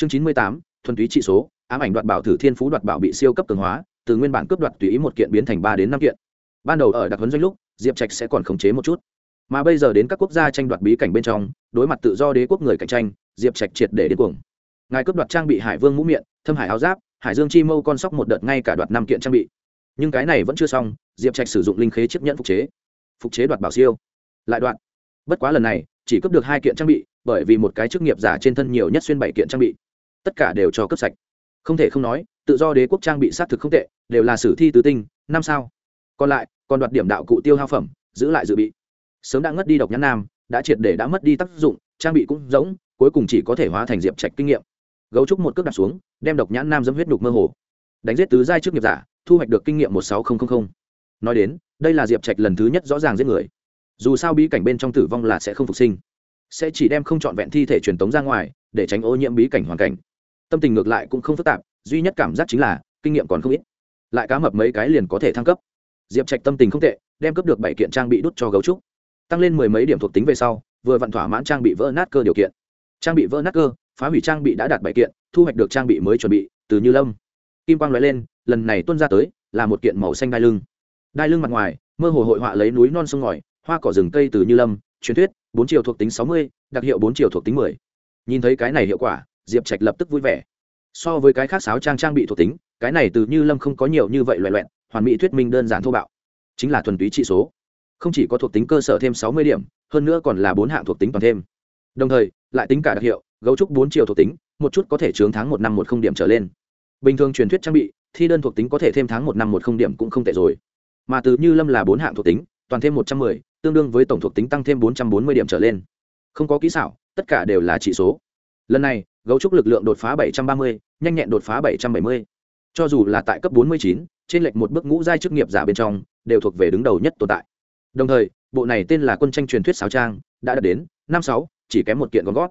chương chín mươi tám, thuần túy trị số, ám ảnh đoạt bảo thử thiên phú đoạt bảo bị siêu cấp cường hóa, từ nguyên bản cướp đoạt tùy ý một kiện biến thành ba đến năm kiện. Ban đầu ở đặc huấn doanh lúc, diệp trạch sẽ còn khống chế một chút. Mà bây giờ đến các quốc gia tranh đoạt bí cảnh bên trong, đối mặt tự do đế quốc người cạnh tranh, diệp trạch triệt để đến cuồng. Ngài cướp đoạt trang bị hải vương mũ miệng, thâm hải áo giáp, hải dương chi mâu con sóc một đợt ngay cả đoạt năm kiện trang bị. Nhưng cái này vẫn chưa xong, diệp trạch sử dụng linh khế chiếc nhẫn phục chế. Phục chế đoạt bảo siêu. Lại đoạn. Bất quá lần này, chỉ cướp được hai kiện trang bị, bởi vì một cái chức nghiệp giả trên thân nhiều nhất xuyên bảy kiện trang bị tất cả đều cho cấp sạch. Không thể không nói tự do đế quốc trang bị xác thực không tệ đều là sử thi tứ tinh năm sao. Còn lại còn đoạt điểm đạo cụ tiêu hao phẩm giữ lại dự bị. Sớm đã ngất đi độc nhãn nam đã triệt để đã mất đi tác dụng trang bị cũng rỗng, cuối cùng chỉ có thể hóa thành diệp trạch kinh nghiệm. Gấu trúc một cước đặt xuống đem độc nhãn nam dâm huyết đục mơ hồ. Đánh giết tứ giai trước nghiệp giả thu hoạch được kinh nghiệm một sáu nghìn nói đến đây là diệp trạch lần thứ nhất rõ ràng giết người. Dù sao bí cảnh bên trong tử vong là sẽ không phục sinh. Sẽ chỉ đem không trọn vẹn thi thể truyền tống ra ngoài để tránh ô nhiễm bí cảnh hoàn cảnh tâm tình ngược lại cũng không phức tạp, duy nhất cảm giác chính là kinh nghiệm còn không ít. Lại cá mập mấy cái liền có thể thăng cấp. Diệp trạch tâm tình không tệ, đem cấp được bảy kiện trang bị đút cho gấu trúc. Tăng lên mười mấy điểm thuộc tính về sau, vừa vặn thỏa mãn trang bị vỡ nát cơ điều kiện. Trang bị vỡ nát cơ, phá hủy trang bị đã đạt bảy kiện, thu hoạch được trang bị mới chuẩn bị, từ như lâm. Kim quang nói lên, lần này tuân ra tới là một kiện màu xanh đai lưng. Đai lưng mặt ngoài, mơ hồ hội họa lấy núi non sông ngòi, hoa cỏ rừng cây từ như lâm, truyền thuyết, bốn chiều thuộc tính sáu mươi, đặc hiệu bốn chiều thuộc tính mười. Nhìn thấy cái này hiệu quả diệp trạch lập tức vui vẻ. So với cái khác sáo trang trang bị thuộc tính, cái này từ như lâm không có nhiều như vậy loại loẹn hoàn mỹ thuyết minh đơn giản thô bạo. Chính là thuần túy trị số. Không chỉ có thuộc tính cơ sở thêm sáu mươi điểm, hơn nữa còn là bốn hạng thuộc tính toàn thêm. Đồng thời, lại tính cả đặc hiệu, gấu trúc bốn chiều thuộc tính, một chút có thể chướng tháng một năm một không điểm trở lên. Bình thường truyền thuyết trang bị, thi đơn thuộc tính có thể thêm tháng một năm một không điểm cũng không tệ rồi. Mà từ như lâm là bốn hạng thuộc tính, toàn thêm một trăm mười, tương đương với tổng thuộc tính tăng thêm bốn trăm bốn mươi điểm trở lên. Không có kỹ xảo, tất cả đều là chỉ số lần này, gấu trúc lực lượng đột phá bảy trăm ba mươi, nhanh nhẹn đột phá bảy trăm bảy mươi. Cho dù là tại cấp bốn mươi chín, trên lệch một bước ngũ giai chức nghiệp giả bên trong, đều thuộc về đứng đầu nhất tồn tại. Đồng thời, bộ này tên là quân tranh truyền thuyết sáo trang, đã đạt đến năm sáu, chỉ kém một kiện con gót.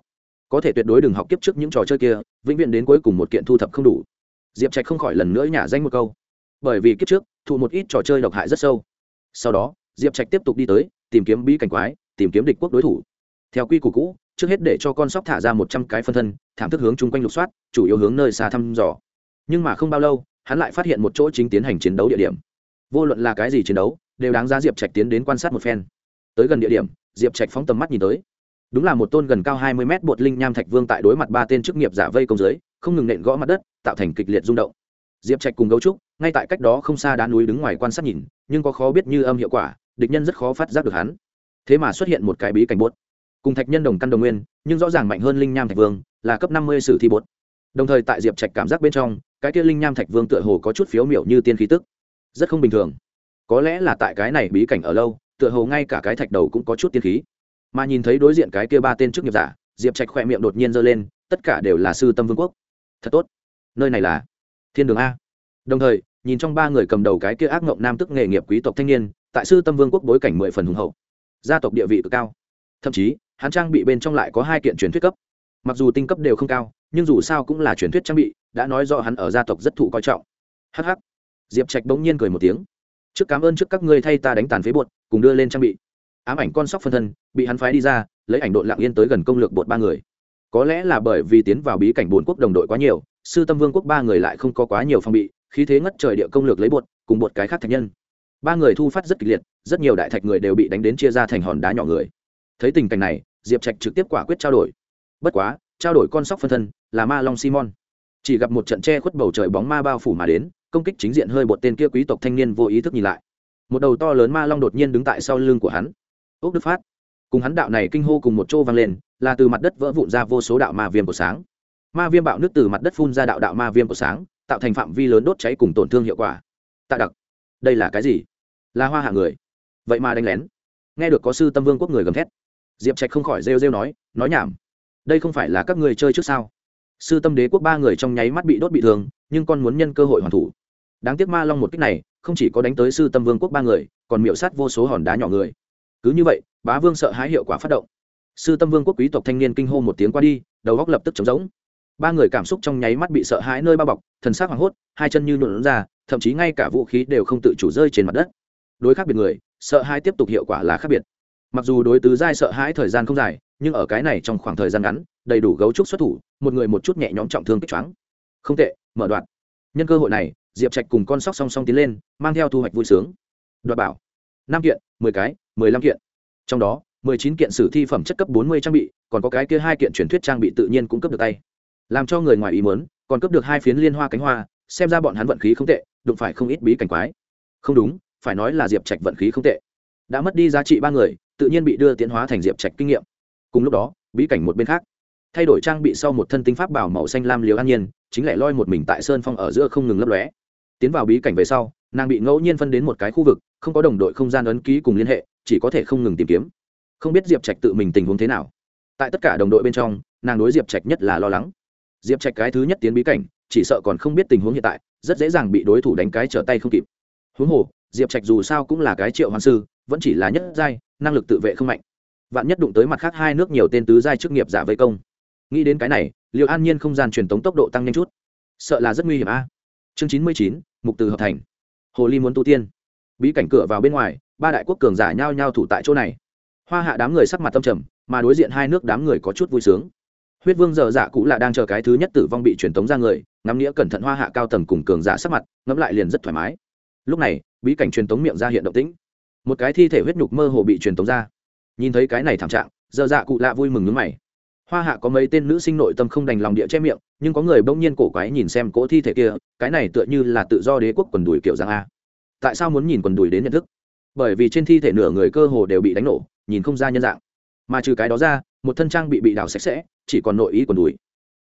Có thể tuyệt đối đừng học kiếp trước những trò chơi kia, vĩnh viễn đến cuối cùng một kiện thu thập không đủ. Diệp trạch không khỏi lần nữa nhả danh một câu. Bởi vì kiếp trước, thụ một ít trò chơi độc hại rất sâu. Sau đó, diệp trạch tiếp tục đi tới, tìm kiếm bí cảnh quái, tìm kiếm địch quốc đối thủ. Theo quy củ cũ trước hết để cho con sóc thả ra một trăm cái phân thân, thảm thức hướng chung quanh lục soát, chủ yếu hướng nơi xa thăm dò. Nhưng mà không bao lâu, hắn lại phát hiện một chỗ chính tiến hành chiến đấu địa điểm. Vô luận là cái gì chiến đấu, đều đáng giá diệp trạch tiến đến quan sát một phen. Tới gần địa điểm, diệp trạch phóng tầm mắt nhìn tới. Đúng là một tôn gần cao hai mươi mét bột linh nham thạch vương tại đối mặt ba tên chức nghiệp giả vây công giới không ngừng nện gõ mặt đất, tạo thành kịch liệt rung động. Diệp trạch cùng gấu trúc, ngay tại cách đó không xa đá núi đứng ngoài quan sát nhìn, nhưng có khó biết như âm hiệu quả, địch nhân rất khó phát giác được hắn. Thế mà xuất hiện một cái bí cảnh bột cùng thạch nhân đồng căn đồng nguyên, nhưng rõ ràng mạnh hơn linh nham thạch vương, là cấp năm mươi sử thi bột. Đồng thời tại diệp trạch cảm giác bên trong, cái kia linh nham thạch vương tựa hồ có chút phiếu miểu như tiên khí tức. Rất không bình thường. Có lẽ là tại cái này bí cảnh ở lâu, tựa hồ ngay cả cái thạch đầu cũng có chút tiên khí. Mà nhìn thấy đối diện cái kia ba tên chức nghiệp giả, diệp trạch khỏe miệng đột nhiên giơ lên, tất cả đều là sư tâm vương quốc. Thật tốt. Nơi này là thiên đường a. Đồng thời, nhìn trong ba người cầm đầu cái kia ác ngộng nam tức nghề nghiệp quý tộc thanh niên, tại sư tâm vương quốc bối cảnh mười phần hùng hậu. Gia tộc địa vị cực cao. Thậm chí hắn trang bị bên trong lại có hai kiện truyền thuyết cấp. Mặc dù tinh cấp đều không cao, nhưng dù sao cũng là truyền thuyết trang bị, đã nói rõ hắn ở gia tộc rất thụ coi trọng. Hh diệp trạch bỗng nhiên cười một tiếng. Trước cảm ơn trước các ngươi thay ta đánh tàn phế bột, cùng đưa lên trang bị. Ám ảnh con sóc phân thân, bị hắn phái đi ra, lấy ảnh đội lạng yên tới gần công lược bột ba người. Có lẽ là bởi vì tiến vào bí cảnh bồn quốc đồng đội quá nhiều, sư tâm vương quốc ba người lại không có quá nhiều phong bị, khí thế ngất trời địa công lược lấy bột, cùng bột cái khác thạch nhân. Ba người thu phát rất kịch liệt, rất nhiều đại thạch người đều bị đánh đến chia ra thành hòn đá nhỏ người thấy tình cảnh này, diệp trạch trực tiếp quả quyết trao đổi. Bất quá, trao đổi con sóc phân thân là ma long simon. Chỉ gặp một trận che khuất bầu trời bóng ma bao phủ mà đến, công kích chính diện hơi bột tên kia quý tộc thanh niên vô ý thức nhìn lại. Một đầu to lớn ma long đột nhiên đứng tại sau lưng của hắn. Ốc đức phát. Cùng hắn đạo này kinh hô cùng một chỗ vang lên, là từ mặt đất vỡ vụn ra vô số đạo ma viêm của sáng. Ma viêm bạo nước từ mặt đất phun ra đạo đạo ma viêm của sáng, tạo thành phạm vi lớn đốt cháy cùng tổn thương hiệu quả. Tạ đặc, đây là cái gì? Là hoa hạ người. Vậy mà đánh lén. Nghe được có sư tâm vương quốc người gầm thét diệp trạch không khỏi rêu rêu nói nói nhảm. Đây không phải là các người chơi trước sao? Sư tâm đế quốc ba người trong nháy mắt bị đốt bị thương, nhưng con muốn nhân cơ hội hoàn thủ. Đáng tiếc ma long một cách này, không chỉ có đánh tới sư tâm vương quốc ba người, còn miệu sát vô số hòn đá nhỏ người. Cứ như vậy, bá vương sợ hãi hiệu quả phát động. Sư tâm vương quốc quý tộc thanh niên kinh hô một tiếng qua đi, đầu góc lập tức trống rỗng. Ba người cảm xúc trong nháy mắt bị sợ hãi nơi bao bọc, thần sắc hoảng hốt, hai chân như nhuộn ra, thậm chí ngay cả vũ khí đều không tự chủ rơi trên mặt đất. Đối khác biệt người, sợ hãi tiếp tục hiệu quả là khác biệt mặc dù đối tứ giai sợ hãi thời gian không dài, nhưng ở cái này trong khoảng thời gian ngắn, đầy đủ gấu trúc xuất thủ, một người một chút nhẹ nhõm trọng thương kích choáng. Không tệ, mở đoạn. Nhân cơ hội này, diệp trạch cùng con sóc song song tiến lên, mang theo thu hoạch vui sướng. Đoạt bảo. Năm kiện, mười cái, mười lăm kiện. Trong đó, mười chín kiện sử thi phẩm chất cấp bốn mươi trang bị, còn có cái kia hai kiện truyền thuyết trang bị tự nhiên cũng cấp được tay. Làm cho người ngoài ý muốn, còn cấp được hai phiến liên hoa cánh hoa, xem ra bọn hắn vận khí không tệ, đụng phải không ít bí cảnh quái. Không đúng, phải nói là diệp trạch vận khí không tệ đã mất đi giá trị ba người, tự nhiên bị đưa tiến hóa thành diệp trạch kinh nghiệm. Cùng lúc đó, bí cảnh một bên khác. Thay đổi trang bị sau một thân tinh pháp bảo màu xanh lam liều an nhiên, chính lại loi một mình tại sơn phong ở giữa không ngừng lấp lóe. Tiến vào bí cảnh về sau, nàng bị ngẫu nhiên phân đến một cái khu vực, không có đồng đội không gian ấn ký cùng liên hệ, chỉ có thể không ngừng tìm kiếm. Không biết diệp trạch tự mình tình huống thế nào. Tại tất cả đồng đội bên trong, nàng đối diệp trạch nhất là lo lắng. Diệp trạch cái thứ nhất tiến bí cảnh, chỉ sợ còn không biết tình huống hiện tại, rất dễ dàng bị đối thủ đánh cái trở tay không kịp. Huống hồ, diệp trạch dù sao cũng là cái triệu hoàng sư vẫn chỉ là nhất giai, năng lực tự vệ không mạnh. Vạn nhất đụng tới mặt khác hai nước nhiều tên tứ giai chức nghiệp giả vây công. Nghĩ đến cái này liệu an nhiên không gian truyền tống tốc độ tăng nhanh chút. Sợ là rất nguy hiểm a. Chương chín mươi chín, mục từ hợp thành. Hồ ly muốn tu tiên. Bí cảnh cửa vào bên ngoài, ba đại quốc cường giả nhao nhao thủ tại chỗ này. Hoa hạ đám người sắc mặt tâm trầm, mà đối diện hai nước đám người có chút vui sướng. Huyết vương giờ dạ cũ là đang chờ cái thứ nhất tử vong bị truyền tống ra người, ngắm nghĩa cẩn thận hoa hạ cao tầng cùng cường giả sắc mặt, ngẫm lại liền rất thoải mái. Lúc này, bí cảnh truyền tống miệng ra hiện động tĩnh một cái thi thể huyết nhục mơ hồ bị truyền tống ra. Nhìn thấy cái này thảm trạng giờ dạ cụ lạ vui mừng nước mày. Hoa hạ có mấy tên nữ sinh nội tâm không đành lòng địa che miệng, nhưng có người bỗng nhiên cổ quái nhìn xem cỗ thi thể kia, cái này tựa như là tự do đế quốc quần đùi kiểu giang a. Tại sao muốn nhìn quần đùi đến nhận thức? Bởi vì trên thi thể nửa người cơ hồ đều bị đánh nổ, nhìn không ra nhân dạng. Mà trừ cái đó ra, một thân trang bị bị đào sạch sẽ, chỉ còn nội y quần đùi.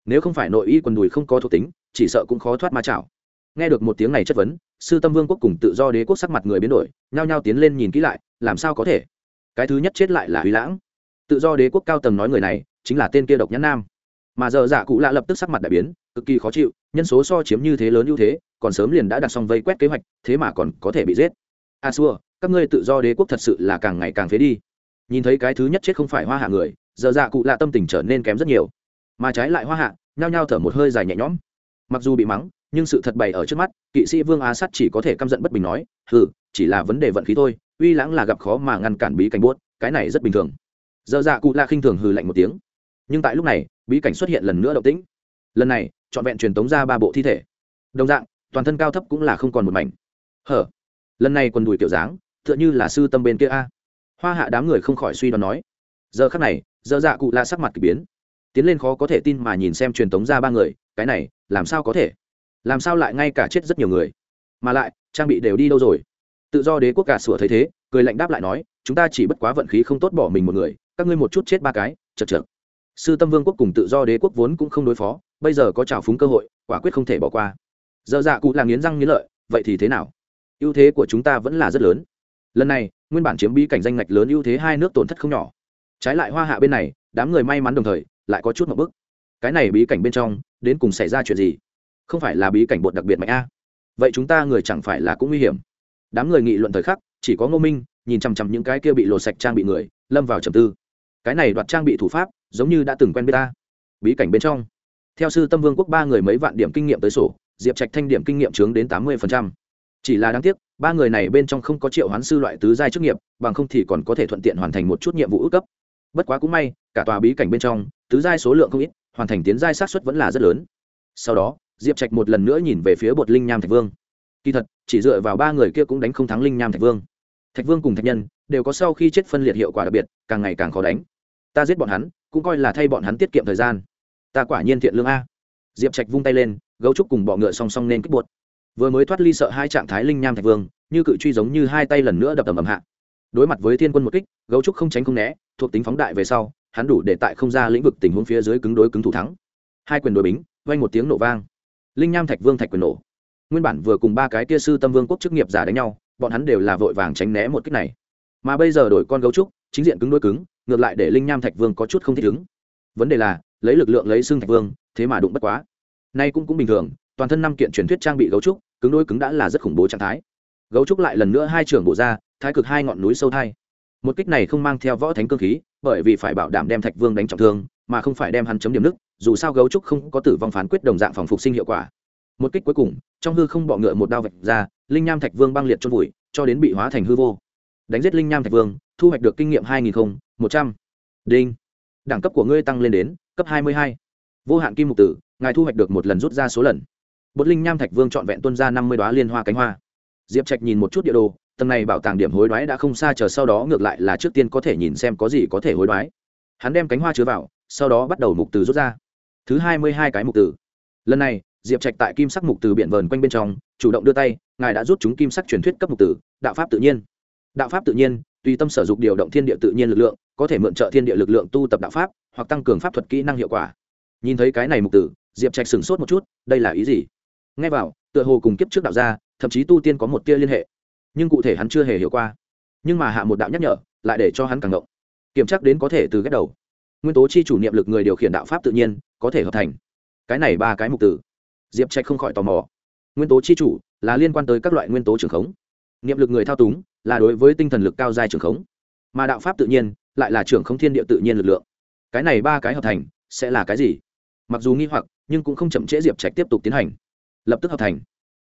Nếu không phải nội y quần đùi không có thuộc tính, chỉ sợ cũng khó thoát ma chảo nghe được một tiếng này chất vấn, sư tâm vương quốc cùng tự do đế quốc sắc mặt người biến đổi, nhao nhao tiến lên nhìn kỹ lại, làm sao có thể? Cái thứ nhất chết lại là huy lãng. Tự do đế quốc cao tầng nói người này, chính là tên kia độc nhãn nam. Mà giờ giả cụ lạ lập tức sắc mặt đại biến, cực kỳ khó chịu, nhân số so chiếm như thế lớn ưu thế, còn sớm liền đã đặt xong vây quét kế hoạch, thế mà còn có thể bị giết. A xua, các ngươi tự do đế quốc thật sự là càng ngày càng phế đi. Nhìn thấy cái thứ nhất chết không phải hoa hạ người, giờ dạ cụ lạ tâm tình trở nên kém rất nhiều. Mà trái lại hoa hạ, nhao nhao thở một hơi dài nhẹ nhõm. Mặc dù bị mắng nhưng sự thật bày ở trước mắt, kỵ sĩ vương á sắt chỉ có thể căm giận bất bình nói, hừ, chỉ là vấn đề vận khí thôi, uy lãng là gặp khó mà ngăn cản bí cảnh buốt, cái này rất bình thường. Giờ dạ cụ la khinh thường hừ lạnh một tiếng. Nhưng tại lúc này, bí cảnh xuất hiện lần nữa động tĩnh. Lần này, trọn vẹn truyền tống ra ba bộ thi thể. Đồng dạng, toàn thân cao thấp cũng là không còn một mảnh. Hở? Lần này quần đùi kiểu dáng, tựa như là sư tâm bên kia a. Hoa hạ đám người không khỏi suy đoán nói. Giờ khắc này, giờ dạ cụ la sắc mặt k ỳ biến. Tiến lên khó có thể tin mà nhìn xem truyền tống ra ba người, cái này, làm sao có thể? Làm sao lại ngay cả chết rất nhiều người? Mà lại, trang bị đều đi đâu rồi? Tự do đế quốc cả sủa thấy thế, cười lạnh đáp lại nói, chúng ta chỉ bất quá vận khí không tốt bỏ mình một người, các ngươi một chút chết ba cái, chật chật. Sư tâm vương quốc cùng tự do đế quốc vốn cũng không đối phó, bây giờ có trào phúng cơ hội, quả quyết không thể bỏ qua. Giờ dạ cụ là nghiến răng nghiến lợi, vậy thì thế nào? Ưu thế của chúng ta vẫn là rất lớn. Lần này, nguyên bản chiếm bí cảnh danh ngạch lớn ưu thế hai nước tổn thất không nhỏ. Trái lại hoa hạ bên này, đám người may mắn đồng thời, lại có chút một bức cái này bí cảnh bên trong, đến cùng xảy ra chuyện gì? Không phải là bí cảnh bột đặc biệt mạnh a. Vậy chúng ta người chẳng phải là cũng nguy hiểm. Đám người nghị luận thời khắc, chỉ có ngô minh, nhìn chằm chằm những cái kia bị lột sạch trang bị người, lâm vào trầm tư. Cái này đoạt trang bị thủ pháp, giống như đã từng quen biết ta. Bí cảnh bên trong. Theo sư tâm vương quốc ba người mấy vạn điểm kinh nghiệm tới sổ, diệp trạch thanh điểm kinh nghiệm chướng đến tám mươi chỉ là đáng tiếc, ba người này bên trong không có triệu hoán sư loại tứ giai chức nghiệp, bằng không thì còn có thể thuận tiện hoàn thành một chút nhiệm vụ ước cấp. Bất quá cũng may, cả tòa bí cảnh bên trong, tứ giai số lượng không ít, hoàn thành tiến giai sát xuất vẫn là rất lớn. Sau đó diệp trạch một lần nữa nhìn về phía bột linh nham thạch vương. Kỳ thật, chỉ dựa vào ba người kia cũng đánh không thắng linh nham thạch vương. Thạch vương cùng thạch nhân đều có sau khi chết phân liệt hiệu quả đặc biệt, càng ngày càng khó đánh. Ta giết bọn hắn, cũng coi là thay bọn hắn tiết kiệm thời gian. Ta quả nhiên thiện lương a. Diệp trạch vung tay lên, gấu trúc cùng bọ ngựa song song nên kích bột. Vừa mới thoát ly sợ hai trạng thái linh nham thạch vương, như cự truy giống như hai tay lần nữa đập tầm ầm hạ. Đối mặt với thiên quân một kích, gấu trúc không tránh không né, thuộc tính phóng đại về sau, hắn đủ để tại không ra lĩnh vực tình huống phía dưới cứng đối cứng thủ thắng. Hai quyền đội bính, vang một tiếng nổ vang linh nham thạch vương thạch quyền nổ. Nguyên bản vừa cùng ba cái tia sư tâm vương quốc chức nghiệp giả đánh nhau, bọn hắn đều là vội vàng tránh né một kích này. Mà bây giờ đổi con gấu trúc, chính diện cứng đôi cứng, ngược lại để linh nham thạch vương có chút không thích ứng. Vấn đề là, lấy lực lượng lấy xương thạch vương, thế mà đụng bất quá. Nay cũng cũng bình thường, toàn thân năm kiện truyền thuyết trang bị gấu trúc, cứng đôi cứng đã là rất khủng bố trạng thái. Gấu trúc lại lần nữa hai trường bộ ra, thái cực hai ngọn núi sâu thai. Một kích này không mang theo võ thánh cơ khí, bởi vì phải bảo đảm đem thạch vương đánh trọng thương, mà không phải đem hắn chấm điểm nước dù sao gấu trúc không có tử vong phán quyết đồng dạng phòng phục sinh hiệu quả. Một kích cuối cùng, trong hư không bọ ngựa một đao vạch ra, linh nham thạch vương băng liệt chôn vùi, cho đến bị hóa thành hư vô. Đánh giết linh nham thạch vương, thu hoạch được kinh nghiệm hai nghìn một trăm. Đinh. Đẳng cấp của ngươi tăng lên đến cấp hai mươi hai. Vô hạn kim mục tử, ngài thu hoạch được một lần rút ra số lần. Bột linh nham thạch vương trọn vẹn tuân ra năm mươi đoá liên hoa cánh hoa. Diệp trạch nhìn một chút địa đồ, tầng này bảo tàng điểm hối đoái đã không xa chờ sau đó, ngược lại là trước tiên có thể nhìn xem có gì có thể hối đoái. Hắn đem cánh hoa chứa vào, sau đó bắt đầu mục từ rút ra thứ hai mươi hai cái mục từ. Lần này, diệp trạch tại kim sắc mục từ biển vờn quanh bên trong, chủ động đưa tay, ngài đã rút chúng kim sắc truyền thuyết cấp mục tử đạo pháp tự nhiên. Đạo pháp tự nhiên, tùy tâm sử dụng điều động thiên địa tự nhiên lực lượng, có thể mượn trợ thiên địa lực lượng tu tập đạo pháp, hoặc tăng cường pháp thuật kỹ năng hiệu quả. Nhìn thấy cái này mục tử diệp trạch sửng sốt một chút, đây là ý gì? Nghe vào, tựa hồ cùng kiếp trước đạo gia, thậm chí tu tiên có một tia liên hệ. Nhưng cụ thể hắn chưa hề hiểu qua. Nhưng mà hạ một đạo nhắc nhở, lại để cho hắn càng động. Kiểm tra đến có thể từ ghép đầu. Nguyên tố chi chủ niệm lực người điều khiển đạo pháp tự nhiên có thể hợp thành. Cái này ba cái mục tử. Diệp trạch không khỏi tò mò. Nguyên tố chi chủ là liên quan tới các loại nguyên tố trường khống. Niệm lực người thao túng là đối với tinh thần lực cao giai trường khống. Mà đạo pháp tự nhiên lại là trường khống thiên địa tự nhiên lực lượng. Cái này ba cái hợp thành sẽ là cái gì? Mặc dù nghi hoặc, nhưng cũng không chậm trễ diệp trạch tiếp tục tiến hành. Lập tức hợp thành.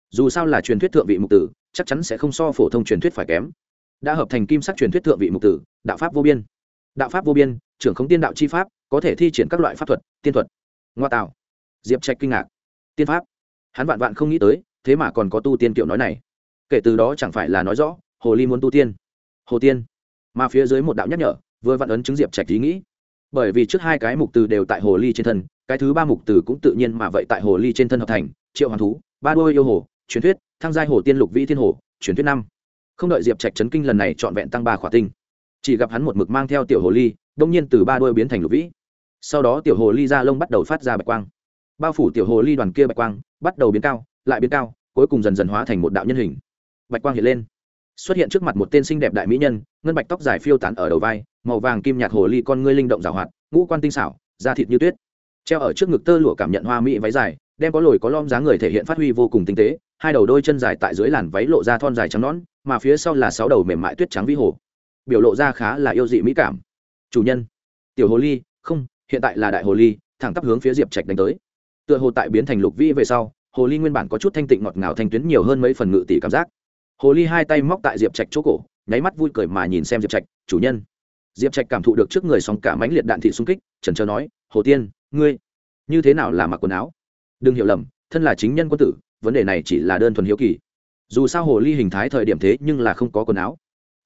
Dù sao là truyền thuyết thượng vị mục tử, chắc chắn sẽ không so phổ thông truyền thuyết phải kém. Đã hợp thành kim sắc truyền thuyết thượng vị mục tử, đạo pháp vô biên. Đạo pháp vô biên trưởng không tiên đạo chi pháp, có thể thi triển các loại pháp thuật, tiên thuật ngoa tạo. Diệp trạch kinh ngạc. Tiên pháp. Hắn vạn vạn không nghĩ tới, thế mà còn có tu tiên kiểu nói này. Kể từ đó chẳng phải là nói rõ, hồ ly muốn tu tiên. Hồ tiên. Mà phía dưới một đạo nhắc nhở, vừa vạn ấn chứng diệp trạch ý nghĩ. Bởi vì trước hai cái mục từ đều tại hồ ly trên thân, cái thứ ba mục từ cũng tự nhiên mà vậy tại hồ ly trên thân hợp thành, triệu hoàng thú, ba đôi yêu hồ, truyền thuyết, thăng giai hồ tiên lục vĩ thiên hồ, truyền thuyết năm. Không đợi diệp trạch chấn kinh lần này trọn vẹn tăng ba khỏa tinh. Chỉ gặp hắn một mực mang theo tiểu hồ ly, đông nhiên từ ba đôi biến thành lục vĩ sau đó tiểu hồ ly ra lông bắt đầu phát ra bạch quang. Bao phủ tiểu hồ ly đoàn kia bạch quang, bắt đầu biến cao, lại biến cao, cuối cùng dần dần hóa thành một đạo nhân hình. Bạch quang hiện lên. Xuất hiện trước mặt một tên xinh đẹp đại mỹ nhân, ngân bạch tóc dài phiêu tán ở đầu vai, màu vàng kim nhạt hồ ly con ngươi linh động rào hoạt, ngũ quan tinh xảo, da thịt như tuyết. Treo ở trước ngực tơ lụa cảm nhận hoa mỹ váy dài, đem có lồi có lom dáng người thể hiện phát huy vô cùng tinh tế, hai đầu đôi chân dài tại dưới làn váy lộ ra thon dài trắng nõn, mà phía sau là sáu đầu mềm mại tuyết trắng vĩ hồ. Biểu lộ ra khá là yêu dị mỹ cảm. Chủ nhân. Tiểu hồ ly, không hiện tại là đại hồ ly, thẳng tắp hướng phía diệp trạch đánh tới. Tựa hồ tại biến thành lục vĩ về sau, hồ ly nguyên bản có chút thanh tịnh ngọt ngào thanh tuyến nhiều hơn mấy phần ngự tỷ cảm giác. Hồ ly hai tay móc tại diệp trạch chỗ cổ, nháy mắt vui cười mà nhìn xem diệp trạch, chủ nhân. Diệp trạch cảm thụ được trước người sóng cả mãnh liệt đạn thị xung kích, trần trờ nói, hồ tiên, ngươi, như thế nào là mặc quần áo? Đừng hiểu lầm, thân là chính nhân quân tử, vấn đề này chỉ là đơn thuần hiếu kỳ. Dù sao hồ ly hình thái thời điểm thế nhưng là không có quần áo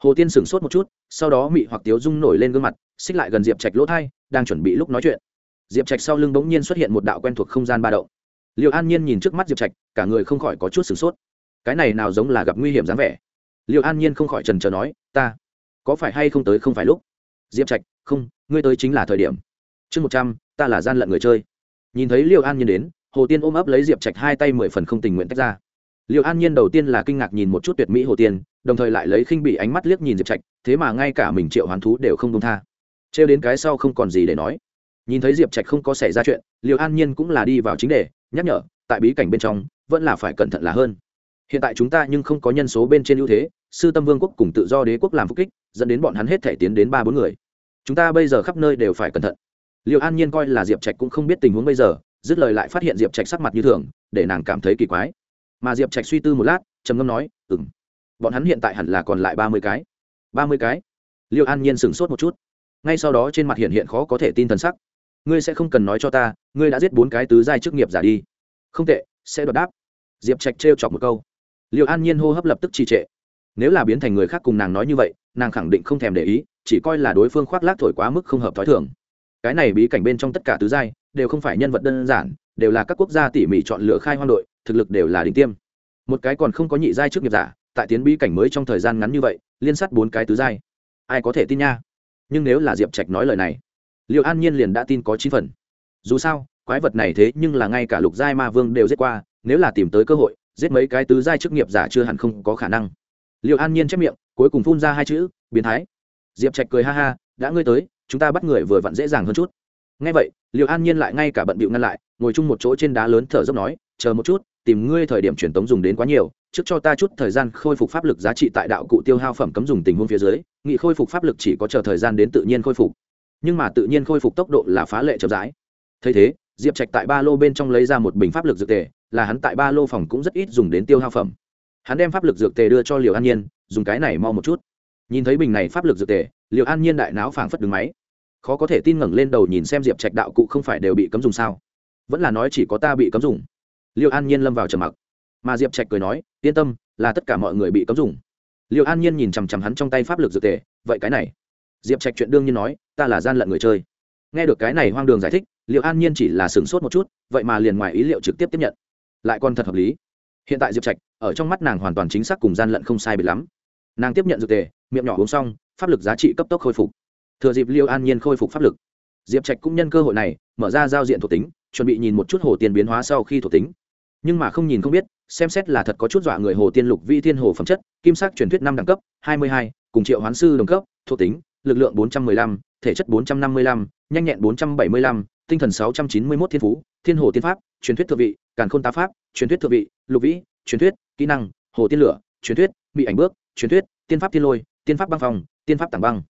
hồ tiên sửng sốt một chút, sau đó mị hoặc tiếu dung nổi lên gương mặt, xích lại gần diệp trạch lỗ thai, đang chuẩn bị lúc nói chuyện. Diệp trạch sau lưng bỗng nhiên xuất hiện một đạo quen thuộc không gian ba động. Liệu an nhiên nhìn trước mắt diệp trạch, cả người không khỏi có chút sửng sốt. Cái này nào giống là gặp nguy hiểm dáng vẻ? Liệu an nhiên không khỏi trần trờ nói, ta, có phải hay không tới không phải lúc? Diệp trạch, không, ngươi tới chính là thời điểm. Chương một trăm, ta là gian lận người chơi. Nhìn thấy liệu an nhiên đến, hồ tiên ôm ấp lấy diệp trạch hai tay mười phần không tình nguyện tách ra. Liệu an nhiên đầu tiên là kinh ngạc nhìn một chút tuyệt mỹ hồ tiên đồng thời lại lấy khinh bị ánh mắt liếc nhìn diệp trạch, thế mà ngay cả mình triệu hoán thú đều không đông tha. Trêu đến cái sau không còn gì để nói. Nhìn thấy diệp trạch không có xảy ra chuyện liệu an nhiên cũng là đi vào chính đề, nhắc nhở, tại bí cảnh bên trong, vẫn là phải cẩn thận là hơn. Hiện tại chúng ta nhưng không có nhân số bên trên ưu thế, sư tâm vương quốc cùng tự do đế quốc làm phúc kích, dẫn đến bọn hắn hết thể tiến đến ba bốn người. Chúng ta bây giờ khắp nơi đều phải cẩn thận. Liệu an nhiên coi là diệp trạch cũng không biết tình huống bây giờ, dứt lời lại phát hiện diệp trạch sắc mặt như thường, để nàng cảm thấy kỳ quái. Mà diệp trạch suy tư một lát, trầm ngâm nói ừng bọn hắn hiện tại hẳn là còn lại ba mươi cái. Ba mươi cái? Liệu an nhiên sửng sốt một chút. Ngay sau đó trên mặt hiện hiện khó có thể tin t sắc. Ngươi sẽ không cần nói cho ta, ngươi đã giết bốn cái tứ giai chức nghiệp giả đi. Không tệ, sẽ đoạt đáp. Diệp trạch trêu chọc một câu. Liệu an nhiên hô hấp lập tức trì trệ. Nếu là biến thành người khác cùng nàng nói như vậy, nàng khẳng định không thèm để ý, chỉ coi là đối phương khoác lác thổi quá mức không hợp t h ó i thường. Cái này bí cảnh bên trong tất cả tứ giai, đều không phải nhân vật đơn giản, đều là các quốc gia tỉ mỉ chọn lựa khai hoang đội, thực lực đều là đỉnh tiêm. Một cái còn không có nhị giai trước nghiệp giả tại tiến bí cảnh mới trong thời gian ngắn như vậy, liên sát bốn cái tứ giai. Ai có thể tin nha? Nhưng nếu là diệp trạch nói lời này liệu an nhiên liền đã tin có chín phần. Dù sao, quái vật này thế nhưng là ngay cả lục giai ma vương đều giết qua, nếu là tìm tới cơ hội, giết mấy cái tứ giai chức nghiệp giả chưa hẳn không có khả năng. Liệu an nhiên chép miệng, cuối cùng phun ra hai chữ, biến thái. Diệp trạch cười ha ha, đã ngươi tới, chúng ta bắt người vừa vặn dễ dàng hơn chút. Ngay vậy liệu an nhiên lại ngay cả bận bịu ngăn lại, ngồi chung một chỗ trên đá lớn thở dốc nói, chờ một chút, tìm ngươi thời điểm truyền tống dùng đến quá nhiều trước cho ta chút thời gian khôi phục pháp lực giá trị tại đạo cụ tiêu hao phẩm cấm dùng tình huống phía dưới, nghị khôi phục pháp lực chỉ có chờ thời gian đến tự nhiên khôi phục. Nhưng mà tự nhiên khôi phục tốc độ là phá lệ chậm rãi. Thấy thế, diệp trạch tại ba lô bên trong lấy ra một bình pháp lực dược tề, là hắn tại ba lô phòng cũng rất ít dùng đến tiêu hao phẩm. Hắn đem pháp lực dược tề đưa cho liều an nhiên, dùng cái này mau một chút. Nhìn thấy bình này pháp lực dược tề liều an nhiên đại não phảng phất đứng máy. Khó có thể tin ngẩng lên đầu nhìn xem diệp trạch đạo cụ không phải đều bị cấm dùng sao? Vẫn là nói chỉ có ta bị cấm dùng. Liều an nhiên lâm vào trầm mặc mà diệp trạch cười nói, yên tâm, là tất cả mọi người bị cấm dùng. Liệu an nhiên nhìn chằm chằm hắn trong tay pháp lực dược tề, vậy cái này? Diệp trạch chuyện đương nhiên nói, ta là gian lận người chơi. Nghe được cái này hoang đường giải thích liệu an nhiên chỉ là sửng sốt một chút, vậy mà liền ngoài ý liệu trực tiếp tiếp nhận. Lại còn thật hợp lý. Hiện tại diệp trạch, ở trong mắt nàng hoàn toàn chính xác cùng gian lận không sai biệt lắm. Nàng tiếp nhận dược tề, miệng nhỏ uống xong, pháp lực giá trị cấp tốc khôi phục. Thừa dịp liêu an nhiên khôi phục pháp lực, diệp trạch cũng nhân cơ hội này, mở ra giao diện thuộc tính, chuẩn bị nhìn một chút hồ tiền biến hóa sau khi thuộc tính. Nhưng mà không nhìn không biết xem xét là thật có chút dọa người hồ tiên lục vi thiên hồ phẩm chất, kim sắc truyền thuyết năm đẳng cấp, hai mươi hai, cùng triệu hoán sư đồng cấp, thuộc tính, lực lượng bốn trăm mười lăm, thể chất bốn trăm năm mươi lăm, nhanh nhẹn bốn trăm bảy mươi lăm, tinh thần sáu trăm chín mươi mốt thiên phú, thiên hồ tiên pháp, truyền thuyết thượng vị, càn khôn tá pháp, truyền thuyết thượng vị, lục vĩ, truyền thuyết, kỹ năng, hồ tiên lửa, truyền thuyết bị ảnh bước, truyền thuyết, tiên pháp tiên lôi, tiên pháp băng phòng tiên pháp tảng băng.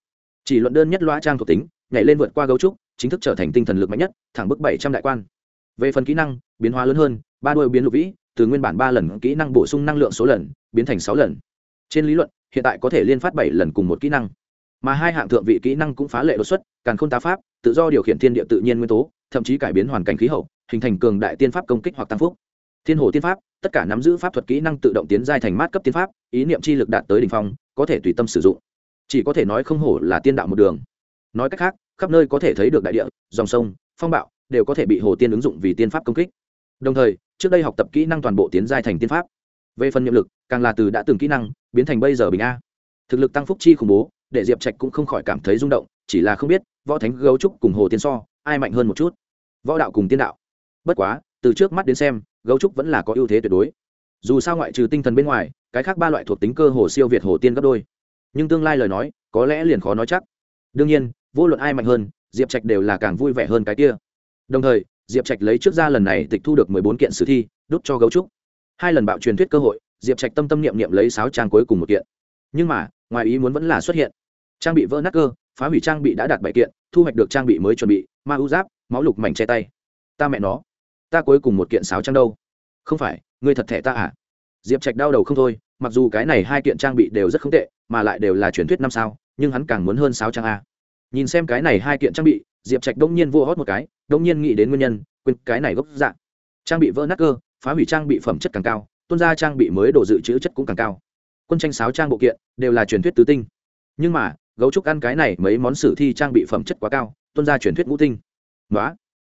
Chỉ luận đơn nhất loa trang thuộc tính, nhảy lên vượt qua gấu trúc, chính thức trở thành tinh thần lực mạnh nhất, thẳng bức bảy trăm đại quan. Về phần kỹ năng, biến hóa lớn hơn, ba đôi biến lục vĩ từ nguyên bản ba lần kỹ năng bổ sung năng lượng số lần, biến thành sáu lần. Trên lý luận, hiện tại có thể liên phát bảy lần cùng một kỹ năng. Mà hai hạng thượng vị kỹ năng cũng phá lệ đột xuất càng không tá pháp, tự do điều khiển thiên địa tự nhiên nguyên tố, thậm chí cải biến hoàn cảnh khí hậu, hình thành cường đại tiên pháp công kích hoặc tăng phúc. Thiên hồ tiên pháp, tất cả nắm giữ pháp thuật kỹ năng tự động tiến giai thành mát cấp tiên pháp, ý niệm chi lực đạt tới đ ỉ n h phong, có thể tùy tâm sử dụng. Chỉ có thể nói không hổ là tiên đạo một đường. Nói cách khác, khắp nơi có thể thấy được đại địa, dòng sông, phong bạo, đều có thể bị hồ tiên ứng dụng vì tiên pháp công kích đồng thời, trước đây học tập kỹ năng toàn bộ tiến giai thành tiên pháp. Về phần nhiệm lực, càng là từ đã từng kỹ năng, biến thành bây giờ bình a. Thực lực tăng phúc chi khủng bố, để diệp trạch cũng không khỏi cảm thấy rung động, chỉ là không biết, võ thánh gấu trúc cùng hồ tiên so, ai mạnh hơn một chút? Võ đạo cùng tiên đạo. Bất quá, từ trước mắt đến xem, gấu trúc vẫn là có ưu thế tuyệt đối. Dù sao ngoại trừ tinh thần bên ngoài, cái khác ba loại thuộc tính cơ hồ siêu việt hồ tiên gấp đôi. Nhưng tương lai lời nói, có lẽ liền khó nói chắc. Đương nhiên, vô luận ai mạnh hơn, diệp trạch đều là càng vui vẻ hơn cái kia. Đồng thời diệp trạch lấy trước ra lần này tịch thu được mười bốn kiện sử thi, đút cho gấu trúc. Hai lần bạo truyền thuyết cơ hội, diệp trạch tâm tâm niệm niệm lấy sáu trang cuối cùng một kiện. Nhưng mà, ngoài ý muốn vẫn là xuất hiện. Trang bị vỡ nát cơ, phá hủy trang bị đã đạt bảy kiện, thu hoạch được trang bị mới chuẩn bị, ma ưu giáp, máu lục mảnh che tay. Ta mẹ nó, ta cuối cùng một kiện sáo trang đâu? Không phải, ngươi thật thẻ ta à? Diệp trạch đau đầu không thôi, mặc dù cái này hai kiện trang bị đều rất không tệ, mà lại đều là truyền thuyết năm sao, nhưng hắn càng muốn hơn sáo trang a. Nhìn xem cái này hai kiện trang bị diệp trạch đông nhiên vô hót một cái, đông nhiên nghĩ đến nguyên nhân, quên cái này gốc dạng trang bị vỡ nát cơ, phá hủy trang bị phẩm chất càng cao tuân ra trang bị mới đồ dự trữ chất cũng càng cao. Quân tranh sáo trang bộ kiện, đều là truyền thuyết tứ tinh. Nhưng mà, gấu trúc ăn cái này mấy món sử thi trang bị phẩm chất quá cao tuân ra truyền thuyết ngũ tinh. Nói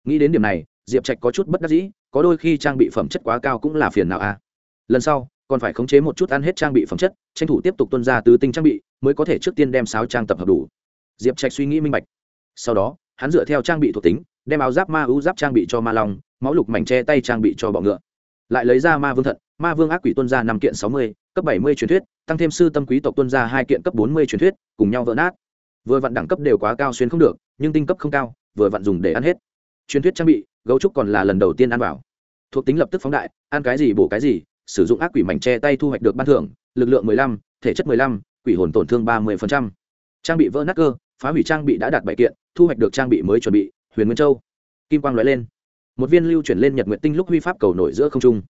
nghĩ đến điểm này, diệp trạch có chút bất đắc dĩ, có đôi khi trang bị phẩm chất quá cao cũng là phiền nào a à. lần sau, còn phải khống chế một chút ăn hết trang bị phẩm chất, tranh thủ tiếp tục tuân ra tứ tinh trang bị, mới có thể trước tiên đem sáo trang tập hợp đủ. Diệp trạch suy nghĩ minh bạch. Sau đó hắn dựa theo trang bị thuộc tính, đem áo giáp ma ưu giáp trang bị cho ma long, máu lục mảnh che tay trang bị cho bọ ngựa. Lại lấy ra ma vương thận, ma vương ác quỷ tuân ra năm kiện sáu mươi, cấp bảy mươi truyền thuyết, tăng thêm sư tâm quý tộc tuân ra hai kiện cấp bốn mươi truyền thuyết, cùng nhau vỡ nát. Vừa vặn đẳng cấp đều quá cao xuyên không được, nhưng tinh cấp không cao, vừa vặn dùng để ăn hết. Truyền thuyết trang bị, gấu trúc còn là lần đầu tiên ăn vào. Thuộc tính lập tức phóng đại, ăn cái gì bổ cái gì, sử dụng ác quỷ mảnh che tay thu hoạch được ban thưởng, lực lượng mười lăm, thể chất mười lăm, quỷ hồn tổn thương ba mươi trang bị vỡ nát cơ, phá hủy trang bị đã đạt bảy kiện thu hoạch được trang bị mới chuẩn bị, huyền nguyên châu. Kim quang l lên. Một viên lưu chuyển lên nhật nguyện tinh lúc huy pháp cầu nổi giữa không trung.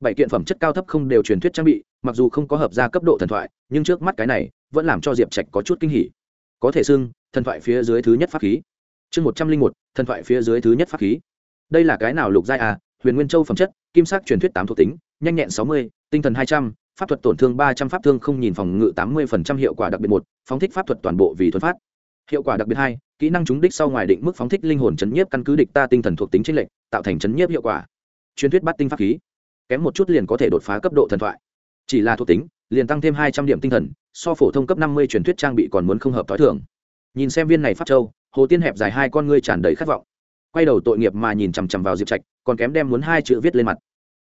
Bảy kiện phẩm chất cao thấp không đều truyền thuyết trang bị, mặc dù không có hợp ra cấp độ thần thoại, nhưng trước mắt cái này vẫn làm cho diệp trạch có chút kinh hỉ. Có thể xưng, thần thoại phía dưới thứ nhất pháp khí. Chương một trăm linh một, thần thoại phía dưới thứ nhất pháp khí. Đây là cái nào lục giai à? Huyền nguyên châu phẩm chất, kim sắc truyền thuyết tám thuộc tính, nhanh nhẹn sáu mươi, tinh thần hai trăm, pháp thuật tổn thương ba trăm, pháp thương không nhìn phòng ngự tám mươi phần trăm, hiệu quả đặc biệt một, phóng thích pháp thuật toàn bộ vì thuần phát. Hiệu quả đặc biệt hai kỹ năng trúng đích sau ngoài định mức phóng thích linh hồn chấn nhiếp căn cứ địch ta tinh thần thuộc tính trên lệnh tạo thành chấn nhiếp hiệu quả. Truyền thuyết bắt tinh pháp khí. Kém một chút liền có thể đột phá cấp độ thần thoại. Chỉ là thuộc tính, liền tăng thêm hai trăm điểm tinh thần, so phổ thông cấp năm mươi truyền thuyết trang bị còn muốn không hợp t h i thường. Nhìn xem viên này phát châu, hồ tiên hẹp dài hai con ngươi tràn đầy khát vọng. Quay đầu tội nghiệp mà nhìn chằm chằm vào diệp trạch, còn kém đem muốn hai chữ viết lên mặt.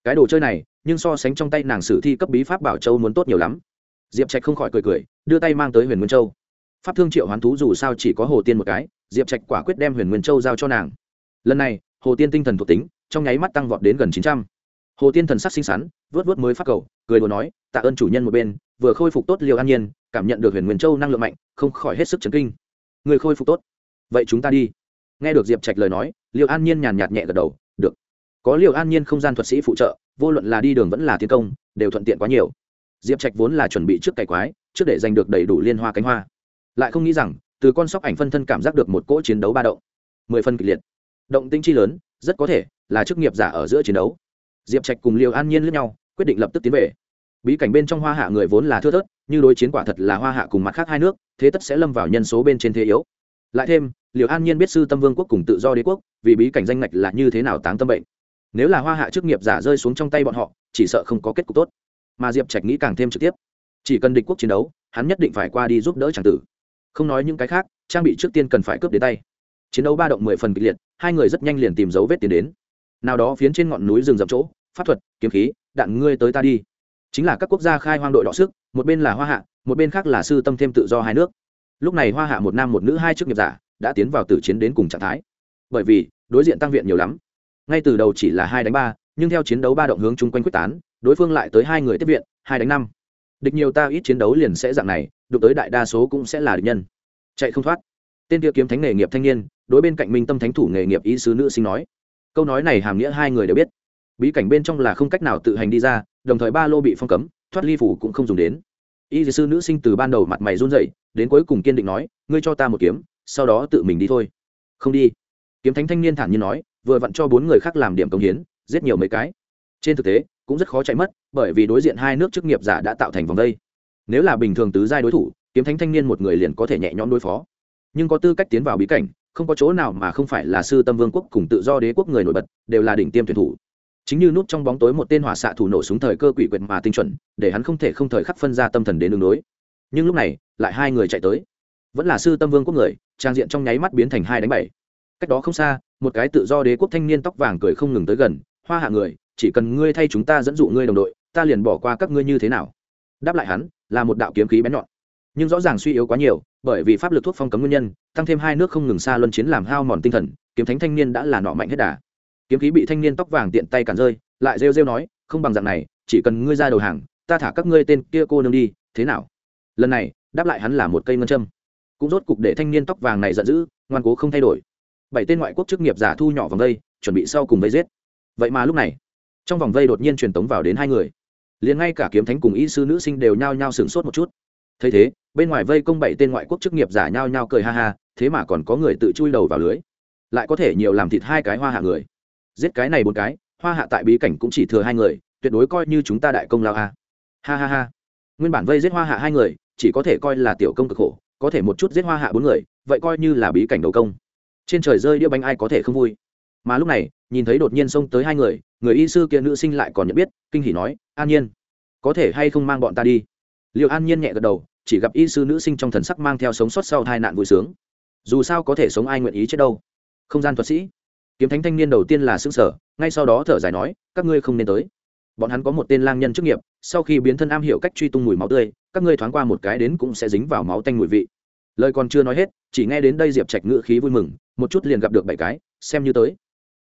Cái đồ chơi này, nhưng so sánh trong tay nàng sử thi cấp bí pháp bảo châu muốn tốt nhiều lắm. Diệp trạch không khỏi cười cười, đưa tay mang tới huyền nguyên châu pháp thương triệu hoán thú dù sao chỉ có hồ tiên một cái, diệp trạch quả quyết đem huyền nguyên châu giao cho nàng. Lần này, hồ tiên tinh thần thuộc tính, trong nháy mắt tăng vọt đến gần chín trăm. Hồ tiên thần sắc xinh xắn, vớt vớt mới phát cầu, cười đùa nói, tạ ơn chủ nhân một bên, vừa khôi phục tốt liều an nhiên, cảm nhận được huyền nguyên châu năng lượng mạnh, không khỏi hết sức chấn kinh. Người khôi phục tốt? Vậy chúng ta đi. Nghe được diệp trạch lời nói liều an nhiên nhàn nhạt nhẹ gật đầu, được. Có liều an nhiên không gian thuật sĩ phụ trợ, vô luận là đi đường vẫn là tiến công, đều thuận tiện quá nhiều. Diệp trạch vốn là chuẩn bị trước cày quái, trước để giành được đầy đủ liên hoa cánh hoa lại không nghĩ rằng, từ con sóc ảnh phân thân cảm giác được một cỗ chiến đấu ba động. Mười phân kịch liệt. Động tinh chi lớn, rất có thể là chức nghiệp giả ở giữa chiến đấu. Diệp trạch cùng liều an nhiên lẫn nhau, quyết định lập tức tiến về. Bí cảnh bên trong hoa hạ người vốn là thưa thớt, như đối chiến quả thật là hoa hạ cùng mặt khác hai nước, thế tất sẽ lâm vào nhân số bên trên thế yếu. Lại thêm liều an nhiên biết sư tâm vương quốc cùng tự do đế quốc, vì bí cảnh danh ngạch là như thế nào táng tâm bệnh. Nếu là hoa hạ chức nghiệp giả rơi xuống trong tay bọn họ, chỉ sợ không có kết cục tốt. Mà diệp trạch nghĩ càng thêm trực tiếp. Chỉ cần địch quốc chiến đấu, hắn nhất định phải qua đi giúp đỡ tràng tử không nói những cái khác, trang bị trước tiên cần phải cướp đến tay. Chiến đấu ba động mười phần kịch liệt, hai người rất nhanh liền tìm dấu vết tiến đến. Nào đó phiến trên ngọn núi rừng rậm chỗ, pháp thuật, kiếm khí, đạn ngươi tới ta đi. Chính là các quốc gia khai hoang đội đọ sức, một bên là hoa hạ, một bên khác là sư tâm thêm tự do hai nước. Lúc này hoa hạ một nam một nữ hai chức nghiệp giả đã tiến vào tử chiến đến cùng trạng thái. Bởi vì, đối diện tăng viện nhiều lắm. Ngay từ đầu chỉ là hai đánh ba, nhưng theo chiến đấu ba động hướng chung quanh quyết tán, đối phương lại tới hai người tiếp viện, hai đánh năm địch nhiều ta ít chiến đấu liền sẽ dạng này, đụng tới đại đa số cũng sẽ là địch nhân. Chạy không thoát. Tên kia kiếm thánh nghề nghiệp thanh niên, đối bên cạnh minh tâm thánh thủ nghề nghiệp ý sứ nữ sinh nói. Câu nói này hàm nghĩa hai người đều biết. Bí cảnh bên trong là không cách nào tự hành đi ra, đồng thời ba lô bị phong cấm, thoát ly phủ cũng không dùng đến. Y sư nữ sinh từ ban đầu mặt mày run rẩy, đến cuối cùng kiên định nói, ngươi cho ta một kiếm, sau đó tự mình đi thôi. Không đi. Kiếm thánh thanh niên thản nhiên nói, vừa vặn cho bốn người khác làm điểm công hiến, giết nhiều mấy cái. Trên thực tế cũng rất khó chạy mất, bởi vì đối diện hai nước chức nghiệp giả đã tạo thành vòng đây. Nếu là bình thường tứ giai đối thủ, kiếm thánh thanh niên một người liền có thể nhẹ nhõm đối phó. Nhưng có tư cách tiến vào bí cảnh, không có chỗ nào mà không phải là sư tâm vương quốc cùng tự do đế quốc người nổi bật, đều là đỉnh tiêm tuyển thủ. Chính như nút trong bóng tối một tên hỏa xạ thủ nổ súng thời cơ quỷ quyệt mà tinh chuẩn, để hắn không thể không thời khắc phân ra tâm thần đến đường đối nhưng lúc này, lại hai người chạy tới. Vẫn là sư tâm vương quốc người, trang diện trong nháy mắt biến thành hai đánh bảy. Cách đó không xa, một cái tự do đế quốc thanh niên tóc vàng cười không ngừng tới gần, hoa hạ người chỉ cần ngươi thay chúng ta dẫn dụ ngươi đồng đội, ta liền bỏ qua các ngươi như thế nào? Đáp lại hắn, là một đạo kiếm khí bén nhọn. Nhưng rõ ràng suy yếu quá nhiều, bởi vì pháp lực thuốc phong cấm nguyên nhân, tăng thêm hai nước không ngừng xa luân chiến làm hao mòn tinh thần, kiếm thánh thanh niên đã là nọ mạnh hết đà. Kiếm khí bị thanh niên tóc vàng tiện tay cản rơi, lại rêu rêu nói, không bằng dạng này, chỉ cần ngươi ra đầu hàng, ta thả các ngươi tên kia cô nương đi, thế nào? Lần này, đáp lại hắn là một cây ngân châm. Cũng rốt cục để thanh niên tóc vàng này giận dữ, ngoan cố không thay đổi. Bảy tên ngoại quốc chức nghiệp giả thu nhỏ vòng đây, chuẩn bị sau cùng vây giết. Vậy mà lúc này trong vòng vây đột nhiên truyền tống vào đến hai người. Liền ngay cả kiếm thánh cùng y sư nữ sinh đều nhao nhao sửng sốt một chút. Thấy thế, bên ngoài vây công bảy tên ngoại quốc chức nghiệp giả nhao nhao cười ha ha, thế mà còn có người tự chui đầu vào lưới. Lại có thể nhiều làm thịt hai cái hoa hạ người. Giết cái này một cái, hoa hạ tại bí cảnh cũng chỉ thừa hai người, tuyệt đối coi như chúng ta đại công lao a. Ha ha ha. Nguyên bản vây giết hoa hạ hai người, chỉ có thể coi là tiểu công cực khổ, có thể một chút giết hoa hạ bốn người, vậy coi như là bí cảnh đầu công. Trên trời rơi đĩa bánh ai có thể không vui? Mà lúc này, nhìn thấy đột nhiên xông tới hai người người y sư kia nữ sinh lại còn nhận biết, kinh hỉ nói, an nhiên, có thể hay không mang bọn ta đi? Liệu an nhiên nhẹ gật đầu, chỉ gặp y sư nữ sinh trong thần sắc mang theo sống sót sau hai nạn vui sướng. Dù sao có thể sống ai nguyện ý chết đâu? Không gian thuật sĩ. Kiếm thánh thanh niên đầu tiên là xương sở ngay sau đó thở dài nói, các ngươi không nên tới. Bọn hắn có một tên lang nhân chức nghiệp, sau khi biến thân am hiểu cách truy tung mùi máu tươi, các ngươi thoáng qua một cái đến cũng sẽ dính vào máu tanh mùi vị. Lời còn chưa nói hết, chỉ nghe đến đây diệp trạch ngự khí vui mừng, một chút liền gặp được bảy cái, xem như tới.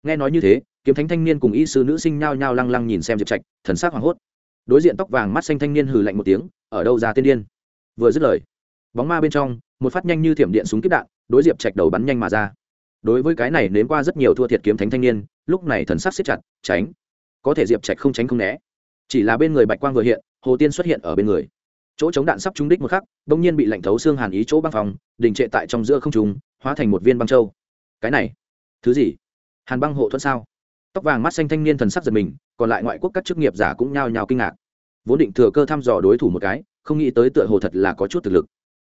Nghe nói như thế kiếm thánh thanh niên cùng y sư nữ sinh nhao nhao lăng lăng nhìn xem diệp trạch, thần sắc hoảng hốt. Đối diện tóc vàng mắt xanh thanh niên hừ lạnh một tiếng, ở đâu ra tiên điên? Vừa dứt lời, bóng ma bên trong, một phát nhanh như thiểm điện súng kíp đạn, đối diệp trạch đầu bắn nhanh mà ra. Đối với cái này nếm qua rất nhiều thua thiệt kiếm thánh thanh niên, lúc này thần sắc siết chặt, tránh. Có thể diệp trạch không tránh không né. Chỉ là bên người bạch quang vừa hiện, hồ tiên xuất hiện ở bên người. Chỗ chống đạn sắp trúng đích một khắc, bỗng nhiên bị lạnh thấu xương hàn ý chỗ băng phòng, đình trệ tại trong giữa không trùng hóa thành một viên băng châu. Cái này, thứ gì? Hàn băng hộ thuẫn sao? Tóc vàng mắt xanh thanh niên thần sắc giật mình, còn lại ngoại quốc các chức nghiệp giả cũng nhao nhao kinh ngạc. Vốn định thừa cơ thăm dò đối thủ một cái, không nghĩ tới tựa hồ thật là có chút thực lực.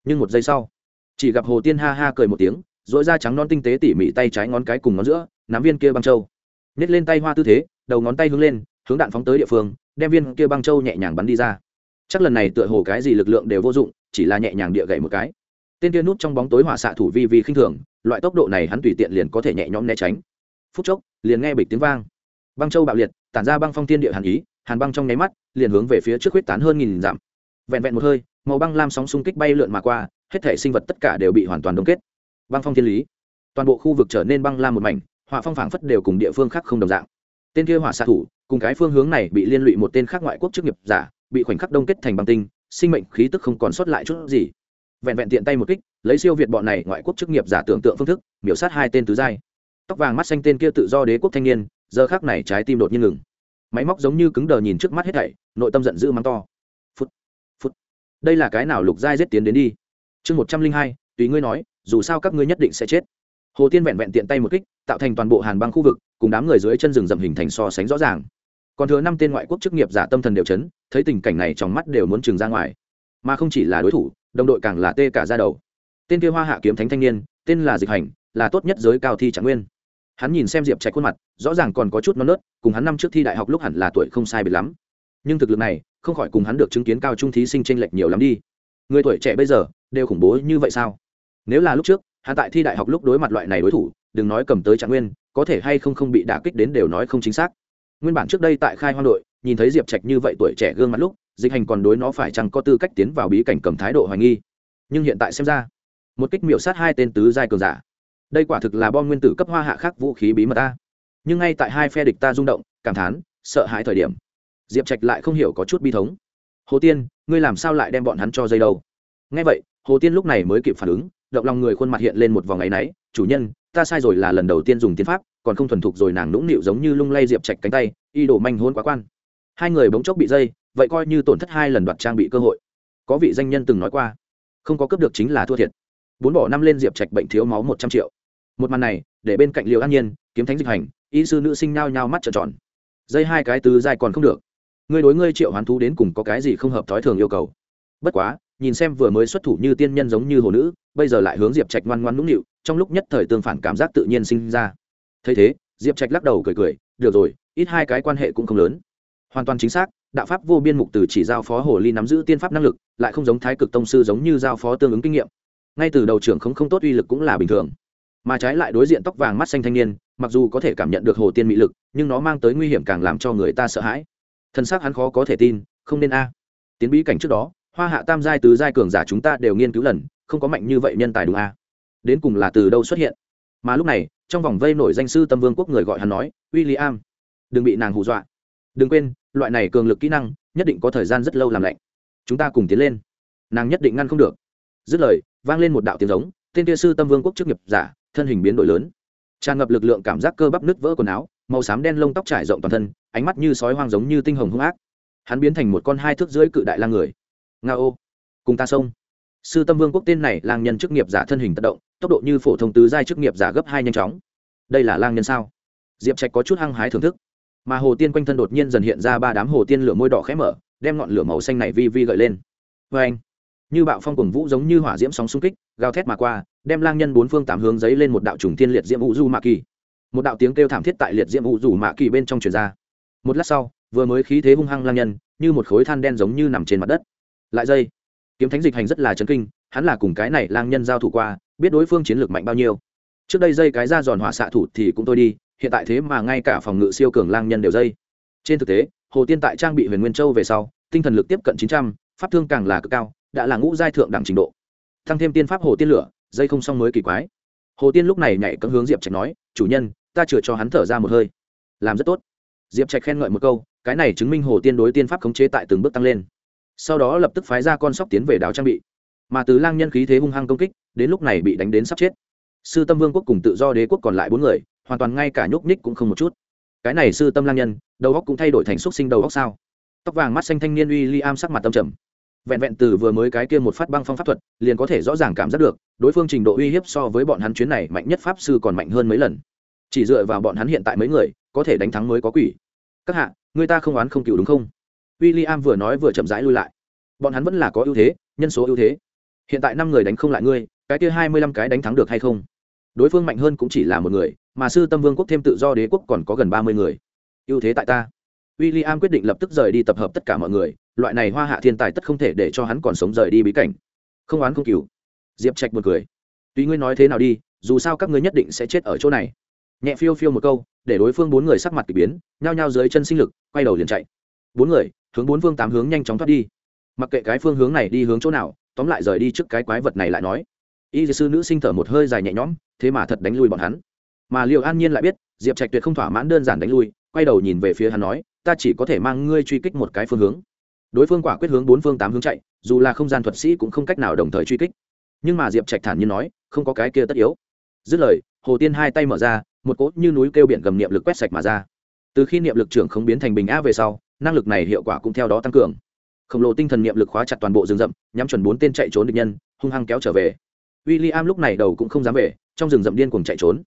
Nhưng một giây sau, chỉ gặp hồ tiên ha ha cười một tiếng dỗi da trắng non tinh tế tỉ mỉ tay trái ngón cái cùng ngón giữa, nắm viên kia băng châu. Nhét lên tay hoa tư thế, đầu ngón tay hướng lên, hướng đạn phóng tới địa phương, đem viên kia băng châu nhẹ nhàng bắn đi ra. Chắc lần này tựa hồ cái gì lực lượng đều vô dụng, chỉ là nhẹ nhàng địa gậy một cái. Tên kia nút trong bóng tối hỏa xạ thủ vi vi khinh thường, loại tốc độ này hắn tùy tiện liền có thể nhẹ nhõm né tránh phút chốc, liền nghe bịch tiếng vang. Băng châu bạo liệt, tản ra băng phong tiên địa hàn ý, hàn băng trong nháy mắt, liền hướng về phía trước huyết tán hơn nghìn dặm. Vẹn vẹn một hơi, màu băng lam sóng xung kích bay lượn mà qua, hết thể sinh vật tất cả đều bị hoàn toàn đông kết. Băng phong thiên lý, toàn bộ khu vực trở nên băng lam một mảnh, hỏa phong phảng phất đều cùng địa phương khác không đồng dạng. Tên kia hỏa xạ thủ, cùng cái phương hướng này bị liên lụy một tên khác ngoại quốc chức nghiệp giả, bị khoảnh khắc đông kết thành băng tinh, sinh mệnh khí tức không còn sót lại chút gì. Vẹn vẹn tiện tay một kích, lấy siêu việt bọn này ngoại quốc chức nghiệp giả tưởng tượng phương thức, miểu sát hai tên tứ giai tóc vàng mắt xanh tên kia tự do đế quốc thanh niên, giờ khác này trái tim đột nhiên ngừng. Máy móc giống như cứng đờ nhìn trước mắt hết thảy, nội tâm giận dữ mắng to. Phút phút. Đây là cái nào lục giai giết tiến đến đi? Chương một trăm linh hai, tùy ngươi nói, dù sao các ngươi nhất định sẽ chết. Hồ tiên vẹn vẹn tiện tay một kích, tạo thành toàn bộ hàn băng khu vực, cùng đám người dưới chân rừng rậm hình thành so sánh rõ ràng. Còn thừa năm tên ngoại quốc chức nghiệp giả tâm thần đều chấn, thấy tình cảnh này trong mắt đều muốn trừng ra ngoài. Mà không chỉ là đối thủ, đồng đội càng là tê cả ra đầu. Tên kia hoa hạ kiếm thánh thanh niên, tên là dịch hành, là tốt nhất giới cao thi trạng nguyên hắn nhìn xem diệp trạch khuôn mặt, rõ ràng còn có chút non nớt, cùng hắn năm trước thi đại học lúc hẳn là tuổi không sai biệt lắm. Nhưng thực lực này, không khỏi cùng hắn được chứng kiến cao trung thí sinh tranh lệch nhiều lắm đi. Người tuổi trẻ bây giờ, đều khủng bố như vậy sao? Nếu là lúc trước, hắn tại thi đại học lúc đối mặt loại này đối thủ, đừng nói cầm tới trạng nguyên, có thể hay không không bị đả kích đến đều nói không chính xác. Nguyên bản trước đây tại khai hoang đội, nhìn thấy diệp trạch như vậy tuổi trẻ gương mặt lúc, dịch hành còn đối nó phải chăng có tư cách tiến vào bí cảnh cầm thái độ hoài nghi. Nhưng hiện tại xem ra, một kích miểu sát hai tên tứ giai cường giả đây quả thực là bom nguyên tử cấp hoa hạ khác vũ khí bí mật ta. Nhưng ngay tại hai phe địch ta rung động, cảm thán, sợ hãi thời điểm, diệp trạch lại không hiểu có chút bi thống. Hồ tiên, ngươi làm sao lại đem bọn hắn cho dây đâu? Ngay vậy, hồ tiên lúc này mới kịp phản ứng, động lòng người khuôn mặt hiện lên một vòng áy náy, chủ nhân, ta sai rồi là lần đầu tiên dùng tiến pháp, còn không thuần thục rồi nàng nũng nịu giống như lung lay diệp trạch cánh tay, y đổ manh hôn quá quan. Hai người bỗng chốc bị dây, vậy coi như tổn thất hai lần đoạt trang bị cơ hội. Có vị danh nhân từng nói qua, không có cấp được chính là thua thiệt. Bốn bỏ năm lên diệp trạch bệnh thiếu máu một trăm triệu một màn này để bên cạnh liều an nhiên kiếm thánh dịch hành y sư nữ sinh nhao nhao mắt trợn tròn dây hai cái tứ dài còn không được ngươi đối ngươi triệu hoán thú đến cùng có cái gì không hợp thói thường yêu cầu bất quá nhìn xem vừa mới xuất thủ như tiên nhân giống như hồ nữ bây giờ lại hướng diệp trạch ngoan ngoan nũng nịu trong lúc nhất thời tương phản cảm giác tự nhiên sinh ra thấy thế diệp trạch lắc đầu cười cười được rồi ít hai cái quan hệ cũng không lớn hoàn toàn chính xác đạo pháp vô biên mục từ chỉ giao phó hồ ly nắm giữ tiên pháp năng lực lại không giống thái cực tông sư giống như giao phó tương ứng kinh nghiệm ngay từ đầu trưởng không không tốt uy lực cũng là bình thường mà trái lại đối diện tóc vàng mắt xanh thanh niên, mặc dù có thể cảm nhận được hồ tiên mỹ lực, nhưng nó mang tới nguy hiểm càng làm cho người ta sợ hãi. Thân xác hắn khó có thể tin, không nên a. Tiến bí cảnh trước đó, hoa hạ tam giai tứ giai cường giả chúng ta đều nghiên cứu lần, không có mạnh như vậy nhân tài đúng a. Đến cùng là từ đâu xuất hiện? Mà lúc này, trong vòng vây nổi danh sư tâm vương quốc người gọi hắn nói w i l l i am đừng bị nàng hù dọa. Đừng quên, loại này cường lực kỹ năng, nhất định có thời gian rất lâu làm lạnh. Chúng ta cùng tiến lên. Nàng nhất định ngăn không được. Dứt lời, vang lên một đạo tiếng giống, tên kia sư tâm vương quốc chức nghiệp giả thân hình biến đổi lớn. Tràn ngập lực lượng cảm giác cơ bắp nứt vỡ quần áo, màu xám đen lông tóc trải rộng toàn thân, ánh mắt như sói hoang giống như tinh hồng hung ác. Hắn biến thành một con hai thước dưới cự đại lang người. Nga ô cùng ta xông. Sư tâm vương quốc tên này lang nhân chức nghiệp giả thân hình tận động, tốc độ như phổ thông tứ giai chức nghiệp giả gấp hai nhanh chóng. Đây là lang nhân sao? Diệp trạch có chút hăng hái thưởng thức. Mà hồ tiên quanh thân đột nhiên dần hiện ra ba đám hồ tiên lửa môi đỏ khẽ mở, đem ngọn lửa màu xanh này vi vi gợi lên. Vê anh như bạo phong cùng vũ giống như hỏa diễm sóng xung kích, gào thét mà qua, đem lang nhân bốn phương tám hướng giấy lên một đạo trùng tiên liệt diễm vũ du mạ kỳ. Một đạo tiếng kêu thảm thiết tại liệt diễm vũ du mạ kỳ bên trong truyền ra. Một lát sau, vừa mới khí thế hung hăng lang nhân, như một khối than đen giống như nằm trên mặt đất. Lại dây, kiếm thánh dịch hành rất là chấn kinh, hắn là cùng cái này lang nhân giao thủ qua, biết đối phương chiến lược mạnh bao nhiêu. Trước đây dây cái ra giòn hỏa xạ thủ thì cũng tôi đi, hiện tại thế mà ngay cả phòng ngự siêu cường lang nhân đều dây. Trên thực tế, hồ tiên tại trang bị huyền nguyên châu về sau, tinh thần lực tiếp cận chín trăm, pháp thương càng là cực cao đã là ngũ giai thượng đẳng trình độ. Thăng thêm tiên pháp hồ tiên lửa, dây không xong mới kỳ quái. Hồ tiên lúc này nhảy cấm hướng diệp trạch nói, chủ nhân, ta chừa cho hắn thở ra một hơi. Làm rất tốt. Diệp trạch khen ngợi một câu, cái này chứng minh hồ tiên đối tiên pháp khống chế tại từng bước tăng lên. Sau đó lập tức phái ra con sóc tiến về đảo trang bị. Mà từ lang nhân khí thế hung hăng công kích, đến lúc này bị đánh đến sắp chết. Sư tâm vương quốc cùng tự do đế quốc còn lại bốn người, hoàn toàn ngay cả nhúc nhích cũng không một chút. Cái này sư tâm lang nhân, đầu góc cũng thay đổi thành xúc sinh đầu góc sao? Tóc vàng mắt xanh thanh niên uy li am sắc mặt tâm trầm vẹn vẹn từ vừa mới cái kia một phát băng phong pháp thuật, liền có thể rõ ràng cảm giác được, đối phương trình độ uy hiếp so với bọn hắn chuyến này mạnh nhất pháp sư còn mạnh hơn mấy lần. Chỉ dựa vào bọn hắn hiện tại mấy người, có thể đánh thắng mới có quỷ. Các hạ, người ta không oán không cựu đúng không? W i l l i am vừa nói vừa chậm rãi lui lại. Bọn hắn vẫn là có ưu thế, nhân số ưu thế. Hiện tại năm người đánh không lại ngươi, cái kia hai mươi lăm cái đánh thắng được hay không? Đối phương mạnh hơn cũng chỉ là một người, mà sư tâm vương quốc thêm tự do đế quốc còn có gần ba mươi người. Ưu thế tại ta. W i l l i am quyết định lập tức rời đi tập hợp tất cả mọi người loại này hoa hạ thiên tài tất không thể để cho hắn còn sống rời đi bí cảnh. Không oán không cừu. Diệp trạch một cười. Tuy ngươi nói thế nào đi, dù sao các ngươi nhất định sẽ chết ở chỗ này. Nhẹ phiêu phiêu một câu, để đối phương bốn người sắc mặt k ỳ biến, nhao nhao dưới chân sinh lực, quay đầu liền chạy. Bốn người, hướng bốn phương tám hướng nhanh chóng thoát đi. Mặc kệ cái phương hướng này đi hướng chỗ nào, tóm lại rời đi trước cái quái vật này lại nói. Y sư nữ sinh thở một hơi dài nhẹ nhõm, thế mà thật đánh lui bọn hắn. Mà liệu an nhiên lại biết, diệp trạch tuyệt không thỏa mãn đơn giản đánh lui, quay đầu nhìn về phía hắn nói, ta chỉ có thể mang ngươi truy kích một cái phương hướng đối phương quả quyết hướng bốn phương tám hướng chạy, dù là không gian thuật sĩ cũng không cách nào đồng thời truy kích. Nhưng mà diệp trạch thản nhiên nói, không có cái kia tất yếu. Dứt lời, hồ tiên hai tay mở ra, một cốt như núi kêu biển gầm niệm lực quét sạch mà ra. Từ khi niệm lực trưởng không biến thành bình a về sau, năng lực này hiệu quả cũng theo đó tăng cường. Khổng lồ tinh thần niệm lực khóa chặt toàn bộ rừng rậm, nhắm chuẩn bốn tên chạy trốn địch nhân, hung hăng kéo trở về. W i l l i am lúc này đầu cũng không dám về, trong rừng rậm điên cuồng chạy trốn.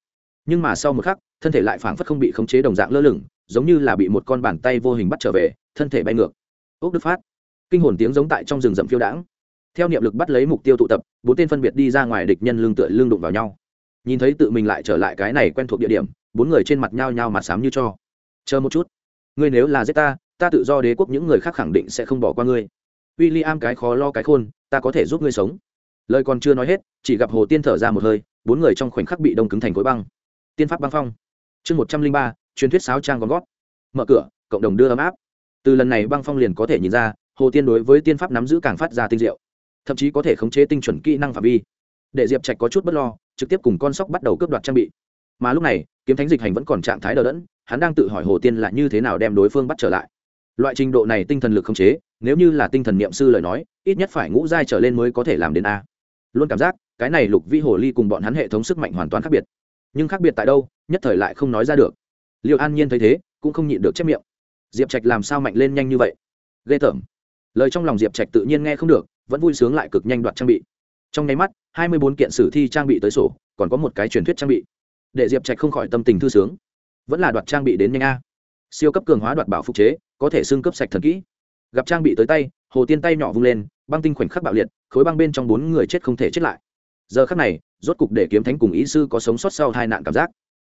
Nhưng mà sau một khắc, thân thể lại phảng phất không bị khống chế đồng dạng lơ lửng, giống như là bị một con bàn tay vô hình bắt trở về, thân thể bay ngược ốc đức phát. Kinh hồn tiếng giống tại trong rừng rậm phiêu đãng. Theo niệm lực bắt lấy mục tiêu tụ tập, bốn tên phân biệt đi ra ngoài địch nhân lương tựa lương đụng vào nhau. Nhìn thấy tự mình lại trở lại cái này quen thuộc địa điểm, bốn người trên mặt nhao nhao mặt xám như cho. Chờ một chút. Ngươi nếu là giết ta ta tự do đế quốc những người khác khẳng định sẽ không bỏ qua ngươi. W i l l i am cái khó lo cái khôn, ta có thể giúp ngươi sống. Lời còn chưa nói hết, chỉ gặp hồ tiên thở ra một hơi, bốn người trong khoảnh khắc bị đông cứng thành khối băng. Tiên pháp băng phong. Chương một trăm linh ba, truyền thuyết sáo trang con gót mở cửa, cộng đồng đưa ấm áp từ lần này băng phong liền có thể nhìn ra, hồ tiên đối với tiên pháp nắm giữ càng phát ra tinh diệu, thậm chí có thể khống chế tinh chuẩn kỹ năng phạm vi. Để diệp trạch có chút bất lo, trực tiếp cùng con sóc bắt đầu cướp đoạt trang bị. Mà lúc này, kiếm thánh dịch hành vẫn còn trạng thái đờ đẫn, hắn đang tự hỏi hồ tiên là như thế nào đem đối phương bắt trở lại. Loại trình độ này tinh thần lực khống chế, nếu như là tinh thần niệm sư lời nói, ít nhất phải ngũ giai trở lên mới có thể làm đến a. Luôn cảm giác, cái này lục vi hồ ly cùng bọn hắn hệ thống sức mạnh hoàn toàn khác biệt. Nhưng khác biệt tại đâu, nhất thời lại không nói ra được. Liệu an nhiên thấy thế, cũng không nhịn được chép miệng diệp trạch làm sao mạnh lên nhanh như vậy? Ghê tởm. Lời trong lòng diệp trạch tự nhiên nghe không được, vẫn vui sướng lại cực nhanh đoạt trang bị. Trong nháy mắt, hai mươi bốn kiện sử thi trang bị tới sổ, còn có một cái truyền thuyết trang bị. Để diệp trạch không khỏi tâm tình thư sướng. Vẫn là đoạt trang bị đến nhanh a. Siêu cấp cường hóa đoạt bảo phục chế, có thể xưng cấp sạch thần kỹ. Gặp trang bị tới tay, hồ tiên tay nhỏ vung lên, băng tinh khoảnh khắc bạo liệt, khối băng bên trong bốn người chết không thể chết lại. Giờ khắc này, rốt cục để kiếm thánh cùng ý sư có sống sót sau hai nạn cảm giác.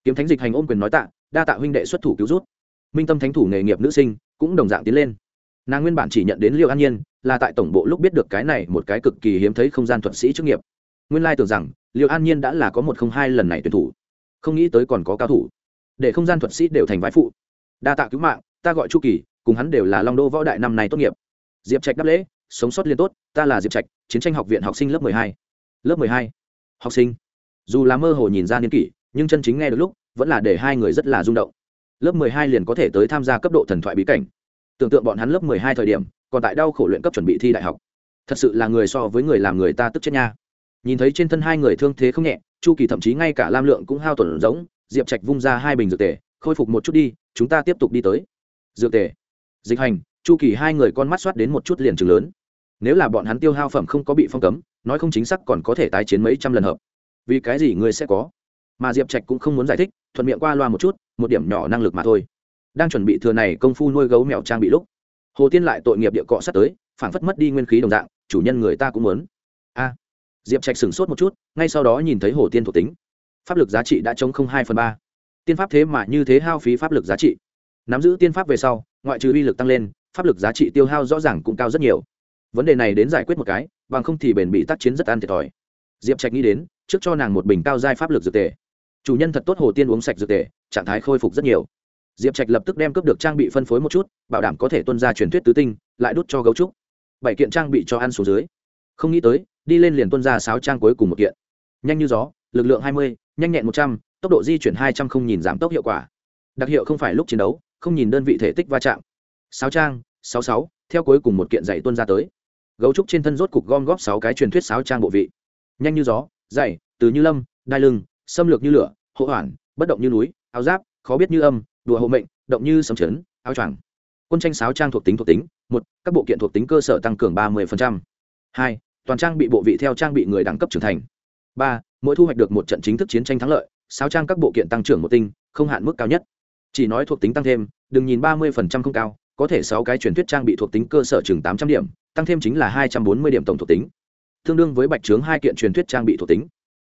Kiếm thánh dịch hành ôm quyền nói tạ, đa tạ huynh đệ xuất thủ cứu rút minh tâm thánh thủ nghề nghiệp nữ sinh, cũng đồng dạng tiến lên. Nàng nguyên bản chỉ nhận đến liêu an nhiên, là tại tổng bộ lúc biết được cái này một cái cực kỳ hiếm thấy không gian thuật sĩ chức nghiệp. Nguyên lai tưởng rằng, liêu an nhiên đã là có một không hai lần này tuyển thủ. Không nghĩ tới còn có cao thủ. Để không gian thuật sĩ đều thành vái phụ. Đa tạ cứu mạng, ta gọi chu kỳ, cùng hắn đều là long đô võ đại năm này tốt nghiệp. Diệp trạch đáp lễ, sống sót liên tốt, ta là diệp trạch, chiến tranh học viện học sinh lớp mười hai. Lớp mười hai. Học sinh. Dù là mơ hồ nhìn ra niên kỷ, nhưng chân chính nghe được lúc, vẫn là để hai người rất là rung động lớp mười hai liền có thể tới tham gia cấp độ thần thoại bí cảnh. Tưởng tượng bọn hắn lớp mười hai thời điểm, còn tại đau khổ luyện cấp chuẩn bị thi đại học. Thật sự là người so với người làm người ta tức chết nha. Nhìn thấy trên thân hai người thương thế không nhẹ, chu kỳ thậm chí ngay cả lam lượng cũng hao tổn giống, diệp trạch vung ra hai bình dược tề, khôi phục một chút đi, chúng ta tiếp tục đi tới. Dược tề. Dịch hành, chu kỳ hai người con mắt soát đến một chút liền chừng lớn. Nếu là bọn hắn tiêu hao phẩm không có bị phong cấm, nói không chính xác còn có thể tái chiến mấy trăm lần hợp. Vì cái gì ngươi sẽ có? Mà diệp trạch cũng không muốn giải thích, thuận miệng qua loa một chút một điểm nhỏ năng lực mà thôi. Đang chuẩn bị thừa này công phu nuôi gấu mèo trang bị lúc, hồ tiên lại tội nghiệp địa cọ sắp tới phản phất mất đi nguyên khí đồng dạng, chủ nhân người ta cũng muốn. A, diệp trạch sửng sốt một chút, ngay sau đó nhìn thấy hồ tiên thuộc tính. Pháp lực giá trị đã chống không hai phần ba. Tiên pháp thế mà như thế hao phí pháp lực giá trị. Nắm giữ tiên pháp về sau, ngoại trừ uy lực tăng lên, pháp lực giá trị tiêu hao rõ ràng cũng cao rất nhiều. Vấn đề này đến giải quyết một cái, bằng không thì bền bị tác chiến rất ăn thiệt thòi. Diệp trạch nghĩ đến, trước cho nàng một bình cao giai pháp lực dược tề chủ nhân thật tốt hồ tiên uống sạch dược tề, trạng thái khôi phục rất nhiều. Diệp trạch lập tức đem cướp được trang bị phân phối một chút, bảo đảm có thể tuân ra truyền thuyết tứ tinh, lại đút cho gấu trúc. Bảy kiện trang bị cho ăn xuống dưới. Không nghĩ tới, đi lên liền tuân ra sáu trang cuối cùng một kiện. Nhanh như gió, lực lượng hai mươi, nhanh nhẹn một trăm, tốc độ di chuyển hai trăm không nhìn giảm tốc hiệu quả. Đặc hiệu không phải lúc chiến đấu, không nhìn đơn vị thể tích va chạm. Sáu trang, sáu sáu, theo cuối cùng một kiện dạy tuân ra tới. Gấu trúc trên thân rốt cục gom góp sáu cái truyền thuyết sáu trang bộ vị. Nhanh như gió dày từ như lâm, đai lưng xâm lược như lửa hộ hoàn bất động như núi, áo giáp, khó biết như âm, đùa hộ mệnh, động như sấm chấn, áo choàng. Quân tranh sáo trang thuộc tính thuộc tính, một, các bộ kiện thuộc tính cơ sở tăng cường ba mươi hai, toàn trang bị bộ vị theo trang bị người đẳng cấp trưởng thành. Ba, mỗi thu hoạch được một trận chính thức chiến tranh thắng lợi, sáo trang các bộ kiện tăng trưởng một tinh, không hạn mức cao nhất. Chỉ nói thuộc tính tăng thêm, đừng nhìn ba mươi không cao, có thể sáu cái truyền thuyết trang bị thuộc tính cơ sở chừng tám trăm điểm, tăng thêm chính là hai trăm bốn mươi điểm tổng thuộc tính. Tương đương với bạch trướng hai kiện truyền thuyết trang bị thuộc tính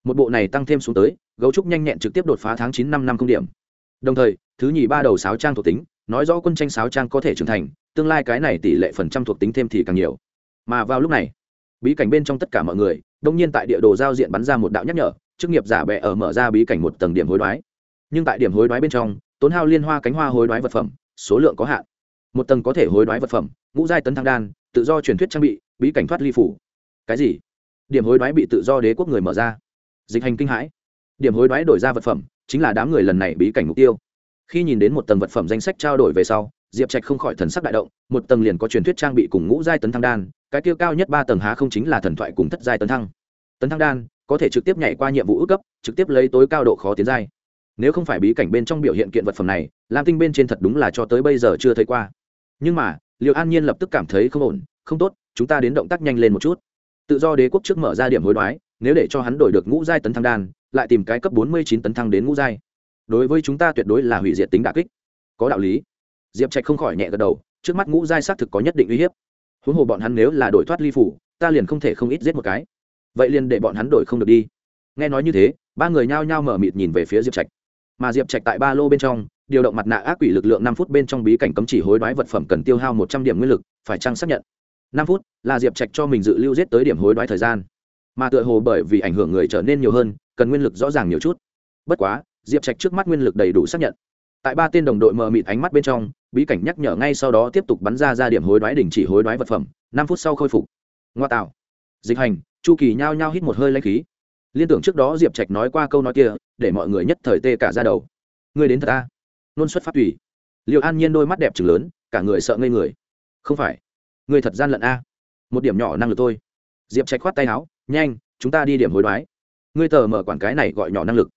một bộ này tăng thêm xuống tới, gấu trúc nhanh nhẹn trực tiếp đột phá tháng chín năm năm không điểm. Đồng thời, thứ nhì ba đầu sáo trang thuộc tính, nói rõ quân tranh sáo trang có thể trưởng thành, tương lai cái này tỷ lệ phần trăm thuộc tính thêm thì càng nhiều. Mà vào lúc này, bí cảnh bên trong tất cả mọi người, đông nhiên tại địa đồ giao diện bắn ra một đạo nhắc nhở, chức nghiệp giả bẹ ở mở ra bí cảnh một tầng điểm hối đoái. Nhưng tại điểm hối đoái bên trong, tốn hao liên hoa cánh hoa hối đoái vật phẩm, số lượng có hạn. Một tầng có thể hối đoái vật phẩm, ngũ giai tấn thăng đan, tự do truyền thuyết trang bị, bí cảnh thoát ly phủ. Cái gì? Điểm hối đoái bị tự do đế quốc người mở ra dịch hành kinh hãi. Điểm hối đoái đổi ra vật phẩm, chính là đám người lần này bí cảnh mục tiêu. Khi nhìn đến một tầng vật phẩm danh sách trao đổi về sau, diệp trạch không khỏi thần sắc đại động, một tầng liền có truyền thuyết trang bị cùng ngũ giai tấn thăng đan, cái tiêu cao nhất ba tầng há không chính là thần thoại cùng thất giai tấn thăng. Tấn thăng đan, có thể trực tiếp nhảy qua nhiệm vụ ước cấp, trực tiếp lấy tối cao độ khó tiến giai. Nếu không phải bí cảnh bên trong biểu hiện kiện vật phẩm này, lam tinh bên trên thật đúng là cho tới bây giờ chưa thấy qua. Nhưng mà liệu an nhiên lập tức cảm thấy không ổn, không tốt, chúng ta đến động tác nhanh lên một chút. Tự do đế quốc trước mở ra điểm hối đoái nếu để cho hắn đổi được ngũ giai tấn thăng đan, lại tìm cái cấp bốn mươi chín tấn thăng đến ngũ giai. Đối với chúng ta tuyệt đối là hủy diệt tính đà kích. Có đạo lý. Diệp trạch không khỏi nhẹ gật đầu, trước mắt ngũ giai xác thực có nhất định uy hiếp. Huống hồ bọn hắn nếu là đổi thoát ly phủ, ta liền không thể không ít giết một cái. Vậy liền để bọn hắn đổi không được đi. Nghe nói như thế, ba người nhao nhao mở mịt nhìn về phía diệp trạch. Mà diệp trạch tại ba lô bên trong, điều động mặt nạ ác quỷ lực lượng năm phút bên trong bí cảnh cấm chỉ hối đoái vật phẩm cần tiêu hao một trăm điểm nguyên lực, phải chăng xác nhận? Năm phút là diệp trạch cho mình dự lưu giết tới điểm hối đoái thời gian mà tựa hồ bởi vì ảnh hưởng người trở nên nhiều hơn, cần nguyên lực rõ ràng nhiều chút. Bất quá, diệp trạch trước mắt nguyên lực đầy đủ xác nhận. Tại ba tên đồng đội mờ mịt ánh mắt bên trong, bí cảnh nhắc nhở ngay sau đó tiếp tục bắn ra ra điểm hối đoái đình chỉ hối đoái vật phẩm, năm phút sau khôi phục. Ngoa tạo. Dịch hành, chu kỳ nhao nhao hít một hơi lanh khí. Liên tưởng trước đó diệp trạch nói qua câu nói kia, để mọi người nhất thời tê cả ra đầu. Người đến thật ta nôn xuất phát tùy. Liệu an nhiên đôi mắt đẹp chừng lớn, cả người sợ ngây người. Không phải. Người thật gian lận a. Một điểm nhỏ năng lực thôi. Diệp trạch khoát tay áo nhanh, chúng ta đi điểm hối đoái. Ngươi tờ mở quản cái này gọi nhỏ năng lực.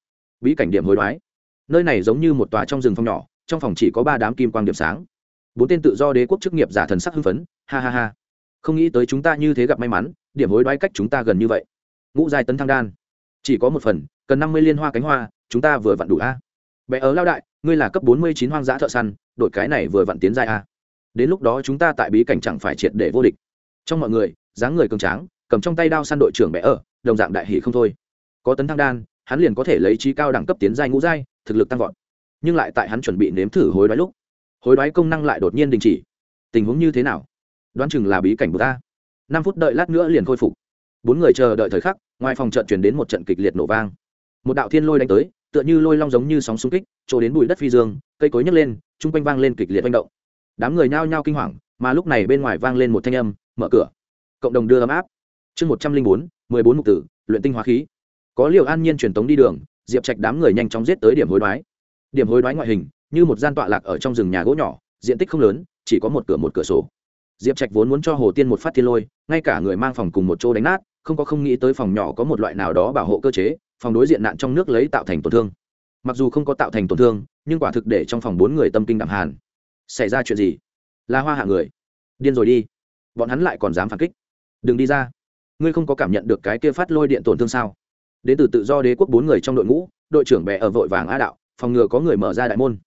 Bí cảnh điểm hối đoái. Nơi này giống như một tòa trong rừng phong nhỏ, trong phòng chỉ có ba đám kim quang điểm sáng. Bốn tên tự do đế quốc chức nghiệp giả thần sắc hưng phấn, ha ha ha. Không nghĩ tới chúng ta như thế gặp may mắn, điểm hối đoái cách chúng ta gần như vậy. Ngũ giai tấn thăng đan. Chỉ có một phần, cần năm mươi liên hoa cánh hoa, chúng ta vừa vặn đủ a. Bé ớ lao đại, ngươi là cấp bốn mươi chín hoang dã thợ săn đội cái này vừa vặn tiến giai a. Đến lúc đó chúng ta tại bí cảnh chẳng phải triệt để vô địch. Trong mọi người, dáng người cường tráng cầm trong tay đao săn đội trưởng bé ở, đồng dạng đại hỷ không thôi. Có tấn thăng đan, hắn liền có thể lấy trí cao đẳng cấp tiến giai ngũ giai, thực lực tăng vọt. Nhưng lại tại hắn chuẩn bị nếm thử hối đoái lúc, hối đoái công năng lại đột nhiên đình chỉ. Tình huống như thế nào? Đoán chừng là bí cảnh của ta. Năm phút đợi lát nữa liền khôi phục. Bốn người chờ đợi thời khắc, ngoài phòng trận chuyển đến một trận kịch liệt nổ vang. Một đạo thiên lôi đánh tới, tựa như lôi long giống như sóng xung kích, trổ đến bụi đất phi dương, cây cối nhấc lên, chung quanh vang lên kịch liệt manh động. Đám người nhao nhao kinh hoàng, mà lúc này bên ngoài vang lên một thanh âm, mở cửa. Cộng đồng đưa ấm áp chương một trăm linh bốn, mười bốn mục tử, luyện tinh hóa khí. Có liều an nhiên truyền tống đi đường, diệp trạch đám người nhanh chóng giết tới điểm hối đoái. Điểm hối đoái ngoại hình, như một gian tọa lạc ở trong rừng nhà gỗ nhỏ, diện tích không lớn, chỉ có một cửa một cửa sổ. Diệp trạch vốn muốn cho hồ tiên một phát thiên lôi, ngay cả người mang phòng cùng một chỗ đánh nát, không có không nghĩ tới phòng nhỏ có một loại nào đó bảo hộ cơ chế, phòng đối diện nạn trong nước lấy tạo thành tổn thương. Mặc dù không có tạo thành tổn thương, nhưng quả thực để trong phòng bốn người tâm kinh đạm hàn. Xảy ra chuyện gì? Là hoa hạ người. Điên rồi đi. Bọn hắn lại còn dám phản kích. Đừng đi ra ngươi không có cảm nhận được cái kia phát lôi điện tổn thương sao? Đến từ tự do đế quốc bốn người trong đội ngũ, đội trưởng bè ở vội vàng a đạo, phòng ngừa có người mở ra đại môn.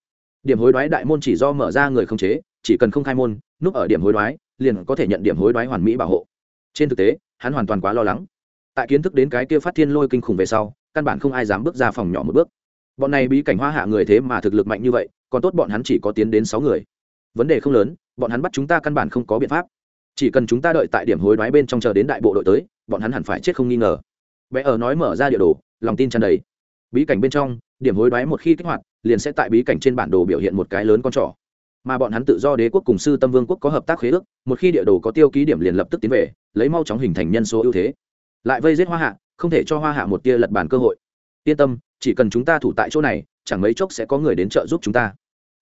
Điểm hối đoái đại môn chỉ do mở ra người không chế, chỉ cần không khai môn, núp ở điểm hối đoái, liền có thể nhận điểm hối đoái hoàn mỹ bảo hộ. Trên thực tế, hắn hoàn toàn quá lo lắng. Tại kiến thức đến cái kia phát thiên lôi kinh khủng về sau, căn bản không ai dám bước ra phòng nhỏ một bước. Bọn này bí cảnh hoa hạ người thế mà thực lực mạnh như vậy, còn tốt bọn hắn chỉ có tiến đến sáu người. Vấn đề không lớn, bọn hắn bắt chúng ta căn bản không có biện pháp chỉ cần chúng ta đợi tại điểm hối đoái bên trong chờ đến đại bộ đội tới, bọn hắn hẳn phải chết không nghi ngờ. Bé ở nói mở ra địa đồ, lòng tin tràn đầy. Bí cảnh bên trong, điểm hối đoái một khi kích hoạt, liền sẽ tại bí cảnh trên bản đồ biểu hiện một cái lớn con trỏ. Mà bọn hắn tự do đế quốc cùng sư tâm vương quốc có hợp tác khế ước, một khi địa đồ có tiêu ký điểm liền lập tức tiến về, lấy mau chóng hình thành nhân số ưu thế. Lại vây giết hoa hạ, không thể cho hoa hạ một tia lật bàn cơ hội. Yên tâm, chỉ cần chúng ta thủ tại chỗ này, chẳng mấy chốc sẽ có người đến trợ giúp chúng ta.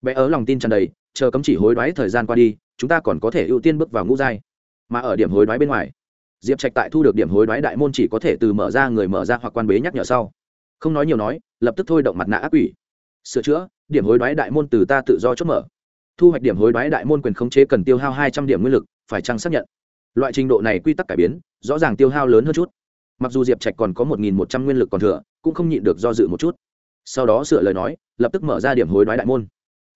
Bé ớ lòng tin tràn đầy, chờ cấm chỉ hối đoái thời gian qua đi chúng ta còn có thể ưu tiên bước vào ngũ giai, mà ở điểm hối đoái bên ngoài, diệp trạch tại thu được điểm hối đoái đại môn chỉ có thể từ mở ra người mở ra hoặc quan bế nhắc nhở sau. Không nói nhiều nói, lập tức thôi động mặt nạ ác quỷ. Sửa chữa, điểm hối đoái đại môn từ ta tự do chốt mở. Thu hoạch điểm hối đoái đại môn quyền khống chế cần tiêu hao hai trăm điểm nguyên lực, phải chăng xác nhận? Loại trình độ này quy tắc cải biến, rõ ràng tiêu hao lớn hơn chút. Mặc dù diệp trạch còn có một nghìn một trăm nguyên lực còn thừa, cũng không nhịn được do dự một chút. Sau đó sửa lời nói, lập tức mở ra điểm hối đoái đại môn.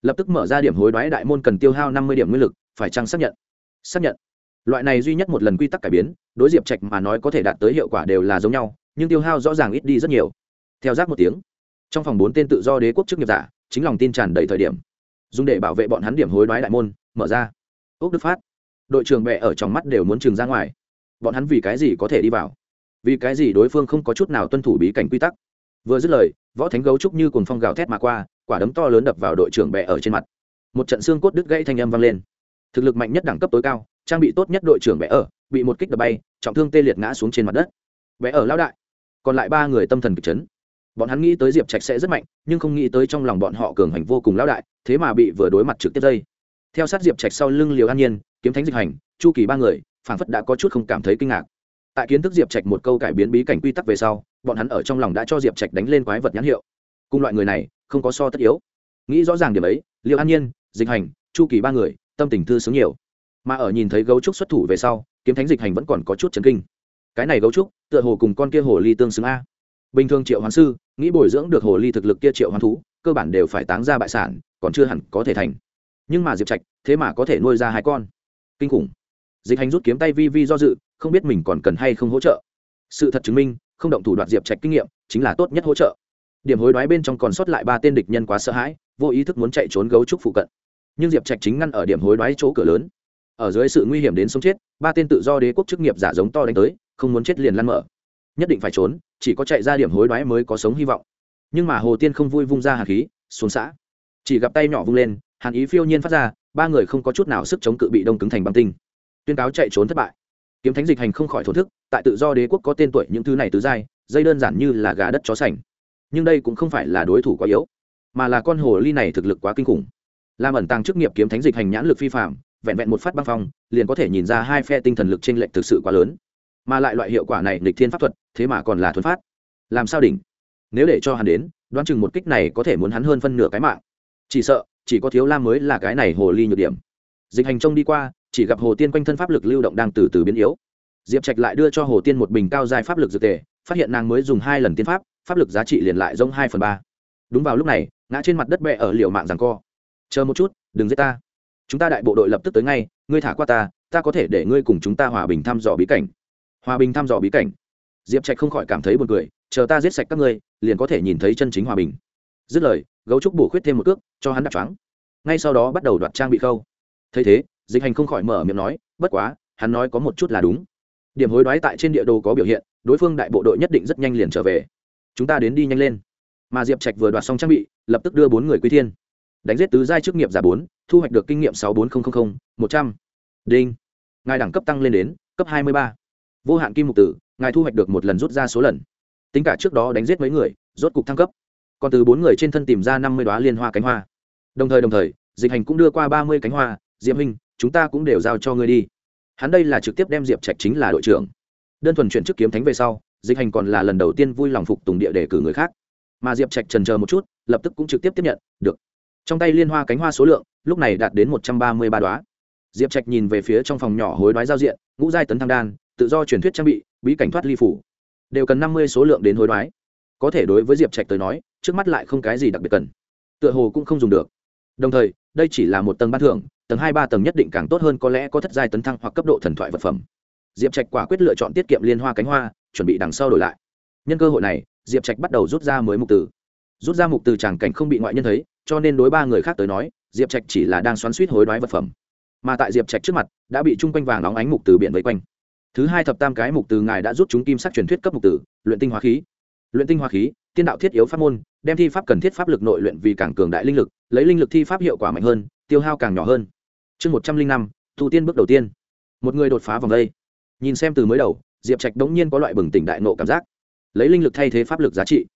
Lập tức mở ra điểm hối đoái đại môn cần tiêu hao năm mươi điểm nguyên lực phải chăng xác nhận? Xác nhận. Loại này duy nhất một lần quy tắc cải biến, đối diệp trạch mà nói có thể đạt tới hiệu quả đều là giống nhau, nhưng tiêu hao rõ ràng ít đi rất nhiều. Theo giác một tiếng, trong phòng bốn tên tự do đế quốc chức nghiệp giả, chính lòng tin tràn đầy thời điểm. Dùng để bảo vệ bọn hắn điểm hối đoái đại môn, mở ra. Ốc đức phát. Đội trưởng bệ ở trong mắt đều muốn trường ra ngoài. Bọn hắn vì cái gì có thể đi vào? Vì cái gì đối phương không có chút nào tuân thủ bí cảnh quy tắc? Vừa dứt lời, võ thánh gấu trúc như cùng phong gào thét mà qua, quả đấm to lớn đập vào đội trưởng bệ ở trên mặt. Một trận xương cốt đứt gãy thanh âm vang lên thực lực mạnh nhất đẳng cấp tối cao, trang bị tốt nhất đội trưởng bệ ở, bị một kích đập bay, trọng thương tê liệt ngã xuống trên mặt đất. Bệ ở lao đại. Còn lại ba người tâm thần kịch chấn. Bọn hắn nghĩ tới diệp trạch sẽ rất mạnh, nhưng không nghĩ tới trong lòng bọn họ cường hành vô cùng lão đại, thế mà bị vừa đối mặt trực tiếp dây. Theo sát diệp trạch sau lưng liều an nhiên, kiếm thánh dịch hành, chu kỳ ba người, phảng phất đã có chút không cảm thấy kinh ngạc. Tại kiến thức diệp trạch một câu cải biến bí cảnh quy tắc về sau, bọn hắn ở trong lòng đã cho diệp trạch đánh lên quái vật nhãn hiệu. Cùng loại người này, không có so tất yếu. Nghĩ rõ ràng điểm ấy, liều an nhiên, dịch hành, chu kỳ ba người tâm tình thư sướng nhiều. Mà ở nhìn thấy gấu trúc xuất thủ về sau, kiếm thánh dịch hành vẫn còn có chút chấn kinh. Cái này gấu trúc, tựa hồ cùng con kia hồ ly tương xứng a. Bình thường triệu hoán sư, nghĩ bồi dưỡng được hồ ly thực lực kia triệu hoán thú, cơ bản đều phải táng ra bại sản, còn chưa hẳn có thể thành. Nhưng mà diệp trạch, thế mà có thể nuôi ra hai con. Kinh khủng. Dịch hành rút kiếm tay vi vi do dự, không biết mình còn cần hay không hỗ trợ. Sự thật chứng minh, không động thủ đoạt diệp trạch kinh nghiệm, chính là tốt nhất hỗ trợ. Điểm hối đoái bên trong còn sót lại ba tên địch nhân quá sợ hãi, vô ý thức muốn chạy trốn gấu trúc phụ cận nhưng diệp trạch chính ngăn ở điểm hối đoái chỗ cửa lớn ở dưới sự nguy hiểm đến sống chết ba tên tự do đế quốc chức nghiệp giả giống to đánh tới không muốn chết liền lăn mở nhất định phải trốn chỉ có chạy ra điểm hối đoái mới có sống hy vọng nhưng mà hồ tiên không vui vung ra hàn khí xuống xã chỉ gặp tay nhỏ vung lên hàn ý phiêu nhiên phát ra ba người không có chút nào sức chống cự bị đông cứng thành băng tinh tuyên cáo chạy trốn thất bại kiếm thánh dịch hành không khỏi thổ thức tại tự do đế quốc có tên tuổi những thứ này tứ giai dây đơn giản như là gà đất chó sành nhưng đây cũng không phải là đối thủ quá yếu mà là con hồ ly này thực lực quá kinh khủng làm ẩn tàng chức nghiệp kiếm thánh dịch hành nhãn lực phi phạm, vẹn vẹn một phát băng phong, liền có thể nhìn ra hai phe tinh thần lực trên lệnh thực sự quá lớn. Mà lại loại hiệu quả này lịch thiên pháp thuật, thế mà còn là thuần phát. Làm sao đỉnh? Nếu để cho hắn đến, đoán chừng một kích này có thể muốn hắn hơn phân nửa cái mạng. Chỉ sợ, chỉ có thiếu lam mới là cái này hồ ly nhược điểm. Dịch hành trông đi qua, chỉ gặp hồ tiên quanh thân pháp lực lưu động đang từ từ biến yếu. Diệp trạch lại đưa cho hồ tiên một bình cao dài pháp lực dược tề, phát hiện nàng mới dùng hai lần tiên pháp pháp lực giá trị liền lại giống hai phần ba. Đúng vào lúc này, ngã trên mặt đất bẹ ở liệu mạng rằng co chờ một chút, đừng giết ta. Chúng ta đại bộ đội lập tức tới ngay, ngươi thả qua ta ta có thể để ngươi cùng chúng ta hòa bình thăm dò bí cảnh. Hòa bình thăm dò bí cảnh. Diệp trạch không khỏi cảm thấy buồn cười, chờ ta giết sạch các ngươi, liền có thể nhìn thấy chân chính hòa bình. Dứt lời, gấu trúc bổ khuyết thêm một cước, cho hắn đặt choáng. Ngay sau đó bắt đầu đoạt trang bị khâu. Thấy thế, dịch hành không khỏi mở miệng nói, bất quá, hắn nói có một chút là đúng. Điểm hối đoái tại trên địa đồ có biểu hiện, đối phương đại bộ đội nhất định rất nhanh liền trở về. Chúng ta đến đi nhanh lên. Mà diệp trạch vừa đoạt xong trang bị, lập tức đưa bốn người quy thiên đánh giết tứ giai chức nghiệp giả bốn, thu hoạch được kinh nghiệm sáu bốn nghìn một trăm. Đinh. Ngài đẳng cấp tăng lên đến cấp hai mươi ba. Vô hạn kim mục tử, ngài thu hoạch được một lần rút ra số lần. Tính cả trước đó đánh giết mấy người, rốt cục thăng cấp. Còn từ bốn người trên thân tìm ra năm mươi đoá liên hoa cánh hoa. Đồng thời đồng thời, dịch hành cũng đưa qua ba mươi cánh hoa, diệp huynh, chúng ta cũng đều giao cho ngươi đi. Hắn đây là trực tiếp đem diệp trạch chính là đội trưởng. Đơn thuần chuyển chức kiếm thánh về sau, dịch hành còn là lần đầu tiên vui lòng phục tùng địa để cử người khác. Mà diệp trạch trần chờ một chút, lập tức cũng trực tiếp tiếp nhận, được trong tay liên hoa cánh hoa số lượng, lúc này đạt đến một trăm ba mươi ba đoá. Diệp trạch nhìn về phía trong phòng nhỏ hối đoái giao diện, ngũ giai tấn thăng đan, tự do truyền thuyết trang bị, bí cảnh thoát ly phủ. Đều cần năm mươi số lượng đến hối đoái. Có thể đối với diệp trạch tới nói, trước mắt lại không cái gì đặc biệt cần. Tựa hồ cũng không dùng được. Đồng thời, đây chỉ là một tầng ban thưởng, tầng hai ba tầng nhất định càng tốt hơn có lẽ có thất giai tấn thăng hoặc cấp độ thần thoại vật phẩm. Diệp trạch quả quyết lựa chọn tiết kiệm liên hoa cánh hoa, chuẩn bị đằng sau đổi lại. Nhân cơ hội này, diệp trạch bắt đầu rút ra mới mục từ. Rút ra mục từ tràng cảnh không bị ngoại nhân thấy cho nên đối ba người khác tới nói, diệp trạch chỉ là đang xoắn suýt hối đoái vật phẩm. Mà tại diệp trạch trước mặt, đã bị chung quanh vàng nóng ánh mục từ biển vây quanh. Thứ hai thập tam cái mục từ ngài đã rút chúng kim sắc truyền thuyết cấp mục từ, luyện tinh hóa khí. Luyện tinh hóa khí, tiên đạo thiết yếu pháp môn, đem thi pháp cần thiết pháp lực nội luyện vì càng cường đại linh lực, lấy linh lực thi pháp hiệu quả mạnh hơn, tiêu hao càng nhỏ hơn. Chương một trăm linh năm thủ tiên bước đầu tiên. Một người đột phá vòng đây. Nhìn xem từ mới đầu, diệp trạch đống nhiên có loại bừng tỉnh đại nộ cảm giác. Lấy linh lực thay thế pháp lực giá trị.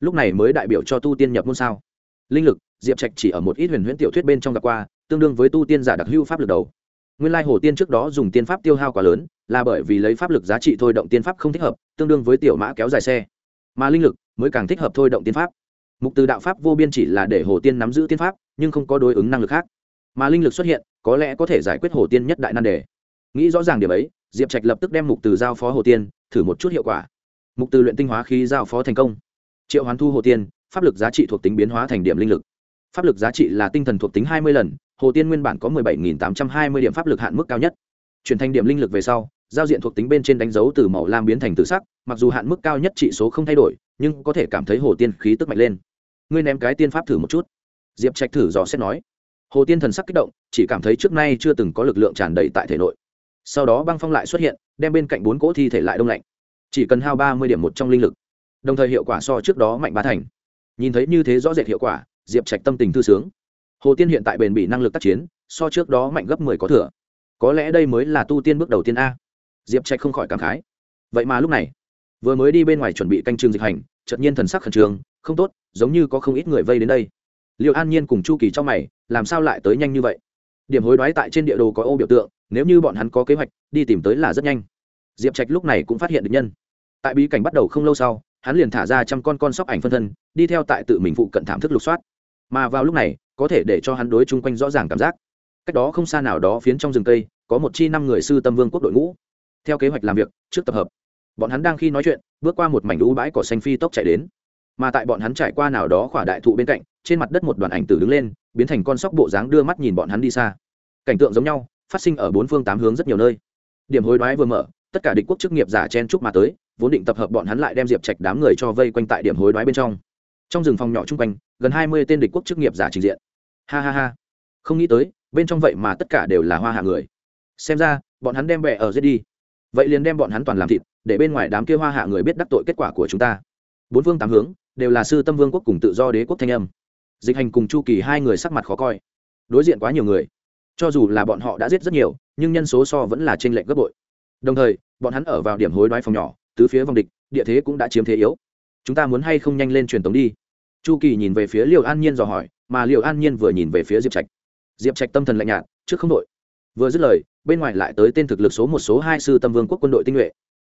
Lúc này mới đại biểu cho tu tiên nhập môn sao? Linh lực diệp trạch chỉ ở một ít huyền huyễn tiểu thuyết bên trong gặp qua, tương đương với tu tiên giả đặc hưu pháp lực đầu. Nguyên lai hồ tiên trước đó dùng tiên pháp tiêu hao quá lớn, là bởi vì lấy pháp lực giá trị thôi động tiên pháp không thích hợp, tương đương với tiểu mã kéo dài xe. Mà linh lực mới càng thích hợp thôi động tiên pháp. Mục từ đạo pháp vô biên chỉ là để hồ tiên nắm giữ tiên pháp, nhưng không có đối ứng năng lực khác. Mà linh lực xuất hiện, có lẽ có thể giải quyết hồ tiên nhất đại nan đề. Nghĩ rõ ràng điểm ấy, diệp trạch lập tức đem mục từ giao phó hồ tiên, thử một chút hiệu quả. Mục từ luyện tinh hóa khí giao phó thành công. Triệu hoán thu hồ tiên, pháp lực giá trị thuộc tính biến hóa thành điểm linh lực pháp lực giá trị là tinh thần thuộc tính hai mươi lần, hồ tiên nguyên bản có mười bảy nghìn tám trăm hai mươi điểm pháp lực hạn mức cao nhất. Chuyển thành điểm linh lực về sau, giao diện thuộc tính bên trên đánh dấu từ màu lam biến thành từ sắc, mặc dù hạn mức cao nhất trị số không thay đổi, nhưng có thể cảm thấy hồ tiên khí tức mạnh lên. Ngươi ném cái tiên pháp thử một chút. Diệp trạch thử dò xét nói. Hồ tiên thần sắc kích động, chỉ cảm thấy trước nay chưa từng có lực lượng tràn đầy tại thể nội. Sau đó băng phong lại xuất hiện, đem bên cạnh bốn cỗ thi thể lại đông lạnh. Chỉ cần hao ba mươi điểm một trong linh lực. Đồng thời hiệu quả so trước đó mạnh ba thành. Nhìn thấy như thế rõ rệt hiệu quả diệp trạch tâm tình thư sướng. Hồ tiên hiện tại bền bỉ năng lực tác chiến, so trước đó mạnh gấp mười có thừa. Có lẽ đây mới là tu tiên bước đầu tiên a. Diệp trạch không khỏi cảm khái. Vậy mà lúc này, vừa mới đi bên ngoài chuẩn bị canh trường dịch hành, chợt nhiên thần sắc khẩn trương, không tốt, giống như có không ít người vây đến đây. Liệu an nhiên cùng chu kỳ trong mày, làm sao lại tới nhanh như vậy? Điểm hối đoái tại trên địa đồ có ô biểu tượng, nếu như bọn hắn có kế hoạch, đi tìm tới là rất nhanh. Diệp trạch lúc này cũng phát hiện được nhân. Tại bí cảnh bắt đầu không lâu sau, hắn liền thả ra trăm con con sóc ảnh phân thân, đi theo tại tự mình phụ cận thảm thức lục soát mà vào lúc này, có thể để cho hắn đối chung quanh rõ ràng cảm giác. Cách đó không xa nào đó phiến trong rừng cây, có một chi năm người sư tâm vương quốc đội ngũ. Theo kế hoạch làm việc, trước tập hợp, bọn hắn đang khi nói chuyện, bước qua một mảnh lũ bãi cỏ xanh phi tốc chạy đến. Mà tại bọn hắn trải qua nào đó khỏa đại thụ bên cạnh, trên mặt đất một đoàn ảnh tử đứng lên, biến thành con sóc bộ dáng đưa mắt nhìn bọn hắn đi xa. Cảnh tượng giống nhau, phát sinh ở bốn phương tám hướng rất nhiều nơi. Điểm hối đoái vừa mở, tất cả địch quốc chức nghiệp giả chen chúc mà tới, vốn định tập hợp bọn hắn lại đem diệp trạch đám người cho vây quanh tại điểm hối đoái bên trong trong rừng phòng nhỏ chung quanh, gần hai mươi tên địch quốc chức nghiệp giả trình diện. Ha ha ha. Không nghĩ tới, bên trong vậy mà tất cả đều là hoa hạ người. Xem ra, bọn hắn đem bẹ ở giết đi. Vậy liền đem bọn hắn toàn làm thịt, để bên ngoài đám kia hoa hạ người biết đắc tội kết quả của chúng ta. Bốn phương tám hướng, đều là sư tâm vương quốc cùng tự do đế quốc thanh âm. Dịch hành cùng chu kỳ hai người sắc mặt khó coi. Đối diện quá nhiều người. Cho dù là bọn họ đã giết rất nhiều, nhưng nhân số so vẫn là t r ê n lệch gấp bội. Đồng thời, bọn hắn ở vào điểm hối đoái phòng nhỏ, tứ phía vòng địch, địa thế cũng đã chiếm thế yếu chúng ta muốn hay không nhanh lên truyền tống đi? Chu kỳ nhìn về phía liệu an nhiên dò hỏi, mà liệu an nhiên vừa nhìn về phía diệp trạch. Diệp trạch tâm thần lạnh nhạt, trước không đội. Vừa dứt lời, bên ngoài lại tới tên thực lực số một, số hai sư tâm vương quốc quân đội tinh nhuệ.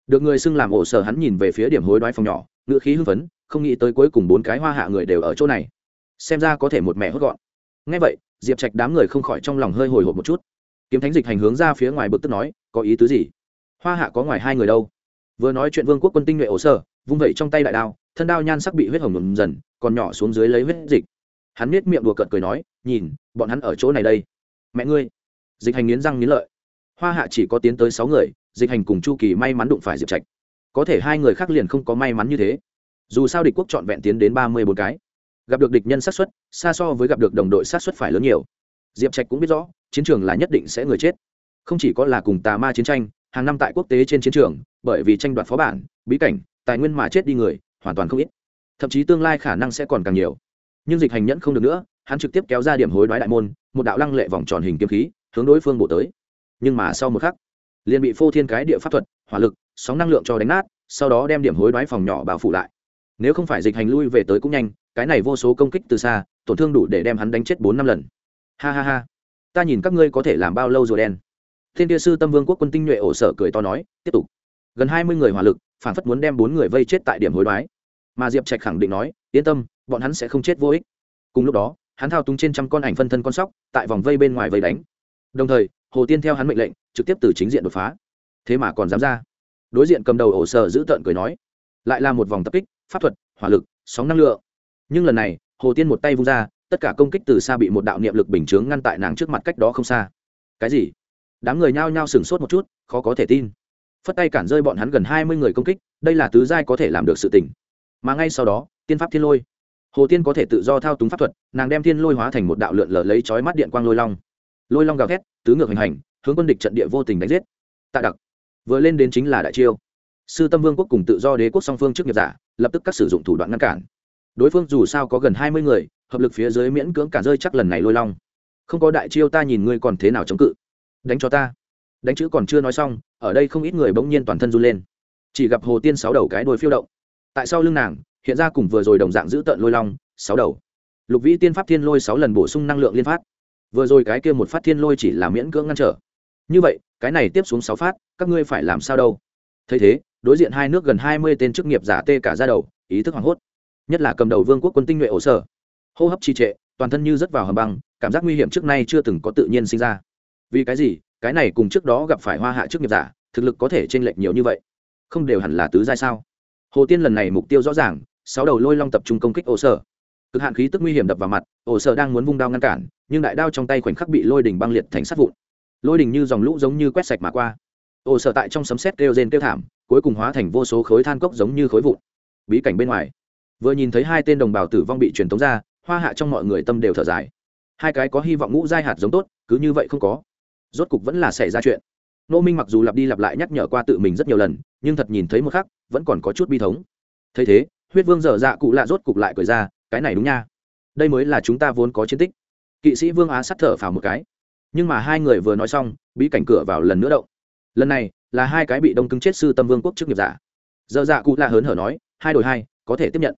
Được người xưng làm ổ sở hắn nhìn về phía điểm hối đoái phòng nhỏ ngự khí hưng phấn, không nghĩ tới cuối cùng bốn cái hoa hạ người đều ở chỗ này. Xem ra có thể một mẹ hốt gọn. Ngay vậy, diệp trạch đám người không khỏi trong lòng hơi hồi hộp một chút. Kiếm thánh dịch hành hướng ra phía ngoài bực tức nói, có ý tứ gì? Hoa hạ có ngoài hai người đâu? Vừa nói chuyện vương quốc quân tinh nhuệ ổ sở vung vẩy trong tay đại đao, thân đao nhan sắc bị huyết hồng ngầm dần, còn nhỏ xuống dưới lấy huyết dịch. Hắn miết miệng đùa cợt cười nói, nhìn, bọn hắn ở chỗ này đây. Mẹ ngươi. Dịch hành nghiến răng nghiến lợi. Hoa hạ chỉ có tiến tới sáu người, dịch hành cùng chu kỳ may mắn đụng phải diệp trạch. Có thể hai người khác liền không có may mắn như thế. Dù sao địch quốc trọn vẹn tiến đến ba mươi bốn cái. Gặp được địch nhân sát xuất, xa so với gặp được đồng đội sát xuất phải lớn nhiều. Diệp trạch cũng biết rõ, chiến trường là nhất định sẽ người chết. Không chỉ có là cùng tà ma chiến tranh, hàng năm tại quốc tế trên chiến trường, bởi vì tranh đoạt phó bản, bí cảnh tài nguyên mà chết đi người, hoàn toàn không ít. Thậm chí tương lai khả năng sẽ còn càng nhiều. Nhưng dịch hành nhẫn không được nữa, hắn trực tiếp kéo ra điểm hối đoái đại môn, một đạo lăng lệ vòng tròn hình kiếm khí, hướng đối phương bổ tới. Nhưng mà sau một khắc, liền bị phô thiên cái địa pháp thuật, hỏa lực, sóng năng lượng cho đánh nát, sau đó đem điểm hối đoái phòng nhỏ bao phủ lại. Nếu không phải dịch hành lui về tới cũng nhanh, cái này vô số công kích từ xa, tổn thương đủ để đem hắn đánh chết bốn năm lần. Ha ha ha. Ta nhìn các ngươi có thể làm bao lâu rồi đen. Thiên địa sư tâm vương quốc quân tinh nhuệ ổ sở cười to nói, tiếp tục. Gần hai mươi người hỏa lực phản phất muốn đem bốn người vây chết tại điểm hối đoái. Mà diệp trạch khẳng định nói, yên tâm, bọn hắn sẽ không chết vô ích. Cùng lúc đó, hắn thao túng trên trăm con ảnh phân thân con sóc, tại vòng vây bên ngoài vây đánh. Đồng thời, hồ tiên theo hắn mệnh lệnh, trực tiếp từ chính diện đột phá. Thế mà còn dám ra. Đối diện cầm đầu ổ sở giữ tợn cười nói, lại là một vòng tập kích, pháp thuật, hỏa lực, sóng năng lượng. Nhưng lần này, hồ tiên một tay vung ra, tất cả công kích từ xa bị một đạo niệm lực bình chướng ngăn tại nàng trước mặt cách đó không xa. Cái gì? Đám người nhao nhao sửng sốt một chút, khó có thể tin phất tay cản rơi bọn hắn gần hai mươi người công kích, đây là tứ giai có thể làm được sự tỉnh mà ngay sau đó, tiên pháp thiên lôi. Hồ tiên có thể tự do thao túng pháp thuật, nàng đem thiên lôi hóa thành một đạo lượn lờ lấy chói mắt điện quang lôi long. Lôi long gào thét, tứ ngược hành hành, hướng quân địch trận địa vô tình đánh giết. Tạ đặc, vừa lên đến chính là đại chiêu. Sư tâm vương quốc cùng tự do đế quốc song phương trước nghiệp giả, lập tức các sử dụng thủ đoạn ngăn cản. Đối phương dù sao có gần hai mươi người, hợp lực phía dưới miễn cưỡng cả rơi chắc lần này lôi long. Không có đại chiêu ta nhìn ngươi còn thế nào chống cự. Đánh cho ta đánh chữ còn chưa nói xong, ở đây không ít người bỗng nhiên toàn thân run lên. Chỉ gặp hồ tiên sáu đầu cái đôi phiêu động. Tại sau lưng nàng, hiện ra cùng vừa rồi đồng dạng giữ tợn lôi long, sáu đầu. Lục vĩ tiên pháp thiên lôi sáu lần bổ sung năng lượng liên phát. Vừa rồi cái kia một phát thiên lôi chỉ là miễn cưỡng ngăn trở. Như vậy, cái này tiếp xuống sáu phát, các ngươi phải làm sao đâu? Thấy thế, đối diện hai nước gần hai mươi tên chức nghiệp giả tê cả ra đầu, ý thức hoảng hốt. Nhất là cầm đầu vương quốc quân tinh nhuệ ổ sở. Hô hấp trì trệ, toàn thân như rớt vào hầm băng, cảm giác nguy hiểm trước nay chưa từng có tự nhiên sinh ra. Vì cái gì? Cái này cùng trước đó gặp phải hoa hạ trước nghiệp giả, thực lực có thể t r ê n lệch nhiều như vậy. Không đều hẳn là tứ giai sao? Hồ tiên lần này mục tiêu rõ ràng, sáu đầu lôi long tập trung công kích ổ sở. Cực hạn khí tức nguy hiểm đập vào mặt ổ sở đang muốn vung đao ngăn cản, nhưng đại đao trong tay khoảnh khắc bị lôi đình băng liệt thành sát vụn. Lôi đình như dòng lũ giống như quét sạch mà qua. Ổ sở tại trong sấm xét kêu rên kêu thảm, cuối cùng hóa thành vô số khối than cốc giống như khối vụn. Bí cảnh bên ngoài, vừa nhìn thấy hai tên đồng bào tử vong bị truyền tống ra, hoa hạ trong mọi người tâm đều thở dài. Hai cái có hy vọng ngũ giai hạt giống tốt, cứ như vậy không có rốt cục vẫn là xảy ra chuyện. Nô minh mặc dù lặp đi lặp lại nhắc nhở qua tự mình rất nhiều lần, nhưng thật nhìn thấy một khắc, vẫn còn có chút bi thống. Thấy thế, huyết vương dở dạ cụ lạ rốt cục lại cười ra, cái này đúng nha. Đây mới là chúng ta vốn có chiến tích. Kỵ sĩ vương á sắt thở phào một cái. Nhưng mà hai người vừa nói xong, bí cảnh cửa vào lần nữa động. Lần này là hai cái bị đông cứng chết sư tâm vương quốc trước nghiệp giả. Dở dạ cụ lạ hớn hở nói, hai đổi hai, có thể tiếp nhận.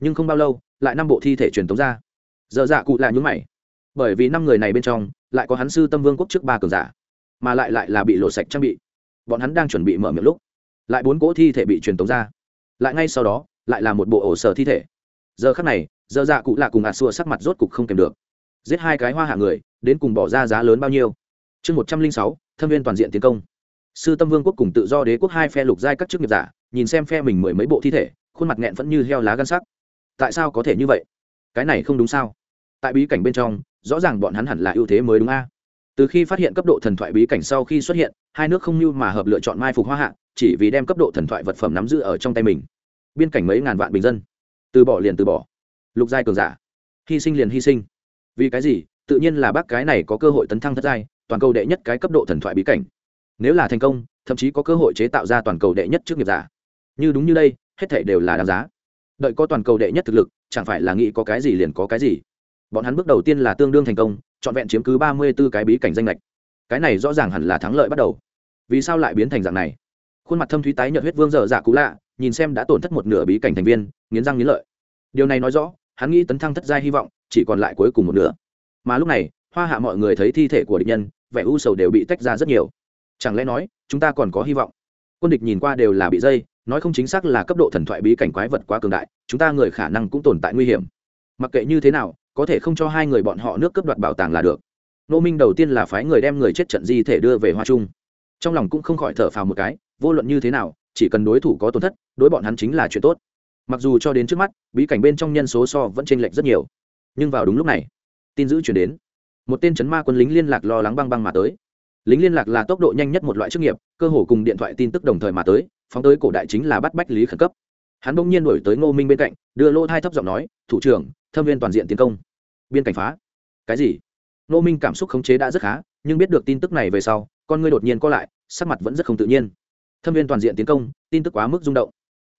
Nhưng không bao lâu, lại năm bộ thi thể truyền tống ra. Dở dạ cụ lạ nhúng mày bởi vì năm người này bên trong, lại có hắn sư tâm vương quốc trước ba cường giả, mà lại lại là bị lộ sạch trang bị. Bọn hắn đang chuẩn bị mở miệng lúc, lại bốn cỗ thi thể bị truyền tống ra. Lại ngay sau đó, lại là một bộ ổ sở thi thể. Giờ khắc này, giờ dạ cụ lạ cùng ạt xua sắc mặt rốt cục không kèm được. Giết hai cái hoa hạ người, đến cùng bỏ ra giá lớn bao nhiêu? Chương một trăm linh sáu, thâm viên toàn diện tiến công. Sư tâm vương quốc cùng tự do đế quốc hai phe lục giai các chức nghiệp giả, nhìn xem phe mình mười mấy bộ thi thể, khuôn mặt nghẹn vẫn như heo lá gan sắc. Tại sao có thể như vậy? Cái này không đúng sao? Tại bí cảnh bên trong rõ ràng bọn hắn hẳn là ưu thế mới đúng a. Từ khi phát hiện cấp độ thần thoại bí cảnh sau khi xuất hiện, hai nước không như mà hợp lựa chọn mai phục hoa hạ, chỉ vì đem cấp độ thần thoại vật phẩm nắm giữ ở trong tay mình. Biên cảnh mấy ngàn vạn bình dân. Từ bỏ liền từ bỏ. Lục giai cường giả. Hy sinh liền hy sinh. Vì cái gì? Tự nhiên là bác cái này có cơ hội tấn thăng thất giai, toàn cầu đệ nhất cái cấp độ thần thoại bí cảnh. Nếu là thành công, thậm chí có cơ hội chế tạo ra toàn cầu đệ nhất trước nghiệp giả. Như đúng như đây, hết thể đều là đáng giá. Đợi có toàn cầu đệ nhất thực lực, chẳng phải là nghĩ có cái gì liền có cái gì bọn hắn bước đầu tiên là tương đương thành công, trọn vẹn chiếm cứ ba mươi b ố cái bí cảnh danh lệch cái này rõ ràng hẳn là thắng lợi bắt đầu. Vì sao lại biến thành dạng này? Khuôn mặt thâm thúy tái nhợt huyết vương dở dạ cũ lạ, nhìn xem đã tổn thất một nửa bí cảnh thành viên, nghiến răng nghiến lợi. Điều này nói rõ, hắn nghĩ tấn thăng thất giai hy vọng, chỉ còn lại cuối cùng một nửa. Mà lúc này, hoa hạ mọi người thấy thi thể của địch nhân, vẻ u sầu đều bị tách ra rất nhiều. Chẳng lẽ nói, chúng ta còn có hy vọng? Quân địch nhìn qua đều là bị dây, nói không chính xác là cấp độ thần thoại bí cảnh quái vật quá cường đại, chúng ta người khả năng cũng tồn tại nguy hiểm. Mặc kệ như thế nào có thể không cho hai người bọn họ nước cướp đoạt bảo tàng là được. Nô minh đầu tiên là phái người đem người chết trận di thể đưa về hoa trung. Trong lòng cũng không khỏi thở phào một cái, vô luận như thế nào, chỉ cần đối thủ có tổn thất, đối bọn hắn chính là chuyện tốt. Mặc dù cho đến trước mắt, bí cảnh bên trong nhân số so vẫn chênh lệch rất nhiều. Nhưng vào đúng lúc này, tin dữ chuyển đến. Một tên chấn ma quân lính liên lạc lo lắng băng băng mà tới. Lính liên lạc là tốc độ nhanh nhất một loại chức nghiệp, cơ hồ cùng điện thoại tin tức đồng thời mà tới, phóng tới cổ đại chính là bắt bách lý khẩn cấp. Hắn bỗng nhiên đổi tới ngô minh bên cạnh, đưa lô thai thấp giọng nói, thủ trưởng thâm viên toàn diện tiến công. Biên cảnh phá. Cái gì? Nô minh cảm xúc khống chế đã rất khá, nhưng biết được tin tức này về sau, con ngươi đột nhiên co lại, sắc mặt vẫn rất không tự nhiên. Thâm viên toàn diện tiến công, tin tức quá mức rung động.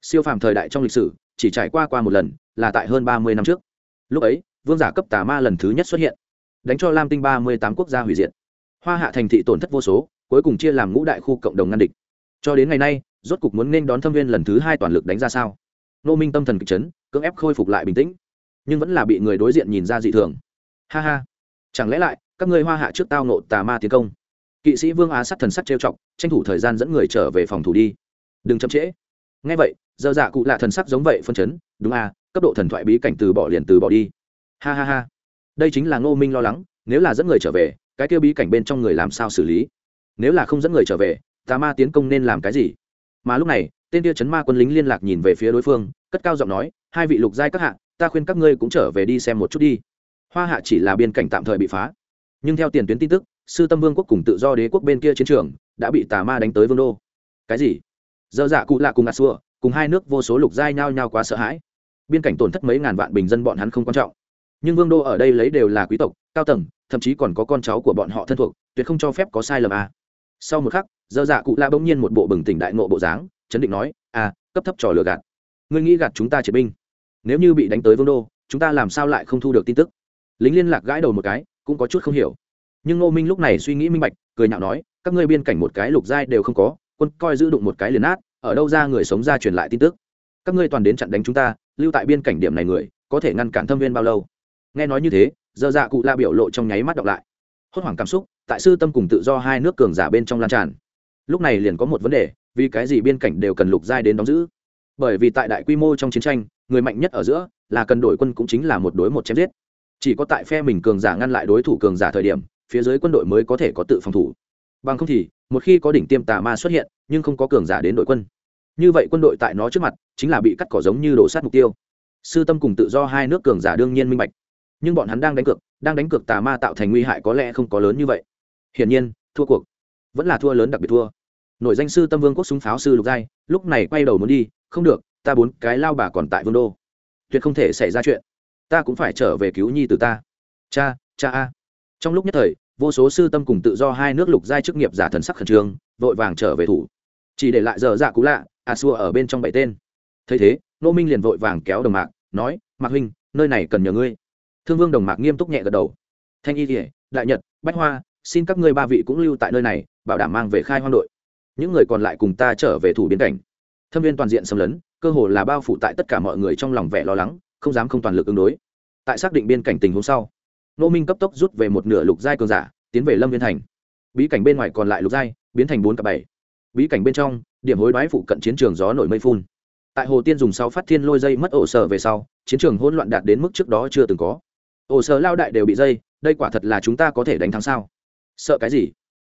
Siêu phàm thời đại trong lịch sử, chỉ trải qua qua một lần, là tại hơn ba mươi năm trước. Lúc ấy, vương giả cấp tà ma lần thứ nhất xuất hiện, đánh cho lam tinh ba mươi tám quốc gia hủy diệt. Hoa hạ thành thị tổn thất vô số, cuối cùng chia làm ngũ đại khu cộng đồng ngăn địch. Cho đến ngày nay, rốt cục muốn nên đón thâm viên lần thứ hai toàn lực đánh ra sao? Nô minh tâm thần kịch chấn, cưỡng ép khôi phục lại bình tĩnh nhưng vẫn là bị người đối diện nhìn ra dị thường. Ha ha. Chẳng lẽ lại, các ngươi hoa hạ trước tao nộ tà ma tiến công. Kỵ sĩ vương á sát thần sắc trêu chọc, tranh thủ thời gian dẫn người trở về phòng thủ đi. Đừng chậm trễ. Ngay vậy, giờ dạ cụ lạ thần sắc giống vậy phân chấn, đúng à cấp độ thần thoại bí cảnh từ bỏ liền từ bỏ đi. Ha ha ha. Đây chính là ngô minh lo lắng, nếu là dẫn người trở về, cái kêu bí cảnh bên trong người làm sao xử lý? Nếu là không dẫn người trở về, tà ma tiến công nên làm cái gì? Mà lúc này, tên tia chấn ma quân lính liên lạc nhìn về phía đối phương, cất cao giọng nói, hai vị lục giai các hạ ta khuyên các ngươi cũng trở về đi xem một chút đi. Hoa hạ chỉ là biên cảnh tạm thời bị phá. Nhưng theo tiền tuyến tin tức, sư tâm vương quốc cùng tự do đế quốc bên kia chiến trường đã bị tà ma đánh tới vương đô. Cái gì? Dơ dạ cụ lạ cùng a xua cùng hai nước vô số lục giai nhao nhao quá sợ hãi. Biên cảnh tổn thất mấy ngàn vạn bình dân bọn hắn không quan trọng. Nhưng vương đô ở đây lấy đều là quý tộc, cao tầng, thậm chí còn có con cháu của bọn họ thân thuộc, tuyệt không cho phép có sai lầm à. sau một khắc, dơ dạ cụ lạ bỗng nhiên một bộ bừng tỉnh đại ngộ bộ dáng, chấn định nói à cấp thấp trò lừa gạt. Ngươi nghĩ gạt chúng ta triệt binh? Nếu như bị đánh tới vương đô, chúng ta làm sao lại không thu được tin tức? Lính liên lạc gãi đầu một cái, cũng có chút không hiểu. Nhưng ngô minh lúc này suy nghĩ minh bạch, cười nhạo nói, các ngươi biên cảnh một cái lục giai đều không có, quân coi giữ đụng một cái liền át ở đâu ra người sống ra truyền lại tin tức? Các ngươi toàn đến chặn đánh chúng ta, lưu tại biên cảnh điểm này người, có thể ngăn cản thâm viên bao lâu? Nghe nói như thế, giờ dạ cụ la biểu lộ trong nháy mắt đọc lại. Hốt hoảng cảm xúc, tại sư tâm cùng tự do hai nước cường giả bên trong lan tràn. Lúc này liền có một vấn đề, vì cái gì biên cảnh đều cần lục giai đến đóng giữ? Bởi vì tại đại quy mô trong chiến tranh, người mạnh nhất ở giữa là cần đổi quân cũng chính là một đối một chém giết. Chỉ có tại phe mình cường giả ngăn lại đối thủ cường giả thời điểm, phía dưới quân đội mới có thể có tự phòng thủ. Bằng không thì, một khi có đỉnh tiêm tà ma xuất hiện, nhưng không có cường giả đến đội quân. Như vậy quân đội tại nó trước mặt chính là bị cắt cỏ giống như đổ sát mục tiêu. Sư tâm cùng tự do hai nước cường giả đương nhiên minh bạch. Nhưng bọn hắn đang đánh cược, đang đánh cược tà ma tạo thành nguy hại có lẽ không có lớn như vậy. Hiển nhiên, thua cuộc. Vẫn là thua lớn đặc biệt thua. Nội danh sư tâm vương quốc súng pháo sư lục giai, lúc này quay đầu muốn đi không được, ta bốn cái lao bà còn tại vương đô. Tuyệt không thể xảy ra chuyện. Ta cũng phải trở về cứu nhi từ ta. Cha cha a. Trong lúc nhất thời, vô số sư tâm cùng tự do hai nước lục giai chức nghiệp giả thần sắc khẩn trương, vội vàng trở về thủ. Chỉ để lại giờ dạ cũ lạ a xua ở bên trong bảy tên. Thấy thế, nô minh liền vội vàng kéo đồng mạc, nói, mạc huynh, nơi này cần nhờ ngươi. Thương vương đồng mạc nghiêm túc nhẹ gật đầu. Thanh y kỉa đại nhật, bách hoa, xin các ngươi ba vị cũng lưu tại nơi này, bảo đảm mang về khai hoang đội. Những người còn lại cùng ta trở về thủ biên cảnh thâm viên toàn diện xâm lấn, cơ hồ là bao phủ tại tất cả mọi người trong lòng vẻ lo lắng, không dám không toàn lực ứng đối. Tại xác định biên cảnh tình huống sau nô minh cấp tốc rút về một nửa lục giai cường giả, tiến về lâm viên thành. Bí cảnh bên ngoài còn lại lục giai, biến thành bốn cặp bảy. Bí cảnh bên trong, điểm hối đoái phụ cận chiến trường gió nổi mây phun. Tại hồ tiên dùng sau phát thiên lôi dây mất ổ sở về sau, chiến trường hỗn loạn đạt đến mức trước đó chưa từng có. Ổ sở lao đại đều bị dây, đây quả thật là chúng ta có thể đánh thắng sao? Sợ cái gì?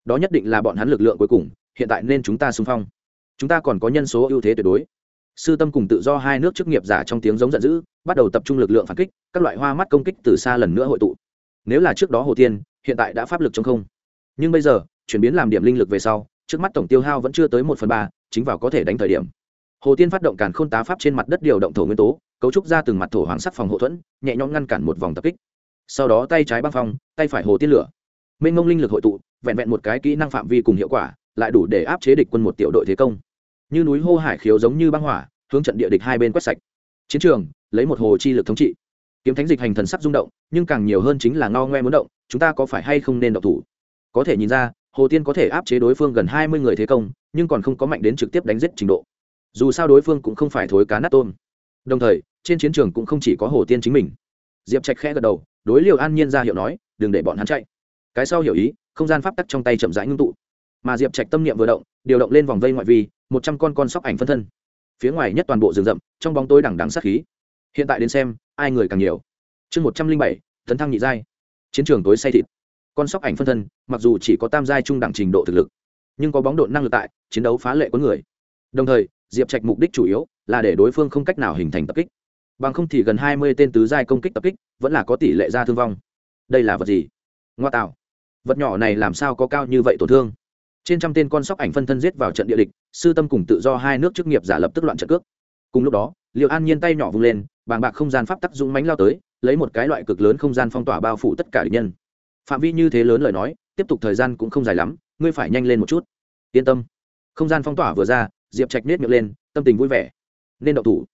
Đó nhất định là bọn hắn lực lượng cuối cùng, hiện tại nên chúng ta xung phong chúng ta còn có nhân số ưu thế tuyệt đối. Sư tâm cùng tự do hai nước chức nghiệp giả trong tiếng giống giận dữ, bắt đầu tập trung lực lượng phản kích, các loại hoa mắt công kích từ xa lần nữa hội tụ. Nếu là trước đó hồ tiên, hiện tại đã pháp lực trong không. Nhưng bây giờ, chuyển biến làm điểm linh lực về sau, trước mắt tổng tiêu hao vẫn chưa tới một phần ba, chính vào có thể đánh thời điểm. Hồ tiên phát động càn khôn tá pháp trên mặt đất điều động thổ nguyên tố, cấu trúc ra từng mặt thổ hoàng sắc phòng hộ thuẫn, nhẹ nhõm ngăn cản một vòng tập kích. Sau đó tay trái băng phong, tay phải hồ tiên lửa. Mênh ngông linh lực hội tụ, vẹn vẹn một cái kỹ năng phạm vi cùng hiệu quả, lại đủ để áp chế địch quân một tiểu đội thế công như núi hô hải khiếu giống như băng hỏa, hướng trận địa địch hai bên quét sạch. Chiến trường, lấy một hồ chi lực thống trị. Kiếm thánh dịch hành thần sắc rung động, nhưng càng nhiều hơn chính là ngao ngoe muốn động, chúng ta có phải hay không nên động thủ? Có thể nhìn ra, hồ tiên có thể áp chế đối phương gần hai mươi người thế công, nhưng còn không có mạnh đến trực tiếp đánh giết trình độ. Dù sao đối phương cũng không phải thối cá nát tôm. Đồng thời, trên chiến trường cũng không chỉ có hồ tiên chính mình. Diệp trạch khẽ gật đầu, đối liều an nhiên ra hiệu nói, đừng để bọn hắn chạy. Cái sau hiểu ý, không gian pháp tắc trong tay chậm rãi ngưng tụ mà diệp trạch tâm niệm vừa động, điều động lên vòng vây ngoại vi, một trăm con con sóc ảnh phân thân. Phía ngoài nhất toàn bộ rừng rậm, trong bóng tối đằng đằng sát khí. Hiện tại đến xem, ai người càng nhiều. Chương một trăm linh bảy, tấn thăng nhị giai. Chiến trường tối say thịt. Con sóc ảnh phân thân, mặc dù chỉ có tam giai trung đẳng trình độ thực lực, nhưng có bóng độ năng lực tại, chiến đấu phá lệ có người. Đồng thời, diệp trạch mục đích chủ yếu là để đối phương không cách nào hình thành tập kích. Bằng không thì gần hai mươi tên tứ giai công kích tập kích vẫn là có tỷ lệ ra thương vong. Đây là vật gì? Ngoa tạo. Vật nhỏ này làm sao có cao như vậy tổn thương? Trên trăm tên con sóc ảnh phân thân giết vào trận địa địch, sư tâm cùng tự do hai nước chức nghiệp giả lập tức loạn trận cước. Cùng lúc đó liệu an nhiên tay nhỏ vung lên, bàng bạc không gian pháp tắc dũng mánh lao tới, lấy một cái loại cực lớn không gian phong tỏa bao phủ tất cả địch nhân. Phạm vi như thế lớn lời nói, tiếp tục thời gian cũng không dài lắm, ngươi phải nhanh lên một chút. Yên tâm. Không gian phong tỏa vừa ra, diệp trạch nết miệng lên, tâm tình vui vẻ. Nên đậu thủ.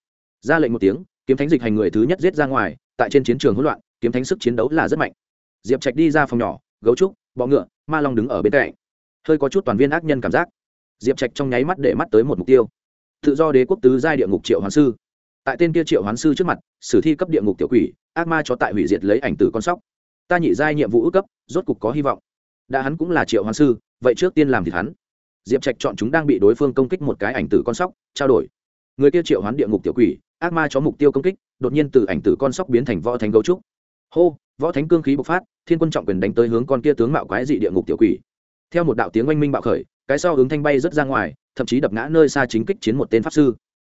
Ra lệnh một tiếng, kiếm thánh dịch hành người thứ nhất giết ra ngoài, tại trên chiến trường hỗn loạn, kiếm thánh sức chiến đấu là rất mạnh. Diệp trạch đi ra phòng nhỏ, gấu trúc, bọ ngựa, ma long đứng ở bên cạnh hơi có chút toàn viên ác nhân cảm giác. Diệp trạch trong nháy mắt để mắt tới một mục tiêu. Tự do đế quốc tứ giai địa ngục triệu hoán sư. Tại tên kia triệu hoán sư trước mặt, sử thi cấp địa ngục tiểu quỷ, ác ma cho tại hủy diệt lấy ảnh tử con sóc. Ta nhị giai nhiệm vụ ước cấp, rốt cục có hy vọng. Đã hắn cũng là triệu hoán sư, vậy trước tiên làm thì hắn. Diệp trạch chọn chúng đang bị đối phương công kích một cái ảnh tử con sóc, trao đổi. Người kia triệu hoán địa ngục tiểu quỷ, ác ma cho mục tiêu công kích, đột nhiên từ ảnh tử con sóc biến thành võ thánh gấu trúc. Hô, võ thánh cương khí bộc phát, thiên quân trọng quyền đánh tới hướng con kia tướng mạo quái dị địa ngục tiểu quỷ theo một đạo tiếng oanh minh bạo khởi, cái sau hướng thanh bay rất ra ngoài, thậm chí đập ngã nơi xa chính kích chiến một tên pháp sư.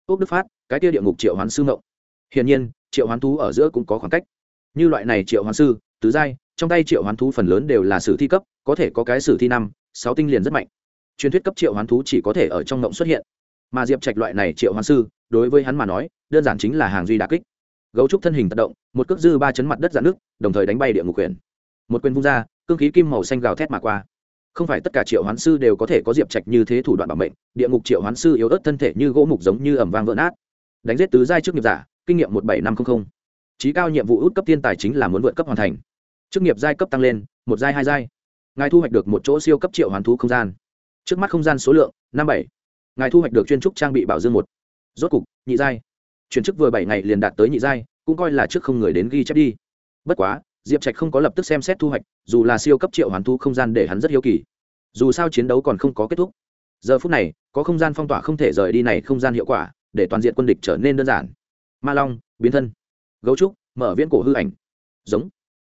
Ốc đức phát, cái kia địa ngục triệu hoán sư ngộng hiển nhiên, triệu hoán thú ở giữa cũng có khoảng cách. Như loại này triệu hoán sư, tứ giai, trong tay triệu hoán thú phần lớn đều là sử thi cấp, có thể có cái sử thi năm, sáu tinh liền rất mạnh. Truyền thuyết cấp triệu hoán thú chỉ có thể ở trong ngộng xuất hiện. Mà diệp trạch loại này triệu hoán sư, đối với hắn mà nói, đơn giản chính là hàng duy đà kích. Gấu trúc thân hình tật động, một cước dư ba chấn mặt đất dạn nước, đồng thời đánh bay địa ngục quyền. Một quyền vung ra, cương khí kim màu xanh gào thét mà qua không phải tất cả triệu hoán sư đều có thể có diệp trạch như thế thủ đoạn bảo mệnh, địa ngục triệu hoán sư yếu ớt thân thể như gỗ mục giống như ẩm vang vỡ nát. Đánh giết tứ giai trước nghiệp giả, kinh nghiệm một bảy năm trăm linh trí cao nhiệm vụ út cấp thiên tài chính là muốn vượt cấp hoàn thành. Chức nghiệp giai cấp tăng lên, một giai, hai giai. Ngài thu hoạch được một chỗ siêu cấp triệu hoàn thú không gian. Trước mắt không gian số lượng, năm bảy. Ngài thu hoạch được chuyên trúc trang bị bảo dương một. Rốt cục, nhị giai. Chuyển chức vừa bảy ngày liền đạt tới nhị giai, cũng coi là trước không người đến ghi chép đi. Bất quá diệp trạch không có lập tức xem xét thu hoạch, dù là siêu cấp triệu hoàn thu không gian để hắn rất hiếu kỳ. Dù sao chiến đấu còn không có kết thúc. Giờ phút này, có không gian phong tỏa không thể rời đi này không gian hiệu quả, để toàn diện quân địch trở nên đơn giản. Ma long, biến thân. Gấu trúc, mở viễn cổ hư ảnh. Giống.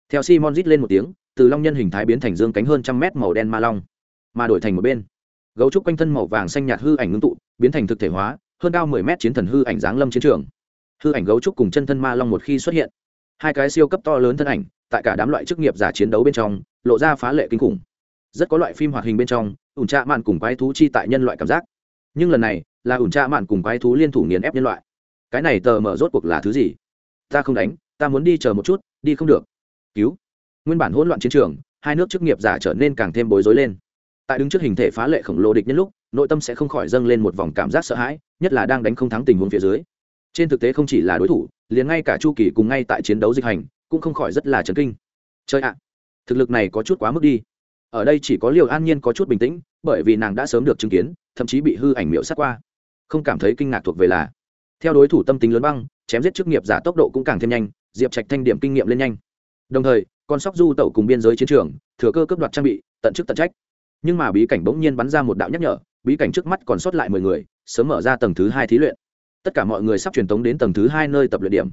Theo simon rít lên một tiếng, từ long nhân hình thái biến thành dương cánh hơn trăm mét màu đen ma long, mà đổi thành một bên. Gấu trúc quanh thân màu vàng xanh nhạt hư ảnh ngưng tụ, biến thành thực thể hóa, hơn cao mười mét chiến thần hư ảnh giáng lâm chiến trường. Hư ảnh gấu trúc cùng chân thân ma long một khi xuất hiện. Hai cái siêu cấp to lớn thân ảnh tại cả đám loại chức nghiệp giả chiến đấu bên trong, lộ ra phá lệ kinh khủng. Rất có loại phim hoạt hình bên trong, ủn trạ mạn cùng quái thú chi tại nhân loại cảm giác. Nhưng lần này, là ủn trạ mạn cùng quái thú liên thủ nghiền ép nhân loại. Cái này tờ mở rốt cuộc là thứ gì? Ta không đánh, ta muốn đi chờ một chút, đi không được. Cứu. Nguyên bản hỗn loạn chiến trường, hai nước chức nghiệp giả trở nên càng thêm bối rối lên. Tại đứng trước hình thể phá lệ khổng lồ địch nhân lúc, nội tâm sẽ không khỏi dâng lên một vòng cảm giác sợ hãi, nhất là đang đánh không thắng tình huống phía dưới. Trên thực tế không chỉ là đối thủ, liền ngay cả chu kỳ cùng ngay tại chiến đấu dịch hành cũng không khỏi rất là chấn kinh. Chơi ạ, thực lực này có chút quá mức đi. Ở đây chỉ có liều an nhiên có chút bình tĩnh, bởi vì nàng đã sớm được chứng kiến, thậm chí bị hư ảnh miễu sát qua. Không cảm thấy kinh ngạc thuộc về là, theo đối thủ tâm tính lớn băng, chém giết chức nghiệp giả tốc độ cũng càng thêm nhanh, diệp trạch thanh điểm kinh nghiệm lên nhanh. Đồng thời, con sóc du tẩu cùng biên giới chiến trường, thừa cơ cấp đoạt trang bị, tận chức tận trách. Nhưng mà bí cảnh bỗng nhiên bắn ra một đạo nhắc nhở, bí cảnh trước mắt còn sót lại mười người, sớm mở ra tầng thứ hai thí luyện. Tất cả mọi người sắp truyền tống đến tầng thứ hai nơi tập luyện điểm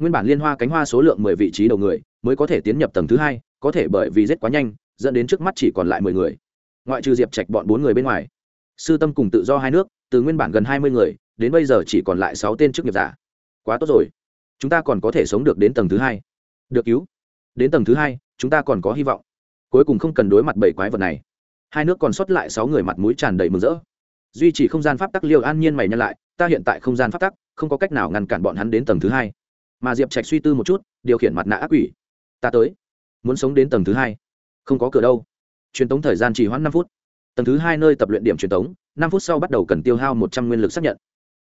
nguyên bản liên hoa cánh hoa số lượng mười vị trí đầu người mới có thể tiến nhập tầng thứ hai, có thể bởi vì rất quá nhanh, dẫn đến trước mắt chỉ còn lại mười người. Ngoại trừ diệp trạch bọn bốn người bên ngoài, sư tâm cùng tự do hai nước, từ nguyên bản gần hai mươi người, đến bây giờ chỉ còn lại sáu tên chức nghiệp giả. Quá tốt rồi. Chúng ta còn có thể sống được đến tầng thứ hai. Được cứu. Đến tầng thứ hai, chúng ta còn có hy vọng. Cuối cùng không cần đối mặt bảy quái vật này. Hai nước còn sót lại sáu người mặt mũi tràn đầy mừng rỡ. Duy trì không gian pháp tắc liêu an nhiên mày nhăn lại, ta hiện tại không gian pháp tắc, không có cách nào ngăn cản bọn hắn đến tầng thứ hai mà diệp trạch suy tư một chút điều khiển mặt nạ ác quỷ ta tới muốn sống đến tầng thứ hai không có cửa đâu truyền tống thời gian chỉ hoãn năm phút tầng thứ hai nơi tập luyện điểm truyền tống năm phút sau bắt đầu cần tiêu hao một trăm nguyên lực xác nhận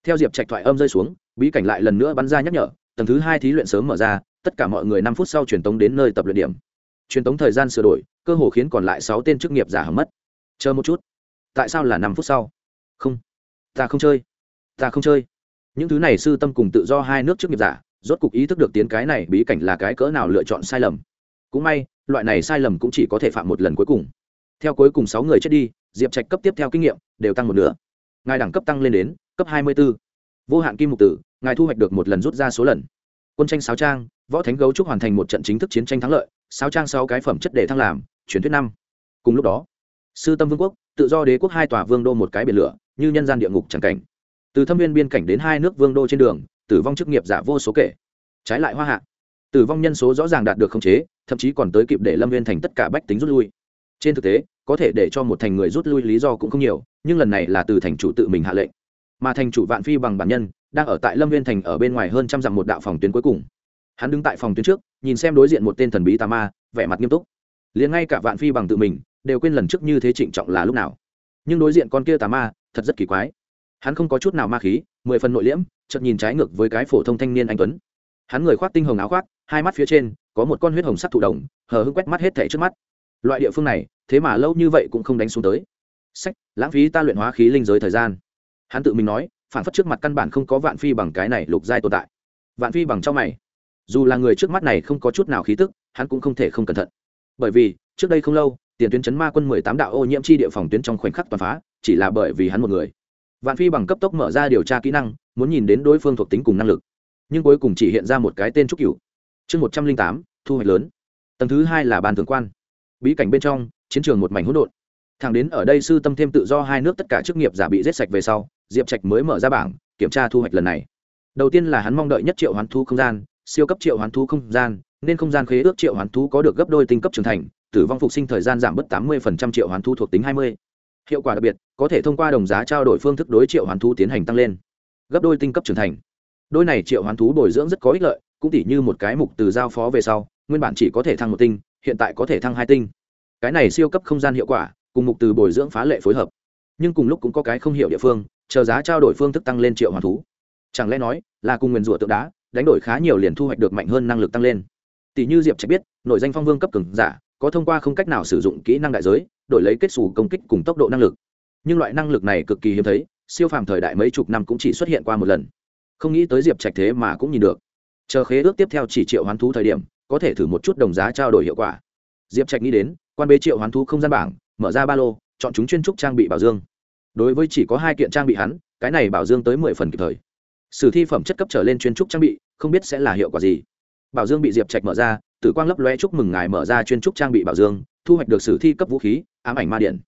theo diệp trạch thoại âm rơi xuống bí cảnh lại lần nữa bắn ra nhắc nhở tầng thứ hai thí luyện sớm mở ra tất cả mọi người năm phút sau truyền tống đến nơi tập luyện điểm truyền tống thời gian sửa đổi cơ hồ khiến còn lại sáu tên chức nghiệp giả hầm mất chờ một chút tại sao là năm phút sau không ta không chơi ta không chơi những thứ này sư tâm cùng tự do hai nước chức nghiệp giả rốt cục ý thức được tiến cái này bí cảnh là cái cỡ nào lựa chọn sai lầm. Cũng may, loại này sai lầm cũng chỉ có thể phạm một lần cuối cùng. Theo cuối cùng sáu người chết đi, diệp trạch cấp tiếp theo kinh nghiệm đều tăng một nửa. Ngài đẳng cấp tăng lên đến cấp hai mươi b ố vô hạn kim mục tử, ngài thu hoạch được một lần rút ra số lần. Quân tranh sáu trang, võ thánh gấu trúc hoàn thành một trận chính thức chiến tranh thắng lợi, Sáu trang sáu cái phẩm chất để thăng làm, truyền thuyết năm. Cùng lúc đó, sư tâm vương quốc, tự do đế quốc hai tòa vương đô một cái biển lửa, như nhân gian địa ngục c cảnh. Từ thâm viên biên cảnh đến hai nước vương đô trên đường tử vong chức nghiệp giả vô số kể. Trái lại hoa hạ, tử vong nhân số rõ ràng đạt được khống chế, thậm chí còn tới kịp để lâm viên thành tất cả bách tính rút lui. Trên thực tế, có thể để cho một thành người rút lui lý do cũng không nhiều, nhưng lần này là từ thành chủ tự mình hạ lệnh. Mà thành chủ vạn phi bằng bản nhân, đang ở tại lâm viên thành ở bên ngoài hơn trăm dặm một đạo phòng tuyến cuối cùng. Hắn đứng tại phòng tuyến trước, nhìn xem đối diện một tên thần bí tà ma, vẻ mặt nghiêm túc. Liền ngay cả vạn phi bằng tự mình, đều quên lần trước như thế trịnh trọng là lúc nào. Nhưng đối diện con kia tà ma, thật rất kỳ quái. Hắn không có chút nào ma khí, mười phần nội liễm chợt nhìn trái ngược với cái phổ thông thanh niên anh tuấn. Hắn người khoác tinh hồng áo khoác, hai mắt phía trên có một con huyết hồng sắc thụ đồng, hờ hưng quét mắt hết thẻ trước mắt. Loại địa phương này, thế mà lâu như vậy cũng không đánh xuống tới. Sách, lãng phí ta luyện hóa khí linh giới thời gian. Hắn tự mình nói, phản phất trước mặt căn bản không có vạn phi bằng cái này lục giai tồn tại. Vạn phi bằng trong mày. Dù là người trước mắt này không có chút nào khí tức, hắn cũng không thể không cẩn thận. Bởi vì, trước đây không lâu, tiền tuyến chấn ma quân mười tám đạo ô nhiễm chi địa phòng tuyến trong khoảnh khắc toàn phá, chỉ là bởi vì hắn một người vạn phi bằng cấp tốc mở ra điều tra kỹ năng, muốn nhìn đến đối phương thuộc tính cùng năng lực. Nhưng cuối cùng chỉ hiện ra một cái tên trúc cửu. Chương một trăm linh tám, thu hoạch lớn. Tầng thứ hai là ban thường quan. Bí cảnh bên trong, chiến trường một mảnh hỗn độn. Thẳng đến ở đây sư tâm thêm tự do hai nước tất cả chức nghiệp giả bị rết sạch về sau, diệp trạch mới mở ra bảng, kiểm tra thu hoạch lần này. Đầu tiên là hắn mong đợi nhất triệu hoán thu không gian, siêu cấp triệu hoán thu không gian, nên không gian khế ước triệu hoán thu có được gấp đôi tinh cấp trưởng thành, tử vong phục sinh thời gian giảm bớt tám mươi triệu hoán thu thuộc tính hai mươi hiệu quả đặc biệt, có thể thông qua đồng giá trao đổi phương thức đối triệu hoán thú tiến hành tăng lên. Gấp đôi tinh cấp trưởng thành. Đôi này triệu hoán thú bồi dưỡng rất có ích lợi, cũng tỉ như một cái mục từ giao phó về sau, nguyên bản chỉ có thể thăng một tinh, hiện tại có thể thăng hai tinh. Cái này siêu cấp không gian hiệu quả, cùng mục từ bồi dưỡng phá lệ phối hợp. Nhưng cùng lúc cũng có cái không hiểu địa phương, chờ giá trao đổi phương thức tăng lên triệu hoàn thú. Chẳng lẽ nói là cùng nguyền rủa tượng đá, đánh đổi khá nhiều liền thu hoạch được mạnh hơn năng lực tăng lên. Tỷ như diệp trạch biết, nội danh phong vương cấp cường giả, có thông qua không cách nào sử dụng kỹ năng đại giới đổi lấy kết xù công kích cùng tốc độ năng lực. Nhưng loại năng lực này cực kỳ hiếm thấy, siêu phàm thời đại mấy chục năm cũng chỉ xuất hiện qua một lần. Không nghĩ tới diệp trạch thế mà cũng nhìn được. Chờ khế ước tiếp theo chỉ triệu hoán thú thời điểm, có thể thử một chút đồng giá trao đổi hiệu quả. Diệp trạch nghĩ đến, quan bế triệu hoán thú không gian bảng, mở ra ba lô, chọn chúng chuyên trúc trang bị bảo dương. Đối với chỉ có hai kiện trang bị hắn, cái này bảo dương tới mười phần kịp thời. Sử thi phẩm chất cấp trở lên chuyên trúc trang bị, không biết sẽ là hiệu quả gì. Bảo dương bị diệp trạch mở ra, tử quang lấp loe chúc mừng ngài mở ra chuyên trúc trang bị bảo dương thu hoạch được sử thi cấp vũ khí, ám ảnh ma điện.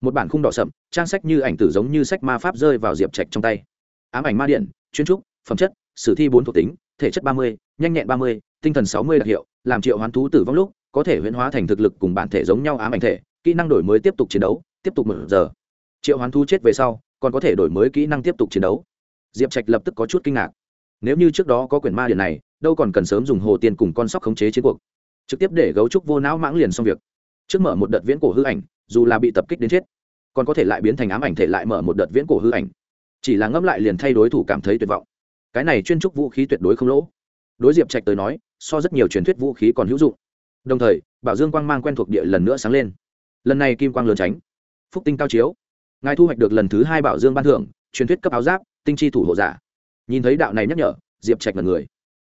Một bản khung đỏ sậm, trang sách như ảnh tử giống như sách ma pháp rơi vào diệp trạch trong tay. Ám ảnh ma điện, chuyên trúc, phẩm chất, sử thi bốn thuộc tính, thể chất ba mươi, nhanh nhẹn ba mươi, tinh thần sáu mươi đặc hiệu, làm triệu hoán thú tử vong lúc, có thể huyễn hóa thành thực lực cùng bản thể giống nhau ám ảnh thể, kỹ năng đổi mới tiếp tục chiến đấu, tiếp tục một giờ. Triệu hoán thú chết về sau, còn có thể đổi mới kỹ năng tiếp tục chiến đấu. Diệp trạch lập tức có chút kinh ngạc. Nếu như trước đó có quyển ma điện này, đâu còn cần sớm dùng hồ tiền cùng con sóc khống chế chiến cuộc. Trực tiếp để gấu trúc vô não mãng liền xong việc trước mở một đợt viễn cổ hư ảnh dù là bị tập kích đến chết còn có thể lại biến thành ám ảnh thể lại mở một đợt viễn cổ hư ảnh chỉ là ngẫm lại liền thay đối thủ cảm thấy tuyệt vọng cái này chuyên trúc vũ khí tuyệt đối không lỗ đối diệp trạch tới nói so rất nhiều truyền thuyết vũ khí còn hữu dụng đồng thời bảo dương quang mang quen thuộc địa lần nữa sáng lên lần này kim quang lớn tránh phúc tinh cao chiếu ngài thu hoạch được lần thứ hai bảo dương ban thưởng truyền thuyết cấp áo giáp tinh chi thủ hộ giả nhìn thấy đạo này nhắc nhở diệp trạch là người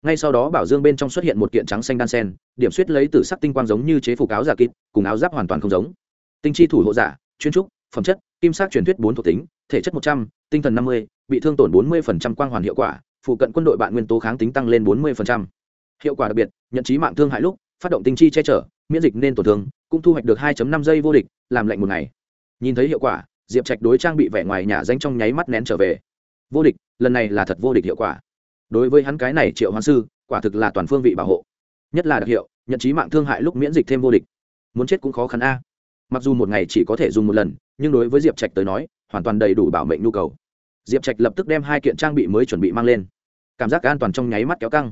ngay sau đó bảo dương bên trong xuất hiện một kiện trắng xanh đan sen, điểm suýt lấy từ sắc tinh quang giống như chế phục áo giả kịp, cùng áo giáp hoàn toàn không giống. Tinh chi thủ hộ giả, chuyên trúc, phẩm chất, kim sắc truyền thuyết bốn thuộc tính, thể chất một trăm, tinh thần năm mươi, bị thương tổn bốn mươi quang hoàn hiệu quả, phụ cận quân đội bạn nguyên tố kháng tính tăng lên bốn mươi hiệu quả đặc biệt, nhận trí mạng thương hại lúc, phát động tinh chi che chở, miễn dịch nên tổn thương, cũng thu hoạch được 2 năm giây vô địch, làm lạnh một ngày. Nhìn thấy hiệu quả, diệp trạch đối trang bị vẻ ngoài nhà danh trong nháy mắt nén trở về. Vô địch, lần này là thật vô địch hiệu quả đối với hắn cái này triệu hoán sư, quả thực là toàn phương vị bảo hộ. Nhất là đặc hiệu, nhận trí mạng thương hại lúc miễn dịch thêm vô địch. Muốn chết cũng khó khăn a. Mặc dù một ngày chỉ có thể dùng một lần, nhưng đối với diệp trạch tới nói, hoàn toàn đầy đủ bảo mệnh nhu cầu. Diệp trạch lập tức đem hai kiện trang bị mới chuẩn bị mang lên. Cảm giác an toàn trong nháy mắt kéo căng.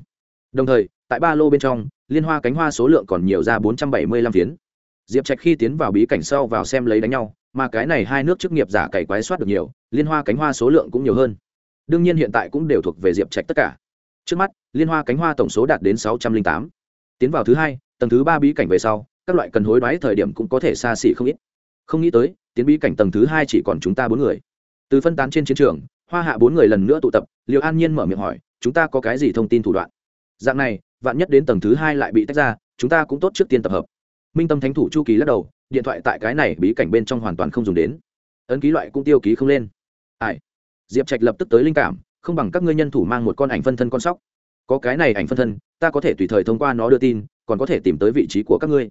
Đồng thời, tại ba lô bên trong, liên hoa cánh hoa số lượng còn nhiều ra bốn trăm bảy mươi lăm phiến. Diệp trạch khi tiến vào bí cảnh sau vào xem lấy đánh nhau, mà cái này hai nước chức nghiệp giả cày quái soát được nhiều, liên hoa cánh hoa số lượng cũng nhiều hơn đương nhiên hiện tại cũng đều thuộc về diệp trạch tất cả. Trước mắt, liên hoa cánh hoa tổng số đạt đến sáu trăm linh tám. Tiến vào thứ hai, tầng thứ ba bí cảnh về sau, các loại cần hối đoái thời điểm cũng có thể xa xỉ không ít. Không nghĩ tới, tiến bí cảnh tầng thứ hai chỉ còn chúng ta bốn người. Từ phân tán trên chiến trường, hoa hạ bốn người lần nữa tụ tập liệu an nhiên mở miệng hỏi, chúng ta có cái gì thông tin thủ đoạn? Dạng này, vạn nhất đến tầng thứ hai lại bị tách ra, chúng ta cũng tốt trước tiên tập hợp. Minh tâm thánh thủ chu kỳ lắc đầu, điện thoại tại cái này bí cảnh bên trong hoàn toàn không dùng đến. Ấn ký loại cũng tiêu ký không lên. Ai? Diệp trạch lập tức tới linh cảm, không bằng các ngươi nhân thủ mang một con ảnh phân thân con sóc. Có cái này ảnh phân thân, ta có thể tùy thời thông qua nó đưa tin, còn có thể tìm tới vị trí của các ngươi.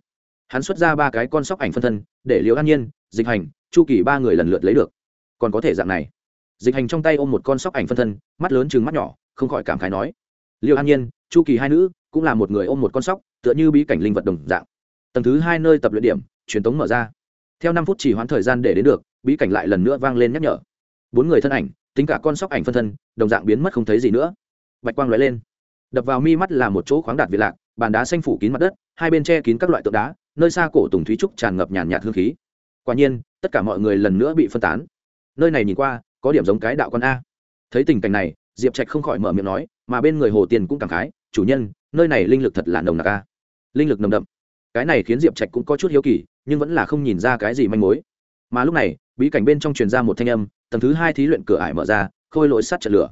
Hắn xuất ra ba cái con sóc ảnh phân thân, để liễu an nhiên, dịch hành, chu kỳ ba người lần lượt lấy được. Còn có thể dạng này. Dịch hành trong tay ôm một con sóc ảnh phân thân, mắt lớn chừng mắt nhỏ, không khỏi cảm khái nói. Liễu an nhiên, chu kỳ hai nữ, cũng là một người ôm một con sóc, tựa như bí cảnh linh vật đồng dạng. Tầng thứ hai nơi tập luyện điểm, truyền tống mở ra. Theo năm phút chỉ hoãn thời gian để đến được, bí cảnh lại lần nữa vang lên nhắc nhở. Bốn người thân ảnh tính cả con sóc ảnh phân thân, đồng dạng biến mất không thấy gì nữa. Bạch quang lóe lên. Đập vào mi mắt là một chỗ khoáng đạt việt lạc, bàn đá xanh phủ kín mặt đất, hai bên che kín các loại tượng đá, nơi xa cổ tùng thúy trúc tràn ngập nhàn nhạt hương khí. Quả nhiên, tất cả mọi người lần nữa bị phân tán. Nơi này nhìn qua, có điểm giống cái đạo con a. Thấy tình cảnh này, diệp trạch không khỏi mở miệng nói, mà bên người hồ tiền cũng cảm khái, chủ nhân, nơi này linh lực thật là nồng nặc a. Linh lực nồng đậm. Cái này khiến diệp trạch cũng có chút hiếu kỳ, nhưng vẫn là không nhìn ra cái gì manh mối. Mà lúc này bí cảnh bên trong truyền ra một thanh âm, tầng thứ hai thí luyện cửa ải mở ra, khôi lỗi sát trận lửa.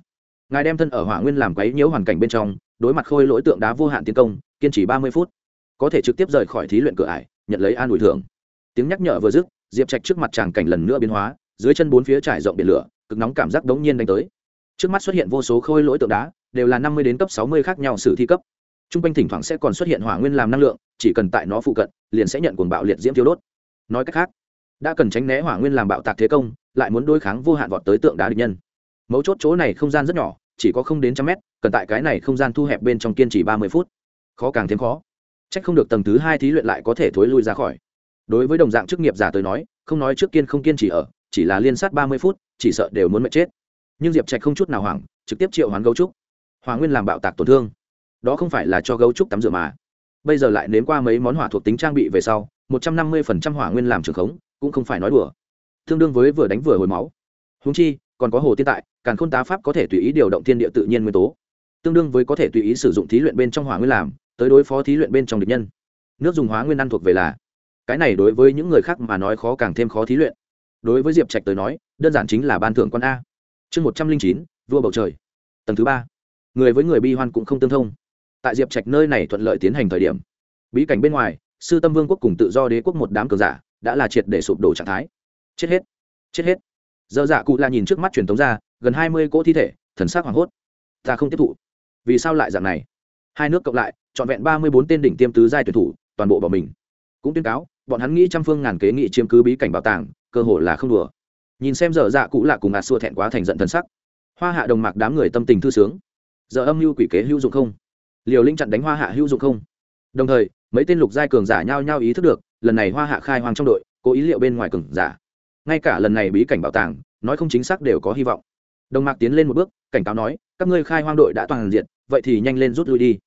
Ngài đem thân ở hỏa nguyên làm quấy nhiễu hoàn cảnh bên trong, đối mặt khôi lỗi tượng đá vô hạn tiến công, kiên trì ba mươi phút. Có thể trực tiếp rời khỏi thí luyện cửa ải, nhận lấy an ủi thưởng. Tiếng nhắc nhở vừa dứt, diệp trạch trước mặt tràng cảnh lần nữa biến hóa, dưới chân bốn phía trải rộng biển lửa, cực nóng cảm giác đống nhiên đánh tới. Trước mắt xuất hiện vô số khôi lỗi tượng đá, đều là năm mươi đến cấp sáu mươi khác nhau sử thi cấp. T r u n g quanh thỉnh thoảng sẽ còn xuất hiện hỏa nguyên làm năng lượng, chỉ cần tại nó phụ cận, liền sẽ nhận cuồng bạo liệt diễm thiếu đốt. Nói cách khác đã cần tránh né hỏa nguyên làm bạo tạc thế công, lại muốn đối kháng vô hạn vọt tới tượng đá địch nhân. Mấu chốt chỗ này không gian rất nhỏ, chỉ có không đến trăm mét, cần tại cái này không gian thu hẹp bên trong kiên trì ba mươi phút. Khó càng thêm khó. C h ắ c không được tầng thứ hai thí luyện lại có thể thối lui ra khỏi. Đối với đồng dạng chức nghiệp giả tới nói, không nói trước kiên không kiên trì ở, chỉ là liên sát ba mươi phút, chỉ sợ đều muốn mệt chết. Nhưng diệp trạch không chút nào hoảng, trực tiếp triệu hoán gấu trúc. Hòa nguyên làm bạo tạc tổn thương. Đó không phải là cho gấu trúc tắm rửa mà. Bây giờ lại nếm qua mấy món hỏa thuộc tính trang bị về sau, một trăm năm mươi phần trăm hỏa nguyên làm trường khống cũng không phải nói đùa. Tương đương với vừa đánh vừa hồi máu. Húng chi, còn có hồ tiên tại, càn khôn tá pháp có thể tùy ý điều động thiên địa tự nhiên nguyên tố. Tương đương với có thể tùy ý sử dụng thí luyện bên trong hỏa nguyên làm, tới đối phó thí luyện bên trong địch nhân. Nước dùng hóa nguyên ăn thuộc về là, cái này đối với những người khác mà nói khó càng thêm khó thí luyện. Đối với diệp trạch tới nói, đơn giản chính là ban thưởng con a. Chương một trăm linh chín, vua bầu trời. Tầng thứ ba. Người với người bi hoan cũng không tương thông. Tại diệp trạch nơi này thuận lợi tiến hành thời điểm, bí cảnh bên ngoài, sư tâm vương quốc cùng tự do đế quốc một đám cường giả đã là triệt để sụp đổ trạng thái. Chết hết chết hết. Dơ dạ cụ là nhìn trước mắt truyền thống ra, gần hai mươi cỗ thi thể, thần sắc hoảng hốt. Ta không tiếp thụ. Vì sao lại dạng này? Hai nước cộng lại, trọn vẹn ba mươi bốn tên đỉnh tiêm tứ giai tuyển thủ, toàn bộ bỏ mình. Cũng tuyên cáo, bọn hắn nghĩ trăm phương ngàn kế nghị chiếm cứ bí cảnh bảo tàng, cơ hội là không đùa. Nhìn xem giờ dạ cụ lạ cùng ạt xua thẹn quá thành giận thần sắc. Hoa hạ đồng mạc đám người tâm tình thư sướng. Giờ âm mưu quỷ kế hữu dụng không? Liều linh chặn đánh hoa hạ hữu dụng không? Đồng thời, mấy tên lục giai cường giả nhao nhao ý thức được lần này hoa hạ khai hoang trong đội, cố ý liệu bên ngoài cường giả. Ngay cả lần này bí cảnh bảo tàng, nói không chính xác đều có hy vọng. Đồng mạc tiến lên một bước, cảnh cáo nói, các ngươi khai hoang đội đã toàn diện, vậy thì nhanh lên rút lui đi.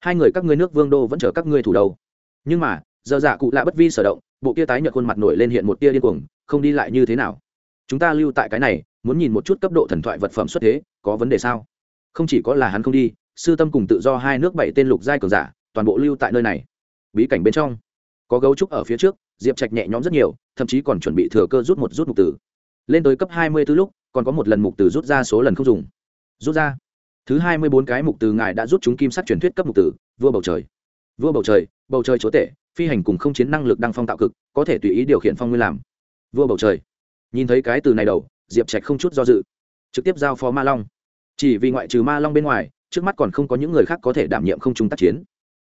Hai người các ngươi nước vương đô vẫn chờ các ngươi thủ đầu nhưng mà, giờ giả cụ lạ bất vi sở động, bộ kia tái nhợt khuôn mặt nổi lên hiện một tia điên cuồng, không đi lại như thế nào? Chúng ta lưu tại cái này, muốn nhìn một chút cấp độ thần thoại vật phẩm xuất thế, có vấn đề sao? Không chỉ có là hắn không đi, sư tâm cùng tự do hai nước bảy tên lục giai cường giả, toàn bộ lưu tại nơi này. Bí cảnh bên trong có gấu trúc ở phía trước, diệp trạch nhẹ nhõm rất nhiều, thậm chí còn chuẩn bị thừa cơ rút một rút mục tử. Lên tới cấp hai mươi b ố lúc, còn có một lần mục tử rút ra số lần không dùng. Rút ra. Thứ hai mươi bốn cái mục từ ngài đã rút chúng kim sắc truyền thuyết cấp mục tử, vua bầu trời. Vua bầu trời bầu trời chúa tể, phi hành cùng không chiến năng lực đăng phong tạo cực, có thể tùy ý điều khiển phong nguyên làm. Vua bầu trời. Nhìn thấy cái từ này đầu, diệp trạch không chút do dự, trực tiếp giao phó ma long. Chỉ vì ngoại trừ ma long bên ngoài, trước mắt còn không có những người khác có thể đảm nhiệm không trung tác chiến.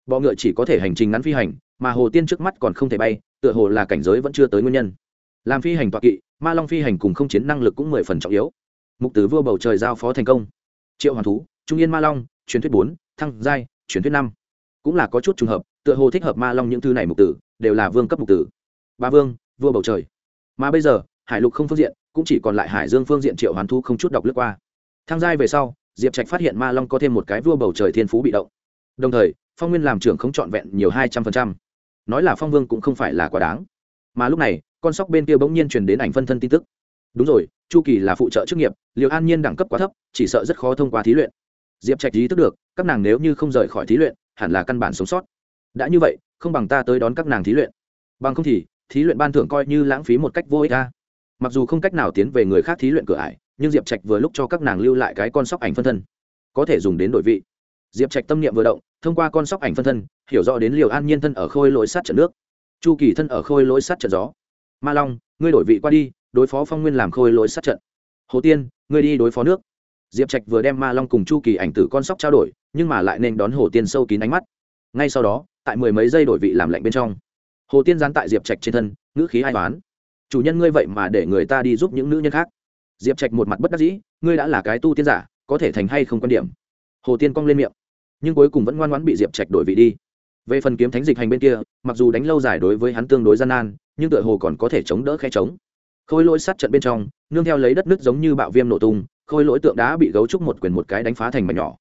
Bọ ngựa chỉ có thể hành trình ngắn phi hành mà hồ tiên trước mắt còn không thể bay, tựa hồ là cảnh giới vẫn chưa tới nguyên nhân. Làm phi hành tọa kỵ, ma long phi hành cùng không chiến năng lực cũng mười phần trọng yếu. Mục tử vua bầu trời giao phó thành công. Triệu hoàn thú, trung yên ma long, truyền thuyết bốn, thăng giai, truyền thuyết năm. Cũng là có chút trùng hợp, tựa hồ thích hợp ma long những thứ này mục tử, đều là vương cấp mục tử. Ba vương, vua bầu trời. Mà bây giờ, hải lục không phương diện, cũng chỉ còn lại hải dương phương diện triệu hoàn thu không chút đọc lướt qua. Thăng giai về sau, diệp trạch phát hiện ma long có thêm một cái vua bầu trời thiên phú bị động. Đồng thời, phong nguyên làm trưởng không trọn vẹn nhiều hai trăm phần trăm nói là phong vương cũng không phải là quá đáng. Mà lúc này, con sóc bên kia bỗng nhiên truyền đến ảnh phân thân tin tức. Đúng rồi, chu kỳ là phụ trợ chức nghiệp liệu an nhiên đẳng cấp quá thấp, chỉ sợ rất khó thông qua thí luyện. Diệp trạch ý thức được, các nàng nếu như không rời khỏi thí luyện, hẳn là căn bản sống sót. Đã như vậy, không bằng ta tới đón các nàng thí luyện. Bằng không thì, thí luyện ban thưởng coi như lãng phí một cách vô ích ta mặc dù không cách nào tiến về người khác thí luyện cửa ải, nhưng diệp trạch vừa lúc cho các nàng lưu lại cái con sóc ảnh phân thân, có thể dùng đến đổi vị diệp trạch tâm niệm vừa động, thông qua con sóc ảnh phân thân, hiểu rõ đến liều an nhiên thân ở khôi lỗi sát trận nước, chu kỳ thân ở khôi lỗi sát trận gió. Ma long, ngươi đổi vị qua đi, đối phó phong nguyên làm khôi lỗi sát trận. Hồ tiên, ngươi đi đối phó nước. Diệp trạch vừa đem ma long cùng chu kỳ ảnh tử con sóc trao đổi, nhưng mà lại nên đón hồ tiên sâu kín ánh mắt. Ngay sau đó, tại mười mấy giây đổi vị làm lạnh bên trong, hồ tiên gián tại diệp trạch trên thân, ngữ khí ai toán chủ nhân ngươi vậy mà để người ta đi giúp những nữ nhân khác. Diệp trạch một mặt bất đắc dĩ, ngươi đã là cái tu tiên giả, có thể thành hay không quan điểm? Hồ tiên cong lên miệng nhưng cuối cùng vẫn ngoan ngoãn bị diệp trạch đổi vị đi. Về phần kiếm thánh dịch hành bên kia, mặc dù đánh lâu dài đối với hắn tương đối gian nan, nhưng tựa hồ còn có thể chống đỡ khe chống khôi lỗi sát trận bên trong, nương theo lấy đất nước giống như bạo viêm nổ tung, khôi lỗi tượng đá bị gấu trúc một quyền một cái đánh phá thành mảnh nhỏ.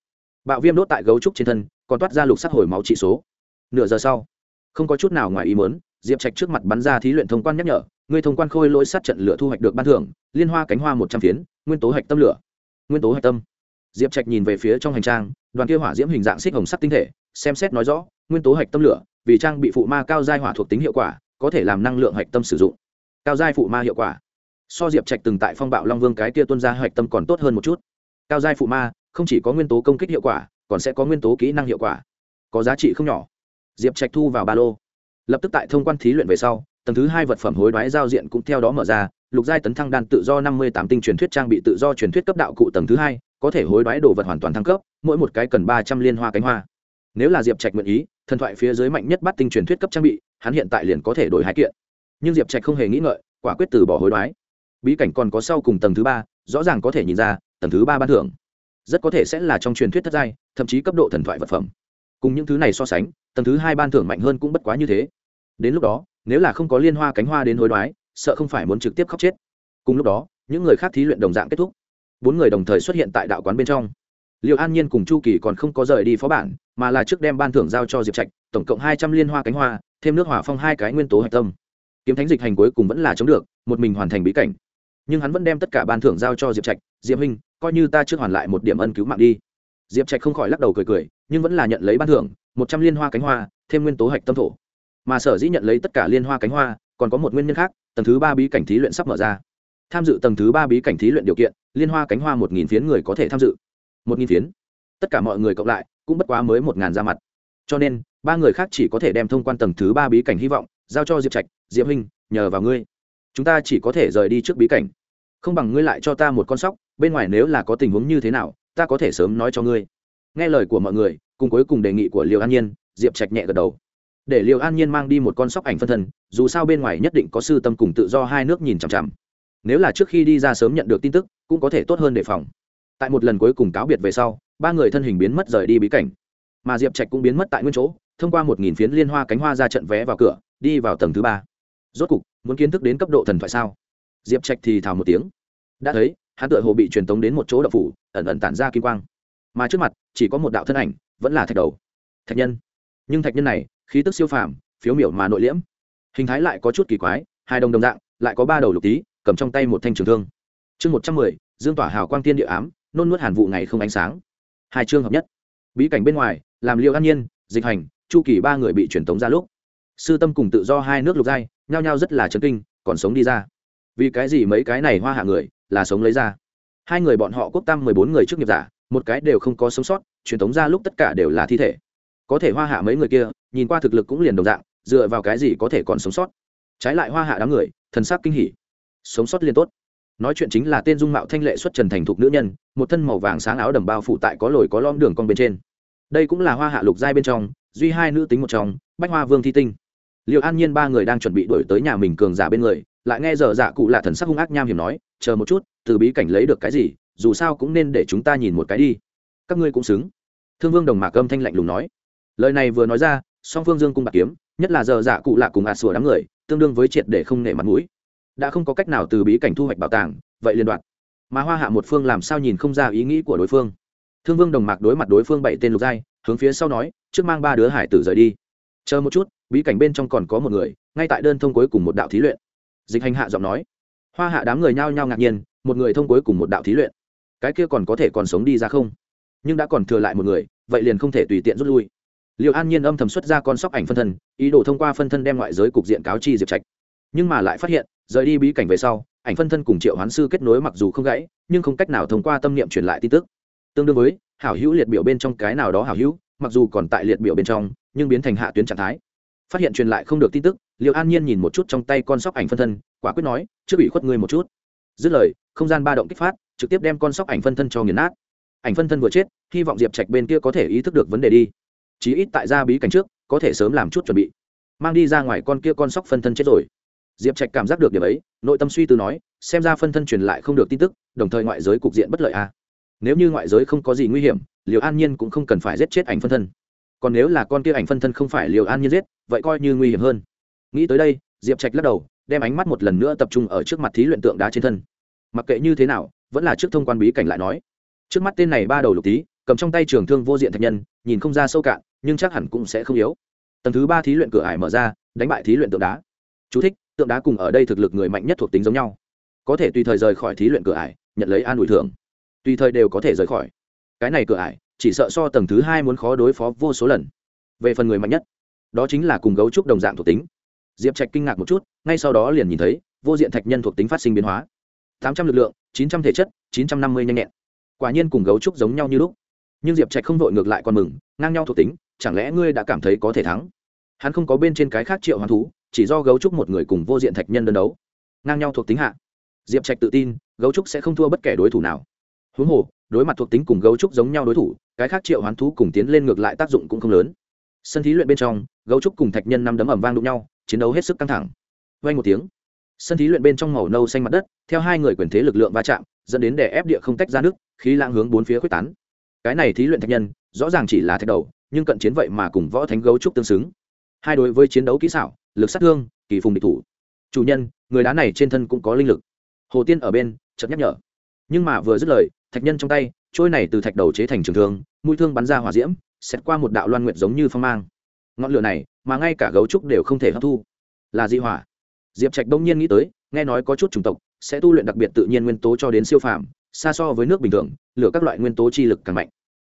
Bạo viêm đốt tại gấu trúc trên thân, còn toát ra lục sắc hồi máu trị số. Nửa giờ sau, không có chút nào ngoài ý muốn, diệp trạch trước mặt bắn ra thí luyện thông quan nhắc nhở người thông quan khôi lỗi sát trận lửa thu hoạch được ban thưởng, liên hoa cánh hoa một trăm phiến, nguyên tố hạch tâm lửa. Nguyên tố hạch tâm diệp trạch nhìn về phía trong hành trang, đoàn kia hỏa diễm hình dạng xích hồng sắc tinh thể, xem xét nói rõ, nguyên tố hạch tâm lửa, vì trang bị phụ ma cao giai hỏa thuộc tính hiệu quả, có thể làm năng lượng hạch tâm sử dụng. Cao giai phụ ma hiệu quả. So diệp trạch từng tại phong bạo long vương cái kia tuân ra hạch tâm còn tốt hơn một chút. Cao giai phụ ma, không chỉ có nguyên tố công kích hiệu quả, còn sẽ có nguyên tố kỹ năng hiệu quả. Có giá trị không nhỏ. Diệp trạch thu vào ba lô. Lập tức tại thông quan thí luyện về sau, tầng thứ hai vật phẩm hối đoái giao diện cũng theo đó mở ra, lục giai tấn thăng đan tự do năm mươi tám tinh truyền thuyết trang bị tự do truyền thuyết cấp đạo cụ tầng thứ hai có thể hối đoái đồ vật hoàn toàn thăng cấp, mỗi một cái cần ba trăm liên hoa cánh hoa. Nếu là diệp trạch nguyện ý, thần thoại phía dưới mạnh nhất bắt tinh truyền thuyết cấp trang bị, hắn hiện tại liền có thể đổi hai kiện. Nhưng diệp trạch không hề nghĩ ngợi, quả quyết từ bỏ hối đoái. Bí cảnh còn có sau cùng tầng thứ ba, rõ ràng có thể nhìn ra, tầng thứ ba ban thưởng. Rất có thể sẽ là trong truyền thuyết thất giai, thậm chí cấp độ thần thoại vật phẩm. Cùng những thứ này so sánh, tầng thứ hai ban thưởng mạnh hơn cũng bất quá như thế. Đến lúc đó, nếu là không có liên hoa cánh hoa đến hối đoái, sợ không phải muốn trực tiếp khóc chết. Cùng lúc đó, những người khác thí luyện đồng dạng kết thúc bốn người đồng thời xuất hiện tại đạo quán bên trong. Liệu an nhiên cùng chu kỳ còn không có rời đi phó bản, mà là trước đem ban thưởng giao cho diệp trạch, tổng cộng hai trăm liên hoa cánh hoa, thêm nước hỏa phong hai cái nguyên tố hạch tâm. Kiếm thánh dịch hành cuối cùng vẫn là chống được, một mình hoàn thành bí cảnh. Nhưng hắn vẫn đem tất cả ban thưởng giao cho diệp trạch, diệp huynh, coi như ta trước hoàn lại một điểm ân cứu mạng đi. Diệp trạch không khỏi lắc đầu cười cười, nhưng vẫn là nhận lấy ban thưởng, một trăm liên hoa cánh hoa, thêm nguyên tố hạch tâm thổ. Mà sở dĩ nhận lấy tất cả liên hoa cánh hoa, còn có một nguyên nhân khác, tầng thứ ba bí cảnh thí luyện sắp mở ra tham dự tầng thứ ba bí cảnh thí luyện điều kiện, liên hoa cánh hoa một nghìn phiến người có thể tham dự. Một nghìn phiến. Tất cả mọi người cộng lại, cũng bất quá mới một ngàn ra mặt. Cho nên, ba người khác chỉ có thể đem thông quan tầng thứ ba bí cảnh hy vọng, giao cho diệp trạch, diệp huynh nhờ vào ngươi. Chúng ta chỉ có thể rời đi trước bí cảnh. Không bằng ngươi lại cho ta một con sóc, bên ngoài nếu là có tình huống như thế nào, ta có thể sớm nói cho ngươi. Nghe lời của mọi người, cùng cuối cùng đề nghị của liều an nhiên, diệp trạch nhẹ gật đầu. Để liều an nhiên mang đi một con sóc ảnh phân thân, dù sao bên ngoài nhất định có sư tâm cùng tự do hai nước nhìn chằm chằm nếu là trước khi đi ra sớm nhận được tin tức, cũng có thể tốt hơn đề phòng. Tại một lần cuối cùng cáo biệt về sau, ba người thân hình biến mất rời đi bí cảnh. Mà diệp trạch cũng biến mất tại nguyên chỗ, thông qua một nghìn phiến liên hoa cánh hoa ra trận vé vào cửa, đi vào tầng thứ ba. Rốt cục, muốn kiến thức đến cấp độ thần thoại sao? Diệp trạch thì thào một tiếng. Đã thấy, hắn tựa hồ bị truyền tống đến một chỗ đậu phủ, ẩn ẩn tản ra kim quang. Mà trước mặt, chỉ có một đạo thân ảnh, vẫn là thạch đầu. Thạch nhân. Nhưng thạch nhân này, khí tức siêu phàm, phiếu miểu mà nội liễm. Hình thái lại có chút kỳ quái, hai đồng đồng dạng, lại có ba đầu lục tí cầm trong tay một thanh trường thương. Chương một trăm mười, dương tỏa hào quang tiên địa ám, nôn nuốt hàn vụ ngày không ánh sáng. Hai chương hợp nhất. Bí cảnh bên ngoài, làm liệu an nhiên, dịch hành, chu kỳ ba người bị truyền tống ra lúc. Sư tâm cùng tự do hai nước lục giai, nhao nhao rất là chấn kinh, còn sống đi ra. Vì cái gì mấy cái này hoa hạ người, là sống lấy ra? Hai người bọn họ quốc tam mười bốn người trước nghiệp giả, một cái đều không có sống sót, truyền tống ra lúc tất cả đều là thi thể. Có thể hoa hạ mấy người kia, nhìn qua thực lực cũng liền đồng dạng, dựa vào cái gì có thể còn sống sót? Trái lại hoa hạ đám người, thần sắc kinh hỉ sống sót liên tốt. Nói chuyện chính là tên dung mạo thanh lệ xuất trần thành thục nữ nhân, một thân màu vàng sáng áo đầm bao phủ tại có lồi có lom đường con bên trên. Đây cũng là hoa hạ lục giai bên trong, duy hai nữ tính một trong, bách hoa vương thi tinh. Liệu an nhiên ba người đang chuẩn bị đổi tới nhà mình cường giả bên người, lại nghe giờ dạ cụ lạ thần sắc hung ác nham hiểm nói, chờ một chút, từ bí cảnh lấy được cái gì, dù sao cũng nên để chúng ta nhìn một cái đi. Các ngươi cũng xứng. Thương vương đồng mạc âm thanh lạnh lùng nói. Lời này vừa nói ra, song phương dương cung bạc kiếm, nhất là giờ dạ cụ lạ cùng ạt sủa đám người, tương đương với triệt để không nể mặt mũi đã không có cách nào từ bí cảnh thu hoạch bảo tàng, vậy liên đoạn mà hoa hạ một phương làm sao nhìn không ra ý nghĩ của đối phương. Thương vương đồng mạc đối mặt đối phương bảy tên lục giai, hướng phía sau nói, trước mang ba đứa hải tử rời đi. Chờ một chút, bí cảnh bên trong còn có một người, ngay tại đơn thông cuối cùng một đạo thí luyện. Dịch hành hạ giọng nói. Hoa hạ đám người nhao nhao ngạc nhiên, một người thông cuối cùng một đạo thí luyện. Cái kia còn có thể còn sống đi ra không? Nhưng đã còn thừa lại một người, vậy liền không thể tùy tiện rút lui. Liệu an nhiên âm thầm xuất ra con sóc ảnh phân thân, ý đồ thông qua phân thân đem ngoại giới cục diện cáo chi diệp trạch. Nhưng mà lại phát hiện rời đi bí cảnh về sau, ảnh phân thân cùng triệu hoán sư kết nối mặc dù không gãy, nhưng không cách nào thông qua tâm niệm truyền lại tin tức. Tương đương với, hảo hữu liệt biểu bên trong cái nào đó hảo hữu, mặc dù còn tại liệt biểu bên trong, nhưng biến thành hạ tuyến trạng thái. Phát hiện truyền lại không được tin tức liệu an nhiên nhìn một chút trong tay con sóc ảnh phân thân, quả quyết nói chưa bị khuất ngươi một chút. Dứt lời, không gian ba động kích phát, trực tiếp đem con sóc ảnh phân thân cho nghiền nát. Ảnh phân thân vừa chết, hy vọng diệp trạch bên kia có thể ý thức được vấn đề đi. Chí ít tại ra bí cảnh trước, có thể sớm làm chút chuẩn bị. Mang đi ra ngoài con kia con sóc phân thân chết rồi diệp trạch cảm giác được điểm ấy nội tâm suy tư nói xem ra phân thân truyền lại không được tin tức đồng thời ngoại giới cục diện bất lợi a à. nếu như ngoại giới không có gì nguy hiểm liệu an nhiên cũng không cần phải giết chết ảnh phân thân. Còn nếu là con kia ảnh phân thân không phải liệu an nhiên giết vậy coi như nguy hiểm hơn. Nghĩ tới đây diệp trạch lắc đầu đem ánh mắt một lần nữa tập trung ở trước mặt thí luyện tượng đá trên thân. Mặc kệ như thế nào vẫn là trước thông quan bí cảnh lại nói. Trước mắt tên này ba đầu lục tí cầm trong tay trường thương vô diện thạch nhân nhìn không ra sâu cạn nhưng chắc hẳn cũng sẽ không yếu. Tầng thứ ba thí luyện cửa ải mở ra đánh bại thí luyện tượng đá. Chú thích, tượng đá cùng ở đây thực lực người mạnh nhất thuộc tính giống nhau. Có thể tùy thời rời khỏi thí luyện cửa ải, nhận lấy an ủi thưởng. Tùy thời đều có thể rời khỏi. Cái này cửa ải, chỉ sợ so tầng thứ hai muốn khó đối phó vô số lần. Về phần người mạnh nhất, đó chính là cùng gấu trúc đồng dạng thuộc tính. Diệp trạch kinh ngạc một chút, ngay sau đó liền nhìn thấy, vô diện thạch nhân thuộc tính phát sinh biến hóa. tám trăm l ự c lượng, chín trăm thể chất, chín trăm năm mươi nhanh nhẹn. Quả nhiên cùng gấu trúc giống nhau như lúc. Nhưng diệp trạch không vội ngược lại còn mừng, ngang nhau thuộc tính, chẳng lẽ ngươi đã cảm thấy có thể thắng? Hắn không có bên trên cái khác triệu hoán thú chỉ do gấu trúc một người cùng vô diện thạch nhân đơn đấu. Ngang nhau thuộc tính hạ. Diệp trạch tự tin, gấu trúc sẽ không thua bất kể đối thủ nào. Huống hồ, đối mặt thuộc tính cùng gấu trúc giống nhau đối thủ, cái khác triệu hoán thú cùng tiến lên ngược lại tác dụng cũng không lớn. Sân thí luyện bên trong, gấu trúc cùng thạch nhân năm đấm ẩm vang đụng nhau, chiến đấu hết sức căng thẳng. Vay một tiếng. Sân thí luyện bên trong màu nâu xanh mặt đất, theo hai người quyền thế lực lượng va chạm, dẫn đến đè ép địa không tách ra nước, khí lãng hướng bốn phía quyết tán. Cái này thí luyện thạch nhân, rõ ràng chỉ là thạch đầu, nhưng cận chiến vậy mà cùng võ thánh gấu trúc tương xứng. Hai đối với chiến đấu kỹ xảo lực sát thương, kỳ phùng địch thủ. Chủ nhân, người đá này trên thân cũng có linh lực. Hồ tiên ở bên, chợt nhắc nhở. Nhưng mà vừa dứt lời, thạch nhân trong tay, trôi này từ thạch đầu chế thành trường thương, mũi thương bắn ra hỏa diễm xét qua một đạo loan nguyệt giống như phong mang. Ngọn lửa này, mà ngay cả gấu trúc đều không thể hấp thu. Là dị hỏa. Diệp trạch đông nhiên nghĩ tới, nghe nói có chút chủng tộc, sẽ tu luyện đặc biệt tự nhiên nguyên tố cho đến siêu phàm, xa so với nước bình thường, lửa các loại nguyên tố chi lực càng mạnh.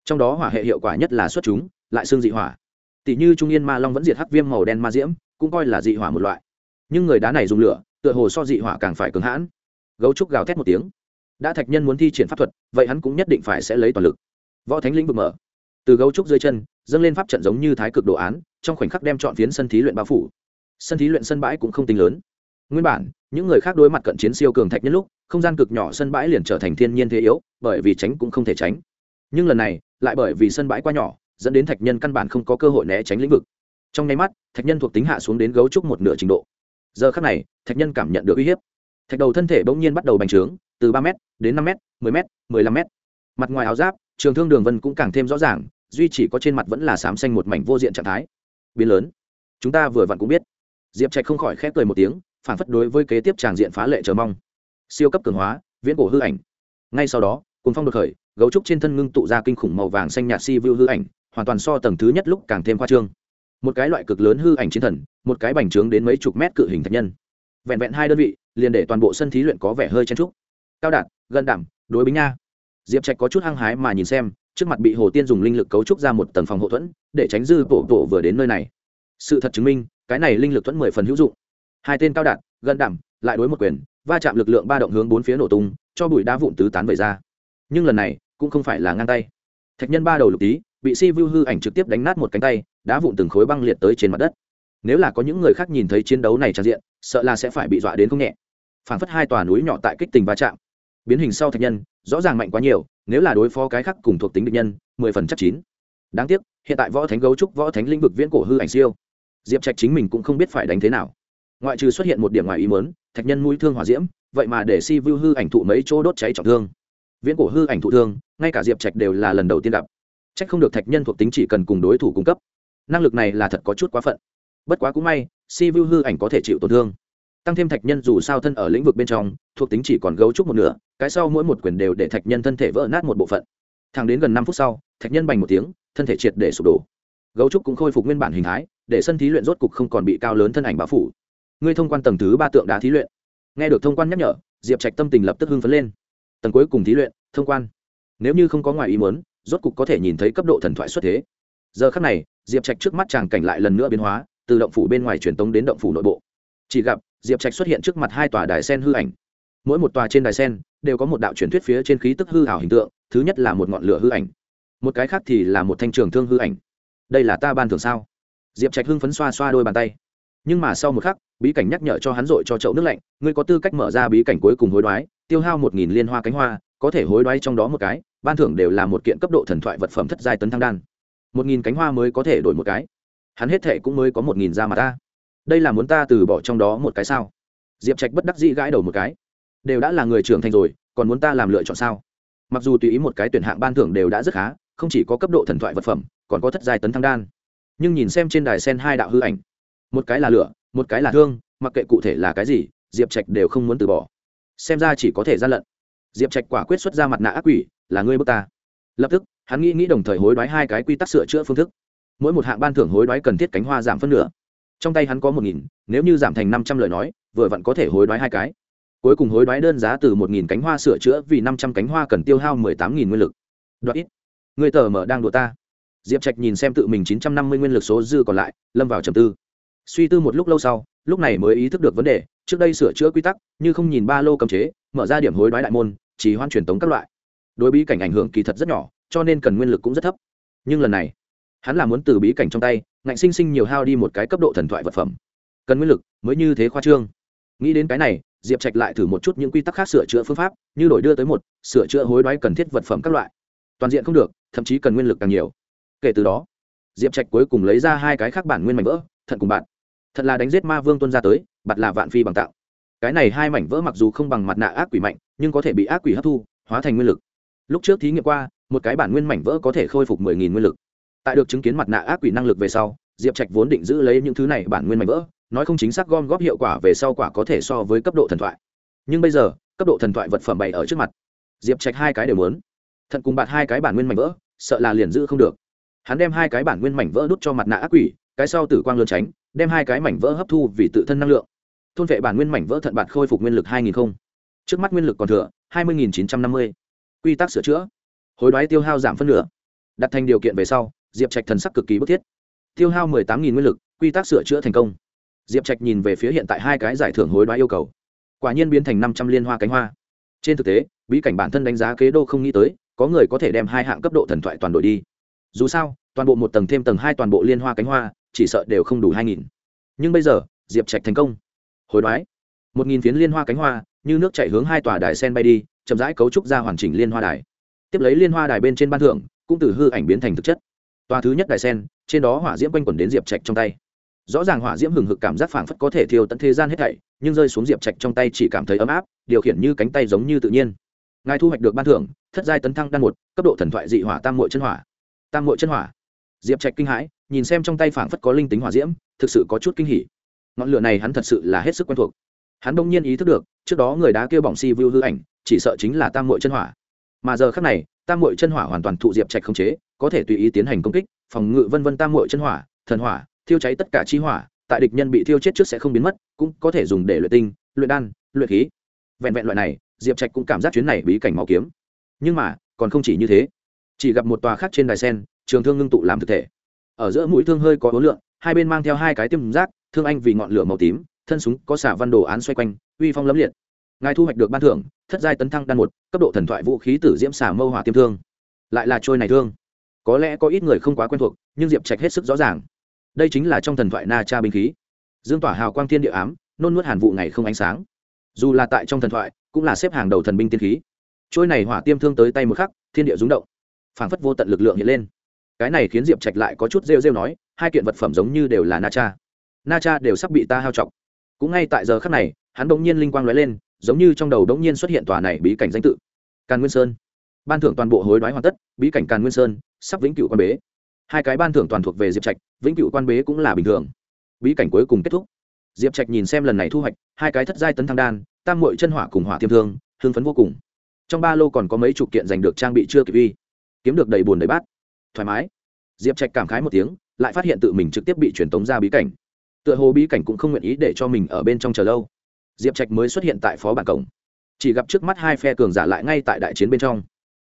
Trong đó hỏa hệ hiệu quả nhất là xuất chúng, lại xương dị hỏa. Tỷ như trung yên ma long vẫn diệt hắc viêm màu đen ma diễm cũng coi là dị hỏa một loại. Nhưng người đá này dùng lửa, tựa hồ so dị hỏa càng phải cứng hãn. Gấu trúc gào thét một tiếng. Đã thạch nhân muốn thi triển pháp thuật, vậy hắn cũng nhất định phải sẽ lấy toàn lực. Võ thánh lĩnh vực mở. Từ gấu trúc dưới chân, dâng lên pháp trận giống như thái cực đồ án, trong khoảnh khắc đem chọn phiến sân thí luyện bao phủ. Sân thí luyện sân bãi cũng không tính lớn. Nguyên bản, những người khác đối mặt cận chiến siêu cường thạch nhân lúc, không gian cực nhỏ sân bãi liền trở thành thiên nhiên thế yếu, bởi vì tránh cũng không thể tránh. Nhưng lần này, lại bởi vì sân bãi quá nhỏ, dẫn đến thạch nhân căn bản không có cơ hội né tránh lĩnh vực trong nháy mắt, thạch nhân thuộc tính hạ xuống đến gấu trúc một nửa trình độ. Giờ khắc này, thạch nhân cảm nhận được uy hiếp. Thạch đầu thân thể bỗng nhiên bắt đầu bành trướng, từ ba m đến năm m mười m mười lăm m mặt ngoài áo giáp, trường thương đường vân cũng càng thêm rõ ràng, duy chỉ có trên mặt vẫn là sám xanh một mảnh vô diện trạng thái. Biến lớn. Chúng ta vừa vặn cũng biết. Diệp trạch không khỏi khép cười một tiếng, phản phất đối với kế tiếp tràng diện phá lệ chờ mong. Siêu cấp cường hóa, viễn cổ hư ảnh. Ngay sau đó cùng phong đột khởi, gấu trúc trên thân ngưng tụ ra kinh khủng màu vàng xanh nhạt si vưu hư ảnh, hoàn toàn so tầng thứ nhất lúc càng thêm khoa trương một cái loại cực lớn hư ảnh chiến thần, một cái bành trướng đến mấy chục mét cự hình thạch nhân. Vẹn vẹn hai đơn vị, liền để toàn bộ sân thí luyện có vẻ hơi chen trúc cao đạt gần đảm, đối bính nha. Diệp trạch có chút hăng hái mà nhìn xem, trước mặt bị hồ tiên dùng linh lực cấu trúc ra một tầng phòng hậu thuẫn, để tránh dư bộ bộ vừa đến nơi này. Sự thật chứng minh, cái này linh lực thuẫn mười phần hữu dụng. Hai tên cao đạt gần đảm, lại đối một quyền, va chạm lực lượng ba động hướng bốn phía nổ tung, cho bụi đá vụn tứ tán về ra. Nhưng lần này, cũng không phải là ngang tay. Thạch nhân ba đầu lục tí, bị si vu hư ảnh trực tiếp đánh nát một cánh tay đá vụn từng khối băng liệt tới trên mặt đất. Nếu là có những người khác nhìn thấy chiến đấu này tràn diện, sợ là sẽ phải bị dọa đến không nhẹ. Phảng phất hai tòa núi nhỏ tại kích tình va chạm. Biến hình sau thạch nhân, rõ ràng mạnh quá nhiều, nếu là đối phó cái khác cùng thuộc tính địch nhân, mười phần chắc chín. Đáng tiếc, hiện tại võ thánh gấu trúc, võ thánh lĩnh vực viễn cổ hư ảnh siêu. Diệp trạch chính mình cũng không biết phải đánh thế nào. Ngoại trừ xuất hiện một điểm ngoài ý mớn thạch nhân mũi thương hỏa diễm, vậy mà để si vu hư ảnh thụ mấy chỗ đốt cháy trọng thương. Viễn cổ hư ảnh thụ thương, ngay cả diệp trạch đều là lần đầu tiên gặp. Trách không được thạch nhân thuộc tính chỉ cần cùng đối thủ cung cấp năng lực này là thật có chút quá phận. Bất quá cũng may, si vu hư ảnh có thể chịu tổn thương. Tăng thêm thạch nhân dù sao thân ở lĩnh vực bên trong, thuộc tính chỉ còn gấu trúc một nửa, cái sau mỗi một quyền đều để thạch nhân thân thể vỡ nát một bộ phận. Thẳng đến gần năm phút sau, thạch nhân bành một tiếng, thân thể triệt để sụp đổ. Gấu trúc cũng khôi phục nguyên bản hình thái, để sân thí luyện rốt cục không còn bị cao lớn thân ảnh bao phủ. Ngươi thông quan tầng thứ ba tượng đá thí luyện. Nghe được thông quan nhắc nhở, diệp trạch tâm tình lập tức hưng phấn lên. Tầng cuối cùng thí luyện, thông quan. Nếu như không có ngoài ý muốn, rốt cục có thể nhìn thấy cấp độ thần thoại xuất thế. Giờ khắc này diệp trạch trước mắt chàng cảnh lại lần nữa biến hóa, từ động phủ bên ngoài truyền tống đến động phủ nội bộ. Chỉ gặp, diệp trạch xuất hiện trước mặt hai tòa đài sen hư ảnh. Mỗi một tòa trên đài sen đều có một đạo truyền thuyết phía trên khí tức hư hảo hình tượng, thứ nhất là một ngọn lửa hư ảnh, một cái khác thì là một thanh trường thương hư ảnh. Đây là ta ban thường sao? Diệp trạch hưng phấn xoa xoa đôi bàn tay. Nhưng mà sau một khắc, bí cảnh nhắc nhở cho hắn dội cho chậu nước lạnh, ngươi có tư cách mở ra bí cảnh cuối cùng hối đoái, tiêu hao một nghìn liên hoa cánh hoa, có thể hối đoái trong đó một cái, ban thưởng đều là một kiện cấp độ thần thoại vật phẩm thất giai tấn thăng đan một nghìn cánh hoa mới có thể đổi một cái. Hắn hết thệ cũng mới có một nghìn ra mà ta. Đây là muốn ta từ bỏ trong đó một cái sao? Diệp trạch bất đắc dĩ gãi đầu một cái. Đều đã là người trưởng thành rồi, còn muốn ta làm lựa chọn sao? Mặc dù tùy ý một cái tuyển hạng ban thưởng đều đã rất khá, không chỉ có cấp độ thần thoại vật phẩm, còn có thất giai tấn thăng đan. Nhưng nhìn xem trên đài sen hai đạo hư ảnh, một cái là lửa, một cái là thương, mặc kệ cụ thể là cái gì, diệp trạch đều không muốn từ bỏ. Xem ra chỉ có thể gian lận. Diệp trạch quả quyết xuất ra mặt nạ ác quỷ, là ngươi bước ta. Lập tức hắn nghĩ nghĩ đồng thời hối đoái hai cái quy tắc sửa chữa phương thức. Mỗi một hạng ban thưởng hối đoái cần thiết cánh hoa giảm phân nửa. Trong tay hắn có một nghìn, nếu như giảm thành năm trăm lời nói, vừa vặn có thể hối đoái hai cái. Cuối cùng hối đoái đơn giá từ một nghìn cánh hoa sửa chữa vì năm trăm cánh hoa cần tiêu hao mười tám nghìn nguyên lực. Đoạt ít. Người tờ mở đang đùa ta. Diệp trạch nhìn xem tự mình chín trăm năm mươi nguyên lực số dư còn lại, lâm vào trầm tư. Suy tư một lúc lâu sau, lúc này mới ý thức được vấn đề, trước đây sửa chữa quy tắc, như không nhìn ba lô cầm chế, mở ra điểm hối đoái đại môn, chỉ hoan truyền tống các loại. Đối bí cảnh ảnh hưởng kỳ thật rất nhỏ cho nên cần nguyên lực cũng rất thấp. Nhưng lần này, hắn là muốn từ bí cảnh trong tay, ngạnh sinh sinh nhiều hao đi một cái cấp độ thần thoại vật phẩm. Cần nguyên lực, mới như thế khoa trương. Nghĩ đến cái này, diệp trạch lại thử một chút những quy tắc khác sửa chữa phương pháp, như đổi đưa tới một, sửa chữa hối đoái cần thiết vật phẩm các loại. Toàn diện không được, thậm chí cần nguyên lực càng nhiều. Kể từ đó, diệp trạch cuối cùng lấy ra hai cái khác bản nguyên mảnh vỡ thận cùng bạn. Thật là đánh giết ma vương tuân ra tới bặt là vạn phi bằng tạo. Cái này hai mảnh vỡ mặc dù không bằng mặt nạ ác quỷ mạnh, nhưng có thể bị ác quỷ hấp thu, hóa thành nguyên lực. Lúc trước thí nghiệm qua một cái bản nguyên mảnh vỡ có thể khôi phục mười nghìn nguyên lực. Tại được chứng kiến mặt nạ ác quỷ năng lực về sau, diệp trạch vốn định giữ lấy những thứ này bản nguyên mảnh vỡ, nói không chính xác gom góp hiệu quả về sau quả có thể so với cấp độ thần thoại. Nhưng bây giờ, cấp độ thần thoại vật phẩm bày ở trước mặt. Diệp trạch hai cái đều muốn. Thận cùng bạt hai cái bản nguyên mảnh vỡ, sợ là liền giữ không được. Hắn đem hai cái bản nguyên mảnh vỡ đút cho mặt nạ ác quỷ, cái sau tử quang lơn tránh, đem hai cái mảnh vỡ hấp thu vì tự thân năng lượng. Thôn vệ bản nguyên mảnh vỡ thận bạt khôi phục nguyên lực hai nghìn không. Trước mắt nguyên lực còn thừa hai mươi chín trăm năm mươi. Quy tắc sửa chữa hối đoái tiêu hao giảm phân nửa. Đặt thành điều kiện về sau, diệp trạch thần sắc cực kỳ bức thiết. Tiêu hao mười tám nghìn nguyên lực, quy tắc sửa chữa thành công. Diệp trạch nhìn về phía hiện tại hai cái giải thưởng hối đoái yêu cầu. Quả nhiên biến thành năm trăm liên hoa cánh hoa. Trên thực tế, bí cảnh bản thân đánh giá kế đô không nghĩ tới, có người có thể đem hai hạng cấp độ thần thoại toàn đội đi. Dù sao, toàn bộ một tầng thêm tầng hai toàn bộ liên hoa cánh hoa, chỉ sợ đều không đủ hai nghìn. Nhưng bây giờ, diệp trạch thành công. Hối đoái. Một nghìn phiến liên hoa cánh hoa, như nước chạy hướng hai tòa đài sen bay đi, chậm rãi cấu trúc ra hoàn chỉnh liên hoa đài tiếp lấy liên hoa đài bên trên ban thưởng cũng từ hư ảnh biến thành thực chất. Tòa thứ nhất đài sen, trên đó hỏa diễm quanh quẩn đến diệp trạch trong tay. Rõ ràng hỏa diễm hừng hực cảm giác phảng phất có thể thiêu tận thế gian hết thảy, nhưng rơi xuống diệp trạch trong tay chỉ cảm thấy ấm áp, điều khiển như cánh tay giống như tự nhiên. Ngài thu hoạch được ban thưởng, thất giai tấn thăng đan một, cấp độ thần thoại dị hỏa tam mội chân hỏa. Tam mội chân hỏa. Diệp trạch kinh hãi, nhìn xem trong tay phảng phất có linh tính hỏa diễm, thực sự có chút kinh hỉ. Ngọn lửa này hắn thật sự là hết sức quen thuộc. Hắn đông nhiên ý thức được, trước đó người đá kêu bỏng si vu hư ảnh, chỉ sợ chính là tam mội chân hỏa mà giờ khác này, tam mội chân hỏa hoàn toàn thụ diệp trạch không chế, có thể tùy ý tiến hành công kích, phòng ngự vân vân tam mội chân hỏa, thần hỏa, thiêu cháy tất cả chi hỏa, tại địch nhân bị thiêu chết trước sẽ không biến mất, cũng có thể dùng để luyện tinh, luyện đan, luyện khí. Vẹn vẹn loại này, diệp trạch cũng cảm giác chuyến này bí cảnh máu kiếm. Nhưng mà, còn không chỉ như thế. Chỉ gặp một tòa khác trên đài sen, trường thương ngưng tụ làm thực thể. Ở giữa mũi thương hơi có ố lượng, hai bên mang theo hai cái tiêm rác, thương anh vì ngọn lửa màu tím, thân súng có xả văn đồ án xoay quanh, uy phong lấm liệt. Ngài thu hoạch được ban thưởng thất giai tấn thăng đan một, cấp độ thần thoại vũ khí tử diễm xả mâu hỏa tiêm thương. Lại là trôi này thương. Có lẽ có ít người không quá quen thuộc, nhưng diệp trạch hết sức rõ ràng. Đây chính là trong thần thoại na cha binh khí. Dương tỏa hào quang thiên địa ám, nôn nuốt hàn vụ ngày không ánh sáng. Dù là tại trong thần thoại, cũng là xếp hàng đầu thần binh tiên khí. Trôi này hỏa tiêm thương tới tay một khắc, thiên địa rúng động. Phảng phất vô tận lực lượng hiện lên. Cái này khiến diệp trạch lại có chút rêu rêu nói, hai kiện vật phẩm giống như đều là na cha. Na cha đều sắp bị ta hao chọc cũng ngay tại giờ khắc này, hắn đ ỗ n g nhiên linh quang l ó e lên giống như trong đầu đống nhiên xuất hiện tòa này bí cảnh danh tự. Càn nguyên sơn. Ban thưởng toàn bộ hối đoái hoàn tất, bí cảnh càn nguyên sơn, sắp vĩnh cựu quan bế. Hai cái ban thưởng toàn thuộc về diệp trạch, vĩnh cựu quan bế cũng là bình thường. Bí cảnh cuối cùng kết thúc. Diệp trạch nhìn xem lần này thu hoạch, hai cái thất giai tấn thăng đan, tam mội chân hỏa cùng hỏa thiêm thương, hưng phấn vô cùng. Trong ba lô còn có mấy chục kiện giành được trang bị chưa kịp vi kiếm được đầy bùn đầy bát. Thoải mái. Diệp trạch cảm khái một tiếng, lại phát hiện tự mình trực tiếp bị truyền tống ra bí cảnh. Tựa hồ bí cảnh cũng không nguyện ý để cho mình ở bên trong chờ lâu diệp trạch mới xuất hiện tại phó bản cổng. Chỉ gặp trước mắt hai phe cường giả lại ngay tại đại chiến bên trong.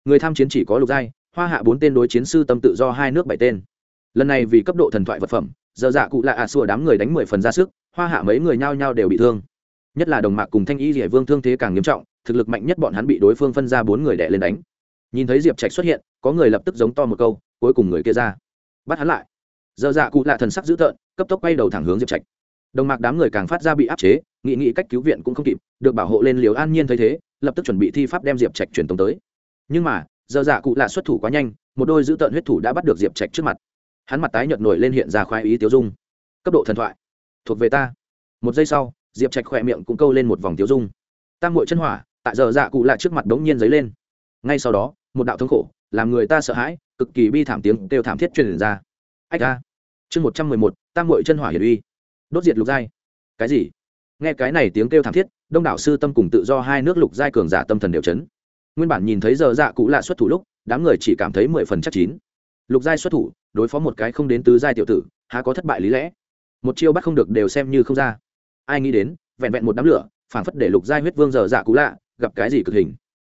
Người tham chiến chỉ có lục giai, hoa hạ bốn tên đối chiến sư tâm tự do hai nước bảy tên. Lần này vì cấp độ thần thoại vật phẩm, giờ dạ cụ lạ ạ à xua đám người đánh mười phần ra sức, hoa hạ mấy người nhao nhao đều bị thương. Nhất là đồng mạc cùng thanh y rỉa vương thương thế càng nghiêm trọng, thực lực mạnh nhất bọn hắn bị đối phương phân ra bốn người đẻ lên đánh. Nhìn thấy diệp trạch xuất hiện, có người lập tức giống to một câu, cuối cùng người kia ra. Bắt hắn lại. Giờ dạ cụ lạ thần sắc dữ tợn, cấp tốc quay đầu thẳng hướng diệp trạch đồng mạc đám người càng phát ra bị áp chế nghị nghị cách cứu viện cũng không kịp, được bảo hộ lên liều an nhiên thấy thế, lập tức chuẩn bị thi pháp đem diệp trạch truyền tống tới. Nhưng mà, giờ dạ cụ lạ xuất thủ quá nhanh, một đôi dữ tợn huyết thủ đã bắt được diệp trạch trước mặt. Hắn mặt tái nhợt nổi lên hiện ra khoái ý tiêu dung. Cấp độ thần thoại. Thuộc về ta. Một giây sau, diệp trạch khỏe miệng cũng câu lên một vòng tiêu dung. Tăng mội chân hỏa, tại giờ dạ cụ lạ trước mặt đống nhiên dấy lên. Ngay sau đó, một đạo thống khổ, làm người ta sợ hãi, cực kỳ bi thảm tiếng kêu thảm thiết truyền ra. Ách a. Chương một trăm mười một tam mội chân hỏa hiển uy đốt diệt lục giai. Cái gì? Nghe cái này tiếng kêu thảm thiết, đông đảo sư tâm cùng tự do hai nước lục giai cường giả tâm thần đều chấn. Nguyên bản nhìn thấy giờ dạ cũ lạ xuất thủ lúc, đám người chỉ cảm thấy mười phần chắc chín. Lục giai xuất thủ, đối phó một cái không đến tứ giai tiểu tử, há có thất bại lý lẽ? Một chiêu bắt không được đều xem như không ra. Ai nghĩ đến, vẹn vẹn một đám lửa phảng phất để lục giai huyết vương giờ dạ cũ lạ, gặp cái gì cực hình.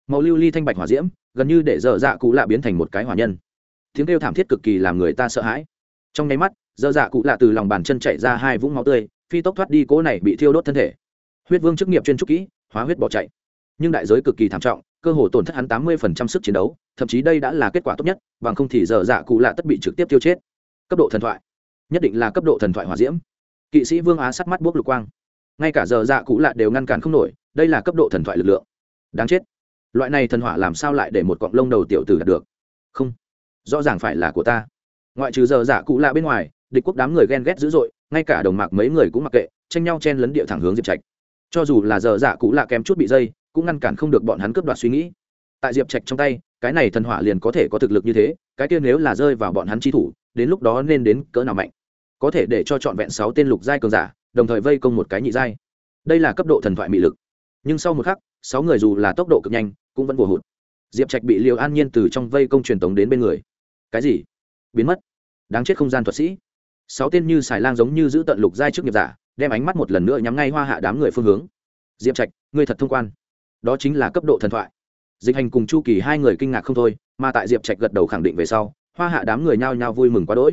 Màu lưu ly thanh bạch hỏa diễm, gần như để giờ dạ cũ lạ biến thành một cái hỏa nhân. Tiếng kêu thảm thiết cực kỳ làm người ta sợ hãi. Trong nháy mắt dơ dạ cụ lạ từ lòng bàn chân chạy ra hai vũng máu tươi, phi tốc thoát đi cỗ này bị thiêu đốt thân thể. Huyết vương chức nghiệp chuyên trúc kỹ, hóa huyết bỏ chạy. Nhưng đại giới cực kỳ thảm trọng, cơ hồ tổn thất hắn tám mươi phần trăm sức chiến đấu, thậm chí đây đã là kết quả tốt nhất, bằng không thì dơ dạ cụ lạ tất bị trực tiếp tiêu chết. Cấp độ thần thoại. Nhất định là cấp độ thần thoại hỏa diễm. Kỵ sĩ vương á sắc mắt bốc lục quang. Ngay cả giờ dạ cụ lạ đều ngăn cản không nổi, đây là cấp độ thần thoại lực lượng. Đáng chết. Loại này thần hỏa làm sao lại để một cọng lông đầu tiểu tử đạt được? Không. Rõ ràng phải là của ta. Ngoại trừ giờ dạ cụ lạ bên ngoài địch quốc đám người ghen ghét dữ dội, ngay cả đồng mạc mấy người cũng mặc kệ, tranh nhau chen lấn địa thẳng hướng diệp trạch. Cho dù là giờ dạ cũ lạ kém chút bị dây, cũng ngăn cản không được bọn hắn cướp đoạt suy nghĩ. Tại diệp trạch trong tay, cái này thần hỏa liền có thể có thực lực như thế, cái kia nếu là rơi vào bọn hắn chi thủ, đến lúc đó nên đến cỡ nào mạnh? Có thể để cho trọn vẹn sáu tên lục giai cường giả, đồng thời vây công một cái nhị giai. Đây là cấp độ thần thoại mị lực. Nhưng sau một khắc, sáu người dù là tốc độ cực nhanh, cũng vẫn vồ hụt. Diệp trạch bị liều an nhiên từ trong vây công truyền tống đến bên người. Cái gì? Biến mất. Đáng chết không gian thuật sĩ sáu tên như xài lang giống như giữ tận lục giai trước nghiệp giả, đem ánh mắt một lần nữa nhắm ngay hoa hạ đám người phương hướng. Diệp trạch, ngươi thật thông quan. Đó chính là cấp độ thần thoại. Dịch hành cùng chu kỳ hai người kinh ngạc không thôi, mà tại diệp trạch gật đầu khẳng định về sau, hoa hạ đám người nhao nhao vui mừng quá đỗi.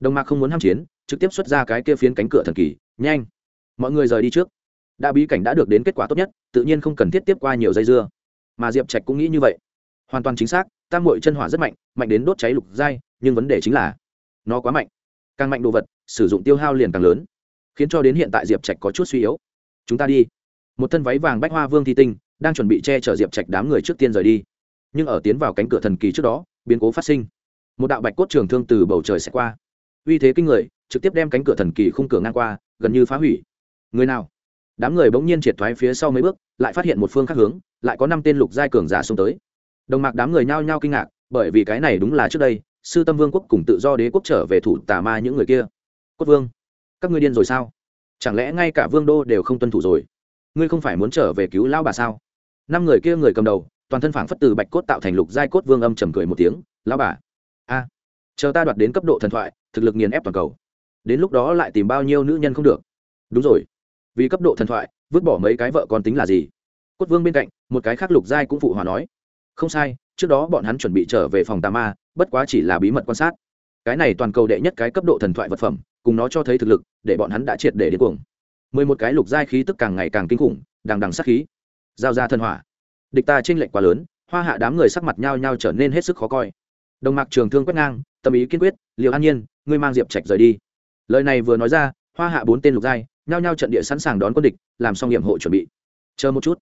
Đồng mạc không muốn h a m chiến, trực tiếp xuất ra cái kia phiến cánh cửa thần kỳ, nhanh. Mọi người rời đi trước. Đã bí cảnh đã được đến kết quả tốt nhất, tự nhiên không cần thiết tiếp qua nhiều dây dưa. Mà diệp trạch cũng nghĩ như vậy. Hoàn toàn chính xác, tam mội chân hỏa rất mạnh mạnh đến đốt cháy lục giai, nhưng vấn đề chính là, nó quá mạnh càng mạnh đồ vật, sử dụng tiêu hao liền càng lớn. Khiến cho đến hiện tại diệp trạch có chút suy yếu. Chúng ta đi. Một thân váy vàng bách hoa vương thi tinh, đang chuẩn bị che chở diệp trạch đám người trước tiên rời đi. Nhưng ở tiến vào cánh cửa thần kỳ trước đó, biến cố phát sinh. Một đạo bạch cốt trường thương từ bầu trời sẽ qua. Uy thế kinh người, trực tiếp đem cánh cửa thần kỳ khung cửa ngang qua, gần như phá hủy. Người nào? Đám người bỗng nhiên triệt thoái phía sau mấy bước, lại phát hiện một phương khác hướng, lại có năm tên lục giai cường giả xông tới. Đồng mạc đám người nhao nhao kinh ngạc, bởi vì cái này đúng là trước đây sư tâm vương quốc cùng tự do đế quốc trở về thủ tà ma những người kia. Cốt vương, các ngươi điên rồi sao? Chẳng lẽ ngay cả vương đô đều không tuân thủ rồi? Ngươi không phải muốn trở về cứu lão bà sao? Năm người kia người cầm đầu, toàn thân phảng phất từ bạch cốt tạo thành lục giai cốt vương âm trầm cười một tiếng, lão bà, a, chờ ta đoạt đến cấp độ thần thoại, thực lực nghiền ép toàn cầu. Đến lúc đó lại tìm bao nhiêu nữ nhân không được? Đúng rồi, vì cấp độ thần thoại, vứt bỏ mấy cái vợ con tính là gì? Cốt vương bên cạnh, một cái khác lục giai cũng phụ hòa nói không sai, trước đó bọn hắn chuẩn bị trở về phòng tà ma, bất quá chỉ là bí mật quan sát. Cái này toàn cầu đệ nhất cái cấp độ thần thoại vật phẩm, cùng nó cho thấy thực lực, để bọn hắn đã triệt để đến cuồng. Mười một cái lục giai khí tức càng ngày càng kinh khủng, đằng đằng sắc khí. Giao ra thân hỏa. Địch ta trên lệch quá lớn, hoa hạ đám người sắc mặt nhau nhau trở nên hết sức khó coi. Đồng mạc trường thương quét ngang, tâm ý kiên quyết liều an nhiên, ngươi mang diệp trạch rời đi. Lời này vừa nói ra, hoa hạ bốn tên lục giai, nhao nhao trận địa sẵn sàng đón quân địch, làm xong nhiệm hộ chuẩn bị. Chờ một chút.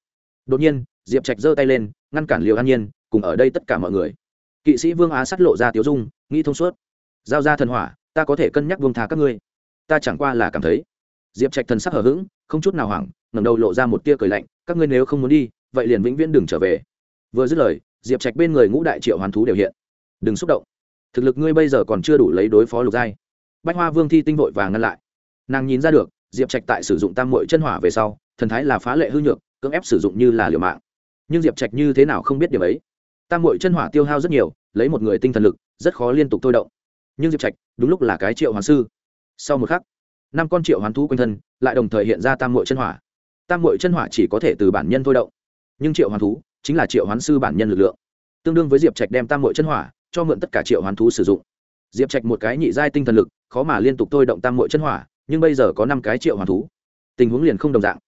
Đột nhiên diệp trạch giơ tay lên, ngăn cản liều an nhiên, cùng ở đây tất cả mọi người. Kỵ sĩ vương á sắt lộ ra tiếu dung, nghĩ thông suốt. Giao ra thần hỏa, ta có thể cân nhắc vương thà các ngươi. Ta chẳng qua là cảm thấy. Diệp trạch thần sắc hờ hững, không chút nào hoảng, ngẩng đầu lộ ra một tia cười lạnh, các ngươi nếu không muốn đi, vậy liền vĩnh viễn đừng trở về. Vừa dứt lời, diệp trạch bên người ngũ đại triệu hoàn thú đều hiện. Đừng xúc động. Thực lực ngươi bây giờ còn chưa đủ lấy đối phó lục giai. Bách hoa vương thi tinh vội và ngăn lại. Nàng nhìn ra được, diệp trạch tại sử dụng tam mội chân hỏa về sau, thần thái là phá lệ hư nhược, cưỡng ép sử dụng như là liều mạng nhưng diệp trạch như thế nào không biết điều ấy. Tam mội chân hỏa tiêu hao rất nhiều, lấy một người tinh thần lực, rất khó liên tục thôi động. Nhưng diệp trạch, đúng lúc là cái triệu hoàn sư. Sau một khắc, năm con triệu hoán thú quanh thân, lại đồng thời hiện ra tam mội chân hỏa. Tam mội chân hỏa chỉ có thể từ bản nhân thôi động, nhưng triệu hoán thú chính là triệu hoán sư bản nhân lực lượng. Tương đương với diệp trạch đem tam mội chân hỏa cho mượn tất cả triệu hoán thú sử dụng. Diệp trạch một cái nhị giai tinh thần lực, khó mà liên tục thôi động tam mội chân hỏa, nhưng bây giờ có năm cái triệu hoán thú. Tình huống liền không đồng dạng.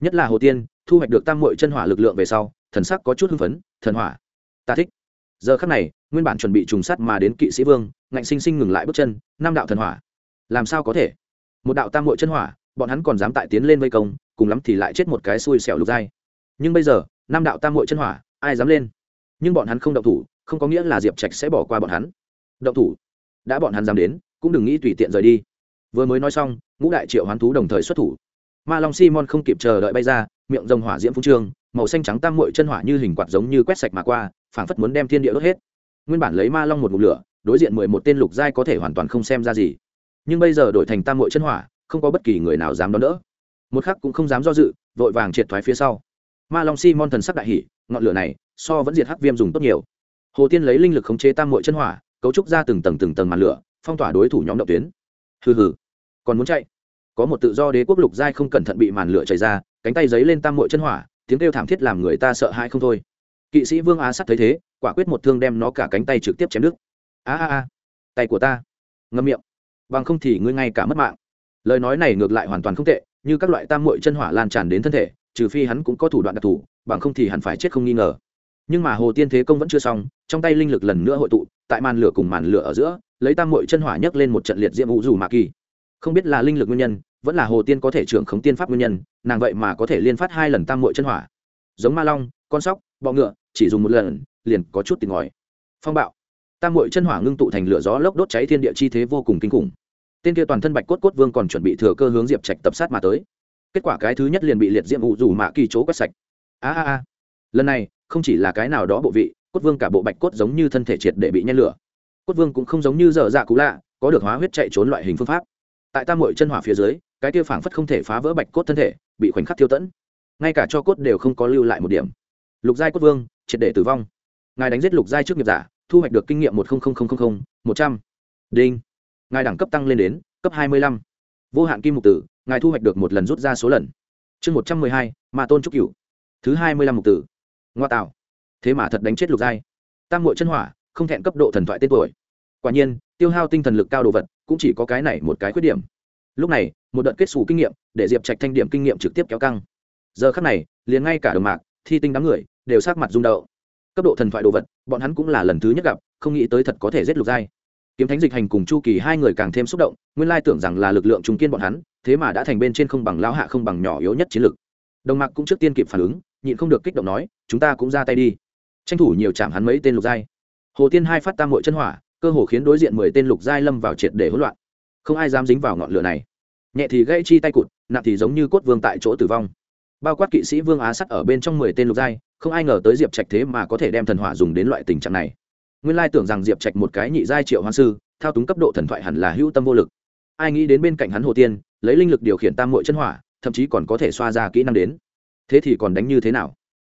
Nhất là hồ tiên, thu hoạch được tam mội chân hỏa lực lượng về sau thần sắc có chút hưng phấn, thần hỏa. Ta thích. Giờ khắc này, nguyên bản chuẩn bị trùng sắt mà đến kỵ sĩ vương, ngạnh sinh sinh ngừng lại bước chân, năm đạo thần hỏa. Làm sao có thể? Một đạo tam mội chân hỏa, bọn hắn còn dám tại tiến lên vây công, cùng lắm thì lại chết một cái xui xẻo lục dai nhưng bây giờ, năm đạo tam mội chân hỏa, ai dám lên? Nhưng bọn hắn không động thủ, không có nghĩa là diệp trạch sẽ bỏ qua bọn hắn. Động thủ. Đã bọn hắn dám đến, cũng đừng nghĩ tùy tiện rời đi. Vừa mới nói xong, ngũ đại triệu hoán thú đồng thời xuất thủ. Ma long simon không kịp chờ đợi bay ra, miệng rồng hỏa diễm phú trương màu xanh trắng tam muội chân hỏa như hình quạt giống như quét sạch mà qua phảng phất muốn đem thiên địa đốt hết. Nguyên bản lấy ma long một ngụm lửa đối diện mười một tên lục giai có thể hoàn toàn không xem ra gì. Nhưng bây giờ đổi thành tam muội chân hỏa không có bất kỳ người nào dám đón đỡ. Một khắc cũng không dám do dự vội vàng triệt thoái phía sau. Ma long si mon thần sắc đại hỉ, ngọn lửa này so vẫn diệt hắc viêm dùng tốt nhiều. Hồ tiên lấy linh lực khống chế tam muội chân hỏa cấu trúc ra từng tầng từng tầng màn lửa phong tỏa đối thủ nhóm động tuyến. Hừ hừ. Còn muốn chạy? Có một tự do đế quốc lục giai không cẩn thận bị màn lửa chảy ra cánh tay giấy lên tam muội chân hỏa tiếng kêu thảm thiết làm người ta sợ hãi không thôi. Kỵ sĩ vương á sắt thấy thế, quả quyết một thương đem nó cả cánh tay trực tiếp chém đứt. A a a, tay của ta. Ngâm miệng. Bằng không thì ngươi ngay cả mất mạng. Lời nói này ngược lại hoàn toàn không tệ, như các loại tam muội chân hỏa lan tràn đến thân thể, trừ phi hắn cũng có thủ đoạn đặc thù, bằng không thì hẳn phải chết không nghi ngờ. Nhưng mà hồ tiên thế công vẫn chưa xong, trong tay linh lực lần nữa hội tụ, tại màn lửa cùng màn lửa ở giữa, lấy tam muội chân hỏa nhấc lên một trận liệt diễm vũ dù mạ kỳ. Không biết là linh lực nguyên nhân vẫn là hồ tiên có thể trưởng khống tiên pháp nguyên nhân, nàng vậy mà có thể liên phát hai lần tam muội chân hỏa. Giống ma long, con sóc, bọ ngựa, chỉ dùng một lần, liền có chút tình ngòi phong bạo. Tam muội chân hỏa ngưng tụ thành lửa gió lốc đốt cháy thiên địa chi thế vô cùng kinh khủng. Tên kia toàn thân bạch cốt cốt vương còn chuẩn bị thừa cơ hướng diệp trạch tập sát mà tới. Kết quả cái thứ nhất liền bị liệt diễm vụ dù mạ kỳ chỗ quét sạch. A a a. Lần này, không chỉ là cái nào đó bộ vị, cốt vương cả bộ bạch cốt giống như thân thể triệt để bị nhen lửa. Cốt vương cũng không giống như dở dạ cũ lạ, có được hóa huyết chạy trốn loại hình phương pháp. Tại tam muội chân hỏa phía dưới cái kia phảng phất không thể phá vỡ bạch cốt thân thể, bị khoảnh khắc tiêu tẫn. Ngay cả cho cốt đều không có lưu lại một điểm. Lục giai cốt vương, triệt để tử vong. Ngài đánh giết lục giai trước nghiệp giả, thu hoạch được kinh nghiệm một một trăm. Đinh. Ngài đẳng cấp tăng lên đến cấp hai mươi lăm. Vô hạn kim mục tử, ngài thu hoạch được một lần rút ra số lần. Chương một trăm mười hai mà tôn trúc cửu. Thứ hai mươi lăm mục tử. Ngoa tạo. Thế mà thật đánh chết lục giai. Tam mội chân hỏa, không thẹn cấp độ thần thoại tên tuổi. Quả nhiên, tiêu hao tinh thần lực cao đồ vật, cũng chỉ có cái này một cái khuyết điểm. Lúc này một đợt kết xù kinh nghiệm để diệp trạch thanh điểm kinh nghiệm trực tiếp kéo căng. Giờ khắc này, liền ngay cả đồng mạc, thi tinh đám người đều sát mặt rung đậu cấp độ thần thoại đồ vật, bọn hắn cũng là lần thứ nhất gặp, không nghĩ tới thật có thể giết lục giai. Kiếm thánh dịch hành cùng chu kỳ hai người càng thêm xúc động, nguyên lai tưởng rằng là lực lượng trung kiên bọn hắn, thế mà đã thành bên trên không bằng lão hạ không bằng nhỏ yếu nhất chiến lực. Đồng mạc cũng trước tiên kịp phản ứng, nhịn không được kích động nói, chúng ta cũng ra tay đi. Tranh thủ nhiều chạm hắn mấy tên lục giai. Hồ tiên hai phát tam mội chân hỏa, cơ hồ khiến đối diện mười tên lục giai lâm vào triệt để hỗn loạn. Không ai dám dính vào ngọn lửa này nhẹ thì gãy chi tay cụt, nặng thì giống như cốt vương tại chỗ tử vong. Bao quát kỵ sĩ vương á sắt ở bên trong mười tên lục giai, không ai ngờ tới diệp trạch thế mà có thể đem thần hỏa dùng đến loại tình trạng này. Nguyên lai tưởng rằng diệp trạch một cái nhị giai triệu hoa sư, thao túng cấp độ thần thoại hẳn là hữu tâm vô lực. Ai nghĩ đến bên cạnh hắn hồ tiên, lấy linh lực điều khiển tam mội chân hỏa, thậm chí còn có thể xoa ra kỹ năng đến. Thế thì còn đánh như thế nào?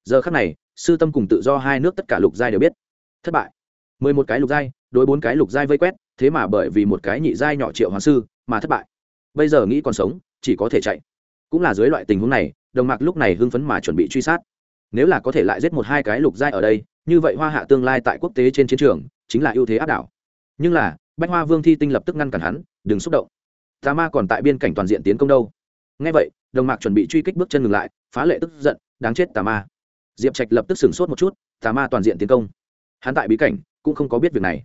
Giờ khác này, sư tâm cùng tự do hai nước tất cả lục giai đều biết. Thất bại. Mười một cái lục giai, đối bốn cái lục giai vây quét, thế mà bởi vì một cái nhị giai nhỏ triệu hoàng sư mà thất bại bây giờ nghĩ còn sống, chỉ có thể chạy. Cũng là dưới loại tình huống này, đồng mạc lúc này hưng phấn mà chuẩn bị truy sát. Nếu là có thể lại giết một hai cái lục giai ở đây, như vậy hoa hạ tương lai tại quốc tế trên chiến trường, chính là ưu thế áp đảo. Nhưng là, bách hoa vương thi tinh lập tức ngăn cản hắn, đừng xúc động. Tà ma còn tại biên cảnh toàn diện tiến công đâu. Ngay vậy, đồng mạc chuẩn bị truy kích bước chân ngừng lại, phá lệ tức giận, đáng chết tà ma. Diệp trạch lập tức sửng sốt một chút, tà ma toàn diện tiến công. Hắn tại bí cảnh, cũng không có biết việc này.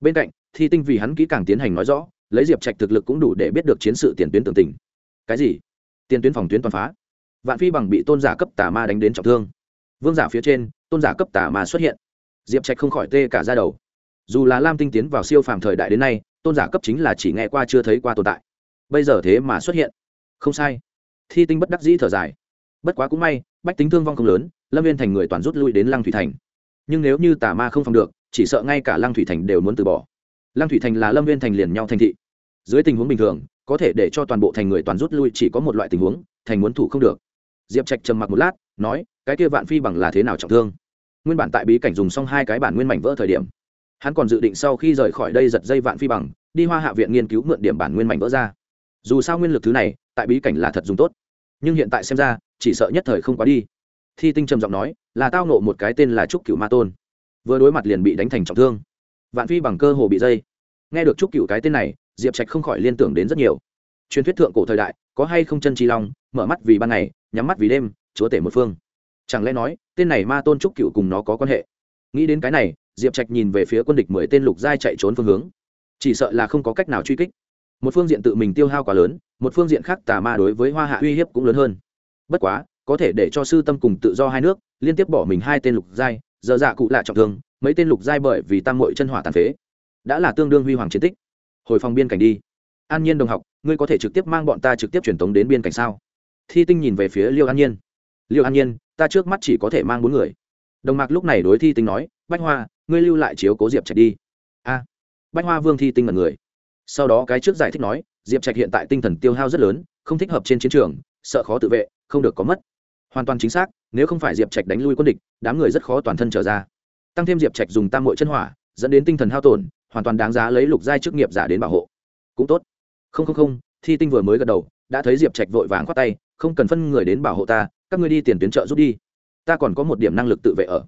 Bên cạnh, thi tinh vì hắn kỹ càng tiến hành nói rõ lấy diệp trạch thực lực cũng đủ để biết được chiến sự tiền tuyến tường tình. Cái gì? Tiền tuyến phòng tuyến toàn phá. Vạn phi bằng bị tôn giả cấp tà ma đánh đến trọng thương. Vương giả phía trên, tôn giả cấp tà ma xuất hiện. Diệp trạch không khỏi tê cả ra đầu. Dù là lam tinh tiến vào siêu phàm thời đại đến nay, tôn giả cấp chính là chỉ nghe qua chưa thấy qua tồn tại. Bây giờ thế mà xuất hiện. Không sai. Thi tinh bất đắc dĩ thở dài. Bất quá cũng may, bách tính thương vong không lớn, lâm viên thành người toàn rút lui đến lăng thủy thành. Nhưng nếu như tà ma không phòng được, chỉ sợ ngay cả lăng thủy thành đều muốn từ bỏ. Lăng thủy thành là lâm viên thành liền nhau thành thị dưới tình huống bình thường, có thể để cho toàn bộ thành người toàn rút lui chỉ có một loại tình huống, thành muốn thủ không được. Diệp trạch trầm mặc một lát, nói, cái kia vạn phi bằng là thế nào trọng thương? Nguyên bản tại bí cảnh dùng xong hai cái bản nguyên mảnh vỡ thời điểm, hắn còn dự định sau khi rời khỏi đây giật dây vạn phi bằng, đi hoa hạ viện nghiên cứu mượn điểm bản nguyên mảnh vỡ ra. Dù sao nguyên lực thứ này, tại bí cảnh là thật dùng tốt. Nhưng hiện tại xem ra, chỉ sợ nhất thời không quá đi. Thi tinh trầm giọng nói, là tao nộ một cái tên là trúc cựu ma tôn. Vừa đối mặt liền bị đánh thành trọng thương. Vạn phi bằng cơ hồ bị dây. Nghe được trúc cựu cái tên này diệp trạch không khỏi liên tưởng đến rất nhiều. Truyền thuyết thượng cổ thời đại, có hay không chân chi long, mở mắt vì ban ngày, nhắm mắt vì đêm, chúa tể một phương. Chẳng lẽ nói, tên này ma tôn trúc cựu cùng nó có quan hệ? Nghĩ đến cái này, diệp trạch nhìn về phía quân địch mười tên lục giai chạy trốn phương hướng. Chỉ sợ là không có cách nào truy kích. Một phương diện tự mình tiêu hao quá lớn, một phương diện khác tà ma đối với hoa hạ uy hiếp cũng lớn hơn. Bất quá, có thể để cho sư tâm cùng tự do hai nước, liên tiếp bỏ mình hai tên lục giai, giờ dạ cụ lạ trọng thương, mấy tên lục giai bởi vì tam mội chân hỏa tàn phế. Đã là tương đương huy hoàng chiến tích hồi phòng biên cảnh đi. An nhiên đồng học, ngươi có thể trực tiếp mang bọn ta trực tiếp truyền tống đến biên cảnh sao? Thi tinh nhìn về phía liêu an nhiên. Liêu an nhiên, ta trước mắt chỉ có thể mang bốn người. Đồng mạc lúc này đối thi tinh nói, bách hoa, ngươi lưu lại chiếu cố diệp trạch đi. A. Bách hoa vương thi tinh mật người. Sau đó cái trước giải thích nói, diệp trạch hiện tại tinh thần tiêu hao rất lớn, không thích hợp trên chiến trường, sợ khó tự vệ, không được có mất. Hoàn toàn chính xác, nếu không phải diệp trạch đánh lui quân địch, đám người rất khó toàn thân trở ra. Tăng thêm diệp trạch dùng tam mội chân hỏa, dẫn đến tinh thần hao tổn hoàn toàn đáng giá lấy lục giai chức nghiệp giả đến bảo hộ. Cũng tốt. Không không không, thi tinh vừa mới gật đầu, đã thấy diệp trạch vội vàng khoát tay, không cần phân người đến bảo hộ ta, các ngươi đi tiền tuyến trợ giúp đi. Ta còn có một điểm năng lực tự vệ ở.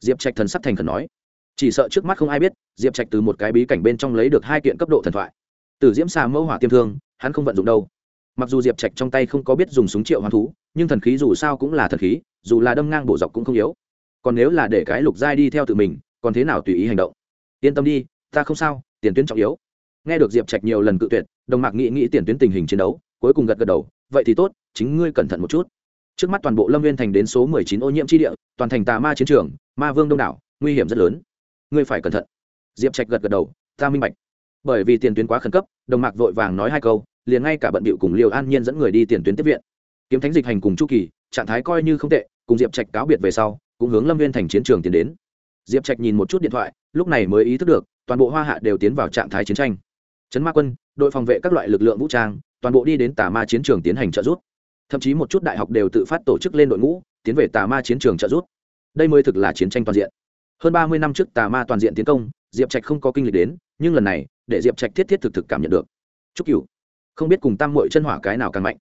Diệp trạch thần sắc thành khẩn nói. Chỉ sợ trước mắt không ai biết, diệp trạch từ một cái bí cảnh bên trong lấy được hai kiện cấp độ thần thoại. Từ diễm xà mẫu hỏa tiêm thương, hắn không vận dụng đâu. Mặc dù diệp trạch trong tay không có biết dùng súng triệu hoán thú, nhưng thần khí dù sao cũng là thần khí, dù là đâm ngang bổ dọc cũng không yếu. Còn nếu là để cái lục giai đi theo tự mình, còn thế nào tùy ý hành động? Yên tâm đi ta không sao, tiền tuyến trọng yếu. Nghe được diệp trạch nhiều lần cự tuyệt, đồng mạc nghị nghĩ tiền tuyến tình hình chiến đấu, cuối cùng gật gật đầu, vậy thì tốt, chính ngươi cẩn thận một chút. Trước mắt toàn bộ lâm viên thành đến số mười chín ô nhiễm tri địa, toàn thành tà ma chiến trường, ma vương đông đảo, nguy hiểm rất lớn. Ngươi phải cẩn thận. Diệp trạch gật gật đầu, ta minh bạch. Bởi vì tiền tuyến quá khẩn cấp, đồng mạc vội vàng nói hai câu, liền ngay cả bận bịu cùng liều an nhiên dẫn người đi tiền tuyến tiếp viện. Kiếm thánh dịch hành cùng chu kỳ, trạng thái coi như không tệ, cùng diệp trạch cáo biệt về sau, cũng hướng lâm viên thành chiến trường tiến đến. Diệp trạch nhìn một chút điện thoại, lúc này mới ý thức được toàn bộ hoa hạ đều tiến vào trạng thái chiến tranh. Trấn ma quân, đội phòng vệ các loại lực lượng vũ trang, toàn bộ đi đến tà ma chiến trường tiến hành trợ giúp. Thậm chí một chút đại học đều tự phát tổ chức lên đội ngũ, tiến về tà ma chiến trường trợ giúp. Đây mới thực là chiến tranh toàn diện. Hơn ba mươi năm trước tà ma toàn diện tiến công, diệp trạch không có kinh lịch đến, nhưng lần này, để diệp trạch thiết thiết thực thực cảm nhận được. Chúc cựu không biết cùng tam mội chân hỏa cái nào càng mạnh.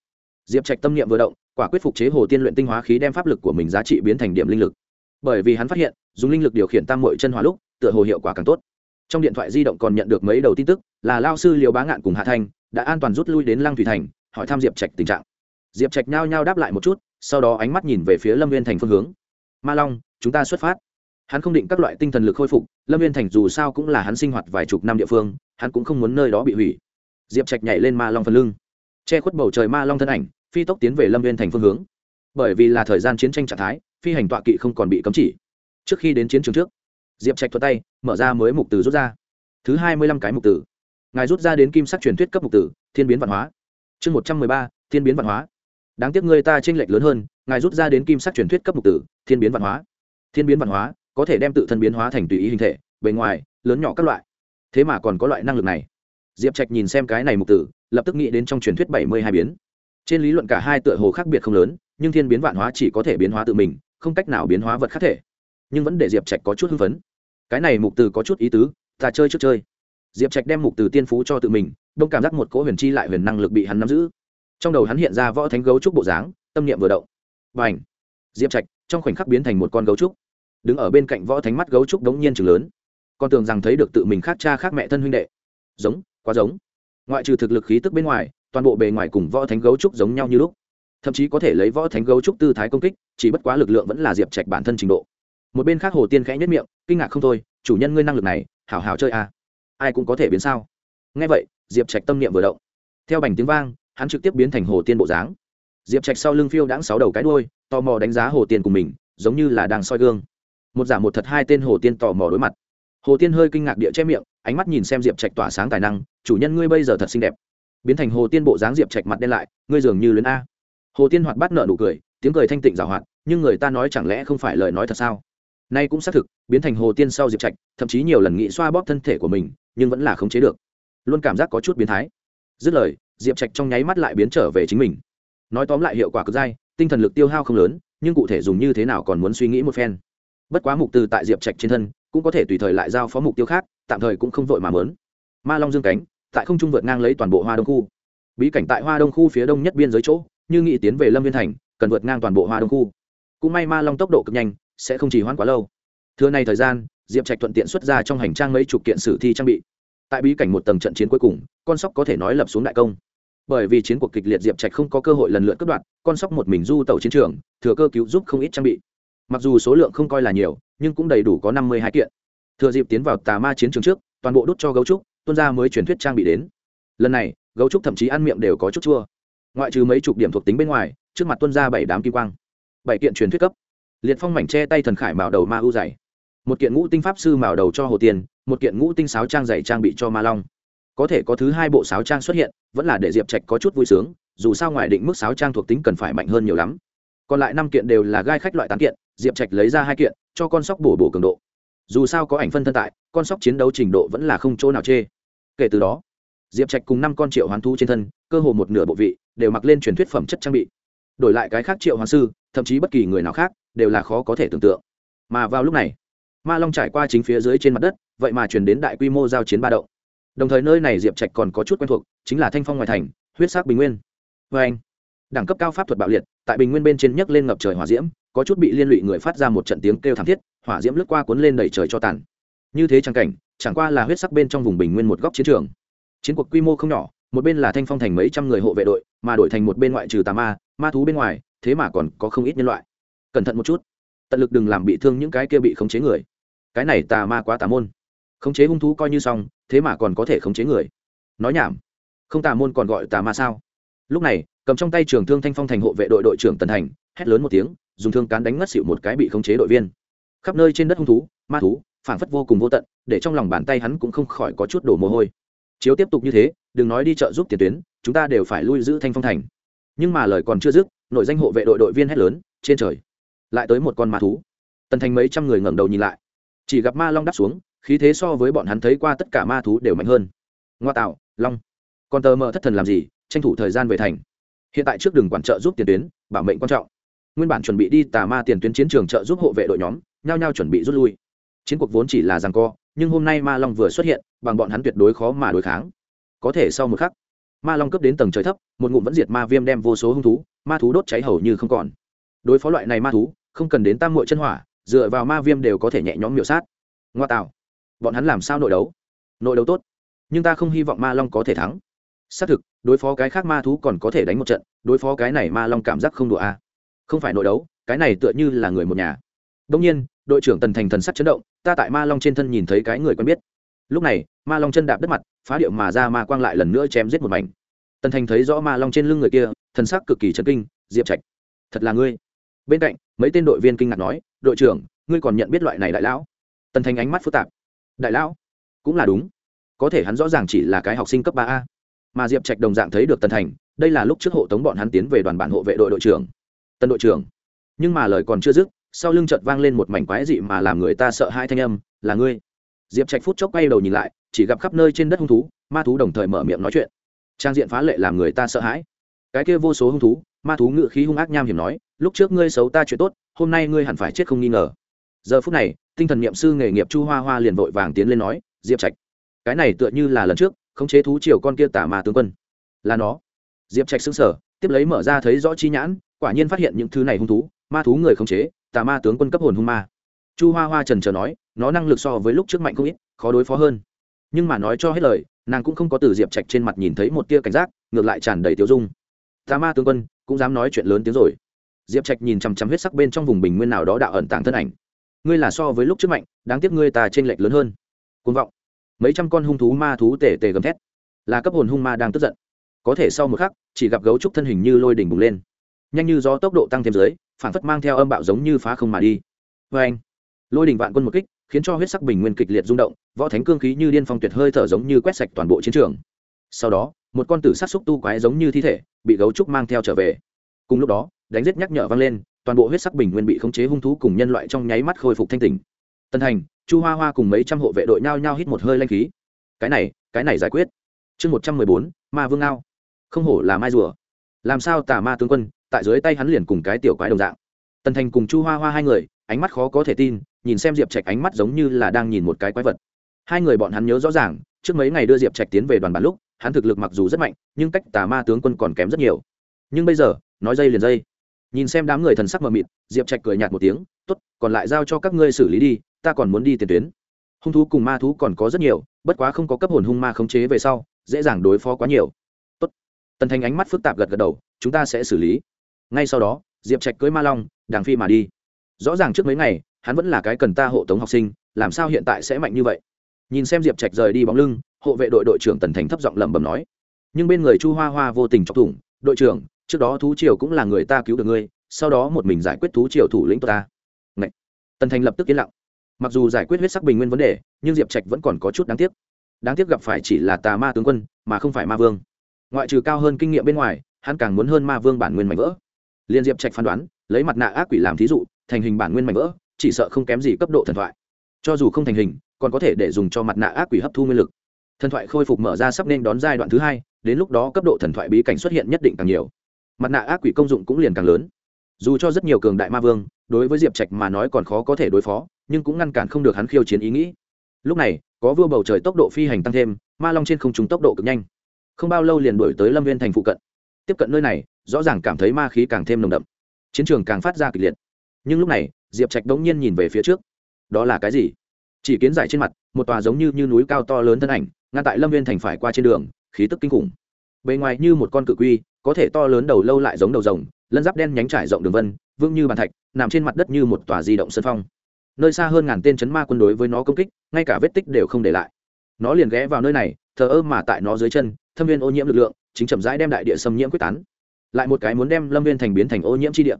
Diệp trạch tâm niệm vừa động, quả quyết phục chế hồ tiên luyện tinh hóa khí đem pháp lực của mình giá trị biến thành điểm linh lực. Bởi vì hắn phát hiện, dùng linh lực điều khiển tam mội chân hỏa lúc, tựa hồ hiệu quả càng tốt trong điện thoại di động còn nhận được mấy đầu tin tức, là lao sư liều bá ngạn cùng hạ thanh, đã an toàn rút lui đến lăng thủy thành, hỏi thăm diệp trạch tình trạng. Diệp trạch nhao nhao đáp lại một chút, sau đó ánh mắt nhìn về phía lâm viên thành phương hướng. Ma long, chúng ta xuất phát. Hắn không định các loại tinh thần lực khôi phục, lâm viên thành dù sao cũng là hắn sinh hoạt vài chục năm địa phương, hắn cũng không muốn nơi đó bị hủy. Diệp trạch nhảy lên ma long phần lưng, che khuất bầu trời ma long thân ảnh, phi tốc tiến về lâm viên thành phương hướng. Bởi vì là thời gian chiến tranh trạng thái, phi hành tọa kỵ không còn bị cấm chỉ. Trước khi đến chiến trường trước diệp trạch thuật tay, mở ra mới mục từ rút ra. Thứ hai mươi lăm cái mục từ. Ngài rút ra đến kim sắc truyền thuyết cấp mục từ, thiên biến văn hóa. Chương một trăm mười ba, thiên biến văn hóa. Đáng tiếc người ta tranh lệch lớn hơn, ngài rút ra đến kim sắc truyền thuyết cấp mục từ, thiên biến văn hóa. Thiên biến văn hóa có thể đem tự thân biến hóa thành tùy ý hình thể, bề ngoài, lớn nhỏ các loại. Thế mà còn có loại năng lực này. Diệp trạch nhìn xem cái này mục tử lập tức nghĩ đến trong truyền thuyết bảy mươi hai biến. Trên lý luận cả hai tựa hồ khác biệt không lớn, nhưng thiên biến vạn hóa chỉ có thể biến hóa tự mình, không cách nào biến hóa vật khác thể nhưng vẫn để diệp trạch có chút hưng phấn. Cái này mục từ có chút ý tứ, ta chơi trước chơi. Diệp trạch đem mục từ tiên phú cho tự mình, đông cảm giác một cỗ huyền chi lại huyền năng lực bị hắn nắm giữ. Trong đầu hắn hiện ra võ thánh gấu trúc bộ dáng, tâm niệm vừa động. Và ảnh diệp trạch, trong khoảnh khắc biến thành một con gấu trúc. Đứng ở bên cạnh võ thánh mắt gấu trúc đống nhiên chừng lớn. Con tưởng rằng thấy được tự mình khác cha khác mẹ thân huynh đệ. Giống, quá giống. Ngoại trừ thực lực khí tức bên ngoài, toàn bộ bề ngoài cùng võ thánh gấu trúc giống nhau như lúc. Thậm chí có thể lấy võ thánh gấu trúc tư thái công kích, chỉ bất quá lực lượng vẫn là diệp trạch bản thân trình độ một bên khác hồ tiên khẽ nhất miệng, kinh ngạc không thôi, chủ nhân ngươi năng lực này, hảo hảo chơi à. ai cũng có thể biến sao? Ngay vậy, diệp trạch tâm niệm vừa động. Theo bành tiếng vang, hắn trực tiếp biến thành hồ tiên bộ dáng. Diệp trạch sau lưng phiêu đãng sáu đầu cái đôi tò mò đánh giá hồ tiên của mình, giống như là đang soi gương. Một giả một thật hai tên hồ tiên tò mò đối mặt. Hồ tiên hơi kinh ngạc địa che miệng, ánh mắt nhìn xem diệp trạch tỏa sáng tài năng, chủ nhân ngươi bây giờ thật xinh đẹp. Biến thành hồ tiên bộ dáng diệp trạch mặt đen lại, ngươi dường như luyến a. Hồ tiên hoạt bát nợ nụ cười, tiếng cười thanh tịnh giảo hoạt, nhưng người ta nói chẳng lẽ không phải lời nói thật sao? Nay cũng xác thực, biến thành hồ tiên sau diệp trạch, thậm chí nhiều lần nghĩ xoa bóp thân thể của mình, nhưng vẫn là không chế được. Luôn cảm giác có chút biến thái. Dứt lời, diệp trạch trong nháy mắt lại biến trở về chính mình. Nói tóm lại hiệu quả cực dai, tinh thần lực tiêu hao không lớn, nhưng cụ thể dùng như thế nào còn muốn suy nghĩ một phen. Bất quá mục từ tại diệp trạch trên thân, cũng có thể tùy thời lại giao phó mục tiêu khác, tạm thời cũng không vội mà mớn. Ma long dương cánh, tại không trung vượt ngang lấy toàn bộ hoa đông khu. Bí cảnh tại hoa đông khu phía đông nhất biên giới chỗ, như nghị tiến về lâm viên thành, cần vượt ngang toàn bộ hoa đông khu. Cũng may ma long tốc độ cực nhanh sẽ không chỉ hoãn quá lâu. Thưa này thời gian, diệp trạch thuận tiện xuất ra trong hành trang mấy chục kiện sử thi trang bị. Tại bí cảnh một tầng trận chiến cuối cùng, con sóc có thể nói lập xuống đại công. Bởi vì chiến cuộc kịch liệt diệp trạch không có cơ hội lần lượt cướp đoạn con sóc một mình du tàu chiến trường, thừa cơ cứu giúp không ít trang bị. Mặc dù số lượng không coi là nhiều, nhưng cũng đầy đủ có năm mươi hai kiện. Thừa dịp tiến vào tà ma chiến trường trước, toàn bộ đốt cho gấu trúc tuân ra mới truyền thuyết trang bị đến. Lần này, gấu trúc thậm chí ăn miệng đều có chút chua. Ngoại trừ mấy chục điểm thuộc tính bên ngoài, trước mặt tuân ra bảy đám kim quang. Bảy kiện truyền thuyết cấp liệt phong mảnh che tay thần khải mạo đầu ma ưu dày. Một kiện ngũ tinh pháp sư mạo đầu cho hồ tiền, một kiện ngũ tinh sáo trang dày trang bị cho ma long. Có thể có thứ hai bộ sáo trang xuất hiện, vẫn là để diệp trạch có chút vui sướng, dù sao ngoài định mức sáo trang thuộc tính cần phải mạnh hơn nhiều lắm. Còn lại năm kiện đều là gai khách loại tán kiện, diệp trạch lấy ra hai kiện, cho con sóc bổ bổ cường độ. Dù sao có ảnh phân thân tại, con sóc chiến đấu trình độ vẫn là không chỗ nào chê. Kể từ đó, diệp trạch cùng năm con triệu hoán thu trên thân, cơ hồ một nửa bộ vị, đều mặc lên truyền thuyết phẩm chất trang bị. Đổi lại cái khác triệu hoán sư, thậm chí bất kỳ người nào khác đều là khó có thể tưởng tượng. Mà vào lúc này, ma long trải qua chính phía dưới trên mặt đất, vậy mà chuyển đến đại quy mô giao chiến ba động. Đồng thời nơi này diệp trạch còn có chút quen thuộc, chính là thanh phong ngoài thành, huyết sắc bình nguyên. Vê anh, đẳng cấp cao pháp thuật bạo liệt, tại bình nguyên bên trên nhấc lên ngập trời hỏa diễm, có chút bị liên lụy người phát ra một trận tiếng kêu thảm thiết, hỏa diễm lướt qua cuốn lên đẩy trời cho tàn. Như thế trang cảnh, chẳng qua là huyết sắc bên trong vùng bình nguyên một góc chiến trường. Chiến cuộc quy mô không nhỏ, một bên là thanh phong thành mấy trăm người hộ vệ đội, mà đổi thành một bên ngoại trừ tà ma ma thú bên ngoài, thế mà còn có không ít nhân loại cẩn thận một chút. Tận lực đừng làm bị thương những cái kia bị khống chế người. Cái này tà ma quá tà môn. Khống chế hung thú coi như xong, thế mà còn có thể khống chế người. Nói nhảm. Không tà môn còn gọi tà ma sao? Lúc này, cầm trong tay trường thương thanh phong thành hộ vệ đội đội trưởng tần thành hét lớn một tiếng, dùng thương cán đánh ngất xịu một cái bị khống chế đội viên. Khắp nơi trên đất hung thú, ma thú phản phất vô cùng vô tận, để trong lòng bàn tay hắn cũng không khỏi có chút đổ mồ hôi. Chiếu tiếp tục như thế, đừng nói đi chợ giúp tiền tuyến, chúng ta đều phải lui giữ thanh phong thành. Nhưng mà lời còn chưa dứt, nội danh hộ vệ đội đội viên hét lớn, trên trời! Lại tới một con ma thú. Tần thành mấy trăm người ngẩng đầu nhìn lại. Chỉ gặp ma long đáp xuống, khí thế so với bọn hắn thấy qua tất cả ma thú đều mạnh hơn. Ngoa tạo, long. Còn tờ mờ thất thần làm gì, tranh thủ thời gian về thành. Hiện tại trước đường quản trợ giúp tiền tuyến, bảo mệnh quan trọng. Nguyên bản chuẩn bị đi tà ma tiền tuyến chiến trường trợ giúp hộ vệ đội nhóm, nhao nhao chuẩn bị rút lui. Chiến cuộc vốn chỉ là rằng co, nhưng hôm nay ma long vừa xuất hiện, bằng bọn hắn tuyệt đối khó mà đối kháng. Có thể sau một khắc, ma long cấp đến tầng trời thấp, một ngụm vẫn diệt ma viêm đem vô số hung thú, ma thú đốt cháy hầu như không còn. Đối phó loại này ma thú không cần đến tam muội chân hỏa, dựa vào ma viêm đều có thể nhẹ nhõm miểu sát. Ngoa tạo. Bọn hắn làm sao nội đấu? Nội đấu tốt. Nhưng ta không hy vọng ma long có thể thắng. Xác thực, đối phó cái khác ma thú còn có thể đánh một trận, đối phó cái này ma long cảm giác không đùa a à. không phải nội đấu, cái này tựa như là người một nhà. Đông nhiên, đội trưởng tần thành thần sắc chấn động, ta tại ma long trên thân nhìn thấy cái người quen biết. Lúc này, ma long chân đạp đất mặt, phá điệu mà ra ma quang lại lần nữa chém giết một mảnh. Tần thành thấy rõ ma long trên lưng người kia, thần sắc cực kỳ chấn kinh, diệp trạch, thật là ngươi bên cạnh, mấy tên đội viên kinh ngạc nói, đội trưởng, ngươi còn nhận biết loại này đại lão? Tần thành ánh mắt phức tạp. Đại lão? Cũng là đúng. Có thể hắn rõ ràng chỉ là cái học sinh cấp ba a. Mà diệp trạch đồng dạng thấy được tần thành, đây là lúc trước hộ tống bọn hắn tiến về đoàn bản hộ vệ đội đội trưởng. Tân đội trưởng. Nhưng mà lời còn chưa dứt, sau lưng chợt vang lên một mảnh quái dị mà làm người ta sợ hai thanh âm, là ngươi. Diệp trạch phút chốc quay đầu nhìn lại, chỉ gặp khắp nơi trên đất hung thú, ma thú đồng thời mở miệng nói chuyện. Trang diện phá lệ làm người ta sợ hãi. Cái kia vô số hung thú, ma thú ngự khí hung ác nham hiểm nói lúc trước ngươi xấu ta chuyện tốt, hôm nay ngươi hẳn phải chết không nghi ngờ. Giờ phút này, tinh thần n i ệ m sư nghề nghiệp chu hoa hoa liền vội vàng tiến lên nói, diệp trạch, cái này tựa như là lần trước, khống chế thú chiều con kia tả mà tướng quân. Là nó. Diệp trạch xứng sở tiếp lấy mở ra thấy rõ chi nhãn, quả nhiên phát hiện những thứ này hung thú, ma thú người khống chế, tà ma tướng quân cấp hồn hung ma. Chu hoa hoa trần trờ nói, nó năng lực so với lúc trước mạnh không ít, khó đối phó hơn. Nhưng mà nói cho hết lời, nàng cũng không có từ diệp trạch trên mặt nhìn thấy một tia cảnh giác, ngược lại tràn đầy tiêu dung. Tà ma tướng quân, cũng dám nói chuyện lớn tiếng rồi diệp trạch nhìn chằm chằm huyết sắc bên trong vùng bình nguyên nào đó đạo ẩn tàng thân ảnh. Ngươi là so với lúc trước mạnh, đáng tiếc ngươi ta t r ê n lệch lớn hơn. Côn vọng. Mấy trăm con hung thú ma thú tể tề gầm thét. Là cấp hồn hung ma đang tức giận. Có thể sau một khắc, chỉ gặp gấu trúc thân hình như lôi đỉnh bùng lên. Nhanh như gió tốc độ tăng thêm dưới, phản phất mang theo âm bạo giống như phá không mà đi. Vê anh, lôi đỉnh vạn quân một kích, khiến cho huyết sắc bình nguyên kịch liệt rung động, võ thánh cương khí như điên phong tuyệt hơi thở giống như quét sạch toàn bộ chiến trường. Sau đó, một con tử sát xúc tu quái giống như thi thể, bị gấu trúc mang theo trở về. Cùng lúc đó đánh giết nhắc nhở vang lên, toàn bộ huyết sắc bình nguyên bị khống chế hung thú cùng nhân loại trong nháy mắt khôi phục thanh tỉnh. Tân thành, chu hoa hoa cùng mấy trăm hộ vệ đội nhao nhao hít một hơi lanh khí. Cái này cái này giải quyết. Chương một trăm mười bốn, ma vương ngao. Không hổ là mai rùa. Làm sao tà ma tướng quân, tại dưới tay hắn liền cùng cái tiểu quái đồng dạng. Tần thành cùng chu hoa hoa hai người, ánh mắt khó có thể tin, nhìn xem diệp trạch ánh mắt giống như là đang nhìn một cái quái vật. Hai người bọn hắn nhớ rõ ràng, trước mấy ngày đưa diệp trạch tiến về đoàn bản lúc, hắn thực lực mặc dù rất mạnh, nhưng cách tà ma tướng quân còn kém rất nhiều. Nhưng bây giờ, nói dây liền dây nhìn xem đám người thần sắc mờ mịt, diệp trạch cười nhạt một tiếng t ố t còn lại giao cho các ngươi xử lý đi, ta còn muốn đi tiền tuyến. Hung thú cùng ma thú còn có rất nhiều, bất quá không có cấp hồn hung ma khống chế về sau, dễ dàng đối phó quá nhiều. Tốt. tần thành ánh mắt phức tạp gật gật đầu, chúng ta sẽ xử lý. Ngay sau đó, diệp trạch cưới ma long, đàng phi mà đi. Rõ ràng trước mấy ngày, hắn vẫn là cái cần ta hộ tống học sinh, làm sao hiện tại sẽ mạnh như vậy? Nhìn xem diệp trạch rời đi bóng lưng, hộ vệ đội đội trưởng tần thành thấp giọng lẩm bẩm nói. Nhưng bên người chu hoa hoa vô tình chọc thủng, đội trưởng trước đó thú triều cũng là người ta cứu được ngươi, sau đó một mình giải quyết thú triều thủ lĩnh ta. Ngậy. tần thành lập tức yên lặng. Mặc dù giải quyết huyết sắc bình nguyên vấn đề, nhưng diệp trạch vẫn còn có chút đáng tiếc. Đáng tiếc gặp phải chỉ là tà ma tướng quân, mà không phải ma vương. Ngoại trừ cao hơn kinh nghiệm bên ngoài, hắn càng muốn hơn ma vương bản nguyên mạnh vỡ. Liên diệp trạch phán đoán, lấy mặt nạ ác quỷ làm thí dụ, thành hình bản nguyên mạnh vỡ, chỉ sợ không kém gì cấp độ thần thoại. Cho dù không thành hình, còn có thể để dùng cho mặt nạ ác quỷ hấp thu nguyên lực. Thần thoại khôi phục mở ra sắp nên đón giai đoạn thứ hai, đến lúc đó cấp độ thần thoại bí cảnh xuất hiện nhất định càng nhiều mặt nạ ác quỷ công dụng cũng liền càng lớn. Dù cho rất nhiều cường đại ma vương đối với diệp trạch mà nói còn khó có thể đối phó nhưng cũng ngăn cản không được hắn khiêu chiến ý nghĩ. Lúc này có vua bầu trời tốc độ phi hành tăng thêm ma long trên không trùng tốc độ cực nhanh. Không bao lâu liền đổi tới lâm viên thành phụ cận. Tiếp cận nơi này rõ ràng cảm thấy ma khí càng thêm nồng đậm. Chiến trường càng phát ra kịch liệt. Nhưng lúc này diệp trạch đống nhiên nhìn về phía trước. Đó là cái gì? Chỉ kiến giải trên mặt một tòa giống như, như núi cao to lớn thân ảnh ngăn tại lâm viên thành phải qua trên đường khí tức kinh khủng. Bề ngoài như một con cự quy có thể to lớn đầu lâu lại giống đầu rồng, lân giáp đen nhánh trải rộng đường vân vương như bàn thạch, nằm trên mặt đất như một tòa di động sân phong. Nơi xa hơn ngàn tên chấn ma quân đối với nó công kích, ngay cả vết tích đều không để lại. Nó liền ghé vào nơi này, thờ ơ mà tại nó dưới chân, thâm viên ô nhiễm lực lượng, chính chậm rãi đem đại địa xâm nhiễm quyết tán. Lại một cái muốn đem lâm viên thành biến thành ô nhiễm chi địa.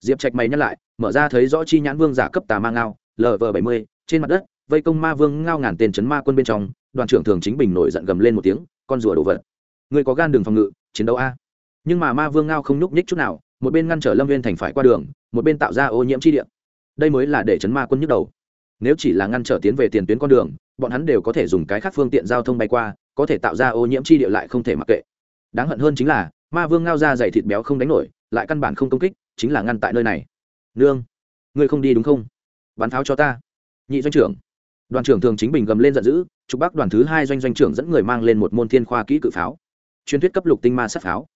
Diệp trạch mày nhắc lại, mở ra thấy rõ chi nhãn vương giả cấp tà ma ngao lv bảy mươi, trên mặt đất, vây công ma vương ngao ngàn tên chấn ma quân bên trong, đoàn trưởng thường chính bình nổi giận gầm lên một tiếng, con rùa đổ vật. Người có gan đường phòng ngự, chiến đấu a nhưng mà ma vương ngao không nhúc nhích chút nào, một bên ngăn trở lâm viên thành phải qua đường, một bên tạo ra ô nhiễm chi địa. Đây mới là để chấn ma quân nhức đầu. Nếu chỉ là ngăn trở tiến về tiền tuyến con đường, bọn hắn đều có thể dùng cái khác phương tiện giao thông bay qua, có thể tạo ra ô nhiễm chi địa lại không thể mặc kệ. Đáng hận hơn chính là, ma vương ngao ra dày thịt béo không đánh nổi, lại căn bản không công kích, chính là ngăn tại nơi này. Nương, ngươi không đi đúng không? Bắn pháo cho ta. Nhị doanh trưởng. Đoàn trưởng thường chính bình gầm lên giận dữ, trục bắc đoàn thứ hai doanh doanh trưởng dẫn người mang lên một môn thiên khoa kỹ cự pháo. Truyền thuyết cấp lục tinh ma sát pháo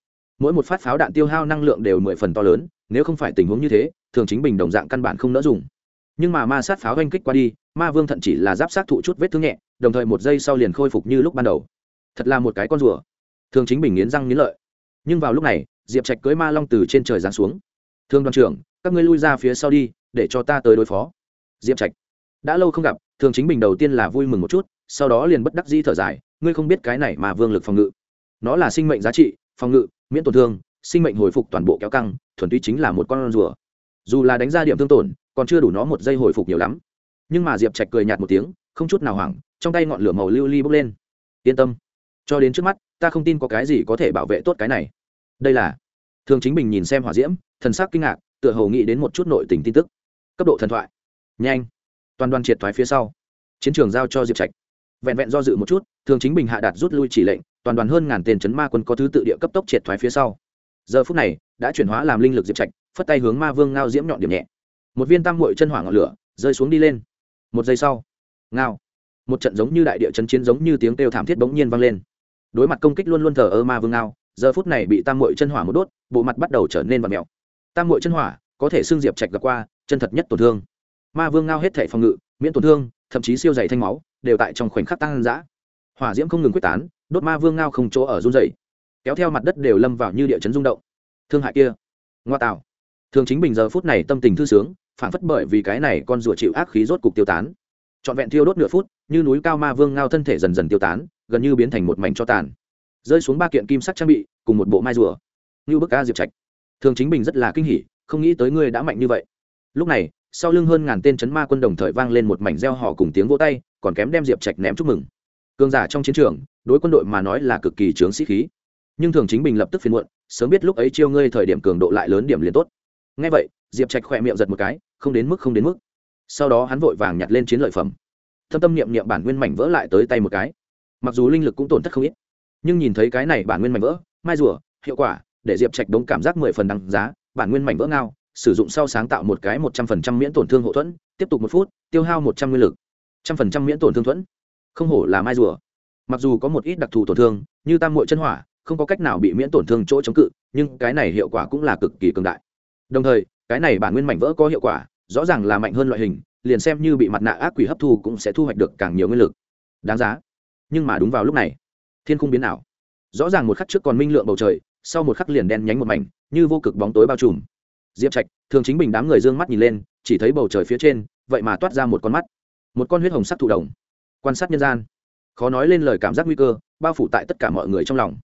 mỗi một phát pháo đạn tiêu hao năng lượng đều mười phần to lớn, nếu không phải tình huống như thế, thường chính bình đồng dạng căn bản không nỡ dùng. Nhưng mà ma sát pháo oanh kích qua đi, ma vương thận chỉ là giáp sát thụ chút vết thương nhẹ, đồng thời một giây sau liền khôi phục như lúc ban đầu. Thật là một cái con rùa. Thường chính bình nghiến răng nghiến lợi. Nhưng vào lúc này, diệp trạch cưới ma long từ trên trời giáng xuống. Thương đoàn trưởng, các ngươi lui ra phía sau đi, để cho ta tới đối phó. Diệp trạch. Đã lâu không gặp, thường chính bình đầu tiên là vui mừng một chút, sau đó liền bất đắc dĩ thở dài, ngươi không biết cái này mà vương lực phòng ngự. Nó là sinh mệnh giá trị, phòng ngự miễn tổn thương, sinh mệnh hồi phục toàn bộ kéo căng, thuần túy chính là một con rùa. Dù là đánh ra điểm thương tổn, còn chưa đủ nó một giây hồi phục nhiều lắm. Nhưng mà diệp trạch cười nhạt một tiếng, không chút nào hoảng, trong tay ngọn lửa màu lưu ly li bốc lên. Yên tâm, cho đến trước mắt, ta không tin có cái gì có thể bảo vệ tốt cái này. Đây là, thường chính bình nhìn xem hỏa diễm, thần sắc kinh ngạc, tựa hồ nghĩ đến một chút nội tình tin tức. Cấp độ thần thoại. Nhanh. Toàn đoàn triệt thoái phía sau. Chiến trường giao cho diệp trạch vẹn vẹn do dự một chút, thường chính bình hạ đạt rút lui chỉ lệnh, toàn đoàn hơn ngàn tên chấn ma quân có thứ tự địa cấp tốc triệt thoái phía sau. Giờ phút này, đã chuyển hóa làm linh lực diệp trạch, phất tay hướng ma vương ngao diễm nhọn điểm nhẹ. Một viên tam mội chân hỏa ngọn lửa rơi xuống đi lên. Một giây sau, ngao, một trận giống như đại địa chấn chiến giống như tiếng kêu thảm thiết bỗng nhiên vang lên. Đối mặt công kích luôn luôn thờ ơ ma vương ngao, giờ phút này bị tam mội chân hỏa một đốt, bộ mặt bắt đầu trở nên và mèo. Tam mội chân hỏa có thể xưng diệp trạch gặp qua chân thật nhất tổn thương. Ma vương ngao hết thể phòng ngự, miễn tổn thương, thậm chí siêu dày thanh máu đều tại trong khoảnh khắc tăng dã. Hỏa diễm không ngừng quyết tán, đốt ma vương ngao không chỗ ở run dày kéo theo mặt đất đều lâm vào như địa chấn rung động. Thương hại kia. Ngoa tạo. Thường chính bình giờ phút này tâm tình thư sướng, phản phất bởi vì cái này con rùa chịu ác khí rốt cục tiêu tán. Trọn vẹn thiêu đốt nửa phút, như núi cao ma vương ngao thân thể dần dần tiêu tán, gần như biến thành một mảnh cho tàn. Rơi xuống ba kiện kim sắc trang bị, cùng một bộ mai rùa. Như bức ca diệp trạch. Thường chính bình rất là kinh hỉ, không nghĩ tới ngươi đã mạnh như vậy. Lúc này, sau lưng hơn ngàn tên chấn ma quân đồng thời vang lên một mảnh reo hò cùng tiếng vỗ tay còn kém đem diệp trạch ném chúc mừng. Cường giả trong chiến trường, đối quân đội mà nói là cực kỳ trướng sĩ khí. Nhưng thường chính bình lập tức phiền muộn, sớm biết lúc ấy chiêu ngươi thời điểm cường độ lại lớn điểm liền tốt. Ngay vậy, diệp trạch khỏe miệng giật một cái, không đến mức, không đến mức. Sau đó hắn vội vàng nhặt lên chiến lợi phẩm. Thâm tâm niệm niệm bản nguyên mảnh vỡ lại tới tay một cái. Mặc dù linh lực cũng tổn thất không ít, nhưng nhìn thấy cái này bản nguyên mảnh vỡ, mai rùa, hiệu quả, để diệp trạch đống cảm giác mười phần đăng giá, bản nguyên mảnh vỡ ngao, sử dụng sau sáng tạo một cái một trăm phần trăm miễn tổn thương hậu thuẫn, tiếp tục một phút, tiêu hao một trăm nguyên lực trăm phần trăm miễn tổn thương thuẫn. Không hổ là mai rùa. Mặc dù có một ít đặc thù tổn thương, như tam mội chân hỏa, không có cách nào bị miễn tổn thương chỗ chống cự, nhưng cái này hiệu quả cũng là cực kỳ cường đại. Đồng thời, cái này bản nguyên mảnh vỡ có hiệu quả, rõ ràng là mạnh hơn loại hình, liền xem như bị mặt nạ ác quỷ hấp thu cũng sẽ thu hoạch được càng nhiều nguyên lực. Đáng giá. Nhưng mà đúng vào lúc này, thiên khung biến ảo. Rõ ràng một khắc trước còn minh lượng bầu trời, sau một khắc liền đen nhánh một mảnh, như vô cực bóng tối bao trùm. Diệp trạch, thường chính bình đám người d ư ơ n g mắt nhìn lên, chỉ thấy bầu trời phía trên, vậy mà toát ra một con mắt một con huyết hồng sắc thụ đồng. Quan sát nhân gian, khó nói lên lời cảm giác nguy cơ, bao phủ tại tất cả mọi người trong lòng.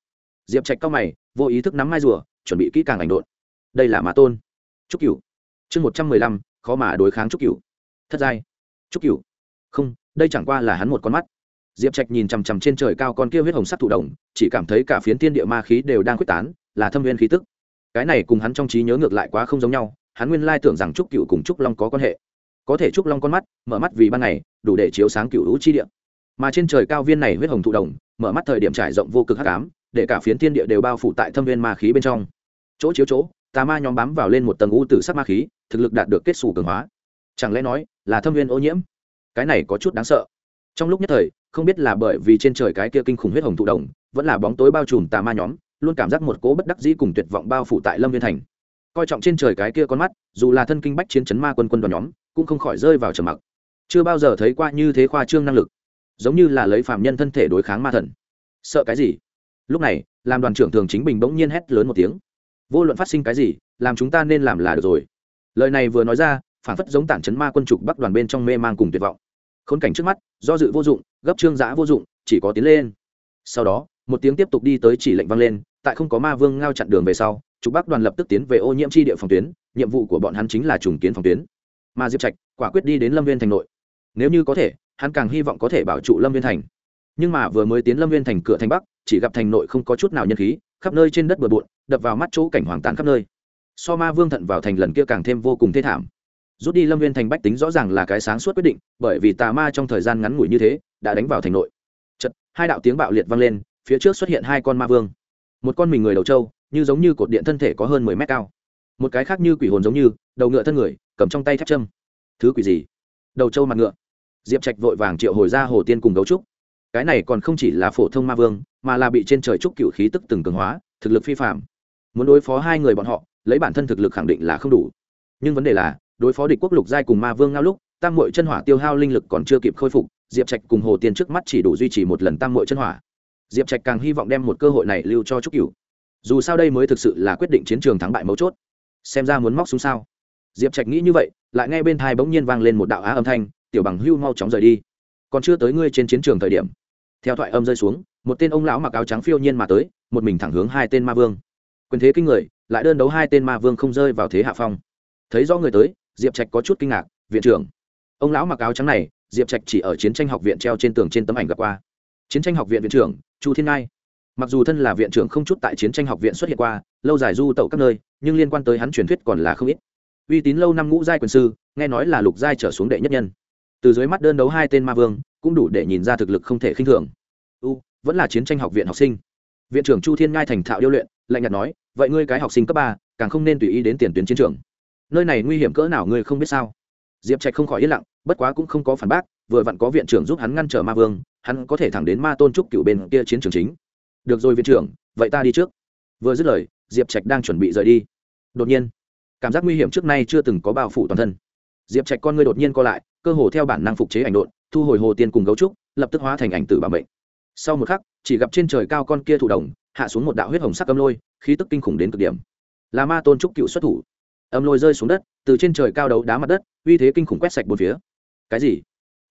Diệp trạch cao mày, vô ý thức nắm mai rùa, chuẩn bị kỹ càng ảnh đột đây là mã tôn. Trúc cửu. Chương một trăm mười lăm, khó mà đối kháng trúc cửu. Thất giai. Trúc cửu. Không, đây chẳng qua là hắn một con mắt. Diệp trạch nhìn chằm chằm trên trời cao con kia huyết hồng sắc thụ đồng, chỉ cảm thấy cả phiến tiên địa ma khí đều đang quyết tán, là thâm viên khí tức. Cái này cùng hắn trong trí nhớ ngược lại quá không giống nhau, hắn nguyên lai tưởng rằng trúc cựu cùng trúc long có quan hệ có thể trúc long con mắt, mở mắt vì ban ngày, đủ để chiếu sáng cựu hữu chi địa. Mà trên trời cao viên này huyết hồng thụ đồng, mở mắt thời điểm trải rộng vô cực hắc ám, để cả phiến thiên địa đều bao phủ tại thâm viên ma khí bên trong. Chỗ chiếu chỗ, tà ma nhóm bám vào lên một tầng u tử sắc ma khí, thực lực đạt được kết xù cường hóa. Chẳng lẽ nói là thâm viên ô nhiễm? Cái này có chút đáng sợ. Trong lúc nhất thời, không biết là bởi vì trên trời cái kia kinh khủng huyết hồng thụ đồng, vẫn là bóng tối bao trùm tà ma nhóm, luôn cảm giác một cố bất đắc dĩ cùng tuyệt vọng bao phủ tại lâm viên thành. Coi trọng trên trời cái kia con mắt, dù là thân kinh bách chiến chấn ma quân quân đoàn nhóm cũng không khỏi rơi vào trầm mặc. Chưa bao giờ thấy qua như thế khoa trương năng lực, giống như là lấy phạm nhân thân thể đối kháng ma thần. Sợ cái gì? Lúc này, làm đoàn trưởng thường chính bình bỗng nhiên hét lớn một tiếng. Vô luận phát sinh cái gì, làm chúng ta nên làm là được rồi. Lời này vừa nói ra phản phất giống tản chấn ma quân trục bắc đoàn bên trong mê mang cùng tuyệt vọng. Khốn cảnh trước mắt, do dự vô dụng, gấp trương giã vô dụng, chỉ có tiến lên. Sau đó, một tiếng tiếp tục đi tới chỉ lệnh vang lên, tại không có ma vương ngao chặn đường về sau, trục bắc đoàn lập tức tiến về ô nhiễm tri địa phòng tuyến, nhiệm vụ của bọn hắn chính là trùng kiến phòng tuyến mà diệp trạch quả quyết đi đến lâm viên thành nội. Nếu như có thể, hắn càng hy vọng có thể bảo trụ lâm viên thành. Nhưng mà vừa mới tiến lâm viên thành cửa thành bắc, chỉ gặp thành nội không có chút nào nhân khí, khắp nơi trên đất bừa bộn, đập vào mắt chỗ cảnh hoàng tàn khắp nơi. So ma vương thận vào thành lần kia càng thêm vô cùng thê thảm. Rút đi lâm viên thành bách tính rõ ràng là cái sáng suốt quyết định, bởi vì tà ma trong thời gian ngắn ngủi như thế, đã đánh vào thành nội. Chật hai đạo tiếng bạo liệt vang lên, phía trước xuất hiện hai con ma vương. Một con mình người đầu trâu, như giống như cột điện thân thể có hơn mười mét cao. Một cái khác như quỷ hồn giống như đầu ngựa thân người, cầm trong tay thép châm. Thứ quỷ gì? Đầu trâu mặt ngựa. Diệp trạch vội vàng triệu hồi ra hồ tiên cùng gấu trúc. Cái này còn không chỉ là phổ thông ma vương, mà là bị trên trời trúc cựu khí tức từng cường hóa, thực lực phi phạm muốn đối phó hai người bọn họ, lấy bản thân thực lực khẳng định là không đủ. Nhưng vấn đề là, đối phó địch quốc lục giai cùng ma vương ngao lúc, tam mội chân hỏa tiêu hao linh lực còn chưa kịp khôi phục, diệp trạch cùng hồ tiên trước mắt chỉ đủ duy trì một lần tam mội chân hỏa. Diệp trạch càng hy vọng đem một cơ hội này lưu cho trúc cựu dù sao đây mới thực sự là quyết định chiến trường thắng bại mấu chốt. Xem ra muốn móc xuống sao? Diệp trạch nghĩ như vậy, lại nghe bên thai bỗng nhiên vang lên một đạo á âm thanh, tiểu bằng hưu mau chóng rời đi. Còn chưa tới ngươi trên chiến trường thời điểm. Theo thoại âm rơi xuống, một tên ông lão mặc áo trắng phiêu nhiên mà tới, một mình thẳng hướng hai tên ma vương. Quyền thế kinh người, lại đơn đấu hai tên ma vương không rơi vào thế hạ phong. Thấy rõ người tới, diệp trạch có chút kinh ngạc, viện trưởng. Ông lão mặc áo trắng này, diệp trạch chỉ ở chiến tranh học viện treo trên tường trên tấm ảnh gặp qua. Chiến tranh học viện viện trưởng, chu thiên ngai. Mặc dù thân là viện trưởng không chút tại chiến tranh học viện xuất hiện qua, lâu dài du tẩu các nơi, nhưng liên quan tới hắn truyền thuyết còn là không ít uy tín lâu năm ngũ giai quyền sư, nghe nói là lục giai trở xuống đệ nhất nhân. Từ dưới mắt đơn đấu hai tên ma vương, cũng đủ để nhìn ra thực lực không thể khinh thường. U, vẫn là chiến tranh học viện học sinh. Viện trưởng chu thiên ngai thành thạo điêu luyện, lạnh nhạt nói, vậy ngươi cái học sinh cấp ba, càng không nên tùy ý đến tiền tuyến chiến trường. Nơi này nguy hiểm cỡ nào ngươi không biết sao? Diệp trạch không khỏi yên lặng, bất quá cũng không có phản bác, vừa vặn có viện trưởng giúp hắn ngăn trở ma vương, hắn có thể thẳng đến ma tôn trúc cựu bên kia chiến trường chính. Được rồi viện trưởng, vậy ta đi trước. Vừa dứt lời, diệp trạch đang chuẩn bị rời đi. Đột nhiên cảm giác nguy hiểm trước nay chưa từng có bao phủ toàn thân. Diệp trạch con ngươi đột nhiên co lại, cơ hồ theo bản năng phục chế ảnh đột thu hồi hồ tiên cùng gấu trúc, lập tức hóa thành ảnh tử bảo mệnh. Sau một khắc, chỉ gặp trên trời cao con kia thủ đồng, hạ xuống một đạo huyết hồng sắc âm lôi, khí tức kinh khủng đến cực điểm. Là ma tôn trúc cựu xuất thủ. Âm lôi rơi xuống đất, từ trên trời cao đấu đá mặt đất, uy thế kinh khủng quét sạch bốn phía. Cái gì?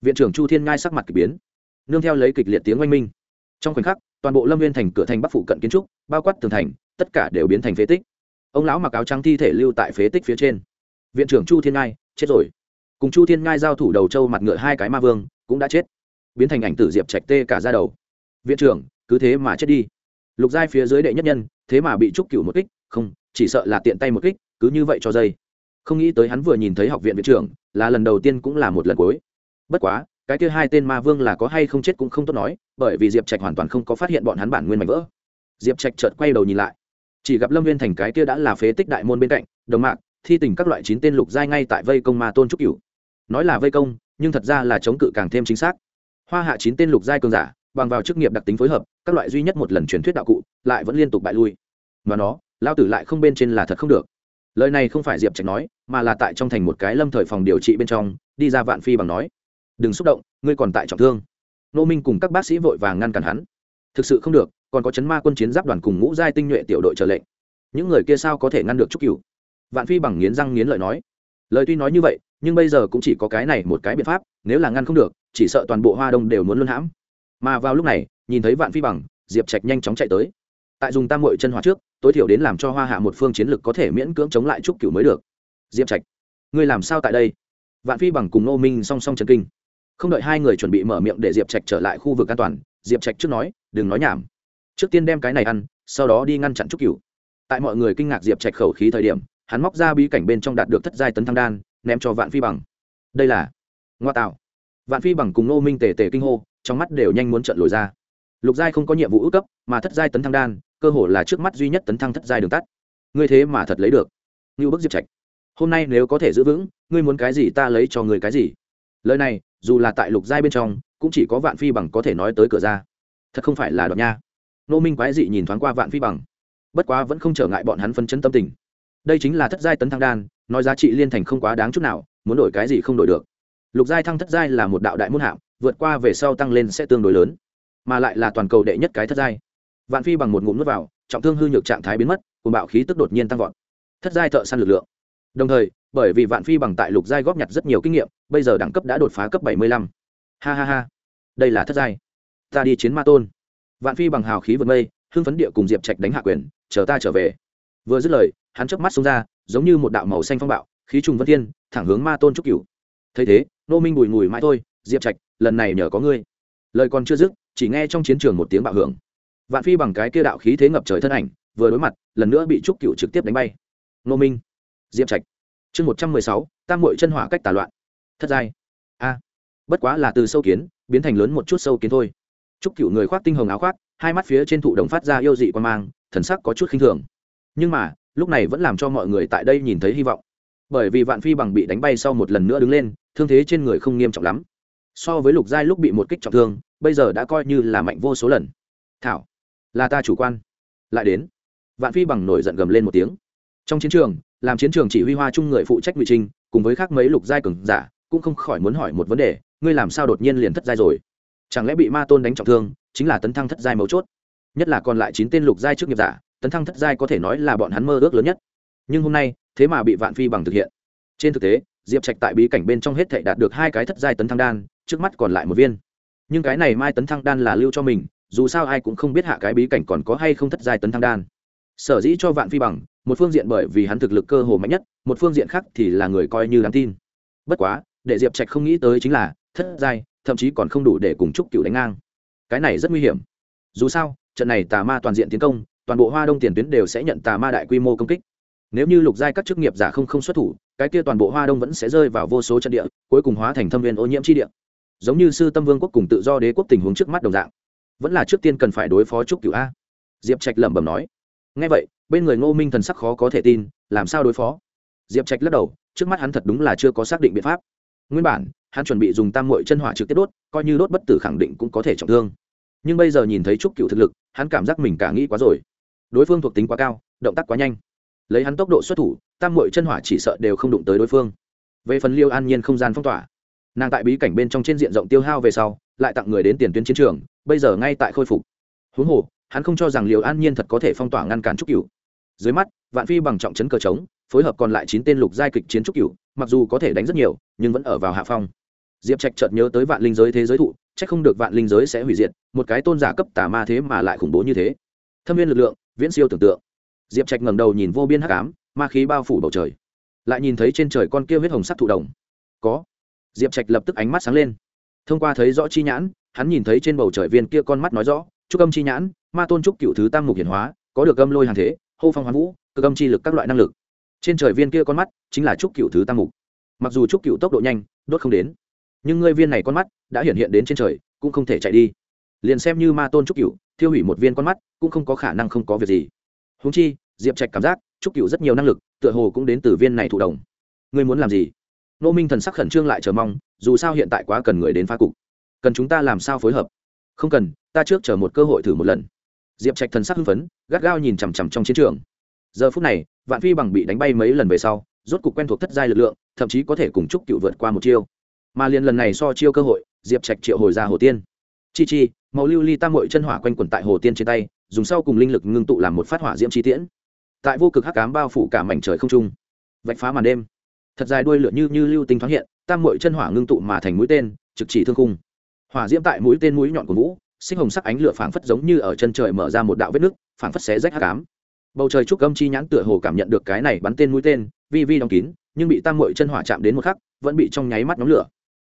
Viện trưởng chu thiên ngai sắc mặt k ỳ biến, nương theo lấy kịch liệt tiếng oanh minh. Trong khoảnh khắc, toàn bộ lâm viên thành cửa thành bắc phụ cận kiến trúc, bao quát tường thành, tất cả đều biến thành phế tích ông lão mặc áo trắng thi thể lưu tại phế tích phía trên. Viện trưởng chu thiên ngai, chết rồi. Cùng chu thiên ngai giao thủ đầu trâu mặt ngựa hai cái ma vương, cũng đã chết. Biến thành ảnh tử diệp trạch tê cả ra đầu. Viện trưởng, cứ thế mà chết đi. Lục giai phía dưới đệ nhất nhân, thế mà bị trúc cựu một kích, không, chỉ sợ là tiện tay một kích, cứ như vậy cho dây. Không nghĩ tới hắn vừa nhìn thấy học viện viện trưởng, là lần đầu tiên cũng là một lần cuối. Bất quá, cái kia hai tên ma vương là có hay không chết cũng không tốt nói, bởi vì diệp trạch hoàn toàn không có phát hiện bọn hắn bản nguyên mạnh vỡ. Diệp trạch chợt quay đầu nhìn lại chỉ gặp lâm viên thành cái kia đã là phế tích đại môn bên cạnh, đồng mạc, thi tình các loại chín tên lục giai ngay tại vây công ma tôn trúc cửu. Nói là vây công, nhưng thật ra là chống cự càng thêm chính xác. Hoa hạ chín tên lục giai cường giả, bằng vào chức nghiệp đặc tính phối hợp, các loại duy nhất một lần truyền thuyết đạo cụ, lại vẫn liên tục bại lui. Và nó, lao tử lại không bên trên là thật không được. Lời này không phải diệp trạch nói, mà là tại trong thành một cái lâm thời phòng điều trị bên trong, đi ra vạn phi bằng nói. Đừng xúc động, ngươi còn tại trọng thương. Nô minh cùng các bác sĩ vội vàng ngăn cản hắn. Thực sự không được còn có chấn ma quân chiến giáp đoàn cùng ngũ giai tinh nhuệ tiểu đội trở lệnh. Những người kia sao có thể ngăn được trúc cửu? Vạn phi bằng nghiến răng nghiến lợi nói. Lời tuy nói như vậy, nhưng bây giờ cũng chỉ có cái này một cái biện pháp, nếu là ngăn không được, chỉ sợ toàn bộ hoa đông đều muốn luân hãm. Mà vào lúc này, nhìn thấy vạn phi bằng, diệp trạch nhanh chóng chạy tới. Tại dùng tam mội chân hỏa trước, tối thiểu đến làm cho hoa hạ một phương chiến lực có thể miễn cưỡng chống lại trúc cửu mới được. Diệp trạch, ngươi làm sao tại đây? Vạn phi bằng cùng nô minh song song chân kinh. Không đợi hai người chuẩn bị mở miệng để diệp trạch trở lại khu vực an toàn, diệp trạch trước nói, đừng nói nhảm trước tiên đem cái này ăn, sau đó đi ngăn chặn trúc cửu. Tại mọi người kinh ngạc diệp trạch khẩu khí thời điểm, hắn móc ra bí cảnh bên trong đạt được thất giai tấn thăng đan, ném cho vạn phi bằng. Đây là ngoa tạo. Vạn phi bằng cùng nô minh tề tề kinh hô, trong mắt đều nhanh muốn trận lồi ra. Lục giai không có nhiệm vụ ước cấp, mà thất giai tấn thăng đan, cơ hồ là trước mắt duy nhất tấn thăng thất giai đường tắt. Ngươi thế mà thật lấy được. Như bức diệp trạch. Hôm nay nếu có thể giữ vững, ngươi muốn cái gì ta lấy cho người cái gì? Lời này, dù là tại lục giai bên trong, cũng chỉ có vạn phi bằng có thể nói tới cửa ra. Thật không phải là đoạn nha nô minh quái dị nhìn thoáng qua vạn phi bằng. Bất quá vẫn không trở ngại bọn hắn phân chấn tâm tình. Đây chính là thất giai tấn thăng đan, nói giá trị liên thành không quá đáng chút nào, muốn đổi cái gì không đổi được. Lục giai thăng thất giai là một đạo đại môn hạng vượt qua về sau tăng lên sẽ tương đối lớn, mà lại là toàn cầu đệ nhất cái thất giai. Vạn phi bằng một ngụm nước vào, trọng thương hư nhược trạng thái biến mất cùng bạo khí tức đột nhiên tăng vọt. Thất giai thợ săn lực lượng. Đồng thời, bởi vì vạn phi bằng tại lục giai góp nhặt rất nhiều kinh nghiệm, bây giờ đẳng cấp đã đột phá cấp bảy mươi lăm. Ha ha ha. Đây là thất giai. Ta đi chiến ma tôn vạn phi bằng hào khí vượt mây, hưng phấn địa cùng diệp trạch đánh hạ quyền, chờ ta trở về. Vừa dứt lời, hắn chớp mắt xông ra, giống như một đạo màu xanh phong bạo, khí trùng vân thiên, thẳng hướng ma tôn trúc cửu. Thấy thế, nô minh bùi ngùi mãi thôi, diệp trạch, lần này nhờ có ngươi. Lời còn chưa dứt, chỉ nghe trong chiến trường một tiếng bạo hưởng. Vạn phi bằng cái kia đạo khí thế ngập trời thân ảnh, vừa đối mặt, lần nữa bị trúc cửu trực tiếp đánh bay. Nô minh. Diệp trạch. Chương một trăm mười sáu, tam mội chân hỏa cách tà loạn. Thất giai. A. Bất quá là từ sâu kiến, biến thành lớn một chút sâu kiến thôi trúc cửu người khoác tinh hồng áo khoác, hai mắt phía trên thụ đồng phát ra yêu dị quan mang, thần sắc có chút khinh thường. Nhưng mà, lúc này vẫn làm cho mọi người tại đây nhìn thấy hy vọng. Bởi vì vạn phi bằng bị đánh bay sau một lần nữa đứng lên, thương thế trên người không nghiêm trọng lắm. So với lục giai lúc bị một kích trọng thương, bây giờ đã coi như là mạnh vô số lần. Thảo, là ta chủ quan. Lại đến. Vạn phi bằng nổi giận gầm lên một tiếng. Trong chiến trường, làm chiến trường chỉ huy hoa chung người phụ trách ngụy trinh cùng với khác mấy lục giai cường giả, cũng không khỏi muốn hỏi một vấn đề, ngươi làm sao đột nhiên liền thất giai rồi? Chẳng lẽ bị ma tôn đánh trọng thương, chính là tấn thăng thất giai mấu chốt? Nhất là còn lại chín tên lục giai trước nghiệp giả, tấn thăng thất giai có thể nói là bọn hắn mơ ước lớn nhất. Nhưng hôm nay, thế mà bị vạn phi bằng thực hiện. Trên thực tế, diệp trạch tại bí cảnh bên trong hết thể đạt được hai cái thất giai tấn thăng đan, trước mắt còn lại một viên. Nhưng cái này mai tấn thăng đan là lưu cho mình, dù sao ai cũng không biết hạ cái bí cảnh còn có hay không thất giai tấn thăng đan. Sở dĩ cho vạn phi bằng, một phương diện bởi vì hắn thực lực cơ hồ mạnh nhất, một phương diện khác thì là người coi như đáng tin. Bất quá, để diệp trạch không nghĩ tới chính là, thất giai thậm chí còn không đủ để cùng chúc cựu đánh ngang. Cái này rất nguy hiểm. Dù sao, trận này tà ma toàn diện tiến công, toàn bộ hoa đông tiền tuyến đều sẽ nhận tà ma đại quy mô công kích. Nếu như lục giai các chức nghiệp giả không không xuất thủ, cái kia toàn bộ hoa đông vẫn sẽ rơi vào vô số trận địa, cuối cùng hóa thành thâm viên ô nhiễm chi địa. Giống như sư tâm vương quốc cùng tự do đế quốc tình huống trước mắt đồng dạng. Vẫn là trước tiên cần phải đối phó trúc cửu a. Diệp trạch lẩm bẩm nói. Ngay vậy, bên người ngô minh thần sắc khó có thể tin, làm sao đối phó? Diệp trạch lắc đầu, trước mắt hắn thật đúng là chưa có xác định biện pháp. Nguyên bản hắn chuẩn bị dùng tam mội chân hỏa trực tiếp đốt, coi như đốt bất tử khẳng định cũng có thể trọng thương. Nhưng bây giờ nhìn thấy trúc cựu thực lực, hắn cảm giác mình cả nghĩ quá rồi. Đối phương thuộc tính quá cao, động tác quá nhanh. Lấy hắn tốc độ xuất thủ, tam mội chân hỏa chỉ sợ đều không đụng tới đối phương. Về phần liêu an nhiên không gian phong tỏa, nàng tại bí cảnh bên trong trên diện rộng tiêu hao về sau, lại tặng người đến tiền tuyến chiến trường, bây giờ ngay tại khôi phục. Huống hồ, hắn không cho rằng liều an nhiên thật có thể phong tỏa ngăn cản trúc cửu. Dưới mắt, vạn phi bằng trọng chấn cờ trống, phối hợp còn lại chín tên lục giai kịch chiến trúc cửu, mặc dù có thể đánh rất nhiều, nhưng vẫn ở vào hạ phong diệp trạch chợt nhớ tới vạn linh giới thế giới thụ, chắc không được vạn linh giới sẽ hủy diệt, một cái tôn giả cấp tà ma thế mà lại khủng bố như thế. Thâm viên lực lượng, viễn siêu tưởng tượng. Diệp trạch ngẩng đầu nhìn vô biên hắc ám, ma khí bao phủ bầu trời. Lại nhìn thấy trên trời con kia huyết hồng sắc thụ đồng. Có. Diệp trạch lập tức ánh mắt sáng lên. Thông qua thấy rõ chi nhãn, hắn nhìn thấy trên bầu trời viên kia con mắt nói rõ, trúc âm chi nhãn, ma tôn trúc cựu thứ tam mục hiển hóa, có được âm lôi hàng thế, hô phong hoán vũ cơ âm chi lực các loại năng lực. Trên trời viên kia con mắt chính là trúc cựu thứ tam mục. Mặc dù trúc cựu tốc độ nhanh, đốt không đến nhưng ngươi viên này con mắt đã hiện hiện đến trên trời, cũng không thể chạy đi. Liền xem như ma tôn trúc cựu thiêu hủy một viên con mắt, cũng không có khả năng không có việc gì. Húng chi, diệp trạch cảm giác trúc cựu rất nhiều năng lực, tựa hồ cũng đến từ viên này thụ đồng ngươi muốn làm gì? Nô minh thần sắc khẩn trương lại chờ mong, dù sao hiện tại quá cần người đến phá cục. Cần chúng ta làm sao phối hợp? Không cần, ta trước chờ một cơ hội thử một lần. Diệp trạch thần sắc hưng phấn, gắt gao nhìn chằm chằm trong chiến trường. Giờ phút này, vạn phi bằng bị đánh bay mấy lần về sau, rốt cục quen thuộc thất giai lực lượng, thậm chí có thể cùng trúc cựu vượt qua một chiêu mà liền lần này so chiêu cơ hội, diệp trạch triệu hồi ra hồ tiên. Chi chi, màu lưu ly tam mội chân hỏa quanh quẩn tại hồ tiên trên tay, dùng sau cùng linh lực ngưng tụ làm một phát hỏa diễm chi tiễn. Tại vô cực hắc cám bao phủ cả mảnh trời không trung, vạch phá màn đêm. Thật dài đuôi lửa như như lưu tinh thoáng hiện, tam mội chân hỏa ngưng tụ mà thành mũi tên, trực chỉ thương khung. Hỏa diễm tại mũi tên mũi nhọn của vũ, sinh hồng sắc ánh lửa phảng phất giống như ở chân trời mở ra một đạo vết nứt, phảng phất xé rách hắc ám. Bầu trời trúc âm chi nhãn tựa hồ cảm nhận được cái này bắn tên mũi tên, vi vi đóng kín, nhưng bị tam mội chân hỏa chạm đến một khắc, vẫn bị trong nháy mắt nhóm lửa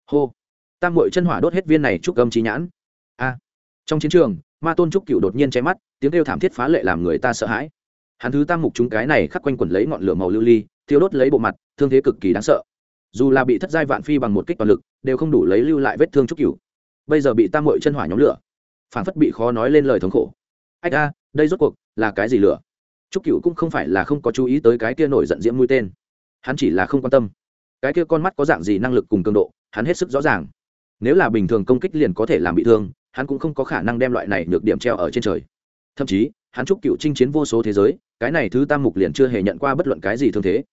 hô. Tam mội chân hỏa đốt hết viên này trúc âm trí nhãn. A. Trong chiến trường, ma tôn trúc cựu đột nhiên cháy mắt, tiếng kêu thảm thiết phá lệ làm người ta sợ hãi. Hắn thứ tam mục chúng cái này khắc quanh quẩn lấy ngọn lửa màu lưu ly thiếu đốt lấy bộ mặt, thương thế cực kỳ đáng sợ. Dù là bị thất giai vạn phi bằng một kích toàn lực, đều không đủ lấy lưu lại vết thương trúc cựu bây giờ bị tam mội chân hỏa nhóm lửa phản phất bị khó nói lên lời thống khổ. Ách a, đây rốt cuộc là cái gì lửa? Trúc cựu cũng không phải là không có chú ý tới cái kia nổi giận diễm mũi tên. Hắn chỉ là không quan tâm cái kia con mắt có dạng gì năng lực cùng cường độ, hắn hết sức rõ ràng. Nếu là bình thường công kích liền có thể làm bị thương, hắn cũng không có khả năng đem loại này nhược điểm treo ở trên trời. Thậm chí, hắn chúc cựu chinh chiến vô số thế giới, cái này thứ tam mục liền chưa hề nhận qua bất luận cái gì thương thế.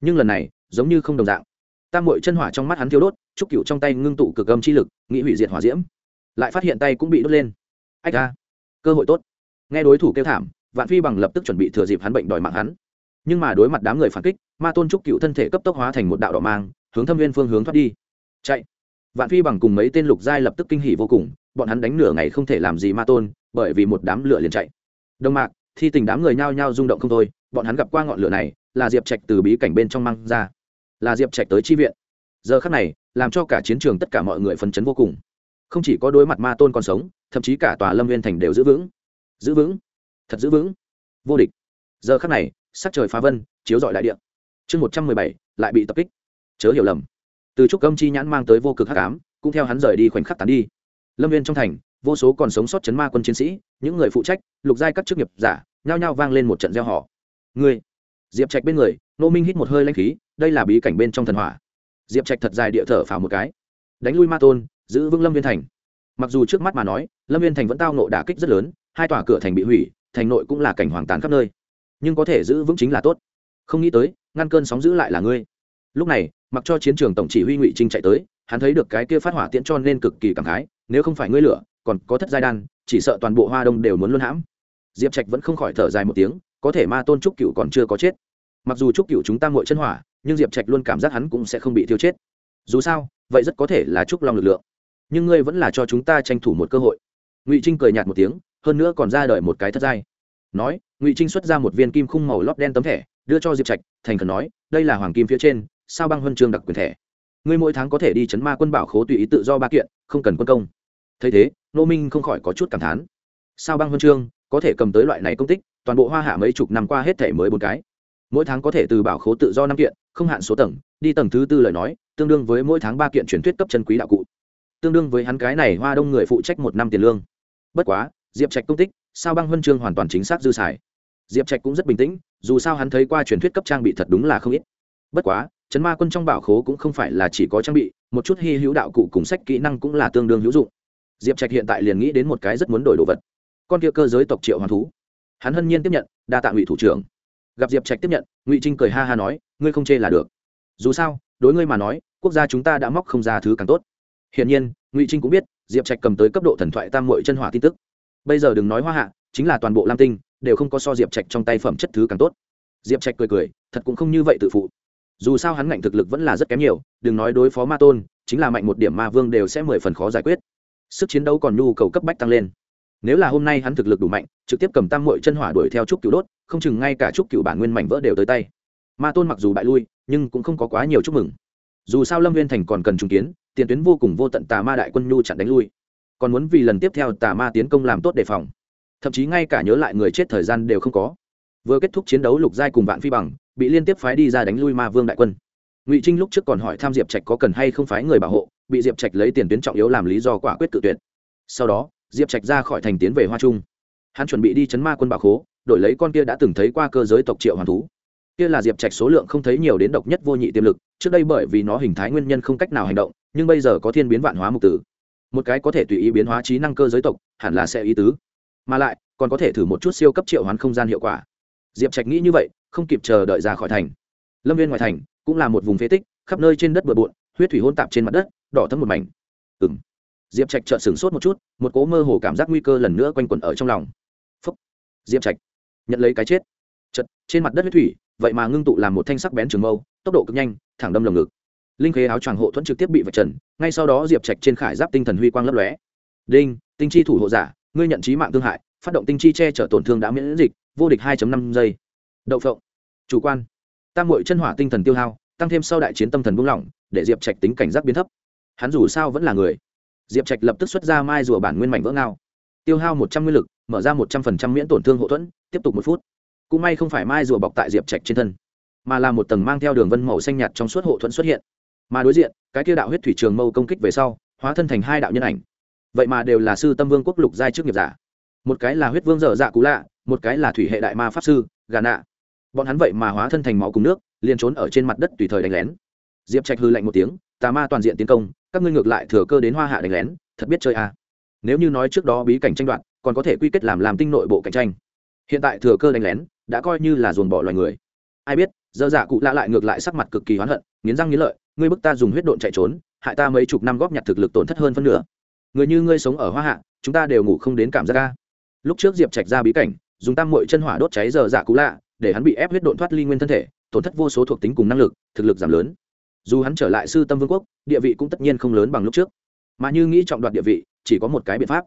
Nhưng lần này, giống như không đồng dạng. Tam mội chân hỏa trong mắt hắn thiêu đốt, chúc cựu trong tay ngưng tụ cực âm chi lực, nghĩ hủy diệt hỏa diễm. Lại phát hiện tay cũng bị đốt lên. Ách ra cơ hội tốt. Nghe đối thủ kêu thảm, vạn phi bằng lập tức chuẩn bị thừa dịp hắn bệnh đòi mạng hắn nhưng mà đối mặt đám người phản kích, ma tôn trúc cựu thân thể cấp tốc hóa thành một đạo đỏ mang, hướng thâm viên phương hướng thoát đi. Chạy. Vạn phi bằng cùng mấy tên lục giai lập tức kinh hỉ vô cùng, bọn hắn đánh nửa ngày không thể làm gì ma tôn, bởi vì một đám lửa liền chạy. Đông mạc, thi tình đám người nhao nhao rung động không thôi, bọn hắn gặp qua ngọn lửa này, là diệp trạch từ bí cảnh bên trong mang ra. Là diệp trạch tới chi viện. Giờ khắc này, làm cho cả chiến trường tất cả mọi người phấn chấn vô cùng. Không chỉ có đối mặt ma tôn còn sống, thậm chí cả tòa lâm viên thành đều giữ vững. Giữ vững. Thật giữ vững. Vô địch. Giờ khắc này sắc trời phá vân, chiếu dọi đại địa. Chương một trăm mười bảy, lại bị tập kích. Chớ hiểu lầm. Từ trúc âm chi nhãn mang tới vô cực hắc ám, cũng theo hắn rời đi khoảnh khắc tán đi. Lâm viên trong thành, vô số còn sống sót chấn ma quân chiến sĩ, những người phụ trách, lục giai các chức nghiệp giả, nhao nhao vang lên một trận gieo họ người. Diệp trạch bên người nô minh hít một hơi lanh khí, đây là bí cảnh bên trong thần hỏa. Diệp trạch thật dài địa thở phào một cái. Đánh lui ma tôn, giữ vững lâm viên thành. Mặc dù trước mắt mà nói, lâm viên thành vẫn tao nộ đả kích rất lớn, hai tòa cửa thành bị hủy, thành nội cũng là cảnh hoàng tàn khắp nơi nhưng có thể giữ vững chính là tốt. Không nghĩ tới, ngăn cơn sóng giữ lại là ngươi. Lúc này, mặc cho chiến trường tổng chỉ huy ngụy trinh chạy tới, hắn thấy được cái kia phát hỏa tiễn cho nên cực kỳ cảm khái, nếu không phải ngươi lửa, còn có thất giai đan, chỉ sợ toàn bộ hoa đông đều muốn luôn hãm. Diệp trạch vẫn không khỏi thở dài một tiếng, có thể ma tôn trúc cựu còn chưa có chết. Mặc dù trúc cựu chúng ta ngội chân hỏa, nhưng diệp trạch luôn cảm giác hắn cũng sẽ không bị thiêu chết. Dù sao, vậy rất có thể là trúc long lực lượng. Nhưng ngươi vẫn là cho chúng ta tranh thủ một cơ hội. Ngụy trinh cười nhạt một tiếng, hơn nữa còn ra đời một cái thất giai nói, ngụy trinh xuất ra một viên kim khung màu lót đen tấm thẻ, đưa cho diệp trạch, thành khẩn nói, đây là hoàng kim phía trên, sao băng huân chương đặc quyền thẻ? Ngươi mỗi tháng có thể đi chấn ma quân bảo khố tùy ý tự do ba kiện, không cần quân công. Thấy thế, nô minh không khỏi có chút cảm thán. Sao băng huân chương, có thể cầm tới loại này công tích, toàn bộ hoa hạ mấy chục năm qua hết thẻ mới bốn cái. Mỗi tháng có thể từ bảo khố tự do năm kiện, không hạn số tầng, đi tầng thứ tư lời nói, tương đương với mỗi tháng ba kiện truyền thuyết cấp chân quý đạo cụ. Tương đương với hắn cái này hoa đông người phụ trách một năm tiền lương. Bất quá, diệp trạch công tích sao băng huân chương hoàn toàn chính xác dư xài. Diệp trạch cũng rất bình tĩnh, dù sao hắn thấy qua truyền thuyết cấp trang bị thật đúng là không ít. Bất quá chấn ma quân trong bảo khố cũng không phải là chỉ có trang bị, một chút hy hữu đạo cụ cùng sách kỹ năng cũng là tương đương hữu dụng. Diệp trạch hiện tại liền nghĩ đến một cái rất muốn đổi đồ vật. Con kia cơ giới tộc triệu hoàn thú. Hắn hân nhiên tiếp nhận, đa tạ ngụy thủ trưởng. Gặp diệp trạch tiếp nhận, ngụy trinh cười ha ha nói, ngươi không chê là được. Dù sao, đối ngươi mà nói, quốc gia chúng ta đã móc không ra thứ càng tốt. Hiển nhiên, ngụy trinh cũng biết, diệp trạch cầm tới cấp độ thần thoại tam mội chân hỏa tin tức bây giờ đừng nói hoa hạ, chính là toàn bộ lam tinh, đều không có so diệp trạch trong tay phẩm chất thứ càng tốt. Diệp trạch cười cười, thật cũng không như vậy tự phụ. Dù sao hắn ngạnh thực lực vẫn là rất kém nhiều, đừng nói đối phó ma tôn, chính là mạnh một điểm ma vương đều sẽ mười phần khó giải quyết. Sức chiến đấu còn nhu cầu cấp bách tăng lên. Nếu là hôm nay hắn thực lực đủ mạnh, trực tiếp cầm tam mội chân hỏa đuổi theo trúc cựu đốt, không chừng ngay cả trúc cựu bản nguyên mảnh vỡ đều tới tay. Ma tôn mặc dù bại lui, nhưng cũng không có quá nhiều chúc mừng. Dù sao lâm viên thành còn cần trùng kiến, tiền tuyến vô cùng vô tận tà ma đại quân nhu chặn đánh lui còn muốn vì lần tiếp theo tà ma tiến công làm tốt đề phòng. Thậm chí ngay cả nhớ lại người chết thời gian đều không có. Vừa kết thúc chiến đấu lục giai cùng vạn phi bằng, bị liên tiếp phái đi ra đánh lui ma vương đại quân. Ngụy trinh lúc trước còn hỏi tham diệp trạch có cần hay không phái người bảo hộ, bị diệp trạch lấy tiền tuyến trọng yếu làm lý do quả quyết tự tuyệt. Sau đó, diệp trạch ra khỏi thành tiến về hoa trung. Hắn chuẩn bị đi chấn ma quân bảo khố, đổi lấy con kia đã từng thấy qua cơ giới tộc triệu hoàn thú. Kia là diệp trạch số lượng không thấy nhiều đến độc nhất vô nhị tiềm lực, trước đây bởi vì nó hình thái nguyên nhân không cách nào hành động, nhưng bây giờ có thiên biến vạn hóa mục tử một cái có thể tùy ý biến hóa trí năng cơ giới tộc, hẳn là sẽ ý tứ. Mà lại, còn có thể thử một chút siêu cấp triệu hoán không gian hiệu quả. Diệp trạch nghĩ như vậy, không kịp chờ đợi ra khỏi thành. Lâm viên ngoài thành cũng là một vùng phế tích, khắp nơi trên đất bừa bộn, huyết thủy hôn tạp trên mặt đất, đỏ thấm một mảnh. Ừng diệp trạch trợn sửng sốt một chút, một cố mơ hồ cảm giác nguy cơ lần nữa quanh quẩn ở trong lòng. Phúc. Diệp trạch nhận lấy cái chết. Chật trên mặt đất huyết thủy, vậy mà ngưng tụ làm một thanh sắc bén trường mâu, tốc độ cực nhanh, thẳng đâm lồng ngực linh khế áo choàng hộ thuẫn trực tiếp bị vạch trần, ngay sau đó diệp trạch trên khải giáp tinh thần huy quang lấp lóe. Đinh, tinh chi thủ hộ giả, ngươi nhận trí mạng thương hại, phát động tinh chi che chở tổn thương đã miễn dịch, vô địch hai năm giây. Đậu phộng. Chủ quan. Tam mội chân hỏa tinh thần tiêu hao, tăng thêm sau đại chiến tâm thần buông lỏng, để diệp trạch tính cảnh giác biến thấp. Hắn dù sao vẫn là người. Diệp trạch lập tức xuất ra mai rùa bản nguyên mảnh vỡ ngao. Tiêu hao một trăm nguyên lực, mở ra một trăm phần trăm miễn tổn thương hậu thuẫn, tiếp tục một phút. Cũng may không phải mai rùa bọc tại diệp trạch trên thân, mà là một tầng mang theo đường vân màu xanh nhạt trong suốt hộ thuẫn xuất hiện mà đối diện, cái kia đạo huyết thủy trường mâu công kích về sau, hóa thân thành hai đạo nhân ảnh. Vậy mà đều là sư tâm vương quốc lục giai trước nghiệp giả. Một cái là huyết vương dở dạ cú lạ, một cái là thủy hệ đại ma pháp sư, gà nạ. Bọn hắn vậy mà hóa thân thành máu cùng nước, liền trốn ở trên mặt đất tùy thời đánh lén. Diệp trạch hư lạnh một tiếng, tà ma toàn diện tiến công, các ngươi ngược lại thừa cơ đến hoa hạ đánh lén, thật biết chơi à. nếu như nói trước đó bí cảnh tranh đoạt, còn có thể quy kết làm làm tinh nội bộ cạnh tranh. Hiện tại thừa cơ đánh lén, đã coi như là dồn bỏ loài người. Ai biết dơ dạ cụ lạ lại ngược lại sắc mặt cực kỳ hoán hận, nghiến răng nghiến lợi ngươi bức ta dùng huyết độn chạy trốn, hại ta mấy chục năm góp nhặt thực lực tổn thất hơn phân nửa. Người như ngươi sống ở hoa hạ, chúng ta đều ngủ không đến cảm giác ca lúc trước diệp trạch ra bí cảnh, dùng tam mội chân hỏa đốt cháy giờ dạ cụ lạ, để hắn bị ép huyết độn thoát ly nguyên thân thể, tổn thất vô số thuộc tính cùng năng lực, thực lực giảm lớn. Dù hắn trở lại sư tâm vương quốc, địa vị cũng tất nhiên không lớn bằng lúc trước. Mà như nghĩ trọng đoạt địa vị, chỉ có một cái biện pháp.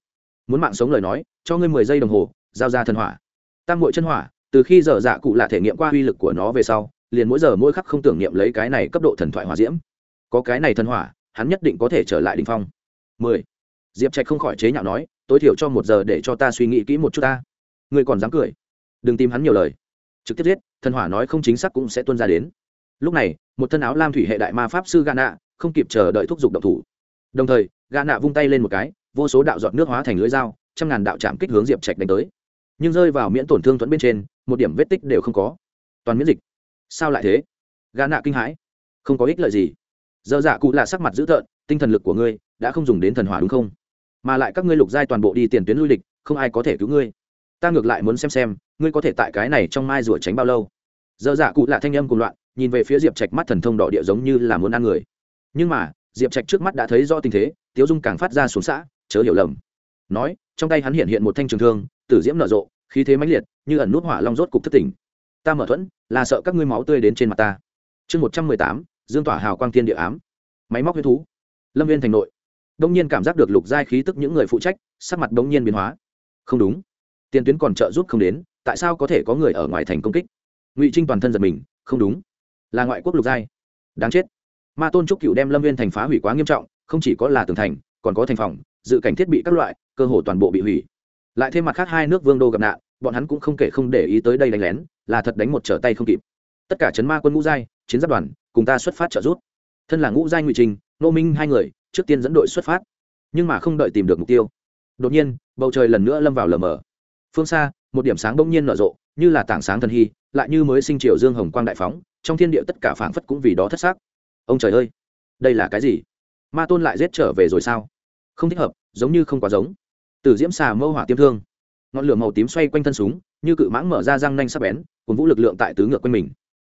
Muốn mạng sống lời nói, cho ngươi mười giây đồng hồ, giao ra thần hỏa. Tam mội chân hỏa, từ khi dở dạ cụ lạ thể nghiệm qua uy lực của nó về sau liền mỗi giờ mỗi khắc không tưởng niệm lấy cái này cấp độ thần thoại hỏa diễm. Có cái này thần hỏa, hắn nhất định có thể trở lại đ ỉ n h phong. Mười. Diệp trạch không khỏi chế nhạo nói, tối thiểu cho một giờ để cho ta suy nghĩ kỹ một chút ta. Ngươi còn dám cười? Đừng tìm hắn nhiều lời. Trực tiếp giết, thần hỏa nói không chính xác cũng sẽ tuân ra đến. Lúc này, một thân áo lam thủy hệ đại ma pháp sư gà nạ không kịp chờ đợi thúc giục động thủ. Đồng thời gà nạ vung tay lên một cái, vô số đạo giọt nước hóa thành lưới dao, trăm ngàn đạo chạm kích hướng diệp trạch đánh tới. Nhưng rơi vào miễn tổn thương thuẫn bên trên, một điểm vết tích đều không có. Toàn miễn dịch sao lại thế? Gã nạ kinh hãi. Không có ích lợi gì. Dơ dạ cụ là sắc mặt dữ tợn, tinh thần lực của ngươi đã không dùng đến thần hỏa đúng không? Mà lại các ngươi lục giai toàn bộ đi tiền tuyến lui lịch, không ai có thể cứu ngươi. Ta ngược lại muốn xem xem, ngươi có thể tại cái này trong mai rủa tránh bao lâu. Dơ dạ cụ là thanh âm cùng loạn, nhìn về phía diệp trạch mắt thần thông đỏ địa giống như là muốn ăn người. Nhưng mà, diệp trạch trước mắt đã thấy do tình thế, tiếu dung càng phát ra xuống xã, chớ hiểu lầm. Nói, trong tay hắn hiện hiện một thanh trường thương, tử diễm nở rộ, khí thế mãnh liệt, như ẩn nút hỏa long rốt cục thất tỉnh. Ta mở thuẫn là sợ các ngươi máu tươi đến trên mặt ta. Chương một trăm mười tám, dương tỏa hào quang thiên địa ám. Máy móc huyết thú. Lâm viên thành nội. Đông nhiên cảm giác được lục giai khí tức những người phụ trách, sắc mặt đông nhiên biến hóa. Không đúng. Tiền tuyến còn trợ giúp không đến, tại sao có thể có người ở ngoài thành công kích? Ngụy trinh toàn thân giật mình, không đúng. Là ngoại quốc lục giai. Đáng chết. Ma tôn trúc cựu đem lâm viên thành phá hủy quá nghiêm trọng, không chỉ có là tường thành, còn có thành phòng, dự cảnh thiết bị các loại, cơ hồ toàn bộ bị hủy. Lại thêm mặt khác hai nước vương đô gặp nạn bọn hắn cũng không kể không để ý tới đây đánh lén, là thật đánh một trở tay không kịp. Tất cả chấn ma quân ngũ giai, chiến giáp đoàn, cùng ta xuất phát trợ rút thân là ngũ giai ngụy trình nô minh hai người, trước tiên dẫn đội xuất phát. Nhưng mà không đợi tìm được mục tiêu. Đột nhiên, bầu trời lần nữa lâm vào lờ mờ. Phương xa, một điểm sáng bỗng nhiên nở rộ, như là tảng sáng thần hy, lại như mới sinh triều dương hồng quang đại phóng, trong thiên địa tất cả phảng phất cũng vì đó thất xác ông trời ơi, đây là cái gì? Ma tôn lại giết trở về rồi sao? Không thích hợp, giống như không quá giống. Từ diễm xà mâu hỏa tiêm thương ngọn lửa màu tím xoay quanh thân súng, như cự mãng mở ra răng nanh sắp bén, cùng vũ lực lượng tại tứ ngược quanh mình.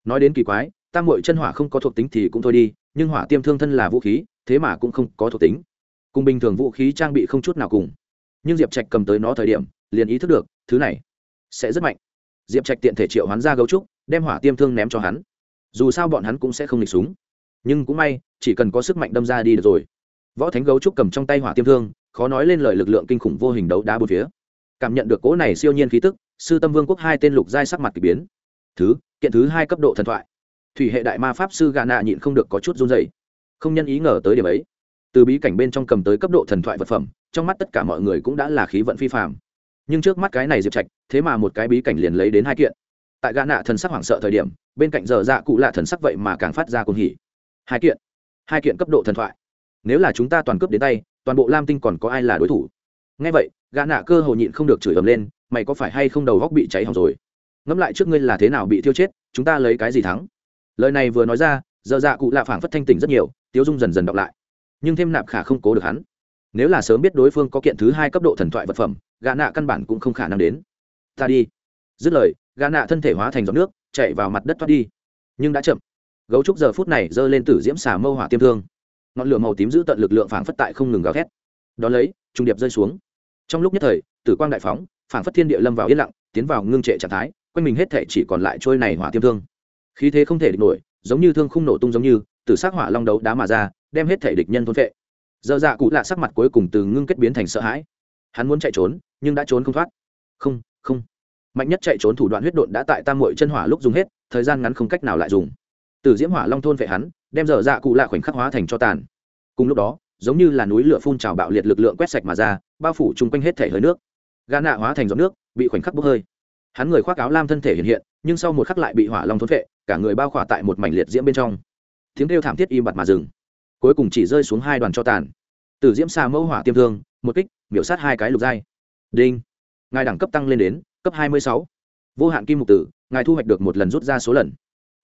Nói đến kỳ quái, tam mội chân hỏa không có thuộc tính thì cũng thôi đi, nhưng hỏa tiêm thương thân là vũ khí, thế mà cũng không có thuộc tính. Cùng bình thường vũ khí trang bị không chút nào cùng. Nhưng diệp trạch cầm tới nó thời điểm, liền ý thức được, thứ này sẽ rất mạnh. Diệp trạch tiện thể triệu hắn ra gấu trúc, đem hỏa tiêm thương ném cho hắn. Dù sao bọn hắn cũng sẽ không lịch súng. Nhưng cũng may, chỉ cần có sức mạnh đâm ra đi được rồi. Võ thánh gấu trúc cầm trong tay hỏa tiêm thương, khó nói lên lời lực lượng kinh khủng vô hình đấu đá bốn phía cảm nhận được cỗ này siêu nhiên khí tức, sư tâm vương quốc hai tên lục giai sắc mặt k ỳ biến. Thứ, kiện thứ hai cấp độ thần thoại. Thủy hệ đại ma pháp sư gà nạ nhịn không được có chút run dày không nhân ý ngờ tới điểm ấy. Từ bí cảnh bên trong cầm tới cấp độ thần thoại vật phẩm, trong mắt tất cả mọi người cũng đã là khí vận phi phạm nhưng trước mắt cái này diệp trạch, thế mà một cái bí cảnh liền lấy đến hai kiện. Tại gã nạ thần sắc hoảng sợ thời điểm, bên cạnh giờ dạ cụ lạ thần sắc vậy mà càng phát ra cùng hỉ. Hai kiện. Hai kiện cấp độ thần thoại. Nếu là chúng ta toàn cướp đến tay, toàn bộ lam tinh còn có ai là đối thủ? Ngay vậy, gã nạ cơ hồ nhịn không được chửi ầm lên, mày có phải hay không đầu góc bị cháy hỏng rồi? Ngẫm lại trước ngươi là thế nào bị thiêu chết, chúng ta lấy cái gì thắng? Lời này vừa nói ra, giờ dạ cụ lạ phảng phất thanh tỉnh rất nhiều tiêu dung dần dần đọc lại. Nhưng thêm nạp khả không cố được hắn. Nếu là sớm biết đối phương có kiện thứ hai cấp độ thần thoại vật phẩm, gã nạ căn bản cũng không khả năng đến. Ta đi. Dứt lời, gã nạ thân thể hóa thành giọt nước, chạy vào mặt đất thoát đi. Nhưng đã chậm. Gấu trúc giờ phút này giơ lên tử diễm xà mâu hỏa tiêm thương. Ngọn lửa màu tím giữ tận lực lượng phảng phất tại không ngừng gào thét. Đón lấy trung điệp rơi xuống. Trong lúc nhất thời, tử quang đại phóng, phảng phất thiên địa lâm vào yên lặng, tiến vào ngưng trệ trạng thái, quanh mình hết thể chỉ còn lại trôi này hỏa tiêm thương. Khí thế không thể địch nổi, giống như thương không nổ tung giống như từ sắc hỏa long đấu đá mà ra, đem hết thể địch nhân thôn vệ dơ dạ cụ lạ sắc mặt cuối cùng từ ngưng kết biến thành sợ hãi. Hắn muốn chạy trốn, nhưng đã trốn không thoát. Không không. Mạnh nhất chạy trốn thủ đoạn huyết độn đã tại tam mội chân hỏa lúc dùng hết, thời gian ngắn không cách nào lại dùng. Từ diễm hỏa long thôn vệ hắn, đem dở dạ cụ lạ khoảnh khắc hóa thành cho tàn. Cùng lúc đó giống như là núi lửa phun trào bạo liệt lực lượng quét sạch mà ra, bao phủ chung quanh hết thể hơi nước. Gà nạ hóa thành giọt nước, bị khoảnh khắc bốc hơi. Hắn người khoác áo lam thân thể hiện hiện, nhưng sau một khắc lại bị hỏa long thốn vệ cả người bao khỏa tại một mảnh liệt diễm bên trong. Tiếng kêu thảm thiết im bặt mà dừng. Cuối cùng chỉ rơi xuống hai đoàn cho tàn. Từ diễm xa mẫu hỏa tiêm thương, một kích, miểu sát hai cái lục giai. Đinh. Ngài đẳng cấp tăng lên đến cấp hai mươi sáu. Vô hạn kim mục tử, ngài thu hoạch được một lần rút ra số lần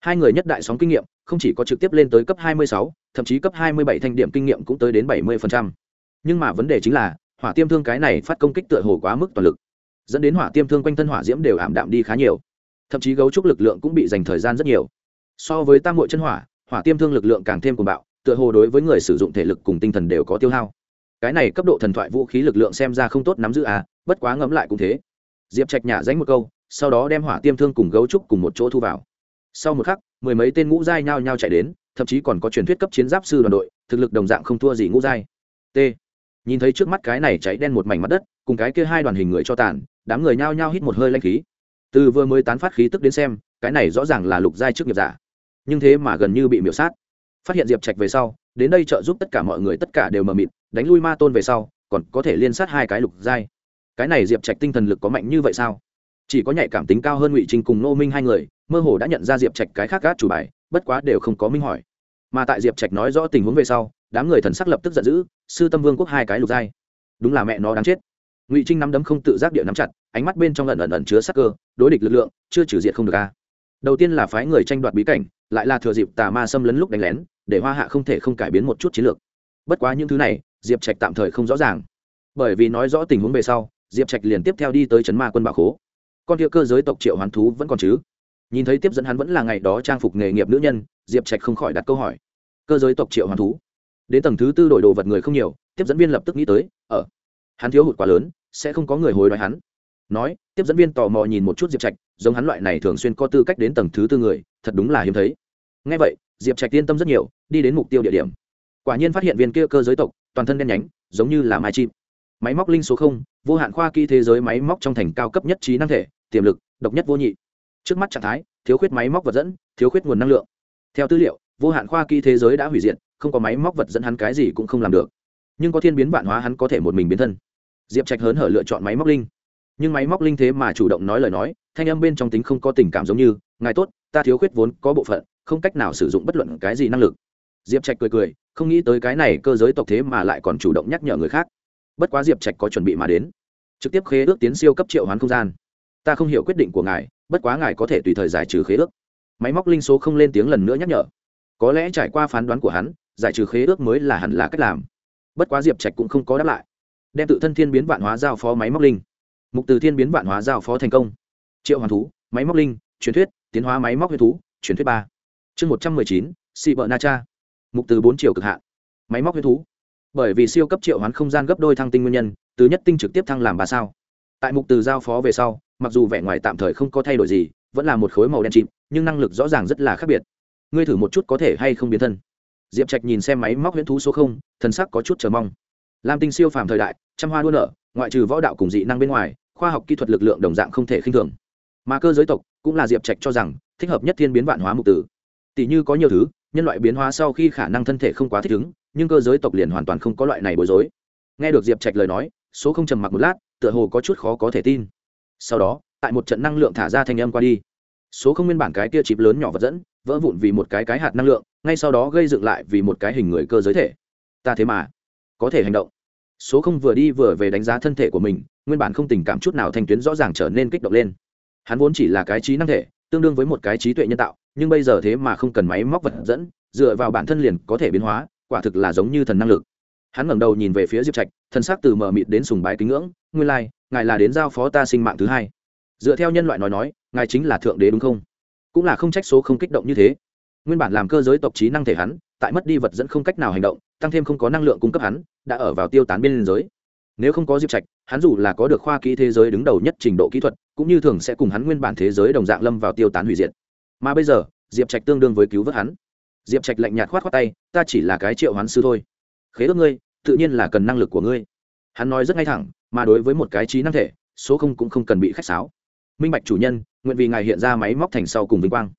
hai người nhất đại sóng kinh nghiệm, không chỉ có trực tiếp lên tới cấp hai mươi sáu, thậm chí cấp hai mươi bảy thanh điểm kinh nghiệm cũng tới đến bảy mươi nhưng mà vấn đề chính là, hỏa tiêm thương cái này phát công kích tựa hồ quá mức toàn lực. Dẫn đến hỏa tiêm thương quanh thân hỏa diễm đều ảm đạm đi khá nhiều. Thậm chí gấu trúc lực lượng cũng bị dành thời gian rất nhiều. So với tam muội chân hỏa hỏa tiêm thương lực lượng càng thêm cuồng bạo, tựa hồ đối với người sử dụng thể lực cùng tinh thần đều có tiêu hao. Cái này cấp độ thần thoại vũ khí lực lượng xem ra không tốt nắm giữ à bất quá ngẫm lại cũng thế. Diệp trạch nhả dánh một câu, sau đó đem hỏa tiêm thương cùng gấu trúc cùng một chỗ thu vào sau một khắc, mười mấy tên ngũ giai nhao nhao chạy đến, thậm chí còn có truyền thuyết cấp chiến giáp sư đoàn đội, thực lực đồng dạng không thua gì ngũ giai. T. Nhìn thấy trước mắt cái này cháy đen một mảnh mặt đất, cùng cái kia hai đoàn hình người cho tàn, đám người nhao nhao hít một hơi lanh khí. Từ vừa mới tán phát khí tức đến xem, cái này rõ ràng là lục giai trước nghiệp giả. Nhưng thế mà gần như bị miểu sát. Phát hiện diệp trạch về sau, đến đây trợ giúp tất cả mọi người tất cả đều mờ mịt, đánh lui ma tôn về sau, còn có thể liên sát hai cái lục giai. Cái này diệp trạch tinh thần lực có mạnh như vậy sao? Chỉ có nhạy cảm tính cao hơn ngụy trinh cùng nô minh hai người, mơ hồ đã nhận ra diệp trạch cái khác gác chủ bài, bất quá đều không có minh hỏi. Mà tại diệp trạch nói rõ tình huống về sau, đám người thần sắc lập tức giận dữ, sư tâm vương quốc hai cái lục giai. Đúng là mẹ nó đáng chết. Ngụy trinh nắm đấm không tự giác địa nắm chặt, ánh mắt bên trong lần ẩn ẩn chứa sắc cơ, đối địch lực lượng, chưa trừ diệt không được a. Đầu tiên là phái người tranh đoạt bí cảnh, lại là thừa dịp tà ma xâm lấn lúc đánh lén, để hoa hạ không thể không cải biến một chút chiến lược. Bất quá những thứ này, diệp trạch tạm thời không rõ ràng. Bởi vì nói rõ tình huống về sau, diệp trạch liền tiếp theo đi tới trấn ma quân bảo khố con kia cơ giới tộc triệu hoàn thú vẫn còn chứ? Nhìn thấy tiếp dẫn hắn vẫn là ngày đó trang phục nghề nghiệp nữ nhân, diệp trạch không khỏi đặt câu hỏi. Cơ giới tộc triệu hoàn thú? Đến tầng thứ tư đổi đồ vật người không nhiều, tiếp dẫn viên lập tức nghĩ tới ở hắn thiếu hụt quá lớn, sẽ không có người hối đoái hắn. Nói, tiếp dẫn viên tò mò nhìn một chút diệp trạch, giống hắn loại này thường xuyên có tư cách đến tầng thứ tư người, thật đúng là hiếm thấy. Ngay vậy, diệp trạch yên tâm rất nhiều, đi đến mục tiêu địa điểm. Quả nhiên phát hiện viên kia cơ giới tộc, toàn thân đen nhánh, giống như là mai chim. Máy móc linh số không, vô hạn khoa kỹ thế giới máy móc trong thành cao cấp nhất trí năng thể tiềm lực, độc nhất vô nhị. Trước mắt trạng thái, thiếu khuyết máy móc vật dẫn, thiếu khuyết nguồn năng lượng. Theo tư liệu, vô hạn khoa kỹ thế giới đã hủy diệt, không có máy móc vật dẫn hắn cái gì cũng không làm được. Nhưng có thiên biến vạn hóa hắn có thể một mình biến thân. Diệp trạch hớn hở lựa chọn máy móc linh. Nhưng máy móc linh thế mà chủ động nói lời nói, thanh âm bên trong tính không có tình cảm giống như, ngài tốt, ta thiếu khuyết vốn có bộ phận, không cách nào sử dụng bất luận cái gì năng lực. Diệp trạch cười cười, không nghĩ tới cái này cơ giới tộc thế mà lại còn chủ động nhắc nhở người khác. Bất quá diệp trạch có chuẩn bị mà đến. Trực tiếp khế ước tiến siêu cấp triệu hoán không gian ta không hiểu quyết định của ngài, bất quá ngài có thể tùy thời giải trừ khế ước. Máy móc linh số không lên tiếng lần nữa nhắc nhở. Có lẽ trải qua phán đoán của hắn, giải trừ khế ước mới là hẳn là cách làm. Bất quá diệp trạch cũng không có đáp lại. Đem tự thân thiên biến vạn hóa giao phó máy móc linh. Mục từ thiên biến vạn hóa giao phó thành công. Triệu hoàn thú, máy móc linh, truyền thuyết, tiến hóa máy móc huyết thú, truyền thuyết ba. Chương một trăm mười chín xị vợ na cha mục từ bốn triệu cực hạn. Máy móc huyết thú. Bởi vì siêu cấp triệu hoán không gian gấp đôi thăng tinh nguyên nhân, từ nhất tinh trực tiếp thăng làm ba sao. Tại mục từ giao phó về sau mặc dù vẻ ngoài tạm thời không có thay đổi gì, vẫn là một khối màu đen chìm, nhưng năng lực rõ ràng rất là khác biệt. Ngươi thử một chút có thể hay không biến thân. Diệp trạch nhìn xem máy móc huyễn thú số không, thần sắc có chút chờ mong. Lam tinh siêu phàm thời đại, trăm hoa đua nở, ngoại trừ võ đạo cùng dị năng bên ngoài, khoa học kỹ thuật lực lượng đồng dạng không thể khinh thường. Mà cơ giới tộc, cũng là diệp trạch cho rằng, thích hợp nhất thiên biến vạn hóa mục tử. Tỷ như có nhiều thứ, nhân loại biến hóa sau khi khả năng thân thể không quá thích ứng, nhưng cơ giới tộc liền hoàn toàn không có loại này bối rối. Nghe được diệp trạch lời nói, số không trầm mặc một lát, tựa hồ có chút khó có thể tin sau đó tại một trận năng lượng thả ra thanh âm qua đi. Số không nguyên bản cái kia chịp lớn nhỏ vật dẫn vỡ vụn vì một cái cái hạt năng lượng ngay sau đó gây dựng lại vì một cái hình người cơ giới thể. Ta thế mà có thể hành động. Số không vừa đi vừa về đánh giá thân thể của mình nguyên bản không tình cảm chút nào thanh tuyến rõ ràng trở nên kích động lên. Hắn vốn chỉ là cái trí năng thể tương đương với một cái trí tuệ nhân tạo nhưng bây giờ thế mà không cần máy móc vật dẫn dựa vào bản thân liền có thể biến hóa quả thực là giống như thần năng lực. Hắn ngẩng đầu nhìn về phía diệp trạch thân xác từ mờ mịt đến sùng bái kính ngưỡng nguyên lai、like, ngài là đến giao phó ta sinh mạng thứ hai. Dựa theo nhân loại nói nói, ngài chính là thượng đế đúng không? Cũng là không trách số không kích động như thế. Nguyên bản làm cơ giới tộc trí năng thể hắn, tại mất đi vật dẫn không cách nào hành động, tăng thêm không có năng lượng cung cấp hắn, đã ở vào tiêu tán biên giới. Nếu không có diệp trạch, hắn dù là có được khoa kỹ thế giới đứng đầu nhất trình độ kỹ thuật, cũng như thường sẽ cùng hắn nguyên bản thế giới đồng dạng lâm vào tiêu tán hủy diệt. Mà bây giờ, diệp trạch tương đương với cứu vớt hắn. Diệp trạch lạnh nhạt khoát khoát tay, ta chỉ là cái triệu hoán sư thôi. Khế ước ngươi, tự nhiên là cần năng lực của ngươi. Hắn nói rất ngay thẳng mà đối với một cái trí năng thể, số không cũng không cần bị khách sáo. Minh bạch chủ nhân, nguyện vì ngài hiện ra máy móc thành sau cùng vinh quang.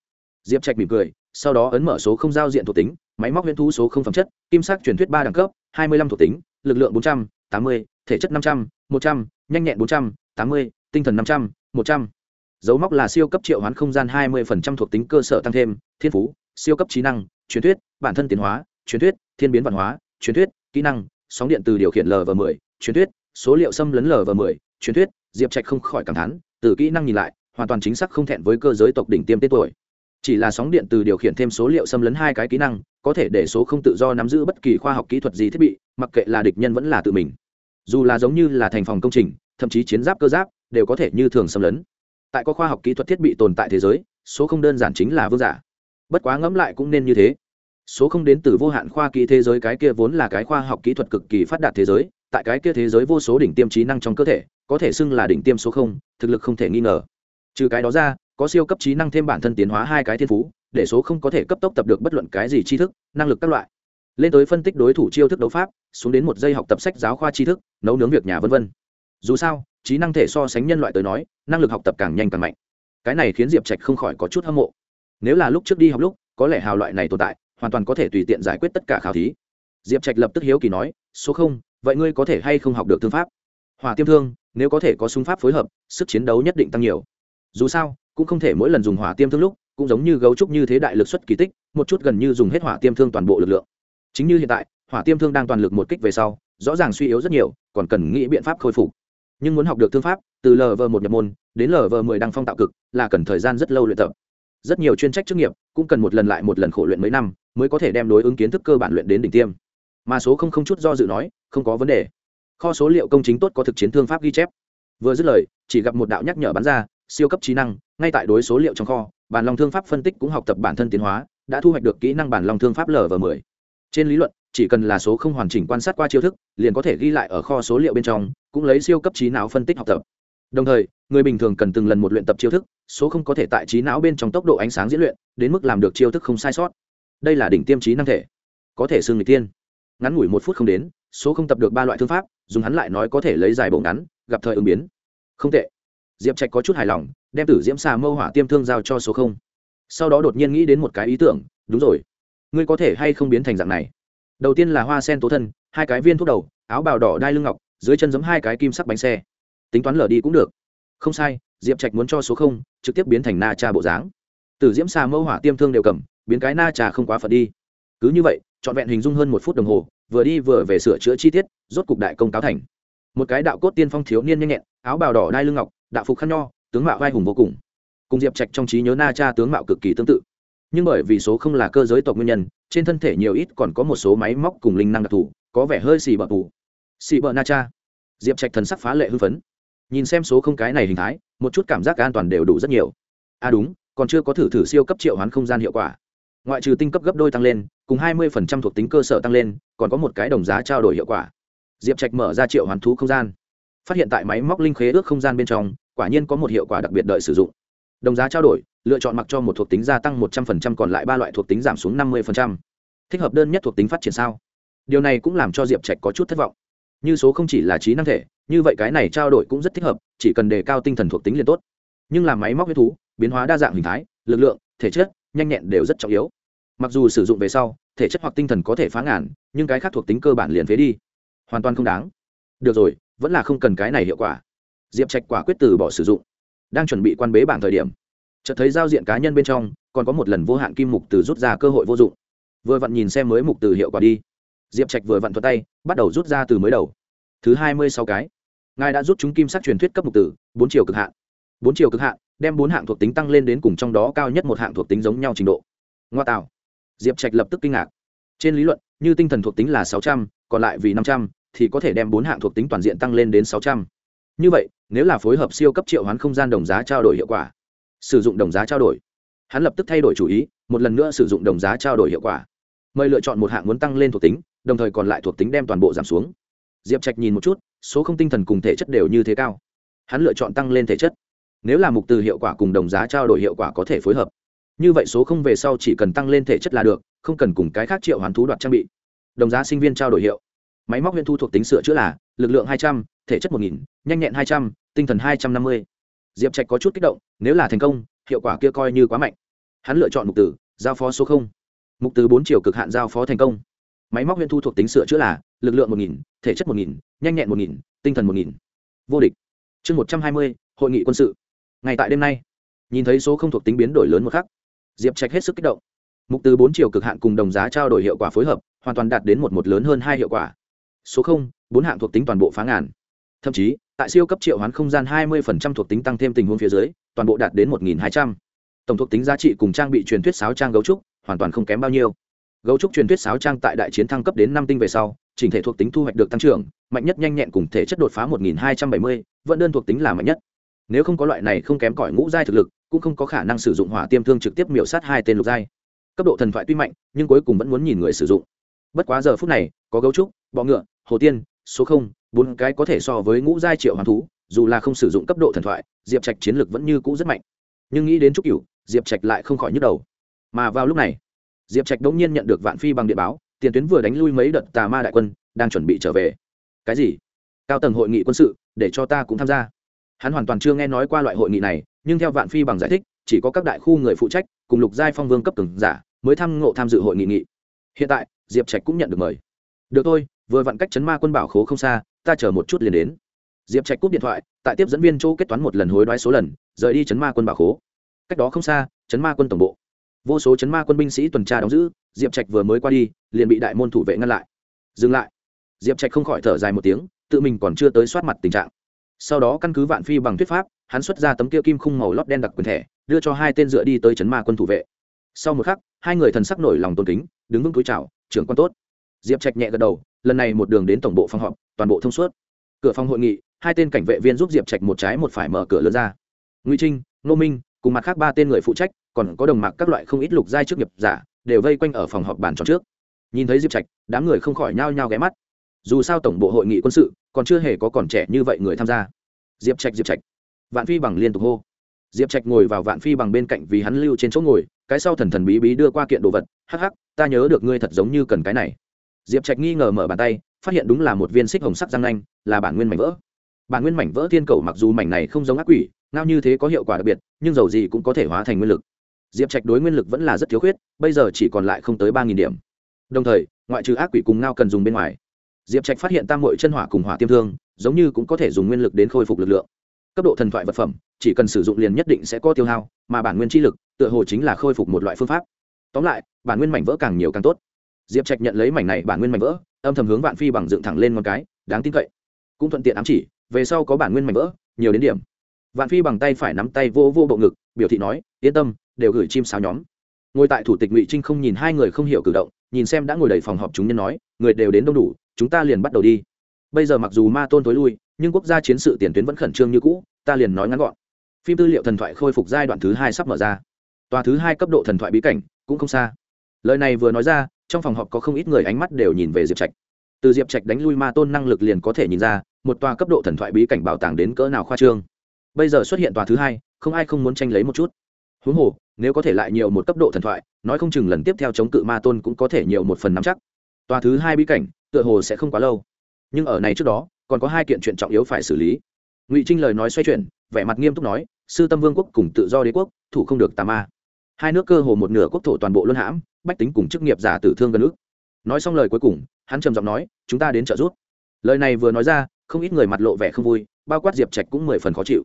Diệp trạch mỉm cười, sau đó ấn mở số không giao diện thuộc tính, máy móc huyễn thu số không phẩm chất, kim sắc truyền thuyết ba đẳng cấp, hai mươi lăm thuộc tính, lực lượng bốn trăm, tám mươi, thể chất năm trăm, một trăm, nhanh nhẹn bốn trăm, tám mươi, tinh thần năm trăm, một trăm. Dấu móc là siêu cấp triệu hoán không gian hai mươi phần trăm thuộc tính cơ sở tăng thêm, thiên phú, siêu cấp trí năng, truyền thuyết, bản thân tiến hóa, truyền thuyết, thiên biến văn hóa, truyền thuyết, kỹ năng, sóng điện từ điều khiển l và mười, truyền thuyết số liệu xâm lấn lở và mười, truyền thuyết, diệp trạch không khỏi cảm thán, từ kỹ năng nhìn lại, hoàn toàn chính xác không thẹn với cơ giới tộc đỉnh tiêm tên tuổi. Chỉ là sóng điện từ điều khiển thêm số liệu xâm lấn hai cái kỹ năng, có thể để số không tự do nắm giữ bất kỳ khoa học kỹ thuật gì thiết bị, mặc kệ là địch nhân vẫn là tự mình. Dù là giống như là thành phòng công trình, thậm chí chiến giáp cơ giáp, đều có thể như thường xâm lấn. Tại có khoa học kỹ thuật thiết bị tồn tại thế giới, số không đơn giản chính là vương giả. Bất quá ngẫm lại cũng nên như thế. Số không đến từ vô hạn khoa kỹ thế giới cái kia vốn là cái khoa học kỹ thuật cực kỳ phát đạt thế giới tại cái kia thế giới vô số đỉnh tiêm trí năng trong cơ thể, có thể xưng là đỉnh tiêm số không, thực lực không thể nghi ngờ. Trừ cái đó ra, có siêu cấp trí năng thêm bản thân tiến hóa hai cái thiên phú, để số không có thể cấp tốc tập được bất luận cái gì tri thức, năng lực các loại. Lên tới phân tích đối thủ chiêu thức đấu pháp, xuống đến một giây học tập sách giáo khoa tri thức, nấu nướng việc nhà v v dù sao, trí năng thể so sánh nhân loại tới nói, năng lực học tập càng nhanh càng mạnh. Cái này khiến diệp trạch không khỏi có chút hâm mộ. Nếu là lúc trước đi học lúc, có lẽ hào loại này tồn tại, hoàn toàn có thể tùy tiện giải quyết tất cả khảo thí. Diệp trạch lập tức hiếu kỳ nói, số không vậy ngươi có thể hay không học được thương pháp? Hỏa tiêm thương, nếu có thể có súng pháp phối hợp, sức chiến đấu nhất định tăng nhiều. Dù sao, cũng không thể mỗi lần dùng hỏa tiêm thương lúc, cũng giống như gấu trúc như thế đại lực xuất kỳ tích, một chút gần như dùng hết hỏa tiêm thương toàn bộ lực lượng. Chính như hiện tại, hỏa tiêm thương đang toàn lực một kích về sau, rõ ràng suy yếu rất nhiều, còn cần nghĩ biện pháp khôi phục. Nhưng muốn học được thương pháp, từ lv một nhập môn, đến lv mười đăng phong tạo cực, là cần thời gian rất lâu luyện tập. Rất nhiều chuyên trách chức nghiệp, cũng cần một lần lại một lần khổ luyện mấy năm, mới có thể đem đối ứng kiến thức cơ bản luyện đến đỉnh tiêm mà số không không chút do dự nói, không có vấn đề. Kho số liệu công chính tốt có thực chiến thương pháp ghi chép. Vừa dứt lời, chỉ gặp một đạo nhắc nhở bắn ra, siêu cấp trí năng, ngay tại đối số liệu trong kho, bản long thương pháp phân tích cũng học tập bản thân tiến hóa, đã thu hoạch được kỹ năng bản long thương pháp l và mười. Trên lý luận, chỉ cần là số không hoàn chỉnh quan sát qua chiêu thức, liền có thể ghi lại ở kho số liệu bên trong, cũng lấy siêu cấp trí não phân tích học tập. Đồng thời, người bình thường cần từng lần một luyện tập chiêu thức, số không có thể tại trí não bên trong tốc độ ánh sáng diễn luyện, đến mức làm được chiêu thức không sai sót. Đây là đỉnh tiêm trí năng thể. Có thể xưng người tiên ngắn ngủi một phút không đến, số không tập được ba loại thương pháp, dùng hắn lại nói có thể lấy dài bộ ngắn, gặp thời ứng biến. Không tệ. Diệp trạch có chút hài lòng, đem tử diễm xà mâu hỏa tiêm thương giao cho số không. Sau đó đột nhiên nghĩ đến một cái ý tưởng, đúng rồi. Ngươi có thể hay không biến thành dạng này? Đầu tiên là hoa sen tố thân, hai cái viên thuốc đầu, áo bào đỏ đai lưng ngọc, dưới chân giống hai cái kim sắc bánh xe. Tính toán lở đi cũng được. Không sai, diệp trạch muốn cho số không, trực tiếp biến thành na cha bộ dáng. Tử diễm xà mâu hỏa tiêm thương đều cầm, biến cái na trà không quá phật đi. Cứ như vậy trọn vẹn hình dung hơn một phút đồng hồ, vừa đi vừa về sửa chữa chi tiết, rốt cục đại công cáo thành. Một cái đạo cốt tiên phong thiếu niên nhanh nhẹn, áo bào đỏ đai lưng ngọc, đạo phục khăn nho, tướng mạo vai hùng vô cùng. Cùng diệp trạch trong trí nhớ na cha tướng mạo cực kỳ tương tự. Nhưng bởi vì số không là cơ giới tộc nguyên nhân, trên thân thể nhiều ít còn có một số máy móc cùng linh năng đặc thù, có vẻ hơi xì bợ tù. Xì bợ na cha. Diệp trạch thần sắc phá lệ hưng phấn. Nhìn xem số không cái này hình thái, một chút cảm giác an toàn đều đủ rất nhiều. À đúng, còn chưa có thử thử siêu cấp triệu hoán không gian hiệu quả ngoại trừ tinh cấp gấp đôi tăng lên, cùng hai mươi thuộc tính cơ sở tăng lên, còn có một cái đồng giá trao đổi hiệu quả. Diệp trạch mở ra triệu hoàn thú không gian. Phát hiện tại máy móc linh khế ước không gian bên trong, quả nhiên có một hiệu quả đặc biệt đợi sử dụng. Đồng giá trao đổi, lựa chọn mặc cho một thuộc tính gia tăng một trăm linh còn lại ba loại thuộc tính giảm xuống năm mươi thích hợp đơn nhất thuộc tính phát triển sao? Điều này cũng làm cho diệp trạch có chút thất vọng. Như số không chỉ là trí năng thể, như vậy cái này trao đổi cũng rất thích hợp, chỉ cần đề cao tinh thần thuộc tính liền tốt. Nhưng làm máy móc huyết thú, biến hóa đa dạng hình thái, lực lượng, thể chất nhanh nhẹn đều rất trọng yếu. Mặc dù sử dụng về sau, thể chất hoặc tinh thần có thể phá ngàn, nhưng cái khác thuộc tính cơ bản liền phế đi. Hoàn toàn không đáng. Được rồi, vẫn là không cần cái này hiệu quả. Diệp trạch quả quyết từ bỏ sử dụng. Đang chuẩn bị quan bế bảng thời điểm, chợt thấy giao diện cá nhân bên trong, còn có một lần vô hạn kim mục từ rút ra cơ hội vô dụng. Vừa vặn nhìn xem mới mục từ hiệu quả đi. Diệp trạch vừa vặn thuật tay, bắt đầu rút ra từ mới đầu. Thứ hai mươi sáu cái. Ngài đã rút chúng kim sắc truyền thuyết cấp mục từ, bốn chiều cực hạn. Bốn chiều cực hạn đem bốn hạng thuộc tính tăng lên đến cùng trong đó cao nhất một hạng thuộc tính giống nhau trình độ. Ngoa tạo. Diệp trạch lập tức kinh ngạc. Trên lý luận, như tinh thần thuộc tính là sáu trăm, còn lại vì năm trăm, thì có thể đem bốn hạng thuộc tính toàn diện tăng lên đến sáu trăm. Như vậy, nếu là phối hợp siêu cấp triệu hoán không gian đồng giá trao đổi hiệu quả, sử dụng đồng giá trao đổi, hắn lập tức thay đổi chủ ý, một lần nữa sử dụng đồng giá trao đổi hiệu quả. Mời lựa chọn một hạng muốn tăng lên thuộc tính, đồng thời còn lại thuộc tính đem toàn bộ giảm xuống. Diệp trạch nhìn một chút, số không tinh thần cùng thể chất đều như thế cao. Hắn lựa chọn tăng lên thể chất nếu là mục từ hiệu quả cùng đồng giá trao đổi hiệu quả có thể phối hợp. Như vậy số không về sau chỉ cần tăng lên thể chất là được, không cần cùng cái khác triệu hoán thú đoạt trang bị. Đồng giá sinh viên trao đổi hiệu. Máy móc huyện thu thuộc tính sửa chữa là lực lượng hai trăm, thể chất một nghìn, nhanh nhẹn hai trăm, tinh thần hai trăm năm mươi. Diệp trạch có chút kích động, nếu là thành công, hiệu quả kia coi như quá mạnh. Hắn lựa chọn mục tử giao phó số không. Mục từ bốn chiều cực hạn giao phó thành công. Máy móc huyện thu thuộc tính sửa chữa là lực lượng một nghìn, thể chất một nghìn, nhanh nhẹn một nghìn, tinh thần một nghìn. Vô địch. Chương một trăm hai mươi, hội nghị quân sự. Ngay tại đêm nay, nhìn thấy số không thuộc tính biến đổi lớn một khắc, diệp trạch hết sức kích động. Mục từ bốn chiều cực hạn cùng đồng giá trao đổi hiệu quả phối hợp, hoàn toàn đạt đến một một lớn hơn hai hiệu quả. Số không, bốn hạng thuộc tính toàn bộ phá ngàn. Thậm chí, tại siêu cấp triệu hoán không gian hai mươi thuộc tính tăng thêm tình huống phía dưới, toàn bộ đạt đến một hai trăm. Tổng thuộc tính giá trị cùng trang bị truyền thuyết sáo trang gấu trúc, hoàn toàn không kém bao nhiêu. Gấu trúc truyền thuyết sáo trang tại đại chiến thăng cấp đến năm tinh về sau, chỉnh thể thuộc tính thu hoạch được tăng trưởng, mạnh nhất nhanh nhẹn cùng thể chất đột phá một nghìn hai trăm bảy mươi vẫn đơn thuộc tính là mạnh nhất nếu không có loại này không kém cỏi ngũ giai thực lực, cũng không có khả năng sử dụng hỏa tiêm thương trực tiếp miểu sát hai tên lục giai. Cấp độ thần thoại tuy mạnh, nhưng cuối cùng vẫn muốn nhìn người sử dụng. Bất quá giờ phút này, có gấu trúc, bọ ngựa, hồ tiên, số không, bốn cái có thể so với ngũ giai triệu hoàng thú, dù là không sử dụng cấp độ thần thoại, diệp trạch chiến lược vẫn như cũ rất mạnh. Nhưng nghĩ đến trúc cửu, diệp trạch lại không khỏi nhức đầu. Mà vào lúc này, diệp trạch đống nhiên nhận được vạn phi bằng điện báo, tiền tuyến vừa đánh lui mấy đợt tà ma đại quân, đang chuẩn bị trở về. Cái gì? Cao tầng hội nghị quân sự, để cho ta cũng tham gia hắn hoàn toàn chưa nghe nói qua loại hội nghị này, nhưng theo vạn phi bằng giải thích, chỉ có các đại khu người phụ trách, cùng lục giai phong vương cấp từng giả, mới tham ngộ tham dự hội nghị nghị. Hiện tại, diệp trạch cũng nhận được mời. Được thôi, vừa vặn cách chấn ma quân bảo khố không xa, ta chờ một chút liền đến. Diệp trạch cúp điện thoại, tại tiếp dẫn viên chỗ kết toán một lần hối đoái số lần, rời đi chấn ma quân bảo khố. Cách đó không xa, chấn ma quân tổng bộ. Vô số chấn ma quân binh sĩ tuần tra đóng giữ, diệp trạch vừa mới qua đi, liền bị đại môn thủ vệ ngăn lại. Dừng lại. Diệp trạch không khỏi thở dài một tiếng, tự mình còn chưa tới soát mặt tình trạng sau đó căn cứ vạn phi bằng thuyết pháp, hắn xuất ra tấm kia kim khung màu lót đen đặc quyền thẻ, đưa cho hai tên dựa đi tới chấn ma quân thủ vệ. Sau một khắc, hai người thần sắc nổi lòng tôn kính, đứng vững túi chào, trưởng quan tốt. Diệp trạch nhẹ gật đầu, lần này một đường đến tổng bộ phòng họp, toàn bộ thông suốt. Cửa phòng hội nghị, hai tên cảnh vệ viên giúp diệp trạch một trái một phải mở cửa lớn ra. Ngụy trinh nô minh, cùng mặt khác ba tên người phụ trách, còn có đồng mạc các loại không ít lục giai trước nghiệp giả, đều vây quanh ở phòng họp bàn tròn trước. Nhìn thấy diệp trạch, đám người không khỏi nhao nhao ghé mắt. Dù sao tổng bộ hội nghị quân sự còn chưa hề có còn trẻ như vậy người tham gia. Diệp trạch diệp trạch. Vạn phi bằng liên tục hô. Diệp trạch ngồi vào vạn phi bằng bên cạnh vì hắn lưu trên chỗ ngồi, cái sau thần thần bí bí đưa qua kiện đồ vật, hắc hắc, ta nhớ được ngươi thật giống như cần cái này. Diệp trạch nghi ngờ mở bàn tay, phát hiện đúng là một viên xích hồng sắc răng nanh, là bản nguyên mảnh vỡ. Bản nguyên mảnh vỡ thiên cầu mặc dù mảnh này không giống ác quỷ, ngao như thế có hiệu quả đặc biệt, nhưng dầu gì cũng có thể hóa thành nguyên lực. Diệp trạch đối nguyên lực vẫn là rất thiếu khuyết, bây giờ chỉ còn lại không tới ba điểm. Đồng thời, ngoại trừ ác quỷ cùng ngao cần dùng bên ngoài diệp trạch phát hiện tam mội chân hỏa cùng hỏa tiêm thương, giống như cũng có thể dùng nguyên lực đến khôi phục lực lượng. Cấp độ thần thoại vật phẩm, chỉ cần sử dụng liền nhất định sẽ có tiêu hao, mà bản nguyên chi lực, tựa hồ chính là khôi phục một loại phương pháp. Tóm lại, bản nguyên mảnh vỡ càng nhiều càng tốt. Diệp trạch nhận lấy mảnh này bản nguyên mảnh vỡ, âm thầm hướng vạn phi bằng dựng thẳng lên một cái, đáng tin cậy. Cũng thuận tiện ám chỉ, về sau có bản nguyên mảnh vỡ, nhiều đến điểm. Vạn phi bằng tay phải nắm tay vô vô bộ ngực, biểu thị nói, yên tâm, đều gửi chim sáo nhóm. Ngồi tại thủ tịch ngụy trinh không nhìn hai người không hiểu cử động, nhìn xem đã ngồi đầy phòng họp chúng nhân nói, người đều đến đông đủ chúng ta liền bắt đầu đi. Bây giờ mặc dù ma tôn tối lui, nhưng quốc gia chiến sự tiền tuyến vẫn khẩn trương như cũ, ta liền nói ngắn gọn. Phim tư liệu thần thoại khôi phục giai đoạn thứ hai sắp mở ra. Tòa thứ hai cấp độ thần thoại bí cảnh, cũng không xa. Lời này vừa nói ra, trong phòng họp có không ít người ánh mắt đều nhìn về diệp trạch. Từ diệp trạch đánh lui ma tôn năng lực liền có thể nhìn ra, một tòa cấp độ thần thoại bí cảnh bảo tàng đến cỡ nào khoa trương. Bây giờ xuất hiện tòa thứ hai, không ai không muốn tranh lấy một chút. Huống hồ, nếu có thể lại nhiều một cấp độ thần thoại, nói không chừng lần tiếp theo chống cự ma tôn cũng có thể nhiều một phần nắm chắc. Tòa thứ hai bí cảnh tựa hồ sẽ không quá lâu. Nhưng ở này trước đó, còn có hai kiện chuyện trọng yếu phải xử lý. Ngụy trinh lời nói xoay chuyển, vẻ mặt nghiêm túc nói, sư tâm vương quốc cùng tự do đế quốc, thủ không được tà ma. Hai nước cơ hồ một nửa quốc thổ toàn bộ luân hãm, bách tính cùng chức nghiệp giả tử thương gần ước nói xong lời cuối cùng, hắn trầm giọng nói, chúng ta đến trợ giúp. Lời này vừa nói ra, không ít người mặt lộ vẻ không vui, bao quát diệp trạch cũng mười phần khó chịu.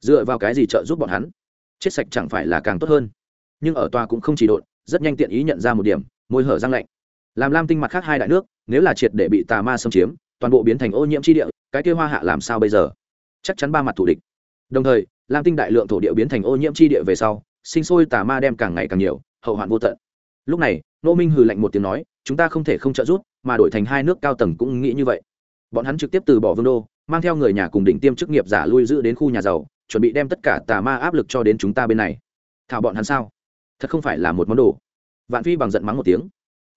Dựa vào cái gì trợ giúp bọn hắn? Chết sạch chẳng phải là càng tốt hơn. Nhưng ở tòa cũng không chỉ độn, rất nhanh tiện ý nhận ra một điểm, môi hở răng lạnh làm lam tinh mặt khác hai đại nước, nếu là triệt để bị tà ma xâm chiếm, toàn bộ biến thành ô nhiễm chi địa, cái kia hoa hạ làm sao bây giờ? Chắc chắn ba mặt thủ địch. Đồng thời, lam tinh đại lượng thổ địa biến thành ô nhiễm chi địa về sau, sinh sôi tà ma đem càng ngày càng nhiều, hậu hoạn vô tận. Lúc này nô minh hừ lạnh một tiếng nói, chúng ta không thể không trợ giúp, mà đổi thành hai nước cao tầng cũng nghĩ như vậy. Bọn hắn trực tiếp từ bỏ vương đô, mang theo người nhà cùng đỉnh tiêm chức nghiệp giả lui giữ đến khu nhà giàu, chuẩn bị đem tất cả tà ma áp lực cho đến chúng ta bên này. Thảo bọn hắn sao? Thật không phải là một món đồ. Vạn phi bằng giận mắng một tiếng.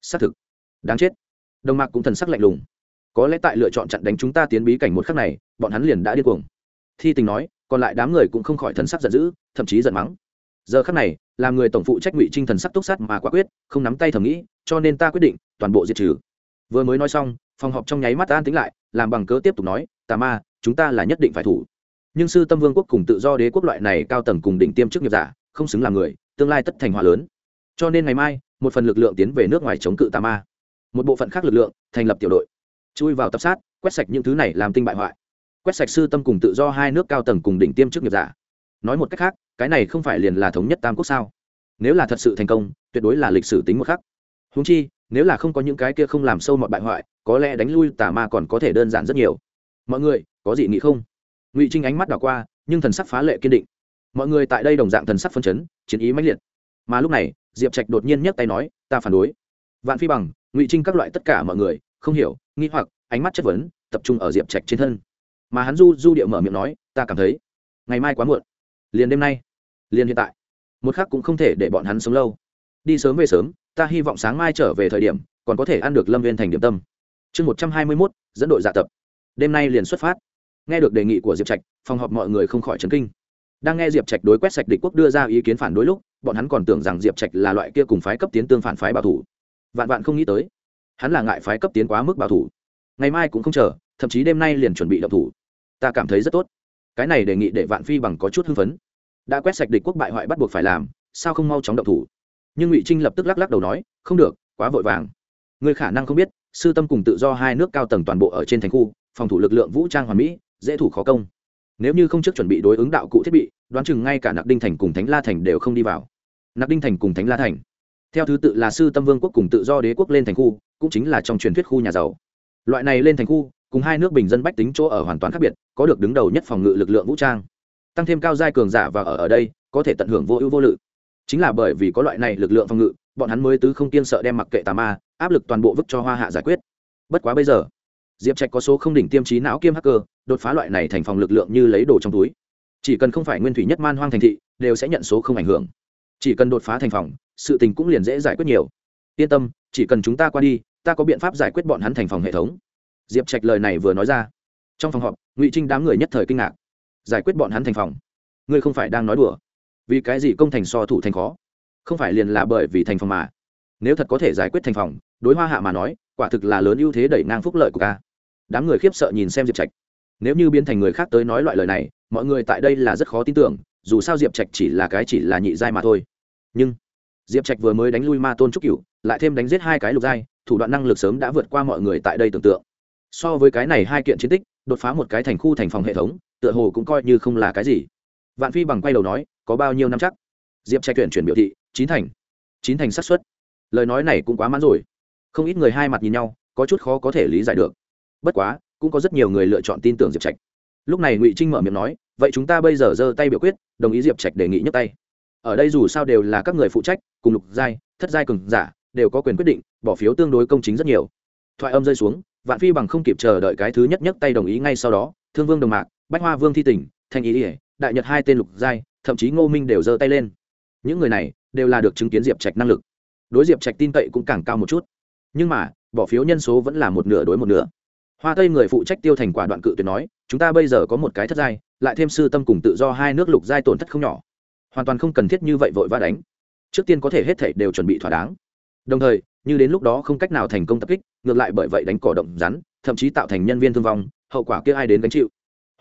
Xác thực đáng chết. Đồng mạc cũng thần sắc lạnh lùng. Có lẽ tại lựa chọn chặn đánh chúng ta tiến bí cảnh một khắc này, bọn hắn liền đã điên cuồng. Thi tình nói, còn lại đám người cũng không khỏi thần sắc giận dữ, thậm chí giận mắng. Giờ khắc này, làm người tổng phụ trách ngụy trinh thần sắc túc sát mà quả quyết, không nắm tay thầm nghĩ, cho nên ta quyết định toàn bộ diệt trừ. Vừa mới nói xong, phòng họp trong nháy mắt an tính lại, làm bằng cớ tiếp tục nói, tà ma, chúng ta là nhất định phải thủ. Nhưng sư tâm vương quốc cùng tự do đế quốc loại này cao tầng cùng đỉnh tiêm chức nghiệp giả, không xứng làm người, tương lai tất thành hòa lớn. Cho nên ngày mai, một phần lực lượng tiến về nước ngoài chống cự tà ma một bộ phận khác lực lượng, thành lập tiểu đội. Chui vào tập sát, quét sạch những thứ này làm tinh bại hoại. Quét sạch sư tâm cùng tự do hai nước cao tầng cùng đỉnh tiêm chức nghiệp giả. Nói một cách khác, cái này không phải liền là thống nhất tam quốc sao? Nếu là thật sự thành công, tuyệt đối là lịch sử tính một khắc. Húng chi, nếu là không có những cái kia không làm sâu mọi bại hoại, có lẽ đánh lui tà ma còn có thể đơn giản rất nhiều. Mọi người, có gì nghĩ không? Ngụy trinh ánh mắt đảo qua, nhưng thần sắc phá lệ kiên định. Mọi người tại đây đồng dạng thần sắc phân chấn, chiến ý mãnh liệt. Mà lúc này, diệp trạch đột nhiên nhấc tay nói, ta phản đối. Vạn phi bằng ngụy trinh các loại tất cả mọi người không hiểu nghi hoặc ánh mắt chất vấn tập trung ở diệp trạch trên thân mà hắn du du điệu mở miệng nói ta cảm thấy ngày mai quá muộn liền đêm nay liền hiện tại một khắc cũng không thể để bọn hắn sống lâu đi sớm về sớm ta hy vọng sáng mai trở về thời điểm còn có thể ăn được lâm viên thành điểm tâm chương một trăm hai mươi mốt dẫn đội dạ tập đêm nay liền xuất phát nghe được đề nghị của diệp trạch phòng họp mọi người không khỏi chấn kinh đang nghe diệp trạch đối quét sạch địch quốc đưa ra ý kiến phản đối lúc bọn hắn còn tưởng rằng diệp trạch là loại kia cùng phái cấp tiến tương phản phái bảo thủ vạn vạn không nghĩ tới, hắn là ngại phái cấp tiến quá mức bảo thủ. Ngày mai cũng không chờ, thậm chí đêm nay liền chuẩn bị động thủ. Ta cảm thấy rất tốt. Cái này đề nghị để vạn phi bằng có chút hưng phấn. Đã quét sạch địch quốc bại hoại bắt buộc phải làm, sao không mau chóng động thủ? Nhưng ngụy trinh lập tức lắc lắc đầu nói, không được, quá vội vàng. Người khả năng không biết, sư tâm cùng tự do hai nước cao tầng toàn bộ ở trên thành khu, phòng thủ lực lượng vũ trang hoàn mỹ, dễ thủ khó công. Nếu như không trước chuẩn bị đối ứng đạo cụ thiết bị, đoán chừng ngay cả nặc đinh thành cùng thánh la thành đều không đi vào. Nặc đinh thành cùng thánh la thành theo thứ tự là sư tâm vương quốc cùng tự do đế quốc lên thành khu, cũng chính là trong truyền thuyết khu nhà giàu. Loại này lên thành khu, cùng hai nước bình dân bách tính chỗ ở hoàn toàn khác biệt, có được đứng đầu nhất phòng ngự lực lượng vũ trang. Tăng thêm cao giai cường giả và ở ở đây, có thể tận hưởng vô ưu vô lự. Chính là bởi vì có loại này lực lượng phòng ngự, bọn hắn mới tứ không tiên sợ đem mặc kệ tà ma, áp lực toàn bộ vứt cho hoa hạ giải quyết. Bất quá bây giờ, diệp trạch có số không đỉnh tiêm trí não kiêm hacker, đột phá loại này thành phòng lực lượng như lấy đồ trong túi. Chỉ cần không phải nguyên thủy nhất man hoang thành thị, đều sẽ nhận số không ảnh hưởng. Chỉ cần đột phá thành phòng sự tình cũng liền dễ giải quyết nhiều. Yên tâm, chỉ cần chúng ta qua đi, ta có biện pháp giải quyết bọn hắn thành phòng hệ thống. Diệp trạch lời này vừa nói ra. Trong phòng họp, ngụy trinh đám người nhất thời kinh ngạc. Giải quyết bọn hắn thành phòng? Ngươi không phải đang nói đùa? Vì cái gì công thành so thủ thành khó? Không phải liền là bởi vì thành phòng mà? Nếu thật có thể giải quyết thành phòng, đối hoa hạ mà nói, quả thực là lớn ưu thế đẩy ngang phúc lợi của ca đám người khiếp sợ nhìn xem diệp trạch. Nếu như biến thành người khác tới nói loại lời này, mọi người tại đây là rất khó tin tưởng, dù sao diệp trạch chỉ là cái chỉ là nhị giai mà thôi. Nhưng diệp trạch vừa mới đánh lui ma tôn trúc cựu lại thêm đánh giết hai cái lục giai, thủ đoạn năng lực sớm đã vượt qua mọi người tại đây tưởng tượng. So với cái này hai kiện chiến tích, đột phá một cái thành khu thành phòng hệ thống, tựa hồ cũng coi như không là cái gì. Vạn phi bằng quay đầu nói, có bao nhiêu năm chắc? Diệp trạch tuyển chuyển biểu thị, chín thành. Chín thành xác suất. Lời nói này cũng quá mãn rồi. Không ít người hai mặt nhìn nhau, có chút khó có thể lý giải được. Bất quá, cũng có rất nhiều người lựa chọn tin tưởng diệp trạch. Lúc này ngụy trinh mở miệng nói, vậy chúng ta bây giờ giơ tay biểu quyết, đồng ý diệp trạch đề nghị nhấc tay ở đây dù sao đều là các người phụ trách, cùng lục giai, thất giai cường giả, đều có quyền quyết định, bỏ phiếu tương đối công chính rất nhiều. Thoại âm rơi xuống, vạn phi bằng không kịp chờ đợi cái thứ nhất nhất tay đồng ý ngay sau đó, thương vương đồng mạc, bách hoa vương thi tỉnh, thanh ý ỉa đại nhật hai tên lục giai, thậm chí ngô minh đều giơ tay lên. Những người này đều là được chứng kiến diệp trạch năng lực. Đối diệp trạch tin cậy cũng càng cao một chút. Nhưng mà, bỏ phiếu nhân số vẫn là một nửa đối một nửa. Hoa tây người phụ trách tiêu thành quả đoạn cự tuyệt nói, chúng ta bây giờ có một cái thất giai, lại thêm sư tâm cùng tự do hai nước lục giai tổn thất không nhỏ hoàn toàn không cần thiết như vậy vội vã đánh. Trước tiên có thể hết thảy đều chuẩn bị thỏa đáng. Đồng thời, như đến lúc đó không cách nào thành công tập kích, ngược lại bởi vậy đánh cỏ động rắn, thậm chí tạo thành nhân viên thương vong, hậu quả kia ai đến gánh chịu?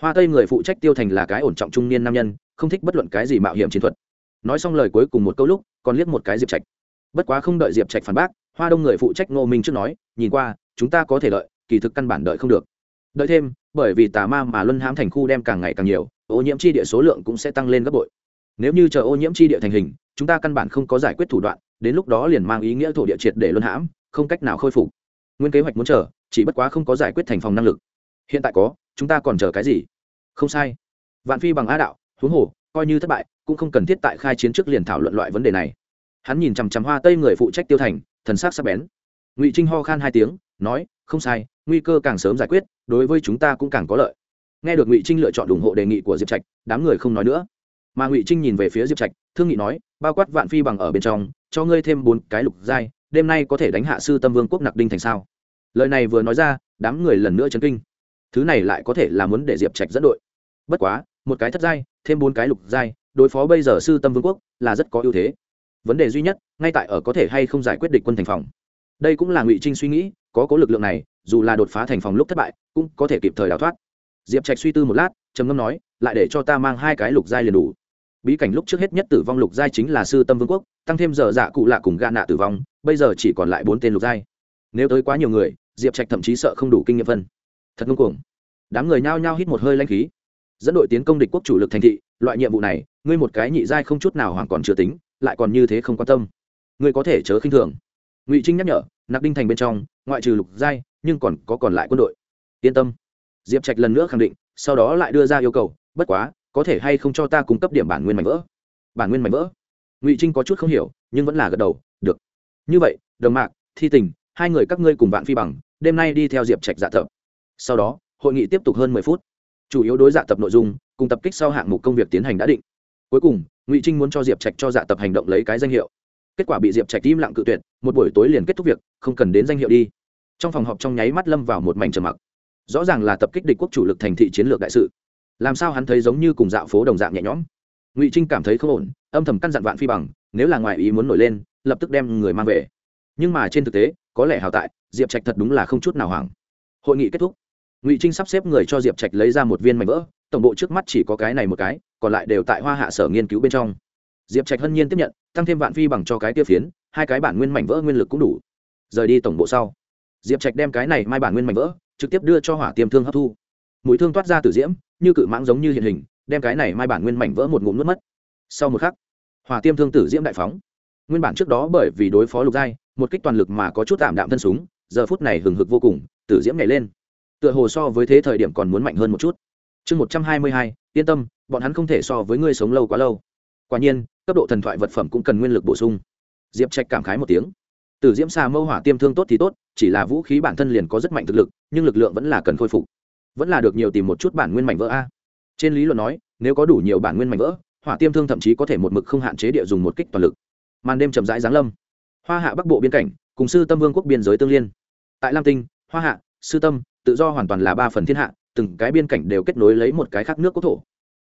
Hoa tây người phụ trách tiêu thành là cái ổn trọng trung niên nam nhân, không thích bất luận cái gì mạo hiểm chiến thuật. Nói xong lời cuối cùng một câu lúc, còn liếc một cái diệp trạch. Bất quá không đợi diệp trạch phản bác, hoa đông người phụ trách ngô minh trước nói, nhìn qua, chúng ta có thể đợi, kỳ thực căn bản đợi không được. Đợi thêm, bởi vì tà ma mà luân hãm thành khu đem càng ngày càng nhiều, ô nhiễm chi địa số lượng cũng sẽ tăng lên gấp bội nếu như chờ ô nhiễm chi địa thành hình, chúng ta căn bản không có giải quyết thủ đoạn, đến lúc đó liền mang ý nghĩa thổ địa triệt để luân hãm, không cách nào khôi phục. Nguyên kế hoạch muốn chờ, chỉ bất quá không có giải quyết thành phòng năng lực. Hiện tại có, chúng ta còn chờ cái gì? Không sai. Vạn phi bằng a đạo, huống hồ, coi như thất bại, cũng không cần thiết tại khai chiến trước liền thảo luận loại vấn đề này. Hắn nhìn chằm chằm hoa tây người phụ trách tiêu thành, thần s á c sắp bén. Ngụy trinh ho khan hai tiếng, nói, không sai, nguy cơ càng sớm giải quyết, đối với chúng ta cũng càng có lợi. Nghe được ngụy trinh lựa chọn ủng hộ đề nghị của diệp trạch, đám người không nói nữa mà ngụy trinh nhìn về phía diệp trạch thương nghị nói bao quát vạn phi bằng ở bên trong cho ngươi thêm bốn cái lục giai đêm nay có thể đánh hạ sư tâm vương quốc nặc đinh thành sao lời này vừa nói ra đám người lần nữa chấn kinh thứ này lại có thể là muốn để diệp trạch dẫn đội bất quá một cái thất giai thêm bốn cái lục giai đối phó bây giờ sư tâm vương quốc là rất có ưu thế vấn đề duy nhất ngay tại ở có thể hay không giải quyết địch quân thành phòng đây cũng là ngụy trinh suy nghĩ có cố lực lượng này dù là đột phá thành phòng lúc thất bại cũng có thể kịp thời đào thoát diệp trạch suy tư một lát trầm ngâm nói lại để cho ta mang hai cái lục giai liền đủ bí cảnh lúc trước hết nhất tử vong lục giai chính là sư tâm vương quốc, tăng thêm giờ dạ cụ lạ cùng gà nạ tử vong, bây giờ chỉ còn lại bốn tên lục giai. Nếu tới quá nhiều người, diệp trạch thậm chí sợ không đủ kinh nghiệm phân. Thật ngưng cuồng. Đám người nhao nhao hít một hơi lanh khí. Dẫn đội tiến công địch quốc chủ lực thành thị, loại nhiệm vụ này, ngươi một cái nhị giai không chút nào hoàn còn chưa tính, lại còn như thế không quan tâm. Ngươi có thể chớ khinh thường. Ngụy trinh nhắc nhở, nặc đinh thành bên trong, ngoại trừ lục giai, nhưng còn có còn lại quân đội. Yên tâm. Diệp trạch lần nữa khẳng định, sau đó lại đưa ra yêu cầu, bất quá có thể hay không cho ta cung cấp điểm bản nguyên mảnh vỡ? Bản nguyên mảnh vỡ? Ngụy trinh có chút không hiểu, nhưng vẫn là gật đầu, được. Như vậy, đồng mạc, thi tình, hai người các ngươi cùng vạn phi bằng, đêm nay đi theo diệp trạch dạ tập. Sau đó, hội nghị tiếp tục hơn mười phút. Chủ yếu đối dạ tập nội dung, cùng tập kích sau hạng mục công việc tiến hành đã định. Cuối cùng, ngụy trinh muốn cho diệp trạch cho dạ tập hành động lấy cái danh hiệu. Kết quả bị diệp trạch im lặng cự tuyệt, một buổi tối liền kết thúc việc, không cần đến danh hiệu đi. Trong phòng họp trong nháy mắt lâm vào một mảnh trầm mặc. Rõ ràng là tập kích địch quốc chủ lực thành thị chiến lược đại sự làm sao hắn thấy giống như cùng dạo phố đồng dạng nhẹ nhõm? Ngụy trinh cảm thấy không ổn, âm thầm căn dặn vạn phi bằng, nếu là ngoài ý muốn nổi lên, lập tức đem người mang về. Nhưng mà trên thực tế, có lẽ hào tại, diệp trạch thật đúng là không chút nào hoảng. Hội nghị kết thúc. Ngụy trinh sắp xếp người cho diệp trạch lấy ra một viên mảnh vỡ, tổng bộ trước mắt chỉ có cái này một cái, còn lại đều tại hoa hạ sở nghiên cứu bên trong. Diệp trạch hân nhiên tiếp nhận, tăng thêm vạn phi bằng cho cái tiêu phiến, hai cái bản nguyên mảnh vỡ nguyên lực cũng đủ. Rời đi tổng bộ sau, diệp trạch đem cái này mai bản nguyên mảnh vỡ, trực tiếp đưa cho hỏa tiêm thương hấp thu. Mũi thương toát ra từ diễm như cự mãng giống như hiện hình, đem cái này mai bản nguyên mảnh vỡ một ngụm nuốt mất. Sau một khắc, hỏa tiêm thương tử diễm đại phóng. Nguyên bản trước đó bởi vì đối phó lục giai, một kích toàn lực mà có chút tạm đạm thân súng, giờ phút này hừng hực vô cùng, tử diễm nhảy lên. Tựa hồ so với thế thời điểm còn muốn mạnh hơn một chút. Chương một trăm hai mươi hai, yên tâm, bọn hắn không thể so với ngươi sống lâu quá lâu. Quả nhiên, cấp độ thần thoại vật phẩm cũng cần nguyên lực bổ sung. Diệp trạch cảm khái một tiếng. Tử diễm xà mâu hỏa tiêm thương tốt thì tốt, chỉ là vũ khí bản thân liền có rất mạnh thực lực, nhưng lực lượng vẫn là cần khôi phục vẫn là được nhiều tìm một chút bản nguyên mảnh vỡ a. Trên lý luận nói, nếu có đủ nhiều bản nguyên mảnh vỡ, hỏa tiêm thương thậm chí có thể một mực không hạn chế địa dùng một kích toàn lực. Màn đêm chậm rãi giáng lâm. Hoa hạ bắc bộ biên cảnh, cùng sư tâm vương quốc biên giới tương liên. Tại lam tinh, hoa hạ, sư tâm, tự do hoàn toàn là ba phần thiên hạ, từng cái biên cảnh đều kết nối lấy một cái khác nước quốc thổ.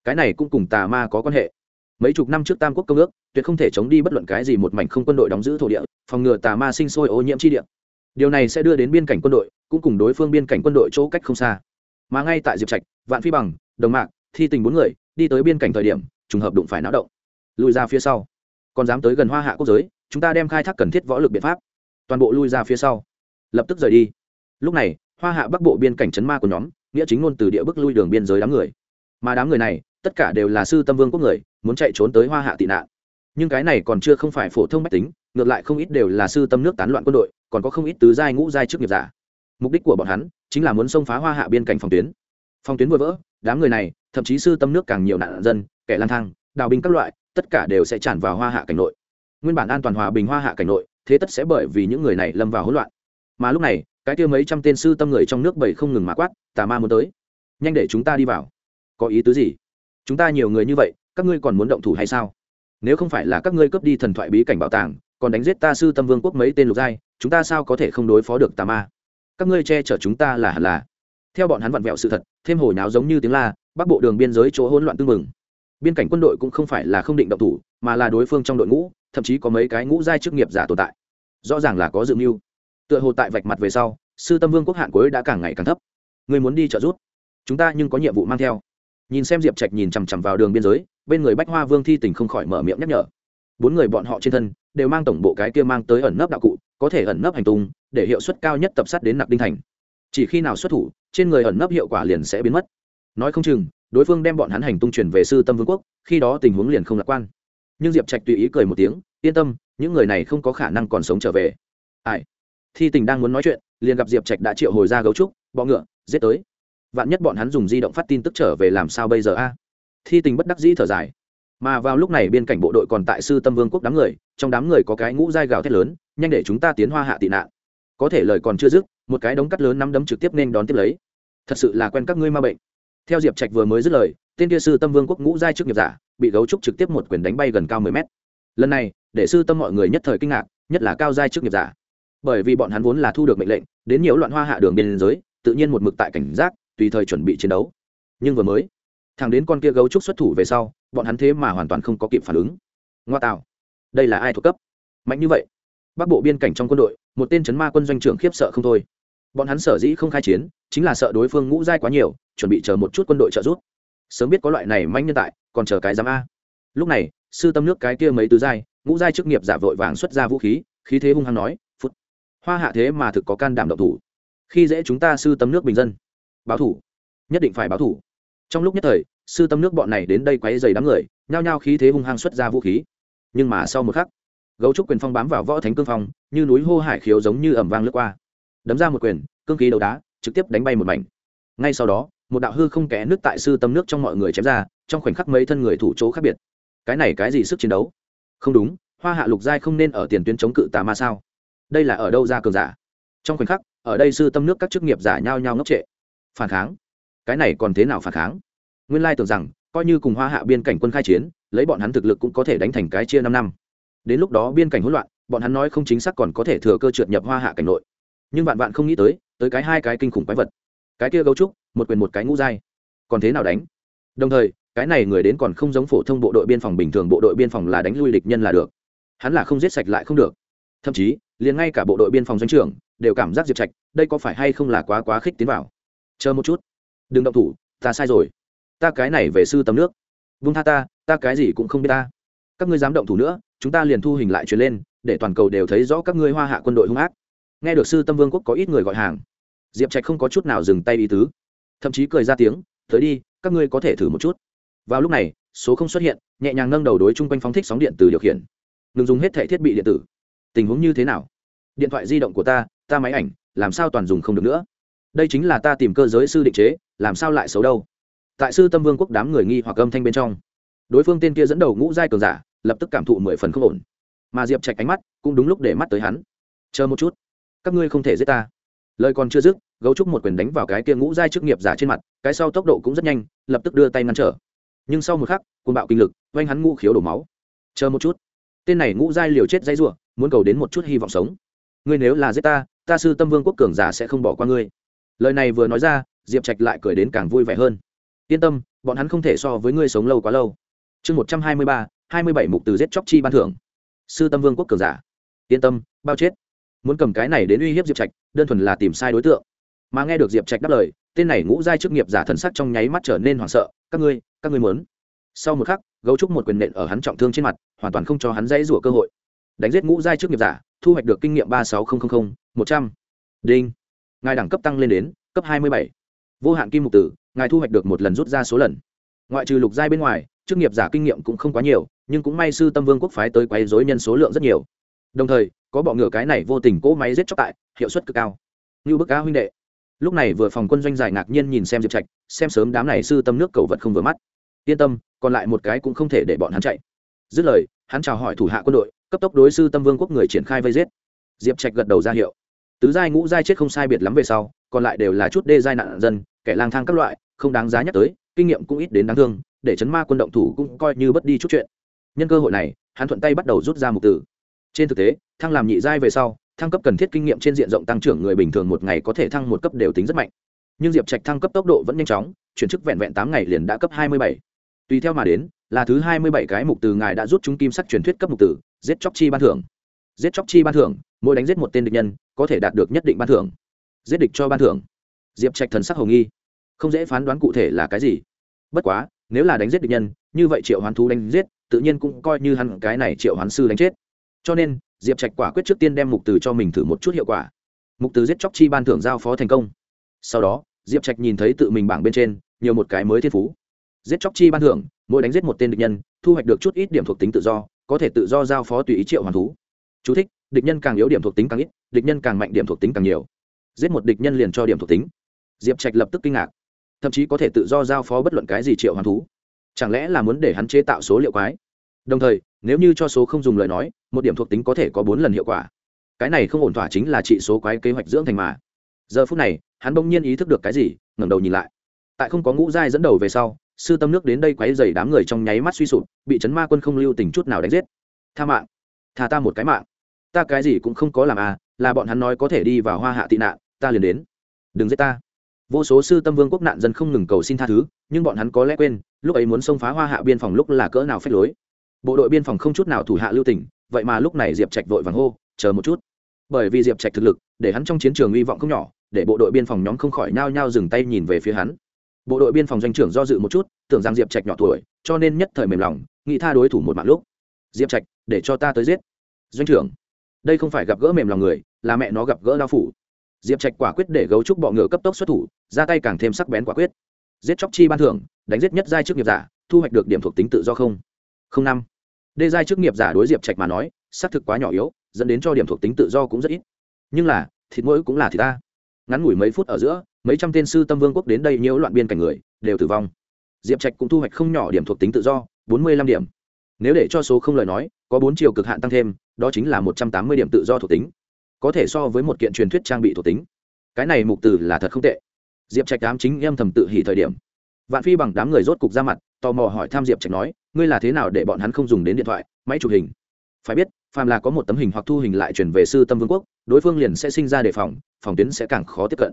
Cái này cũng cùng tà ma có quan hệ. Mấy chục năm trước tam quốc công ước, tuyệt không thể chống đi bất luận cái gì một mảnh không quân đội đóng giữ thổ địa, phòng ngừa tà ma sinh sôi ô nhiễm chi địa. Điều này sẽ đưa đến biên cảnh quân đội, cũng cùng đối phương biên cảnh quân đội chỗ cách không xa mà ngay tại diệp trạch, vạn phi bằng, đồng mạc, thi tình bốn người đi tới biên cảnh thời điểm, trùng hợp đụng phải náo động. Lùi ra phía sau. Còn dám tới gần hoa hạ quốc giới, chúng ta đem khai thác cần thiết võ lực biện pháp. Toàn bộ lui ra phía sau. Lập tức rời đi. Lúc này, hoa hạ bắc bộ biên cảnh chấn ma của nhóm, nghĩa chính ngôn từ địa bức lui đường biên giới đám người. Mà đám người này, tất cả đều là sư tâm vương quốc người, muốn chạy trốn tới hoa hạ tị nạn. Nhưng cái này còn chưa không phải phổ thông mách tính, ngược lại không ít đều là sư tâm nước tán loạn quân đội, còn có không ít tứ giai ngũ giai chức nghiệp giả. Mục đích của bọn hắn chính là muốn xông phá hoa hạ biên cảnh phòng tuyến. Phòng tuyến vừa vỡ, đám người này, thậm chí sư tâm nước càng nhiều nạn dân, kẻ lang thang, đào binh các loại, tất cả đều sẽ tràn vào hoa hạ cảnh nội. Nguyên bản an toàn hòa bình hoa hạ cảnh nội, thế tất sẽ bởi vì những người này lâm vào hỗn loạn. Mà lúc này, cái kia mấy trăm tên sư tâm người trong nước bảy không ngừng mà quát, tà ma muốn tới, nhanh để chúng ta đi vào. Có ý tứ gì? Chúng ta nhiều người như vậy, các ngươi còn muốn động thủ hay sao? Nếu không phải là các ngươi cướp đi thần thoại bí cảnh bảo tàng, còn đánh giết ta sư tâm vương quốc mấy tên lục giai, chúng ta sao có thể không đối phó được tà ma? Các ngươi che chở chúng ta là hẳn là. Theo bọn hắn vặn vẹo sự thật, thêm hồi náo giống như tiếng la, bắc bộ đường biên giới chỗ hỗn loạn tương mừng biên cảnh quân đội cũng không phải là không định động thủ, mà là đối phương trong đội ngũ, thậm chí có mấy cái ngũ giai chức nghiệp giả tồn tại. Rõ ràng là có dự mưu. Tựa hồ tại vạch mặt về sau, sư tâm vương quốc hạn cuối đã càng ngày càng thấp. Người muốn đi trợ giúp? Chúng ta nhưng có nhiệm vụ mang theo. Nhìn xem diệp trạch nhìn chằm chằm vào đường biên giới, bên người bách hoa vương thi tình không khỏi mở miệng nhắc nhở. Bốn người bọn họ trên thân đều mang tổng bộ cái kia mang tới ẩn nấp đạo cụ, có thể ẩn nấp hành tung, để hiệu suất cao nhất tập sát đến nặc đinh thành. Chỉ khi nào xuất thủ, trên người ẩn nấp hiệu quả liền sẽ biến mất. Nói không chừng, đối phương đem bọn hắn hành tung chuyển về sư tâm vương quốc, khi đó tình huống liền không lạc quan. Nhưng diệp trạch tùy ý cười một tiếng, yên tâm, những người này không có khả năng còn sống trở về. Ai? Thi tình đang muốn nói chuyện, liền gặp diệp trạch đã triệu hồi ra gấu trúc, bọ ngựa, giết tới. Vạn nhất bọn hắn dùng di động phát tin tức trở về làm sao bây giờ a? Thi tình bất đắc dĩ thở dài mà vào lúc này bên cạnh bộ đội còn tại sư tâm vương quốc đám người, trong đám người có cái ngũ dai gào thét lớn, nhanh để chúng ta tiến hoa hạ tị nạn. Có thể lời còn chưa dứt, một cái đống cắt lớn nắm đấm trực tiếp nên đón tiếp lấy. Thật sự là quen các ngươi ma bệnh. Theo diệp trạch vừa mới dứt lời, tên kia sư tâm vương quốc ngũ giai trước nghiệp giả, bị gấu trúc trực tiếp một quyền đánh bay gần cao mười mét. Lần này, để sư tâm mọi người nhất thời kinh ngạc, nhất là cao giai trước nghiệp giả. Bởi vì bọn hắn vốn là thu được mệnh lệnh, đến nhiều loạn hoa hạ đường biên giới, tự nhiên một mực tại cảnh giác, tùy thời chuẩn bị chiến đấu. Nhưng vừa mới thằng đến con kia gấu trúc xuất thủ về sau, bọn hắn thế mà hoàn toàn không có kịp phản ứng. Ngoa tạo. Đây là ai thuộc cấp? Mạnh như vậy. Bắc bộ biên cảnh trong quân đội, một tên chấn ma quân doanh trưởng khiếp sợ không thôi. Bọn hắn sở dĩ không khai chiến, chính là sợ đối phương ngũ giai quá nhiều, chuẩn bị chờ một chút quân đội trợ giúp. Sớm biết có loại này manh nhân tại, còn chờ cái giám a. Lúc này, sư tâm nước cái kia mấy tứ giai, ngũ giai chức nghiệp giả vội vàng xuất ra vũ khí khí thế hung hăng nói, phút. Hoa hạ thế mà thực có can đảm độc thủ. Khi dễ chúng ta sư tâm nước bình dân. Báo thủ. Nhất định phải báo thủ trong lúc nhất thời, sư tâm nước bọn này đến đây quấy dày đám người, nhao nhao khí thế hung hăng xuất ra vũ khí. Nhưng mà sau một khắc, gấu trúc quyền phong bám vào võ thánh cương phong, như núi hô hải khiếu giống như ẩm vang lướt qua. Đấm ra một quyền, cương khí đầu đá, trực tiếp đánh bay một mảnh. Ngay sau đó, một đạo hư không kẽ nước tại sư tâm nước trong mọi người chém ra, trong khoảnh khắc mấy thân người thủ chỗ khác biệt. Cái này cái gì sức chiến đấu? Không đúng, hoa hạ lục giai không nên ở tiền tuyến chống cự tà ma sao? Đây là ở đâu ra cường giả? Trong khoảnh khắc, ở đây sư tâm nước các chức nghiệp giả nhao nhao ngốc trệ. Phản kháng cái này còn thế nào phản kháng? Nguyên lai tưởng rằng, coi như cùng hoa hạ biên cảnh quân khai chiến, lấy bọn hắn thực lực cũng có thể đánh thành cái chia năm năm. Đến lúc đó biên cảnh hỗn loạn, bọn hắn nói không chính xác còn có thể thừa cơ trượt nhập hoa hạ cảnh nội. Nhưng bạn bạn không nghĩ tới tới cái hai cái kinh khủng quái vật. Cái kia gấu trúc, một quyền một cái ngũ dai còn thế nào đánh? Đồng thời, cái này người đến còn không giống phổ thông bộ đội biên phòng bình thường, bộ đội biên phòng là đánh lui địch nhân là được. Hắn là không giết sạch lại không được. Thậm chí, liền ngay cả bộ đội biên phòng doanh trưởng đều cảm giác diệp trạch, đây có phải hay không là quá quá khích tiến vào? Chờ một chút đừng động thủ, ta sai rồi. Ta cái này về sư tầm nước. Vung tha ta ta cái gì cũng không biết ta. Các ngươi dám động thủ nữa, chúng ta liền thu hình lại truyền lên, để toàn cầu đều thấy rõ các ngươi hoa hạ quân đội hung ác. Nghe được sư tâm vương quốc có ít người gọi hàng. Diệp trạch không có chút nào dừng tay ý tứ. Thậm chí cười ra tiếng, tới đi, các ngươi có thể thử một chút. Vào lúc này, số không xuất hiện, nhẹ nhàng nâng đầu đối chung quanh phóng thích sóng điện từ điều khiển. Ngừng dùng hết thẻ thiết bị điện tử. Tình huống như thế nào? Điện thoại di động của ta ta máy ảnh, làm sao toàn dùng không được nữa? Đây chính là ta tìm cơ giới sư định chế, làm sao lại xấu đâu? Tại sư tâm vương quốc đám người nghi hoặc âm thanh bên trong, đối phương tên kia dẫn đầu ngũ giai cường giả, lập tức cảm thụ mười phần không ổn. Mà diệp trạch ánh mắt cũng đúng lúc để mắt tới hắn. Chờ một chút, các ngươi không thể giết ta. Lời còn chưa dứt, gấu trúc một quyền đánh vào cái kia ngũ giai chức nghiệp giả trên mặt, cái sau tốc độ cũng rất nhanh, lập tức đưa tay ngăn trở. Nhưng sau một khắc côn bạo kinh lực oanh hắn ngũ khiếu đổ máu. Chờ một chút, tên này ngũ giai liều chết dây ruộng muốn cầu đến một chút hy vọng sống. Ngươi nếu là giết ta ta sư tâm vương quốc cường giả sẽ không bỏ qua ngươi lời này vừa nói ra, diệp trạch lại cười đến càng vui vẻ hơn. Yên tâm, bọn hắn không thể so với ngươi sống lâu quá lâu. Chương một trăm hai mươi ba, hai mươi bảy mục từ giết chóc chi ban thưởng. Sư tâm vương quốc cường giả. Yên tâm, bao chết. Muốn cầm cái này đến uy hiếp diệp trạch, đơn thuần là tìm sai đối tượng. Mà nghe được diệp trạch đáp lời, tên này ngũ giai chức nghiệp giả thần sắc trong nháy mắt trở nên hoảng sợ. Các ngươi các ngươi muốn. Sau một khắc, gấu trúc một quyền nện ở hắn trọng thương trên mặt, hoàn toàn không cho hắn dãy rủa cơ hội. Đánh giết ngũ giai chức nghiệp giả, thu hoạch được kinh nghiệm ba sáu nghìn một trăm. Đinh ngài đẳng cấp tăng lên đến cấp hai mươi bảy. Vô hạn kim mục tử, ngài thu hoạch được một lần rút ra số lần. Ngoại trừ lục giai bên ngoài, chức nghiệp giả kinh nghiệm cũng không quá nhiều, nhưng cũng may sư tâm vương quốc phái tới quấy dối nhân số lượng rất nhiều. Đồng thời, có bọ ngựa cái này vô tình cỗ máy giết chóc tại, hiệu suất cực cao. Như bức cá huynh đệ. Lúc này vừa phòng quân doanh giải ngạc nhiên nhìn xem diệp trạch, xem sớm đám này sư tâm nước cầu vật không vừa mắt. Yên tâm, còn lại một cái cũng không thể để bọn hắn chạy. Dứt lời, hắn chào hỏi thủ hạ quân đội, cấp tốc đối sư tâm vương quốc người triển khai vây giết. Diệp trạch gật đầu ra hiệu tứ giai ngũ giai chết không sai biệt lắm về sau, còn lại đều là chút đê giai nạn dân, kẻ lang thang các loại, không đáng giá nhắc tới, kinh nghiệm cũng ít đến đáng thương, để chấn ma quân động thủ cũng coi như bất đi chút chuyện. Nhân cơ hội này, hắn thuận tay bắt đầu rút ra mục tử. trên thực tế, thăng làm nhị giai về sau, thăng cấp cần thiết kinh nghiệm trên diện rộng tăng trưởng người bình thường một ngày có thể thăng một cấp đều tính rất mạnh. Nhưng diệp trạch thăng cấp tốc độ vẫn nhanh chóng, chuyển chức vẹn vẹn tám ngày liền đã cấp hai mươi bảy. Tùy theo mà đến, là thứ hai mươi bảy cái mục từ ngài đã rút chúng kim sắc truyền thuyết cấp mục tử, giết chóc chi ban thưởng giết chóc chi ban thưởng, mỗi đánh giết một tên địch nhân, có thể đạt được nhất định ban thưởng. Giết địch cho ban thưởng. Diệp trạch thần sắc hồng nghi. Không dễ phán đoán cụ thể là cái gì. Bất quá, nếu là đánh giết địch nhân, như vậy triệu hoán thú đánh giết, tự nhiên cũng coi như hẳn cái này triệu hoán sư đánh chết. Cho nên, diệp trạch quả quyết trước tiên đem mục từ cho mình thử một chút hiệu quả. Mục từ giết chóc chi ban thưởng giao phó thành công. Sau đó, diệp trạch nhìn thấy tự mình bảng bên trên, nhiều một cái mới thiên phú. Giết chóc chi ban thưởng, mỗi đánh giết một tên địch nhân, thu hoạch được chút ít điểm thuộc tính tự do, có thể tự do giao phó tùy ý triệu hoàn thú. Chú thích, địch nhân càng yếu điểm thuộc tính càng ít địch nhân càng mạnh điểm thuộc tính càng nhiều. Giết một địch nhân liền cho điểm thuộc tính. Diệp trạch lập tức kinh ngạc. Thậm chí có thể tự do giao phó bất luận cái gì triệu hoàn thú. Chẳng lẽ là muốn để hắn chế tạo số liệu quái? Đồng thời nếu như cho số không dùng lời nói một điểm thuộc tính có thể có bốn lần hiệu quả. Cái này không ổn thỏa chính là trị số quái kế hoạch dưỡng thành mà. Giờ phút này hắn bỗng nhiên ý thức được cái gì ngẩng đầu nhìn lại. Tại không có ngũ giai dẫn đầu về sau sư tâm nước đến đây quấy rầy đám người trong nháy mắt suy sụp bị chấn ma quân không lưu tình chút nào đánh giết. Tha mạng. Tha ta một cái mạng ta cái gì cũng không có làm à là bọn hắn nói có thể đi vào hoa hạ tị nạn, ta liền đến. Đừng giết ta. Vô số sư tâm vương quốc nạn dân không ngừng cầu xin tha thứ, nhưng bọn hắn có lẽ quên, lúc ấy muốn xông phá hoa hạ biên phòng lúc là cỡ nào phép lối. Bộ đội biên phòng không chút nào thủ hạ lưu tỉnh vậy mà lúc này diệp trạch vội vàng hô, chờ một chút. Bởi vì diệp trạch thực lực, để hắn trong chiến trường hy vọng không nhỏ, để bộ đội biên phòng nhóm không khỏi nhao nhao dừng tay nhìn về phía hắn. Bộ đội biên phòng doanh trưởng do dự một chút, tưởng rằng diệp trạch nhỏ tuổi, cho nên nhất thời mềm lòng, nghĩ tha đối thủ một mạng lúc. Diệp trạch, để cho ta tới giết. Doanh trưởng đây không phải gặp gỡ mềm lòng người, là mẹ nó gặp gỡ đao phủ. Diệp trạch quả quyết để gấu trúc bọ ngựa cấp tốc xuất thủ, ra tay càng thêm sắc bén quả quyết. Giết chóc chi ban thưởng, đánh giết nhất giai chức nghiệp giả, thu hoạch được điểm thuộc tính tự do không? Không năm. Đê giai chức nghiệp giả đối diệp trạch mà nói, xác thực quá nhỏ yếu, dẫn đến cho điểm thuộc tính tự do cũng rất ít. Nhưng là, thịt mỗi cũng là thịt ta. Ngắn ngủi mấy phút ở giữa, mấy trăm tên sư tâm vương quốc đến đây nhiễu loạn biên cảnh người, đều tử vong. Diệp trạch cũng thu hoạch không nhỏ điểm thuộc tính tự do, bốn mươi lăm điểm. Nếu để cho số không lời nói, có bốn chiều cực hạn tăng thêm đó chính là một trăm tám mươi điểm tự do thuộc tính. Có thể so với một kiện truyền thuyết trang bị thuộc tính. Cái này mục từ là thật không tệ. Diệp trạch đám chính em thầm tự hỉ thời điểm. Vạn phi bằng đám người rốt cục ra mặt, tò mò hỏi tham diệp trạch nói, ngươi là thế nào để bọn hắn không dùng đến điện thoại, máy chụp hình? Phải biết, phàm là có một tấm hình hoặc thu hình lại chuyển về sư tâm vương quốc, đối phương liền sẽ sinh ra đề phòng phòng tuyến sẽ càng khó tiếp cận.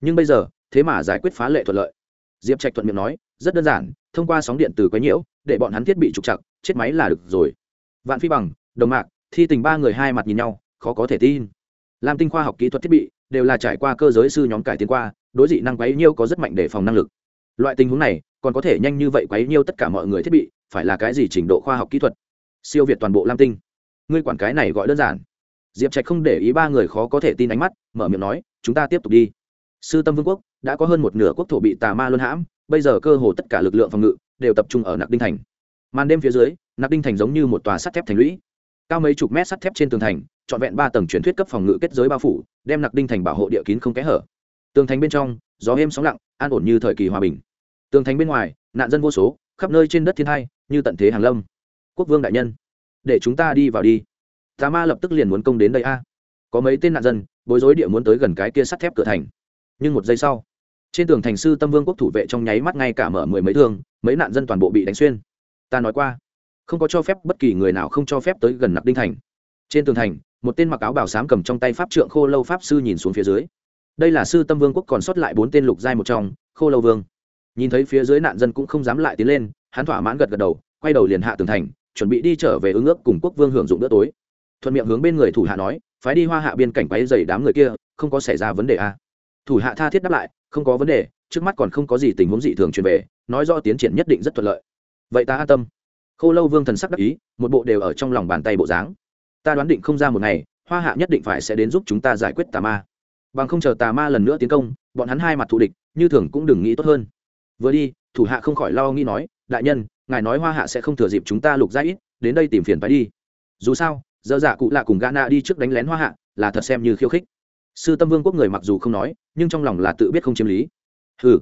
Nhưng bây giờ, thế mà giải quyết phá lệ thuận lợi. Diệp trạch thuận miệng nói, rất đơn giản, thông qua sóng điện từ quấy nhiễu, để bọn hắn thiết bị trục chặt chết máy là được rồi. Vạn phi bằng, đồng mạc thi tình ba người hai mặt nhìn nhau, khó có thể tin. Làm tinh khoa học kỹ thuật thiết bị đều là trải qua cơ giới sư nhóm cải tiến qua, đối dị năng quấy nhiêu có rất mạnh để phòng năng lực. Loại tình huống này còn có thể nhanh như vậy quấy nhiêu tất cả mọi người thiết bị, phải là cái gì trình độ khoa học kỹ thuật? Siêu việt toàn bộ lam tinh. Ngươi quản cái này gọi đơn giản. Diệp trạch không để ý ba người khó có thể tin ánh mắt, mở miệng nói, chúng ta tiếp tục đi. Sư tâm vương quốc đã có hơn một nửa quốc thổ bị tà ma luân hãm, bây giờ cơ hồ tất cả lực lượng phòng ngự đều tập trung ở nặc đinh thành. Màn đêm phía dưới, nặc đinh thành giống như một tòa sắt thép thành lũy cao mấy chục mét sắt thép trên tường thành, trọn vẹn ba tầng truyền thuyết cấp phòng ngự kết giới bao phủ, đem nặc đinh thành bảo hộ địa kín không kẽ hở. Tường thành bên trong, gió êm sóng lặng, an ổn như thời kỳ hòa bình. Tường thành bên ngoài, nạn dân vô số, khắp nơi trên đất thiên hai như tận thế hàng lâm. Quốc vương đại nhân, để chúng ta đi vào đi. Tà ma lập tức liền muốn công đến đây a. Có mấy tên nạn dân, bối rối địa muốn tới gần cái kia sắt thép cửa thành. Nhưng một giây sau, trên tường thành sư tâm vương quốc thủ vệ trong nháy mắt ngay cả mở mười mấy thương, mấy nạn dân toàn bộ bị đánh xuyên. Ta nói qua không có cho phép bất kỳ người nào không cho phép tới gần nặc đinh thành. Trên tường thành, một tên mặc áo bảo sám cầm trong tay pháp trượng khô lâu pháp sư nhìn xuống phía dưới. Đây là sư tâm vương quốc còn sót lại bốn tên lục giai một trong, khô lâu vương. Nhìn thấy phía dưới nạn dân cũng không dám lại tiến lên, hắn thỏa mãn gật gật đầu, quay đầu liền hạ tường thành, chuẩn bị đi trở về ứng ước cùng quốc vương hưởng dụng bữa tối. Thuận miệng hướng bên người thủ hạ nói, phái đi hoa hạ biên cảnh quáy dày đám người kia, không có xảy ra vấn đề a à. thủ hạ tha thiết đáp lại, không có vấn đề, trước mắt còn không có gì tình huống dị thường truyền về, nói do tiến triển nhất định rất thuận lợi. Vậy ta an tâm khô lâu vương thần sắc đắc ý, một bộ đều ở trong lòng bàn tay bộ dáng. Ta đoán định không ra một ngày, hoa hạ nhất định phải sẽ đến giúp chúng ta giải quyết tà ma. Bằng không chờ tà ma lần nữa tiến công, bọn hắn hai mặt thù địch, như thường cũng đừng nghĩ tốt hơn. Vừa đi, thủ hạ không khỏi lo nghĩ nói, đại nhân, ngài nói hoa hạ sẽ không thừa dịp chúng ta lục ra ít, đến đây tìm phiền phải đi. Dù sao dơ dạ cụ lạ cùng gana đi trước đánh lén hoa hạ, là thật xem như khiêu khích. Sư tâm vương quốc người mặc dù không nói, nhưng trong lòng là tự biết không chiếm lý. Hừ,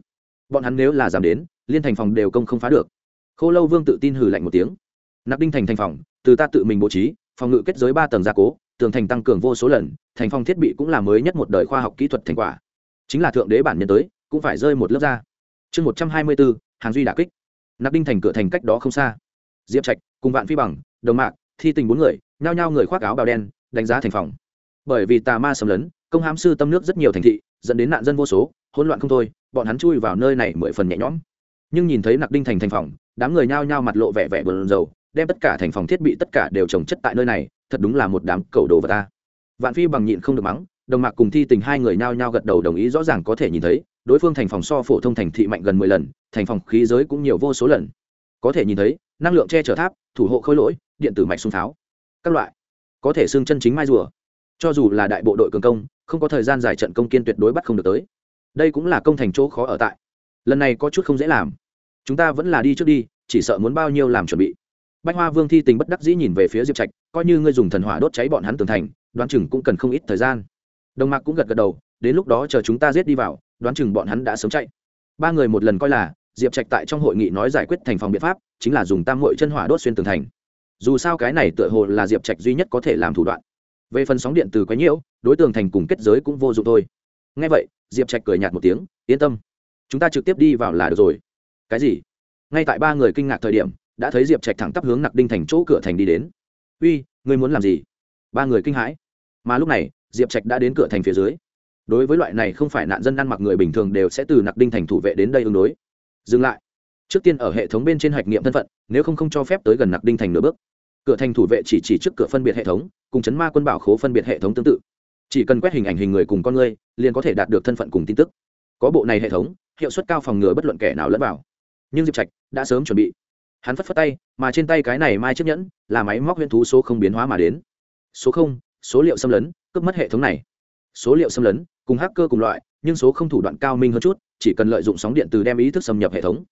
bọn hắn nếu là dám đến, liên thành phòng đều công không phá được khô lâu vương tự tin hử lạnh một tiếng. Nạp đinh thành thành phòng, từ ta tự mình bố trí, phòng ngự kết giới ba tầng gia cố, tường thành tăng cường vô số lần, thành phòng thiết bị cũng là mới nhất một đời khoa học kỹ thuật thành quả. Chính là thượng đế bản nhân tới, cũng phải rơi một lớp ra. Chương một trăm hai mươi bốn, hàng duy đà kích. Nạp đinh thành cửa thành cách đó không xa. Diệp trạch, cùng vạn phi bằng, đồng mạc, thi tình bốn người, nhao nhao người khoác áo bào đen, đánh giá thành phòng. Bởi vì tà ma xâm lấn, công hám sư tâm nước rất nhiều thành thị, dẫn đến nạn dân vô số, hỗn loạn không thôi, bọn hắn chui vào nơi này mười phần nhẹ nhõm nhưng nhìn thấy nặc đinh thành thành phòng, đám người nhao nhao mặt lộ vẻ vẻ bờn dầu đem tất cả thành phòng thiết bị tất cả đều trồng chất tại nơi này, thật đúng là một đám cầu đồ vật ta. Vạn phi bằng nhịn không được mắng, đồng mạc cùng thi tình hai người nhao nhao gật đầu đồng ý rõ ràng có thể nhìn thấy, đối phương thành phòng so phổ thông thành thị mạnh gần mười lần, thành phòng khí giới cũng nhiều vô số lần. Có thể nhìn thấy, năng lượng che chở tháp, thủ hộ khôi lỗi, điện tử mạch sung pháo, các loại. Có thể xương chân chính mai rùa. Cho dù là đại bộ đội cường công, không có thời gian giải trận công kiên tuyệt đối bắt không được tới. Đây cũng là công thành chỗ khó ở tại lần này có chút không dễ làm. Chúng ta vẫn là đi trước đi, chỉ sợ muốn bao nhiêu làm chuẩn bị. Bách hoa vương thi tình bất đắc dĩ nhìn về phía diệp trạch, coi như ngươi dùng thần hỏa đốt cháy bọn hắn tường thành, đoán chừng cũng cần không ít thời gian. Đồng mạc cũng gật gật đầu, đến lúc đó chờ chúng ta giết đi vào, đoán chừng bọn hắn đã sớm chạy. Ba người một lần coi là, diệp trạch tại trong hội nghị nói giải quyết thành phòng biện pháp, chính là dùng tam hội chân hỏa đốt xuyên tường thành. Dù sao cái này tựa hồ là diệp trạch duy nhất có thể làm thủ đoạn. Về phần sóng điện từ quấy nhiễu, đối tượng thành cùng kết giới cũng vô dụng thôi. Ngay vậy, diệp trạch cười nhạt một tiếng, yên tâm chúng ta trực tiếp đi vào là được rồi. Cái gì? Ngay tại ba người kinh ngạc thời điểm, đã thấy diệp trạch thẳng tắp hướng nặc đinh thành chỗ cửa thành đi đến. Uy, ngươi muốn làm gì? Ba người kinh hãi. Mà lúc này, diệp trạch đã đến cửa thành phía dưới. Đối với loại này không phải nạn dân ăn mặc người bình thường đều sẽ từ nặc đinh thành thủ vệ đến đây ứng đối. Dừng lại. Trước tiên ở hệ thống bên trên hạch nghiệm thân phận, nếu không không cho phép tới gần nặc đinh thành nửa bước. Cửa thành thủ vệ chỉ chỉ trước cửa phân biệt hệ thống, cùng chấn ma quân bảo khố phân biệt hệ thống tương tự. Chỉ cần quét hình ảnh hình người cùng con người, liền có thể đạt được thân phận cùng tin tức. Có bộ này hệ thống hiệu suất cao phòng ngừa bất luận kẻ nào lẫn vào. Nhưng diệp trạch đã sớm chuẩn bị. Hắn phất phất tay, mà trên tay cái này mai chiếc nhẫn là máy móc huyễn thú số không biến hóa mà đến. Số không, số liệu xâm lấn, cướp mất hệ thống này. Số liệu xâm lấn, cùng hacker cùng loại, nhưng số không thủ đoạn cao minh hơn chút, chỉ cần lợi dụng sóng điện từ đem ý thức xâm nhập hệ thống.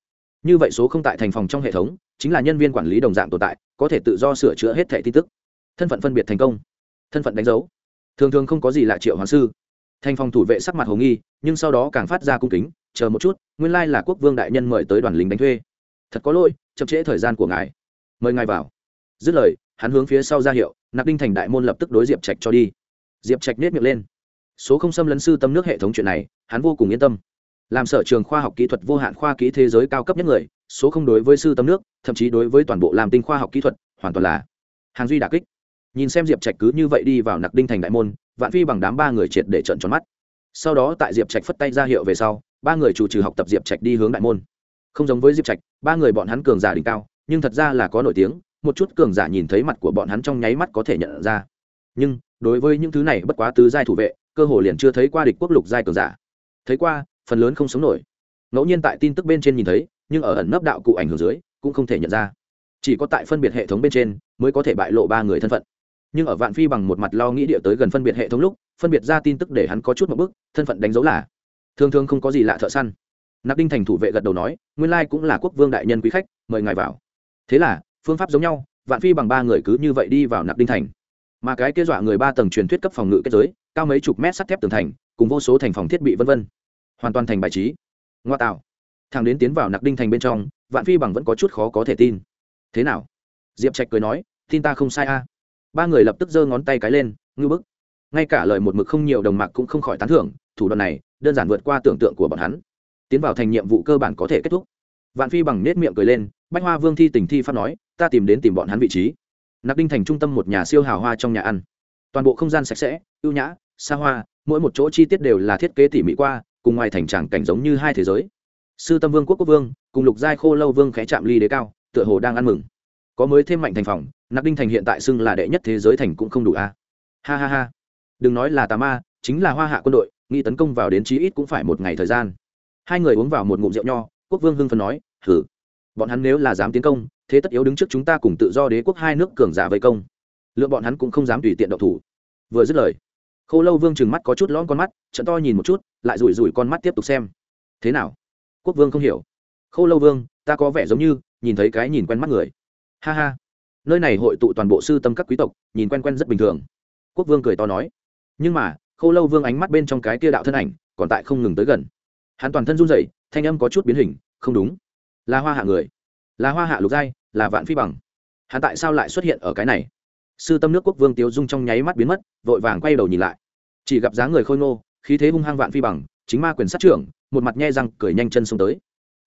Như vậy số không tại thành phòng trong hệ thống, chính là nhân viên quản lý đồng dạng tồn tại, có thể tự do sửa chữa hết thẻ tin tức. Thân phận phân biệt thành công. Thân phận đánh dấu. Thường thường không có gì lạ triệu hoàng sư thành phòng thủ vệ sắc mặt hồ nghi, nhưng sau đó càng phát ra cung kính, chờ một chút, nguyên lai là quốc vương đại nhân mời tới đoàn lính đánh thuê. Thật có lỗi, chậm trễ thời gian của ngài. Mời ngài vào. Dứt lời, hắn hướng phía sau ra hiệu nạp đinh thành đại môn lập tức đối diệp trạch cho đi. Diệp trạch nết miệng lên. Số không xâm lấn sư tâm nước hệ thống chuyện này, hắn vô cùng yên tâm. Làm sở trường khoa học kỹ thuật vô hạn khoa kỹ thế giới cao cấp nhất người, số không đối với sư tâm nước, thậm chí đối với toàn bộ làm tinh khoa học kỹ thuật, hoàn toàn là hàng duy đà kích. Nhìn xem diệp trạch cứ như vậy đi vào nặc đinh thành đại môn vạn phi bằng đám ba người triệt để trận tròn mắt. Sau đó tại diệp trạch phất tay ra hiệu về sau, ba người chủ trừ học tập diệp trạch đi hướng đại môn. Không giống với diệp trạch, ba người bọn hắn cường giả đỉnh cao, nhưng thật ra là có nổi tiếng, một chút cường giả nhìn thấy mặt của bọn hắn trong nháy mắt có thể nhận ra. Nhưng, đối với những thứ này bất quá tứ giai thủ vệ, cơ hồ liền chưa thấy qua địch quốc lục giai cường giả. Thấy qua, phần lớn không sống nổi. Ngẫu nhiên tại tin tức bên trên nhìn thấy, nhưng ở ẩn nấp đạo cụ ảnh hưởng dưới, cũng không thể nhận ra. Chỉ có tại phân biệt hệ thống bên trên, mới có thể bại lộ ba người thân phận nhưng ở vạn phi bằng một mặt lo nghĩ địa tới gần phân biệt hệ thống lúc, phân biệt ra tin tức để hắn có chút một bước, thân phận đánh dấu là, thường thường không có gì lạ thợ săn. Nạp đinh thành thủ vệ gật đầu nói, nguyên lai cũng là quốc vương đại nhân quý khách, mời ngài vào. Thế là, phương pháp giống nhau, vạn phi bằng ba người cứ như vậy đi vào nạp đinh thành. Mà cái kế dọa người ba tầng truyền thuyết cấp phòng ngự kết giới, cao mấy chục mét sắt thép tường thành, cùng vô số thành phòng thiết bị vân vân. Hoàn toàn thành bài trí. Ngoa tạo. Thằng đến tiến vào nặc đinh thành bên trong, vạn phi bằng vẫn có chút khó có thể tin. Thế nào? Diệp trạch cười nói, tin ta không sai a ba người lập tức giơ ngón tay cái lên ngư bức. Ngay cả lời một mực không nhiều đồng mạc cũng không khỏi tán thưởng, thủ đoạn này, đơn giản vượt qua tưởng tượng của bọn hắn. Tiến vào thành nhiệm vụ cơ bản có thể kết thúc. Vạn phi bằng nết miệng cười lên, bách hoa vương thi tình thi pháp nói, ta tìm đến tìm bọn hắn vị trí. Nặc đinh thành trung tâm một nhà siêu hào hoa trong nhà ăn. Toàn bộ không gian sạch sẽ, ưu nhã, xa hoa, mỗi một chỗ chi tiết đều là thiết kế tỉ mỉ qua, cùng ngoài thành tràng cảnh giống như hai thế giới. Sư tâm vương, quốc quốc vương, cùng lục giai khô lâu vương khẽ chạm ly đế cao, tựa hồ đang ăn mừng. Có mới thêm mạnh thành phòng nặc đinh thành hiện tại xưng là đệ nhất thế giới thành cũng không đủ a. Ha ha ha. Đừng nói là tà ma, chính là hoa hạ quân đội, nghĩ tấn công vào đến chí ít cũng phải một ngày thời gian. Hai người uống vào một ngụm rượu nho, quốc vương hưng phần nói thử bọn hắn nếu là dám tiến công, thế tất yếu đứng trước chúng ta cùng tự do đế quốc hai nước cường giả vây công. Lượng bọn hắn cũng không dám tùy tiện độc thủ. Vừa dứt lời, khô lâu vương trừng mắt có chút lõm con mắt, trận to nhìn một chút, lại rủi rủi con mắt tiếp tục xem. Thế nào? Quốc vương không hiểu. Khô lâu vương, ta có vẻ giống như nhìn thấy cái nhìn quen mắt người. Ha ha nơi này hội tụ toàn bộ sư tâm các quý tộc, nhìn quen quen rất bình thường. Quốc vương cười to nói. Nhưng mà khô lâu vương ánh mắt bên trong cái kia đạo thân ảnh, còn tại không ngừng tới gần. Hắn toàn thân run rẩy, thanh âm có chút biến hình, không đúng. Là hoa hạ người. Là hoa hạ lục giai, là vạn phi bằng. Hắn tại sao lại xuất hiện ở cái này? Sư tâm nước quốc vương tiêu dung trong nháy mắt biến mất, vội vàng quay đầu nhìn lại. Chỉ gặp dáng người khôi ngô, khí thế hung hăng vạn phi bằng, chính ma quyền sát trưởng, một mặt nhe răng cười nhanh chân xông tới.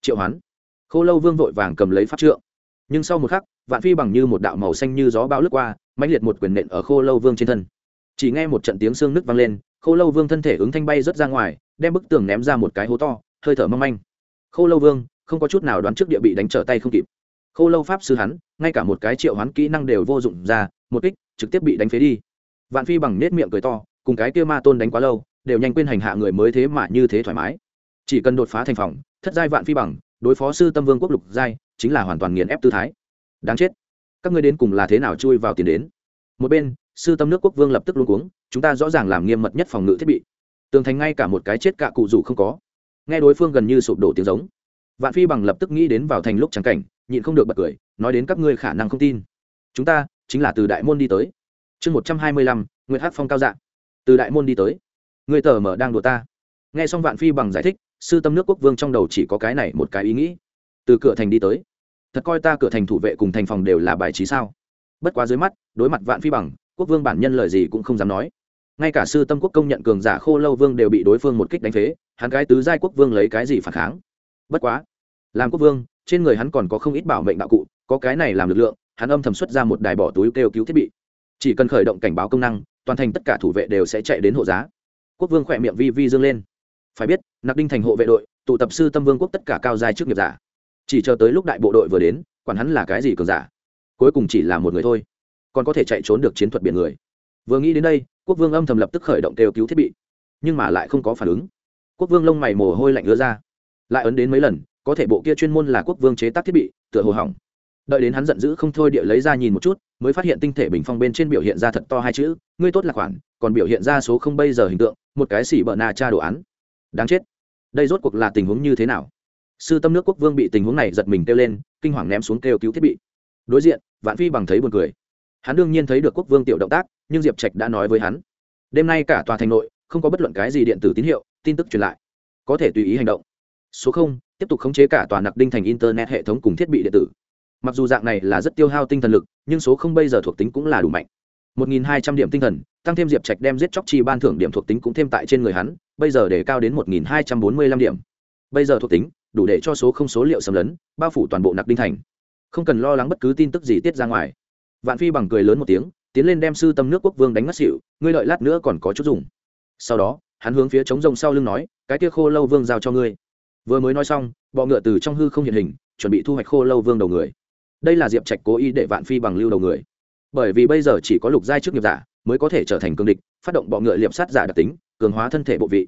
Triệu hoán. Khô lâu vương vội vàng cầm lấy pháp trượng nhưng sau một khắc, vạn phi bằng như một đạo màu xanh như gió bão lướt qua, mãnh liệt một quyền nện ở khô lâu vương trên thân. Chỉ nghe một trận tiếng xương nứt vang lên, khô lâu vương thân thể ứng thanh bay rớt ra ngoài, đem bức tường ném ra một cái hố to, hơi thở mong manh. Khô lâu vương, không có chút nào đoán trước địa bị đánh trở tay không kịp. Khô lâu pháp sư hắn, ngay cả một cái triệu hoán kỹ năng đều vô dụng ra, một kích, trực tiếp bị đánh phế đi. Vạn phi bằng nết miệng cười to, cùng cái kia ma tôn đánh quá lâu, đều nhanh quên hành hạ người mới thế mà như thế thoải mái. Chỉ cần đột phá thành phòng, thất giai vạn phi bằng, đối phó sư tâm vương quốc lục giai chính là hoàn toàn nghiền ép tư thái. Đáng chết. Các ngươi đến cùng là thế nào chui vào tiền đến? Một bên, sư tâm nước quốc vương lập tức luôn cuống, chúng ta rõ ràng làm nghiêm mật nhất phòng ngự thiết bị. Tường thành ngay cả một cái chết cạ cụ dù không có. Nghe đối phương gần như sụp đổ tiếng giống. Vạn phi bằng lập tức nghĩ đến vào thành lúc trắng cảnh, nhịn không được bật cười, nói đến các ngươi khả năng không tin. Chúng ta chính là từ đại môn đi tới. Chương một trăm hai mươi lăm nguyễn hát phong cao dạng từ đại môn đi tới. Người tờ mở đang đùa ta. Nghe xong vạn phi bằng giải thích, sư tâm nước quốc vương trong đầu chỉ có cái này một cái ý nghĩ. Từ cửa thành đi tới thật coi ta cửa thành thủ vệ cùng thành phòng đều là bài trí sao? Bất quá dưới mắt, đối mặt vạn phi bằng, quốc vương bản nhân lời gì cũng không dám nói. Ngay cả sư tâm quốc công nhận cường giả khô lâu vương đều bị đối phương một kích đánh phế, hắn cái tứ giai quốc vương lấy cái gì phản kháng? Bất quá, làm quốc vương, trên người hắn còn có không ít bảo mệnh đạo cụ, có cái này làm lực lượng, hắn âm thầm xuất ra một đài bỏ túi kêu cứu thiết bị. Chỉ cần khởi động cảnh báo công năng, toàn thành tất cả thủ vệ đều sẽ chạy đến hộ giá. Quốc vương khỏe miệng vi vi dương lên. Phải biết, nặc đinh thành hộ vệ đội, tụ tập sư tâm vương quốc tất cả cao giai trước nghiệp giả chỉ chờ tới lúc đại bộ đội vừa đến, quản hắn là cái gì cường giả. Cuối cùng chỉ là một người thôi. Còn có thể chạy trốn được chiến thuật biển người. Vừa nghĩ đến đây, quốc vương âm thầm lập tức khởi động kêu cứu thiết bị. Nhưng mà lại không có phản ứng. Quốc vương lông mày mồ hôi lạnh ứa ra. Lại ấn đến mấy lần, có thể bộ kia chuyên môn là quốc vương chế tác thiết bị, tựa hồ hỏng. Đợi đến hắn giận dữ không thôi địa lấy ra nhìn một chút, mới phát hiện tinh thể bình phong bên trên biểu hiện ra thật to hai chữ, ngươi tốt là khoản, còn biểu hiện ra số không bây giờ hình tượng, một cái xỉ bợ nà tra đồ án. Đáng chết. Đây rốt cuộc là tình huống như thế nào? Sư tâm nước quốc vương bị tình huống này giật mình kêu lên, kinh hoàng ném xuống kêu cứu thiết bị. Đối diện, vạn phi bằng thấy buồn cười. Hắn đương nhiên thấy được quốc vương tiểu động tác, nhưng diệp trạch đã nói với hắn, đêm nay cả tòa thành nội, không có bất luận cái gì điện tử tín hiệu, tin tức truyền lại, có thể tùy ý hành động. Số không, tiếp tục khống chế cả tòa nặc đinh thành internet hệ thống cùng thiết bị điện tử. Mặc dù dạng này là rất tiêu hao tinh thần lực, nhưng số không bây giờ thuộc tính cũng là đủ mạnh. 1.200 điểm tinh thần, tăng thêm diệp trạch đem giết chóc chi ban thưởng điểm thuộc tính cũng thêm tại trên người hắn, bây giờ để cao đến 1.245 điểm. Bây giờ thuộc tính đủ để cho số không số liệu xâm lấn, bao phủ toàn bộ nặc đinh thành. Không cần lo lắng bất cứ tin tức gì tiết ra ngoài. Vạn phi bằng cười lớn một tiếng, tiến lên đem sư tâm nước quốc vương đánh ngất xỉu, ngươi lợi lát nữa còn có chút dùng. Sau đó, hắn hướng phía trống rồng sau lưng nói, cái kia khô lâu vương giao cho ngươi. Vừa mới nói xong, bọ ngựa từ trong hư không hiện hình, chuẩn bị thu hoạch khô lâu vương đầu người. Đây là diệp trạch cố ý để vạn phi bằng lưu đầu người. Bởi vì bây giờ chỉ có lục giai trước nghiệp giả mới có thể trở thành cương địch, phát động bọ ngựa liệp sát giả đặc tính, cường hóa thân thể bộ vị.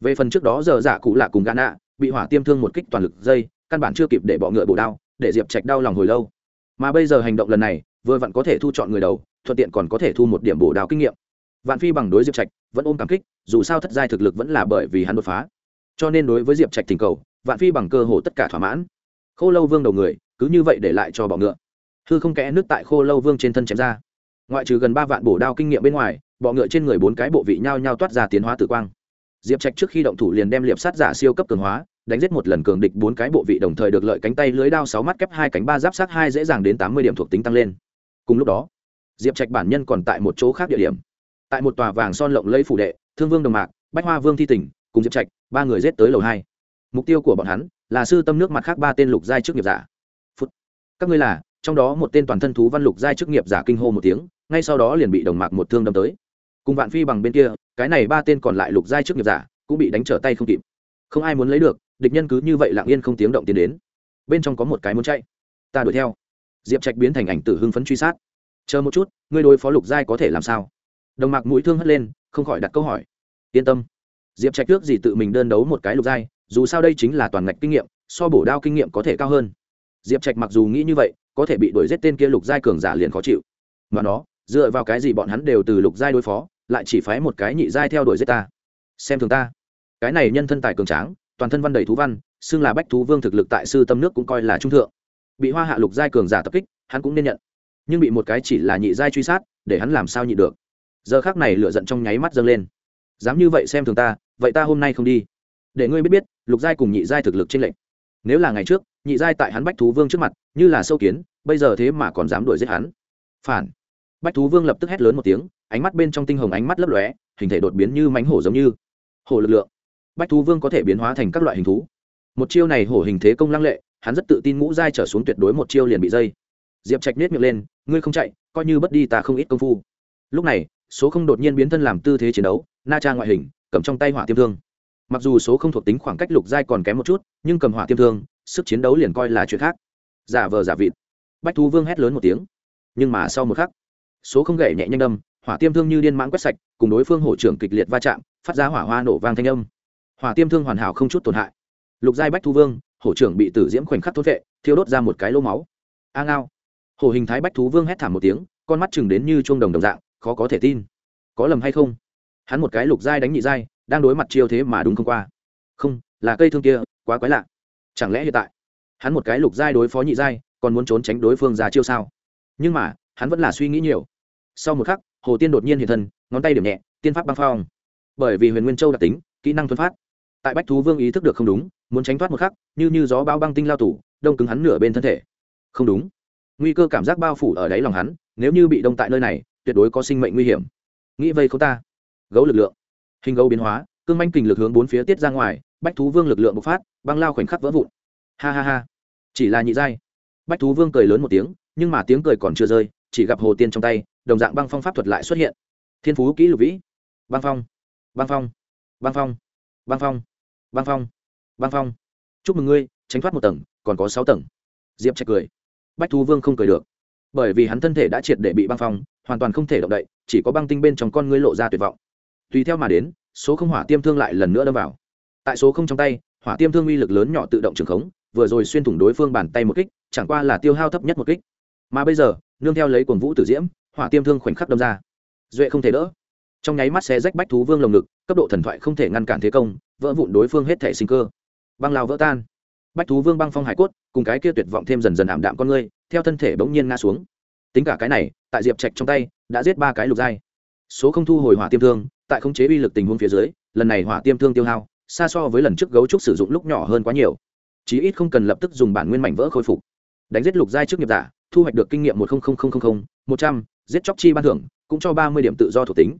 Về phần trước đó giờ giả cụ lạ cùng gã nạ bị hỏa tiêm thương một kích toàn lực dây, căn bản chưa kịp để bọ ngựa bổ đao, để diệp trạch đau lòng hồi lâu. Mà bây giờ hành động lần này, vừa vặn có thể thu chọn người đầu, thuận tiện còn có thể thu một điểm bổ đao kinh nghiệm. Vạn phi bằng đối diệp trạch, vẫn ôm cảm kích, dù sao thất giai thực lực vẫn là bởi vì hắn đột phá. Cho nên đối với diệp trạch thỉnh cầu, vạn phi bằng cơ hồ tất cả thỏa mãn. Khô lâu vương đầu người, cứ như vậy để lại cho bọ ngựa. Hư không kẽ nước tại khô lâu vương trên thân chém ra. Ngoại trừ gần ba vạn bổ đao kinh nghiệm bên ngoài, bọ ngựa trên người bốn cái bộ vị nhao nhao toát ra tiến hóa tử quang diệp trạch trước khi động thủ liền đem liệp sát giả siêu cấp cường hóa, đánh giết một lần cường địch bốn cái bộ vị đồng thời được lợi cánh tay lưới đao sáu mắt kép hai cánh ba giáp sát hai dễ dàng đến tám mươi điểm thuộc tính tăng lên. Cùng lúc đó, diệp trạch bản nhân còn tại một chỗ khác địa điểm. Tại một tòa vàng son lộng lẫy phủ đệ, thương vương đồng mạc, bách hoa vương thi tỉnh, cùng diệp trạch, ba người giết tới lầu hai. Mục tiêu của bọn hắn là sư tâm nước mặt khác ba tên lục giai chức nghiệp giả. Phút. Các ngươi là, trong đó một tên toàn thân thú văn lục giai chức nghiệp giả kinh hô một tiếng, ngay sau đó liền bị đồng mạc một thương đâm tới cùng vạn phi bằng bên kia, cái này ba tên còn lại lục giai trước nghiệp giả, cũng bị đánh trở tay không kịp. Không ai muốn lấy được, địch nhân cứ như vậy lặng yên không tiếng động tiến đến. Bên trong có một cái muốn chạy. Ta đuổi theo. Diệp trạch biến thành ảnh tử hưng phấn truy sát. Chờ một chút, ngươi đối phó lục giai có thể làm sao? Đồng mạc mũi thương hất lên, không khỏi đặt câu hỏi. Yên tâm. Diệp trạch trước gì tự mình đơn đấu một cái lục giai, dù sao đây chính là toàn ngạch kinh nghiệm, so bổ đao kinh nghiệm có thể cao hơn. Diệp trạch mặc dù nghĩ như vậy, có thể bị đuổi giết tên kia lục giai cường giả liền khó chịu. Mà nó dựa vào cái gì bọn hắn đều từ lục giai đối phó, lại chỉ phái một cái nhị giai theo đuổi giết ta? Xem thường ta. Cái này nhân thân tài cường tráng, toàn thân văn đầy thú văn, xưng là bách thú vương thực lực tại sư tâm nước cũng coi là trung thượng. Bị hoa hạ lục giai cường giả tập kích, hắn cũng nên nhận. Nhưng bị một cái chỉ là nhị giai truy sát, để hắn làm sao nhị được? Giờ khác này lựa giận trong nháy mắt dâng lên. Dám như vậy xem thường ta, vậy ta hôm nay không đi. Để ngươi biết biết, lục giai cùng nhị giai thực lực trên lệnh nếu là ngày trước, nhị giai tại hắn bách thú vương trước mặt, như là sâu kiến, bây giờ thế mà còn dám đuổi giết hắn. Phản bách thú vương lập tức hét lớn một tiếng, ánh mắt bên trong tinh hồng ánh mắt lấp lóe, hình thể đột biến như mánh hổ giống như. Hổ lực lượng. Bách thú vương có thể biến hóa thành các loại hình thú. Một chiêu này hổ hình thế công lăng lệ, hắn rất tự tin ngũ dai trở xuống tuyệt đối một chiêu liền bị dây. Diệp trạch nết miệng lên, ngươi không chạy, coi như bất đi ta không ít công phu. Lúc này, số không đột nhiên biến thân làm tư thế chiến đấu, na tra ngoại hình, cầm trong tay hỏa tiêm thương. Mặc dù số không thuộc tính khoảng cách lục giai còn kém một chút, nhưng cầm hỏa tiêm thương, sức chiến đấu liền coi là chuyện khác. Giả vờ giả vịt. Bách thú vương hét lớn một tiếng. Nhưng mà sau một khắc số không gậy nhẹ nhanh đâm, hỏa tiêm thương như điên mãng quét sạch, cùng đối phương hỗ trưởng kịch liệt va chạm, phát ra hỏa hoa nổ vang thanh âm. Hỏa tiêm thương hoàn hảo không chút tổn hại. Lục giai bách thú vương, hổ trưởng bị tử diễm khoảnh khắc thốt vệ, thiêu đốt ra một cái lô máu. A ngao. Hổ hình thái bách thú vương hét thảm một tiếng, con mắt chừng đến như chuông đồng đồng dạng, khó có thể tin. Có lầm hay không? Hắn một cái lục giai đánh nhị giai, đang đối mặt chiêu thế mà đúng không qua. Không, là cây thương kia, quá quái lạ. Chẳng lẽ hiện tại, hắn một cái lục giai đối phó nhị giai, còn muốn trốn tránh đối phương ra chiêu sao? Nhưng mà, hắn vẫn là suy nghĩ nhiều sau một khắc, hồ tiên đột nhiên hiện thân, ngón tay điểm nhẹ, tiên pháp băng phong. Bởi vì huyền nguyên châu đặc tính, kỹ năng thuần phát. Tại bách thú vương ý thức được không đúng, muốn tránh thoát một khắc, như như gió bao băng tinh lao tủ đông cứng hắn nửa bên thân thể. Không đúng. Nguy cơ cảm giác bao phủ ở đáy lòng hắn, nếu như bị đông tại nơi này, tuyệt đối có sinh mệnh nguy hiểm. Nghĩ vây không ta. Gấu lực lượng. Hình gấu biến hóa, cương manh kình lực hướng bốn phía tiết ra ngoài, bách thú vương lực lượng bộc phát, băng lao khoảnh khắc vỡ vụn. Ha ha ha. Chỉ là nhị giai. Bách thú vương cười lớn một tiếng, nhưng mà tiếng cười còn chưa rơi, chỉ gặp hồ tiên trong tay đồng dạng băng phong pháp thuật lại xuất hiện. Thiên phú kỹ lục vĩ. Băng phong băng phong băng phong băng phong băng phong băng phong. Chúc mừng ngươi, tránh thoát một tầng, còn có sáu tầng. Diệp trạch cười. Bách thú vương không cười được. Bởi vì hắn thân thể đã triệt để bị băng phong, hoàn toàn không thể động đậy, chỉ có băng tinh bên trong con ngươi lộ ra tuyệt vọng. Tùy theo mà đến, số không hỏa tiêm thương lại lần nữa đâm vào. Tại số không trong tay, hỏa tiêm thương uy lực lớn nhỏ tự động trường khống, vừa rồi xuyên thủng đối phương bàn tay một kích, chẳng qua là tiêu hao thấp nhất một kích. Mà bây giờ, nương theo lấy quần vũ tử diễm hỏa tiêm thương khoảnh khắc đâm ra. Duệ không thể đỡ. Trong nháy mắt xé rách bách thú vương lồng ngực, cấp độ thần thoại không thể ngăn cản thế công, vỡ vụn đối phương hết thể sinh cơ. Băng lao vỡ tan. Bách thú vương băng phong hải cốt, cùng cái kia tuyệt vọng thêm dần dần ảm đạm con ngươi theo thân thể bỗng nhiên ngã xuống. Tính cả cái này, tại diệp trạch trong tay, đã giết ba cái lục giai. Số không thu hồi hỏa tiêm thương, tại khống chế uy lực tình huống phía dưới, lần này hỏa tiêm thương tiêu hao, xa so với lần trước gấu trúc sử dụng lúc nhỏ hơn quá nhiều. Chí ít không cần lập tức dùng bản nguyên mảnh vỡ khôi phục. Đánh giết lục giai trước nghiệp giả, thu hoạch được kinh nghiệm một một trăm giết chóc chi ban thưởng, cũng cho ba mươi điểm tự do thuộc tính.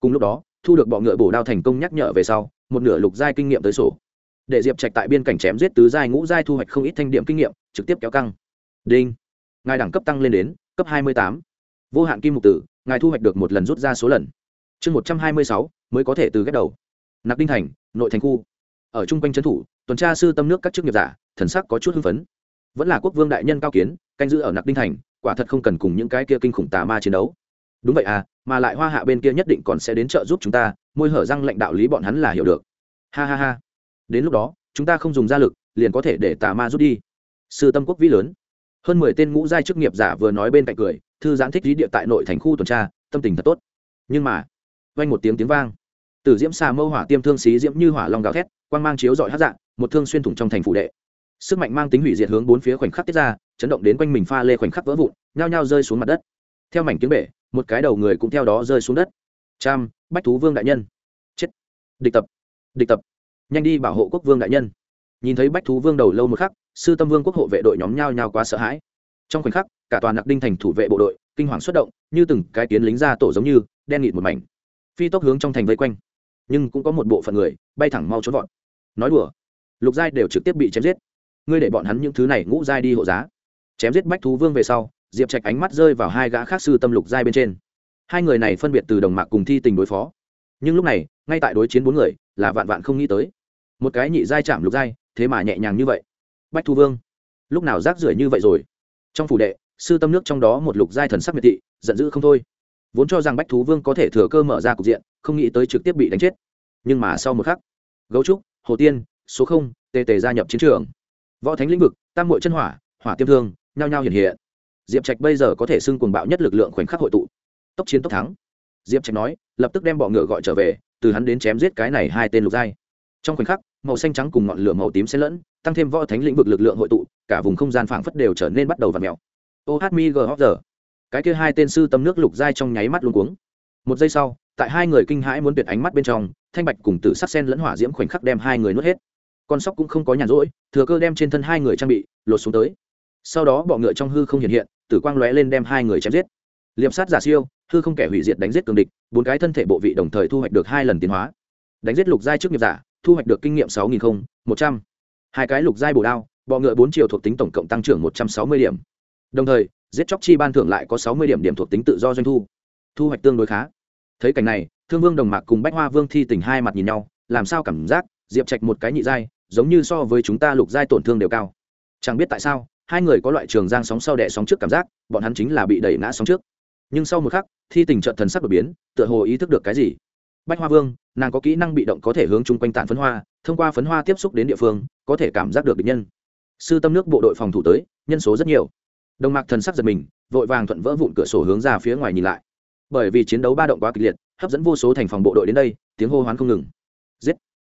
Cùng lúc đó, thu được bọ ngựa bổ đao thành công nhắc nhở về sau, một nửa lục giai kinh nghiệm tới sổ. Để diệp trạch tại biên cảnh chém giết tứ giai ngũ giai thu hoạch không ít thanh điểm kinh nghiệm, trực tiếp kéo căng. Đinh. Ngài đẳng cấp tăng lên đến cấp hai mươi tám. Vô hạn kim mục tử, ngài thu hoạch được một lần rút ra số lần. Chương một trăm hai mươi sáu, mới có thể từ ghép đầu. Nặc đinh thành, nội thành khu. Ở chung quanh trấn thủ, tuần tra sư tâm nước các chức nghiệp giả, thần sắc có chút hưng phấn. Vẫn là quốc vương đại nhân cao kiến, canh giữ ở nặc đinh thành quả thật không cần cùng những cái kia kinh khủng tà ma chiến đấu. Đúng vậy à mà lại hoa hạ bên kia nhất định còn sẽ đến trợ giúp chúng ta, môi hở răng lãnh đạo lý bọn hắn là hiểu được. Ha ha ha. Đến lúc đó, chúng ta không dùng gia lực, liền có thể để tà ma rút đi. Sư tâm quốc vĩ lớn. Hơn mười tên ngũ giai chức nghiệp giả vừa nói bên cạnh cười, thư giãn thích lý địa tại nội thành khu tuần tra, tâm tình thật tốt. Nhưng mà, vang một tiếng tiếng vang. Từ diễm xà mâu hỏa tiêm thương xí diễm như hỏa long gào thét, quang mang chiếu dọi hát dạng, một thương xuyên thủng trong thành phủ đệ. Sức mạnh mang tính hủy diệt hướng bốn phía khoảnh khắc tiết ra chấn động đến quanh mình pha lê khoảnh khắc vỡ vụn, nhao nhao rơi xuống mặt đất. Theo mảnh tiếng bể, một cái đầu người cũng theo đó rơi xuống đất. Trăm bách thú vương đại nhân. Chết. Địch tập. Địch tập. Nhanh đi bảo hộ quốc vương đại nhân. Nhìn thấy bách thú vương đầu lâu một khắc, sư tâm vương quốc hộ vệ đội nhóm nhao nhao quá sợ hãi. Trong khoảnh khắc, cả toàn nặc đinh thành thủ vệ bộ đội kinh hoàng xuất động, như từng cái tiến lính ra tổ giống như, đen nghịt một mảnh. Phi tốc hướng trong thành vây quanh. Nhưng cũng có một bộ phận người bay thẳng mau trốn vọt. Nói đùa, lục giai đều trực tiếp bị chém giết. Ngươi để bọn hắn những thứ này ngũ giai đi hộ giá chém giết bách thú vương về sau, diệp trạch ánh mắt rơi vào hai gã khác sư tâm lục giai bên trên. Hai người này phân biệt từ đồng mạc cùng thi tình đối phó. Nhưng lúc này, ngay tại đối chiến bốn người, là vạn vạn không nghĩ tới. Một cái nhị giai chạm lục giai, thế mà nhẹ nhàng như vậy. Bách thu vương, lúc nào rác rưởi như vậy rồi? Trong phủ đệ, sư tâm nước trong đó một lục giai thần sắc miệt thị, giận dữ không thôi. Vốn cho rằng bách thú vương có thể thừa cơ mở ra cục diện, không nghĩ tới trực tiếp bị đánh chết. Nhưng mà sau một khắc, gấu trúc, hồ tiên, số không, tề tề gia nhập chiến trường. Võ thánh lĩnh vực, tam mội chân hỏa hỏa tiêm thương nhao nhao hiện hiện. Diệp trạch bây giờ có thể xưng cuồng bạo nhất lực lượng khoảnh khắc hội tụ. Tốc chiến tốc thắng. Diệp trạch nói, lập tức đem bọ ngựa gọi trở về, từ hắn đến chém giết cái này hai tên lục giai. Trong khoảnh khắc, màu xanh trắng cùng ngọn lửa màu tím xen lẫn, tăng thêm võ thánh lĩnh vực lực lượng hội tụ, cả vùng không gian phảng phất đều trở nên bắt đầu v ặ mèo. Ô cái kia hai tên sư tâm nước lục giai trong nháy mắt luôn cuống. Một giây sau, tại hai người kinh hãi muốn tuyệt ánh mắt bên trong, thanh bạch cùng tử sắc sen lẫn hỏa diễm khoảnh khắc đem hai người nuốt hết. Con sóc cũng không có nhàn rỗi, thừa cơ đem trên thân hai người trang bị, lột xuống tới sau đó bọ ngựa trong hư không hiện hiện, tử quang lóe lên đem hai người chém giết. Liệp sát giả siêu, hư không kẻ hủy diệt đánh giết cường địch, bốn cái thân thể bộ vị đồng thời thu hoạch được hai lần tiến hóa. Đánh giết lục giai trước nghiệp giả, thu hoạch được kinh nghiệm sáu nghìn một trăm. Hai cái lục giai bổ đao, bọ ngựa bốn chiều thuộc tính tổng cộng tăng trưởng một trăm sáu mươi điểm. Đồng thời, giết chóc chi ban thưởng lại có sáu mươi điểm điểm thuộc tính tự do doanh thu. Thu hoạch tương đối khá. Thấy cảnh này, thương vương đồng mạc cùng bách hoa vương thi tình hai mặt nhìn nhau, làm sao cảm giác diệp trạch một cái nhị giai, giống như so với chúng ta lục giai tổn thương đều cao. Chẳng biết tại sao hai người có loại trường giang sóng sau đẻ sóng trước cảm giác, bọn hắn chính là bị đẩy ngã sóng trước. Nhưng sau một khắc, thi tình trận thần sắc đột biến, tựa hồ ý thức được cái gì. Bách hoa vương, nàng có kỹ năng bị động có thể hướng chung quanh tản phấn hoa, thông qua phấn hoa tiếp xúc đến địa phương, có thể cảm giác được địch nhân. Sư tâm nước bộ đội phòng thủ tới, nhân số rất nhiều. Đồng mạc thần sắc giật mình, vội vàng thuận vỡ vụn cửa sổ hướng ra phía ngoài nhìn lại. Bởi vì chiến đấu ba động quá kịch liệt, hấp dẫn vô số thành phòng bộ đội đến đây, tiếng hô hoán không ngừng. Giết!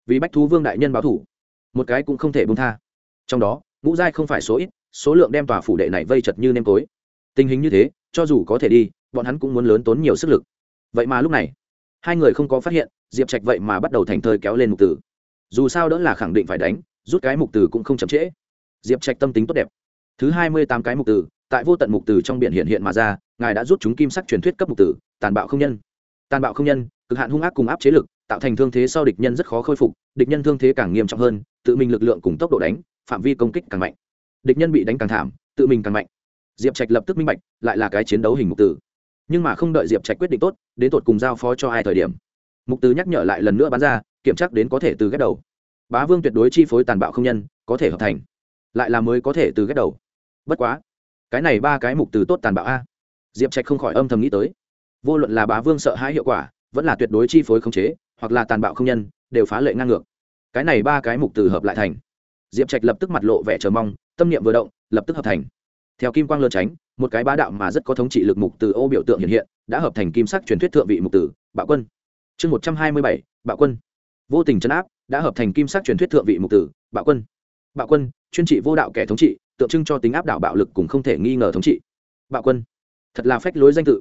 Vì bách thú vương đại nhân báo thủ. Một cái cũng không thể bung tha. Trong đó, ngũ giai không phải số ít số lượng đem tòa phủ đệ này vây chật như nêm tối tình hình như thế, cho dù có thể đi, bọn hắn cũng muốn lớn tốn nhiều sức lực. Vậy mà lúc này, hai người không có phát hiện, diệp trạch vậy mà bắt đầu thành thơi kéo lên mục tử. Dù sao đỡ là khẳng định phải đánh, rút cái mục tử cũng không chậm trễ. Diệp trạch tâm tính tốt đẹp. Thứ hai mươi tám cái mục tử, tại vô tận mục tử trong biển hiện hiện mà ra, ngài đã rút chúng kim sắc truyền thuyết cấp mục tử, tàn bạo không nhân. Tàn bạo không nhân, cực hạn hung ác cùng áp chế lực, tạo thành thương thế sau địch nhân rất khó khôi phục, địch nhân thương thế càng nghiêm trọng hơn, tự mình lực lượng cùng tốc độ đánh, phạm vi công kích càng mạnh địch nhân bị đánh càng thảm, tự mình càng mạnh. Diệp trạch lập tức minh bạch, lại là cái chiến đấu hình mục tử. Nhưng mà không đợi diệp trạch quyết định tốt, đến tột cùng giao phó cho hai thời điểm, mục tử nhắc nhở lại lần nữa bán ra, kiểm tra đến có thể từ ghép đầu. Bá vương tuyệt đối chi phối tàn bạo không nhân, có thể hợp thành. Lại là mới có thể từ ghép đầu. Bất quá, cái này ba cái mục từ tốt tàn bạo a. Diệp trạch không khỏi âm thầm nghĩ tới. Vô luận là bá vương sợ hãi hiệu quả, vẫn là tuyệt đối chi phối khống chế, hoặc là tàn bạo không nhân, đều phá lệ ngang ngược. Cái này ba cái mục từ hợp lại thành diệp trạch lập tức mặt lộ vẻ chờ mong, tâm niệm vừa động, lập tức hợp thành. Theo kim quang lơ tránh, một cái bá đạo mà rất có thống trị lực mục từ ô biểu tượng hiện hiện, đã hợp thành kim sắc truyền thuyết thượng vị mục tử bạo quân. Chương một trăm hai mươi bảy, bạo quân. Vô tình chấn áp, đã hợp thành kim sắc truyền thuyết thượng vị mục tử bạo quân. Bạo quân, chuyên trị vô đạo kẻ thống trị, tượng trưng cho tính áp đảo bạo lực cùng không thể nghi ngờ thống trị. Bạo quân. Thật là phách lối danh tự.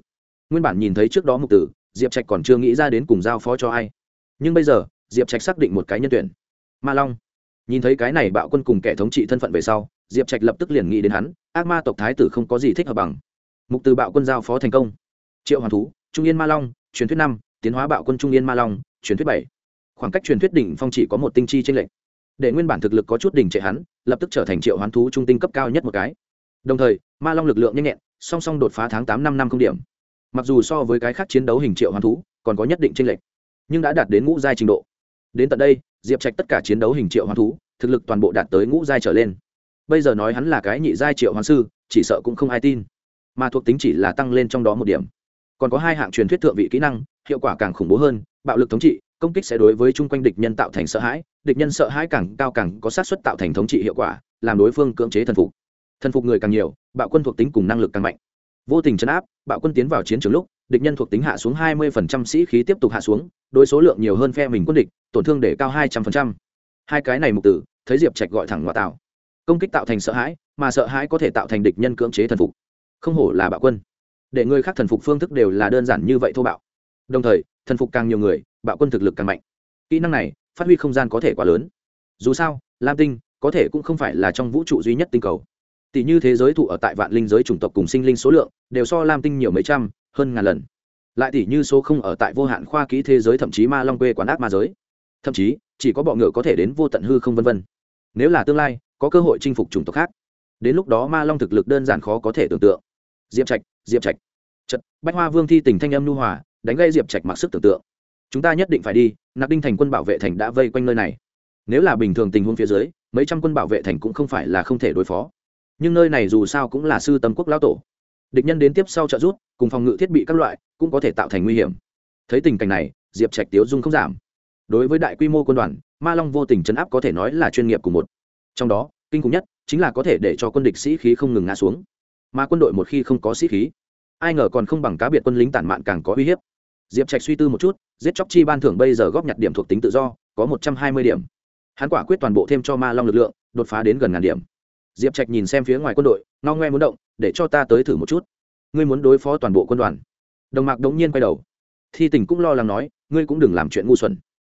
Nguyên bản nhìn thấy trước đó mục tử diệp trạch còn chưa nghĩ ra đến cùng giao phó cho ai. Nhưng bây giờ, diệp trạch xác định một cái nhân tuyển. Ma long nhìn thấy cái này bạo quân cùng kẻ thống trị thân phận về sau, diệp trạch lập tức liền nghĩ đến hắn, ác ma tộc thái tử không có gì thích hợp bằng. Mục từ bạo quân giao phó thành công. Triệu hoàng thú, trung yên ma long, truyền thuyết năm, tiến hóa bạo quân trung yên ma long, truyền thuyết bảy. Khoảng cách truyền thuyết đỉnh phong chỉ có một tinh chi tranh lệch. Để nguyên bản thực lực có chút đỉnh trệ hắn, lập tức trở thành triệu hoán thú trung tinh cấp cao nhất một cái. Đồng thời, ma long lực lượng nhanh nhẹn, song song đột phá tháng tám năm năm không điểm. Mặc dù so với cái khác chiến đấu hình triệu hoán thú, còn có nhất định tranh lệch, nhưng đã đạt đến ngũ giai trình độ. Đến tận đây diệp trạch tất cả chiến đấu hình triệu hoán thú, thực lực toàn bộ đạt tới ngũ giai trở lên. Bây giờ nói hắn là cái nhị giai triệu hoán sư, chỉ sợ cũng không ai tin. Mà thuộc tính chỉ là tăng lên trong đó một điểm. Còn có hai hạng truyền thuyết thượng vị kỹ năng, hiệu quả càng khủng bố hơn, bạo lực thống trị, công kích sẽ đối với chung quanh địch nhân tạo thành sợ hãi, địch nhân sợ hãi càng cao càng có sát xuất tạo thành thống trị hiệu quả, làm đối phương cưỡng chế thần phục. Thần phục người càng nhiều, bạo quân thuộc tính cùng năng lực càng mạnh. Vô tình chấn áp, bạo quân tiến vào chiến trường lúc địch nhân thuộc tính hạ xuống 20% sĩ khí tiếp tục hạ xuống, đối số lượng nhiều hơn phe mình quân địch, tổn thương để cao 200%. hai cái này mục tử, thấy diệp trạch gọi thẳng ngoại tạo. Công kích tạo thành sợ hãi, mà sợ hãi có thể tạo thành địch nhân cưỡng chế thần phục. Không hổ là bạo quân. Để người khác thần phục phương thức đều là đơn giản như vậy thô bạo. Đồng thời, thần phục càng nhiều người, bạo quân thực lực càng mạnh. Kỹ năng này, phát huy không gian có thể quá lớn. Dù sao, lam tinh, có thể cũng không phải là trong vũ trụ duy nhất tinh cầu. Tỷ như thế giới thụ ở tại vạn linh giới chủng tộc cùng sinh linh số lượng, đều so lam tinh nhiều mấy trăm hơn ngàn lần. Lại tỷ như số không ở tại vô hạn khoa kỹ thế giới thậm chí ma long quê quán ác ma giới. Thậm chí, chỉ có bọ ngựa có thể đến vô tận hư không vân vân. Nếu là tương lai, có cơ hội chinh phục chủng tộc khác. Đến lúc đó ma long thực lực đơn giản khó có thể tưởng tượng. Diệp trạch diệp trạch. Chật, bách hoa vương thi tình thanh âm nu hòa, đánh gây diệp trạch mặc sức tưởng tượng. Chúng ta nhất định phải đi, nạp đinh thành quân bảo vệ thành đã vây quanh nơi này. Nếu là bình thường tình huống phía dưới, mấy trăm quân bảo vệ thành cũng không phải là không thể đối phó. Nhưng nơi này dù sao cũng là sư tâm quốc lão tổ địch nhân đến tiếp sau trợ rút cùng phòng ngự thiết bị các loại, cũng có thể tạo thành nguy hiểm. Thấy tình cảnh này, diệp trạch tiếu dung không giảm. Đối với đại quy mô quân đoàn, ma long vô tình chấn áp có thể nói là chuyên nghiệp của một. Trong đó, kinh khủng nhất chính là có thể để cho quân địch sĩ khí không ngừng ngã xuống. Mà quân đội một khi không có sĩ khí, ai ngờ còn không bằng cá biệt quân lính tản mạn càng có uy hiếp. Diệp trạch suy tư một chút, giết chóc chi ban thưởng bây giờ góp nhặt điểm thuộc tính tự do, có một trăm hai mươi điểm. Hắn quả quyết toàn bộ thêm cho ma long lực lượng, đột phá đến gần ngàn điểm diệp trạch nhìn xem phía ngoài quân đội no ngoe muốn động, để cho ta tới thử một chút. Ngươi muốn đối phó toàn bộ quân đoàn. Đồng mạc đống nhiên quay đầu. Thi Tỉnh cũng lo lắng nói, ngươi cũng đừng làm chuyện ngu xuẩn.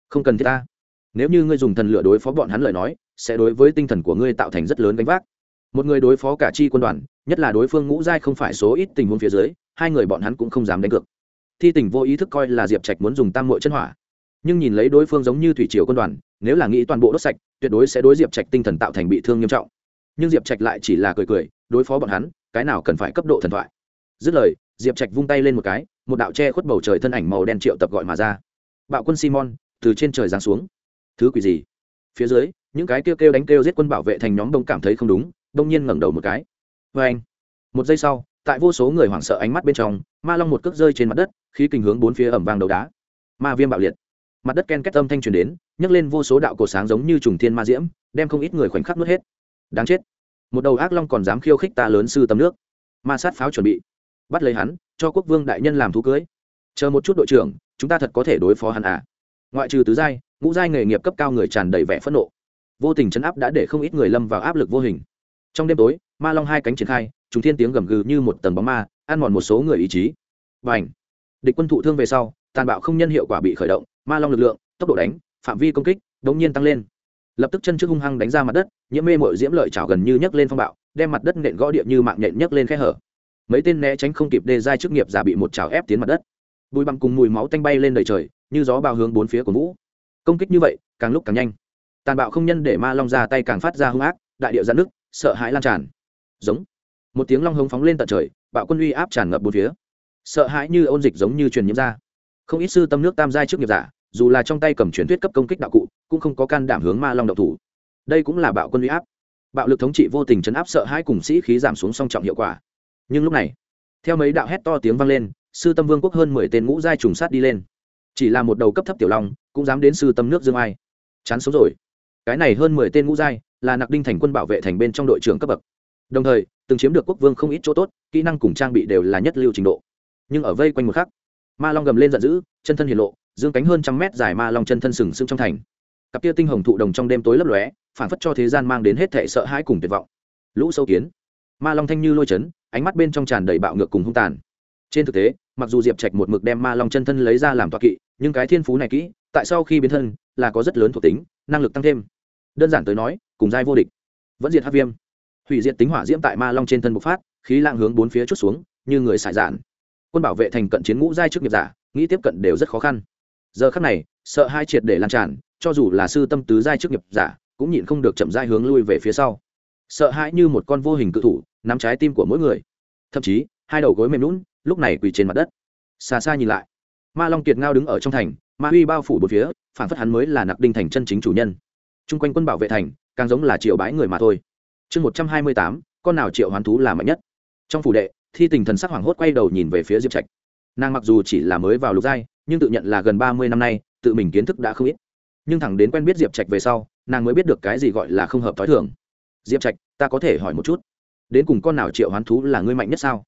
Không cần thiết ta. Nếu như ngươi dùng thần lửa đối phó bọn hắn lời nói, sẽ đối với tinh thần của ngươi tạo thành rất lớn gánh vác. Một người đối phó cả chi quân đoàn, nhất là đối phương ngũ giai không phải số ít tình huống phía dưới, hai người bọn hắn cũng không dám đánh cược. Thi Tỉnh vô ý thức coi là diệp trạch muốn dùng tam mội chân hỏa. Nhưng nhìn lấy đối phương giống như thủy triều quân đoàn, nếu là nghĩ toàn bộ đốt sạch, tuyệt đối sẽ đối diệp trạch tinh thần tạo thành bị thương nghiêm trọng nhưng diệp trạch lại chỉ là cười cười, đối phó bọn hắn, cái nào cần phải cấp độ thần thoại. Dứt lời, diệp trạch vung tay lên một cái, một đạo che khuất bầu trời thân ảnh màu đen triệu tập gọi mà ra. Bạo quân simon, từ trên trời giáng xuống. Thứ quỷ gì? Phía dưới, những cái kêu kêu đánh kêu giết quân bảo vệ thành nhóm đông cảm thấy không đúng, đông nhiên ngẩng đầu một cái. Vê anh, một giây sau, tại vô số người hoảng sợ ánh mắt bên trong, ma long một cước rơi trên mặt đất, khí kình hướng bốn phía ẩm vàng đầu đá. Ma viêm bạo liệt. Mặt đất ken két âm thanh truyền đến, nhấc lên vô số đạo cổ sáng giống như trùng thiên ma diễm, đem không ít người khoảnh khắc nuốt hết đáng chết. Một đầu ác long còn dám khiêu khích ta lớn sư tầm nước. Ma sát pháo chuẩn bị. Bắt lấy hắn, cho quốc vương đại nhân làm thú cưới. Chờ một chút đội trưởng, chúng ta thật có thể đối phó hắn à? Ngoại trừ tứ giai, ngũ giai nghề nghiệp cấp cao người tràn đầy vẻ phẫn nộ. Vô tình chấn áp đã để không ít người lâm vào áp lực vô hình. Trong đêm tối, ma long hai cánh triển khai chúng thiên tiếng gầm gừ như một tầng bóng ma, ăn mòn một số người ý chí. Và ảnh địch quân thụ thương về sau, tàn bạo không nhân hiệu quả bị khởi động, ma long lực lượng, tốc độ đánh, phạm vi công kích đ ỗ n g nhiên tăng lên. Lập tức chân trước hung hăng đánh ra mặt đất nhiễm mê mội diễm lợi chảo gần như nhấc lên phong bạo, đem mặt đất nện gõ địa như mạng nhện nhấc lên khe hở. Mấy tên né tránh không kịp đê giai chức nghiệp giả bị một chảo ép tiến mặt đất. Bụi bằm cùng mùi máu tanh bay lên đầy trời, như gió bao hướng bốn phía của vũ. Công kích như vậy, càng lúc càng nhanh. Tàn bạo không nhân để ma long ra tay càng phát ra hung ác, đại điệu giãn nước sợ hãi lan tràn. Giống. Một tiếng long hống phóng lên tận trời, bạo quân uy áp tràn ngập bốn phía. Sợ hãi như ôn dịch giống như truyền nhiễm ra. Không ít sư tâm nước tam giai trước nghiệp giả, dù là trong tay cầm truyền thuyết cấp công kích đạo cụ, cũng không có can đảm hướng ma long độc thủ đây cũng là bạo quân uy áp. Bạo lực thống trị vô tình chấn áp sợ hãi cùng sĩ khí giảm xuống song trọng hiệu quả. Nhưng lúc này, theo mấy đạo hét to tiếng vang lên, sư tâm vương quốc hơn mười tên ngũ giai trùng sát đi lên. Chỉ là một đầu cấp thấp tiểu long, cũng dám đến sư tâm nước dương ai. Chán sống rồi. Cái này hơn mười tên ngũ giai là nặc đinh thành quân bảo vệ thành bên trong đội trưởng cấp bậc. Đồng thời, từng chiếm được quốc vương không ít chỗ tốt, kỹ năng cùng trang bị đều là nhất lưu trình độ. Nhưng ở vây quanh một khắc, ma long gầm lên giận dữ, chân thân hiển lộ, dương cánh hơn trăm mét dài ma long chân thân sừng sững trong thành cặp tia tinh hồng thụ đồng trong đêm tối lấp lóe phản phất cho thế gian mang đến hết thệ sợ hãi cùng tuyệt vọng. Lũ sâu kiến, ma long thanh như lôi chấn, ánh mắt bên trong tràn đầy bạo ngược cùng hung tàn. Trên thực tế, mặc dù diệp trạch một mực đem ma long chân thân lấy ra làm toa kỵ, nhưng cái thiên phú này kỹ, tại sau khi biến thân, là có rất lớn thuộc tính, năng lực tăng thêm. Đơn giản tới nói, cùng giai vô địch. Vẫn diệt hát viêm. Hủy diệt tính hỏa diễm tại ma long trên thân bộc phát, khí lạng hướng bốn phía chút xuống, như người xài dạn quân bảo vệ thành cận chiến ngũ giai trước nghiệp giả, nghĩ tiếp cận đều rất khó khăn. Giờ khắc này, sợ hai triệt để lan tràn cho dù là sư tâm tứ giai trước nghiệp giả, cũng nhịn không được chậm giai hướng lui về phía sau. Sợ hãi như một con vô hình cự thủ, nắm trái tim của mỗi người. Thậm chí, hai đầu gối mềm lún lúc này quỳ trên mặt đất. Xa xa nhìn lại, ma long kiệt ngao đứng ở trong thành, ma huy bao phủ bốn phía, phản phất hắn mới là nặc đinh thành chân chính chủ nhân. Chung quanh quân bảo vệ thành, càng giống là triệu bái người mà thôi. Chương một trăm hai mươi tám, con nào triệu hoán thú là mạnh nhất? Trong phủ đệ, thi tình thần sắc hoảng hốt quay đầu nhìn về phía diệp trạch. Nàng mặc dù chỉ là mới vào lục giai, nhưng tự nhận là gần ba mươi năm nay, tự mình kiến thức đã không ít nhưng thẳng đến quen biết diệp trạch về sau, nàng mới biết được cái gì gọi là không hợp t h ó i thường. Diệp trạch, ta có thể hỏi một chút. Đến cùng con nào triệu hoán thú là ngươi mạnh nhất sao?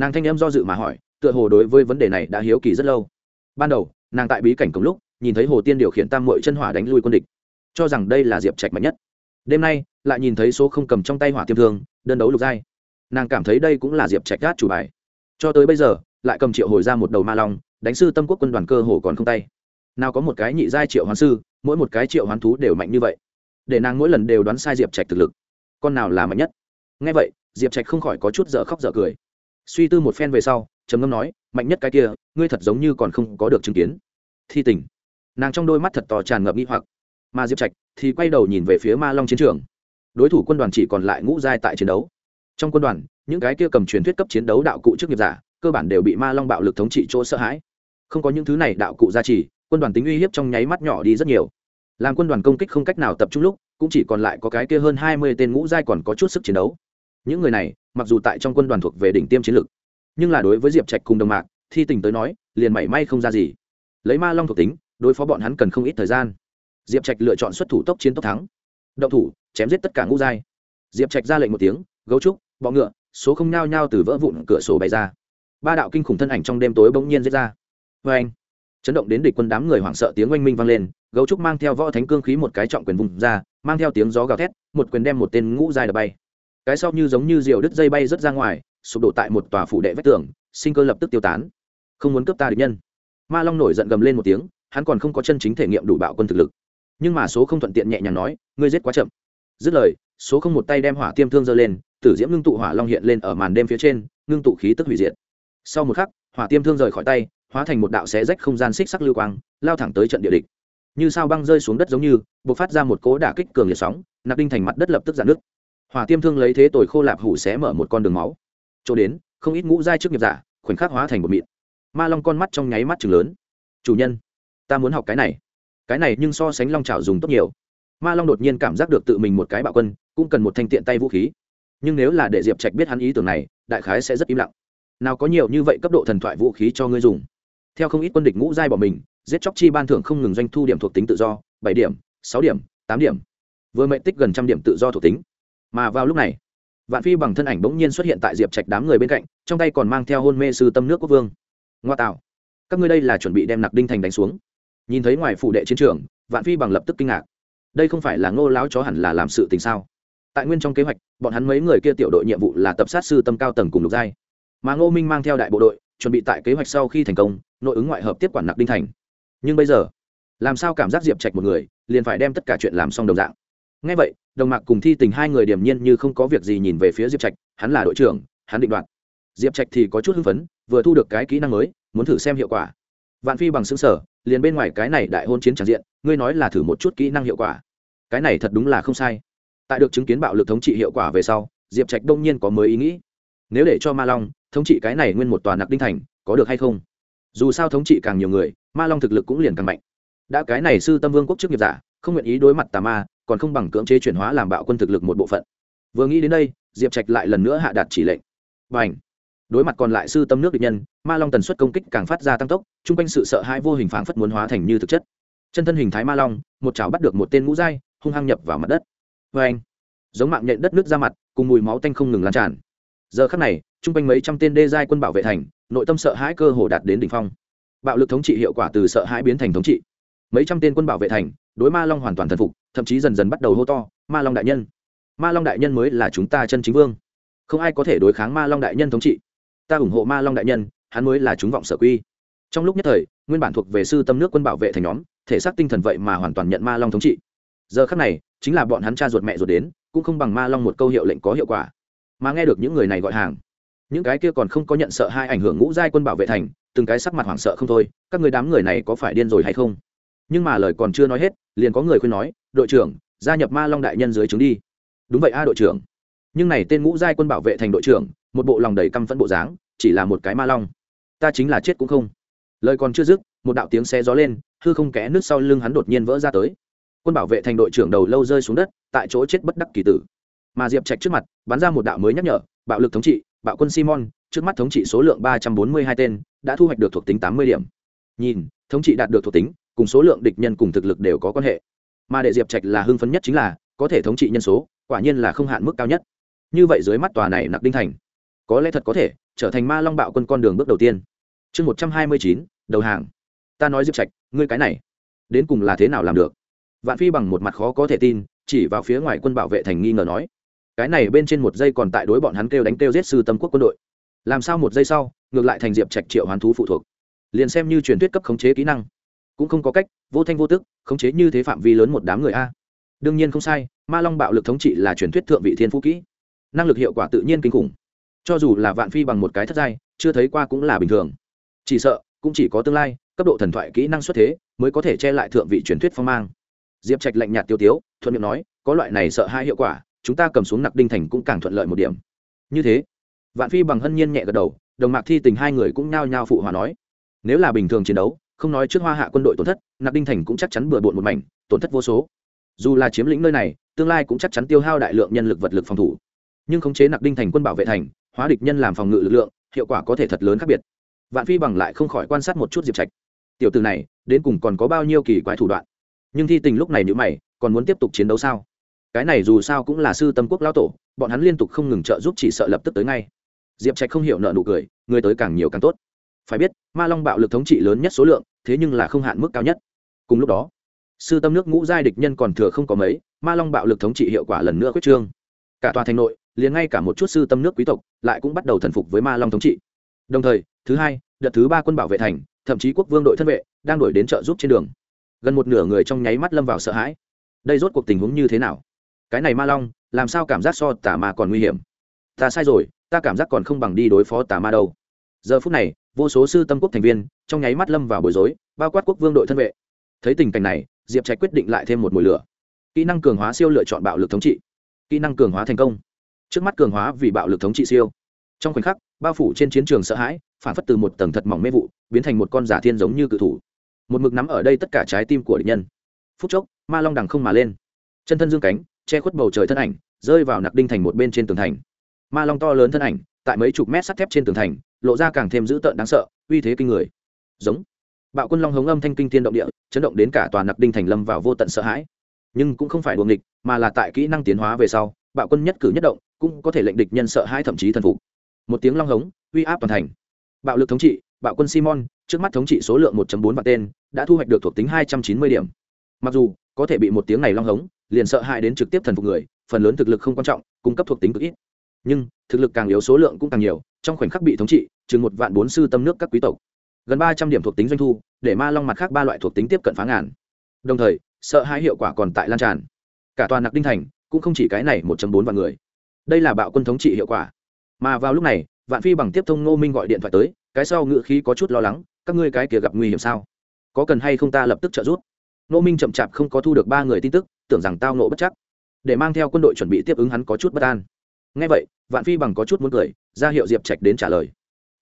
Nàng thanh em do dự mà hỏi, tựa hồ đối với vấn đề này đã hiếu kỳ rất lâu. Ban đầu, nàng tại bí cảnh cổng lúc, nhìn thấy hồ tiên điều khiển tam mội chân hỏa đánh lui quân địch. Cho rằng đây là diệp trạch mạnh nhất. Đêm nay, lại nhìn thấy số không cầm trong tay hỏa tiêm thương, đơn đấu lục giai. Nàng cảm thấy đây cũng là diệp trạch gát chủ bài. Cho tới bây giờ, lại cầm triệu hồi ra một đầu ma long, đánh sư tâm quốc quân đoàn cơ hồ còn không tay. Nào có một cái nhị giai triệu hoán sư mỗi một cái triệu hoán thú đều mạnh như vậy, để nàng mỗi lần đều đoán sai diệp trạch thực lực. Con nào là mạnh nhất? Ngay vậy, diệp trạch không khỏi có chút dở khóc dở cười. Suy tư một phen về sau, trầm ngâm nói, mạnh nhất cái kia, ngươi thật giống như còn không có được chứng kiến. Thi tình. Nàng trong đôi mắt thật to tràn ngập nghi hoặc. Mà diệp trạch thì quay đầu nhìn về phía ma long chiến trường. Đối thủ quân đoàn chỉ còn lại ngũ giai tại chiến đấu. Trong quân đoàn, những cái kia cầm truyền thuyết cấp chiến đấu đạo cụ trước nghiệp giả, cơ bản đều bị ma long bạo lực thống trị chỗ sợ hãi. Không có những thứ này đạo cụ gia trì quân đoàn tính uy hiếp trong nháy mắt nhỏ đi rất nhiều. Làm quân đoàn công kích không cách nào tập trung lúc cũng chỉ còn lại có cái kia hơn hai mươi tên ngũ giai còn có chút sức chiến đấu. Những người này mặc dù tại trong quân đoàn thuộc về đỉnh tiêm chiến lược, nhưng là đối với diệp trạch cùng đồng mạc thi tình tới nói liền mảy may không ra gì. Lấy ma long thuộc tính đối phó bọn hắn cần không ít thời gian. Diệp trạch lựa chọn xuất thủ tốc chiến tốc thắng. Động thủ chém giết tất cả ngũ giai. Diệp trạch ra lệnh một tiếng gấu trúc bọ ngựa số không nhao nhao từ vỡ vụn cửa sổ bày ra. Ba đạo kinh khủng thân ảnh trong đêm tối bỗng nhiên giết ra. Vê anh chấn động đến địch quân đám người hoảng sợ tiếng oanh minh vang lên, gấu trúc mang theo võ thánh cương khí một cái trọng quyền vùng ra, mang theo tiếng gió gào thét, một quyền đem một tên ngũ dài đập bay. Cái sau như giống như diều đứt dây bay rớt ra ngoài, sụp đổ tại một tòa phủ đệ vách tường, sinh cơ lập tức tiêu tán. Không muốn cướp ta địch nhân. Ma long nổi giận gầm lên một tiếng, hắn còn không có chân chính thể nghiệm đủ bạo quân thực lực. Nhưng mà số không thuận tiện nhẹ nhàng nói, ngươi giết quá chậm. Dứt lời, số không một tay đem hỏa tiêm thương giơ lên, tử diễm ngưng tụ hỏa long hiện lên ở màn đêm phía trên, ngưng tụ khí tức hủy diệt. Sau một khắc, hỏa tiêm thương rời khỏi tay hóa thành một đạo xé rách không gian xích sắc lưu quang, lao thẳng tới trận địa địch. Như sao băng rơi xuống đất giống như b ộ c phát ra một cố đả kích cường liệt sóng, nạp đinh thành mặt đất lập tức giãn nước hỏa tiêm thương lấy thế tồi khô lạp hủ xé mở một con đường máu. Chỗ đến, không ít ngũ giai trước nghiệp giả, khoảnh khắc hóa thành một mịn. Ma long con mắt trong nháy mắt chừng lớn. Chủ nhân, ta muốn học cái này. Cái này nhưng so sánh long trào dùng tốt nhiều. Ma long đột nhiên cảm giác được tự mình một cái bạo quân, cũng cần một thanh tiện tay vũ khí. Nhưng nếu là để diệp trạch biết hắn ý tưởng này, đại khái sẽ rất im lặng. Nào có nhiều như vậy cấp độ thần thoại vũ khí cho ngươi dùng theo không ít quân địch ngũ giai bỏ mình, giết chóc chi ban thưởng không ngừng doanh thu điểm thuộc tính tự do, bảy điểm, sáu điểm, tám điểm. Vừa mệnh tích gần trăm điểm tự do thuộc tính. Mà vào lúc này, vạn phi bằng thân ảnh bỗng nhiên xuất hiện tại diệp trạch đám người bên cạnh, trong tay còn mang theo hôn mê sư tâm nước quốc vương. Ngoa tạo. Các ngươi đây là chuẩn bị đem nặc đinh thành đánh xuống. Nhìn thấy ngoài phủ đệ chiến trường, vạn phi bằng lập tức kinh ngạc. Đây không phải là ngô láo chó hẳn là làm sự tình sao? Tại nguyên trong kế hoạch, bọn hắn mấy người kia tiểu đội nhiệm vụ là tập sát sư tâm cao tầng cùng lục giai. Mà ngô minh mang theo đại bộ đội chuẩn bị tại kế hoạch sau khi thành công, nội ứng ngoại hợp tiếp quản nặc đinh thành. Nhưng bây giờ, làm sao cảm giác diệp trạch một người, liền phải đem tất cả chuyện làm xong đồng dạng. Ngay vậy, đồng mạc cùng thi tình hai người điềm nhiên như không có việc gì nhìn về phía diệp trạch, hắn là đội trưởng, hắn định đoạt. Diệp trạch thì có chút hưng phấn, vừa thu được cái kỹ năng mới, muốn thử xem hiệu quả. Vạn phi bằng xứng sở, liền bên ngoài cái này đại hôn chiến tràn diện, ngươi nói là thử một chút kỹ năng hiệu quả. Cái này thật đúng là không sai. Tại được chứng kiến bạo lực thống trị hiệu quả về sau, diệp trạch đông nhiên có mới ý nghĩ. Nếu để cho ma long thống trị cái này nguyên một tòa nặc đinh thành, có được hay không? Dù sao thống trị càng nhiều người, ma long thực lực cũng liền càng mạnh. Đã cái này sư tâm vương quốc chức nghiệp giả, không nguyện ý đối mặt tà ma, còn không bằng cưỡng chế chuyển hóa làm bạo quân thực lực một bộ phận. Vừa nghĩ đến đây, diệp trạch lại lần nữa hạ đạt chỉ lệnh. Và ảnh đối mặt còn lại sư tâm nước địch nhân, ma long tần suất công kích càng phát ra tăng tốc, chung quanh sự sợ hãi vô hình phảng phất muốn hóa thành như thực chất. Chân thân hình thái ma long, một chảo bắt được một tên ngũ giai, hung hăng nhập vào mặt đất. Vê anh giống mạng nhện đất nước ra mặt, cùng mùi máu tanh không ngừng lan tràn. Giờ khắc này chung quanh mấy trăm tên đê giai quân bảo vệ thành, nội tâm sợ hãi cơ hồ đạt đến đỉnh phong. Bạo lực thống trị hiệu quả từ sợ hãi biến thành thống trị. Mấy trăm tên quân bảo vệ thành, đối ma long hoàn toàn thần phục, thậm chí dần dần bắt đầu hô to, ma long đại nhân! Ma long đại nhân mới là chúng ta chân chính vương. Không ai có thể đối kháng ma long đại nhân thống trị. Ta ủng hộ ma long đại nhân, hắn mới là chúng vọng sở quy. Trong lúc nhất thời, nguyên bản thuộc về sư tâm nước quân bảo vệ thành nhóm, thể xác tinh thần vậy mà hoàn toàn nhận ma long thống trị. Giờ khắc này, chính là bọn hắn cha ruột mẹ ruột đến, cũng không bằng ma long một câu hiệu lệnh có hiệu quả. Mà nghe được những người này gọi hàng những cái kia còn không có nhận sợ hai ảnh hưởng ngũ giai quân bảo vệ thành, từng cái sắc mặt hoảng sợ không thôi, các người đám người này có phải điên rồi hay không? Nhưng mà lời còn chưa nói hết, liền có người khuyên nói, đội trưởng, gia nhập ma long đại nhân dưới chúng đi. Đúng vậy a, đội trưởng. Nhưng này tên ngũ giai quân bảo vệ thành đội trưởng, một bộ lòng đầy căm phẫn bộ dáng, chỉ là một cái ma long. Ta chính là chết cũng không. Lời còn chưa dứt, một đạo tiếng xe gió lên, hư không kẽ nước sau lưng hắn đột nhiên vỡ ra tới. Quân bảo vệ thành đội trưởng đầu lâu rơi xuống đất, tại chỗ chết bất đắc kỳ tử. Mà diệp trạch trước mặt, bắn ra một đạo mới nhắc nhở, bạo lực thống trị bạo quân simon, trước mắt thống trị số lượng ba trăm bốn mươi hai tên, đã thu hoạch được thuộc tính tám mươi điểm. Nhìn, thống trị đạt được thuộc tính, cùng số lượng địch nhân cùng thực lực đều có quan hệ. Mà để diệp trạch là hưng phấn nhất chính là, có thể thống trị nhân số, quả nhiên là không hạn mức cao nhất. Như vậy dưới mắt tòa này nặc đinh thành, có lẽ thật có thể trở thành ma long bạo quân con đường bước đầu tiên. Chương một trăm hai mươi chín, đầu hàng. Ta nói diệp trạch, ngươi cái này, đến cùng là thế nào làm được? Vạn phi bằng một mặt khó có thể tin, chỉ vào phía ngoài quân bảo vệ thành nghi ngờ nói cái này bên trên một giây còn tại đối bọn hắn kêu đánh kêu giết sư tâm quốc quân đội. Làm sao một giây sau, ngược lại thành diệp trạch triệu hoán thú phụ thuộc. Liền xem như truyền thuyết cấp khống chế kỹ năng, cũng không có cách, vô thanh vô tức, khống chế như thế phạm vi lớn một đám người a. Đương nhiên không sai, ma long bạo lực thống trị là truyền thuyết thượng vị thiên phú kỹ. Năng lực hiệu quả tự nhiên kinh khủng. Cho dù là vạn phi bằng một cái thất giai, chưa thấy qua cũng là bình thường. Chỉ sợ, cũng chỉ có tương lai, cấp độ thần thoại kỹ năng xuất thế, mới có thể che lại thượng vị truyền thuyết phong mang. Diệp trạch lạnh nhạt tiêu tiếu, thuận miệng nói, có loại này sợ hai hiệu quả chúng ta cầm xuống nặc đinh thành cũng càng thuận lợi một điểm. Như thế, vạn phi bằng hân nhiên nhẹ gật đầu, đồng mạc thi tình hai người cũng nhao nhao phụ hòa nói. Nếu là bình thường chiến đấu, không nói trước hoa hạ quân đội tổn thất, nặc đinh thành cũng chắc chắn bừa bộn một mảnh, tổn thất vô số. Dù là chiếm lĩnh nơi này, tương lai cũng chắc chắn tiêu hao đại lượng nhân lực vật lực phòng thủ. Nhưng khống chế nặc đinh thành quân bảo vệ thành, hóa địch nhân làm phòng ngự lực lượng, hiệu quả có thể thật lớn khác biệt. Vạn phi bằng lại không khỏi quan sát một chút diệp trạch. Tiểu từ này, đến cùng còn có bao nhiêu kỳ quái thủ đoạn? Nhưng thi tình lúc này nhữ mày, còn muốn tiếp tục chiến đấu sao? Cái này dù sao cũng là sư tâm quốc lao tổ, bọn hắn liên tục không ngừng trợ giúp chỉ sợ lập tức tới ngay. Diệp trạch không hiểu nợ nụ cười, người tới càng nhiều càng tốt. Phải biết, ma long bạo lực thống trị lớn nhất số lượng, thế nhưng là không hạn mức cao nhất. Cùng lúc đó, sư tâm nước ngũ giai địch nhân còn thừa không có mấy, ma long bạo lực thống trị hiệu quả lần nữa quyết trương. Cả tòa thành nội, liền ngay cả một chút sư tâm nước quý tộc, lại cũng bắt đầu thần phục với ma long thống trị. Đồng thời, thứ hai, đợt thứ ba quân bảo vệ thành, thậm chí quốc vương đội thân vệ, đang đổi đến trợ giúp trên đường. Gần một nửa người trong nháy mắt lâm vào sợ hãi. Đây rốt cuộc tình huống như thế nào? Cái này ma long, làm sao cảm giác so tà ma còn nguy hiểm? Ta sai rồi, ta cảm giác còn không bằng đi đối phó tà ma đâu. Giờ phút này, vô số sư tâm quốc thành viên, trong nháy mắt lâm vào bối rối, bao quát quốc vương đội thân vệ. Thấy tình cảnh này, diệp trạch quyết định lại thêm một mùi lửa. Kỹ năng cường hóa siêu lựa chọn bạo lực thống trị. Kỹ năng cường hóa thành công. Trước mắt cường hóa vì bạo lực thống trị siêu. Trong khoảnh khắc, bao phủ trên chiến trường sợ hãi, phản phất từ một tầng thật mỏng mê vụ, biến thành một con giả thiên giống như cự thủ. Một mực nắm ở đây tất cả trái tim của địch nhân. Phút chốc, ma long đằng không mà lên. Chân thân dương cánh che khuất bầu trời thân ảnh, rơi vào nặc đinh thành một bên trên tường thành. Ma long to lớn thân ảnh, tại mấy chục mét sắt thép trên tường thành, lộ ra càng thêm dữ tợn đáng sợ, uy thế kinh người. Giống. Bạo quân long hống âm thanh kinh tiên động địa, chấn động đến cả toàn nặc đinh thành lâm vào vô tận sợ hãi. Nhưng cũng không phải đuồng địch mà là tại kỹ năng tiến hóa về sau, bạo quân nhất cử nhất động, cũng có thể lệnh địch nhân sợ hãi thậm chí thần phục. Một tiếng long hống, uy áp toàn thành. Bạo lực thống trị, bạo quân simon, trước mắt thống trị số lượng 1 bốn vạn tên, đã thu hoạch được thuộc tính 290 điểm. Mặc dù, có thể bị một tiếng này long hống liền sợ hãi đến trực tiếp thần phục người, phần lớn thực lực không quan trọng, cung cấp thuộc tính cực ít. Nhưng, thực lực càng yếu số lượng cũng càng nhiều, trong khoảnh khắc bị thống trị, chừng một vạn bốn sư tâm nước các quý tộc. Gần ba trăm điểm thuộc tính doanh thu, để ma long mặt khác ba loại thuộc tính tiếp cận phá ngàn. Đồng thời, sợ hãi hiệu quả còn tại lan tràn. Cả toàn nặc đinh thành cũng không chỉ cái này một bốn vạn người. Đây là bạo quân thống trị hiệu quả. Mà vào lúc này, vạn phi bằng tiếp thông ngô minh gọi điện thoại tới, cái sau ngự khí có chút lo lắng, các ngươi cái kia gặp nguy hiểm sao? Có cần hay không ta lập tức trợ giúp? Ngô minh chậm chạp không có thu được ba người tin tức tưởng rằng tao nộ bất chắc. Để mang theo quân đội chuẩn bị tiếp ứng hắn có chút bất an. Ngay vậy, vạn phi bằng có chút muốn cười, ra hiệu diệp trạch đến trả lời.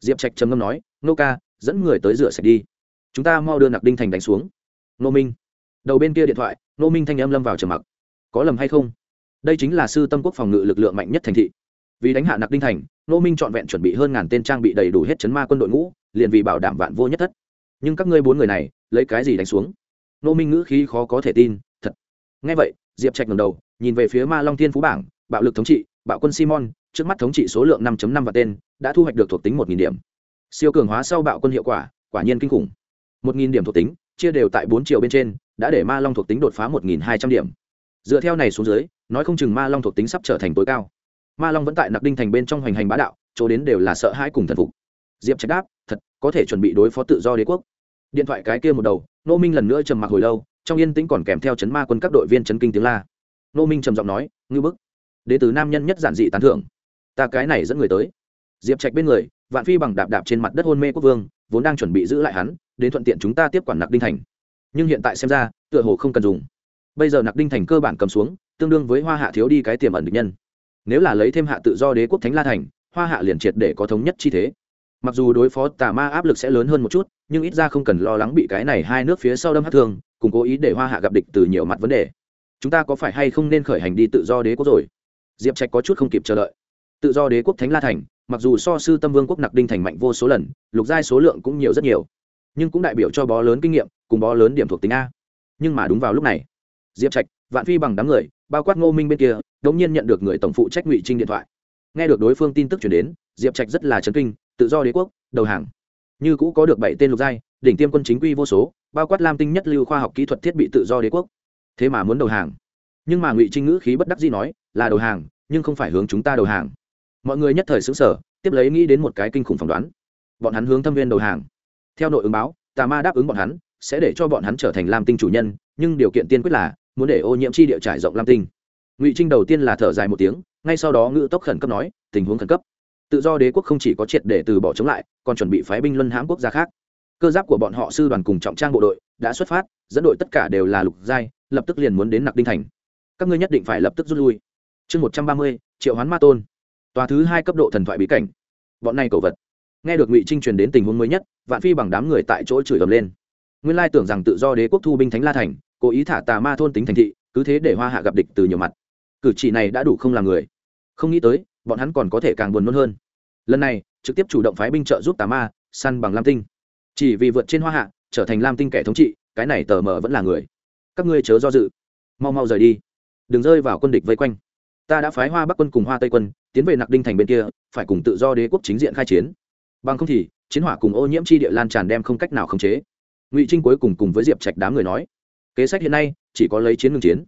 Diệp trạch trầm ngâm nói, nô ca, dẫn người tới rửa sạch đi. Chúng ta mau đưa nặc đinh thành đánh xuống. Nô minh. Đầu bên kia điện thoại, nô minh thanh âm lâm vào trầm mặc. Có lầm hay không? Đây chính là sư tâm quốc phòng ngự lực lượng mạnh nhất thành thị. Vì đánh hạ nặc đinh thành, nô minh trọn vẹn chuẩn bị hơn ngàn tên trang bị đầy đủ hết chấn ma quân đội ngũ, liền vì bảo đảm vạn vô nhất thất. Nhưng các ngươi bốn người này, lấy cái gì đánh xuống? Nô minh ngữ khí khó có thể tin ngay vậy, diệp trạch ngầm đầu, nhìn về phía ma long thiên phú bảng, bạo lực thống trị, bạo quân simon, trước mắt thống trị số lượng 5 năm và tên, đã thu hoạch được thuộc tính một điểm. Siêu cường hóa sau bạo quân hiệu quả quả nhiên kinh khủng. một điểm thuộc tính, chia đều tại bốn triệu bên trên, đã để ma long thuộc tính đột phá một hai trăm điểm. Dựa theo này xuống dưới, nói không chừng ma long thuộc tính sắp trở thành tối cao. Ma long vẫn tại nặc đinh thành bên trong hoành hành bá đạo, chỗ đến đều là sợ hãi cùng thần phục. Diệp trạch đáp, thật, có thể chuẩn bị đối phó tự do đế quốc. Điện thoại cái kia một đầu, nô minh lần nữa trầm mặc hồi lâu trong yên tĩnh còn kèm theo chấn ma quân các đội viên chấn kinh tiếng la. Nô minh trầm giọng nói ngư bức, đế từ nam nhân nhất giản dị tán thưởng. Ta cái này dẫn người tới. Diệp trạch bên người, vạn phi bằng đạp đạp trên mặt đất hôn mê quốc vương, vốn đang chuẩn bị giữ lại hắn, đến thuận tiện chúng ta tiếp quản nặc đinh thành. Nhưng hiện tại xem ra, tựa hồ không cần dùng. Bây giờ nặc đinh thành cơ bản cầm xuống, tương đương với hoa hạ thiếu đi cái tiềm ẩn địch nhân. Nếu là lấy thêm hạ tự do đế quốc thánh la thành, hoa hạ liền triệt để có thống nhất chi thế. Mặc dù đối phó tà ma áp lực sẽ lớn hơn một chút, nhưng ít ra không cần lo lắng bị cái này hai nước phía sau đâm hát thương cùng cố ý để hoa hạ gặp địch từ nhiều mặt vấn đề. Chúng ta có phải hay không nên khởi hành đi tự do đế quốc rồi? Diệp trạch có chút không kịp chờ đợi. Tự do đế quốc thánh la thành, mặc dù so sư tâm vương quốc nặc đinh thành mạnh vô số lần, lục giai số lượng cũng nhiều rất nhiều, nhưng cũng đại biểu cho bó lớn kinh nghiệm, cùng bó lớn điểm thuộc tính a. Nhưng mà đúng vào lúc này, diệp trạch, vạn phi bằng đám người, bao quát ngô minh bên kia, đống nhiên nhận được người tổng phụ trách ngụy trinh điện thoại. Nghe được đối phương tin tức chuyển đến, diệp trạch rất là chấn kinh, tự do đế quốc, đầu hàng. Như cũ có được bảy tên lục giai đỉnh tiêm quân chính quy vô số, bao quát lam tinh nhất lưu khoa học kỹ thuật thiết bị tự do đế quốc. Thế mà muốn đầu hàng. Nhưng mà ngụy trinh ngữ khí bất đắc dĩ nói, là đầu hàng, nhưng không phải hướng chúng ta đầu hàng. Mọi người nhất thời xứng sở tiếp lấy nghĩ đến một cái kinh khủng phỏng đoán. Bọn hắn hướng thâm viên đầu hàng. Theo nội ứng báo, tà ma đáp ứng bọn hắn, sẽ để cho bọn hắn trở thành lam tinh chủ nhân, nhưng điều kiện tiên quyết là, muốn để ô nhiễm chi địa trải rộng lam tinh. Ngụy trinh đầu tiên là thở dài một tiếng, ngay sau đó ngự tốc khẩn cấp nói, tình huống khẩn cấp. Tự do đế quốc không chỉ có triệt để từ bỏ chống lại, còn chuẩn bị phái binh luân hãm quốc gia khác cơ giáp của bọn họ sư đoàn cùng trọng trang bộ đội đã xuất phát, dẫn đội tất cả đều là lục giai, lập tức liền muốn đến nặc đinh thành. Các ngươi nhất định phải lập tức rút lui. Chương một trăm ba mươi, triệu hoán ma tôn. Tòa thứ hai cấp độ thần thoại bí cảnh. Bọn này cầu vật. Nghe được ngụy trinh truyền đến tình huống mới nhất, vạn phi bằng đám người tại chỗ chửi ầm lên. Nguyên lai tưởng rằng tự do đế quốc thu binh thánh la thành, cố ý thả tà ma thôn tính thành thị, cứ thế để hoa hạ gặp địch từ nhiều mặt. Cử chỉ này đã đủ không làm người. Không nghĩ tới, bọn hắn còn có thể càng buồn nôn hơn. Lần này, trực tiếp chủ động phái binh trợ giúp tà ma, săn bằng lam tinh chỉ vì vượt trên hoa hạ, trở thành lam tinh kẻ thống trị, cái này tờ mờ vẫn là người. Các ngươi chớ do dự. Mau mau rời đi. Đừng rơi vào quân địch vây quanh. Ta đã phái hoa bắc quân cùng hoa tây quân, tiến về nặc đinh thành bên kia, phải cùng tự do đế quốc chính diện khai chiến. Bằng không thì, chiến hỏa cùng ô nhiễm chi địa lan tràn đem không cách nào khống chế. Ngụy trinh cuối cùng cùng với diệp trạch đám người nói, kế sách hiện nay, chỉ có lấy chiến ngừng chiến.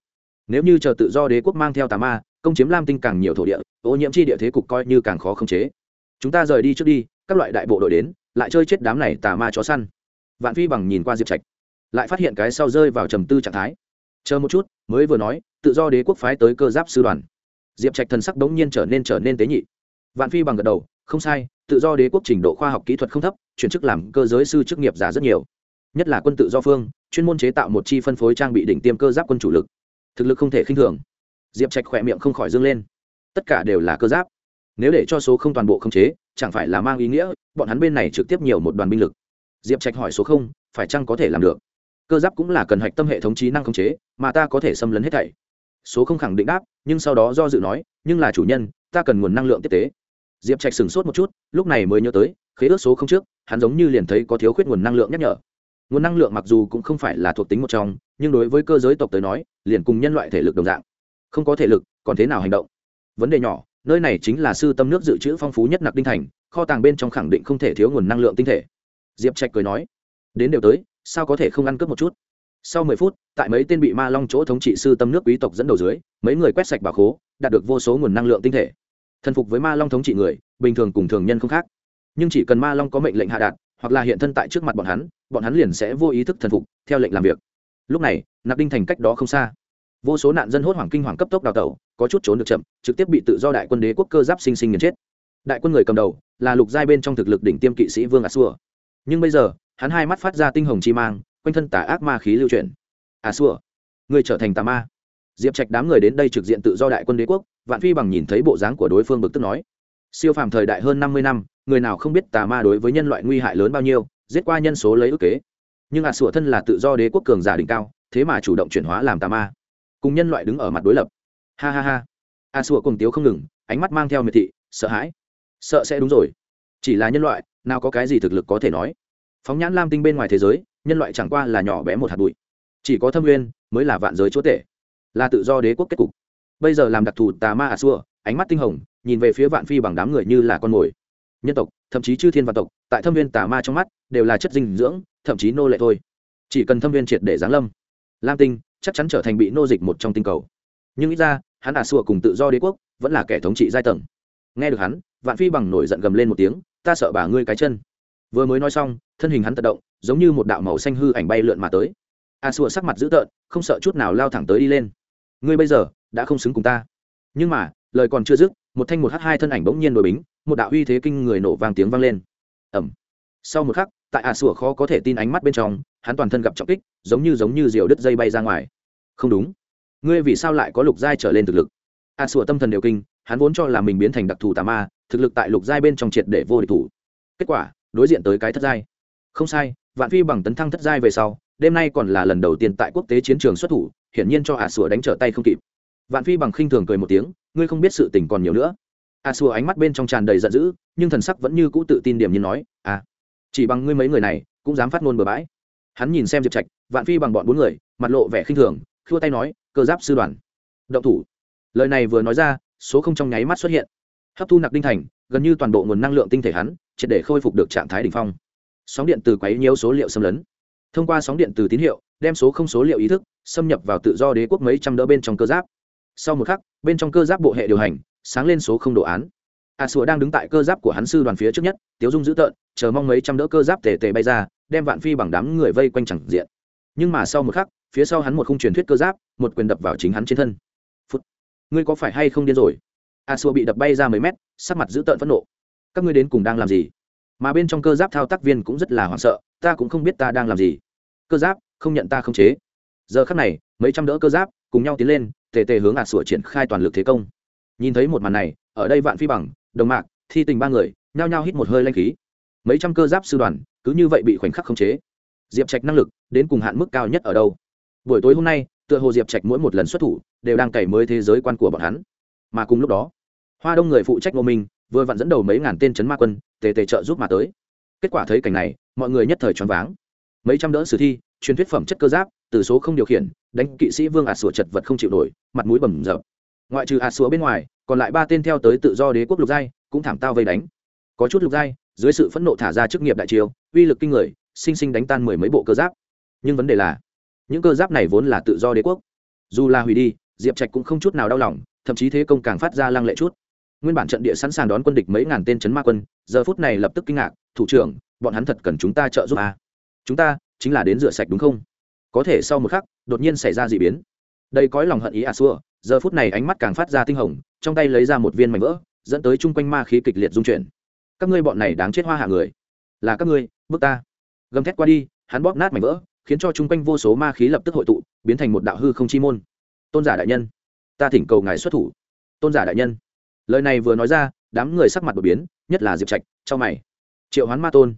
Nếu như chờ tự do đế quốc mang theo tà ma, công chiếm lam tinh càng nhiều thổ địa, ô nhiễm chi địa thế cục coi như càng khó khống chế. Chúng ta rời đi trước đi, các loại đại bộ đội đến lại chơi chết đám này tà ma chó săn. Vạn phi bằng nhìn qua diệp trạch, lại phát hiện cái sau rơi vào trầm tư trạng thái. Chờ một chút, mới vừa nói, tự do đế quốc phái tới cơ giáp sư đoàn. Diệp trạch thần sắc đống nhiên trở nên trở nên tế nhị. Vạn phi bằng gật đầu, không sai, tự do đế quốc trình độ khoa học kỹ thuật không thấp, chuyển chức làm cơ giới sư chức nghiệp giả rất nhiều. Nhất là quân tự do phương, chuyên môn chế tạo một chi phân phối trang bị đỉnh tiêm cơ giáp quân chủ lực. Thực lực không thể khinh thường. Diệp trạch khỏe miệng không khỏi dâng lên. Tất cả đều là cơ giáp nếu để cho số không toàn bộ không chế, chẳng phải là mang ý nghĩa bọn hắn bên này trực tiếp nhiều một đoàn binh lực. Diệp trạch hỏi số không, phải chăng có thể làm được? Cơ giáp cũng là cần hạch tâm hệ thống trí năng khống chế, mà ta có thể xâm lấn hết thảy. Số không khẳng định đáp, nhưng sau đó do dự nói, nhưng là chủ nhân, ta cần nguồn năng lượng tiếp tế. Diệp trạch sửng sốt một chút, lúc này mới nhớ tới, khế ước số không trước, hắn giống như liền thấy có thiếu khuyết nguồn năng lượng nhắc nhở. Nguồn năng lượng mặc dù cũng không phải là thuộc tính một trong, nhưng đối với cơ giới tộc tới nói, liền cùng nhân loại thể lực đồng dạng. Không có thể lực, còn thế nào hành động? Vấn đề nhỏ nơi này chính là sư tâm nước dự trữ phong phú nhất nặc đinh thành, kho tàng bên trong khẳng định không thể thiếu nguồn năng lượng tinh thể. Diệp trạch cười nói, đến đều tới, sao có thể không ăn cướp một chút? Sau mười phút, tại mấy tên bị ma long chỗ thống trị sư tâm nước quý tộc dẫn đầu dưới, mấy người quét sạch bà khố, đạt được vô số nguồn năng lượng tinh thể. Thần phục với ma long thống trị người, bình thường cùng thường nhân không khác. Nhưng chỉ cần ma long có mệnh lệnh hạ đạt, hoặc là hiện thân tại trước mặt bọn hắn bọn hắn liền sẽ vô ý thức thần phục, theo lệnh làm việc. Lúc này nạp đinh thành cách đó không xa vô số nạn dân hốt hoảng kinh hoàng cấp tốc đào tẩu, có chút trốn được chậm, trực tiếp bị tự do đại quân đế quốc cơ giáp sinh sinh nghiền chết. Đại quân người cầm đầu là lục giai bên trong thực lực đỉnh tiêm kỵ sĩ vương a xua nhưng bây giờ, hắn hai mắt phát ra tinh hồng chi mang, quanh thân tả ác ma khí lưu chuyển. A xua người trở thành tà ma. Diệp trạch đám người đến đây trực diện tự do đại quân đế quốc, vạn phi bằng nhìn thấy bộ dáng của đối phương bực tức nói, siêu phàm thời đại hơn năm mươi năm, người nào không biết tà ma đối với nhân loại nguy hại lớn bao nhiêu, giết qua nhân số lấy ước kế. Nhưng a xua thân là tự do đế quốc cường giả đỉnh cao, thế mà chủ động chuyển hóa làm tà ma cùng nhân loại đứng ở mặt đối lập. Ha ha ha. A sủa cùng tiếu không ngừng, ánh mắt mang theo miệt thị, sợ hãi. Sợ sẽ đúng rồi. Chỉ là nhân loại, nào có cái gì thực lực có thể nói. Phóng nhãn lam tinh bên ngoài thế giới, nhân loại chẳng qua là nhỏ bé một hạt bụi. Chỉ có thâm nguyên mới là vạn giới chúa tể, là tự do đế quốc kết cục. Bây giờ làm đặc thù tà ma a xua ánh mắt tinh hồng, nhìn về phía vạn phi bằng đám người như là con mồi. Nhân tộc, thậm chí chư thiên vạn tộc, tại thâm viên tà ma trong mắt, đều là chất dinh dưỡng, thậm chí nô lệ thôi. Chỉ cần thâm viên triệt để giáng lâm, lam tinh chắc chắn trở thành bị nô dịch một trong tinh cầu. Nhưng ít ra, hắn ả xua cùng tự do đế quốc vẫn là kẻ thống trị giai tầng. Nghe được hắn, vạn phi bằng nổi giận gầm lên một tiếng, ta sợ bà ngươi cái chân. Vừa mới nói xong, thân hình hắn tự động, giống như một đạo màu xanh hư ảnh bay lượn mà tới. A xua sắc mặt dữ tợn, không sợ chút nào lao thẳng tới đi lên. Ngươi bây giờ đã không xứng cùng ta. Nhưng mà, lời còn chưa dứt, một thanh một h hai thân ảnh bỗng nhiên đổi bính, một đạo uy thế kinh người nổ vang tiếng vang lên. Ẩm sau một khắc, tại a sủa khó có thể tin ánh mắt bên trong, hắn toàn thân gặp trọng kích, giống như giống như diều đứt dây bay ra ngoài không đúng. Ngươi vì sao lại có lục giai trở lên thực lực? A sủa tâm thần đều kinh, hắn vốn cho là mình biến thành đặc thù tà ma, thực lực tại lục giai bên trong triệt để vô địch thủ. Kết quả, đối diện tới cái thất giai. Không sai, vạn phi bằng tấn thăng thất giai về sau, đêm nay còn là lần đầu tiên tại quốc tế chiến trường xuất thủ, hiển nhiên cho a sủa đánh trở tay không kịp. Vạn phi bằng khinh thường cười một tiếng, ngươi không biết sự tình còn nhiều nữa. A sủa ánh mắt bên trong tràn đầy giận dữ, nhưng thần sắc vẫn như cũ tự tin điểm như nói à chỉ bằng ngươi mấy người này, cũng dám phát ngôn bừa bãi. Hắn nhìn xem diệp trạch, vạn phi bằng bọn bốn người, mặt lộ vẻ khinh thường khua tay nói, cơ giáp sư đoàn, động thủ. Lời này vừa nói ra, số không trong nháy mắt xuất hiện. Hấp thu nặc đinh thành, gần như toàn bộ nguồn năng lượng tinh thể hắn, triệt để khôi phục được trạng thái đ ỉ n h phong. Sóng điện từ quấy nhiễu số liệu xâm lấn. Thông qua sóng điện từ tín hiệu, đem số không số liệu ý thức xâm nhập vào tự do đế quốc mấy trăm đỡ bên trong cơ giáp. Sau một khắc, bên trong cơ giáp bộ hệ điều hành, sáng lên số không đồ án. A sùa đang đứng tại cơ giáp của hắn sư đoàn phía trước nhất, tiếu dung dữ tợn, chờ mong mấy trăm đỡ cơ giáp tề tề bay ra, đem vạn phi bằng đám người vây quanh chẳng diện. Nhưng mà sau một khắc phía sau hắn một khung truyền thuyết cơ giáp, một quyền đập vào chính hắn trên thân. Phút. Ngươi có phải hay không điên rồi? A xua bị đập bay ra mấy mét, sắc mặt dữ tợn phẫn nộ. Các ngươi đến cùng đang làm gì? Mà bên trong cơ giáp thao tác viên cũng rất là hoảng sợ, ta cũng không biết ta đang làm gì. Cơ giáp, không nhận ta không chế. Giờ khắc này, mấy trăm đỡ cơ giáp, cùng nhau tiến lên, tề tề hướng a xua triển khai toàn lực thế công. Nhìn thấy một màn này, ở đây vạn phi bằng, đồng mạc, thi tình ba người, nhao nhao hít một hơi lanh khí. Mấy trăm cơ giáp sư đoàn, cứ như vậy bị khoảnh khắc khống chế. Diệp trạch năng lực, đến cùng hạn mức cao nhất ở đâu? Buổi tối hôm nay, tựa hồ diệp trạch mỗi một lần xuất thủ, đều đang cày mới thế giới quan của bọn hắn. Mà cùng lúc đó, hoa đông người phụ trách ngô minh, vừa vặn dẫn đầu mấy ngàn tên chấn ma quân, tề tề trợ giúp mà tới. Kết quả thấy cảnh này, mọi người nhất thời choáng váng. Mấy trăm đỡ sử thi, truyền thuyết phẩm chất cơ giáp, từ số không điều khiển, đánh kỵ sĩ vương ạt sủa chật vật không chịu nổi, mặt mũi bầm rợp ngoại trừ ạt sủa bên ngoài, còn lại ba tên theo tới tự do đế quốc lục giai, cũng thảm tao vây đánh. Có chút lục giai, dưới sự phẫn nộ thả ra chức nghiệp đại triều uy lực kinh người, sinh sinh đánh tan mười mấy bộ cơ giáp. Nhưng vấn đề là những cơ giáp này vốn là tự do đế quốc. Dù là hủy đi, diệp trạch cũng không chút nào đau lòng, thậm chí thế công càng phát ra lăng lệ chút. Nguyên bản trận địa sẵn sàng đón quân địch mấy ngàn tên chấn ma quân, giờ phút này lập tức kinh ngạc, thủ trưởng, bọn hắn thật cần chúng ta trợ giúp à. chúng ta chính là đến rửa sạch đúng không? Có thể sau một khắc, đột nhiên xảy ra d ị biến. Đây cõi lòng hận ý à xua, giờ phút này ánh mắt càng phát ra tinh hồng, trong tay lấy ra một viên mảnh vỡ, dẫn tới chung quanh ma khí kịch liệt dung chuyển. Các ngươi bọn này đáng chết hoa hạ người. Là các ngươi, bước ta. Gầm thét qua đi, hắn bóp nát mảnh vỡ khiến cho chung quanh vô số ma khí lập tức hội tụ, biến thành một đạo hư không chi môn. Tôn giả đại nhân, ta thỉnh cầu ngài xuất thủ. Tôn giả đại nhân, lời này vừa nói ra, đám người sắc mặt đột biến, nhất là diệp trạch trong mày. Triệu hoán ma tôn.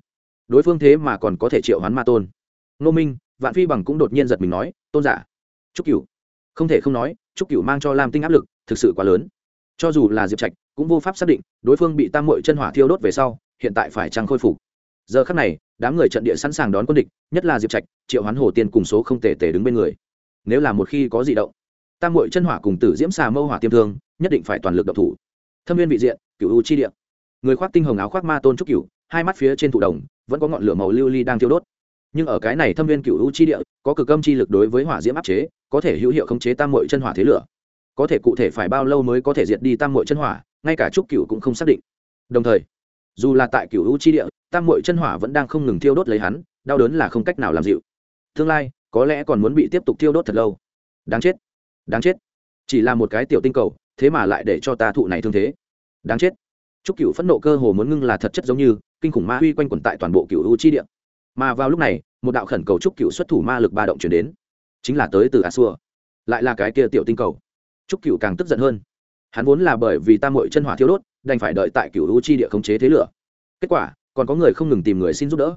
Đối phương thế mà còn có thể triệu hoán ma tôn. Nô minh, vạn phi bằng cũng đột nhiên giật mình nói, tôn giả, trúc cửu. Không thể không nói, trúc cửu mang cho lam tinh áp lực thực sự quá lớn. Cho dù là diệp trạch cũng vô pháp xác định, đối phương bị tam mội chân hỏa thiêu đốt về sau, hiện tại phải trăng khôi phục giờ khắc này, đám người trận địa sẵn sàng đón quân địch, nhất là diệp trạch, triệu hoán hồ tiên cùng số không tề tề đứng bên người. Nếu là một khi có gì động, tam mội chân hỏa cùng tử diễm xà mâu hỏa tiêm thương, nhất định phải toàn lực độc thủ. Thâm viên vị diện cựu u chi điện người khoác tinh hồng áo khoác ma tôn trúc cửu, hai mắt phía trên thụ đồng, vẫn có ngọn lửa màu lưu ly đang thiêu đốt. Nhưng ở cái này thâm viên cựu u chi địa, có cực âm chi lực đối với hỏa diễm áp chế, có thể hữu hiệu khống chế tam mội chân hỏa thế lửa. Có thể cụ thể phải bao lâu mới có thể diệt đi tam mội chân hỏa, ngay cả trúc cựu cũng không xác định. Đồng thời, dù là tại cựu u chi địa tam mội chân hỏa vẫn đang không ngừng thiêu đốt lấy hắn, đau đớn là không cách nào làm dịu. Tương lai, có lẽ còn muốn bị tiếp tục thiêu đốt thật lâu. Đáng chết đáng chết. Chỉ là một cái tiểu tinh cầu, thế mà lại để cho ta thụ này thương thế. Đáng chết. Trúc cựu phẫn nộ cơ hồ muốn ngưng là thật chất giống như, kinh khủng ma huy quanh quẩn tại toàn bộ cựu u chi địa. Mà vào lúc này, một đạo khẩn cầu trúc cựu xuất thủ ma lực ba động chuyển đến. Chính là tới từ a xua lại là cái kia tiểu tinh cầu. Trúc cựu càng tức giận hơn. Hắn vốn là bởi vì tam mội chân hỏa thiêu đốt, đành phải đợi tại cựu u chi địa khống chế thế lửa. Kết quả còn có người không ngừng tìm người xin giúp đỡ.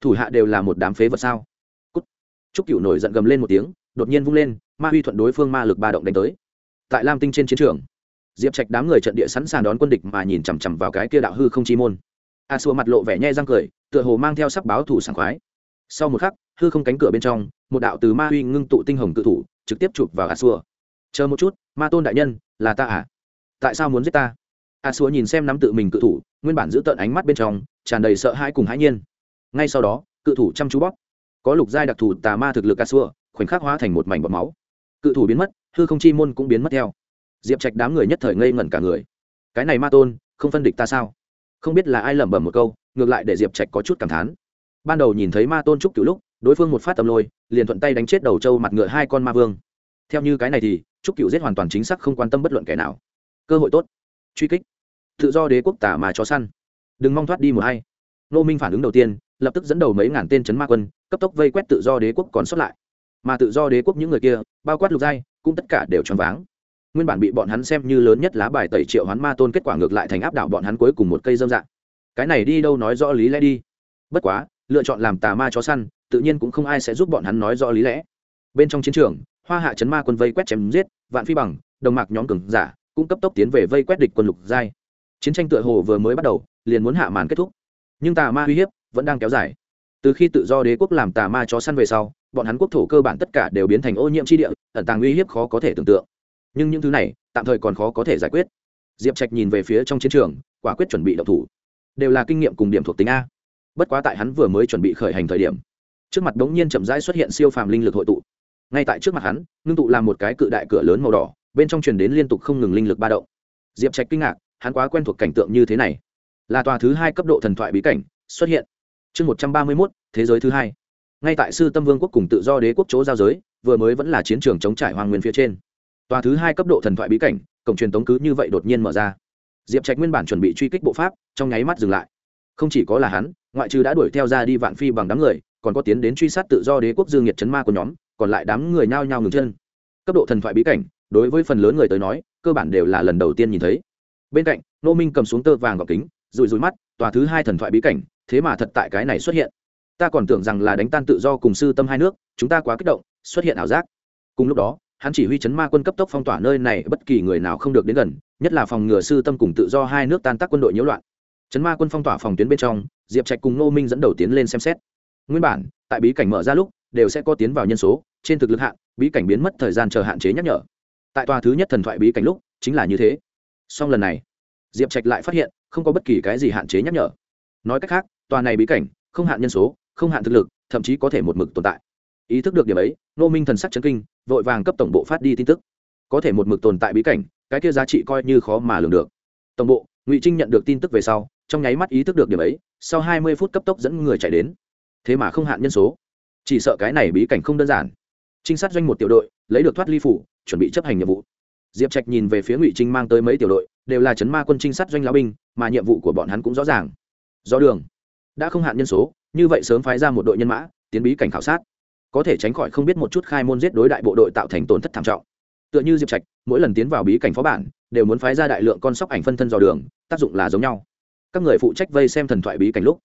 Thủ hạ đều là một đám phế vật sao? Cút. trúc cựu nổi giận gầm lên một tiếng, đột nhiên vung lên, ma huy thuận đối phương ma lực ba động đánh tới. Tại lam tinh trên chiến trường, diệp trạch đám người trận địa sẵn sàng đón quân địch mà nhìn chằm chằm vào cái kia đạo hư không chi môn. A xua mặt lộ vẻ nhe răng cười, tựa hồ mang theo sắc báo thủ sảng khoái. Sau một khắc, hư không cánh cửa bên trong, một đạo từ ma huy ngưng tụ tinh hồng cự thủ, trực tiếp chụp vào a xua chờ một chút, ma tôn đại nhân, là ta à? Tại sao muốn giết ta? A xua nhìn xem nắm tự mình cự thủ, nguyên bản giữ tợn ánh mắt bên trong tràn đầy sợ hãi cùng hãi nhiên. Ngay sau đó, cự thủ chăm chú bóp. Có lục giai đặc thù tà ma thực lực a xua, khoảnh khắc hóa thành một mảnh bọt máu. Cự thủ biến mất, hư không chi môn cũng biến mất theo. Diệp trạch đám người nhất thời ngây ngẩn cả người. Cái này ma tôn, không phân địch ta sao? Không biết là ai lẩm bẩm một câu, ngược lại để diệp trạch có chút cảm thán. Ban đầu nhìn thấy ma tôn trúc cựu lúc, đối phương một phát tầm lôi, liền thuận tay đánh chết đầu trâu mặt ngựa hai con ma vương. Theo như cái này thì, trúc cựu giết hoàn toàn chính xác không quan tâm bất luận kẻ nào. Cơ hội tốt. Truy kích. Tự do đế quốc tả mà chó săn đừng mong thoát đi một hay. Nô minh phản ứng đầu tiên, lập tức dẫn đầu mấy ngàn tên chấn ma quân, cấp tốc vây quét tự do đế quốc còn sót lại. Mà tự do đế quốc những người kia, bao quát lục giai, cũng tất cả đều choáng váng. Nguyên bản bị bọn hắn xem như lớn nhất lá bài tẩy triệu hoán ma tôn kết quả ngược lại thành áp đảo bọn hắn cuối cùng một cây dâm dạng. Cái này đi đâu nói rõ lý lẽ đi. Bất quá, lựa chọn làm tà ma chó săn, tự nhiên cũng không ai sẽ giúp bọn hắn nói rõ lý lẽ. Bên trong chiến trường, hoa hạ chấn ma quân vây quét chém giết, vạn phi bằng, đồng mạc nhóm cường giả, cũng cấp tốc tiến về vây quét địch quân lục giai chiến tranh tựa hồ vừa mới bắt đầu, liền muốn hạ màn kết thúc. Nhưng tà ma uy hiếp vẫn đang kéo dài. Từ khi tự do đế quốc làm tà ma chó săn về sau, bọn hắn quốc thổ cơ bản tất cả đều biến thành ô nhiễm tri địa, ẩn tàng uy hiếp khó có thể tưởng tượng. Nhưng những thứ này, tạm thời còn khó có thể giải quyết. Diệp trạch nhìn về phía trong chiến trường, quả quyết chuẩn bị đậu thủ. Đều là kinh nghiệm cùng điểm thuộc tính a. Bất quá tại hắn vừa mới chuẩn bị khởi hành thời điểm, trước mặt đống nhiên chậm rãi xuất hiện siêu phàm linh lực hội tụ. Ngay tại trước mặt hắn, ngưng tụ làm một cái cự đại cửa lớn màu đỏ, bên trong truyền đến liên tục không ngừng linh lực ba động. Diệp trạch kinh ngạc hắn quá quen thuộc cảnh tượng như thế này. Là tòa thứ hai cấp độ thần thoại bí cảnh xuất hiện. Chương một trăm ba mươi mốt, thế giới thứ hai. Ngay tại sư tâm vương quốc cùng tự do đế quốc chỗ giao giới, vừa mới vẫn là chiến trường chống trải hoàng nguyên phía trên. Tòa thứ hai cấp độ thần thoại bí cảnh, cổng truyền tống cứ như vậy đột nhiên mở ra. Diệp trạch nguyên bản chuẩn bị truy kích bộ pháp, trong nháy mắt dừng lại. Không chỉ có là hắn, ngoại trừ đã đuổi theo ra đi vạn phi bằng đám người, còn có tiến đến truy sát tự do đế quốc dương nhiệt chấn ma của nhóm, còn lại đám người nhao nhao ngừng chân. Cấp độ thần thoại bí cảnh, đối với phần lớn người tới nói, cơ bản đều là lần đầu tiên nhìn thấy bên cạnh nô minh cầm xuống tơ vàng gọc kính rụi rụi mắt, tòa thứ hai thần thoại bí cảnh, thế mà thật tại cái này xuất hiện. Ta còn tưởng rằng là đánh tan tự do cùng sư tâm hai nước, chúng ta quá kích động, xuất hiện ảo giác. Cùng lúc đó, hắn chỉ huy chấn ma quân cấp tốc phong tỏa nơi này, bất kỳ người nào không được đến gần, nhất là phòng ngừa sư tâm cùng tự do hai nước tan tác quân đội nhiễu loạn. Chấn ma quân phong tỏa phòng tuyến bên trong, diệp trạch cùng ngô minh dẫn đầu tiến lên xem xét. Nguyên bản, tại bí cảnh mở ra lúc, đều sẽ có tiến vào nhân số, trên thực lực hạn, bí cảnh biến mất thời gian chờ hạn chế nhắc nhở. Tại tòa thứ nhất thần thoại bí cảnh lúc, chính là như thế song lần này. Diệp trạch lại phát hiện, không có bất kỳ cái gì hạn chế nhắc nhở. Nói cách khác, tòa này bí cảnh, không hạn nhân số, không hạn thực lực, thậm chí có thể một mực tồn tại. Ý thức được điểm ấy nô minh thần sắc chấn kinh, vội vàng cấp tổng bộ phát đi tin tức. Có thể một mực tồn tại bí cảnh, cái kia giá trị coi như khó mà lường được. Tổng bộ, ngụy trinh nhận được tin tức về sau, trong nháy mắt ý thức được điểm ấy, sau hai mươi phút cấp tốc dẫn người chạy đến. Thế mà không hạn nhân số. Chỉ sợ cái này bí cảnh không đơn giản. Trinh sát doanh một tiểu đội, lấy được thoát ly phủ, chuẩn bị chấp hành nhiệm vụ diệp trạch nhìn về phía ngụy trinh mang tới mấy tiểu đội, đều là chấn ma quân trinh sát doanh lao binh, mà nhiệm vụ của bọn hắn cũng rõ ràng. Do đường. Đã không hạn nhân số, như vậy sớm phái ra một đội nhân mã, tiến bí cảnh khảo sát. Có thể tránh khỏi không biết một chút khai môn giết đối đại bộ đội tạo thành tổn thất thảm trọng. Tựa như diệp trạch, mỗi lần tiến vào bí cảnh phó bản, đều muốn phái ra đại lượng con sóc ảnh phân thân dò đường, tác dụng là giống nhau. Các người phụ trách vây xem thần thoại bí cảnh lúc,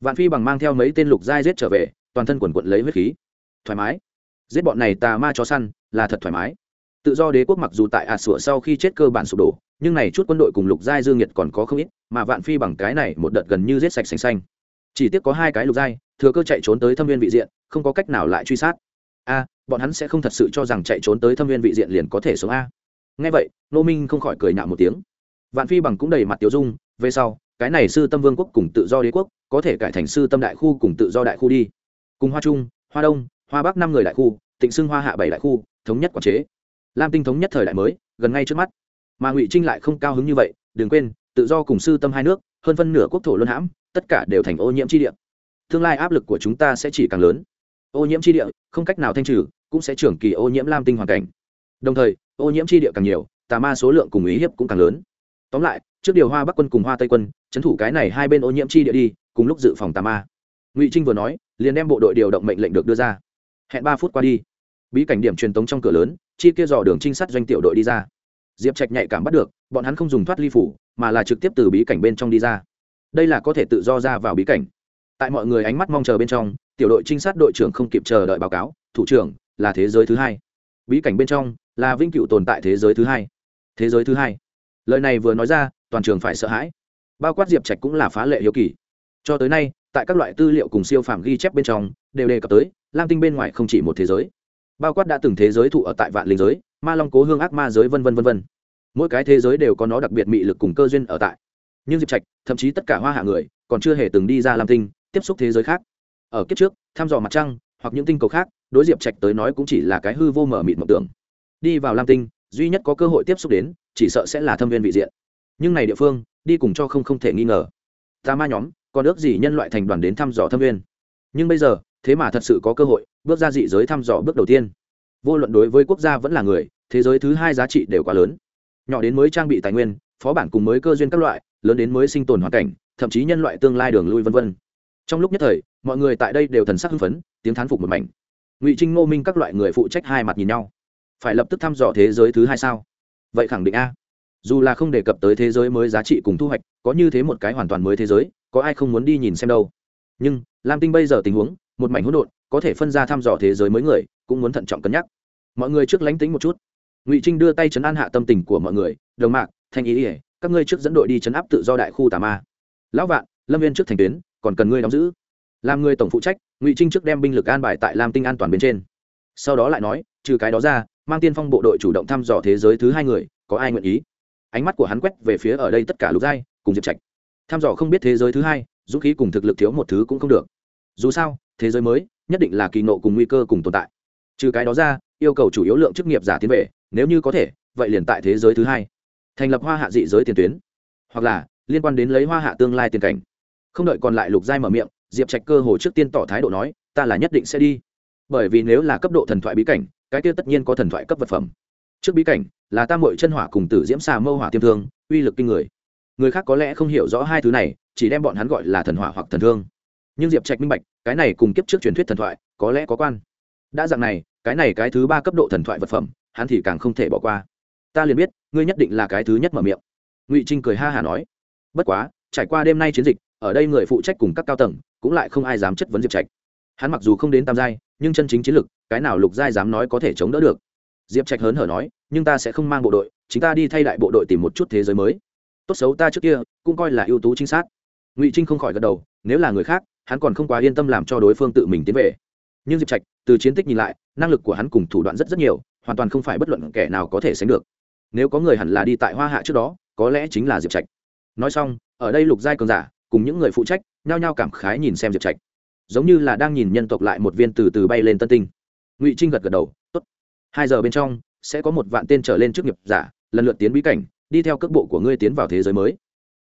vạn phi bằng mang theo mấy tên lục giai giết trở về, toàn thân quần quận lấy huyết khí. Thoải mái. Giết bọn này tà ma chó săn, là thật thoải mái tự do đế quốc mặc dù tại ạt sủa sau khi chết cơ bản sụp đổ, nhưng này chút quân đội cùng lục giai dương nhiệt còn có không ít, mà vạn phi bằng cái này một đợt gần như giết sạch sành xanh. Chỉ tiếc có hai cái lục giai, thừa cơ chạy trốn tới thâm viên vị diện, không có cách nào lại truy sát. A, bọn hắn sẽ không thật sự cho rằng chạy trốn tới thâm viên vị diện liền có thể sống a. Nghe vậy, nô minh không khỏi cười nhạo một tiếng. Vạn phi bằng cũng đầy mặt tiêu dung, về sau, cái này sư tâm vương quốc cùng tự do đế quốc, có thể cải thành sư tâm đại khu cùng tự do đại khu đi. Cùng hoa trung, hoa đông, hoa bắc năm người đại khu, tịnh xưng hoa hạ bảy đại khu, thống nhất quản chế lam tinh thống nhất thời đại mới, gần ngay trước mắt. Mà ngụy trinh lại không cao hứng như vậy, đừng quên, tự do cùng sư tâm hai nước, hơn phân nửa quốc thổ luân hãm, tất cả đều thành ô nhiễm chi địa. Tương lai áp lực của chúng ta sẽ chỉ càng lớn. Ô nhiễm chi địa, không cách nào thanh trừ, cũng sẽ trưởng kỳ ô nhiễm lam tinh hoàn cảnh. Đồng thời, ô nhiễm chi địa càng nhiều, tà ma số lượng cùng ý hiếp cũng càng lớn. Tóm lại, trước điều hoa bắc quân cùng hoa tây quân trấn thủ cái này hai bên ô nhiễm chi địa đi, cùng lúc dự phòng tà ma. Ngụy trinh vừa nói, liền đem bộ đội điều động mệnh lệnh được đưa ra. Hẹn ba phút qua đi bí cảnh điểm truyền tống trong cửa lớn, chi kia dò đường trinh sát doanh tiểu đội đi ra. Diệp trạch nhạy cảm bắt được, bọn hắn không dùng thoát ly phủ, mà là trực tiếp từ bí cảnh bên trong đi ra. Đây là có thể tự do ra vào bí cảnh. Tại mọi người ánh mắt mong chờ bên trong, tiểu đội trinh sát đội trưởng không kịp chờ đợi báo cáo, thủ trưởng, là thế giới thứ hai. Bí cảnh bên trong, là vinh cựu tồn tại thế giới thứ hai. Thế giới thứ hai. Lời này vừa nói ra, toàn trường phải sợ hãi. Bao quát diệp trạch cũng là phá lệ hiếu kỳ. Cho tới nay, tại các loại tư liệu cùng siêu phàm ghi chép bên trong, đều đề cập tới, lam tinh bên ngoài không chỉ một thế giới bao quát đã từng thế giới thụ ở tại vạn linh giới, ma long cố hương ác ma giới v v v v mỗi cái thế giới đều có nó đặc biệt mị lực cùng cơ duyên ở tại. Nhưng diệp trạch, thậm chí tất cả hoa hạ người, còn chưa hề từng đi ra lam tinh, tiếp xúc thế giới khác. Ở kiếp trước, thăm dò mặt trăng, hoặc những tinh cầu khác, đối diệp trạch tới nói cũng chỉ là cái hư vô mở mịt mộng tưởng. Đi vào lam tinh, duy nhất có cơ hội tiếp xúc đến, chỉ sợ sẽ là thâm viên vị diện. Nhưng này địa phương, đi cùng cho không không thể nghi ngờ. Ta ma nhóm, còn ước gì nhân loại thành đoàn đến thăm dò thâm viên. Nhưng bây giờ thế mà thật sự có cơ hội, bước ra dị giới thăm dò bước đầu tiên. Vô luận đối với quốc gia vẫn là người, thế giới thứ hai giá trị đều quá lớn. Nhỏ đến mới trang bị tài nguyên, phó bản cùng mới cơ duyên các loại, lớn đến mới sinh tồn hoàn cảnh, thậm chí nhân loại tương lai đường lui vân vân. Trong lúc nhất thời, mọi người tại đây đều thần sắc hưng phấn, tiếng thán phục một mảnh. Ngụy trinh, ngô minh các loại người phụ trách hai mặt nhìn nhau. Phải lập tức thăm dò thế giới thứ hai sao? Vậy khẳng định a. Dù là không đề cập tới thế giới mới giá trị cùng thu hoạch, có như thế một cái hoàn toàn mới thế giới, có ai không muốn đi nhìn xem đâu? Nhưng, lam tinh bây giờ tình huống một mảnh hỗn độn, có thể phân ra thăm dò thế giới mới người, cũng muốn thận trọng cân nhắc. Mọi người trước lánh tính một chút. Ngụy trinh đưa tay chấn an hạ tâm tình của mọi người, đồng mạc, thanh ý ỉa các ngươi trước dẫn đội đi chấn áp tự do đại khu tà ma. Lão vạn, lâm viên trước thành tuyến, còn cần ngươi đóng giữ. Làm người tổng phụ trách, ngụy trinh trước đem binh lực an bài tại lam tinh an toàn bên trên. Sau đó lại nói, trừ cái đó ra, mang tiên phong bộ đội chủ động thăm dò thế giới thứ hai người, có ai nguyện ý? Ánh mắt của hắn quét về phía ở đây tất cả lục giai, cùng diệp trạch. Thăm dò không biết thế giới thứ hai, dũng khí cùng thực lực thiếu một thứ cũng không được dù sao, thế giới mới nhất định là kỳ nộ cùng nguy cơ cùng tồn tại. Trừ cái đó ra, yêu cầu chủ yếu lượng chức nghiệp giả tiến về, nếu như có thể, vậy liền tại thế giới thứ hai. Thành lập hoa hạ dị giới tiền tuyến, hoặc là liên quan đến lấy hoa hạ tương lai tiền cảnh. Không đợi còn lại lục giai mở miệng, diệp trạch cơ hồ trước tiên tỏ thái độ nói, ta là nhất định sẽ đi. Bởi vì nếu là cấp độ thần thoại bí cảnh, cái kia tất nhiên có thần thoại cấp vật phẩm. Trước bí cảnh là tam mội chân hỏa cùng tử diễm xà mâu hỏa tiêm thương, uy lực kinh người. Người khác có lẽ không hiểu rõ hai thứ này, chỉ đem bọn hắn gọi là thần hỏa hoặc thần thương nhưng diệp trạch minh bạch, cái này cùng kiếp trước truyền thuyết thần thoại, có lẽ có quan. Đã dạng này, cái này cái thứ ba cấp độ thần thoại vật phẩm, hắn thì càng không thể bỏ qua. Ta liền biết, ngươi nhất định là cái thứ nhất mở miệng. Ngụy trinh cười ha hả nói. Bất quá, trải qua đêm nay chiến dịch, ở đây người phụ trách cùng các cao tầng, cũng lại không ai dám chất vấn diệp trạch. Hắn mặc dù không đến tam giai, nhưng chân chính chiến lực, cái nào lục giai dám nói có thể chống đỡ được. Diệp trạch hớn hở nói, nhưng ta sẽ không mang bộ đội chúng ta đi thay đại bộ đội tìm một chút thế giới mới. Tốt xấu ta trước kia, cũng coi là ưu tú chính xác. Ngụy trinh không khỏi gật đầu, nếu là người khác hắn còn không quá yên tâm làm cho đối phương tự mình tiến về. Nhưng diệp trạch, từ chiến tích nhìn lại, năng lực của hắn cùng thủ đoạn rất rất nhiều, hoàn toàn không phải bất luận kẻ nào có thể sánh được. Nếu có người hẳn là đi tại hoa hạ trước đó, có lẽ chính là diệp trạch. Nói xong, ở đây lục giai cường giả, cùng những người phụ trách, nhao nhao cảm khái nhìn xem diệp trạch. Giống như là đang nhìn nhân tộc lại một viên từ từ bay lên tân tinh. Ngụy trinh gật gật đầu, tốt. Hai giờ bên trong, sẽ có một vạn tên trở lên trước nghiệp giả, lần lượt tiến bí cảnh, đi theo cước bộ của ngươi tiến vào thế giới mới.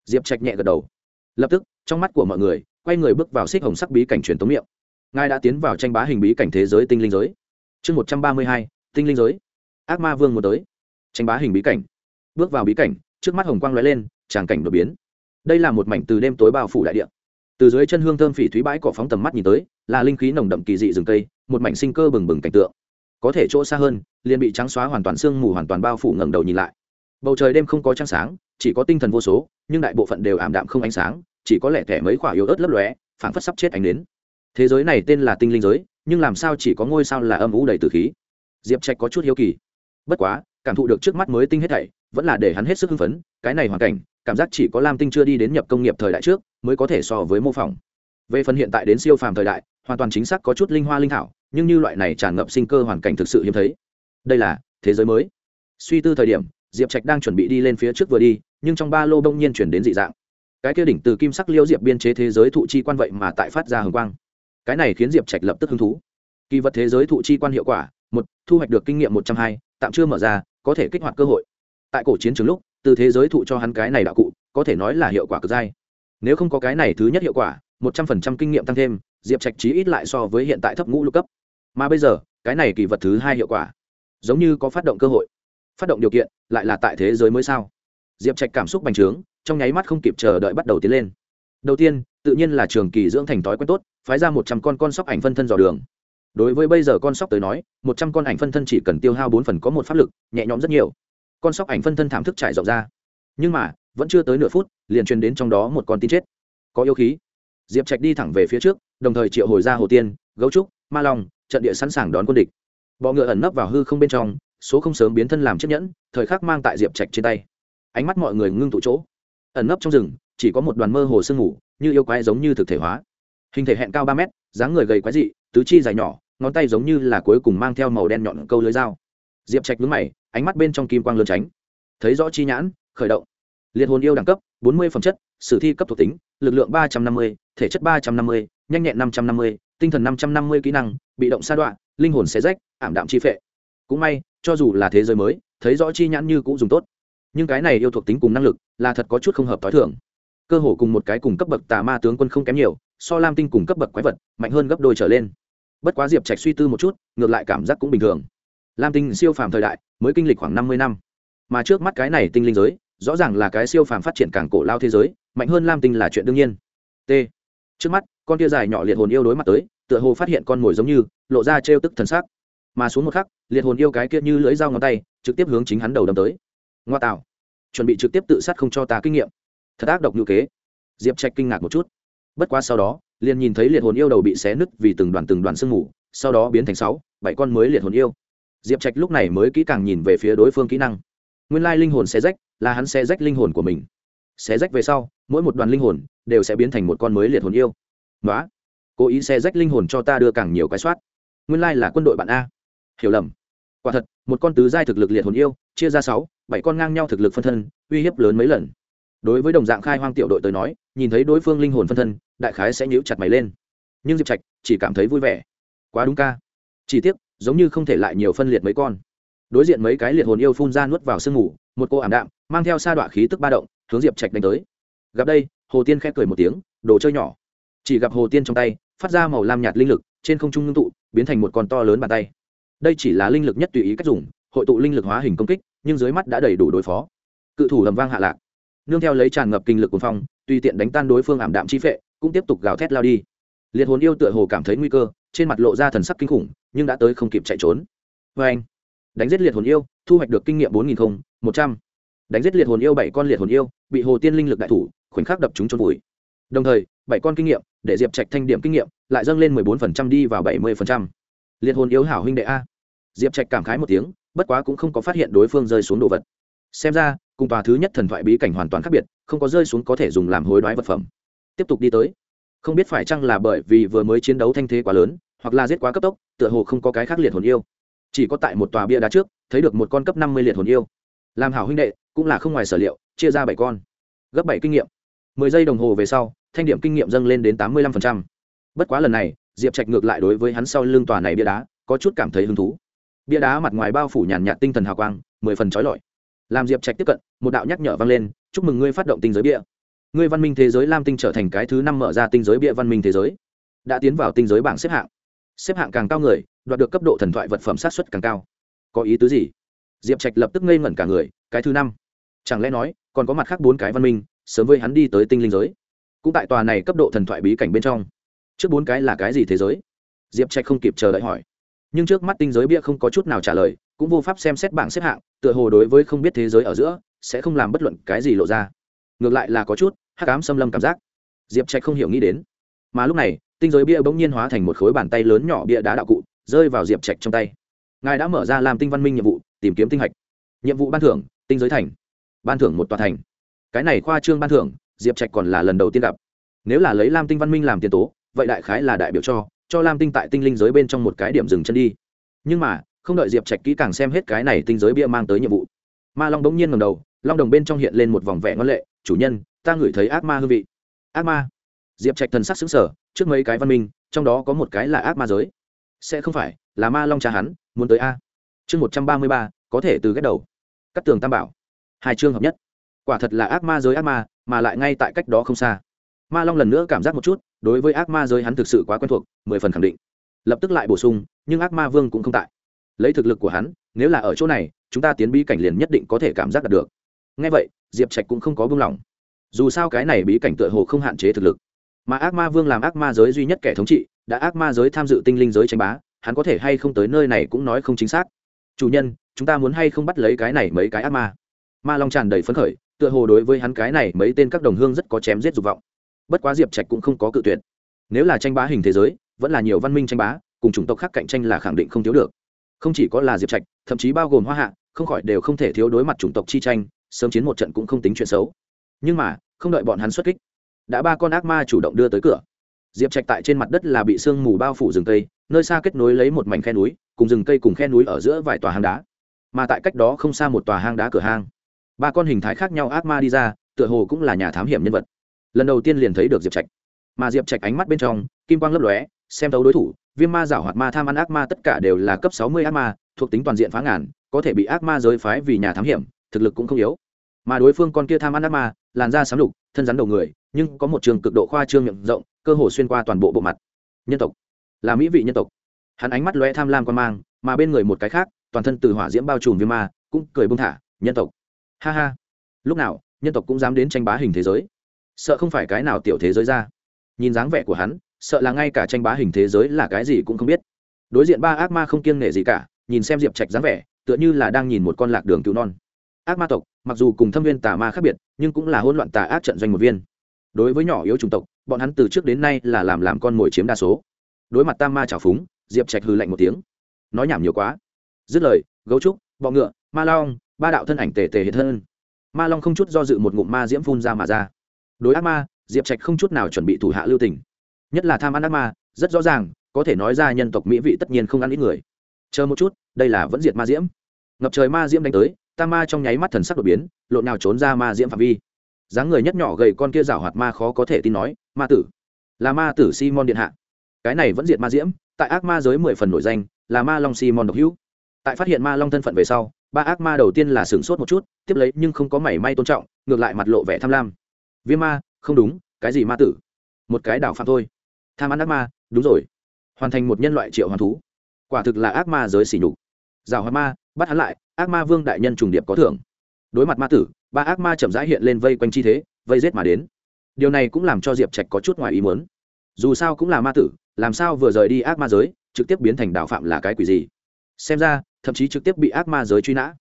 Diệp trạch nhẹ gật đầu. Lập tức, trong mắt của mọi người quay người bước vào xích hồng sắc bí cảnh truyền tống miệng. Ngài đã tiến vào tranh bá hình bí cảnh thế giới tinh linh giới. Chương một trăm ba mươi hai, tinh linh giới. Ác ma vương muốn tới. Tranh bá hình bí cảnh. Bước vào bí cảnh, trước mắt hồng quang lóe lên, tràng cảnh đột biến. Đây là một mảnh từ đêm tối bao phủ đại địa. Từ dưới chân hương thơm phỉ thúy bãi cỏ phóng tầm mắt nhìn tới, là linh khí nồng đậm kỳ dị rừng cây, một mảnh sinh cơ bừng bừng cảnh tượng. Có thể chỗ xa hơn, liền bị trắng xóa hoàn toàn sương mù hoàn toàn bao phủ ngẩng đầu nhìn lại. Bầu trời đêm không có trăng sáng, chỉ có tinh thần vô số, nhưng đại bộ phận đều ảm đạm không ánh sáng chỉ có lẻ thẻ mấy quả yếu ớt lấp lóe, phảng phất sắp chết ánh đến. Thế giới này tên là tinh linh giới, nhưng làm sao chỉ có ngôi sao là âm ủ đầy từ khí? Diệp trạch có chút hiếu kỳ. Bất quá, cảm thụ được trước mắt mới tinh hết thảy, vẫn là để hắn hết sức hưng phấn, cái này hoàn cảnh, cảm giác chỉ có lam tinh chưa đi đến nhập công nghiệp thời đại trước, mới có thể so với mô phỏng. Về phần hiện tại đến siêu phàm thời đại, hoàn toàn chính xác có chút linh hoa linh thảo, nhưng như loại này tràn ngập sinh cơ hoàn cảnh thực sự hiếm thấy. Đây là thế giới mới. Suy tư thời điểm, diệp trạch đang chuẩn bị đi lên phía trước vừa đi, nhưng trong ba lô bỗng nhiên chuyển đến dị dạng cái kia đỉnh từ kim sắc liêu diệp biên chế thế giới thụ chi quan vậy mà tại phát ra hồng quang. Cái này khiến diệp trạch lập tức hứng thú. Kỳ vật thế giới thụ chi quan hiệu quả, một, thu hoạch được kinh nghiệm một trăm hai, tạm chưa mở ra, có thể kích hoạt cơ hội. Tại cổ chiến trường lúc, từ thế giới thụ cho hắn cái này đạo cụ, có thể nói là hiệu quả cực dai. Nếu không có cái này thứ nhất hiệu quả, một trăm phần trăm kinh nghiệm tăng thêm, diệp trạch trí ít lại so với hiện tại thấp ngũ lục cấp. Mà bây giờ, cái này kỳ vật thứ hai hiệu quả, giống như có phát động cơ hội. Phát động điều kiện, lại là tại thế giới mới sao? Diệp trạch cảm xúc bành trướng trong nháy mắt không kịp chờ đợi bắt đầu tiến lên. Đầu tiên, tự nhiên là trường kỳ dưỡng thành thói quen tốt, phái ra một trăm con con sóc ảnh phân thân dò đường. Đối với bây giờ con sóc tới nói, một trăm con ảnh phân thân chỉ cần tiêu hao bốn phần có một pháp lực, nhẹ nhõm rất nhiều. Con sóc ảnh phân thân thảm thức trải rộng ra. Nhưng mà, vẫn chưa tới nửa phút, liền truyền đến trong đó một con tin chết. Có yêu khí. Diệp trạch đi thẳng về phía trước, đồng thời triệu hồi ra hồ tiên, gấu trúc, ma long, trận địa sẵn sàng đón quân địch. Bọ ngựa ẩn nấp vào hư không bên trong, số không sớm biến thân làm chiếc nhẫn, thời khắc mang tại diệp trạch trên tay. Ánh mắt mọi người ngưng tụ chỗ ẩn nấp trong rừng, chỉ có một đoàn mơ hồ sương ngủ như yêu quái giống như thực thể hóa. Hình thể hẹn cao ba mét, dáng người gầy quái dị, tứ chi dài nhỏ, ngón tay giống như là cuối cùng mang theo màu đen nhọn câu lưới dao. Diệp trạch vướng mày, ánh mắt bên trong kim quang lươn tránh. Thấy rõ chi nhãn, khởi động. Liệt hồn yêu đẳng cấp, bốn mươi phẩm chất, sử thi cấp thuộc tính, lực lượng ba trăm năm mươi, thể chất ba trăm năm mươi, nhanh nhẹn năm trăm năm mươi, tinh thần năm trăm năm mươi kỹ năng, bị động sa đoạn linh hồn xé rách, ảm đạm chi phệ. Cũng may, cho dù là thế giới mới, thấy rõ chi nhãn như cũng dùng tốt nhưng cái này yêu thuộc tính cùng năng lực là thật có chút không hợp t h o i thường. Cơ hồ cùng một cái cùng cấp bậc tà ma tướng quân không kém nhiều, so lam tinh cùng cấp bậc quái vật mạnh hơn gấp đôi trở lên. Bất quá diệp trạch suy tư một chút, ngược lại cảm giác cũng bình thường. Lam tinh siêu phàm thời đại, mới kinh lịch khoảng năm mươi năm. Mà trước mắt cái này tinh linh giới, rõ ràng là cái siêu phàm phát triển càng cổ lao thế giới, mạnh hơn lam tinh là chuyện đương nhiên. T. Trước mắt, con tia dài nhỏ liệt hồn yêu đối mặt tới, tựa hồ phát hiện con mồi giống như, lộ ra trêu tức thần sắc. Mà xuống một khắc, liệt hồn yêu cái kia như lưỡi dao ngón tay, trực tiếp hướng chính hắn đầu đâm tới ngoa tạo. Chuẩn bị trực tiếp tự sát không cho ta kinh nghiệm. Thật ác độc như kế. Diệp trạch kinh ngạc một chút. Bất quá sau đó, liền nhìn thấy liệt hồn yêu đầu bị xé nứt vì từng đoàn từng đoàn sương mù, sau đó biến thành sáu, bảy con mới liệt hồn yêu. Diệp trạch lúc này mới kỹ càng nhìn về phía đối phương kỹ năng. Nguyên lai linh hồn xé rách là hắn xé rách linh hồn của mình. Xé rách về sau, mỗi một đoàn linh hồn đều sẽ biến thành một con mới liệt hồn yêu. Nói cố ý xé rách linh hồn cho ta đưa càng nhiều cái soát. Nguyên lai là quân đội bạn a. Hiểu lầm. Quả thật, một con tứ giai thực lực liệt hồn yêu, chia ra sáu bảy con ngang nhau thực lực phân thân, uy hiếp lớn mấy lần. Đối với đồng dạng khai hoang tiểu đội tới nói, nhìn thấy đối phương linh hồn phân thân, đại khái sẽ nhíu chặt mày lên. Nhưng diệp trạch chỉ cảm thấy vui vẻ. Quá đúng ca. Chỉ tiếc, giống như không thể lại nhiều phân liệt mấy con. Đối diện mấy cái liệt hồn yêu phun ra nuốt vào sương ngủ một cô ảm đạm, mang theo sa đọa khí tức ba động, hướng diệp trạch đánh tới. Gặp đây, hồ tiên khẽ cười một tiếng, đồ chơi nhỏ. Chỉ gặp hồ tiên trong tay, phát ra màu lam nhạt linh lực, trên không trung ngưng tụ, biến thành một con to lớn bàn tay. Đây chỉ là linh lực nhất tùy ý cách dùng, hội tụ linh lực hóa hình công kích nhưng dưới mắt đã đầy đủ đối phó. Cự thủ lầm vang hạ lạc. Nương theo lấy tràn ngập kinh lực của phong, tùy tiện đánh tan đối phương ảm đạm chi phệ, cũng tiếp tục gào thét lao đi. Liệt hồn yêu tựa hồ cảm thấy nguy cơ, trên mặt lộ ra thần sắc kinh khủng, nhưng đã tới không kịp chạy trốn. Vê anh, đánh giết liệt hồn yêu, thu hoạch được kinh nghiệm bốn nghìn một trăm. Đánh giết liệt hồn yêu bảy con liệt hồn yêu, bị hồ tiên linh lực đại thủ, khoảnh khắc đập chúng trốn vùi. Đồng thời, bảy con kinh nghiệm, để diệp trạch thanh điểm kinh nghiệm, lại dâng lên mười bốn phần trăm đi vào bảy mươi phần trăm. Liệt hồn yêu hảo huynh đệ a. Diệp trạch cảm khái một tiếng bất quá cũng không có phát hiện đối phương rơi xuống đồ vật. Xem ra, cùng tòa thứ nhất thần thoại bí cảnh hoàn toàn khác biệt, không có rơi xuống có thể dùng làm hối đoái vật phẩm. Tiếp tục đi tới. Không biết phải chăng là bởi vì vừa mới chiến đấu thanh thế quá lớn, hoặc là giết quá cấp tốc, tựa hồ không có cái khác liệt hồn yêu. Chỉ có tại một tòa bia đá trước, thấy được một con cấp năm mươi liệt hồn yêu. Làm hảo huynh đệ, cũng là không ngoài sở liệu, chia ra bảy con. Gấp bảy kinh nghiệm. Mười giây đồng hồ về sau, thanh điểm kinh nghiệm dâng lên đến tám mươi lăm phần trăm. Bất quá lần này, diệp trạch ngược lại đối với hắn sau lưng tòa này bia đá, có chút cảm thấy hứng thú bia đá mặt ngoài bao phủ nhàn nhạt tinh thần hào quang, mười phần trói lọi. Làm diệp trạch tiếp cận, một đạo nhắc nhở vang lên, chúc mừng ngươi phát động tinh giới bia. Ngươi văn minh thế giới lam tinh trở thành cái thứ năm mở ra tinh giới bia văn minh thế giới. Đã tiến vào tinh giới bảng xếp hạng. Xếp hạng càng cao người, đoạt được cấp độ thần thoại vật phẩm sát xuất càng cao. Có ý tứ gì? Diệp trạch lập tức ngây ngẩn cả người, cái thứ năm? Chẳng lẽ nói, còn có mặt khác bốn cái văn minh, sớm với hắn đi tới tinh linh giới? Cũng tại tòa này cấp độ thần thoại bí cảnh bên trong. Trước bốn cái là cái gì thế giới? Diệp trạch không kịp chờ đợi hỏi nhưng trước mắt tinh giới bia không có chút nào trả lời, cũng vô pháp xem xét bảng xếp hạng, tựa hồ đối với không biết thế giới ở giữa, sẽ không làm bất luận cái gì lộ ra. Ngược lại là có chút hắc ám xâm lâm cảm giác. Diệp trạch không hiểu nghĩ đến. Mà lúc này, tinh giới bia bỗng nhiên hóa thành một khối bàn tay lớn nhỏ bia đá đạo cụ, rơi vào diệp trạch trong tay. Ngài đã mở ra làm tinh văn minh nhiệm vụ, tìm kiếm tinh hạch. Nhiệm vụ ban thưởng, tinh giới thành. Ban thưởng một tòa thành. Cái này khoa trương ban thưởng, diệp trạch còn là lần đầu tiên gặp. Nếu là lấy lam tinh văn minh làm tiền tố, vậy đại khái là đại biểu cho cho lam tinh tại tinh linh giới bên trong một cái điểm dừng chân đi. Nhưng mà, không đợi diệp trạch kỹ càng xem hết cái này tinh giới bia mang tới nhiệm vụ. Ma long bỗng nhiên ngầm đầu, long đồng bên trong hiện lên một vòng vẻ ngân lệ, chủ nhân, ta ngửi thấy ác ma hương vị. Ác ma? Diệp trạch thần sắc xứng sở trước mấy cái văn minh, trong đó có một cái là ác ma giới. Sẽ không phải, là ma long cha hắn, muốn tới a. Chương một trăm ba mươi ba, có thể từ ghét đầu. Cắt tường tam bảo. Hai chương hợp nhất. Quả thật là ác ma giới ác ma, mà lại ngay tại cách đó không xa. Ma long lần nữa cảm giác một chút đối với ác ma giới hắn thực sự quá quen thuộc, mười phần khẳng định. Lập tức lại bổ sung, nhưng ác ma vương cũng không tại. Lấy thực lực của hắn, nếu là ở chỗ này, chúng ta tiến bí cảnh liền nhất định có thể cảm giác đạt được. Ngay vậy, diệp trạch cũng không có buông lỏng. Dù sao cái này bí cảnh tựa hồ không hạn chế thực lực. Mà ác ma vương làm ác ma giới duy nhất kẻ thống trị, đã ác ma giới tham dự tinh linh giới tranh bá, hắn có thể hay không tới nơi này cũng nói không chính xác. Chủ nhân, chúng ta muốn hay không bắt lấy cái này mấy cái ác ma? Ma long tràn đầy phấn khởi, tựa hồ đối với hắn cái này mấy tên các đồng hương rất có chém giết dục vọng bất quá diệp trạch cũng không có cự tuyệt. Nếu là tranh bá hình thế giới, vẫn là nhiều văn minh tranh bá, cùng chủng tộc khác cạnh tranh là khẳng định không thiếu được. Không chỉ có là diệp trạch, thậm chí bao gồm hoa hạ, không khỏi đều không thể thiếu đối mặt chủng tộc chi tranh, sớm chiến một trận cũng không tính chuyện xấu. Nhưng mà, không đợi bọn hắn xuất kích, đã ba con ác ma chủ động đưa tới cửa. Diệp trạch tại trên mặt đất là bị sương mù bao phủ rừng cây, nơi xa kết nối lấy một mảnh khe núi, cùng rừng cây cùng khe núi ở giữa vài tòa hang đá. Mà tại cách đó không xa một tòa hang đá cửa hang. Ba con hình thái khác nhau ác ma đi ra, tựa hồ cũng là nhà thám hiểm nhân vật lần đầu tiên liền thấy được diệp trạch mà diệp trạch ánh mắt bên trong kim quang lấp lóe xem thấu đối thủ viêm ma giảo hoạt ma tham ăn ác ma tất cả đều là cấp sáu mươi ác ma thuộc tính toàn diện phá ngàn có thể bị ác ma giới phái vì nhà thám hiểm thực lực cũng không yếu mà đối phương con kia tham ăn ác ma làn da sáng lục thân rắn đầu người nhưng có một trường cực độ khoa trương miệng rộng cơ hồ xuyên qua toàn bộ bộ mặt nhân tộc là mỹ vị nhân tộc hắn ánh mắt lóe tham lam quan mang mà bên người một cái khác toàn thân từ hỏa diễm bao trùm viêm ma cũng cười bông thả nhân tộc ha ha lúc nào nhân tộc cũng dám đến tranh bá hình thế giới sợ không phải cái nào tiểu thế giới ra. Nhìn dáng vẻ của hắn, sợ là ngay cả tranh bá hình thế giới là cái gì cũng không biết. Đối diện ba ác ma không kiêng nể gì cả, nhìn xem diệp trạch dáng vẻ, tựa như là đang nhìn một con lạc đường cứu non. Ác ma tộc, mặc dù cùng thâm viên tà ma khác biệt, nhưng cũng là hỗn loạn tà ác trận doanh một viên. Đối với nhỏ yếu chủng tộc, bọn hắn từ trước đến nay là làm làm con mồi chiếm đa số. Đối mặt tam ma trào phúng, diệp trạch hư lạnh một tiếng. Nói nhảm nhiều quá. Dứt lời, gấu trúc, bọ ngựa, ma long, ba đạo thân ảnh tề tề hiện thân. Ma long không chút do dự một ngụm ma diễm phun ra mà ra đối ác ma, diệp trạch không chút nào chuẩn bị thủ hạ lưu tình. Nhất là tham ăn ác ma, rất rõ ràng, có thể nói ra nhân tộc mỹ vị tất nhiên không ăn ít người. Chờ một chút, đây là vẫn diệt ma diễm. Ngập trời ma diễm đánh tới tam ma trong nháy mắt thần sắc đột biến, lộn nào trốn ra ma diễm phạm vi. Dáng người nhất nhỏ gầy con kia rảo hoạt ma khó có thể tin nói, ma tử, là ma tử simon điện hạ. Cái này vẫn diệt ma diễm, tại ác ma giới mười phần nổi danh, là ma long simon độc hữu. Tại phát hiện ma long thân phận về sau, ba ác ma đầu tiên là sửng sốt một chút, tiếp lấy nhưng không có mảy may tôn trọng, ngược lại mặt lộ vẻ tham lam viêm ma, không đúng, cái gì ma tử? Một cái đảo phạm thôi. Tham ăn ác ma, đúng rồi. Hoàn thành một nhân loại triệu hoàn thú. Quả thực là ác ma giới xỉ nhục. Rào hoa ma, bắt hắn lại, ác ma vương đại nhân trùng điệp có thưởng. Đối mặt ma tử, ba ác ma chậm rãi hiện lên vây quanh chi thế, vây rết mà đến. Điều này cũng làm cho diệp trạch có chút ngoài ý muốn. Dù sao cũng là ma tử, làm sao vừa rời đi ác ma giới, trực tiếp biến thành đạo phạm là cái quỷ gì? Xem ra, thậm chí trực tiếp bị ác ma giới truy nã.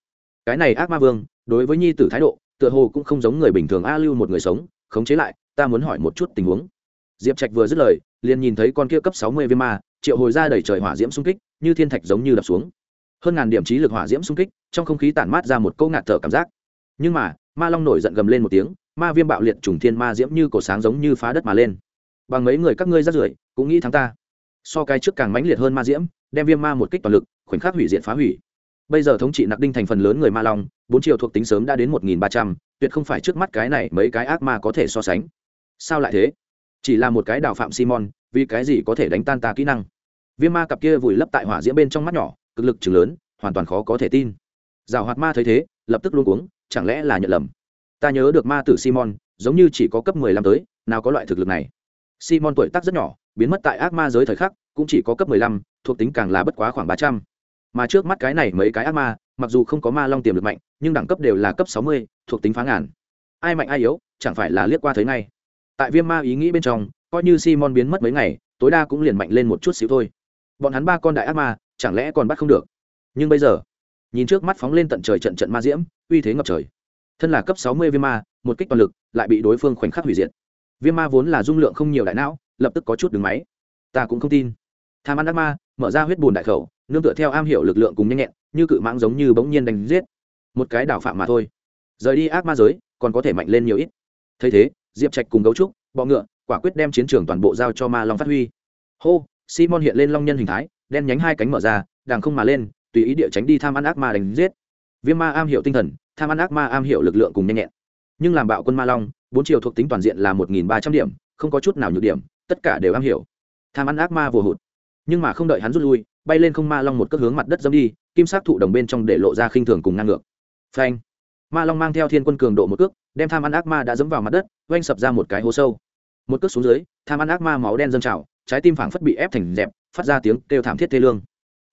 Cái này ác ma vương, đối với nhi tử thái độ tựa hồ cũng không giống người bình thường a lưu một người sống, khống chế lại, ta muốn hỏi một chút tình huống. Diệp trạch vừa dứt lời, liền nhìn thấy con kia cấp sáu mươi viêm ma, triệu hồi ra đầy trời hỏa diễm xung kích, như thiên thạch giống như đập xuống. Hơn ngàn điểm trí lực hỏa diễm xung kích, trong không khí tản mát ra một câu ngạt thở cảm giác. Nhưng mà, ma long nổi giận gầm lên một tiếng, ma viêm bạo liệt trùng thiên ma diễm như cổ sáng giống như phá đất mà lên. Bằng mấy người các ngươi rắt rưởi, cũng nghĩ thắng ta. So cái trước càng mãnh liệt hơn ma diễm, đem viêm ma một kích toàn lực, khoảnh khắc hủy diệt phá hủy bây giờ thống trị nặc đinh thành phần lớn người ma long, bốn triệu thuộc tính sớm đã đến một nghìn ba trăm, tuyệt không phải trước mắt cái này mấy cái ác ma có thể so sánh. Sao lại thế? Chỉ là một cái đào phạm simon, vì cái gì có thể đánh tan ta kỹ năng? Viêm ma cặp kia vùi lấp tại hỏa diễm bên trong mắt nhỏ, cực lực chừng lớn, hoàn toàn khó có thể tin. Rào hoạt ma thấy thế, lập tức luôn cuống, chẳng lẽ là nhận lầm? Ta nhớ được ma tử simon, giống như chỉ có cấp mười lăm tới, nào có loại thực lực này? Simon tuổi tác rất nhỏ, biến mất tại ác ma giới thời khắc, cũng chỉ có cấp mười lăm, thuộc tính càng là bất quá khoảng ba trăm mà trước mắt cái này mấy cái ác ma, mặc dù không có ma long tiềm lực mạnh, nhưng đẳng cấp đều là cấp sáu mươi, thuộc tính phá ngàn. Ai mạnh ai yếu, chẳng phải là liếc qua thấy ngay. Tại viêm ma ý nghĩ bên trong, coi như simon biến mất mấy ngày, tối đa cũng liền mạnh lên một chút xíu thôi. Bọn hắn ba con đại ác ma, chẳng lẽ còn bắt không được? Nhưng bây giờ, nhìn trước mắt phóng lên tận trời trận trận ma diễm, uy thế ngập trời. Thân là cấp sáu mươi viêm ma, một kích toàn lực, lại bị đối phương khoảnh khắc hủy diệt. Viêm ma vốn là dung lượng không nhiều đại não, lập tức có chút đứng máy. Ta cũng không tin. Tham ăn ác ma, mở ra huyết bùn đại khẩu nương tựa theo am hiểu lực lượng cùng nhanh nhẹn, như cự mãng giống như bỗng nhiên đánh giết. Một cái đảo phạm mà thôi. Rời đi ác ma giới, còn có thể mạnh lên nhiều ít. Thấy thế, diệp trạch cùng gấu trúc, bọ ngựa, quả quyết đem chiến trường toàn bộ giao cho ma long phát huy. Hô, simon hiện lên long nhân hình thái, đen nhánh hai cánh mở ra đàng không mà lên, tùy ý địa tránh đi tham ăn ác ma đánh giết. Viêm ma am hiểu tinh thần, tham ăn ác ma am hiểu lực lượng cùng nhanh nhẹn. Nhưng làm bạo quân ma long, bốn chiều thuộc tính toàn diện là một nghìn ba trăm điểm, không có chút nào nhược điểm, tất cả đều am hiểu. Tham ăn ác ma vừa hụt. Nhưng mà không đợi hắn rút lui bay lên không ma long một cước hướng mặt đất dâm đi, kim sắc thụ đồng bên trong để lộ ra khinh thường cùng ngang ngược. Phanh. Ma long mang theo thiên quân cường độ một cước, đem tham ăn ác ma đã dẫm vào mặt đất, oanh sập ra một cái hố sâu. Một cước xuống dưới, tham ăn ác ma máu đen dâng trào, trái tim phảng phất bị ép thành dẹp, phát ra tiếng kêu thảm thiết thê lương.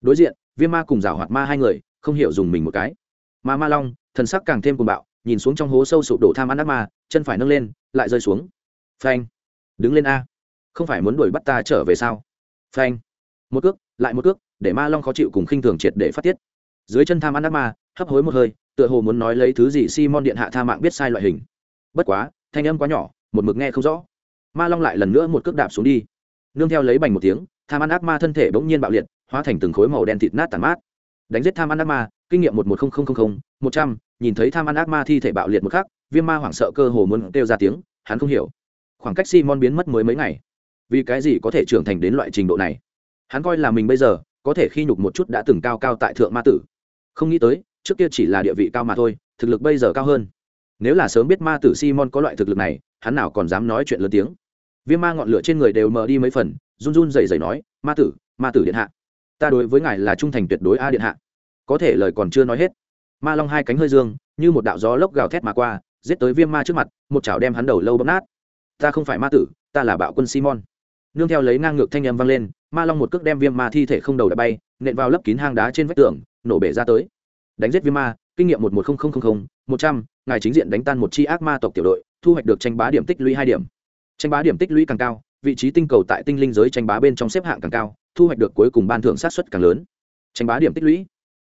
Đối diện, viêm ma cùng rào hoạt ma hai người, không hiểu dùng mình một cái. Mà ma long, thần sắc càng thêm cuồng bạo, nhìn xuống trong hố sâu sụp đổ tham ăn ác ma, chân phải nâng lên, lại rơi xuống. Phanh. Đứng lên a. Không phải muốn đuổi bắt ta trở về sao? Phanh. Một cước lại một cước, để ma long khó chịu cùng khinh thường triệt để phát tiết. Dưới chân tham ăn ác ma, hấp hối một hơi, tựa hồ muốn nói lấy thứ gì simon điện hạ tha mạng biết sai loại hình. Bất quá, thanh âm quá nhỏ, một mực nghe không rõ. Ma long lại lần nữa một cước đạp xuống đi. Nương theo lấy bành một tiếng, tham ăn ác ma thân thể bỗng nhiên bạo liệt, hóa thành từng khối màu đen thịt nát tàn mát. Đánh giết tham ăn ác ma, kinh nghiệm một một không không không không, một trăm, nhìn thấy tham ăn ác ma thi thể bạo liệt một khắc, viêm ma hoảng sợ cơ hồ muốn kêu ra tiếng, hắn không hiểu. Khoảng cách simon biến mất mới mấy ngày. Vì cái gì có thể trưởng thành đến loại trình độ này? Hắn coi là mình bây giờ, có thể khi nhục một chút đã từng cao cao tại thượng ma tử. Không nghĩ tới, trước kia chỉ là địa vị cao mà thôi, thực lực bây giờ cao hơn. Nếu là sớm biết ma tử simon có loại thực lực này, hắn nào còn dám nói chuyện lớn tiếng. Viêm ma ngọn lửa trên người đều mờ đi mấy phần, run run dày dày nói, ma tử ma tử điện hạ. Ta đối với ngài là trung thành tuyệt đối a điện hạ. Có thể lời còn chưa nói hết, ma long hai cánh hơi dương, như một đạo gió lốc gào thét mà qua, giết tới viêm ma trước mặt, một chảo đem hắn đầu lâu bấm nát. Ta không phải ma tử, ta là bạo quân simon nương theo lấy ngang ngược thanh âm vang lên, ma long một cước đem viêm ma thi thể không đầu đã bay, nện vào lấp kín hang đá trên vách tường, nổ bể ra tới. Đánh giết viêm ma, kinh nghiệm một một nghìn một trăm, ngài chính diện đánh tan một chi ác ma tộc tiểu đội, thu hoạch được tranh bá điểm tích lũy hai điểm. Tranh bá điểm tích lũy càng cao, vị trí tinh cầu tại tinh linh giới tranh bá bên trong xếp hạng càng cao, thu hoạch được cuối cùng ban thưởng sát xuất càng lớn. Tranh bá điểm tích lũy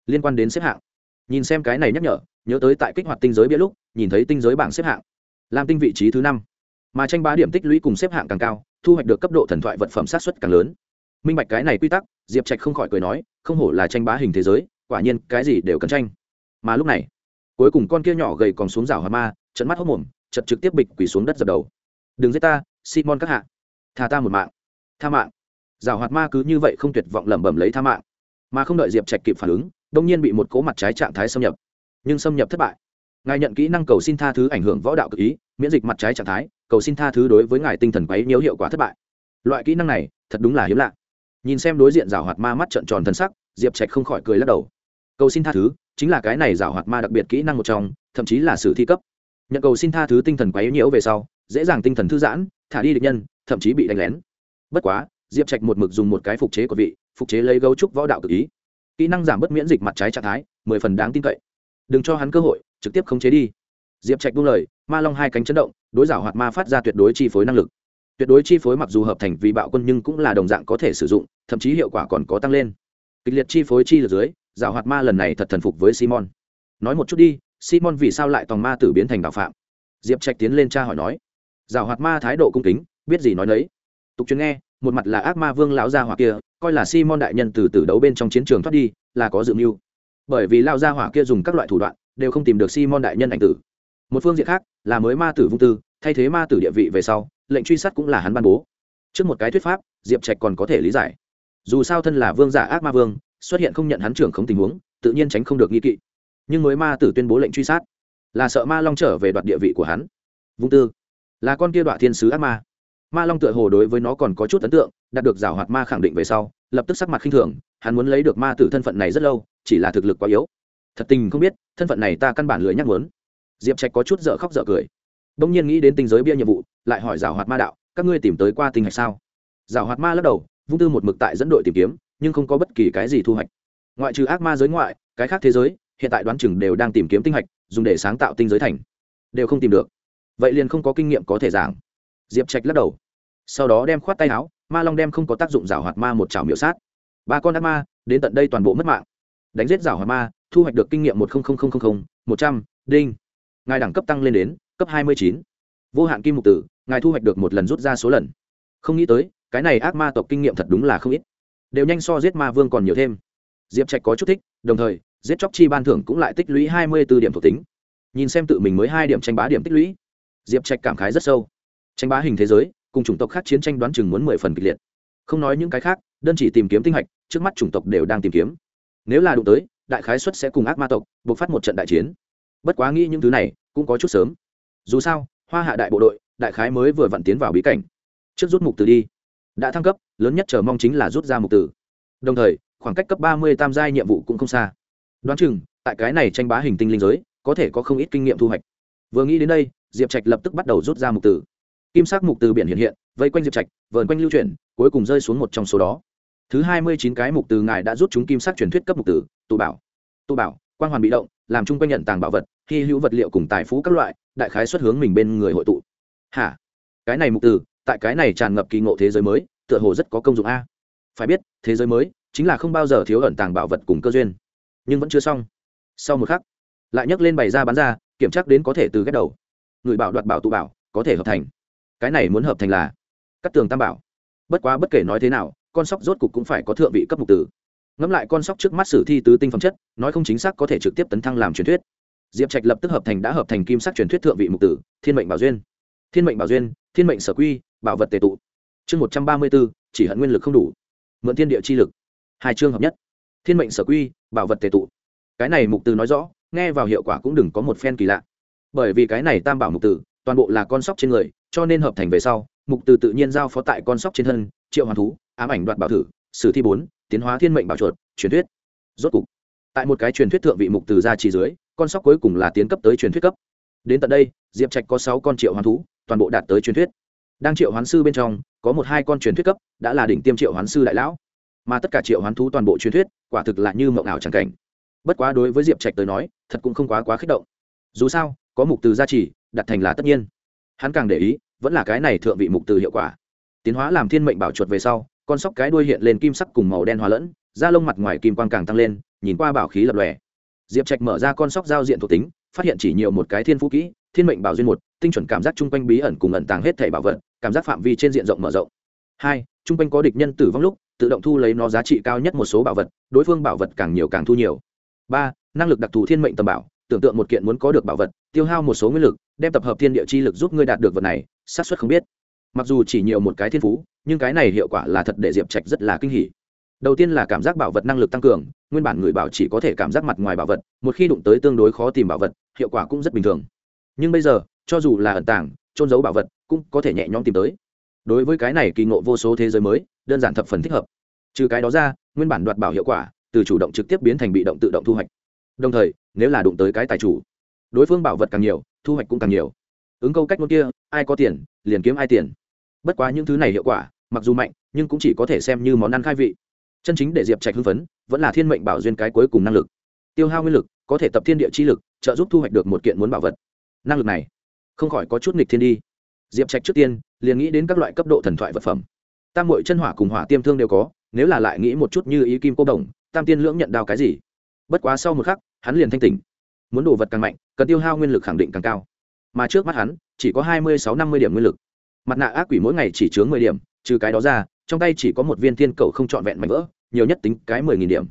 liên quan đến xếp hạng. Nhìn xem cái này nhắc nhở, nhớ tới tại kích hoạt tinh giới bia lúc, nhìn thấy tinh giới bảng xếp hạng, làm tinh vị trí thứ năm. Mà tranh bá điểm tích lũy cùng xếp hạng càng cao thu hoạch được cấp độ thần thoại vật phẩm sát xuất càng lớn. Minh bạch cái này quy tắc, diệp trạch không khỏi cười nói, không hổ là tranh bá hình thế giới, quả nhiên cái gì đều cần tranh. Mà lúc này, cuối cùng con kia nhỏ gầy còn xuống rào hà ma trận mắt hốc mồm chật trực tiếp bịch quỳ xuống đất dập đầu. Đừng giết ta, simon các hạ. Tha ta một mạng. Tha mạng. Rào hoạt ma cứ như vậy không tuyệt vọng lẩm bẩm lấy tha mạng. Mà không đợi diệp trạch kịp phản ứng, đông nhiên bị một cố mặt trái trạng thái xâm nhập. Nhưng xâm nhập thất bại. Ngài nhận kỹ năng cầu xin tha thứ ảnh hưởng võ đạo cực ý, miễn dịch mặt trái trạng thái cầu xin tha thứ đối với ngài tinh thần quấy nhiễu hiệu quả thất bại. Loại kỹ năng này, thật đúng là hiếm lạ. Nhìn xem đối diện rào hoạt ma mắt trợn tròn thân sắc, diệp trạch không khỏi cười lắc đầu. Cầu xin tha thứ, chính là cái này rào hoạt ma đặc biệt kỹ năng một trong, thậm chí là sử thi cấp. Nhận cầu xin tha thứ tinh thần quấy nhiễu về sau, dễ dàng tinh thần thư giãn, thả đi địch nhân, thậm chí bị đánh lén. Bất quá, diệp trạch một mực dùng một cái phục chế của vị, phục chế lấy gấu trúc võ đạo cực ý. Kỹ năng giảm bớt miễn dịch mặt trái trạng thái, mười phần đáng tin cậy. Đừng cho hắn cơ hội, trực tiếp khống chế đi. Diệp trạch buông lời ma long hai cánh chấn động, đối giảo hoạt ma phát ra tuyệt đối chi phối năng lực. Tuyệt đối chi phối mặc dù hợp thành vì bạo quân nhưng cũng là đồng dạng có thể sử dụng, thậm chí hiệu quả còn có tăng lên. Kịch liệt chi phối chi lực dưới, giảo hoạt ma lần này thật thần phục với simon. Nói một chút đi, simon vì sao lại tòng ma tử biến thành đạo phạm? Diệp trạch tiến lên tra hỏi nói. Giảo hoạt ma thái độ cung kính, biết gì nói nấy. Tục chuyên nghe, một mặt là ác ma vương lão gia hỏa kia, coi là simon đại nhân từ từ đấu bên trong chiến trường thoát đi, là có dự mưu. Bởi vì lao gia hỏa kia dùng các loại thủ đoạn, đều không tìm được simon đại nhân ảnh tử một phương diện khác là mới ma tử vung tư, thay thế ma tử địa vị về sau, lệnh truy sát cũng là hắn ban bố. Trước một cái thuyết pháp, diệp trạch còn có thể lý giải. Dù sao thân là vương giả ác ma vương, xuất hiện không nhận hắn trưởng không tình huống, tự nhiên tránh không được nghi kỵ. Nhưng mới ma tử tuyên bố lệnh truy sát, là sợ ma long trở về đoạt địa vị của hắn. Vung tư, là con kia đoạn thiên sứ ác ma. Ma long tựa hồ đối với nó còn có chút ấn tượng, đạt được giảo hoạt ma khẳng định về sau, lập tức sắc mặt khinh thường, hắn muốn lấy được ma tử thân phận này rất lâu, chỉ là thực lực quá yếu. Thật tình không biết, thân phận này ta căn bản lười nhắc muốn diệp trạch có chút dở khóc dở cười. Đông nhiên nghĩ đến tinh giới bia nhiệm vụ, lại hỏi giảo hoạt ma đạo, các ngươi tìm tới qua tinh hạch sao? Giảo hoạt ma lắc đầu, vung tư một mực tại dẫn đội tìm kiếm, nhưng không có bất kỳ cái gì thu hoạch. Ngoại trừ ác ma giới ngoại, cái khác thế giới, hiện tại đoán chừng đều đang tìm kiếm tinh hạch, dùng để sáng tạo tinh giới thành. Đều không tìm được. Vậy liền không có kinh nghiệm có thể giảng. Diệp trạch lắc đầu. Sau đó đem khoát tay áo, ma long đem không có tác dụng rào hoạt ma một chảo miểu sát. Ba con ác ma, đến tận đây toàn bộ mất mạng. Đánh giết rào hoạt ma, thu hoạch được kinh nghiệm một một trăm, đinh ngài đẳng cấp tăng lên đến cấp hai mươi chín. Vô hạn kim mục tử, ngài thu hoạch được một lần rút ra số lần. Không nghĩ tới, cái này ác ma tộc kinh nghiệm thật đúng là không ít. Đều nhanh so giết ma vương còn nhiều thêm. Diệp trạch có chút thích, đồng thời, giết chóc chi ban thưởng cũng lại tích lũy hai mươi b ố điểm thuộc tính. Nhìn xem tự mình mới hai điểm tranh bá điểm tích lũy, diệp trạch cảm khái rất sâu. Tranh bá hình thế giới, cùng chủng tộc khác chiến tranh đoán chừng muốn mười phần kịch liệt. Không nói những cái khác, đơn chỉ tìm kiếm tinh hạch, trước mắt chủng tộc đều đang tìm kiếm. Nếu là đụng tới, đại khái xuất sẽ cùng ác ma tộc buộc phát một trận đại chiến bất quá nghĩ những thứ này cũng có chút sớm. Dù sao hoa hạ đại bộ đội đại khái mới vừa vặn tiến vào bí cảnh. Trước rút mục từ đi. Đã thăng cấp lớn nhất chờ mong chính là rút ra mục từ. đồng thời khoảng cách cấp ba mươi tam giai nhiệm vụ cũng không xa. Đoán chừng tại cái này tranh bá hình tinh linh giới có thể có không ít kinh nghiệm thu hoạch. Vừa nghĩ đến đây diệp trạch lập tức bắt đầu rút ra mục từ. kim sắc mục từ biển hiện hiện vây quanh diệp trạch vờn quanh lưu chuyển cuối cùng rơi xuống một trong số đó. Thứ hai mươi chín cái mục từ ngài đã rút chúng kim sắc truyền thuyết cấp mục từ, tụ bảo. Tụ bảo quan hoàn bị động làm chung quanh nhận tàng bảo vật, hy hữu vật liệu cùng tài phú các loại, đại khái xuất hướng mình bên người hội tụ. Hả? Cái này mục từ, tại cái này tràn ngập kỳ ngộ thế giới mới, tựa hồ rất có công dụng a. Phải biết, thế giới mới chính là không bao giờ thiếu ẩn tàng bảo vật cùng cơ duyên. Nhưng vẫn chưa xong. Sau một khắc, lại nhấc lên bày ra bán ra, kiểm tra đến có thể từ ghép đầu. Người bảo đoạt bảo tụ bảo, có thể hợp thành. Cái này muốn hợp thành là cắt tường tam bảo. Bất quá bất kể nói thế nào, con sóc rốt cục cũng phải có thượng vị cấp mục tử ngẫm lại con sóc trước mắt sử thi tứ tinh phẩm chất, nói không chính xác có thể trực tiếp tấn thăng làm truyền thuyết. Diệp trạch lập tức hợp thành đã hợp thành kim sắc truyền thuyết thượng vị mục tử, thiên mệnh bảo duyên. Thiên mệnh bảo duyên, thiên mệnh sở quy, bảo vật tề tụ. Chương một trăm ba mươi b ố chỉ hận nguyên lực không đủ. Mượn thiên địa chi lực. Hai chương hợp nhất. Thiên mệnh sở quy, bảo vật tề tụ. Cái này mục từ nói rõ, nghe vào hiệu quả cũng đừng có một phen kỳ lạ. Bởi vì cái này tam bảo mục tử, toàn bộ là con sóc trên người, cho nên hợp thành về sau, mục từ tự nhiên giao phó tại con sóc trên thân, triệu hoàn thú, ám ảnh đoạt bảo thử, sử thi bốn tiến hóa thiên mệnh bảo chuột, truyền thuyết. Rốt cục, tại một cái truyền thuyết thượng vị mục từ ra chỉ dưới, con sóc cuối cùng là tiến cấp tới truyền thuyết cấp. Đến tận đây, diệp trạch có sáu con triệu hoàn thú, toàn bộ đạt tới truyền thuyết. Đang triệu hoán sư bên trong, có một hai con truyền thuyết cấp, đã là đỉnh tiêm triệu hoán sư đại lão. Mà tất cả triệu hoán thú toàn bộ truyền thuyết, quả thực là như mộng ảo chẳng cảnh. Bất quá đối với diệp trạch tới nói, thật cũng không quá quá kích động. Dù sao, có mục từ gia trì, đặt thành là tất nhiên. Hắn càng để ý, vẫn là cái này thượng vị mục từ hiệu quả. Tiến hóa làm thiên mệnh bảo chuột về sau con sóc cái đuôi hiện lên kim sắc cùng màu đen hòa lẫn, da lông mặt ngoài kim quang càng tăng lên, nhìn qua bảo khí lập lòe. Diệp trạch mở ra con sóc giao diện thuộc tính, phát hiện chỉ nhiều một cái thiên phú kỹ, thiên mệnh bảo duyên một, tinh chuẩn cảm giác chung quanh bí ẩn cùng ẩn tàng hết thể bảo vật, cảm giác phạm vi trên diện rộng mở rộng. Hai, chung quanh có địch nhân tử vong lúc, tự động thu lấy nó giá trị cao nhất một số bảo vật, đối phương bảo vật càng nhiều càng thu nhiều. Ba, năng lực đặc thù thiên mệnh tầm bảo, tưởng tượng một kiện muốn có được bảo vật, tiêu hao một số nguyên lực, đem tập hợp thiên địa chi lực giúp ngươi đạt được vật này, xác suất không biết mặc dù chỉ nhiều một cái thiên phú, nhưng cái này hiệu quả là thật để diệp trạch rất là kinh hỉ. Đầu tiên là cảm giác bảo vật năng lực tăng cường, nguyên bản người bảo chỉ có thể cảm giác mặt ngoài bảo vật, một khi đụng tới tương đối khó tìm bảo vật, hiệu quả cũng rất bình thường. Nhưng bây giờ, cho dù là ẩn tàng trôn giấu bảo vật, cũng có thể nhẹ nhõm tìm tới. Đối với cái này kỳ ngộ vô số thế giới mới, đơn giản thập phần thích hợp. Trừ cái đó ra, nguyên bản đoạt bảo hiệu quả, từ chủ động trực tiếp biến thành bị động tự động thu hoạch. Đồng thời, nếu là đụng tới cái tài chủ, đối phương bảo vật càng nhiều, thu hoạch cũng càng nhiều. Ứng câu cách ngôn kia, ai có tiền, liền kiếm ai tiền bất quá những thứ này hiệu quả, mặc dù mạnh, nhưng cũng chỉ có thể xem như món ăn khai vị. Chân chính để diệp trạch hưng phấn, vẫn là thiên mệnh bảo duyên cái cuối cùng năng lực. Tiêu hao nguyên lực, có thể tập thiên địa chi lực, trợ giúp thu hoạch được một kiện muốn bảo vật. Năng lực này, không khỏi có chút nghịch thiên đi. Diệp trạch trước tiên, liền nghĩ đến các loại cấp độ thần thoại vật phẩm. Tam mội chân hỏa cùng hỏa tiêm thương đều có, nếu là lại nghĩ một chút như ý kim cô đồng, tam tiên lưỡng nhận đào cái gì? Bất quá sau một khắc, hắn liền thanh tỉnh. Muốn đồ vật càng mạnh, cần tiêu hao nguyên lực khẳng định càng cao. Mà trước mắt hắn, chỉ có hai mươi sáu năm mươi điểm nguyên lực mặt nạ ác quỷ mỗi ngày chỉ chướng mười điểm, trừ cái đó ra, trong tay chỉ có một viên thiên cầu không trọn vẹn mảnh vỡ, nhiều nhất tính cái mười nghìn điểm.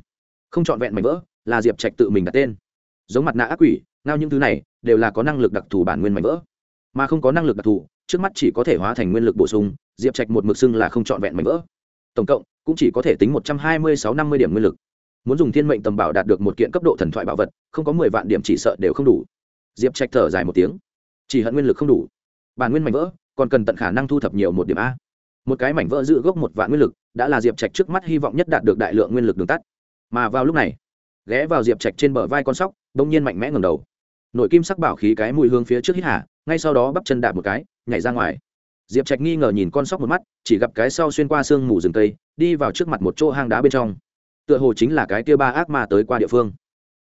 Không trọn vẹn mảnh vỡ là diệp trạch tự mình đặt tên. Giống mặt nạ ác quỷ, ngao những thứ này đều là có năng lực đặc thù bản nguyên mảnh vỡ. Mà không có năng lực đặc thù, trước mắt chỉ có thể hóa thành nguyên lực bổ sung, diệp trạch một mực xưng là không trọn vẹn mảnh vỡ. Tổng cộng, cũng chỉ có thể tính một trăm hai mươi sáu năm mươi điểm nguyên lực. Muốn dùng thiên mệnh tầm bảo đạt được một kiện cấp độ thần thoại bảo vật, không có mười vạn điểm chỉ sợ đều không đủ. Diệp trạch thở dài một tiếng. Chỉ hận nguyên lực không đủ. Bản nguyên mảnh vỡ còn cần tận khả năng thu thập nhiều một điểm a. Một cái mảnh vỡ giữ gốc một vạn nguyên lực, đã là diệp trạch trước mắt hy vọng nhất đạt được đại lượng nguyên lực đường tắt. Mà vào lúc này, ghé vào diệp trạch trên bờ vai con sóc đ ỗ n g nhiên mạnh mẽ ngầm đầu. Nội kim sắc bảo khí cái mùi hương phía trước hít hả ngay sau đó bắp chân đạp một cái, nhảy ra ngoài. Diệp trạch nghi ngờ nhìn con sóc một mắt, chỉ gặp cái sau xuyên qua sương mù rừng tây, đi vào trước mặt một chỗ hang đá bên trong. Tựa hồ chính là cái kia ba ác ma tới qua địa phương.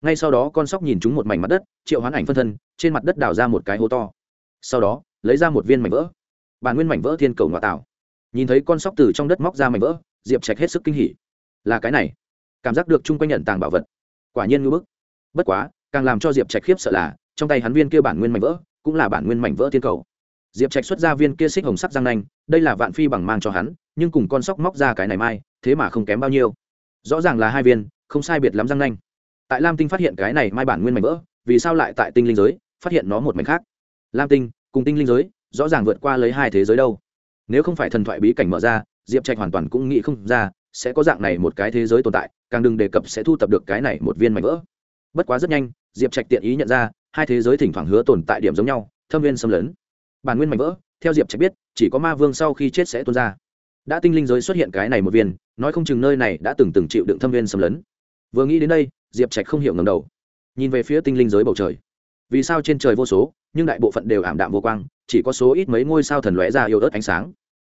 Ngay sau đó con sóc nhìn chúng một mảnh mặt đất, triệu hoán ảnh phân thân, trên mặt đất đào ra một cái hố to. Sau đó, lấy ra một viên mảnh vỡ bản nguyên mảnh vỡ thiên cầu ngoại tạo. Nhìn thấy con sóc từ trong đất móc ra mảnh vỡ, diệp trạch hết sức kinh hỉ. Là cái này. Cảm giác được chung quanh nhận tàng bảo vật. Quả nhiên ngưỡng bức. Bất quá, càng làm cho diệp trạch khiếp sợ là, trong tay hắn viên kia bản nguyên mảnh vỡ, cũng là bản nguyên mảnh vỡ thiên cầu. Diệp trạch xuất ra viên kia xích hồng sắc răng nanh, đây là vạn phi bằng mang cho hắn, nhưng cùng con sóc móc ra cái này mai, thế mà không kém bao nhiêu. Rõ ràng là hai viên, không sai biệt lắm răng nanh. Tại lam tinh phát hiện cái này mai bản nguyên mảnh vỡ, vì sao lại tại tinh linh giới, phát hiện nó một mảnh khác? Lam tinh, cùng tinh linh giới rõ ràng vượt qua lấy hai thế giới đâu. Nếu không phải thần thoại bí cảnh mở ra, diệp trạch hoàn toàn cũng nghĩ không ra, sẽ có dạng này một cái thế giới tồn tại, càng đừng đề cập sẽ thu tập được cái này một viên mảnh vỡ. Bất quá rất nhanh, diệp trạch tiện ý nhận ra, hai thế giới thỉnh thoảng hứa tồn tại điểm giống nhau, thâm viên xâm lấn. Bản nguyên mảnh vỡ, theo diệp trạch biết, chỉ có ma vương sau khi chết sẽ tuôn ra. Đã tinh linh giới xuất hiện cái này một viên, nói không chừng nơi này đã từng từng chịu đựng thâm viên xâm lấn. Vừa nghĩ đến đây, diệp trạch không hiểu ngầm đầu. Nhìn về phía tinh linh giới bầu trời. Vì sao trên trời vô số nhưng đại bộ phận đều ảm đạm vô quang, chỉ có số ít mấy ngôi sao thần lóe ra yếu ớt ánh sáng.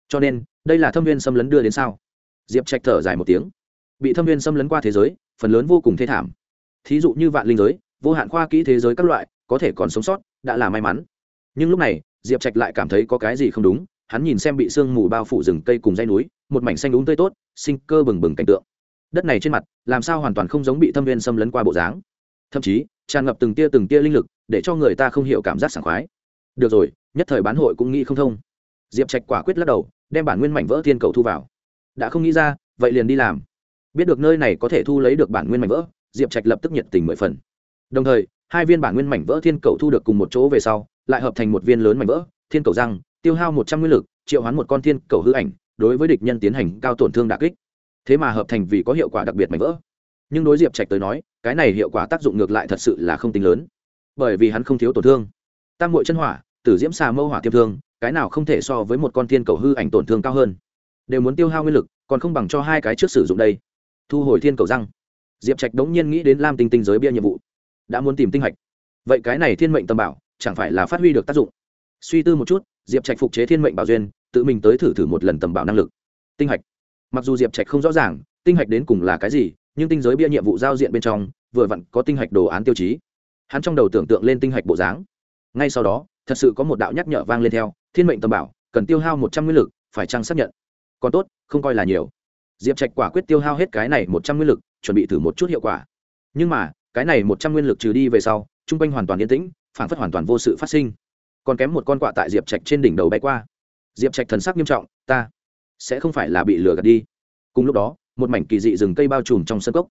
Cho nên, đây là thâm viên xâm lấn đưa đến sao? Diệp trạch thở dài một tiếng. Bị thâm viên xâm lấn qua thế giới, phần lớn vô cùng thê thảm. Thí dụ như vạn linh giới, vô hạn khoa kỹ thế giới các loại, có thể còn sống sót, đã là may mắn. Nhưng lúc này, diệp trạch lại cảm thấy có cái gì không đúng, hắn nhìn xem bị sương mù bao phủ rừng cây cùng dây núi, một mảnh xanh đúng tươi tốt, sinh cơ bừng bừng cảnh tượng. Đất này trên mặt, làm sao hoàn toàn không giống bị thâm viên xâm lấn qua bộ dáng? Thậm chí tràn ngập từng tia từng tia linh lực, để cho người ta không hiểu cảm giác sảng khoái. Được rồi, nhất thời bán hội cũng nghĩ không thông. Diệp trạch quả quyết lắc đầu, đem bản nguyên mảnh vỡ thiên cầu thu vào. Đã không nghĩ ra, vậy liền đi làm. Biết được nơi này có thể thu lấy được bản nguyên mảnh vỡ, diệp trạch lập tức nhiệt tình mười phần. Đồng thời, hai viên bản nguyên mảnh vỡ thiên cầu thu được cùng một chỗ về sau, lại hợp thành một viên lớn mảnh vỡ, thiên cầu răng, tiêu hao một trăm nguyên lực, triệu hoán một con thiên cầu hư ảnh, đối với địch nhân tiến hành cao tổn thương đà kích. Thế mà hợp thành vì có hiệu quả đặc biệt mảnh vỡ nhưng đối diệp trạch tới nói, cái này hiệu quả tác dụng ngược lại thật sự là không tính lớn. Bởi vì hắn không thiếu tổn thương. Tam mội chân hỏa, tử diễm xà mâu hỏa tiêm thương, cái nào không thể so với một con thiên cầu hư ảnh tổn thương cao hơn. Đều muốn tiêu hao nguyên lực, còn không bằng cho hai cái trước sử dụng đây. Thu hồi thiên cầu răng. Diệp trạch đống nhiên nghĩ đến lam tinh tinh giới bia nhiệm vụ. Đã muốn tìm tinh hạch. Vậy cái này thiên mệnh tầm bảo, chẳng phải là phát huy được tác dụng? Suy tư một chút, diệp trạch phục chế thiên mệnh bảo duyên, tự mình tới thử thử một lần tầm bảo năng lực. Tinh hạch. Mặc dù diệp trạch không rõ ràng, tinh hạch đến cùng là cái gì nhưng tinh giới bia nhiệm vụ giao diện bên trong, vừa vặn có tinh hạch đồ án tiêu chí. Hắn trong đầu tưởng tượng lên tinh hạch bộ dáng. Ngay sau đó, thật sự có một đạo nhắc nhở vang lên theo, thiên mệnh tầm bảo, cần tiêu hao một trăm nguyên lực, phải chăng xác nhận? Còn tốt, không coi là nhiều. Diệp trạch quả quyết tiêu hao hết cái này một trăm nguyên lực, chuẩn bị thử một chút hiệu quả. Nhưng mà, cái này một trăm nguyên lực trừ đi về sau, chung quanh hoàn toàn yên tĩnh, phản phất hoàn toàn vô sự phát sinh. Còn kém một con quạ tại diệp trạch trên đỉnh đầu bay qua. Diệp trạch thần sắc nghiêm trọng, ta sẽ không phải là bị lừa gạt đi. Cùng lúc đó một mảnh kỳ dị rừng cây bao trùm trong sân cốc.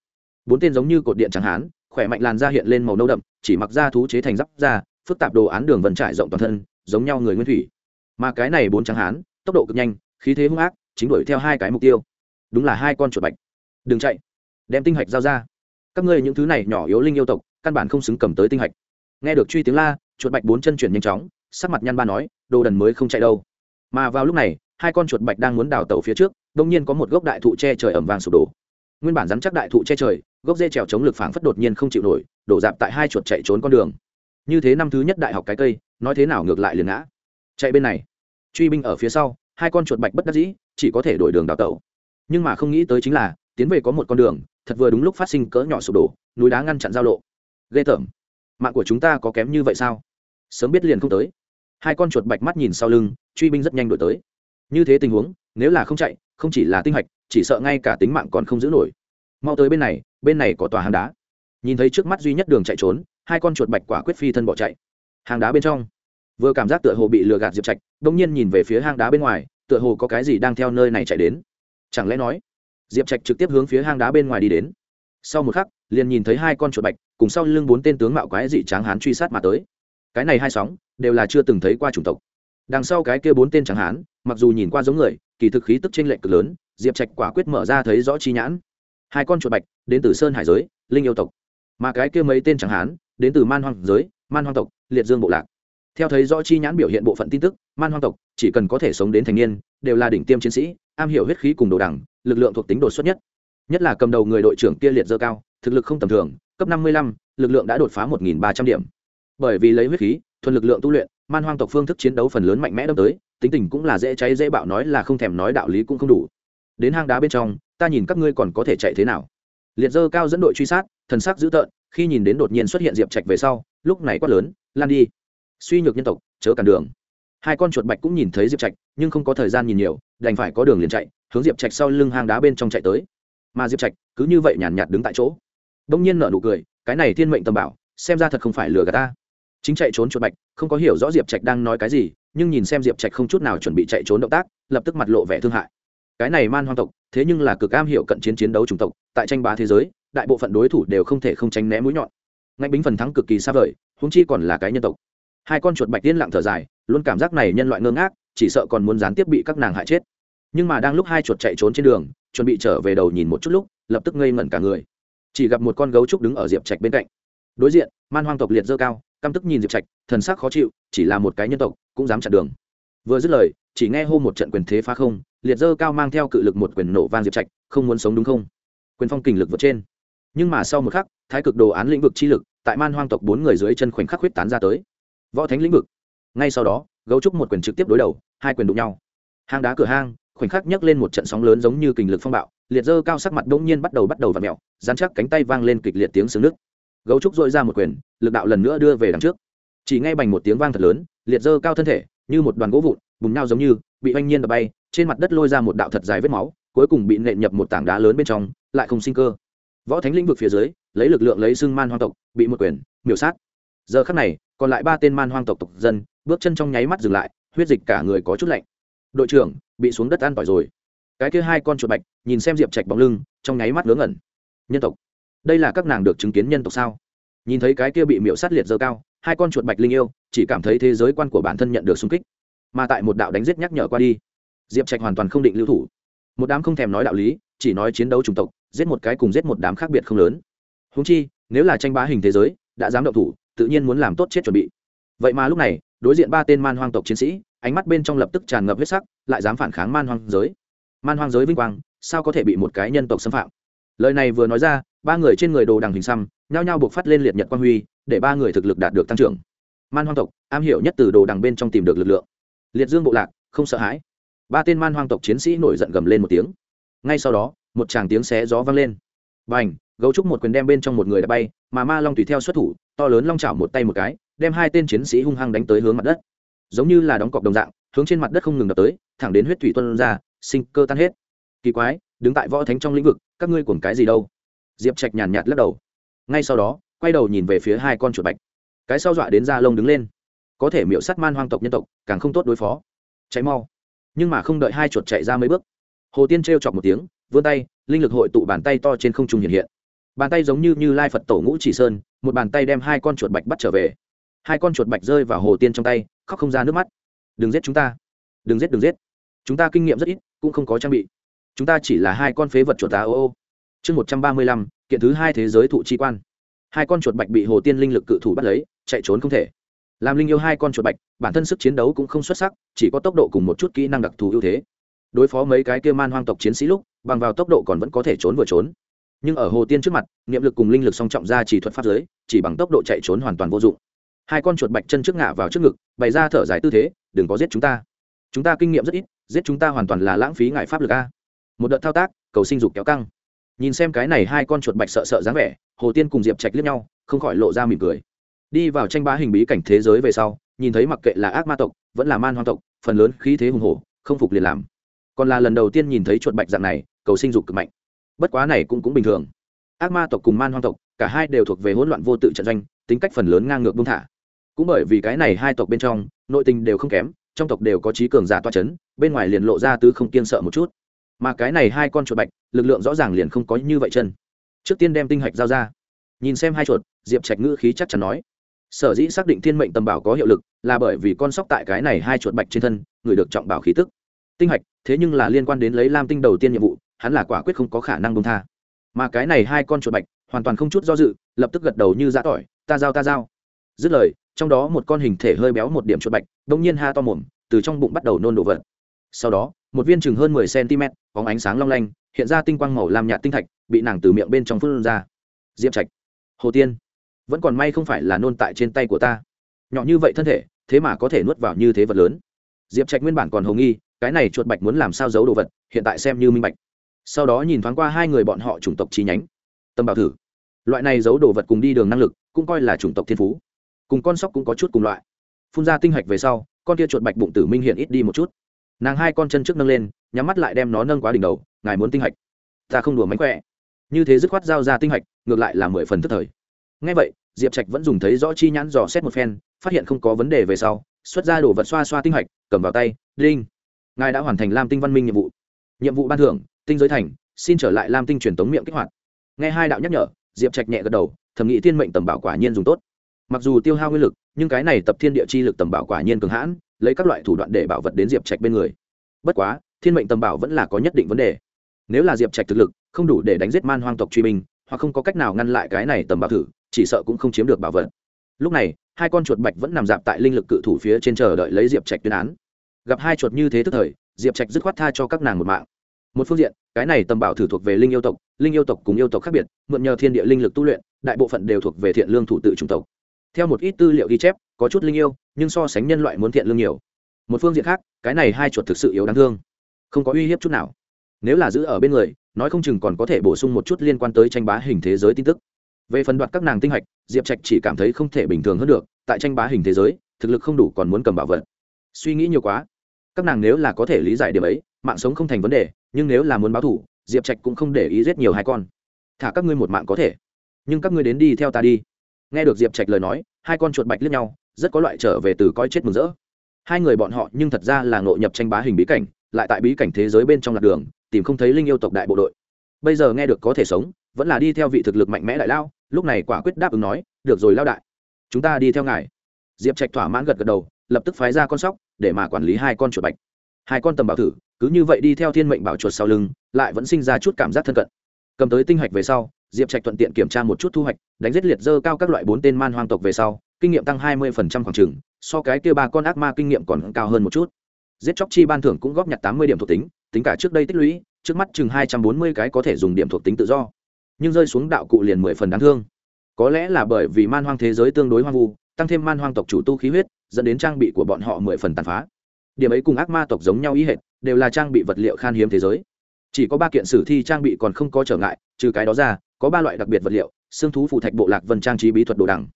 Bốn tên giống như cột điện trắng hán, khỏe mạnh làn da hiện lên màu nâu đậm, chỉ mặc da thú chế thành giáp da, phức tạp đồ án đường vân trải rộng toàn thân, giống nhau người nguyên thủy. Mà cái này bốn trắng hán, tốc độ cực nhanh, khí thế hung ác, chính đuổi theo hai cái mục tiêu. Đúng là hai con chuột bạch. Đừng chạy. Đem tinh hạch giao ra. Các ngươi những thứ này nhỏ yếu linh yêu tộc, căn bản không xứng cầm tới tinh hạch. Nghe được truy tiếng la, chuột bạch bốn chân chuyển nhanh chóng, sắc mặt nhăn ba nói, đồ đần mới không chạy đâu. Mà vào lúc này, hai con chuột bạch đang muốn đào tàu phía trước đông nhiên có một gốc đại thụ che trời ẩm vàng sụp đổ. Nguyên bản rắn chắc đại thụ che trời, gốc dê trèo chống lực phảng phất đột nhiên không chịu nổi, đổ dạp tại hai chuột chạy trốn con đường. Như thế năm thứ nhất đại học cái cây, nói thế nào ngược lại liền ngã. Chạy bên này. Truy binh ở phía sau, hai con chuột bạch bất đắc dĩ, chỉ có thể đổi đường đào tẩu. Nhưng mà không nghĩ tới chính là, tiến về có một con đường, thật vừa đúng lúc phát sinh cỡ nhỏ sụp đổ, núi đá ngăn chặn giao lộ. Ghê tởm. Mạng của chúng ta có kém như vậy sao? Sớm biết liền không tới. Hai con chuột bạch mắt nhìn sau lưng, truy binh rất nhanh đổi tới như thế tình huống, nếu là không chạy, không chỉ là tinh hạch chỉ sợ ngay cả tính mạng còn không giữ nổi. Mau tới bên này bên này có tòa hang đá. Nhìn thấy trước mắt duy nhất đường chạy trốn, hai con chuột bạch quả quyết phi thân bỏ chạy. Hàng đá bên trong, vừa cảm giác tựa hồ bị lừa gạt diệp trạch đông nhiên nhìn về phía hang đá bên ngoài, tựa hồ có cái gì đang theo nơi này chạy đến. Chẳng lẽ nói, diệp trạch trực tiếp hướng phía hang đá bên ngoài đi đến. Sau một khắc, liền nhìn thấy hai con chuột bạch, cùng sau lưng bốn tên tướng mạo quái dị tráng hán truy sát mà tới. Cái này hai sóng, đều là chưa từng thấy qua chủng tộc đằng sau cái kia bốn tên chẳng hán, mặc dù nhìn qua giống người, kỳ thực khí tức t r ê n lệch cực lớn, diệp trạch quả quyết mở ra thấy rõ chi nhãn. Hai con chuột bạch, đến từ sơn hải giới, linh yêu tộc. Mà cái kia mấy tên chẳng hán, đến từ man hoang giới, man hoang tộc, liệt dương bộ lạc. Theo thấy rõ chi nhãn biểu hiện bộ phận tin tức, man hoang tộc chỉ cần có thể sống đến thành niên, đều là đỉnh tiêm chiến sĩ, am hiểu huyết khí cùng đồ đẳng, lực lượng thuộc tính đột xuất nhất. Nhất là cầm đầu người đội trưởng kia liệt dơ cao, thực lực không tầm thường, cấp năm mươi lăm, lực lượng đã đột phá một nghìn ba trăm điểm. Bởi vì lấy huyết khí, thuần lực lượng tu luyện man hoang tộc phương thức chiến đấu phần lớn mạnh mẽ đâm tới tính tình cũng là dễ cháy dễ bạo nói là không thèm nói đạo lý cũng không đủ. Đến hang đá bên trong ta nhìn các ngươi còn có thể chạy thế nào? Liệt dơ cao dẫn đội truy sát thần sắc dữ tợn khi nhìn đến đột nhiên xuất hiện diệp trạch về sau lúc này quát lớn lan đi. Suy nhược nhân tộc chớ cản đường. Hai con chuột bạch cũng nhìn thấy diệp trạch nhưng không có thời gian nhìn nhiều đành phải có đường liền chạy hướng diệp trạch sau lưng hang đá bên trong chạy tới. Mà diệp trạch cứ như vậy nhàn nhạt, đứng tại chỗ. Đông nhiên nở nụ cười cái này thiên mệnh tầm bảo xem ra thật không phải lừa gạt ta chính chạy trốn chuột bạch, không có hiểu rõ diệp trạch đang nói cái gì, nhưng nhìn xem diệp trạch không chút nào chuẩn bị chạy trốn động tác, lập tức mặt lộ vẻ thương hại. Cái này man hoang tộc, thế nhưng là cực am hiểu cận chiến chiến đấu chủng tộc, tại tranh bá thế giới, đại bộ phận đối thủ đều không thể không tránh né mũi nhọn. Ngạnh bính phần thắng cực kỳ xa vời húng chi còn là cái nhân tộc. Hai con chuột bạch tiên lặng thở dài, luôn cảm giác này nhân loại ngơ ngác, chỉ sợ còn muốn gián tiếp bị các nàng hại chết. Nhưng mà đang lúc hai chuột chạy trốn trên đường, chuẩn bị trở về đầu nhìn một chút lúc, lập tức ngây ngẩn cả người. Chỉ gặp một con gấu trúc đứng ở diệp trạch bên cạnh. Đối diện, man hoang tộc liệt dơ cao căm tức nhìn diệp trạch, thần sắc khó chịu, chỉ là một cái nhân tộc, cũng dám chặn đường. Vừa dứt lời, chỉ nghe hô một trận quyền thế phá không, liệt dơ cao mang theo cự lực một quyền nổ vang diệp trạch, không muốn sống đúng không? Quyền phong kình lực vượt trên. Nhưng mà sau một khắc, thái cực đồ án lĩnh vực chi lực, tại man hoang tộc bốn người dưới chân khoảnh khắc huyết tán ra tới. Võ thánh lĩnh vực. Ngay sau đó, gấu trúc một quyền trực tiếp đối đầu, hai quyền đụng nhau. Hang đá cửa hang, khoảnh khắc nhấc lên một trận sóng lớn giống như kình lực phong bạo, liệt dơ cao sắc mặt đông nhiên bắt đầu bắt đầu v ặ mẹo dán chắc cánh tay vang lên kịch liệt tiếng xương nước gấu trúc dội ra một quyền, lực đạo lần nữa đưa về đằng trước. Chỉ ngay bành một tiếng vang thật lớn, liệt dơ cao thân thể, như một đoàn gỗ vụn, bùng nhau giống như, bị oanh nhiên đập bay, trên mặt đất lôi ra một đạo thật dài vết máu, cuối cùng bị nện nhập một tảng đá lớn bên trong, lại không sinh cơ. Võ thánh lĩnh vực phía dưới, lấy lực lượng lấy xưng man hoang tộc, bị một quyền, miểu sát. Giờ khắc này, còn lại ba tên man hoang tộc tộc dân, bước chân trong nháy mắt dừng lại, huyết dịch cả người có chút lạnh. Đội trưởng, bị xuống đất ăn tỏi rồi. Cái kia hai con chuột bạch, nhìn xem diệp trạch bóng lưng, trong nháy mắt ngớ ngẩn. Nhân tộc đây là các nàng được chứng kiến nhân tộc sao? Nhìn thấy cái kia bị miễu sát liệt dơ cao, hai con chuột bạch linh yêu, chỉ cảm thấy thế giới quan của bản thân nhận được xung kích. Mà tại một đạo đánh giết nhắc nhở qua đi, diệp trạch hoàn toàn không định lưu thủ. Một đám không thèm nói đạo lý, chỉ nói chiến đấu chủng tộc, giết một cái cùng giết một đám khác biệt không lớn. Húng chi, nếu là tranh bá hình thế giới, đã dám động thủ, tự nhiên muốn làm tốt chết chuẩn bị. Vậy mà lúc này, đối diện ba tên man hoang tộc chiến sĩ, ánh mắt bên trong lập tức tràn ngập huyết sắc, lại dám phản kháng man hoang giới. Man hoang giới vinh quang, sao có thể bị một cái nhân tộc xâm phạm? Lời này vừa nói ra, ba người trên người đồ đằng hình xăm, nhao nhao buộc phát lên liệt nhật quang huy, để ba người thực lực đạt được tăng trưởng. Man hoang tộc, am hiểu nhất từ đồ đằng bên trong tìm được lực lượng. Liệt dương bộ lạc, không sợ hãi. Ba tên man hoang tộc chiến sĩ nổi giận gầm lên một tiếng. Ngay sau đó, một tràng tiếng xé gió vang lên. B à n h gấu trúc một quyền đem bên trong một người đã bay, mà ma long tùy theo xuất thủ, to lớn long chảo một tay một cái, đem hai tên chiến sĩ hung hăng đánh tới hướng mặt đất. Giống như là đóng cọc đồng dạng, hướng trên mặt đất không ngừng đập tới, thẳng đến huyết thủy tuân ra, sinh cơ tan hết. Kỳ quái đứng tại võ thánh trong lĩnh vực, các ngươi cuồng cái gì đâu? Diệp trạch nhàn nhạt lắc đầu. Ngay sau đó, quay đầu nhìn về phía hai con chuột bạch. Cái sau dọa đến da lông đứng lên. Có thể miễu sát man hoang tộc nhân tộc, càng không tốt đối phó. Cháy mau. Nhưng mà không đợi hai chuột chạy ra mấy bước, hồ tiên t chọc một tiếng, vươn tay, linh lực hội tụ bàn tay to trên không trung hiện hiện. Bàn tay giống như như lai phật tổ ngũ chỉ sơn, một bàn tay đem hai con chuột bạch bắt trở về. Hai con chuột bạch rơi vào hồ tiên trong tay, khóc không ra nước mắt. Đừng giết chúng ta. Đừng giết đừng giết. Chúng ta kinh nghiệm rất ít, cũng không có trang bị chúng ta chỉ là hai con phế vật chuột tá ô ô chương một trăm ba mươi lăm, kiện thứ hai thế giới thụ chi quan. Hai con chuột bạch bị hồ tiên linh lực cự thủ bắt lấy, chạy trốn không thể. Làm linh yêu hai con chuột bạch, bản thân sức chiến đấu cũng không xuất sắc, chỉ có tốc độ cùng một chút kỹ năng đặc thù ưu thế. Đối phó mấy cái kia man hoang tộc chiến sĩ lúc, bằng vào tốc độ còn vẫn có thể trốn vừa trốn. Nhưng ở hồ tiên trước mặt, niệm lực cùng linh lực song trọng ra chỉ thuật pháp giới, chỉ bằng tốc độ chạy trốn hoàn toàn vô dụng. Hai con chuột bạch chân trước ngã vào trước ngực, bày ra thở dài tư thế, đừng có giết chúng ta. Chúng ta kinh nghiệm rất ít, giết chúng ta hoàn toàn là lãng phí ngại pháp lực a một đợt thao tác, cầu sinh dục kéo căng. Nhìn xem cái này hai con chuột bạch sợ sợ dáng vẻ, hồ tiên cùng diệp trạch liếc nhau, không khỏi lộ ra mỉm cười. Đi vào tranh bá hình bí cảnh thế giới về sau, nhìn thấy mặc kệ là ác ma tộc, vẫn là man hoang tộc, phần lớn khí thế hùng hổ, không phục liền làm. Còn là lần đầu tiên nhìn thấy chuột bạch dạng này, cầu sinh dục cực mạnh. Bất quá này cũng cũng bình thường. Ác ma tộc cùng man hoang tộc, cả hai đều thuộc về hỗn loạn vô tự trận doanh, tính cách phần lớn ngang ngược buông thả. Cũng bởi vì cái này hai tộc bên trong, nội tình đều không kém, trong tộc đều có trí cường giả toa c h ấ n bên ngoài liền lộ ra tứ không kiên sợ một chút mà cái này hai con chuột bạch, lực lượng rõ ràng liền không có như vậy chân. Trước tiên đem tinh hạch giao ra. Nhìn xem hai chuột, diệp trạch ngữ khí chắc chắn nói. Sở dĩ xác định thiên mệnh tầm bảo có hiệu lực là bởi vì con sóc tại cái này hai chuột bạch trên thân, người được trọng bảo khí tức. Tinh hạch, thế nhưng là liên quan đến lấy lam tinh đầu tiên nhiệm vụ, hắn là quả quyết không có khả năng bông tha. Mà cái này hai con chuột bạch, hoàn toàn không chút do dự, lập tức gật đầu như giã tỏi, ta giao ta giao. Dứt lời, trong đó một con hình thể hơi béo một điểm chuột bạch đông nhiên ha to mồm, từ trong bụng bắt đầu nôn đồ vật. Sau đó một viên chừng hơn mười cm có ánh sáng long lanh, hiện ra tinh quang màu làm nhạt tinh thạch, bị nàng từ miệng bên trong phun ra. Diệp trạch, hồ tiên, vẫn còn may không phải là nôn tại trên tay của ta. Nhỏ như vậy thân thể, thế mà có thể nuốt vào như thế vật lớn. Diệp trạch nguyên bản còn hồ nghi, cái này chuột bạch muốn làm sao giấu đồ vật, hiện tại xem như minh bạch. Sau đó nhìn thoáng qua hai người bọn họ chủng tộc chi nhánh. Tâm bảo thử. Loại này giấu đồ vật cùng đi đường năng lực, cũng coi là chủng tộc thiên phú. Cùng con sóc cũng có chút cùng loại. Phun ra tinh hạch về sau, con kia chuột bạch bụng tử minh hiện ít đi một chút nàng hai con chân trước nâng lên, nhắm mắt lại đem nó nâng quá đỉnh đầu, ngài muốn tinh hạch? Ta không đùa mánh khỏe. Như thế dứt khoát giao ra tinh hạch, ngược lại là mười phần tức thời. Ngay vậy, diệp trạch vẫn dùng thấy rõ chi nhãn dò xét một phen, phát hiện không có vấn đề về sau, xuất ra đồ vật xoa xoa tinh hạch, cầm vào tay, đinh, ngài đã hoàn thành lam tinh văn minh nhiệm vụ. Nhiệm vụ ban thưởng, tinh giới thành, xin trở lại lam tinh truyền tống miệng kích hoạt. Nghe hai đạo nhắc nhở, diệp trạch nhẹ gật đầu thẩm nghĩ thiên mệnh tầm bảo quả nhiên dùng tốt. Mặc dù tiêu hao nguyên lực, nhưng cái này tập thiên địa chi lực tầm bảo quả nhiên cường hãn lấy các loại thủ đoạn để bảo vật đến diệp trạch bên người. Bất quá, thiên mệnh tầm bảo vẫn là có nhất định vấn đề. Nếu là diệp trạch thực lực không đủ để đánh giết man hoang tộc truy binh, hoặc không có cách nào ngăn lại cái này tầm bảo thử, chỉ sợ cũng không chiếm được bảo vật. Lúc này, hai con chuột bạch vẫn nằm dạp tại linh lực cự thủ phía trên chờ đợi lấy diệp trạch tuyên án. Gặp hai chuột như thế tức thời, diệp trạch dứt khoát tha cho các nàng một mạng. Một phương diện, cái này tầm bảo thử thuộc về linh yêu tộc, linh yêu tộc cùng yêu tộc khác biệt, mượn nhờ thiên địa linh lực tu luyện, đại bộ phận đều thuộc về thiện lương thủ tự chủng tộc. Theo một ít tư liệu ghi chép có chút linh yêu, nhưng so sánh nhân loại muốn thiện lương nhiều. Một phương diện khác, cái này hai chuột thực sự yếu đáng thương. Không có uy hiếp chút nào. Nếu là giữ ở bên người, nói không chừng còn có thể bổ sung một chút liên quan tới tranh bá hình thế giới tin tức. Về phần đoạt các nàng tinh hạch, diệp trạch chỉ cảm thấy không thể bình thường hơn được, tại tranh bá hình thế giới, thực lực không đủ còn muốn cầm bảo vật. Suy nghĩ nhiều quá. Các nàng nếu là có thể lý giải điểm ấy, mạng sống không thành vấn đề, nhưng nếu là muốn báo thủ diệp trạch cũng không để ý giết nhiều hai con. Thả các ngươi một mạng có thể. Nhưng các ngươi đến đi theo ta đi nghe được diệp trạch lời nói, hai con chuột bạch lướt nhau, rất có loại trở về từ coi chết mừng rỡ. Hai người bọn họ nhưng thật ra là ngộ nhập tranh bá hình bí cảnh, lại tại bí cảnh thế giới bên trong lạc đường, tìm không thấy linh yêu tộc đại bộ đội. Bây giờ nghe được có thể sống, vẫn là đi theo vị thực lực mạnh mẽ đại lao, lúc này quả quyết đáp ứng nói, được rồi lao đại, chúng ta đi theo ngài. Diệp trạch thỏa mãn gật gật đầu, lập tức phái ra con sóc, để mà quản lý hai con chuột bạch. Hai con tầm bảo thử, cứ như vậy đi theo thiên mệnh bảo chuột sau lưng, lại vẫn sinh ra chút cảm giác thân cận. Cầm tới tinh hạch về sau diệp trạch thuận tiện kiểm tra một chút thu hoạch, đánh giết liệt dơ cao các loại bốn tên man hoang tộc về sau, kinh nghiệm tăng hai mươi khoảng trừng so cái kia ba con ác ma kinh nghiệm còn cao hơn một chút. Giết chóc chi ban thưởng cũng góp nhặt tám mươi điểm thuộc tính tính cả trước đây tích lũy, trước mắt chừng hai trăm bốn mươi cái có thể dùng điểm thuộc tính tự do. Nhưng rơi xuống đạo cụ liền mười phần đáng thương. Có lẽ là bởi vì man hoang thế giới tương đối hoang vu, tăng thêm man hoang tộc chủ tu khí huyết, dẫn đến trang bị của bọn họ mười phần tàn phá. Điểm ấy cùng ác ma tộc giống nhau ý hệt, đều là trang bị vật liệu khan hiếm thế giới. Chỉ có ba kiện sử thi trang bị còn không có trở ngại, trừ cái đó ra có ba loại đặc biệt vật liệu, xương thú phụ thạch bộ lạc vân trang trí bí thuật đồ đằng.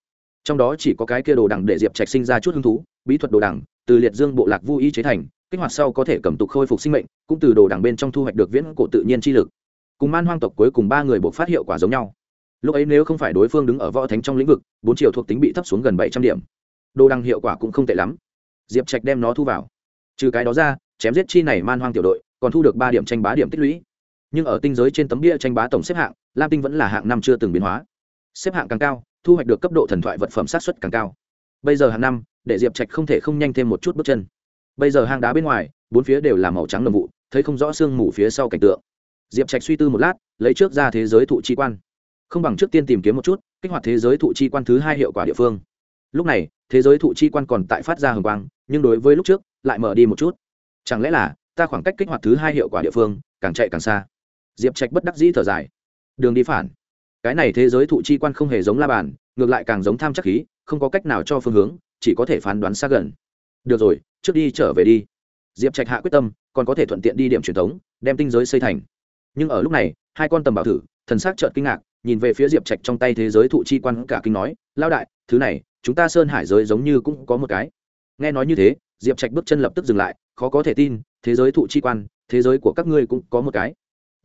Trong đó chỉ có cái kia đồ đằng để diệp trạch sinh ra chút hứng thú, bí thuật đồ đằng từ liệt dương bộ lạc vô ý chế thành, kích hoạt sau có thể cầm tục khôi phục sinh mệnh, cũng từ đồ đằng bên trong thu hoạch được viễn cổ tự nhiên chi lực. Cùng man hoang tộc cuối cùng ba người buộc phát hiệu quả giống nhau. Lúc ấy nếu không phải đối phương đứng ở võ thánh trong lĩnh vực, bốn triệu thuộc tính bị thấp xuống gần bảy trăm điểm. Đồ đằng hiệu quả cũng không tệ lắm. Diệp trạch đem nó thu vào. Trừ cái đó ra, chém giết chi này man hoang tiểu đội, còn thu được ba điểm tranh bá điểm tích lũy nhưng ở tinh giới trên tấm bia tranh bá tổng xếp hạng, lam tinh vẫn là hạng năm chưa từng biến hóa. Xếp hạng càng cao, thu hoạch được cấp độ thần thoại vật phẩm sát xuất càng cao. Bây giờ hàng năm, để diệp trạch không thể không nhanh thêm một chút bước chân. Bây giờ hang đá bên ngoài, bốn phía đều là màu trắng nồng vụ, thấy không rõ sương mù phía sau cảnh tượng. Diệp trạch suy tư một lát, lấy trước ra thế giới thụ chi quan. Không bằng trước tiên tìm kiếm một chút, kích hoạt thế giới thụ chi quan thứ hai hiệu quả địa phương. Lúc này, thế giới thụ chi quan còn tại phát ra hồng quang, nhưng đối với lúc trước, lại mở đi một chút. Chẳng lẽ là, ta khoảng cách kích hoạt thứ hai hiệu quả địa phương, càng chạy càng xa? Diệp trạch bất đắc dĩ thở dài. Đường đi phản. Cái này thế giới thụ chi quan không hề giống la bàn, ngược lại càng giống tham chắc khí, không có cách nào cho phương hướng, chỉ có thể phán đoán xa gần. Được rồi, trước đi trở về đi. Diệp trạch hạ quyết tâm, còn có thể thuận tiện đi điểm truyền thống, đem tinh giới xây thành. Nhưng ở lúc này, hai con tầm bảo thử, thần s á c trợn kinh ngạc, nhìn về phía diệp trạch trong tay thế giới thụ chi quan cả kinh nói lao đại, thứ này, chúng ta sơn hải giới giống như cũng có một cái. Nghe nói như thế, diệp trạch bước chân lập tức dừng lại, khó có thể tin, thế giới thụ chi quan, thế giới của các ngươi cũng có một cái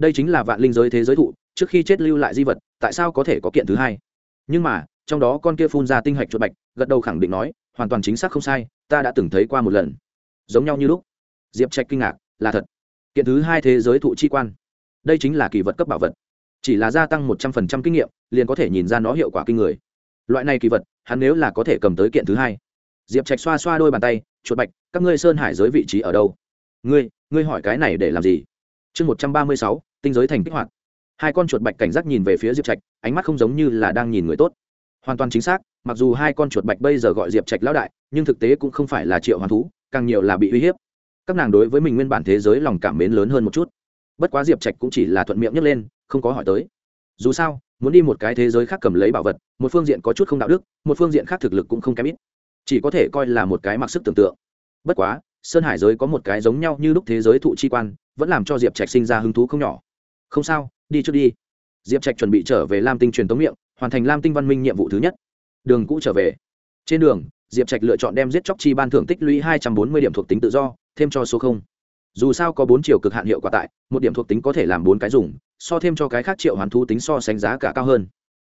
đây chính là vạn linh giới thế giới thụ, trước khi chết lưu lại di vật, tại sao có thể có kiện thứ hai? Nhưng mà, trong đó con kia phun ra tinh hạch chuột bạch, gật đầu khẳng định nói, hoàn toàn chính xác không sai, ta đã từng thấy qua một lần. Giống nhau như lúc. Diệp trạch kinh ngạc, là thật. Kiện thứ hai thế giới thụ chi quan. Đây chính là kỳ vật cấp bảo vật. Chỉ là gia tăng một trăm phần trăm kinh nghiệm, liền có thể nhìn ra nó hiệu quả kinh người. Loại này kỳ vật, hắn nếu là có thể cầm tới kiện thứ hai. Diệp trạch xoa xoa đôi bàn tay, chuột bạch, các ngươi sơn hải giới vị trí ở đâu? Ngươi ngươi hỏi cái này để làm gì? Chương một trăm ba mươi sáu tinh giới thành kích hoạt. Hai con chuột bạch cảnh giác nhìn về phía diệp trạch, ánh mắt không giống như là đang nhìn người tốt. Hoàn toàn chính xác, mặc dù hai con chuột bạch bây giờ gọi diệp trạch lão đại, nhưng thực tế cũng không phải là triệu hoàn thú, càng nhiều là bị uy hiếp. Các nàng đối với mình nguyên bản thế giới lòng cảm mến lớn hơn một chút. Bất quá diệp trạch cũng chỉ là thuận miệng nhấc lên, không có hỏi tới. Dù sao, muốn đi một cái thế giới khác cầm lấy bảo vật, một phương diện có chút không đạo đức, một phương diện khác thực lực cũng không kém ít. Chỉ có thể coi là một cái mặc sức tưởng tượng. Bất quá, sơn hải giới có một cái giống nhau như lúc thế giới thụ chi quan, vẫn làm cho diệp trạch sinh ra hứng thú không nhỏ không sao, đi trước đi. Diệp trạch chuẩn bị trở về lam tinh truyền tống miệng, hoàn thành lam tinh văn minh nhiệm vụ thứ nhất. Đường cũ trở về. Trên đường, diệp trạch lựa chọn đem giết chóc chi ban thưởng tích lũy hai trăm bốn mươi điểm thuộc tính tự do, thêm cho số không. Dù sao có bốn triệu cực hạn hiệu quả tại, một điểm thuộc tính có thể làm bốn cái dùng, so thêm cho cái khác triệu hoàn thu tính so sánh giá cả cao hơn.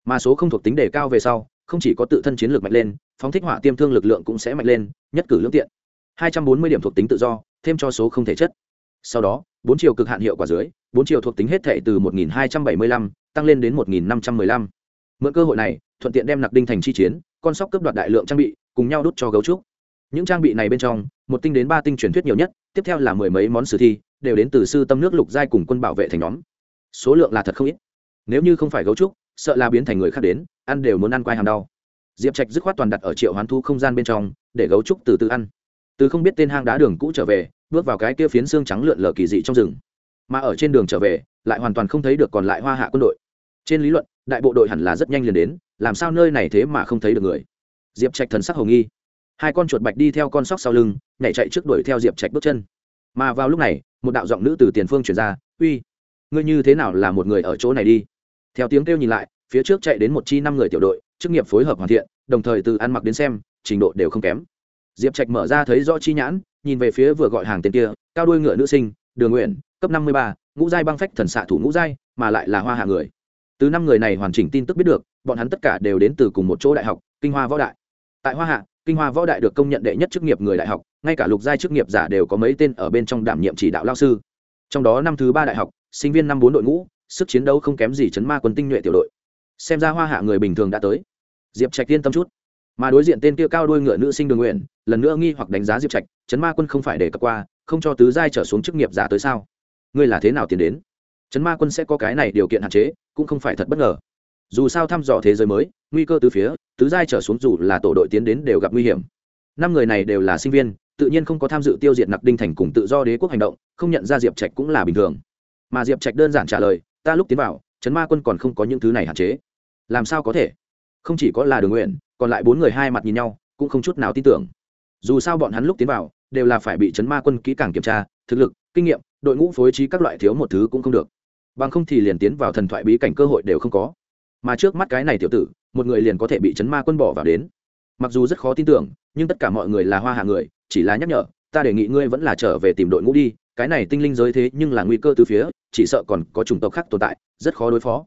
Mà số không thuộc tính đề cao về sau, không chỉ có tự thân chiến lược mạnh lên, phóng thích hỏa tiêm thương lực lượng cũng sẽ mạnh lên, nhất cử lương tiện. hai trăm bốn mươi điểm thuộc tính tự do, thêm cho số không thể chất sau đó, bốn triệu cực hạn hiệu quả dưới, bốn triệu thuộc tính hết thệ từ một nghìn hai trăm bảy mươi lăm tăng lên đến một nghìn năm trăm mười lăm. Mượn cơ hội này, thuận tiện đem nặc đinh thành chi chiến, con sóc cướp đoạt đại lượng trang bị, cùng nhau đút cho gấu trúc. Những trang bị này bên trong, một tinh đến ba tinh truyền thuyết nhiều nhất, tiếp theo là mười mấy món sử thi, đều đến từ sư tâm nước lục giai cùng quân bảo vệ thành nhóm. Số lượng là thật không ít. Nếu như không phải gấu trúc, sợ là biến thành người khác đến, ăn đều muốn ăn quai hàm đau. Diệp trạch dứt khoát toàn đặt ở triệu hoán thu không gian bên trong, để gấu trúc từ từ ăn. Từ không biết tên hang đá đường cũ trở về bước vào cái kia phiến xương trắng lượn lờ kỳ dị trong rừng. Mà ở trên đường trở về, lại hoàn toàn không thấy được còn lại hoa hạ quân đội. Trên lý luận, đại bộ đội hẳn là rất nhanh liền đến, làm sao nơi này thế mà không thấy được người? Diệp trạch thần sắc hồng nghi. Hai con chuột bạch đi theo con sóc sau lưng, nhảy chạy trước đuổi theo diệp trạch bước chân. Mà vào lúc này, một đạo giọng nữ từ tiền phương chuyển ra, uy, ngươi như thế nào là một người ở chỗ này đi? Theo tiếng kêu nhìn lại, phía trước chạy đến một chi năm người tiểu đội, chức nghiệp phối hợp hoàn thiện, đồng thời từ ăn mặc đến xem, trình độ đều không kém diệp trạch mở ra thấy rõ chi nhãn, nhìn về phía vừa gọi hàng tên kia, cao đuôi ngựa nữ sinh, đường nguyện, cấp năm mươi ba, ngũ giai băng phách thần xạ thủ ngũ giai, mà lại là hoa hạ người. Từ năm người này hoàn chỉnh tin tức biết được, bọn hắn tất cả đều đến từ cùng một chỗ đại học, kinh hoa võ đại. Tại hoa hạ, kinh hoa võ đại được công nhận đệ nhất chức nghiệp người đại học, ngay cả lục giai chức nghiệp giả đều có mấy tên ở bên trong đảm nhiệm chỉ đạo lao sư. Trong đó năm thứ ba đại học, sinh viên năm bốn đội ngũ, sức chiến đấu không kém gì chấn ma quân tinh nhuệ tiểu đội. Xem ra hoa hạ người bình thường đã tới. Diệp trạch yên tâm chút mà đối diện tên kia cao đuôi ngựa nữ sinh đường nguyện, lần nữa nghi hoặc đánh giá diệp trạch chấn ma quân không phải để cập qua, không cho tứ giai trở xuống chức nghiệp giả tới sao? Ngươi là thế nào tiến đến? Chấn ma quân sẽ có cái này điều kiện hạn chế, cũng không phải thật bất ngờ. Dù sao thăm dò thế giới mới, nguy cơ từ phía, tứ giai trở xuống dù là tổ đội tiến đến đều gặp nguy hiểm. Năm người này đều là sinh viên, tự nhiên không có tham dự tiêu diệt nặc đinh thành cùng tự do đế quốc hành động, không nhận ra diệp trạch cũng là bình thường. Mà diệp trạch đơn giản trả lời, ta lúc tiến vào, trấn ma quân còn không có những thứ này hạn chế. Làm sao có thể? Không chỉ có là đường nguyện còn lại bốn người hai mặt nhìn nhau, cũng không chút nào tin tưởng. Dù sao bọn hắn lúc tiến vào, đều là phải bị chấn ma quân kỹ càng kiểm tra, thực lực, kinh nghiệm, đội ngũ phối trí các loại thiếu một thứ cũng không được. Bằng không thì liền tiến vào thần thoại bí cảnh cơ hội đều không có. Mà trước mắt cái này tiểu tử, một người liền có thể bị chấn ma quân bỏ vào đến. Mặc dù rất khó tin tưởng, nhưng tất cả mọi người là hoa hạ người, chỉ là nhắc nhở, ta đề nghị ngươi vẫn là trở về tìm đội ngũ đi, cái này tinh linh giới thế nhưng là nguy cơ từ phía, chỉ sợ còn có chủng tộc khác tồn tại, rất khó đối phó.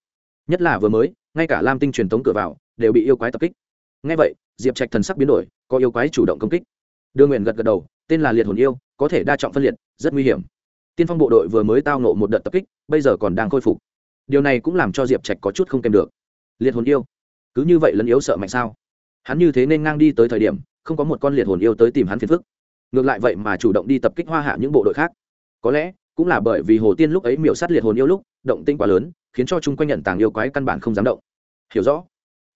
Nhất là vừa mới, ngay cả lam tinh truyền thống cửa vào, đều bị yêu quái tập kích ngay vậy, diệp trạch thần sắc biến đổi, có yêu quái chủ động công kích. Đưa nguyện gật gật đầu, tên là liệt hồn yêu, có thể đa trọng phân liệt, rất nguy hiểm. Tiên phong bộ đội vừa mới tao nộ một đợt tập kích, bây giờ còn đang khôi phục. Điều này cũng làm cho diệp trạch có chút không kèm được. Liệt hồn yêu, cứ như vậy lẫn yếu sợ mạnh sao? Hắn như thế nên ngang đi tới thời điểm, không có một con liệt hồn yêu tới tìm hắn phiền phức. Ngược lại vậy mà chủ động đi tập kích hoa hạ những bộ đội khác. Có lẽ, cũng là bởi vì hồ tiên lúc ấy miểu sát liệt hồn yêu lúc, động tinh quá lớn, khiến cho chung quanh nhận tàng yêu quái căn bản không dám động. Hiểu rõ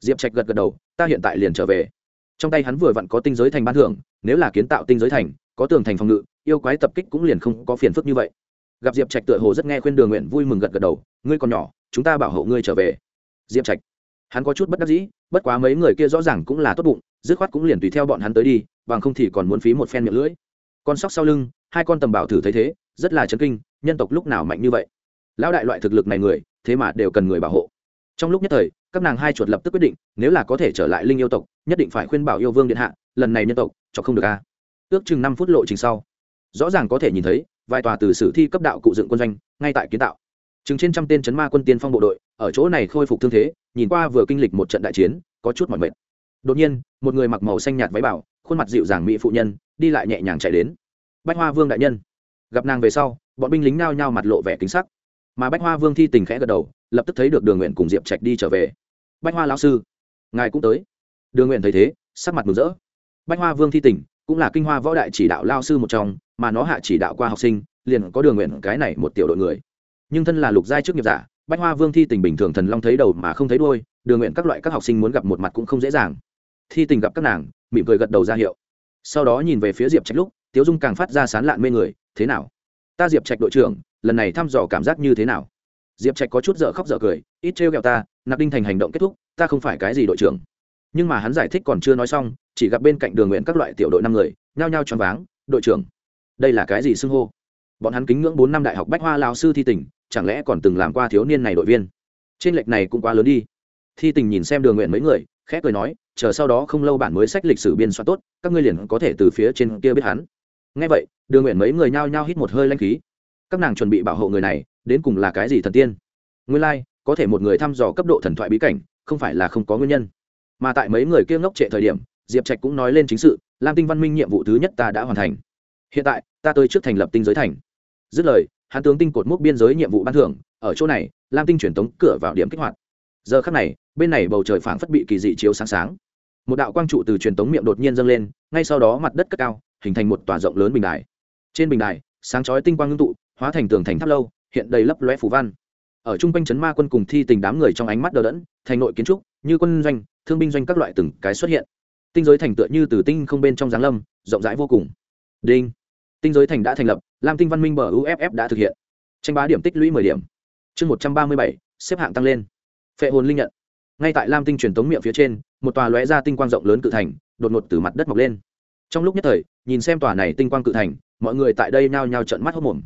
diệp trạch gật gật đầu, ta hiện tại liền trở về. Trong tay hắn vừa vặn có tinh giới thành ban thưởng, nếu là kiến tạo tinh giới thành, có tường thành phòng ngự, yêu quái tập kích cũng liền không có phiền phức như vậy. Gặp diệp trạch tựa hồ rất nghe khuyên đường nguyện vui mừng gật gật đầu, ngươi còn nhỏ, chúng ta bảo hộ ngươi trở về. Diệp trạch, hắn có chút bất đắc dĩ, bất quá mấy người kia rõ ràng cũng là tốt bụng, dứt khoát cũng liền tùy theo bọn hắn tới đi, bằng không thì còn muốn phí một phen miệng lưỡi. Con sóc sau lưng, hai con tầm bảo thử thấy thế, rất là chấn kinh, nhân tộc lúc nào mạnh như vậy? Lão đại loại thực lực này người, thế mà đều cần người bảo hộ. Trong lúc nhất thời các nàng hai chuột lập tức quyết định, nếu là có thể trở lại linh yêu tộc, nhất định phải khuyên bảo yêu vương điện hạ, lần này nhân tộc, cho không được a. Ước chừng năm phút lộ trình sau, rõ ràng có thể nhìn thấy, vài tòa từ sử thi cấp đạo cụ dựng quân doanh, ngay tại kiến tạo. Chừng trên trăm tên chấn ma quân tiên phong bộ đội, ở chỗ này khôi phục thương thế, nhìn qua vừa kinh lịch một trận đại chiến, có chút mỏi mệt. Đột nhiên, một người mặc màu xanh nhạt váy bảo, khuôn mặt dịu dàng mỹ phụ nhân, đi lại nhẹ nhàng chạy đến. Bách hoa vương đại nhân. Gặp nàng về sau, bọn binh lính nao nhao mặt lộ vẻ kính sắc. Mà bách hoa vương thi tình khẽ gật đầu, lập tức thấy được đường nguyện cùng diệp trạch đi trở về bách hoa lão sư, ngài cũng tới. Đường nguyện thấy thế, sắc mặt mừng rỡ. Bách hoa vương thi Tỉnh, cũng là kinh hoa võ đại chỉ đạo lao sư một trong, mà nó hạ chỉ đạo qua học sinh, liền có đường nguyện cái này một tiểu đội người. Nhưng thân là lục giai trước nghiệp giả, bách hoa vương thi tình bình thường thần long thấy đầu mà không thấy đôi đường nguyện các loại các học sinh muốn gặp một mặt cũng không dễ dàng. Thi tình gặp các nàng, mỉm cười gật đầu ra hiệu. Sau đó nhìn về phía diệp trạch lúc, tiếu dung càng phát ra sán lạn mê người, thế nào? Ta diệp trạch đội trưởng, lần này thăm dò cảm giác như thế nào? Diệp trạch có chút dở khóc dở cười, ít trêu ghẹo ta nạp đinh thành hành động kết thúc, ta không phải cái gì đội trưởng. Nhưng mà hắn giải thích còn chưa nói xong, chỉ gặp bên cạnh đường nguyện các loại tiểu đội năm người, nhao nhao choáng váng, đội trưởng, đây là cái gì xưng hô? Bọn hắn kính ngưỡng bốn năm đại học bách hoa lao sư thi tỉnh chẳng lẽ còn từng làm qua thiếu niên này đội viên? Trên lệch này cũng quá lớn đi. Thi tình nhìn xem đường nguyện mấy người, khẽ cười nói, chờ sau đó không lâu bản mới sách lịch sử biên soạn tốt, các ngươi liền có thể từ phía trên kia biết hắn. Ngay vậy, đường nguyện mấy người nhao nhao hít một hơi lanh khí. Các nàng chuẩn bị bảo hộ người này, đến cùng là cái gì thần tiên? Nguyên lai có thể một người thăm dò cấp độ thần thoại bí cảnh, không phải là không có nguyên nhân. Mà tại mấy người kia ngốc trệ thời điểm, diệp trạch cũng nói lên chính sự, lam tinh văn minh nhiệm vụ thứ nhất ta đã hoàn thành. Hiện tại, ta tới trước thành lập tinh giới thành. Dứt lời, hắn tướng tinh cột mốc biên giới nhiệm vụ ban thưởng, ở chỗ này, lam tinh truyền tống cửa vào điểm kích hoạt. Giờ khắc này, bên này bầu trời phảng phất bị kỳ dị chiếu sáng sáng. Một đạo quang trụ từ truyền tống miệng đột nhiên dâng lên, ngay sau đó mặt đất cất cao, hình thành một tòa rộng lớn bình đài. Trên bình đài, sáng chói tinh quang ngưng tụ, hóa thành tường thành tháp lâu, hiện đầy lấp lóe phù văn ở trung quanh chấn ma quân cùng thi tình đám người trong ánh mắt đờ đẫn, thành nội kiến trúc, như quân doanh, thương binh doanh các loại từng cái xuất hiện. Tinh giới thành tựa như từ tinh không bên trong giáng lâm, rộng rãi vô cùng. Đinh. Tinh giới thành đã thành lập, lam tinh văn minh bờ uff đã thực hiện. Tranh bá điểm tích lũy mười điểm. Chương một trăm ba mươi bảy, xếp hạng tăng lên. Phệ hồn linh nhận. Ngay tại lam tinh truyền thống miệng phía trên, một tòa lóe ra tinh quang rộng lớn cự thành, đột ngột từ mặt đất mọc lên. Trong lúc nhất thời, nhìn xem tòa này tinh quang cự thành, mọi người tại đây nhao nhao trận mắt hốc mồm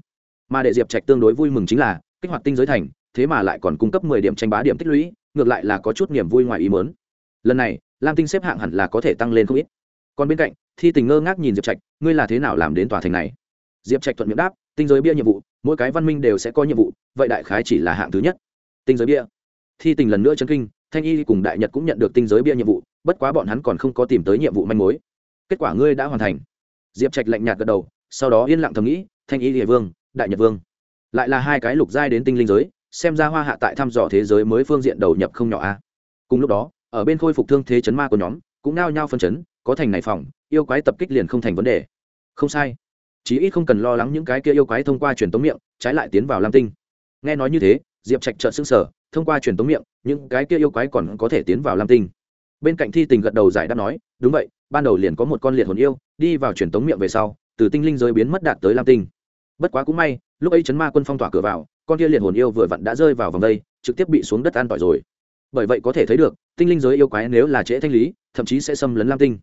mà để diệp trạch tương đối vui mừng chính là, kích hoạt tinh giới thành thế mà lại còn cung cấp mười điểm tranh bá điểm tích lũy, ngược lại là có chút niềm vui ngoài ý mớn lần này, lam tinh xếp hạng hẳn là có thể tăng lên không ít. Còn bên cạnh, thi tình ngơ ngác nhìn diệp trạch, ngươi là thế nào làm đến tòa thành này? Diệp trạch thuận miệng đáp, tinh giới bia nhiệm vụ, mỗi cái văn minh đều sẽ có nhiệm vụ, vậy đại khái chỉ là hạng thứ nhất. Tinh giới bia. Thi tình lần nữa chấn kinh, thanh y cùng đại nhật cũng nhận được tinh giới bia nhiệm vụ, bất quá bọn hắn còn không có tìm tới nhiệm vụ manh mối. Kết quả ngươi đã hoàn thành. Diệp trạch lạnh nhạt gật đầu, sau đó yên lặng thầm nghĩ, thanh y địa vương, đại nhật vương. Lại là hai cái lục giai đến tinh linh giới xem ra hoa hạ tại thăm dò thế giới mới phương diện đầu nhập không nhỏ a. Cùng lúc đó, ở bên khôi phục thương thế chấn ma của nhóm, cũng nao nhao phân chấn, có thành này phòng, yêu quái tập kích liền không thành vấn đề. Không sai. Chí ít không cần lo lắng những cái kia yêu quái thông qua truyền tống miệng, trái lại tiến vào lam tinh. Nghe nói như thế, diệp trạch trợn xương sở thông qua truyền tống miệng, những cái kia yêu quái còn có thể tiến vào lam tinh. Bên cạnh thi tình gật đầu giải đáp nói, đúng vậy, ban đầu liền có một con liệt hồn yêu, đi vào truyền tống miệng về sau, từ tinh linh giới biến mất đạt tới lam tinh. Bất quá cũng may, lúc ấy chấn ma quân phong tỏa cửa vào con kia liền hồn yêu vừa vặn đã rơi vào vòng đây, trực tiếp bị xuống đất an tỏi rồi. Bởi vậy có thể thấy được, tinh linh giới yêu quái nếu là trễ thanh lý, thậm chí sẽ xâm lấn lam tinh.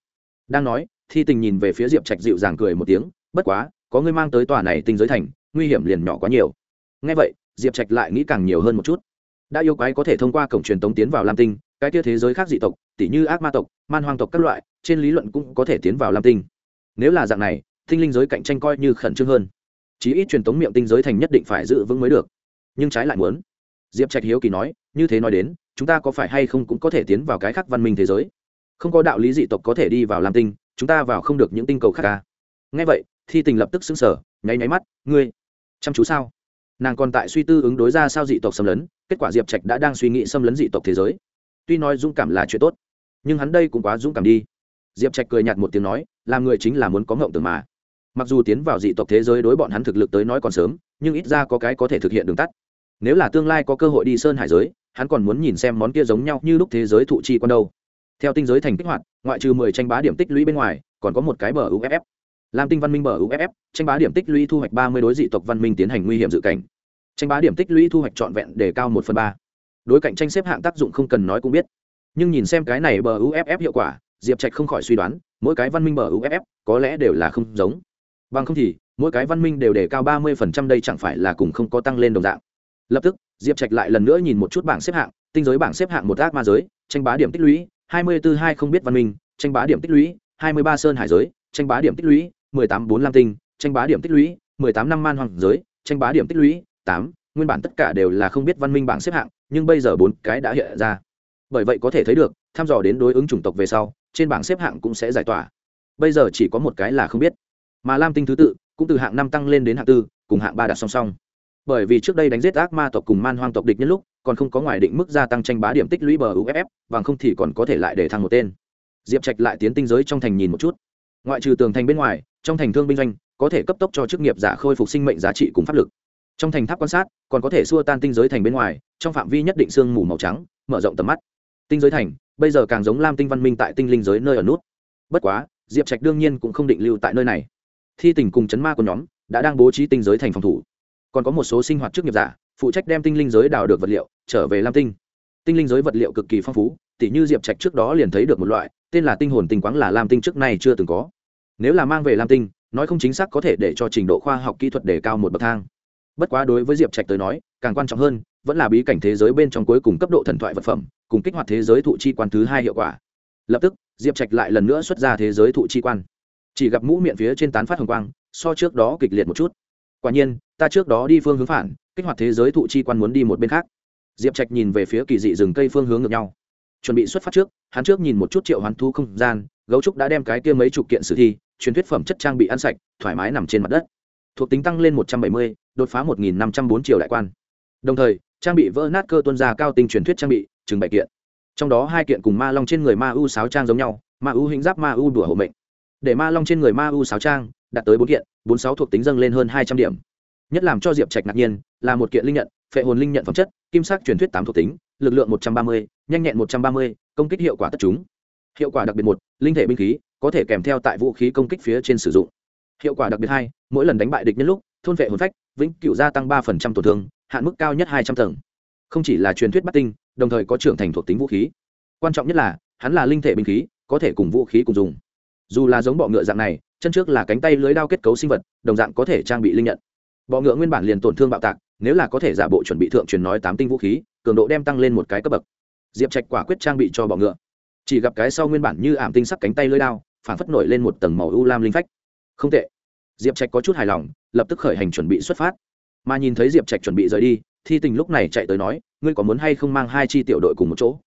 Đang nói, thi tình nhìn về phía diệp trạch dịu dàng cười một tiếng, bất quá, có người mang tới tòa này tinh giới thành, nguy hiểm liền nhỏ quá nhiều. Ngay vậy, diệp trạch lại nghĩ càng nhiều hơn một chút. Đã yêu quái có thể thông qua cổng truyền tống tiến vào lam tinh, cái kia thế giới khác dị tộc, tỉ như ác ma tộc, man hoang tộc các loại, trên lý luận cũng có thể tiến vào lam tinh. Nếu là dạng này, tinh linh giới cạnh tranh coi như khẩn trương hơn. Chí ít truyền tống miệng tinh giới thành nhất định phải giữ vững mới được nhưng trái lại muốn. Diệp trạch hiếu kỳ nói, như thế nói đến, chúng ta có phải hay không cũng có thể tiến vào cái khác văn minh thế giới? Không có đạo lý dị tộc có thể đi vào lam tinh, chúng ta vào không được những tinh cầu khác ca à? ngay vậy, thi tình lập tức xứng sở nháy nháy mắt, ngươi chăm chú sao? Nàng còn tại suy tư ứng đối ra sao dị tộc xâm lấn, kết quả diệp trạch đã đang suy nghĩ xâm lấn dị tộc thế giới. Tuy nói dũng cảm là chuyện tốt, nhưng hắn đây cũng quá dũng cảm đi. Diệp trạch cười nhạt một tiếng nói, làm người chính là muốn có ngộng tưởng mà. Mặc dù tiến vào dị tộc thế giới đối bọn hắn thực lực tới nói còn sớm, nhưng ít ra có cái có thể thực hiện đường tắt nếu là tương lai có cơ hội đi sơn hải giới, hắn còn muốn nhìn xem món kia giống nhau như lúc thế giới thụ chi con đâu. Theo tinh giới thành kích hoạt, ngoại trừ mười tranh bá điểm tích lũy bên ngoài, còn có một cái bờ uff làm tinh văn minh bờ uff tranh bá điểm tích lũy thu hoạch ba mươi đối dị tộc văn minh tiến hành nguy hiểm dự cảnh. Tranh bá điểm tích lũy thu hoạch trọn vẹn để cao một phần ba. Đối cạnh tranh xếp hạng tác dụng không cần nói cũng biết. Nhưng nhìn xem cái này bờ uff hiệu quả, diệp trạch không khỏi suy đoán, mỗi cái văn minh bờ uff có lẽ đều là không giống. Bằng không thì, mỗi cái văn minh đều để cao ba mươi phần trăm đây chẳng phải là cùng không có tăng lên đồng dạng lập tức, diệp trạch lại lần nữa nhìn một chút bảng xếp hạng, tinh giới bảng xếp hạng một ác ma giới, tranh bá điểm tích lũy, hai mươi b ố hai không biết văn minh, tranh bá điểm tích lũy, hai mươi ba sơn hải giới, tranh bá điểm tích lũy, mười tám bốn lam tinh, tranh bá điểm tích lũy, mười tám năm man hoàng giới, tranh bá điểm tích lũy, tám, nguyên bản tất cả đều là không biết văn minh bảng xếp hạng, nhưng bây giờ bốn cái đã hiện ra. Bởi vậy có thể thấy được thăm dò đến đối ứng chủng tộc về sau, trên bảng xếp hạng cũng sẽ giải tỏa. Bây giờ chỉ có một cái là không biết. Mà lam tinh thứ tự, cũng từ hạng năm tăng lên đến hạng tư, cùng hạng ba đặt song song bởi vì trước đây đánh giết ác ma tộc cùng man hoang tộc địch nhân lúc, còn không có ngoài định mức gia tăng tranh bá điểm tích lũy bờ uff và không thì còn có thể lại để thăng một tên. Diệp trạch lại tiến tinh giới trong thành nhìn một chút. Ngoại trừ tường thành bên ngoài, trong thành thương binh doanh, có thể cấp tốc cho chức nghiệp giả khôi phục sinh mệnh giá trị cùng pháp lực. Trong thành tháp quan sát, còn có thể xua tan tinh giới thành bên ngoài, trong phạm vi nhất định sương mù màu trắng, mở rộng tầm mắt. Tinh giới thành, bây giờ càng giống lam tinh văn minh tại tinh linh giới nơi ở nút. Bất quá, diệp trạch đương nhiên cũng không định lưu tại nơi này. Thi tình cùng chấn ma của nhóm đã đang bố trí tinh giới thành phòng thủ còn có một số sinh hoạt chức nghiệp giả, phụ trách đem tinh linh giới đào được vật liệu, trở về lam tinh. Tinh linh giới vật liệu cực kỳ phong phú, tỉ như diệp trạch trước đó liền thấy được một loại, tên là tinh hồn tinh quáng là lam tinh trước nay chưa từng có. Nếu là mang về lam tinh, nói không chính xác có thể để cho trình độ khoa học kỹ thuật đề cao một bậc thang. Bất quá đối với diệp trạch tới nói, càng quan trọng hơn, vẫn là bí cảnh thế giới bên trong cuối cùng cấp độ thần thoại vật phẩm, cùng kích hoạt thế giới thụ chi quan thứ hai hiệu quả. Lập tức, diệp trạch lại lần nữa xuất ra thế giới thụ chi quan. Chỉ gặp mũ miệng phía trên tán phát hồng quang, so trước đó kịch liệt một chút quả nhiên, ta trước đó đi phương hướng phản, kích hoạt thế giới thụ chi quan muốn đi một bên khác. Diệp trạch nhìn về phía kỳ dị rừng cây phương hướng ngược nhau. Chuẩn bị xuất phát trước, hắn trước nhìn một chút triệu hoán thu không gian, gấu trúc đã đem cái kia mấy chục kiện sử thi, truyền thuyết phẩm chất trang bị ăn sạch, thoải mái nằm trên mặt đất. Thuộc tính tăng lên một trăm bảy mươi, đột phá một nghìn năm trăm bốn triệu đại quan. Đồng thời, trang bị vỡ nát cơ tuân ra cao tinh truyền thuyết trang bị, chừng bảy kiện. Trong đó hai kiện cùng ma long trên người ma u sáo trang giống nhau, ma u hình giáp ma u đùa hộ mệnh. Để ma long trên người ma u sáo trang đạt tới bốn kiện, bốn sáu thuộc tính dâng lên hơn hai trăm điểm. Nhất làm cho diệp trạch ngạc nhiên, là một kiện linh nhận, phệ hồn linh nhận phẩm chất, kim sắc truyền thuyết tám thuộc tính, lực lượng một trăm ba mươi, nhanh nhẹn một trăm ba mươi, công kích hiệu quả tất chúng. Hiệu quả đặc biệt một, linh thể binh khí, có thể kèm theo tại vũ khí công kích phía trên sử dụng. Hiệu quả đặc biệt hai, mỗi lần đánh bại địch nhân lúc, thôn vệ hồn phách, vĩnh cựu gia tăng ba phần trăm tổn thương, hạn mức cao nhất hai trăm tầng. Không chỉ là truyền thuyết bắt tinh, đồng thời có trưởng thành thuộc tính vũ khí. Quan trọng nhất là, hắn là linh thể binh khí, có thể cùng vũ khí cùng dùng. Dù là giống bọ ngựa dạng này chân trước là cánh tay lưới đao kết cấu sinh vật, đồng dạng có thể trang bị linh nhận. Bọ ngựa nguyên bản liền tổn thương bạo tạc, nếu là có thể giả bộ chuẩn bị thượng truyền nói tám tinh vũ khí, cường độ đem tăng lên một cái cấp bậc. Diệp trạch quả quyết trang bị cho bọ ngựa. Chỉ gặp cái sau nguyên bản như ảm tinh sắc cánh tay lưới đao, phản phất nổi lên một tầng màu u lam linh phách. Không tệ. Diệp trạch có chút hài lòng, lập tức khởi hành chuẩn bị xuất phát. Mà nhìn thấy diệp trạch chuẩn bị rời đi, thi tình lúc này chạy tới nói, ngươi có muốn hay không mang hai chi tiểu đội cùng một chỗ?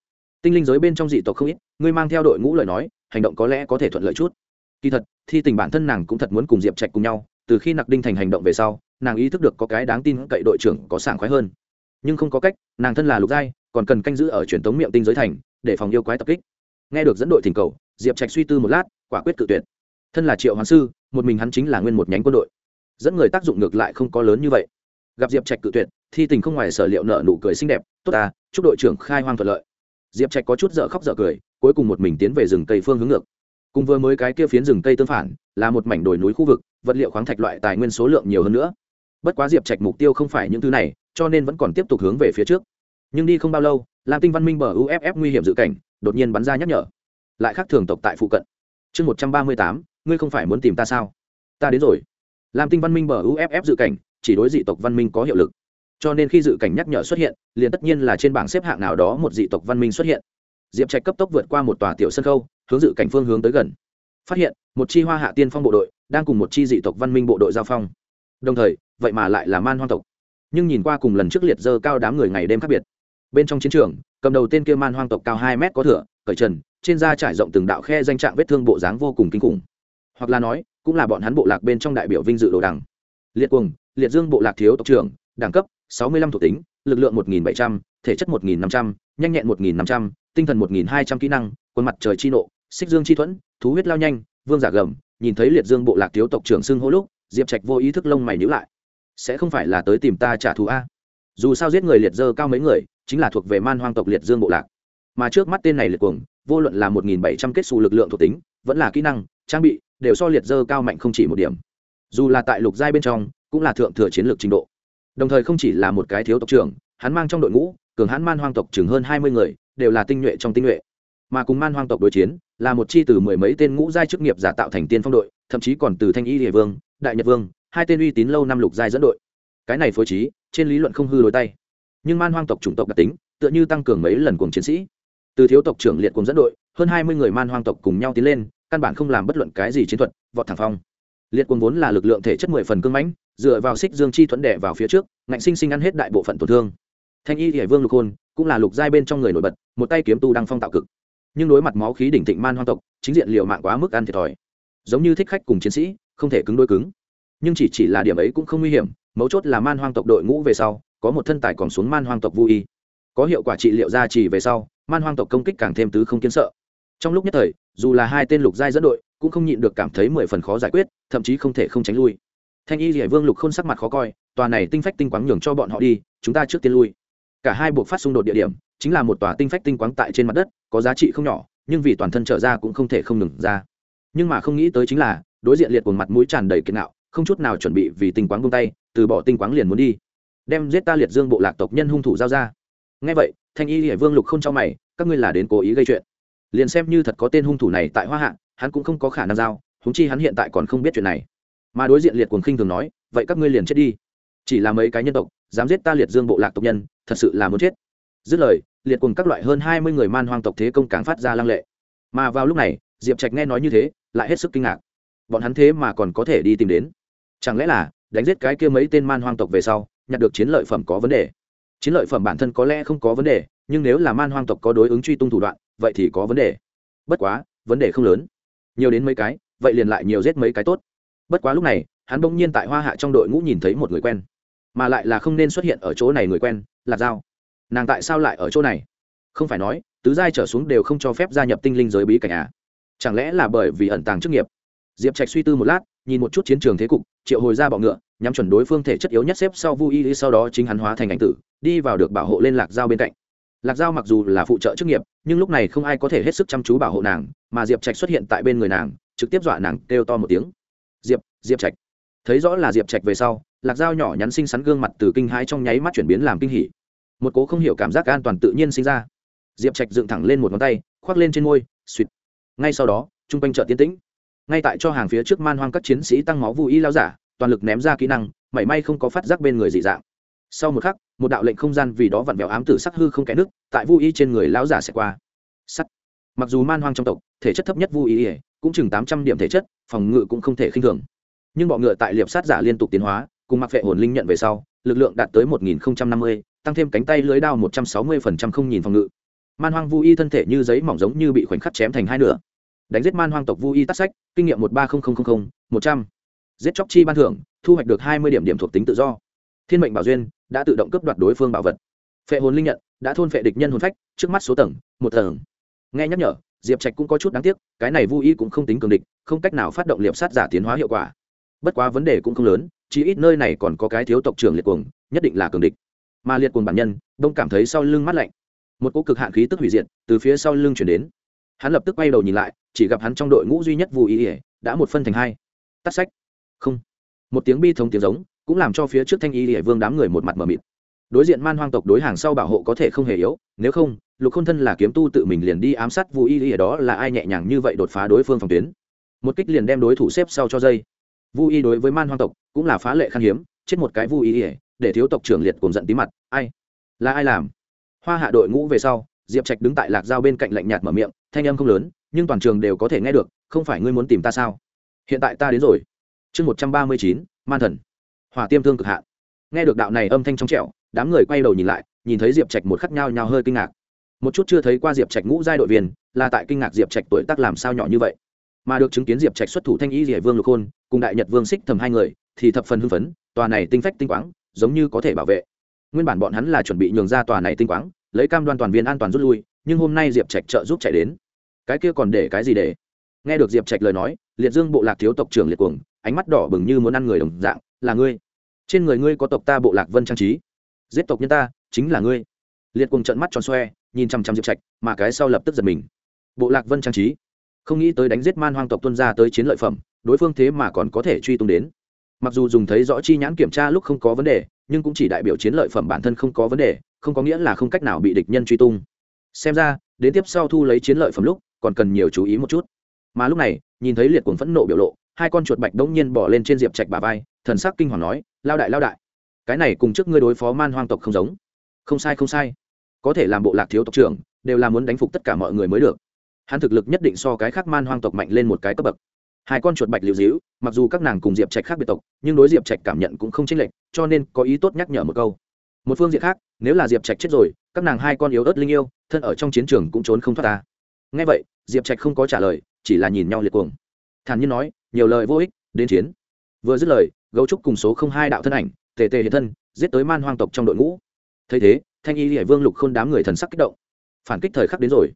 Tinh linh giới bên trong dị tộc không ít, ngươi mang theo đội ngũ lời nói, hành động có lẽ có thể thuận lợi chút kỳ thật, thi tình bản thân nàng cũng thật muốn cùng diệp trạch cùng nhau, từ khi nặc đinh thành hành động về sau, nàng ý thức được có cái đáng tin cậy đội trưởng có sảng khoái hơn. Nhưng không có cách, nàng thân là lục giai, còn cần canh giữ ở truyền thống miệng tinh giới thành, để phòng yêu quái tập kích. Nghe được dẫn đội thỉnh cầu, diệp trạch suy tư một lát, quả quyết cự tuyệt. Thân là triệu hoàng sư, một mình hắn chính là nguyên một nhánh quân đội. Dẫn người tác dụng ngược lại không có lớn như vậy. Gặp diệp trạch cự tuyệt, thi tình không ngoài sở liệu nợ nụ cười xinh đẹp, tốt à chúc đội trưởng khai hoang thuận lợi. Diệp trạch có chút dở khóc dở cười, cuối cùng một mình tiến về rừng cây phương hướng ngược cùng vừa mới cái kia phiến rừng cây tương phản, là một mảnh đồi núi khu vực, vật liệu khoáng thạch loại tài nguyên số lượng nhiều hơn nữa. Bất quá diệp trạch mục tiêu không phải những thứ này, cho nên vẫn còn tiếp tục hướng về phía trước. Nhưng đi không bao lâu, lam tinh văn minh bờ uff nguy hiểm dự cảnh, đột nhiên bắn ra nhắc nhở. Lại khác thường tộc tại phụ cận. Chương một trăm ba mươi tám, ngươi không phải muốn tìm ta sao? Ta đến rồi. Lam tinh văn minh bờ uff dự cảnh, chỉ đối dị tộc văn minh có hiệu lực. Cho nên khi dự cảnh nhắc nhở xuất hiện, liền tất nhiên là trên bảng xếp hạng nào đó một dị tộc văn minh xuất hiện. Diệp trạch cấp tốc vượt qua một tòa tiểu sân khâu hướng dự cảnh phương hướng tới gần. Phát hiện, một chi hoa hạ tiên phong bộ đội đang cùng một chi dị tộc văn minh bộ đội giao phong. Đồng thời, vậy mà lại là man hoang tộc. Nhưng nhìn qua cùng lần trước liệt dơ cao đám người ngày đêm khác biệt. Bên trong chiến trường, cầm đầu tên kia man hoang tộc cao hai mét có thửa, cởi trần, trên da trải rộng từng đạo khe danh trạng vết thương bộ dáng vô cùng kinh khủng. Hoặc là nói, cũng là bọn hắn bộ lạc bên trong đại biểu vinh dự đồ đằng. Liệt cuồng, liệt dương bộ lạc thiếu tộc trưởng, đẳng cấp, sáu mươi lăm thuộc tính, lực lượng một nghìn bảy trăm, thể chất một nghìn năm trăm, nhanh nhẹn một nghìn năm trăm, tinh thần một nghìn hai trăm kỹ năng, quân mặt trời chi nộ xích dương chi thuẫn, thú huyết lao nhanh, vương giả gầm, nhìn thấy liệt dương bộ lạc thiếu tộc trưởng xưng hô lúc, diệp trạch vô ý thức lông mày nhữ lại. Sẽ không phải là tới tìm ta trả thù a? Dù sao giết người liệt dơ cao mấy người, chính là thuộc về man hoang tộc liệt dương bộ lạc. Mà trước mắt tên này liệt cuồng, vô luận là một nghìn bảy trăm kết xù lực lượng thuộc tính, vẫn là kỹ năng, trang bị, đều so liệt dơ cao mạnh không chỉ một điểm. Dù là tại lục giai bên trong, cũng là thượng thừa chiến lược trình độ. Đồng thời không chỉ là một cái thiếu tộc trưởng, hắn mang trong đội ngũ, cường hãn man hoang tộc chừng hơn hai mươi người, đều là tinh nhuệ trong tinh nhuệ mà cùng man hoang tộc đối chiến, là một chi từ mười mấy tên ngũ giai chức nghiệp giả tạo thành tiên phong đội, thậm chí còn từ thanh y địa vương, đại nhật vương, hai tên uy tín lâu năm lục giai dẫn đội. Cái này phối trí, trên lý luận không hư đôi tay. Nhưng man hoang tộc chủng tộc đặc tính, tựa như tăng cường mấy lần cùng chiến sĩ. Từ thiếu tộc trưởng liệt cùng dẫn đội, hơn hai mươi người man hoang tộc cùng nhau tiến lên, căn bản không làm bất luận cái gì chiến thuật, vọt thẳng phong. Liệt quân vốn là lực lượng thể chất mười phần cưng mãnh, dựa vào xích dương chi thuẫn đẻ vào phía trước, ngạnh sinh sinh ăn hết đại bộ phận tổn thương. Thanh y hải vương lục hôn cũng là lục giai bên trong người nổi bật, một tay kiếm tu đăng phong tạo cực nhưng đối mặt máu khí đỉnh thịnh man hoang tộc, chính diện liều mạng quá mức ăn thiệt thòi. Giống như thích khách cùng chiến sĩ, không thể cứng đôi cứng. Nhưng chỉ chỉ là điểm ấy cũng không nguy hiểm, mấu chốt là man hoang tộc đội ngũ về sau, có một thân tài còn xuống man hoang tộc vô y có hiệu quả trị liệu gia trì về sau, man hoang tộc công kích càng thêm tứ không kiến sợ. Trong lúc nhất thời, dù là hai tên lục giai dẫn đội, cũng không nhịn được cảm thấy mười phần khó giải quyết, thậm chí không thể không tránh lui. Thanh y hải vương lục khôn sắc mặt khó coi, tòa này tinh phách tinh quáng nhường cho bọn họ đi, chúng ta trước tiên lui. Cả hai buộc phát xung đột địa điểm chính là một tòa tinh phách tinh quáng tại trên mặt đất, có giá trị không nhỏ, nhưng vì toàn thân trở ra cũng không thể không ngừng ra. Nhưng mà không nghĩ tới chính là, đối diện liệt cuồng mặt mũi tràn đầy kiệt nạo, không chút nào chuẩn bị vì tinh quáng buông tay, từ bỏ tinh quáng liền muốn đi. Đem giết ta liệt dương bộ lạc tộc nhân hung thủ giao ra. Ngay vậy, thanh y hải vương lục không cho mày, các ngươi là đến cố ý gây chuyện. Liền xem như thật có tên hung thủ này tại hoa hạ, hắn cũng không có khả năng giao húng chi hắn hiện tại còn không biết chuyện này. Mà đối diện liệt cuồng khinh thường nói, vậy các ngươi liền chết đi. Chỉ là mấy cái nhân tộc, dám giết ta liệt dương bộ lạc tộc nhân, thật sự là muốn chết dứt lời, liệt cùng các loại hơn hai mươi người man hoang tộc thế công càng phát ra lăng lệ. Mà vào lúc này, diệp trạch nghe nói như thế, lại hết sức kinh ngạc. Bọn hắn thế mà còn có thể đi tìm đến. Chẳng lẽ là, đánh giết cái kia mấy tên man hoang tộc về sau, nhặt được chiến lợi phẩm có vấn đề? Chiến lợi phẩm bản thân có lẽ không có vấn đề, nhưng nếu là man hoang tộc có đối ứng truy tung thủ đoạn, vậy thì có vấn đề. Bất quá, vấn đề không lớn. Nhiều đến mấy cái, vậy liền lại nhiều giết mấy cái tốt. Bất quá lúc này, hắn bỗng nhiên tại hoa hạ trong đội ngũ nhìn thấy một người quen. Mà lại là không nên xuất hiện ở chỗ này người quen, là dao nàng tại sao lại ở chỗ này? Không phải nói, tứ giai trở xuống đều không cho phép gia nhập tinh linh giới bí cảnh à? Chẳng lẽ là bởi vì ẩn tàng chức nghiệp? Diệp trạch suy tư một lát, nhìn một chút chiến trường thế cục, triệu hồi ra bọ ngựa, nhắm chuẩn đối phương thể chất yếu nhất xếp sau vu y sau đó chính hắn hóa thành ảnh tử, đi vào được bảo hộ lên lạc dao bên cạnh. Lạc dao mặc dù là phụ trợ chức nghiệp, nhưng lúc này không ai có thể hết sức chăm chú bảo hộ nàng, mà diệp trạch xuất hiện tại bên người nàng, trực tiếp dọa nàng, kêu to một tiếng. Diệp diệp trạch. Thấy rõ là diệp trạch về sau, lạc dao nhỏ nhắn xinh xắn gương mặt từ kinh hãi trong nháy mắt chuyển biến làm kinh hỉ một cố không hiểu cảm giác an toàn tự nhiên sinh ra. Diệp trạch dựng thẳng lên một ngón tay, khoác lên trên môi suỵt ngay sau đó t r u n g quanh chợ tiến tĩnh. Ngay tại cho hàng phía trước man hoang các chiến sĩ tăng máu vô y lao giả, toàn lực ném ra kỹ năng, mảy may không có phát giác bên người dị dạng. Sau một khắc, một đạo lệnh không gian vì đó vặn vẹo ám tử sắc hư không kẽ nước, tại vô y trên người lao giả sẽ qua. Sắt. Mặc dù man hoang trong tộc, thể chất thấp nhất vô y, cũng chừng tám trăm điểm thể chất, phòng ngự cũng không thể khinh thường. Nhưng bọ ngựa tại liệp sát giả liên tục tiến hóa, cùng mặc vệ hồn linh nhận về sau, lực lượng đạt tới một nghìn năm mươi tăng thêm cánh tay lưới đao một trăm sáu mươi không nhìn phòng ngự. Man hoang vu y thân thể như giấy mỏng giống như bị khoảnh khắc chém thành hai nửa. Đánh giết man hoang tộc vu y tắt sách, kinh nghiệm một ba một trăm. Giết chóc chi ban thưởng, thu hoạch được hai mươi điểm điểm thuộc tính tự do. Thiên mệnh bảo duyên, đã tự động cấp đoạt đối phương bảo vật. Phệ hồn linh nhận, đã thôn phệ địch nhân hồn phách, trước mắt số tầng, một tầng. Nghe nhắc nhở, diệp trạch cũng có chút đáng tiếc, cái này vu y cũng không tính cường địch, không cách nào phát động liệp sát giả tiến hóa hiệu quả. Bất quá vấn đề cũng không lớn chỉ ít nơi này còn có cái thiếu tộc trưởng liệt cuồng, nhất định là cường địch mà liệt cuồng bản nhân, đông cảm thấy sau lưng mắt lạnh. Một cỗ cực hạn khí tức hủy diệt, từ phía sau lưng chuyển đến. Hắn lập tức quay đầu nhìn lại, chỉ gặp hắn trong đội ngũ duy nhất vù ý ỉa đã một phân thành hai. Tắt sách. Không. Một tiếng bi thống tiếng giống, cũng làm cho phía trước thanh y ỉa vương đám người một mặt mờ mịt. Đối diện man hoang tộc đối hàng sau bảo hộ có thể không hề yếu, nếu không, lục k h ô n thân là kiếm tu tự mình liền đi ám sát vù y ỉa đó là ai nhẹ nhàng như vậy đột phá đối phương phòng tuyến. Một kích liền đem đối thủ xếp sau cho dây. Vu y đối với man hoang tộc cũng là phá lệ khan hiếm, chết một cái vu y ỉa để thiếu tộc trưởng liệt cùng giận tí mặt, ai? Là ai làm? Hoa hạ đội ngũ về sau, diệp trạch đứng tại lạc dao bên cạnh lạnh nhạt mở miệng, thanh âm không lớn, nhưng toàn trường đều có thể nghe được, không phải ngươi muốn tìm ta sao? Hiện tại ta đến rồi. Chương một trăm ba mươi chín, man thần. Hỏa tiêm thương cực hạn nghe được đạo này âm thanh trong trẻo, đám người quay đầu nhìn lại, nhìn thấy diệp trạch một khắc nhao nhao hơi kinh ngạc. Một chút chưa thấy qua diệp trạch ngũ giai đội viên, là tại kinh ngạc diệp trạch tuổi tác làm sao nhỏ như vậy. Mà được chứng kiến diệp trạch xuất thủ thanh y rỉa vương lục khôn cùng đại nhật vương xích thầm hai người, thì thập phần hưng phấn, tòa này tinh phách tinh quáng giống như có thể bảo vệ. Nguyên bản bọn hắn là chuẩn bị nhường ra tòa này tinh quáng, lấy cam đoan toàn viên an toàn rút lui, nhưng hôm nay diệp trạch trợ giúp chạy đến. Cái kia còn để cái gì để? Nghe được diệp trạch lời nói, liệt dương bộ lạc thiếu tộc trưởng liệt cuồng, ánh mắt đỏ bừng như muốn ăn người đồng dạng, là ngươi. Trên người ngươi có tộc ta bộ lạc vân trang trí. Giết tộc nhân ta, chính là ngươi. Liệt cuồng trận mắt tròn xoe, nhìn chăm chăm diệp trạch, mà cái sau lập tức giật mình. Bộ lạc vân trang trí. Không nghĩ tới đánh giết man hoang tộc tuân ra tới chiến lợi phẩm, đối phương thế mà còn có thể truy tung đến mặc dù dùng thấy rõ chi nhãn kiểm tra lúc không có vấn đề, nhưng cũng chỉ đại biểu chiến lợi phẩm bản thân không có vấn đề, không có nghĩa là không cách nào bị địch nhân truy tung. Xem ra, đến tiếp sau thu lấy chiến lợi phẩm lúc, còn cần nhiều chú ý một chút. Mà lúc này, nhìn thấy liệt cuồng phẫn nộ biểu lộ, hai con chuột bạch đống nhiên bỏ lên trên diệp trạch bà vai, thần sắc kinh hoàng nói, lao đại lao đại, cái này cùng trước ngươi đối phó man hoang tộc không giống. Không sai không sai. Có thể làm bộ lạc thiếu tộc trưởng, đều là muốn đánh phục tất cả mọi người mới được. Hắn thực lực nhất định so cái khác man hoang tộc mạnh lên một cái cấp bậc hai con chuột bạch liều dĩu mặc dù các nàng cùng diệp trạch khác biệt tộc, nhưng đối diệp trạch cảm nhận cũng không chênh lệch, cho nên có ý tốt nhắc nhở một câu. Một phương diện khác, nếu là diệp trạch chết rồi, các nàng hai con yếu ớt linh yêu, thân ở trong chiến trường cũng trốn không thoát ta. Ngay vậy, diệp trạch không có trả lời, chỉ là nhìn nhau liệt cuồng. Thản nhiên nói, nhiều lời vô ích, đến chiến. Vừa dứt lời, gấu trúc cùng số không hai đạo thân ảnh, tề tề hiện thân, giết tới man hoang tộc trong đội ngũ. Thấy thế, thanh y hải vương lục khôn đám người thần sắc kích động. Phản kích thời khắc đến rồi.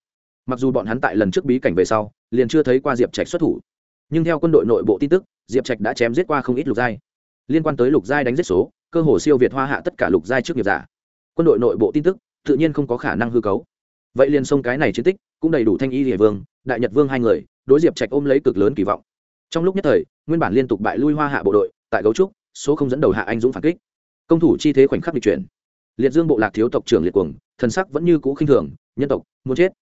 Mặc dù bọn hắn tại lần trước bí cảnh về sau, liền chưa thấy qua diệp trạch xuất thủ nhưng theo quân đội nội bộ tin tức, diệp trạch đã chém giết qua không ít lục giai. Liên quan tới lục giai đánh giết số, cơ hồ siêu việt hoa hạ tất cả lục giai trước nghiệp giả. Quân đội nội bộ tin tức, tự nhiên không có khả năng hư cấu. Vậy liền sông cái này chiến tích, cũng đầy đủ thanh y địa vương, đại nhật vương hai người, đối diệp trạch ôm lấy cực lớn kỳ vọng. Trong lúc nhất thời, nguyên bản liên tục bại lui hoa hạ bộ đội, tại gấu trúc, số không dẫn đầu hạ anh dũng phản kích. Công thủ chi thế khoảnh khắc bị chuyển. Liệt dương bộ lạc thiếu tộc trưởng liệt cuồng, thần sắc vẫn như cũ khinh thường, nhân tộc, muốn chết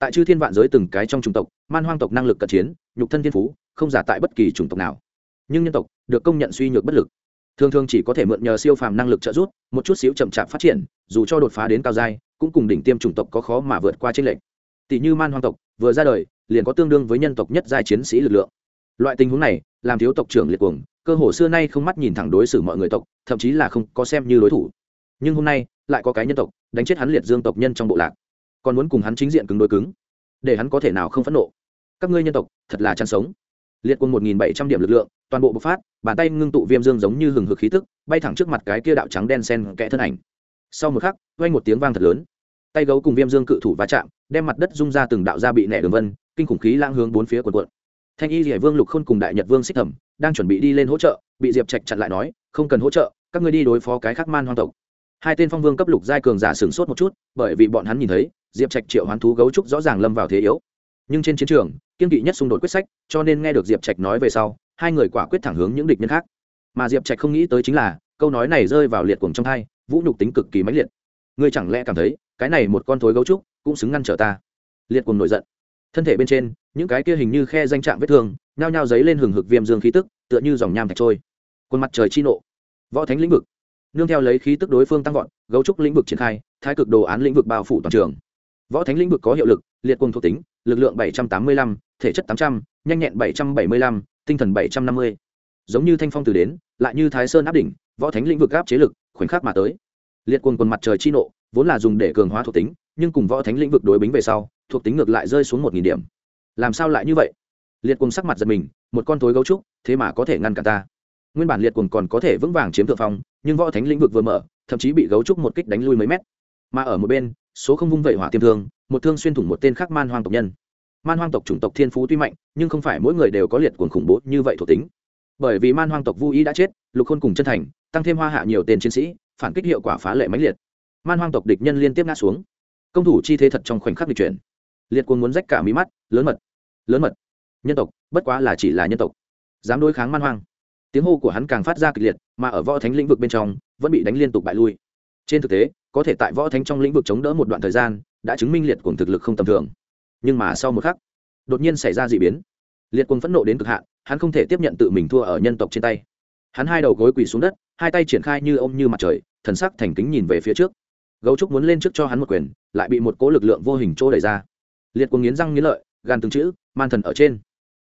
tại chư thiên vạn giới từng cái trong chủng tộc, man hoang tộc năng lực cận chiến, nhục thân thiên phú, không giả tại bất kỳ chủng tộc nào. Nhưng nhân tộc được công nhận suy nhược bất lực. Thường thường chỉ có thể mượn nhờ siêu phàm năng lực trợ giúp, một chút xíu chậm chạp phát triển, dù cho đột phá đến cao giai, cũng cùng đỉnh tiêm chủng tộc có khó mà vượt qua trên lệnh tỷ như man hoang tộc, vừa ra đời, liền có tương đương với nhân tộc nhất giai chiến sĩ lực lượng. Loại tình huống này, làm thiếu tộc trưởng liệt cuồng, cơ hồ xưa nay không mắt nhìn thẳng đối xử mọi người tộc, thậm chí là không có xem như đối thủ. Nhưng hôm nay, lại có cái nhân tộc, đánh chết hắn liệt dương tộc nhân trong bộ lạc còn muốn cùng hắn chính diện cứng đối cứng, để hắn có thể nào không phẫn nộ. Các ngươi nhân tộc, thật là chăn sống. Liệt quân một nghìn bảy trăm điểm lực lượng, toàn bộ bộc phát, bàn tay ngưng tụ viêm dương giống như hừng hực khí tức, bay thẳng trước mặt cái kia đạo trắng đen sen kẽ thân ảnh. Sau một khắc, vang một tiếng vang thật lớn. Tay gấu cùng viêm dương cự thủ va chạm, đem mặt đất rung ra từng đạo ra bị nẻ đường vân, kinh khủng khí lang hướng bốn phía quần quận thanh y rỉa vương lục khôn cùng đại nhật vương xích thẩm, đang chuẩn bị đi lên hỗ trợ, bị diệp trạch chặn lại nói, không cần hỗ trợ, các ngươi đi đối phó cái khắc man hoang tộc. Hai tên phong vương cấp lục giai cường giả sửng sốt một chút, bởi vì bọn hắn nhìn thấy diệp trạch triệu hoán thú gấu trúc rõ ràng lâm vào thế yếu. Nhưng trên chiến trường, kiên kỵ nhất xung đột quyết sách, cho nên nghe được diệp trạch nói về sau, hai người quả quyết thẳng hướng những địch nhân khác. Mà diệp trạch không nghĩ tới chính là, câu nói này rơi vào liệt cuồng trong thai vũ nhục tính cực kỳ mãnh liệt. Ngươi chẳng lẽ cảm thấy, cái này một con thối gấu trúc cũng xứng ngăn trở ta? Liệt cuồng nổi giận. Thân thể bên trên, những cái kia hình như khe danh trạng vết thương, nhao nhao dấy lên hừng hực viêm dương khí tức, tựa như dòng nham thạch trôi. Quân mặt trời chi nộ. Võ thánh lĩnh vực. Nương theo lấy khí tức đối phương tăng vọt, gấu trúc lĩnh vực triển khai, thái cực đồ án lĩnh vực bao phủ toàn trường võ thánh lĩnh vực có hiệu lực, liệt quân thuộc tính, lực lượng bảy trăm tám mươi lăm, thể chất tám trăm n h a n h nhẹn bảy trăm bảy mươi lăm, tinh thần bảy trăm năm mươi. Giống như thanh phong từ đến, lại như thái sơn áp đỉnh, võ thánh lĩnh vực áp chế lực, khoảnh khắc mà tới. Liệt quân quần mặt trời chi nộ, vốn là dùng để cường hóa thuộc tính, nhưng cùng võ thánh lĩnh vực đối bính về sau, thuộc tính ngược lại rơi xuống một nghìn điểm. Làm sao lại như vậy? Liệt quân sắc mặt giật mình, một con thối gấu trúc, thế mà có thể ngăn cản ta. Nguyên bản liệt quân còn có thể vững vàng chiếm thượng phong, nhưng võ thánh lĩnh vực vừa mở, thậm chí bị gấu trúc một kích đánh lui mấy mét. Mà ở một bên số không vung vẩy hỏa tiêm thương, một thương xuyên thủng một tên khác man hoang tộc nhân. Man hoang tộc chủng tộc thiên phú tuy mạnh, nhưng không phải mỗi người đều có liệt cuồng khủng bố như vậy thuộc tính. Bởi vì man hoang tộc vu ý đã chết, lục khôn cùng chân thành, tăng thêm hoa hạ nhiều tên chiến sĩ, phản kích hiệu quả phá lệ mãnh liệt. Man hoang tộc địch nhân liên tiếp ngã xuống. Công thủ chi thế thật trong khoảnh khắc lịch chuyển. Liệt cuồng muốn rách cả mí mắt, lớn mật lớn mật. Nhân tộc, bất quá là chỉ là nhân tộc. Dám đối kháng man hoang. Tiếng hô của hắn càng phát ra kịch liệt, mà ở võ thánh lĩnh vực bên trong, vẫn bị đánh liên tục bại lui. Trên thực tế có thể tại võ thánh trong lĩnh vực chống đỡ một đoạn thời gian, đã chứng minh liệt cuồng thực lực không tầm thường. Nhưng mà sau một khắc, đột nhiên xảy ra d ị biến. Liệt cuồng phẫn nộ đến cực hạn, hắn không thể tiếp nhận tự mình thua ở nhân tộc trên tay. Hắn hai đầu gối quỳ xuống đất, hai tay triển khai như ôm như mặt trời, thần sắc thành kính nhìn về phía trước. Gấu trúc muốn lên trước cho hắn một quyền, lại bị một cố lực lượng vô hình trô đẩy ra. Liệt cuồng nghiến răng nghiến lợi, gan từng chữ, man thần ở trên.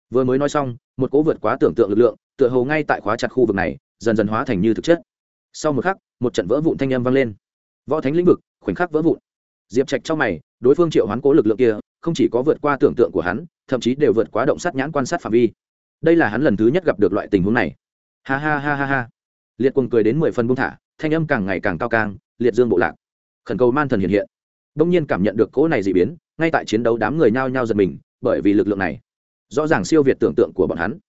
Vừa mới nói xong, một cố vượt quá tưởng tượng lực lượng, tựa hồ ngay tại khóa chặt khu vực này, dần dần hóa thành như thực chất. Sau một khắc, một trận vỡ vụn thanh âm vang lên võ thánh lĩnh vực, khoảnh khắc vỡ vụn. Diệp trạch trong mày, đối phương triệu hoán cố lực lượng kia, không chỉ có vượt qua tưởng tượng của hắn, thậm chí đều vượt quá động sát nhãn quan sát phạm vi. Đây là hắn lần thứ nhất gặp được loại tình huống này. Ha ha ha ha ha. Liệt quân cười đến mười phần buông thả, thanh âm càng ngày càng cao càng, liệt dương bộ lạc. Khẩn cầu man thần hiện hiện. Đông nhiên cảm nhận được cỗ này dị biến, ngay tại chiến đấu đám người nhao nhao giật mình, bởi vì lực lượng này. Rõ ràng siêu việt tưởng tượng của bọn hắn.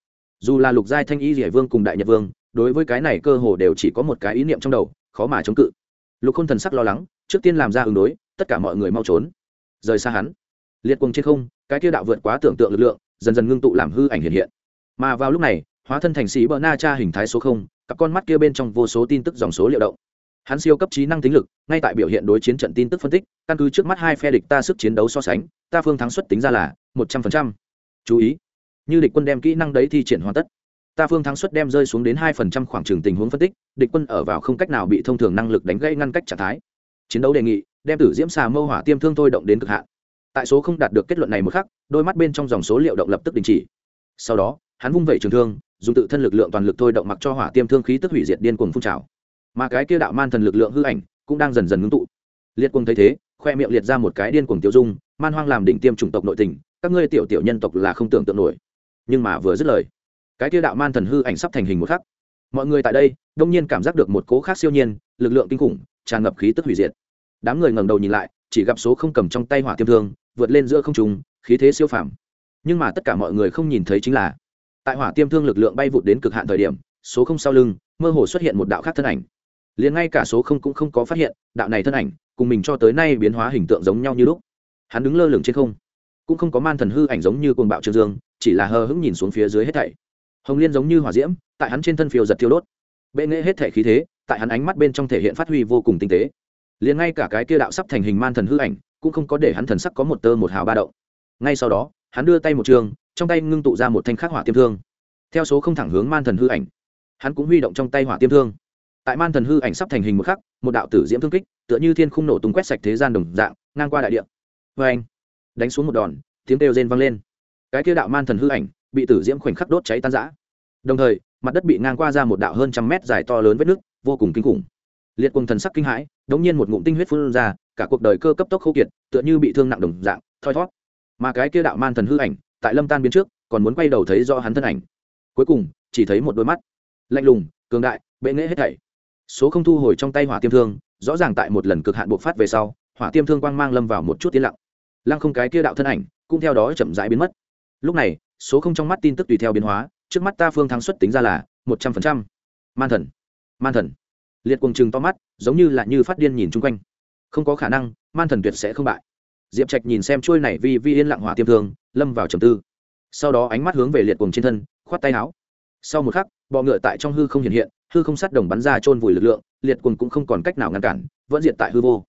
Dù là lục giai thanh y rỉa vương cùng đại nhật vương, đối với cái này cơ hồ đều chỉ có một cái ý niệm trong đầu, khó mà chống cự lục khôn thần sắc lo lắng, trước tiên làm ra ứng đối, tất cả mọi người mau trốn. Rời xa hắn, liệt quần trên không, cái kia đạo vượt quá tưởng tượng lực lượng, dần dần ngưng tụ làm hư ảnh hiện hiện. Mà vào lúc này, hóa thân thành sĩ bờ na cha hình thái số không, cặp con mắt kia bên trong vô số tin tức dòng số liệu động. Hắn siêu cấp trí năng tính lực, ngay tại biểu hiện đối chiến trận tin tức phân tích, căn cứ trước mắt hai phe địch ta sức chiến đấu so sánh, ta phương thắng suất tính ra là một trăm phần trăm. Chú ý, như địch quân đem kỹ năng đấy thi triển hoàn tất ta phương thắng suất đem rơi xuống đến hai phần trăm khoảng trừng tình huống phân tích, địch quân ở vào không cách nào bị thông thường năng lực đánh gãy ngăn cách trạng thái. Chiến đấu đề nghị, đem tử diễm xà mâu hỏa tiêm thương thôi động đến cực hạn. Tại số không đạt được kết luận này một khắc, đôi mắt bên trong dòng số liệu động lập tức đình chỉ. Sau đó, hắn vung vẩy trường thương, dùng tự thân lực lượng toàn lực thôi động mặc cho hỏa tiêm thương khí tức hủy diệt điên cuồng phun trào. Mà cái kia đạo man thần lực lượng hư ảnh cũng đang dần dần ngưng tụ. Liệt quân thấy thế, khoe miệng liệt ra một cái điên cuồng tiêu dung, man hoang làm đỉnh tiêm chủng tộc nội tình, các ngươi tiểu tiểu nhân tộc là không tưởng tượng nổi. Nhưng mà vừa dứt lời cái tia đạo man thần hư ảnh sắp thành hình một khắc. Mọi người tại đây, đông nhiên cảm giác được một cố khác siêu nhiên, lực lượng kinh khủng, tràn ngập khí tức hủy diệt. Đám người ngẩng đầu nhìn lại, chỉ gặp số không cầm trong tay hỏa tiêm thương, vượt lên giữa không trùng khí thế siêu phàm. Nhưng mà tất cả mọi người không nhìn thấy chính là, tại hỏa tiêm thương lực lượng bay vụt đến cực hạn thời điểm, số không sau lưng, mơ hồ xuất hiện một đạo khác thân ảnh. Liền ngay cả số không cũng không có phát hiện, đạo này thân ảnh, cùng mình cho tới nay biến hóa hình tượng giống nhau như lúc. Hắn đứng lơ lửng trên không, cũng không có man thần hư ảnh giống như cuồng bạo trương dương, chỉ là hờ hững nhìn xuống phía dưới hết thảy hồng liên giống như hỏa diễm, tại hắn trên thân phiêu giật thiêu đốt. Bệ nghệ hết thể khí thế, tại hắn ánh mắt bên trong thể hiện phát huy vô cùng tinh tế. Liền ngay cả cái kia đạo sắp thành hình man thần hư ảnh, cũng không có để hắn thần sắc có một tơ một hào ba động. Ngay sau đó, hắn đưa tay một trường, trong tay ngưng tụ ra một thanh khắc hỏa tiêm thương. Theo số không thẳng hướng man thần hư ảnh, hắn cũng huy động trong tay hỏa tiêm thương. Tại man thần hư ảnh sắp thành hình một khắc, một đạo tử diễm thương kích, tựa như thiên khung nổ tung quét sạch thế gian đồng dạng, ngang qua đại địa. Vê anh đánh xuống một đòn, tiếng kêu rên vang lên. Cái kia đạo man thần hư ảnh bị tử diễm khoảnh khắc đốt cháy tan rã. Đồng thời, mặt đất bị ngang qua ra một đạo hơn trăm mét dài to lớn vết nước vô cùng kinh khủng. Liệt cùng thần sắc kinh hãi, đống nhiên một ngụm tinh huyết phun ra, cả cuộc đời cơ cấp tốc khô kiệt, tựa như bị thương nặng đồng dạng, thoi thót. Mà cái kia đạo man thần hư ảnh, tại lâm tan biến trước, còn muốn quay đầu thấy do hắn thân ảnh. Cuối cùng, chỉ thấy một đôi mắt. Lạnh lùng, cường đại, bệ nghễ hết thảy. Số không thu hồi trong tay hỏa tiêm thương, rõ ràng tại một lần cực hạn bộc phát về sau, hỏa tiêm thương quang mang lâm vào một chút tiến lặng. Lăng không cái kia đạo thân ảnh, cũng theo đó chậm rãi biến mất. Lúc này số không trong mắt tin tức tùy theo biến hóa, trước mắt ta phương thắng xuất tính ra là một trăm phần trăm. Man thần man thần. Liệt cuồng chừng to mắt, giống như là như phát điên nhìn chung quanh. Không có khả năng, man thần tuyệt sẽ không bại. Diệp trạch nhìn xem trôi này vì vi yên lặng hỏa tiêm thương, lâm vào trầm tư. Sau đó ánh mắt hướng về liệt cuồng trên thân, khoát tay áo. Sau một khắc, bọ ngựa tại trong hư không hiện hiện, hư không sát đồng bắn ra trôn vùi lực lượng, liệt cuồng cũng không còn cách nào ngăn cản, vẫn diện tại hư vô.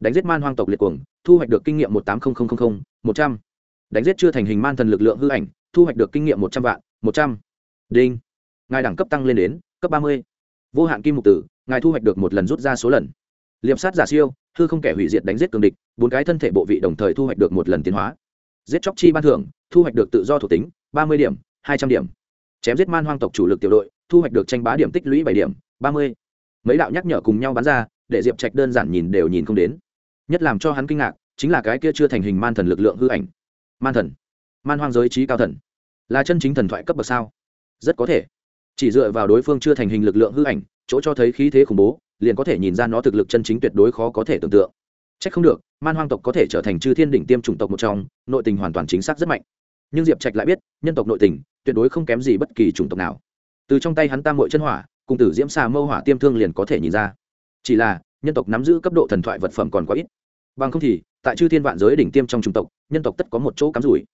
Đánh giết man hoang tộc liệt cuồng, thu hoạch được kinh nghiệm một tám nghìn một trăm. Đánh giết chưa thành hình man thần lực lượng hư ảnh thu hoạch được kinh nghiệm một trăm vạn, một trăm. Đinh. Ngài đẳng cấp tăng lên đến cấp ba mươi. Vô hạn kim mục tử, ngài thu hoạch được một lần rút ra số lần. Liệp sát giả siêu thư không kẻ hủy diệt đánh giết cường địch, bốn cái thân thể bộ vị đồng thời thu hoạch được một lần tiến hóa. Giết chóc chi ban thưởng, thu hoạch được tự do thuộc tính, ba mươi điểm, hai trăm điểm. Chém giết man hoang tộc chủ lực tiểu đội, thu hoạch được tranh bá điểm tích lũy bảy điểm, ba mươi. Mấy đạo nhắc nhở cùng nhau bắn ra, để diệp trạch đơn giản nhìn đều nhìn không đến. Nhất làm cho hắn kinh ngạc, chính là cái kia chưa thành hình man thần lực lượng hư ảnh. Man thần man hoang giới trí cao thần. Là chân chính thần thoại cấp bậc sao? Rất có thể. Chỉ dựa vào đối phương chưa thành hình lực lượng hư ảnh, chỗ cho thấy khí thế khủng bố, liền có thể nhìn ra nó thực lực chân chính tuyệt đối khó có thể tưởng tượng. C h ắ c không được, man hoang tộc có thể trở thành chư thiên đỉnh tiêm chủng tộc một trong, nội tình hoàn toàn chính xác rất mạnh. Nhưng diệp trạch lại biết, nhân tộc nội tình, tuyệt đối không kém gì bất kỳ chủng tộc nào. Từ trong tay hắn tam mội chân hỏa, cùng tử diễm xà mâu hỏa tiêm thương liền có thể nhìn ra. Chỉ là, nhân tộc nắm giữ cấp độ thần thoại vật phẩm còn quá ít. Bằng không thì, tại chư thiên vạn giới đỉnh tiêm trong chủng tộc, nhân tộc tất có một chỗ cắm rủi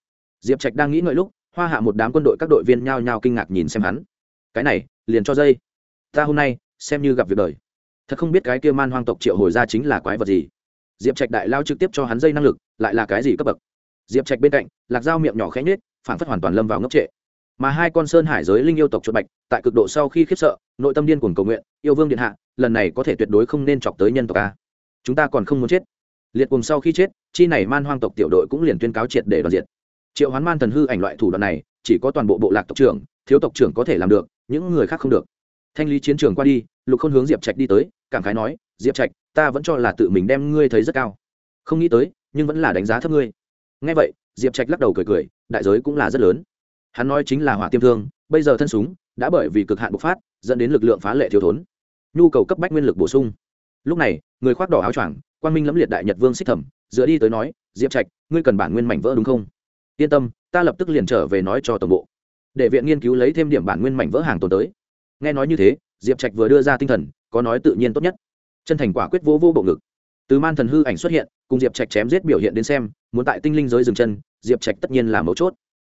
diệp trạch đang nghĩ ngợi lúc, hoa hạ một đám quân đội các đội viên nhao nhao kinh ngạc nhìn xem hắn. Cái này, liền cho dây. Ta hôm nay, xem như gặp việc đời. Thật không biết cái kia man hoang tộc triệu hồi ra chính là quái vật gì. Diệp trạch đại lao trực tiếp cho hắn dây năng lực, lại là cái gì cấp bậc? Diệp trạch bên cạnh, lạc dao miệng nhỏ khẽ nhết phản phất hoàn toàn lâm vào ngốc trệ. Mà hai con sơn hải giới linh yêu tộc chuột bạch, tại cực độ sau khi khiếp sợ, nội tâm điên cuồng cầu nguyện, yêu vương điện hạ, lần này có thể tuyệt đối không nên chọc tới nhân tộc a chúng ta còn không muốn chết. Liệt cùng sau khi chết, chi này man hoang tộc tiểu đội cũng liền tuyên cáo triệt để đoàn diệt triệu hoán man thần hư ảnh loại thủ đoạn này, chỉ có toàn bộ bộ lạc tộc trưởng, thiếu tộc trưởng có thể làm được, những người khác không được. Thanh lý chiến trường qua đi, lục k h ô n hướng diệp trạch đi tới, cảm khái nói, diệp trạch, ta vẫn cho là tự mình đem ngươi thấy rất cao. Không nghĩ tới, nhưng vẫn là đánh giá thấp ngươi. Ngay vậy, diệp trạch lắc đầu cười cười, đại giới cũng là rất lớn. Hắn nói chính là hỏa tiêm thương, bây giờ thân súng đã bởi vì cực hạn bộc phát, dẫn đến lực lượng phá lệ thiếu thốn. Nhu cầu cấp bách nguyên lực bổ sung. Lúc này, người khoác đỏ áo choàng quan minh lẫm liệt đại nhật vương xích thẩm, dựa đi tới nói, diệp trạch, ngươi cần bản nguyên mảnh vỡ đúng không? Yên tâm, ta lập tức liền trở về nói cho tổng bộ. Để viện nghiên cứu lấy thêm điểm bản nguyên mảnh vỡ hàng tồn tới. Nghe nói như thế, diệp trạch vừa đưa ra tinh thần, có nói tự nhiên tốt nhất. Chân thành quả quyết vô vô bộ ngực. Từ man thần hư ảnh xuất hiện, cùng diệp trạch chém giết biểu hiện đến xem, muốn tại tinh linh giới dừng chân, diệp trạch tất nhiên là mấu chốt.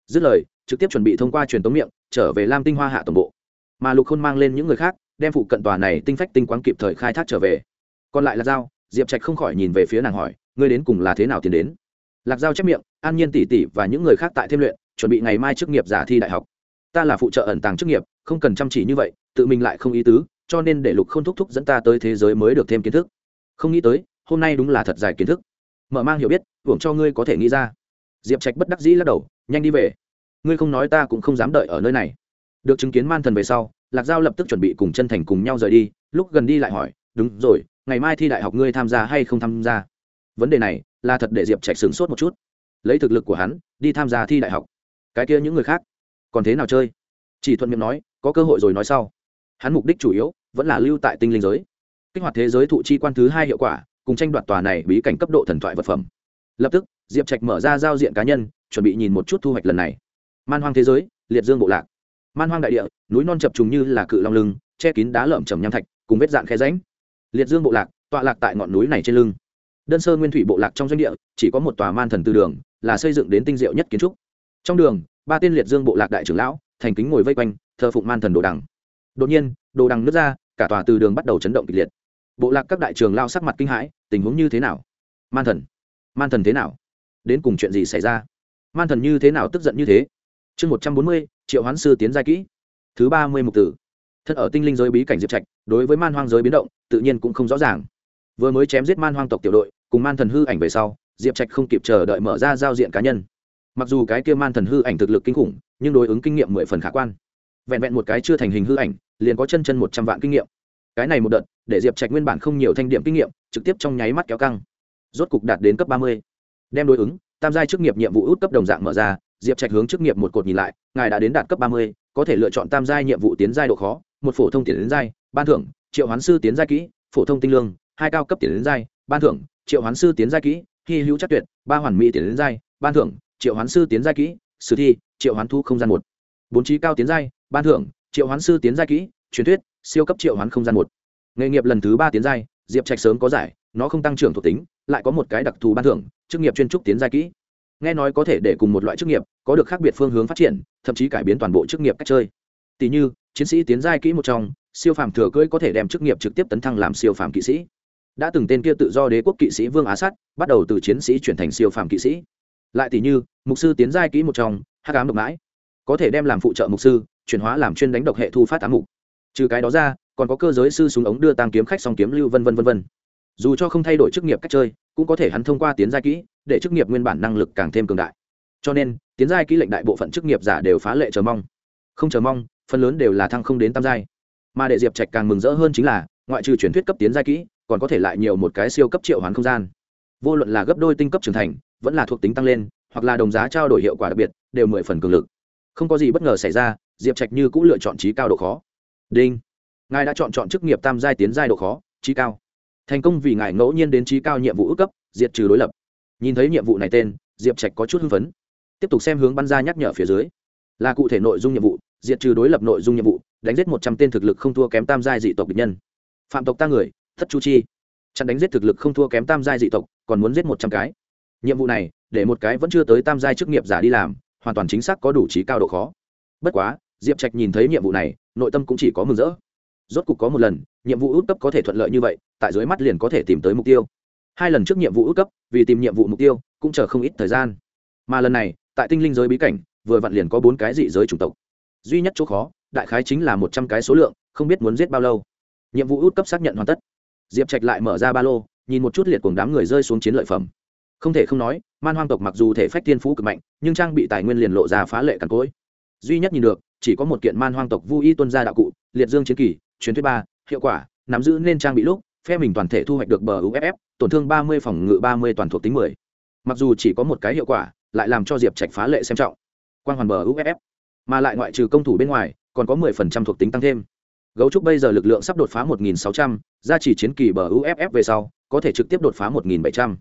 Dứt lời, trực tiếp chuẩn bị thông qua truyền tống miệng, trở về lam tinh hoa hạ tổng bộ. Mà lục khôn mang lên những người khác, đem phụ cận tòa này tinh phách tinh quáng kịp thời khai thác trở về. Còn lại là dao diệp trạch không khỏi nhìn về phía nàng hỏi, ngươi đến cùng là thế nào tiến đến? Lạc dao chép miệng an nhiên tỷ tỷ và những người khác tại thêm luyện, chuẩn bị ngày mai chức nghiệp giả thi đại học. Ta là phụ trợ ẩn tàng chức nghiệp, không cần chăm chỉ như vậy, tự mình lại không ý tứ, cho nên để lục không thúc thúc dẫn ta tới thế giới mới được thêm kiến thức. Không nghĩ tới, hôm nay đúng là thật dài kiến thức. Mở mang hiểu biết, hưởng cho ngươi có thể nghĩ ra. Diệp trạch bất đắc dĩ lắc đầu, nhanh đi về. Ngươi không nói ta cũng không dám đợi ở nơi này. Được chứng kiến man thần về sau, lạc giao lập tức chuẩn bị cùng chân thành cùng nhau rời đi, lúc gần đi lại hỏi, đúng rồi, ngày mai thi đại học ngươi tham gia hay không tham gia? Vấn đề này là thật để diệp trạch sửng sốt một chút lấy thực lực của hắn, đi tham gia thi đại học. Cái kia những người khác, còn thế nào chơi? Chỉ thuận miệng nói, có cơ hội rồi nói sau. Hắn mục đích chủ yếu, vẫn là lưu tại tinh linh giới. Kích hoạt thế giới thụ chi quan thứ hai hiệu quả, cùng tranh đoạt tòa này bí cảnh cấp độ thần thoại vật phẩm. Lập tức, diệp trạch mở ra giao diện cá nhân, chuẩn bị nhìn một chút thu hoạch lần này. Man hoang thế giới, liệt dương bộ lạc. Man hoang đại địa, núi non chập trùng như là cự long lưng, che kín đá lợm trầm nham thạch, cùng vết dạn khe ránh liệt dương bộ lạc, tọa lạc tại ngọn núi này trên lưng đơn sơ nguyên thủy bộ lạc trong doanh địa, chỉ có một tòa man thần tư đường, là xây dựng đến tinh diệu nhất kiến trúc. Trong đường, ba tên liệt dương bộ lạc đại trưởng lão, thành kính ngồi vây quanh, thờ phụng man thần đồ đằng. Đột nhiên, đồ đằng nứt ra, cả tòa từ đường bắt đầu chấn động kịch liệt. Bộ lạc các đại trường lao sắc mặt kinh hãi, tình huống như thế nào? Man thần man thần thế nào? Đến cùng chuyện gì xảy ra? Man thần như thế nào tức giận như thế? Chương một trăm bốn mươi, triệu hoán sư tiến giai kỹ. Thứ ba mươi mục tử. Thân ở tinh linh giới bí cảnh diệp trạch, đối với man hoang giới biến động, tự nhiên cũng không rõ ràng. Vừa mới chém giết man hoang tộc tiểu đội cùng man thần hư ảnh về sau, diệp trạch không kịp chờ đợi mở ra giao diện cá nhân. Mặc dù cái kia man thần hư ảnh thực lực kinh khủng, nhưng đối ứng kinh nghiệm mười phần khả quan. Vẹn vẹn một cái chưa thành hình hư ảnh, liền có chân chân một trăm vạn kinh nghiệm. Cái này một đợt, để diệp trạch nguyên bản không nhiều thanh điểm kinh nghiệm, trực tiếp trong nháy mắt kéo căng. Rốt cục đạt đến cấp ba mươi. Đem đối ứng, tam giai chức nghiệp nhiệm vụ út cấp đồng dạng mở ra, diệp trạch hướng chức nghiệp một cột nhìn lại, ngài đã đến đạt cấp ba mươi, có thể lựa chọn tam giai nhiệm vụ tiến giai độ khó, một phổ thông tiền đến giai, ban thưởng, triệu hoán sư tiến giai kỹ, phổ thông tinh lương, hai cao cấp tiền đến giai, ban thưởng triệu hoán sư tiến giai kỹ, hy hữu chắc tuyệt, ba hoàn mỹ tiến đến giai, ban thưởng, triệu hoán sư tiến giai kỹ, sử thi, triệu hoán thu không gian một. Bốn trí cao tiến giai, ban thưởng, triệu hoán sư tiến giai kỹ, truyền thuyết, siêu cấp triệu hoán không gian một. Nghề nghiệp lần thứ ba tiến giai, diệp trạch sớm có giải, nó không tăng trưởng thuộc tính, lại có một cái đặc thù ban thưởng, chức nghiệp chuyên trúc tiến giai kỹ. Nghe nói có thể để cùng một loại chức nghiệp, có được khác biệt phương hướng phát triển, thậm chí cải biến toàn bộ chức nghiệp cách chơi. Tỷ như, chiến sĩ tiến giai kỹ một trong, siêu phàm thừa cưỡi có thể đem chức nghiệp trực tiếp tấn thăng làm siêu phàm kỵ sĩ đã từng tên kia tự do đế quốc kỵ sĩ vương á sát, bắt đầu từ chiến sĩ chuyển thành siêu phàm kỵ sĩ. Lại tỷ như, mục sư tiến giai kỹ một trong hát cám độc mãi, có thể đem làm phụ trợ mục sư, chuyển hóa làm chuyên đánh độc hệ thu phát tám mục. Trừ cái đó ra, còn có cơ giới sư súng ống đưa tăng kiếm khách song kiếm lưu vân vân vân vân. Dù cho không thay đổi chức nghiệp cách chơi, cũng có thể hắn thông qua tiến giai kỹ, để chức nghiệp nguyên bản năng lực càng thêm cường đại. Cho nên, tiến giai kỹ lệnh đại bộ phận chức nghiệp giả đều phá lệ chờ mong. Không chờ mong, phần lớn đều là thăng không đến tam giai. Mà để diệp trạch càng mừng rỡ hơn chính là, ngoại trừ truyền thuyết cấp tiến giai kỹ còn có thể lại nhiều một cái siêu cấp triệu hoán không gian. Vô luận là gấp đôi tinh cấp trưởng thành, vẫn là thuộc tính tăng lên, hoặc là đồng giá trao đổi hiệu quả đặc biệt, đều mười phần cường lực. Không có gì bất ngờ xảy ra, diệp trạch như cũng lựa chọn trí cao độ khó. Đinh. Ngài đã chọn chọn chức nghiệp tam giai tiến giai độ khó, trí cao. Thành công vì ngài ngẫu nhiên đến trí cao nhiệm vụ ước cấp, diệt trừ đối lập. Nhìn thấy nhiệm vụ này tên, diệp trạch có chút hưng phấn. Tiếp tục xem hướng bắn ra nhắc nhở phía dưới. Là cụ thể nội dung nhiệm vụ, diệt trừ đối lập nội dung nhiệm vụ, đánh giết một trăm tên thực lực không thua kém tam giai dị tộc địch nhân. Phạm tộc ta người thất chu chi. Chặn đánh giết thực lực không thua kém tam giai dị tộc, còn muốn giết một trăm cái. Nhiệm vụ này, để một cái vẫn chưa tới tam giai chức nghiệp giả đi làm, hoàn toàn chính xác có đủ trí cao độ khó. Bất quá, diệp trạch nhìn thấy nhiệm vụ này, nội tâm cũng chỉ có mừng rỡ. Rốt cục có một lần, nhiệm vụ út cấp có thể thuận lợi như vậy, tại dưới mắt liền có thể tìm tới mục tiêu. Hai lần trước nhiệm vụ út cấp, vì tìm nhiệm vụ mục tiêu, cũng chờ không ít thời gian. Mà lần này, tại tinh linh giới bí cảnh, vừa vặn liền có bốn cái dị giới chủng tộc. Duy nhất chỗ khó, đại khái chính là một trăm cái số lượng, không biết muốn giết bao lâu. Nhiệm vụ út cấp xác nhận hoàn tất diệp trạch lại mở ra ba lô, nhìn một chút liệt cùng đám người rơi xuống chiến lợi phẩm. Không thể không nói, man hoang tộc mặc dù thể phách thiên phú cực mạnh, nhưng trang bị tài nguyên liền lộ ra phá lệ càn cối duy nhất nhìn được, chỉ có một kiện man hoang tộc vu y tuân gia đạo cụ, liệt dương chiến kỳ, truyền thuyết ba, hiệu quả, nắm giữ nên trang bị lúc, phe mình toàn thể thu hoạch được bờ uff tổn thương ba mươi phòng ngự, ba mươi toàn thuộc tính mười. Mặc dù chỉ có một cái hiệu quả, lại làm cho diệp trạch phá lệ xem trọng. Quan hoàn bờ uff mà lại ngoại trừ công thủ bên ngoài, còn có mười phần trăm thuộc tính tăng thêm gấu trúc bây giờ lực lượng sắp đột phá một nghìn sáu trăm, gia chỉ chiến kỳ bờ uff về sau, có thể trực tiếp đột phá một nghìn bảy trăm.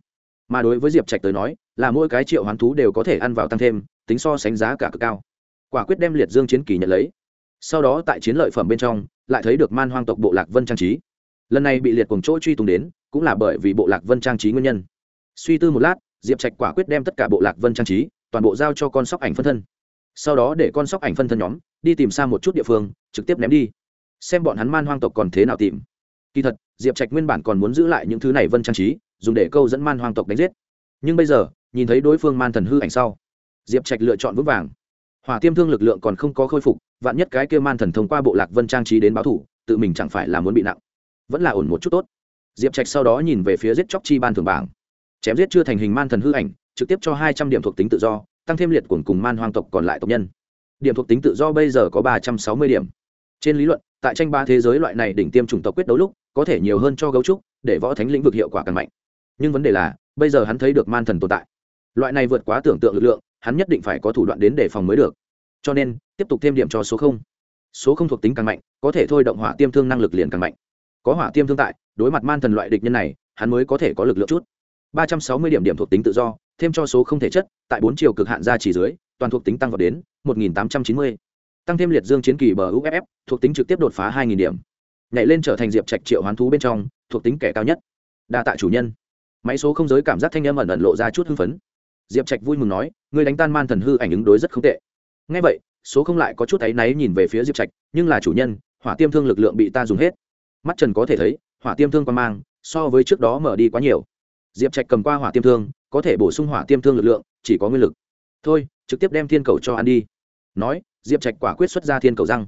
Mà đối với diệp trạch tới nói, là mỗi cái triệu hoán thú đều có thể ăn vào tăng thêm, tính so sánh giá cả cực cao. Quả quyết đem liệt dương chiến kỳ nhận lấy. Sau đó tại chiến lợi phẩm bên trong, lại thấy được man hoang tộc bộ lạc vân trang trí. Lần này bị liệt cùng chỗ truy tùng đến, cũng là bởi vì bộ lạc vân trang trí nguyên nhân. Suy tư một lát, diệp trạch quả quyết đem tất cả bộ lạc vân trang trí, toàn bộ giao cho con sóc ảnh phân thân. Sau đó để con sóc ảnh phân thân nhóm, đi tìm xa một chút địa phương, trực tiếp ném đi xem bọn hắn man hoang tộc còn thế nào tìm. Kỳ thật, diệp trạch nguyên bản còn muốn giữ lại những thứ này vân trang trí, dùng để câu dẫn man hoang tộc đánh giết. Nhưng bây giờ, nhìn thấy đối phương man thần hư ảnh sau, diệp trạch lựa chọn vững vàng. Hỏa tiêm thương lực lượng còn không có khôi phục, vạn nhất cái kia man thần thông qua bộ lạc vân trang trí đến báo thủ, tự mình chẳng phải là muốn bị nặng. Vẫn là ổn một chút tốt. Diệp trạch sau đó nhìn về phía giết chóc chi ban thường bảng. Chém giết chưa thành hình man thần hư ảnh, trực tiếp cho hai trăm điểm thuộc tính tự do, tăng thêm liệt cuồng cùng man hoang tộc còn lại tộc nhân. Điểm thuộc tính tự do bây giờ có ba trăm sáu mươi điểm. Trên lý luận tại tranh ba thế giới loại này đỉnh tiêm chủng tộc quyết đấu lúc, có thể nhiều hơn cho gấu trúc, để võ thánh lĩnh vực hiệu quả càng mạnh. Nhưng vấn đề là, bây giờ hắn thấy được man thần tồn tại. Loại này vượt quá tưởng tượng lực lượng, hắn nhất định phải có thủ đoạn đến để phòng mới được. Cho nên, tiếp tục thêm điểm cho số không. Số không thuộc tính càng mạnh, có thể thôi động hỏa tiêm thương năng lực liền càng mạnh. Có hỏa tiêm thương tại, đối mặt man thần loại địch nhân này, hắn mới có thể có lực lượng chút. Ba trăm sáu mươi điểm điểm thuộc tính tự do, thêm cho số không thể chất, tại bốn chiều cực hạn ra chỉ dưới, toàn thuộc tính tăng vào đến một nghìn tám trăm chín mươi tăng thêm liệt dương chiến kỳ bờ uff thuộc tính trực tiếp đột phá hai nghìn điểm. Nhảy lên trở thành diệp trạch triệu hoán thú bên trong, thuộc tính kẻ cao nhất. Đa tạ chủ nhân. Máy số không giới cảm giác thanh âm ẩn ẩn lộ ra chút hưng phấn. Diệp trạch vui mừng nói người đánh tan man thần hư ảnh ứng đối rất không tệ. Ngay vậy, số không lại có chút áy náy nhìn về phía diệp trạch, nhưng là chủ nhân, hỏa tiêm thương lực lượng bị ta dùng hết. Mắt trần có thể thấy, hỏa tiêm thương quan mang, so với trước đó mở đi quá nhiều. Diệp trạch cầm qua hỏa tiêm thương, có thể bổ sung hỏa tiêm thương lực lượng, chỉ có nguyên lực. Thôi, trực tiếp đem thiên cầu cho ăn đi. Nói diệp trạch quả quyết xuất ra thiên cầu răng.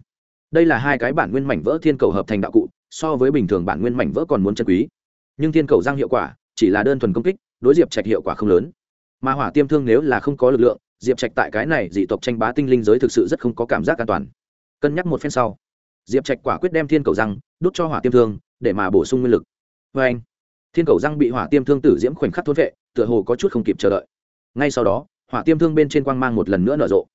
Đây là hai cái bản nguyên mảnh vỡ thiên cầu hợp thành đạo cụ, so với bình thường bản nguyên mảnh vỡ còn muốn chân quý. Nhưng thiên cầu răng hiệu quả chỉ là đơn thuần công kích, đối diệp trạch hiệu quả không lớn. Mà hỏa tiêm thương nếu là không có lực lượng, diệp trạch tại cái này dị tộc tranh bá tinh linh giới thực sự rất không có cảm giác an toàn. Cân nhắc một phen sau, diệp trạch quả quyết đem thiên cầu răng đút cho hỏa tiêm thương để mà bổ sung nguyên lực. Vê anh, thiên cầu răng bị hỏa tiêm thương tử diễm khoảnh khắc thôn vệ, tựa hồ có chút không kịp chờ đợi. Ngay sau đó, hỏa tiêm thương bên trên quang mang một lần nữa nở rộ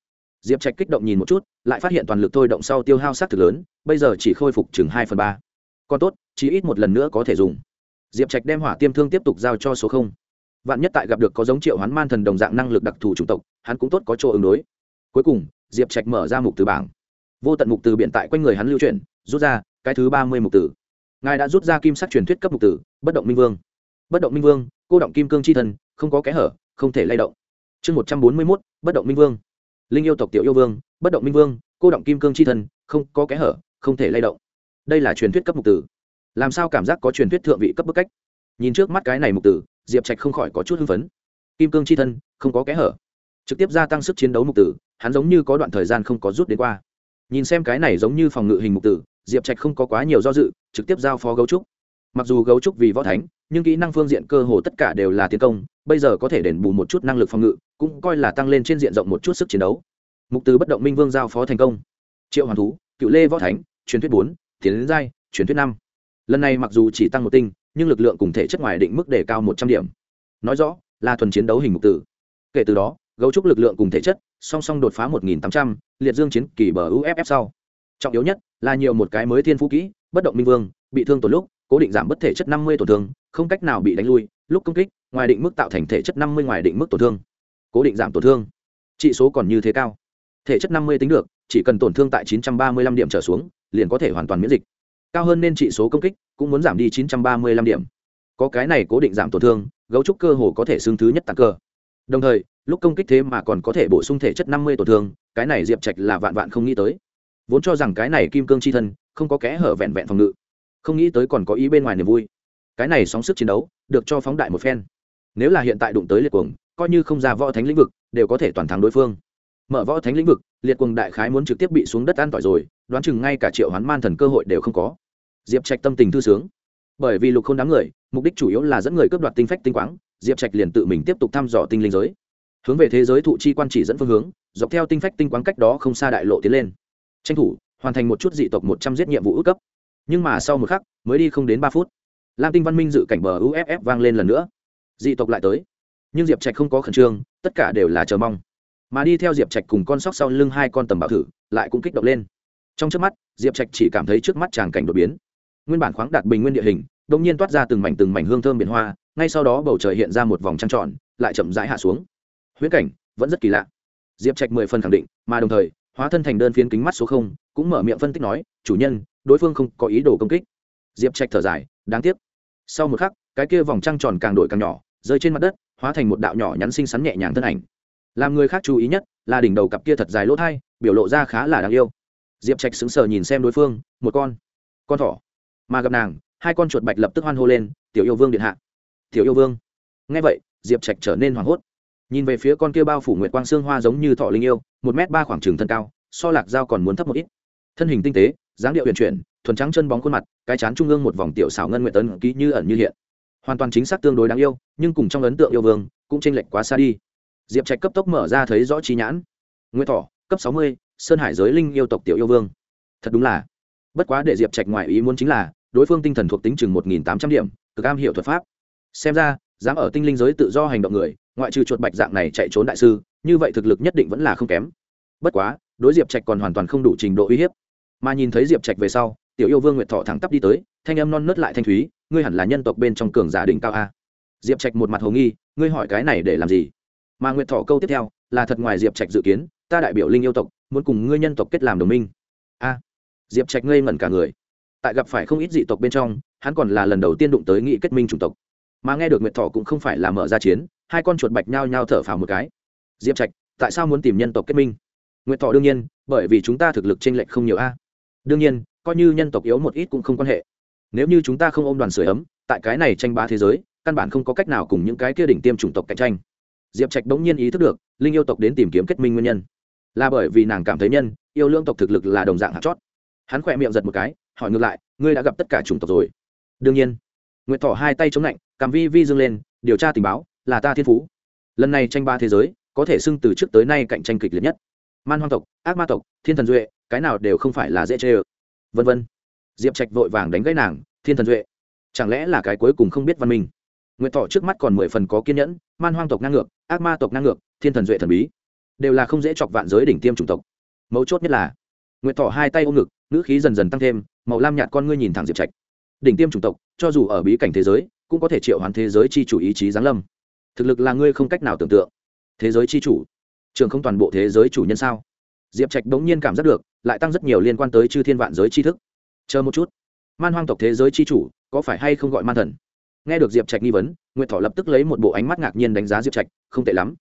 diệp trạch kích động nhìn một chút, lại phát hiện toàn lực thôi động sau tiêu hao s á c thực lớn, bây giờ chỉ khôi phục chừng hai phần ba. Còn tốt, chỉ ít một lần nữa có thể dùng. Diệp trạch đem hỏa tiêm thương tiếp tục giao cho số không. Vạn nhất tại gặp được có giống triệu hoán man thần đồng dạng năng lực đặc thù chủng tộc, hắn cũng tốt có chỗ ứng đối. Cuối cùng, diệp trạch mở ra mục từ bảng. Vô tận mục từ biện tại quanh người hắn lưu chuyển, rút ra cái thứ ba mươi mục từ. Ngài đã rút ra kim sắc truyền thuyết cấp mục từ, bất động minh vương. Bất động minh vương, cô động kim cương c h i thân không có kẽ hở, không thể lay động. Chương một trăm bốn mươi mốt, bất động minh vương linh yêu tộc tiểu yêu vương, bất động minh vương, cô động kim cương c h i thân, không có kẽ hở, không thể lay động. Đây là truyền thuyết cấp mục tử. Làm sao cảm giác có truyền thuyết thượng vị cấp bức cách? Nhìn trước mắt cái này mục tử, diệp trạch không khỏi có chút hưng phấn. Kim cương c h i thân, không có kẽ hở. Trực tiếp gia tăng sức chiến đấu mục tử, hắn giống như có đoạn thời gian không có rút đến qua. Nhìn xem cái này giống như phòng ngự hình mục tử, diệp trạch không có quá nhiều do dự, trực tiếp giao phó gấu trúc mặc dù gấu trúc vì võ thánh, nhưng kỹ năng phương diện cơ hồ tất cả đều là tiến công, bây giờ có thể đền bù một chút năng lực phòng ngự, cũng coi là tăng lên trên diện rộng một chút sức chiến đấu. Mục từ bất động minh vương giao phó thành công. Triệu hoàn thú, cựu lê võ thánh, truyền thuyết bốn, tiến đến giai, truyền thuyết năm. Lần này mặc dù chỉ tăng một tinh, nhưng lực lượng cùng thể chất ngoài định mức đề cao một trăm điểm. Nói rõ, là thuần chiến đấu hình mục tử kể từ đó, gấu trúc lực lượng cùng thể chất, song song đột phá một nghìn tám trăm, liệt dương chiến kỳ bờ uff sau. Trọng yếu nhất là nhiều một cái mới thiên phú kỹ, bất động minh vương, bị thương tổn lúc cố định giảm bất thể chất năm mươi tổn thương, không cách nào bị đánh lui, lúc công kích, ngoài định mức tạo thành thể chất năm mươi ngoài định mức tổn thương. Cố định giảm tổn thương. Trị số còn như thế cao. Thể chất năm mươi tính được, chỉ cần tổn thương tại chín trăm ba mươi lăm điểm trở xuống, liền có thể hoàn toàn miễn dịch. Cao hơn nên trị số công kích, cũng muốn giảm đi chín trăm ba mươi lăm điểm. Có cái này cố định giảm tổn thương, gấu trúc cơ hồ có thể xương thứ nhất tặng cơ. Đồng thời, lúc công kích thế mà còn có thể bổ sung thể chất năm mươi tổn thương, cái này diệp trạch là vạn vạn không nghĩ tới. Vốn cho rằng cái này kim cương c h i thân, không có kẽ hở vẹn vẹn phòng ngự không nghĩ tới còn có ý bên ngoài niềm vui. Cái này sóng sức chiến đấu, được cho phóng đại một phen. Nếu là hiện tại đụng tới liệt cuồng, coi như không ra võ thánh lĩnh vực, đều có thể toàn thắng đối phương. Mở võ thánh lĩnh vực, liệt cuồng đại khái muốn trực tiếp bị xuống đất an tỏi rồi, đoán chừng ngay cả triệu hoán man thần cơ hội đều không có. Diệp trạch tâm tình thư sướng. Bởi vì lục không đám người, mục đích chủ yếu là dẫn người cướp đoạt tinh phách tinh quáng, diệp trạch liền tự mình tiếp tục thăm dò tinh linh giới. Hướng về thế giới thụ chi quan chỉ dẫn phương hướng, dọc theo tinh phách tinh quáng cách đó không xa đại lộ tiến lên. Tranh thủ, hoàn thành một chút dị tộc một trăm giết nhiệm vụ ước cấp nhưng mà sau một khắc, mới đi không đến ba phút, lam tinh văn minh dự cảnh bờ uff vang lên lần nữa. Dị tộc lại tới. Nhưng diệp trạch không có khẩn trương, tất cả đều là chờ mong. Mà đi theo diệp trạch cùng con sóc sau lưng hai con tầm bảo thử, lại cũng kích động lên. Trong trước mắt, diệp trạch chỉ cảm thấy trước mắt tràng cảnh đột biến. Nguyên bản khoáng đạt bình nguyên địa hình đ ỗ n g nhiên toát ra từng mảnh từng mảnh hương thơm biển hoa, ngay sau đó bầu trời hiện ra một vòng trăng tròn, lại chậm rãi hạ xuống. Huyễn cảnh, vẫn rất kỳ lạ. Diệp trạch mười phần khẳng định, mà đồng thời, hóa thân thành đơn phiến kính mắt số không, cũng mở miệng phân tích nói, chủ nhân đối phương không có ý đồ công kích. Diệp trạch thở dài, đáng tiếc. Sau một khắc, cái kia vòng trăng tròn càng đổi càng nhỏ, rơi trên mặt đất, hóa thành một đạo nhỏ nhắn xinh xắn nhẹ nhàng thân ảnh. Làm người khác chú ý nhất là đỉnh đầu cặp kia thật dài lỗ thai, biểu lộ ra khá là đáng yêu. Diệp trạch sững sờ nhìn xem đối phương, một con con thỏ. Mà gặp nàng, hai con chuột bạch lập tức hoan hô lên, tiểu yêu vương điện hạ. Tiểu yêu vương? Nghe vậy, diệp trạch trở nên hoảng hốt. Nhìn về phía con kia bao phủ nguyệt quang xương hoa giống như thọ linh yêu, một m ba khoảng trừng thân cao, so lạc dao còn muốn thấp một ít. Thân hình tinh tế dáng điệu huyền chuyển, thuần trắng chân bóng khuôn mặt, cái chán trung ương một vòng tiểu xảo ngân nguyện tấn ký như ẩn như hiện. Hoàn toàn chính xác tương đối đáng yêu, nhưng cùng trong ấn tượng yêu vương, cũng tranh lệch quá xa đi. Diệp trạch cấp tốc mở ra thấy rõ trí nhãn. Nguyên thỏ cấp sáu mươi, sơn hải giới linh yêu tộc tiểu yêu vương. Thật đúng là. Bất quá để diệp trạch ngoài ý muốn chính là, đối phương tinh thần thuộc tính chừng một nghìn tám trăm điểm, cực am hiệu thuật pháp. Xem ra, dám ở tinh linh giới tự do hành động người, ngoại trừ chuột bạch dạng này chạy trốn đại sư, như vậy thực lực nhất định vẫn là không kém. Bất quá, đối diệp trạch còn hoàn toàn không đủ trình độ uy hiếp mà nhìn thấy diệp trạch về sau, tiểu yêu vương nguyệt thọ thẳng tắp đi tới, thanh âm non nớt lại thanh thúy, ngươi hẳn là nhân tộc bên trong cường giả đỉnh cao a. Diệp trạch một mặt hồ nghi, ngươi hỏi cái này để làm gì? Mà nguyệt thọ câu tiếp theo, là thật ngoài diệp trạch dự kiến, ta đại biểu linh yêu tộc, muốn cùng ngươi nhân tộc kết làm đồng minh. A. Diệp trạch ngây ngẩn cả người. Tại gặp phải không ít dị tộc bên trong, hắn còn là lần đầu tiên đụng tới nghị kết minh chủng tộc. Mà nghe được nguyệt thọ cũng không phải là mở ra chiến, hai con chuột bạch nhao nhao thở phào một cái. Diệp trạch, tại sao muốn tìm nhân tộc kết minh? Nguyệt thọ đương nhiên, bởi vì chúng ta thực lực t r ê n lệch không nhiều a đương nhiên, coi như nhân tộc yếu một ít cũng không quan hệ. Nếu như chúng ta không ôm đoàn sửa ấm, tại cái này tranh bá thế giới, căn bản không có cách nào cùng những cái kia đỉnh tiêm chủng tộc cạnh tranh. Diệp trạch đống nhiên ý thức được, linh yêu tộc đến tìm kiếm kết minh nguyên nhân. Là bởi vì nàng cảm thấy nhân, yêu lương tộc thực lực là đồng dạng hạt chót. Hắn khỏe miệng giật một cái, hỏi ngược lại, ngươi đã gặp tất cả chủng tộc rồi? Đương nhiên. Nguyệt thỏ hai tay chống lạnh cầm vi vi dâng lên, điều tra tình báo, là ta thiên phú. Lần này tranh ba thế giới, có thể xưng từ trước tới nay cạnh tranh kịch liệt nhất. Man hoang tộc, ác ma tộc, thiên thần duệ cái nào đều không phải là dễ chê ơ. Vân vân. Diệp trạch vội vàng đánh gãy nàng, thiên thần duệ. Chẳng lẽ là cái cuối cùng không biết văn minh? Nguyệt thọ trước mắt còn mười phần có kiên nhẫn, man hoang tộc ngang ngược, ác ma tộc ngang ngược, thiên thần duệ thần bí. Đều là không dễ chọc vạn giới đỉnh tiêm chủng tộc. Mấu chốt nhất là, nguyệt thọ hai tay ôm ngực, ngữ khí dần dần tăng thêm, màu lam nhạt con ngươi nhìn thẳng diệp trạch. Đỉnh tiêm chủng tộc, cho dù ở bí cảnh thế giới, cũng có thể triệu hoàn thế giới chi chủ ý chí giáng lâm. Thực lực là ngươi không cách nào tưởng tượng. Thế giới chi chủ? Trường không toàn bộ thế giới chủ nhân sao? Diệp trạch đống nhiên cảm giác được, lại tăng rất nhiều liên quan tới chư thiên vạn giới Tri thức. Chờ một chút. Man hoang tộc thế giới Tri chủ, có phải hay không gọi man thần? Nghe được diệp trạch nghi vấn, nguyệt thọ lập tức lấy một bộ ánh mắt ngạc nhiên đánh giá diệp trạch, không tệ lắm.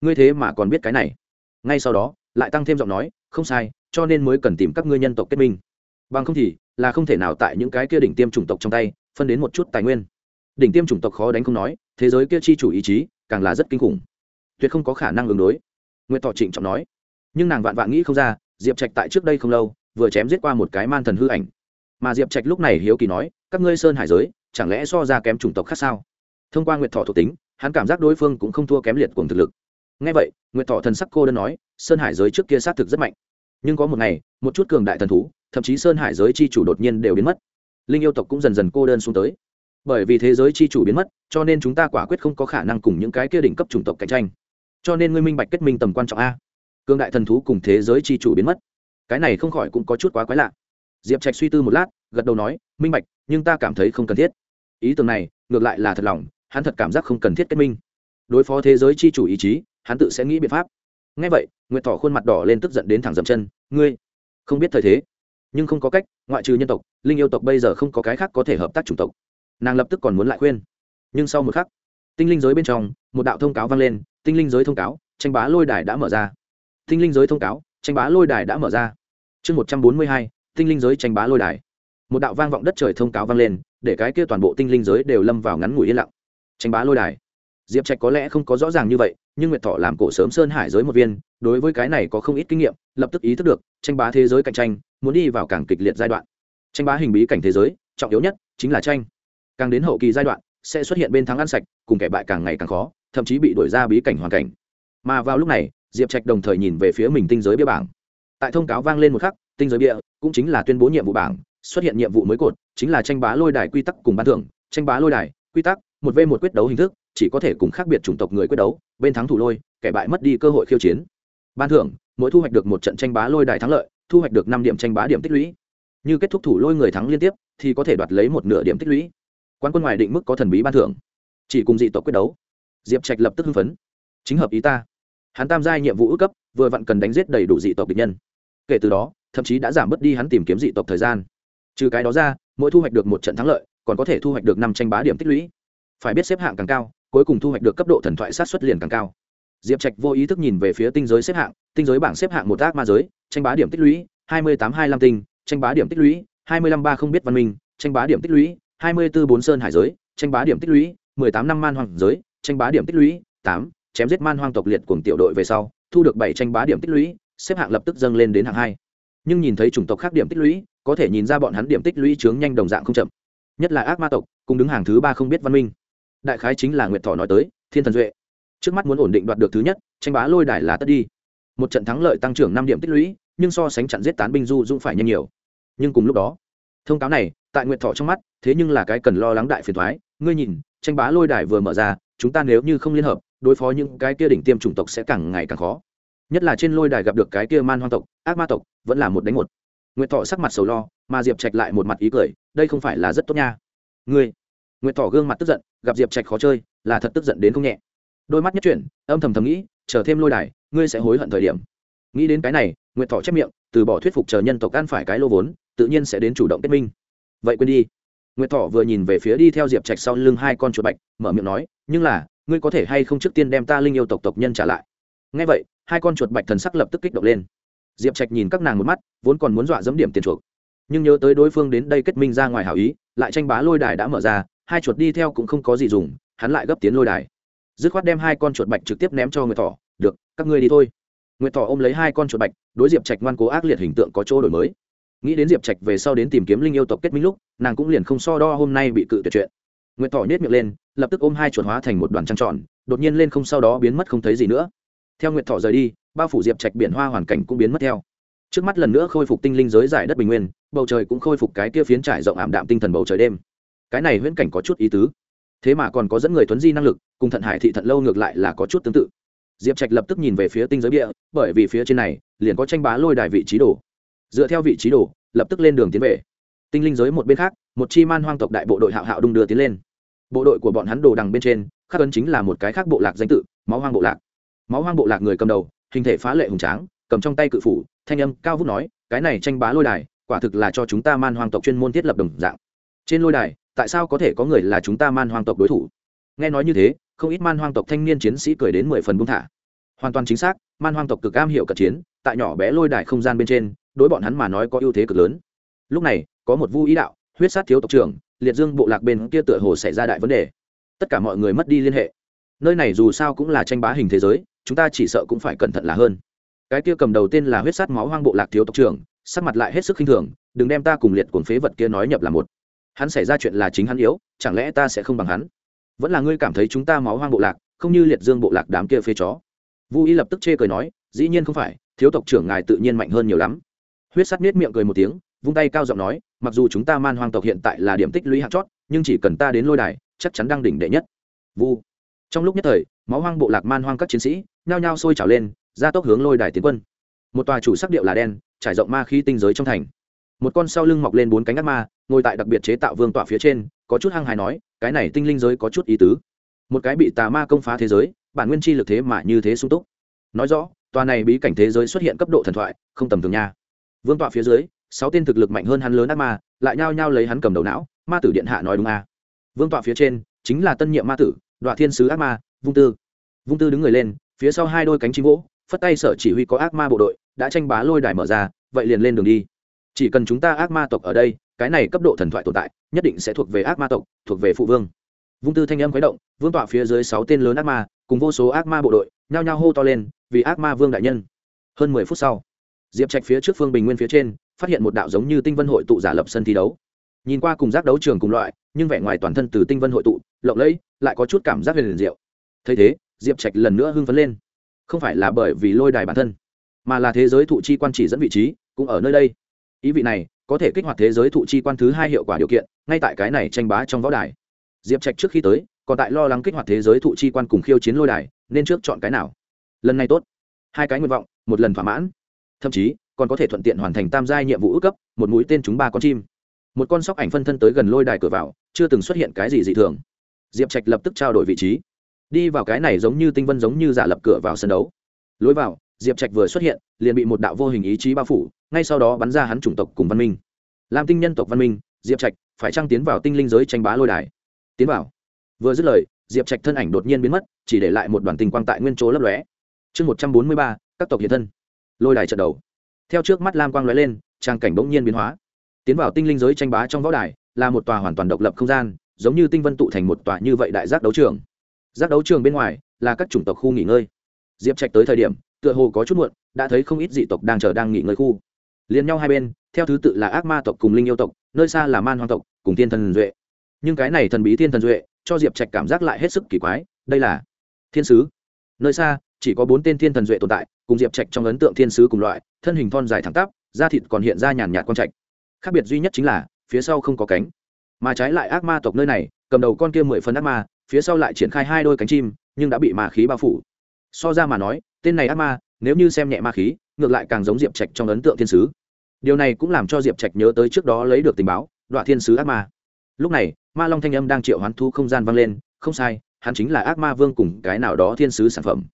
Ngươi thế mà còn biết cái này. Ngay sau đó, lại tăng thêm giọng nói, không sai, cho nên mới cần tìm các ngươi nhân tộc kết minh. Bằng không thì, là không thể nào tại những cái kia đỉnh tiêm chủng tộc trong tay, phân đến một chút tài nguyên. Đỉnh tiêm chủng tộc khó đánh không nói, thế giới kia chi chủ ý chí, càng là rất kinh khủng. Tuyệt không có khả năng ứng đối. Nguyễn thọ trịnh trọng nói nhưng nàng vạn vạn nghĩ không ra, diệp trạch tại trước đây không lâu, vừa chém giết qua một cái man thần hư ảnh. Mà diệp trạch lúc này hiếu kỳ nói, các ngươi sơn hải giới, chẳng lẽ so ra kém chủng tộc khác sao? Thông qua nguyệt thọ thuộc tính, hắn cảm giác đối phương cũng không thua kém liệt cùng thực lực. Ngay vậy, nguyệt thọ thần sắc cô đơn nói, sơn hải giới trước kia xác thực rất mạnh. Nhưng có một ngày, một chút cường đại thần thú, thậm chí sơn hải giới chi chủ đột nhiên đều biến mất. Linh yêu tộc cũng dần dần cô đơn xuống tới. Bởi vì thế giới chi chủ biến mất, cho nên chúng ta quả quyết không có khả năng cùng những cái kia đỉnh cấp chủng tộc cạnh tranh. Cho nên ngươi minh bạch kết minh tầm quan trọng a cương đại thần thú cùng thế giới chi chủ biến mất. Cái này không khỏi cũng có chút quá quái lạ. Diệp trạch suy tư một lát, gật đầu nói, minh bạch, nhưng ta cảm thấy không cần thiết. Ý tưởng này, ngược lại là thật lòng, hắn thật cảm giác không cần thiết kết minh. Đối phó thế giới chi chủ ý chí, hắn tự sẽ nghĩ biện pháp. Ngay vậy, nguyệt thỏ khuôn mặt đỏ lên tức giận đến thẳng dậm chân, ngươi, không biết thời thế, nhưng không có cách, ngoại trừ nhân tộc, linh yêu tộc bây giờ không có cái khác có thể hợp tác chủng tộc. Nàng lập tức còn muốn lại khuyên. Nhưng sau một khắc, tinh linh giới bên trong, một đạo thông cáo vang lên, tinh linh giới thông cáo, tranh bá lôi đài đã mở ra tinh linh giới thông cáo, tranh bá lôi đài đã mở ra. Chương một trăm bốn mươi hai, tinh linh giới tranh bá lôi đài. Một đạo vang vọng đất trời thông cáo vang lên, để cái kia toàn bộ tinh linh giới đều lâm vào ngắn ngủi yên lặng. Tranh bá lôi đài. Diệp trạch có lẽ không có rõ ràng như vậy, nhưng nguyệt thọ làm cổ sớm sơn hải giới một viên, đối với cái này có không ít kinh nghiệm, lập tức ý thức được, tranh bá thế giới cạnh tranh, muốn đi vào càng kịch liệt giai đoạn. Tranh bá hình bí cảnh thế giới, trọng yếu nhất chính là tranh. Càng đến hậu kỳ giai đoạn, sẽ xuất hiện bên thắng ăn sạch, cùng kẻ bại càng ngày càng khó, thậm chí bị đổi ra bí cảnh hoàn cảnh. Mà vào lúc này diệp trạch đồng thời nhìn về phía mình tinh giới bia bảng. Tại thông cáo vang lên một khắc, tinh giới bia cũng chính là tuyên bố nhiệm vụ bảng, xuất hiện nhiệm vụ mới cột, chính là tranh bá lôi đài quy tắc cùng ban thưởng. Tranh bá lôi đài, quy tắc, một v một quyết đấu hình thức, chỉ có thể cùng khác biệt chủng tộc người quyết đấu, bên thắng thủ lôi, kẻ bại mất đi cơ hội khiêu chiến. Ban thưởng, mỗi thu hoạch được một trận tranh bá lôi đài thắng lợi, thu hoạch được năm điểm tranh bá điểm tích lũy. Như kết thúc thủ lôi người thắng liên tiếp, thì có thể đoạt lấy một nửa điểm tích lũy. Quan quân ngoài định mức có thần bí ban thưởng. Chỉ cùng dị tộc quyết đấu. Diệp trạch lập tức hưng phấn. Chính hợp ý ta hắn tam giai nhiệm vụ ước cấp, vừa vặn cần đánh giết đầy đủ dị tộc địch nhân. Kể từ đó, thậm chí đã giảm bớt đi hắn tìm kiếm dị tộc thời gian. Trừ cái đó ra, mỗi thu hoạch được một trận thắng lợi, còn có thể thu hoạch được năm tranh bá điểm tích lũy. Phải biết xếp hạng càng cao, cuối cùng thu hoạch được cấp độ thần thoại sát xuất liền càng cao. Diệp trạch vô ý thức nhìn về phía tinh giới xếp hạng, tinh giới bảng xếp hạng một ác ma giới, tranh bá điểm tích lũy, hai mươi tám hai năm tinh, tranh bá điểm tích lũy, hai mươi năm ba không biết văn minh, tranh bá điểm tích lũy, hai mươi b ố bốn sơn hải giới, tranh bá điểm tích lũy, mười tám năm man hoàng giới, tranh bá điểm tích lũy, tám chém giết man hoang tộc liệt cùng tiểu đội về sau, thu được bảy tranh bá điểm tích lũy, xếp hạng lập tức dâng lên đến hạng hai. Nhưng nhìn thấy chủng tộc khác điểm tích lũy, có thể nhìn ra bọn hắn điểm tích lũy chướng nhanh đồng dạng không chậm. Nhất là ác ma tộc, cùng đứng hàng thứ ba không biết văn minh. Đại khái chính là nguyệt thọ nói tới, thiên thần duệ. Trước mắt muốn ổn định đoạt được thứ nhất, tranh bá lôi đài là tất đi. Một trận thắng lợi tăng trưởng năm điểm tích lũy, nhưng so sánh trận giết tán binh du dũng phải nhanh nhiều. Nhưng cùng lúc đó, thông cáo này, tại nguyệt thọ trong mắt, thế nhưng là cái cần lo lắng đại phiền thoái ngươi nhìn, tranh bá lôi đài vừa mở ra, chúng ta nếu như không liên hợp đối phó những cái kia đỉnh tiêm chủng tộc sẽ càng ngày càng khó. Nhất là trên lôi đài gặp được cái kia man hoang tộc, ác ma tộc, vẫn là một đánh một. Nguyệt thọ sắc mặt sầu lo, mà diệp trạch lại một mặt ý cười, đây không phải là rất tốt nha. Ngươi, nguyệt thọ gương mặt tức giận, gặp diệp trạch khó chơi, là thật tức giận đến không nhẹ. Đôi mắt nhất chuyển, âm thầm thầm nghĩ, chờ thêm lôi đài, ngươi sẽ hối hận thời điểm. Nghĩ đến cái này, nguyệt thọ chép miệng, từ bỏ thuyết phục chờ nhân tộc ăn phải cái lô vốn, tự nhiên sẽ đến chủ động kết minh. Vậy quên đi. Nguyệt thọ vừa nhìn về phía đi theo diệp trạch sau lưng hai con chuột bạch, mở miệng nói, nhưng là ngươi có thể hay không trước tiên đem ta linh yêu tộc tộc nhân trả lại? Ngay vậy, hai con chuột bạch thần sắc lập tức kích động lên. Diệp trạch nhìn các nàng một mắt, vốn còn muốn dọa dẫm điểm tiền chuộc. Nhưng nhớ tới đối phương đến đây kết minh ra ngoài hảo ý, lại tranh bá lôi đài đã mở ra, hai chuột đi theo cũng không có gì dùng, hắn lại gấp tiến lôi đài. Dứt khoát đem hai con chuột bạch trực tiếp ném cho nguyệt thỏ, được, các ngươi đi thôi. Nguyệt thỏ ôm lấy hai con chuột bạch, đối diệp trạch ngoan cố ác liệt hình tượng có chỗ đổi mới. Nghĩ đến diệp trạch về sau đến tìm kiếm linh yêu tộc kết minh lúc, nàng cũng liền không so đo hôm nay bị cự tuyệt chuyện nguyệt thỏ nhét miệng lên, lập tức ôm hai chuột hóa thành một đoàn trăng tròn, đột nhiên lên không sau đó biến mất không thấy gì nữa. Theo nguyệt thỏ rời đi, bao phủ diệp trạch biển hoa hoàn cảnh cũng biến mất theo. Trước mắt lần nữa khôi phục tinh linh giới giải đất bình nguyên, bầu trời cũng khôi phục cái kia phiến trải rộng ảm đạm tinh thần bầu trời đêm. Cái này huyễn cảnh có chút ý tứ. Thế mà còn có dẫn người tuấn di năng lực, cùng thận hải thị thận lâu ngược lại là có chút tương tự. Diệp trạch lập tức nhìn về phía tinh giới địa bởi vì phía trên này, liền có tranh bá lôi đài vị trí đồ. Dựa theo vị trí đồ, lập tức lên đường tiến về. Tinh linh giới một bên khác, một chi man hoang tộc đại bộ đội hạo hạo đung đưa tiến lên bộ đội của bọn hắn đồ đằng bên trên, khắc ấn chính là một cái khác bộ lạc danh tự, máu hoang bộ lạc. Máu hoang bộ lạc người cầm đầu, hình thể phá lệ hùng tráng, cầm trong tay cự phủ, thanh âm cao vút nói, cái này tranh bá lôi đài, quả thực là cho chúng ta man hoang tộc chuyên môn thiết lập đồng dạng. Trên lôi đài, tại sao có thể có người là chúng ta man hoang tộc đối thủ? Nghe nói như thế, không ít man hoang tộc thanh niên chiến sĩ cười đến mười phần buông thả. Hoàn toàn chính xác, man hoang tộc cực am hiểu cận chiến, tại nhỏ bé lôi đài không gian bên trên, đối bọn hắn mà nói có ưu thế cực lớn. Lúc này, có một vu ý đạo, huyết sát thiếu tộc trưởng liệt dương bộ lạc bên kia tựa hồ xảy ra đại vấn đề. Tất cả mọi người mất đi liên hệ. Nơi này dù sao cũng là tranh bá hình thế giới, chúng ta chỉ sợ cũng phải cẩn thận là hơn. Cái kia cầm đầu tên là huyết sát máu hoang bộ lạc thiếu tộc trưởng, sắc mặt lại hết sức khinh thường, đừng đem ta cùng liệt cuồng phế vật kia nói nhập là một. Hắn xảy ra chuyện là chính hắn yếu, chẳng lẽ ta sẽ không bằng hắn? Vẫn là ngươi cảm thấy chúng ta máu hoang bộ lạc, không như liệt dương bộ lạc đám kia phế chó. Vu y lập tức chê cười nói, dĩ nhiên không phải, thiếu tộc trưởng ngài tự nhiên mạnh hơn nhiều lắm. Huyết sắt miết miệng cười một tiếng vung tay cao giọng nói, mặc dù chúng ta man hoang tộc hiện tại là điểm tích lũy hạt chót, nhưng chỉ cần ta đến lôi đài, chắc chắn đang đỉnh đệ nhất. Vu. Trong lúc nhất thời, máu hoang bộ lạc man hoang các chiến sĩ, nhao nhao sôi trào lên ra tốc hướng lôi đài tiến quân. Một tòa chủ sắc điệu là đen, trải rộng ma khí tinh giới trong thành. Một con sau lưng mọc lên bốn cánh ác ma, ngồi tại đặc biệt chế tạo vương tọa phía trên, có chút hăng hài nói, cái này tinh linh giới có chút ý tứ. Một cái bị tà ma công phá thế giới, bản nguyên chi lực thế mà như thế sung túc. Nói rõ, tòa này bí cảnh thế giới xuất hiện cấp độ thần thoại, không tầm thường nha. Vương tọa phía dưới sáu tên thực lực mạnh hơn hắn lớn ác ma, lại nhao nhao lấy hắn cầm đầu não, ma tử điện hạ nói đúng à. vương tọa phía trên, chính là tân nhiệm ma tử, đoạ thiên sứ ác ma, vung tư. Vung tư đứng người lên, phía sau hai đôi cánh chim gỗ, phất tay sở chỉ huy có ác ma bộ đội, đã tranh bá lôi đài mở ra, vậy liền lên đường đi. Chỉ cần chúng ta ác ma tộc ở đây, cái này cấp độ thần thoại tồn tại, nhất định sẽ thuộc về ác ma tộc, thuộc về phụ vương. Vung tư thanh âm khuấy động, vương tọa phía dưới sáu tên lớn ác ma, cùng vô số ác ma bộ đội, nhao nhao hô to lên, vì ác ma vương đại nhân. Hơn mười phút sau, diệp trạch phía trước phương bình nguyên phía trên phát hiện một đạo giống như tinh vân hội tụ giả lập sân thi đấu. Nhìn qua cùng giác đấu trường cùng loại, nhưng vẻ ngoài toàn thân từ tinh vân hội tụ, lộng lẫy, lại có chút cảm giác huyền liền diệu. Thấy thế, diệp trạch lần nữa hưng phấn lên. Không phải là bởi vì lôi đài bản thân, mà là thế giới thụ chi quan chỉ dẫn vị trí, cũng ở nơi đây. Ý vị này, có thể kích hoạt thế giới thụ chi quan thứ hai hiệu quả điều kiện, ngay tại cái này tranh bá trong võ đài. Diệp trạch trước khi tới, còn tại lo lắng kích hoạt thế giới thụ chi quan cùng khiêu chiến lôi đài, nên trước chọn cái nào? Lần này tốt. Hai cái nguyện vọng, một lần thỏa mãn. Thậm chí còn có thể thuận tiện hoàn thành tam giai nhiệm vụ ước cấp, một mũi tên chúng ba con chim. Một con sóc ảnh phân thân tới gần lôi đài cửa vào, chưa từng xuất hiện cái gì dị thường. Diệp trạch lập tức trao đổi vị trí. Đi vào cái này giống như tinh vân giống như giả lập cửa vào sân đấu. Lối vào, diệp trạch vừa xuất hiện, liền bị một đạo vô hình ý chí bao phủ, ngay sau đó bắn ra hắn chủng tộc cùng văn minh. Làm tinh nhân tộc văn minh, diệp trạch phải trăng tiến vào tinh linh giới tranh bá lôi đài? Tiến vào. Vừa dứt lời, diệp trạch thân ảnh đột nhiên biến mất, chỉ để lại một đoàn tinh quang tại nguyên chỗ lấp lóe. Chương một trăm bốn mươi ba, các tộc hiện thân. Lôi đài trận đầu theo trước mắt lam quang lóe lên trang cảnh bỗng nhiên biến hóa. Tiến vào tinh linh giới tranh bá trong võ đài, là một tòa hoàn toàn độc lập không gian, giống như tinh vân tụ thành một tòa như vậy đại giác đấu trường. Giác đấu trường bên ngoài, là các chủng tộc khu nghỉ ngơi. Diệp trạch tới thời điểm, tựa hồ có chút muộn, đã thấy không ít dị tộc đang chờ đang nghỉ ngơi khu. Liền nhau hai bên, theo thứ tự là ác ma tộc cùng linh yêu tộc, nơi xa là man hoang tộc cùng thiên thần duệ. Nhưng cái này thần bí thiên thần duệ, cho diệp trạch cảm giác lại hết sức kỳ quái, đây là thiên sứ. Nơi xa, chỉ có bốn tên thiên thần duệ tồn tại, cùng diệp trạch trong ấn tượng thiên sứ cùng loại thân hình thon dài thẳng tắp, da thịt còn hiện ra nhàn nhạt quang trạch. Khác biệt duy nhất chính là, phía sau không có cánh. Mà trái lại ác ma tộc nơi này, cầm đầu con kia mười phần ác ma, phía sau lại triển khai hai đôi cánh chim, nhưng đã bị ma khí bao phủ. So ra mà nói, tên này ác ma, nếu như xem nhẹ ma khí, ngược lại càng giống diệp trạch trong ấn tượng thiên sứ. Điều này cũng làm cho diệp trạch nhớ tới trước đó lấy được tình báo đoạn thiên sứ ác ma. Lúc này, ma long thanh âm đang triệu hoán thu không gian vang lên, không sai, hắn chính là ác ma vương cùng cái nào đó thiên sứ sản phẩm.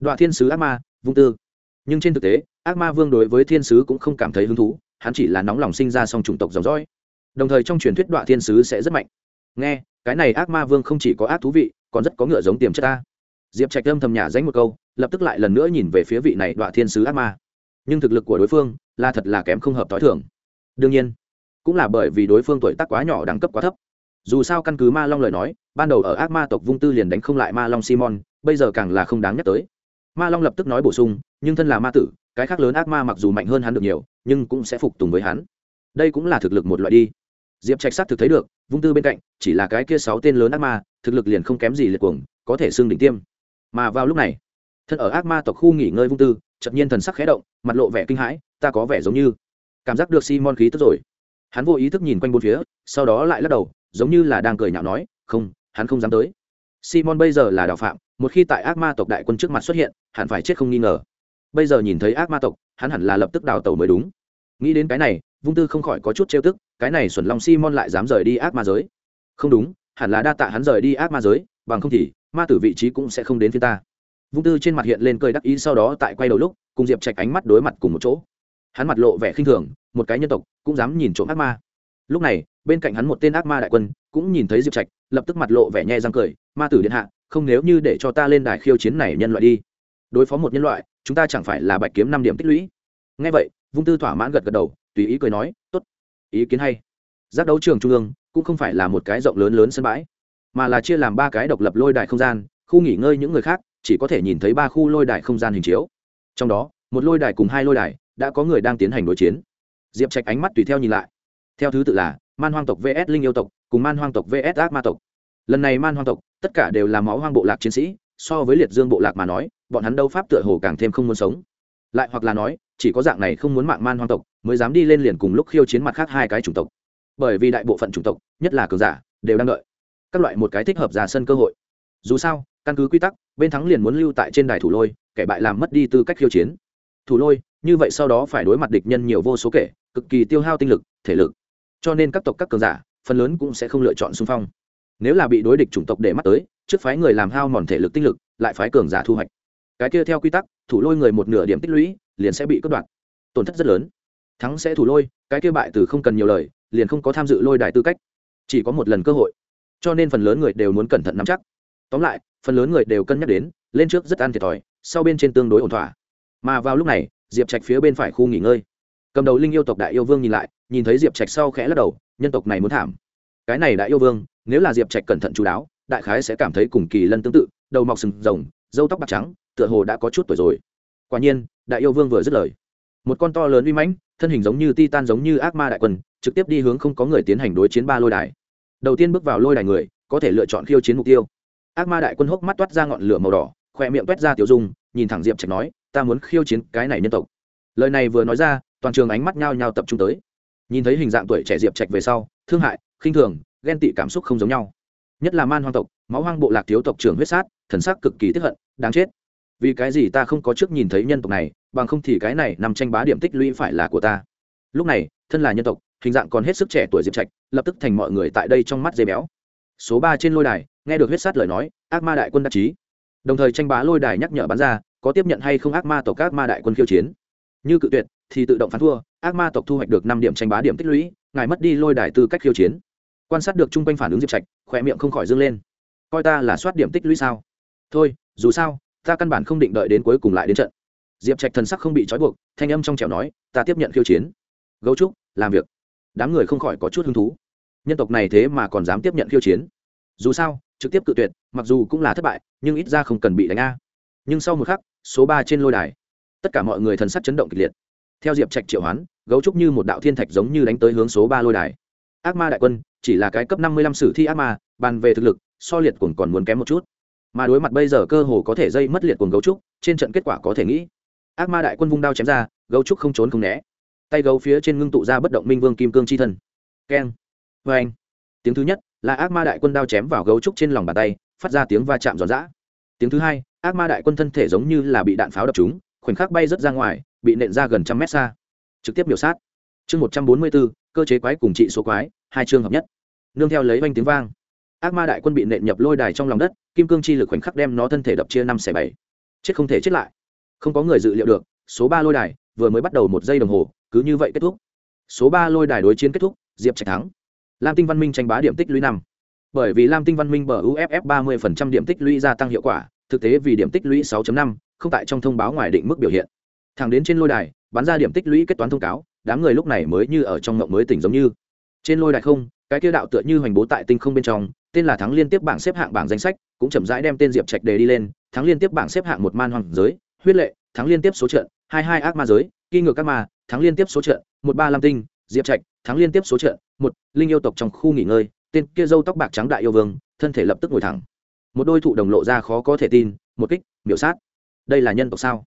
Đoạn thiên sứ ác ma, vung tư. Nhưng trên thực tế ác ma vương đối với thiên sứ cũng không cảm thấy hứng thú, hắn chỉ là nóng lòng sinh ra song chủng tộc dòng dõi. Đồng thời trong truyền thuyết đoạn thiên sứ sẽ rất mạnh. Nghe, cái này ác ma vương không chỉ có ác thú vị, còn rất có ngựa giống tiềm chất ta. Diệp trạch âm thầm nhả danh một câu, lập tức lại lần nữa nhìn về phía vị này đoạn thiên sứ ác ma. Nhưng thực lực của đối phương là thật là kém không hợp t h i thường. Đương nhiên, cũng là bởi vì đối phương tuổi tác quá nhỏ đẳng cấp quá thấp. Dù sao căn cứ ma long lời nói, ban đầu ở ác ma tộc vung tư liền đánh không lại ma long simon, bây giờ càng là không đáng nhắc tới. Ma long lập tức nói bổ sung, nhưng thân là ma tử cái khác lớn ác ma mặc dù mạnh hơn hắn được nhiều, nhưng cũng sẽ phục tùng với hắn. Đây cũng là thực lực một loại đi. Diệp trạch xác thực thấy được, vung tư bên cạnh, chỉ là cái kia sáu tên lớn ác ma, thực lực liền không kém gì liệt cuồng, có thể xưng đỉnh tiêm. Mà vào lúc này, thân ở ác ma tộc khu nghỉ ngơi vung tư, chợt nhiên thần sắc khẽ động, mặt lộ vẻ kinh hãi, ta có vẻ giống như cảm giác được simon khí tức rồi. Hắn vô ý thức nhìn quanh bốn phía, sau đó lại lắc đầu, giống như là đang cười nhạo nói, không, hắn không dám tới. Simon bây giờ là đạo phạm, một khi tại ác ma tộc đại quân trước mặt xuất hiện, hẳn phải chết không nghi ngờ bây giờ nhìn thấy ác ma tộc, hắn hẳn là lập tức đào tẩu mới đúng. Nghĩ đến cái này, vung tư không khỏi có chút trêu tức, cái này xuẩn long simon lại dám rời đi ác ma giới. Không đúng, hẳn là đa tạ hắn rời đi ác ma giới, bằng không thì, ma tử vị trí cũng sẽ không đến phía ta. Vung tư trên mặt hiện lên cười đắc ý sau đó tại quay đầu lúc, cùng diệp trạch ánh mắt đối mặt cùng một chỗ. Hắn mặt lộ vẻ khinh thường, một cái nhân tộc, cũng dám nhìn trộm ác ma. Lúc này, bên cạnh hắn một tên ác ma đại quân, cũng nhìn thấy diệp trạch, lập tức mặt lộ vẻ nhẹ răng cười, ma tử điện hạ, không nếu như để cho ta lên đài khiêu chiến này nhân loại đi. Đối phó một nhân loại chúng ta chẳng phải là bạch kiếm năm điểm tích lũy. Ngay vậy, vung tư thỏa mãn gật gật đầu, tùy ý cười nói, tốt, ý kiến hay. Giác đấu trường trung ương cũng không phải là một cái rộng lớn lớn sân bãi, mà là chia làm ba cái độc lập lôi đài không gian, khu nghỉ ngơi những người khác chỉ có thể nhìn thấy ba khu lôi đài không gian hình chiếu. Trong đó, một lôi đài cùng hai lôi đài đã có người đang tiến hành đối chiến. Diệp trạch ánh mắt tùy theo nhìn lại. Theo thứ tự là man hoang tộc vs linh yêu tộc cùng man hoang tộc vs ác ma tộc. Lần này man hoang tộc tất cả đều là máu hoang bộ lạc chiến sĩ so với liệt dương bộ lạc mà nói, bọn hắn đấu pháp tựa hồ càng thêm không muốn sống. Lại hoặc là nói, chỉ có dạng này không muốn mạng man hoang tộc, mới dám đi lên liền cùng lúc khiêu chiến mặt khác hai cái chủng tộc. Bởi vì đại bộ phận chủng tộc, nhất là cường giả, đều đang đợi các loại một cái thích hợp ra sân cơ hội. Dù sao, căn cứ quy tắc, bên thắng liền muốn lưu tại trên đài thủ lôi, kẻ bại làm mất đi tư cách khiêu chiến. Thủ lôi, như vậy sau đó phải đối mặt địch nhân nhiều vô số kể, cực kỳ tiêu hao tinh lực, thể lực. Cho nên các tộc các cường giả, phần lớn cũng sẽ không lựa chọn xung phong nếu là bị đối địch chủng tộc để mắt tới, trước phái người làm hao mòn thể lực tinh lực, lại phái cường giả thu hoạch. Cái kia theo quy tắc, thủ lôi người một nửa điểm tích lũy, liền sẽ bị cắt đoạn tổn thất rất lớn. Thắng sẽ thủ lôi, cái kia bại từ không cần nhiều lời, liền không có tham dự lôi đài tư cách. Chỉ có một lần cơ hội. Cho nên phần lớn người đều muốn cẩn thận nắm chắc. Tóm lại, phần lớn người đều cân nhắc đến, lên trước rất ăn thiệt thòi, sau bên trên tương đối ổn thỏa. Mà vào lúc này, diệp trạch phía bên phải khu nghỉ ngơi. Cầm đầu linh yêu tộc đại yêu vương nhìn lại, nhìn thấy diệp trạch sau khẽ lắc đầu, nhân tộc này muốn thảm. Cái này đại yêu vương nếu là diệp trạch cẩn thận chú đáo, đại khái sẽ cảm thấy cùng kỳ lân tương tự, đầu mọc sừng rồng dâu tóc bạc trắng, tựa hồ đã có chút tuổi rồi. Quả nhiên, đại yêu vương vừa dứt lời. Một con to lớn uy mãnh, thân hình giống như ti tan giống như ác ma đại quân, trực tiếp đi hướng không có người tiến hành đối chiến ba lôi đài. Đầu tiên bước vào lôi đài người, có thể lựa chọn khiêu chiến mục tiêu. Ác ma đại quân hốc mắt toát ra ngọn lửa màu đỏ, khoe miệng toét ra tiểu dung, nhìn thẳng diệp trạch nói, ta muốn khiêu chiến cái này nhân tộc. Lời này vừa nói ra, toàn trường ánh mắt nhao nhao tập trung tới. Nhìn thấy hình dạng tuổi trẻ diệp trạch về sau, thương hại, khinh thường ghen tị cảm xúc không giống nhau. Nhất là man hoang tộc, máu hoang bộ lạc thiếu tộc trưởng huyết sát, thần sắc cực kỳ tiếp hận, đáng chết. Vì cái gì ta không có trước nhìn thấy nhân tộc này, bằng không thì cái này nằm tranh bá điểm tích lũy phải là của ta. Lúc này, thân là nhân tộc, hình dạng còn hết sức trẻ tuổi diệp trạch, lập tức thành mọi người tại đây trong mắt dây béo. Số ba trên lôi đài, nghe được huyết sát lời nói, ác ma đại quân đắc chí. Đồng thời tranh bá lôi đài nhắc nhở bắn ra, có tiếp nhận hay không ác ma tộc, ác ma đại quân khiêu chiến. Như cự tuyệt, thì tự động phán thua, ác ma tộc thu hoạch được năm điểm tranh bá điểm tích lũy, ngài mất đi lôi đài tư cách khiêu chiến quan sát được chung quanh phản ứng diệp trạch khỏe miệng không khỏi dâng lên. Coi ta là soát điểm tích lũy sao? Thôi, dù sao, ta căn bản không định đợi đến cuối cùng lại đến trận. Diệp trạch thần sắc không bị trói buộc, thanh âm trong trẻo nói, ta tiếp nhận khiêu chiến. Gấu trúc, làm việc. Đám người không khỏi có chút hứng thú. Nhân tộc này thế mà còn dám tiếp nhận khiêu chiến. Dù sao, trực tiếp cự tuyệt, mặc dù cũng là thất bại, nhưng ít ra không cần bị đánh a. Nhưng sau một khắc, số ba trên lôi đài. Tất cả mọi người thần sắc chấn động kịch liệt. Theo diệp trạch triệu hoán, gấu trúc như một đạo thiên thạch giống như đánh tới hướng số ba lôi đài ác ma đại quân, chỉ là cái cấp năm mươi lăm sử thi ác ma, bàn về thực lực, so liệt cuồng còn muốn kém một chút. Mà đối mặt bây giờ cơ hồ có thể dây mất liệt cuồng gấu trúc, trên trận kết quả có thể nghĩ. Ác ma đại quân vung đao chém ra, gấu trúc không trốn không né. Tay gấu phía trên ngưng tụ ra bất động minh vương kim cương chi thân. Keng. Vê anh tiếng thứ nhất là ác ma đại quân đao chém vào gấu trúc trên lòng bàn tay, phát ra tiếng va chạm giòn giã. Tiếng thứ hai, ác ma đại quân thân thể giống như là bị đạn pháo đập trúng, khoảnh khắc bay rớt ra ngoài, bị nện ra gần trăm mét xa. Trực tiếp biểu sát. Chương một trăm bốn mươi bốn cơ chế quái cùng trị số quái, hai chương hợp nhất. Nương theo lấy oanh tiếng vang, ác ma đại quân bị nện nhập lôi đài trong lòng đất, kim cương chi lực khoảnh khắc đem nó thân thể đập chia năm xẻ bảy. Chết không thể chết lại. Không có người dự liệu được, số ba lôi đài vừa mới bắt đầu một giây đồng hồ, cứ như vậy kết thúc. Số ba lôi đài đối chiến kết thúc, diệp trạch thắng. Lam tinh văn minh tranh bá điểm tích lũy năm. Bởi vì lam tinh văn minh bờ uff ba mươi điểm tích lũy gia tăng hiệu quả, thực tế vì điểm tích lũy 6 năm, không tại trong thông báo ngoài định mức biểu hiện. Thẳng đến trên lôi đài bán ra điểm tích lũy kết toán thông cáo đám người lúc này mới như ở trong ngộng mới tỉnh giống như. Trên lôi đài không, cái kia đạo tựa như hoành bố tại tinh không bên trong, tên là thắng liên tiếp bảng xếp hạng bảng danh sách, cũng chậm rãi đem tên diệp trạch đề đi lên, thắng liên tiếp bảng xếp hạng một man hoàng giới, huyết lệ, thắng liên tiếp số trận, hai hai ác ma giới, kỳ ngược các ma, thắng liên tiếp số trận, một ba lam tinh, diệp trạch, thắng liên tiếp số trận, một, linh yêu tộc trong khu nghỉ ngơi, tên kia dâu tóc bạc trắng đại yêu vương, thân thể lập tức ngồi thẳng. Một đôi thụ đồng lộ ra khó có thể tin, một kích, miểu sát. Đây là nhân tộc sao?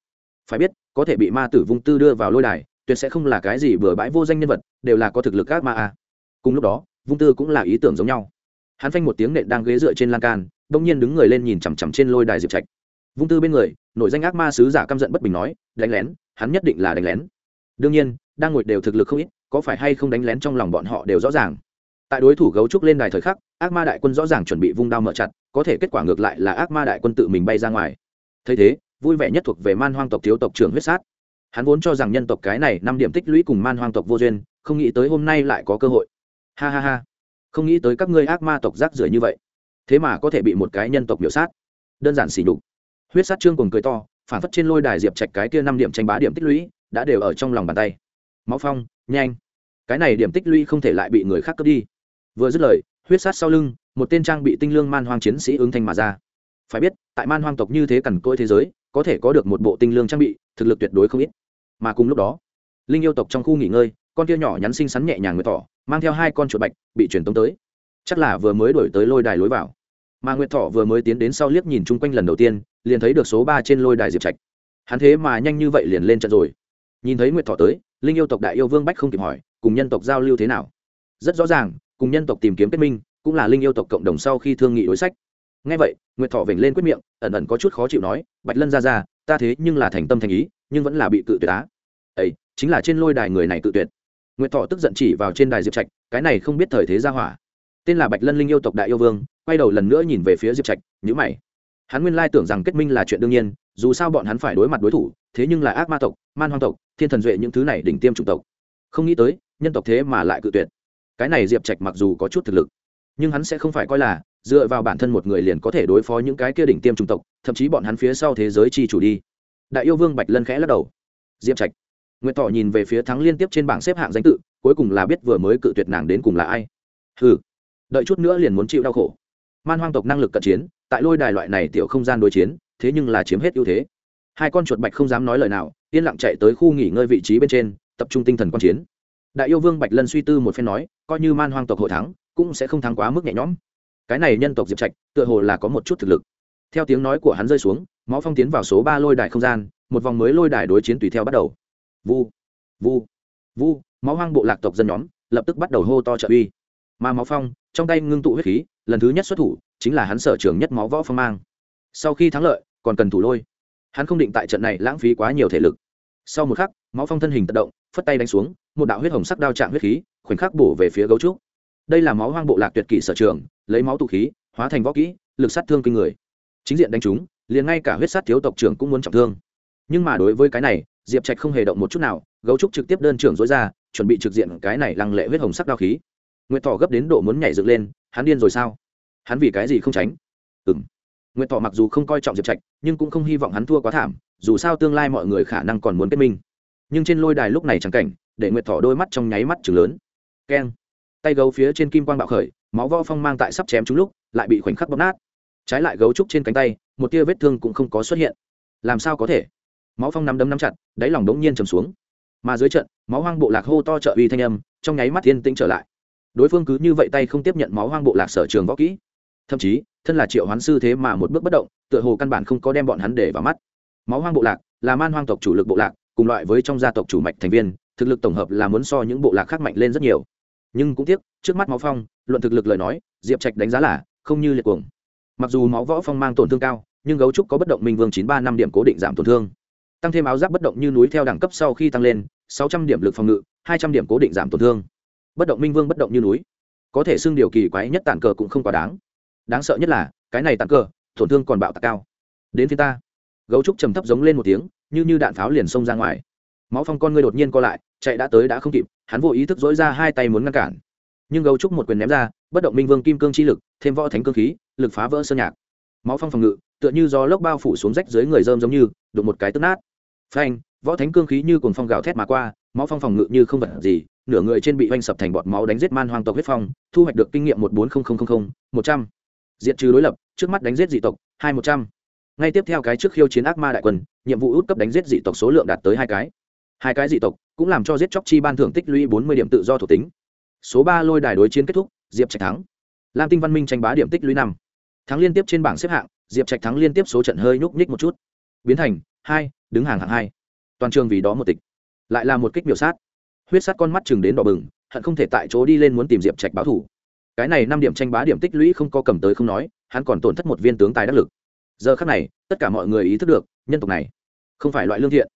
Phải biết, có thể bị ma tử vung tư đưa vào lôi đài tuyệt sẽ không là cái gì bừa bãi vô danh nhân vật, đều là có thực lực các ma a cùng lúc đó, vung tư cũng là ý tưởng giống nhau. Hắn phanh một tiếng nện đang ghế dựa trên lan can bỗng nhiên đứng người lên nhìn chằm chằm trên lôi đài diệp trạch. Vung tư bên người nội danh ác ma sứ giả căm giận bất bình nói, đánh lén, hắn nhất định là đánh lén. Đương nhiên, đang ngồi đều thực lực không ít, có phải hay không đánh lén trong lòng bọn họ đều rõ ràng. Tại đối thủ gấu trúc lên đài thời khắc, ác ma đại quân rõ ràng chuẩn bị vung đao mở chặt, có thể kết quả ngược lại là ác ma đại quân tự mình bay ra ngoài. Thấy thế, vui vẻ nhất thuộc về man hoang tộc thiếu tộc trưởng huyết sát hắn vốn cho rằng nhân tộc cái này năm điểm tích lũy cùng man hoang tộc vô duyên, không nghĩ tới hôm nay lại có cơ hội. Ha ha ha. Không nghĩ tới các ngươi ác ma tộc rác rưởi như vậy. Thế mà có thể bị một cái nhân tộc biểu sát. Đơn giản xỉ nhục. Huyết sát trương cùng cười to, phản phất trên lôi đài diệp trạch cái kia năm điểm tranh bá điểm tích lũy, đã đều ở trong lòng bàn tay. Máu phong, nhanh. Cái này điểm tích lũy không thể lại bị người khác cướp đi. Vừa dứt lời, huyết sát sau lưng, một tên trang bị tinh lương man hoang chiến sĩ ứng thanh mà ra. Phải biết, tại man hoang tộc như thế cằn côi thế giới, có thể có được một bộ tinh lương trang bị, thực lực tuyệt đối không ít mà cùng lúc đó, linh yêu tộc trong khu nghỉ ngơi, con kia nhỏ nhắn xinh xắn nhẹ nhàng nguyệt thỏ mang theo hai con chuột bạch bị truyền tống tới. Chắc là vừa mới đổi tới lôi đài lối vào. Mà nguyệt thỏ vừa mới tiến đến sau liếc nhìn chung quanh lần đầu tiên, liền thấy được số ba trên lôi đài diệp trạch. Hắn thế mà nhanh như vậy liền lên trận rồi. Nhìn thấy nguyệt thỏ tới, linh yêu tộc đại yêu vương bách không kịp hỏi, cùng nhân tộc giao lưu thế nào? Rất rõ ràng, cùng nhân tộc tìm kiếm kết minh, cũng là linh yêu tộc cộng đồng sau khi thương nghị đối sách. Ngay vậy, nguyệt thọ vểnh lên quyết miệng, ẩn ẩn có chút khó chịu nói, bạch lân ra ra, ta thế nhưng là thành tâm thành ý, nhưng vẫn là bị cự tuyệt á ấy chính là trên lôi đài người này tự tuyệt. Nguyệt thọ tức giận chỉ vào trên đài diệp trạch, cái này không biết thời thế ra hỏa. Tên là bạch lân linh yêu tộc đại yêu vương, quay đầu lần nữa nhìn về phía diệp trạch nhữ mày. Hắn nguyên lai tưởng rằng kết minh là chuyện đương nhiên, dù sao bọn hắn phải đối mặt đối thủ, thế nhưng là ác ma tộc, man hoang tộc, thiên thần duệ những thứ này đỉnh tiêm chủng tộc. Không nghĩ tới, nhân tộc thế mà lại cự tuyệt. Cái này diệp trạch mặc dù có chút thực lực, nhưng hắn sẽ không phải coi là dựa vào bản thân một người liền có thể đối phó những cái kia đỉnh tiêm chủng tộc, thậm chí bọn hắn phía sau thế giới chi chủ đi. Đại yêu vương bạch lân khẽ lắc đầu. Diệp trạch Nguyệt tỏ nhìn về phía thắng liên tiếp trên bảng xếp hạng danh tự cuối cùng là biết vừa mới cự tuyệt nàng đến cùng là ai. Hừ, đợi chút nữa liền muốn chịu đau khổ. Man hoang tộc năng lực cận chiến tại lôi đài loại này tiểu không gian đối chiến thế nhưng là chiếm hết ưu thế. Hai con chuột bạch không dám nói lời nào yên lặng chạy tới khu nghỉ ngơi vị trí bên trên tập trung tinh thần quan chiến. Đại yêu vương bạch lân suy tư một phen nói coi như man hoang tộc hội thắng cũng sẽ không thắng quá mức nhẹ nhõm. Cái này nhân tộc diệp trạch tựa hồ là có một chút thực lực. Theo tiếng nói của hắn rơi xuống máu phong tiến vào số ba lôi đài không gian một vòng mới lôi đài đối chiến tùy theo bắt đầu vu. Vu. Vu, máu hoang bộ lạc tộc dân nhóm, lập tức bắt đầu hô to trợ uy. Mà máu phong, trong tay ngưng tụ huyết khí, lần thứ nhất xuất thủ, chính là hắn sở trường nhất máu võ phong mang. Sau khi thắng lợi, còn cần thủ lôi. Hắn không định tại trận này lãng phí quá nhiều thể lực. Sau một khắc, máu phong thân hình tự động, phất tay đánh xuống, một đạo huyết hồng sắc đao trạng huyết khí, khoảnh khắc bổ về phía gấu trúc. Đây là máu hoang bộ lạc tuyệt kỷ sở trường, lấy máu tụ khí, hóa thành võ kỹ, lực sát thương kinh người. Chính diện đánh chúng, liền ngay cả huyết sát thiếu tộc trưởng cũng muốn trọng thương. Nhưng mà đối với cái này diệp trạch không hề động một chút nào, gấu trúc trực tiếp đơn trưởng dối ra, chuẩn bị trực diện cái này lăng lệ huyết hồng sắc đao khí. Nguyện thọ gấp đến độ muốn nhảy dựng lên, hắn điên rồi sao? Hắn vì cái gì không tránh? Ừ m nguyện thọ mặc dù không coi trọng diệp trạch, nhưng cũng không hy vọng hắn thua quá thảm, dù sao tương lai mọi người khả năng còn muốn kết minh. Nhưng trên lôi đài lúc này chẳng cảnh, để nguyệt thỏ đôi mắt trong nháy mắt chừng lớn. Keng. Tay gấu phía trên kim quang bạo khởi, máu vo phong mang tại sắp chém trúng lúc, lại bị khoảnh khắc bóp nát. Trái lại gấu trúc trên cánh tay, một tia vết thương cũng không có xuất hiện. Làm sao có thể? Máu phong nắm đấm nắm chặt, đáy lòng đống nhiên trầm xuống. Mà dưới trận, máu hoang bộ lạc hô to trợ uy thanh âm, trong nháy mắt thiên tĩnh trở lại. Đối phương cứ như vậy tay không tiếp nhận máu hoang bộ lạc sở trường võ kỹ. Thậm chí, thân là triệu hoán sư thế mà một bước bất động, tựa hồ căn bản không có đem bọn hắn để vào mắt. Máu hoang bộ lạc là man hoang tộc chủ lực bộ lạc, cùng loại với trong gia tộc chủ mạch thành viên, thực lực tổng hợp là muốn so những bộ lạc khác mạnh lên rất nhiều. Nhưng cũng tiếc, trước mắt máu phong, luận thực lực lời nói, diệp trạch đánh giá là không như liệt cuồng. Mặc dù máu võ phong mang tổn thương cao, nhưng gấu trúc có bất động minh vương chín ba năm điểm cố định giảm tổn thương tăng thêm áo giáp bất động như núi theo đẳng cấp sau khi tăng lên, sáu trăm điểm lực phòng ngự, hai trăm điểm cố định giảm tổn thương. Bất động minh vương bất động như núi. Có thể xưng điều kỳ quái nhất tản cờ cũng không quá đáng. Đáng sợ nhất là, cái này tản cờ, tổn thương còn bạo tạc cao. Đến phía ta. Gấu trúc trầm thấp giống lên một tiếng, như như đạn pháo liền xông ra ngoài. Máu phong con ngươi đột nhiên co lại, chạy đã tới đã không kịp, hắn vô ý thức dỗi ra hai tay muốn ngăn cản. Nhưng gấu trúc một quyền ném ra, bất động minh vương kim cương chi lực, thêm võ thánh cương khí, lực phá vỡ sơn nhạc. Máu phong phòng ngự, tựa như do lốc bao phủ xuống rách dưới người dơm giống như, đụng một cái tức nát phanh, võ thánh cương khí như cùng phong gào thét mà qua, máu phong phòng ngự như không vật gì, nửa người trên bị oanh sập thành bọt máu đánh giết man hoang tộc huyết phong, thu hoạch được kinh nghiệm một bốn một trăm. Diện trừ đối lập, trước mắt đánh giết dị tộc, hai một trăm. Ngay tiếp theo cái trước khiêu chiến ác ma đại quân, nhiệm vụ út cấp đánh giết dị tộc số lượng đạt tới hai cái. Hai cái dị tộc cũng làm cho giết chóc chi ban thưởng tích lũy bốn mươi điểm tự do thuộc tính. Số ba lôi đài đối chiến kết thúc, diệp trạch thắng. Lam tinh văn minh tranh bá điểm tích lũy năm. Thắng liên tiếp trên bảng xếp hạng, diệp trạch thắng liên tiếp số trận hơi nhúc nhích một chút. Biến thành hai đứng hàng hạng hai. Toàn trường vì đó một tịch. Lại là một kích biểu sát. Huyết sát con mắt chừng đến đỏ bừng, hận không thể tại chỗ đi lên muốn tìm diệp trạch báo thủ cái này năm điểm tranh bá điểm tích lũy không có cầm tới không nói, hắn còn tổn thất một viên tướng tài đắc lực. Giờ khác này, tất cả mọi người ý thức được, nhân tộc này không phải loại lương thiện.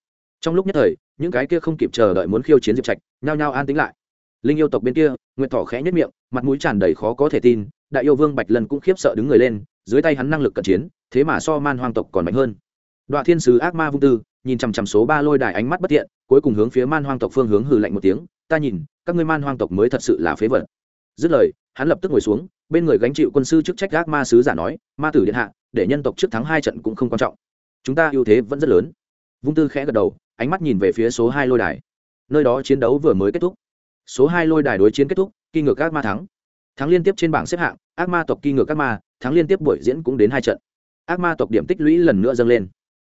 Trong lúc nhất thời, những cái kia không kịp chờ đợi muốn khiêu chiến diệp trạch, nhao nhao an tính lại. Linh yêu tộc bên kia, nguyệt thỏ khẽ nhất miệng, mặt mũi tràn đầy khó có thể tin, đại yêu vương bạch lần cũng khiếp sợ đứng người lên, dưới tay hắn năng lực cận chiến, thế mà so man hoang tộc còn mạnh hơn đoạn thiên sứ ác ma vung tư, nhìn chằm chằm số ba lôi đài ánh mắt bất thiện, cuối cùng hướng phía man hoang tộc phương hướng hừ lạnh một tiếng, ta nhìn, các ngươi man hoang tộc mới thật sự là phế vật. Dứt lời, hắn lập tức ngồi xuống, bên người gánh chịu quân sư chức trách ác ma sứ giả nói, ma tử điện hạ, để nhân tộc trước thắng hai trận cũng không quan trọng. Chúng ta ưu thế vẫn rất lớn. Vung tư khẽ gật đầu, ánh mắt nhìn về phía số hai lôi đài. Nơi đó chiến đấu vừa mới kết thúc. Số hai lôi đài đối chiến kết thúc, kỳ ngược ác ma thắng. Thắng liên tiếp trên bảng xếp hạng, ác ma tộc kỳ ngược ác ma, thắng liên tiếp buổi diễn cũng đến hai trận. Ác ma tộc điểm tích lũy lần nữa dâng lên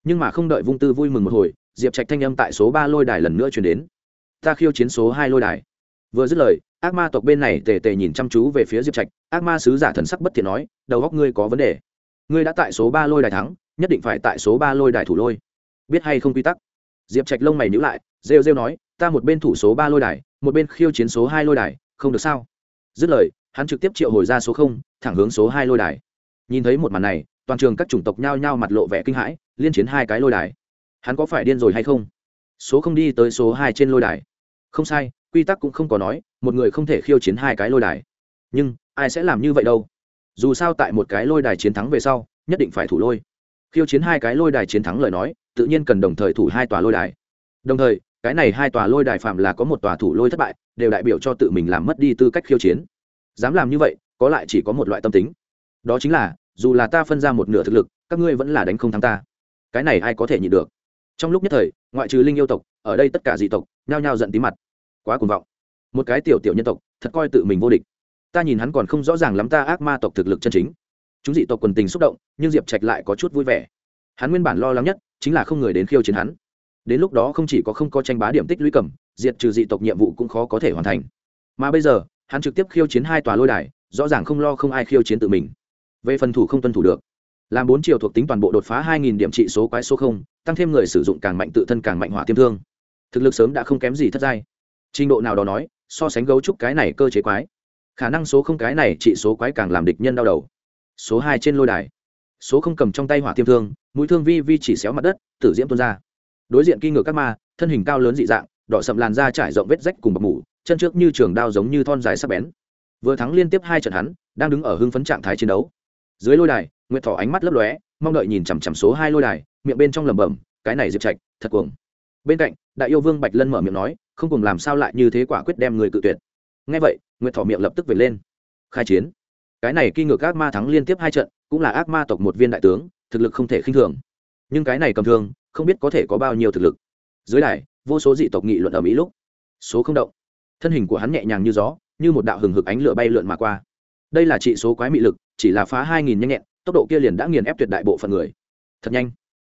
nhưng mà không đợi vung tư vui mừng một hồi, diệp trạch thanh âm tại số ba lôi đài lần nữa chuyển đến. Ta khiêu chiến số hai lôi đài. Vừa dứt lời, ác ma tộc bên này tề tề nhìn chăm chú về phía diệp trạch, ác ma sứ giả thần sắc bất thiện nói, đầu góc ngươi có vấn đề. Ngươi đã tại số ba lôi đài thắng, nhất định phải tại số ba lôi đài thủ lôi. Biết hay không quy tắc? Diệp trạch lông mày nhữ lại, rêu rêu nói, ta một bên thủ số ba lôi đài, một bên khiêu chiến số hai lôi đài, không được sao? Dứt lời, hắn trực tiếp triệu hồi ra số không, thẳng hướng số hai lôi đài. Nhìn thấy một màn này, toàn trường các chủng tộc nhao nhao mặt lộ vẻ kinh hãi liên chiến hai cái lôi đài. Hắn có phải điên rồi hay không? Số không đi tới số hai trên lôi đài. Không sai, quy tắc cũng không có nói, một người không thể khiêu chiến hai cái lôi đài. Nhưng, ai sẽ làm như vậy đâu? Dù sao tại một cái lôi đài chiến thắng về sau, nhất định phải thủ lôi. Khiêu chiến hai cái lôi đài chiến thắng lời nói, tự nhiên cần đồng thời thủ hai tòa lôi đài. Đồng thời, cái này hai tòa lôi đài phạm là có một tòa thủ lôi thất bại, đều đại biểu cho tự mình làm mất đi tư cách khiêu chiến. Dám làm như vậy, có lại chỉ có một loại tâm tính. Đó chính là, dù là ta phân ra một nửa thực lực, các ngươi vẫn là đánh không thắng ta cái này ai có thể nhịn được? Trong lúc nhất thời, ngoại trừ linh yêu tộc, ở đây tất cả dị tộc, nhao nhao giận tí mặt. Quá cuồng vọng. Một cái tiểu tiểu nhân tộc, thật coi tự mình vô địch. Ta nhìn hắn còn không rõ ràng lắm ta ác ma tộc thực lực chân chính. Chúng dị tộc quần tình xúc động, nhưng diệp trạch lại có chút vui vẻ. Hắn nguyên bản lo lắng nhất, chính là không người đến khiêu chiến hắn. Đến lúc đó không chỉ có không có tranh bá điểm tích lũy cầm, diệt trừ dị tộc nhiệm vụ cũng khó có thể hoàn thành. Mà bây giờ, hắn trực tiếp khiêu chiến hai tòa lôi đài, rõ ràng không lo không ai khiêu chiến tự mình. Về phần thủ không tuân thủ được làm bốn chiều thuộc tính toàn bộ đột phá hai nghìn điểm trị số quái số không, tăng thêm người sử dụng càng mạnh tự thân càng mạnh hỏa tiêm thương. Thực lực sớm đã không kém gì thất giai. Trình độ nào đó nói, so sánh gấu trúc cái này cơ chế quái, khả năng số không cái này trị số quái càng làm địch nhân đau đầu. Số hai trên lôi đài. Số không cầm trong tay hỏa tiêm thương, mũi thương vi vi chỉ xéo mặt đất, tử diễm tuôn ra. Đối diện kinh ngược các ma, thân hình cao lớn dị dạng, đỏ sậm làn da trải rộng vết rách cùng bọc mủ, chân trước như trường đao giống như thon dài sắc bén. Vừa thắng liên tiếp hai trận hắn, đang đứng ở hưng phấn trạng thái chiến đấu dưới lôi đài, nguyệt thỏ ánh mắt lấp lóe, mong đợi nhìn chằm chằm số hai lôi đài, miệng bên trong lẩm bẩm, cái này diệp trạch, thật cuồng. Bên cạnh, đại yêu vương bạch lân mở miệng nói, không cùng làm sao lại như thế quả quyết đem người cự tuyệt. Ngay vậy, nguyệt thỏ miệng lập tức về lên. Khai chiến. Cái này kinh ngược ác ma thắng liên tiếp hai trận, cũng là ác ma tộc một viên đại tướng, thực lực không thể khinh thường. Nhưng cái này cầm thương, không biết có thể có bao nhiêu thực lực. Dưới đài, vô số dị tộc nghị luận ở mỹ lúc. Số không động. Thân hình của hắn nhẹ nhàng như gió, như một đạo hừng hực ánh lửa bay lượn mà qua. Đây là trị số quái mị lực chỉ là phá hai nghìn nhanh nhẹn, tốc độ kia liền đã nghiền ép tuyệt đại bộ phận người. Thật nhanh.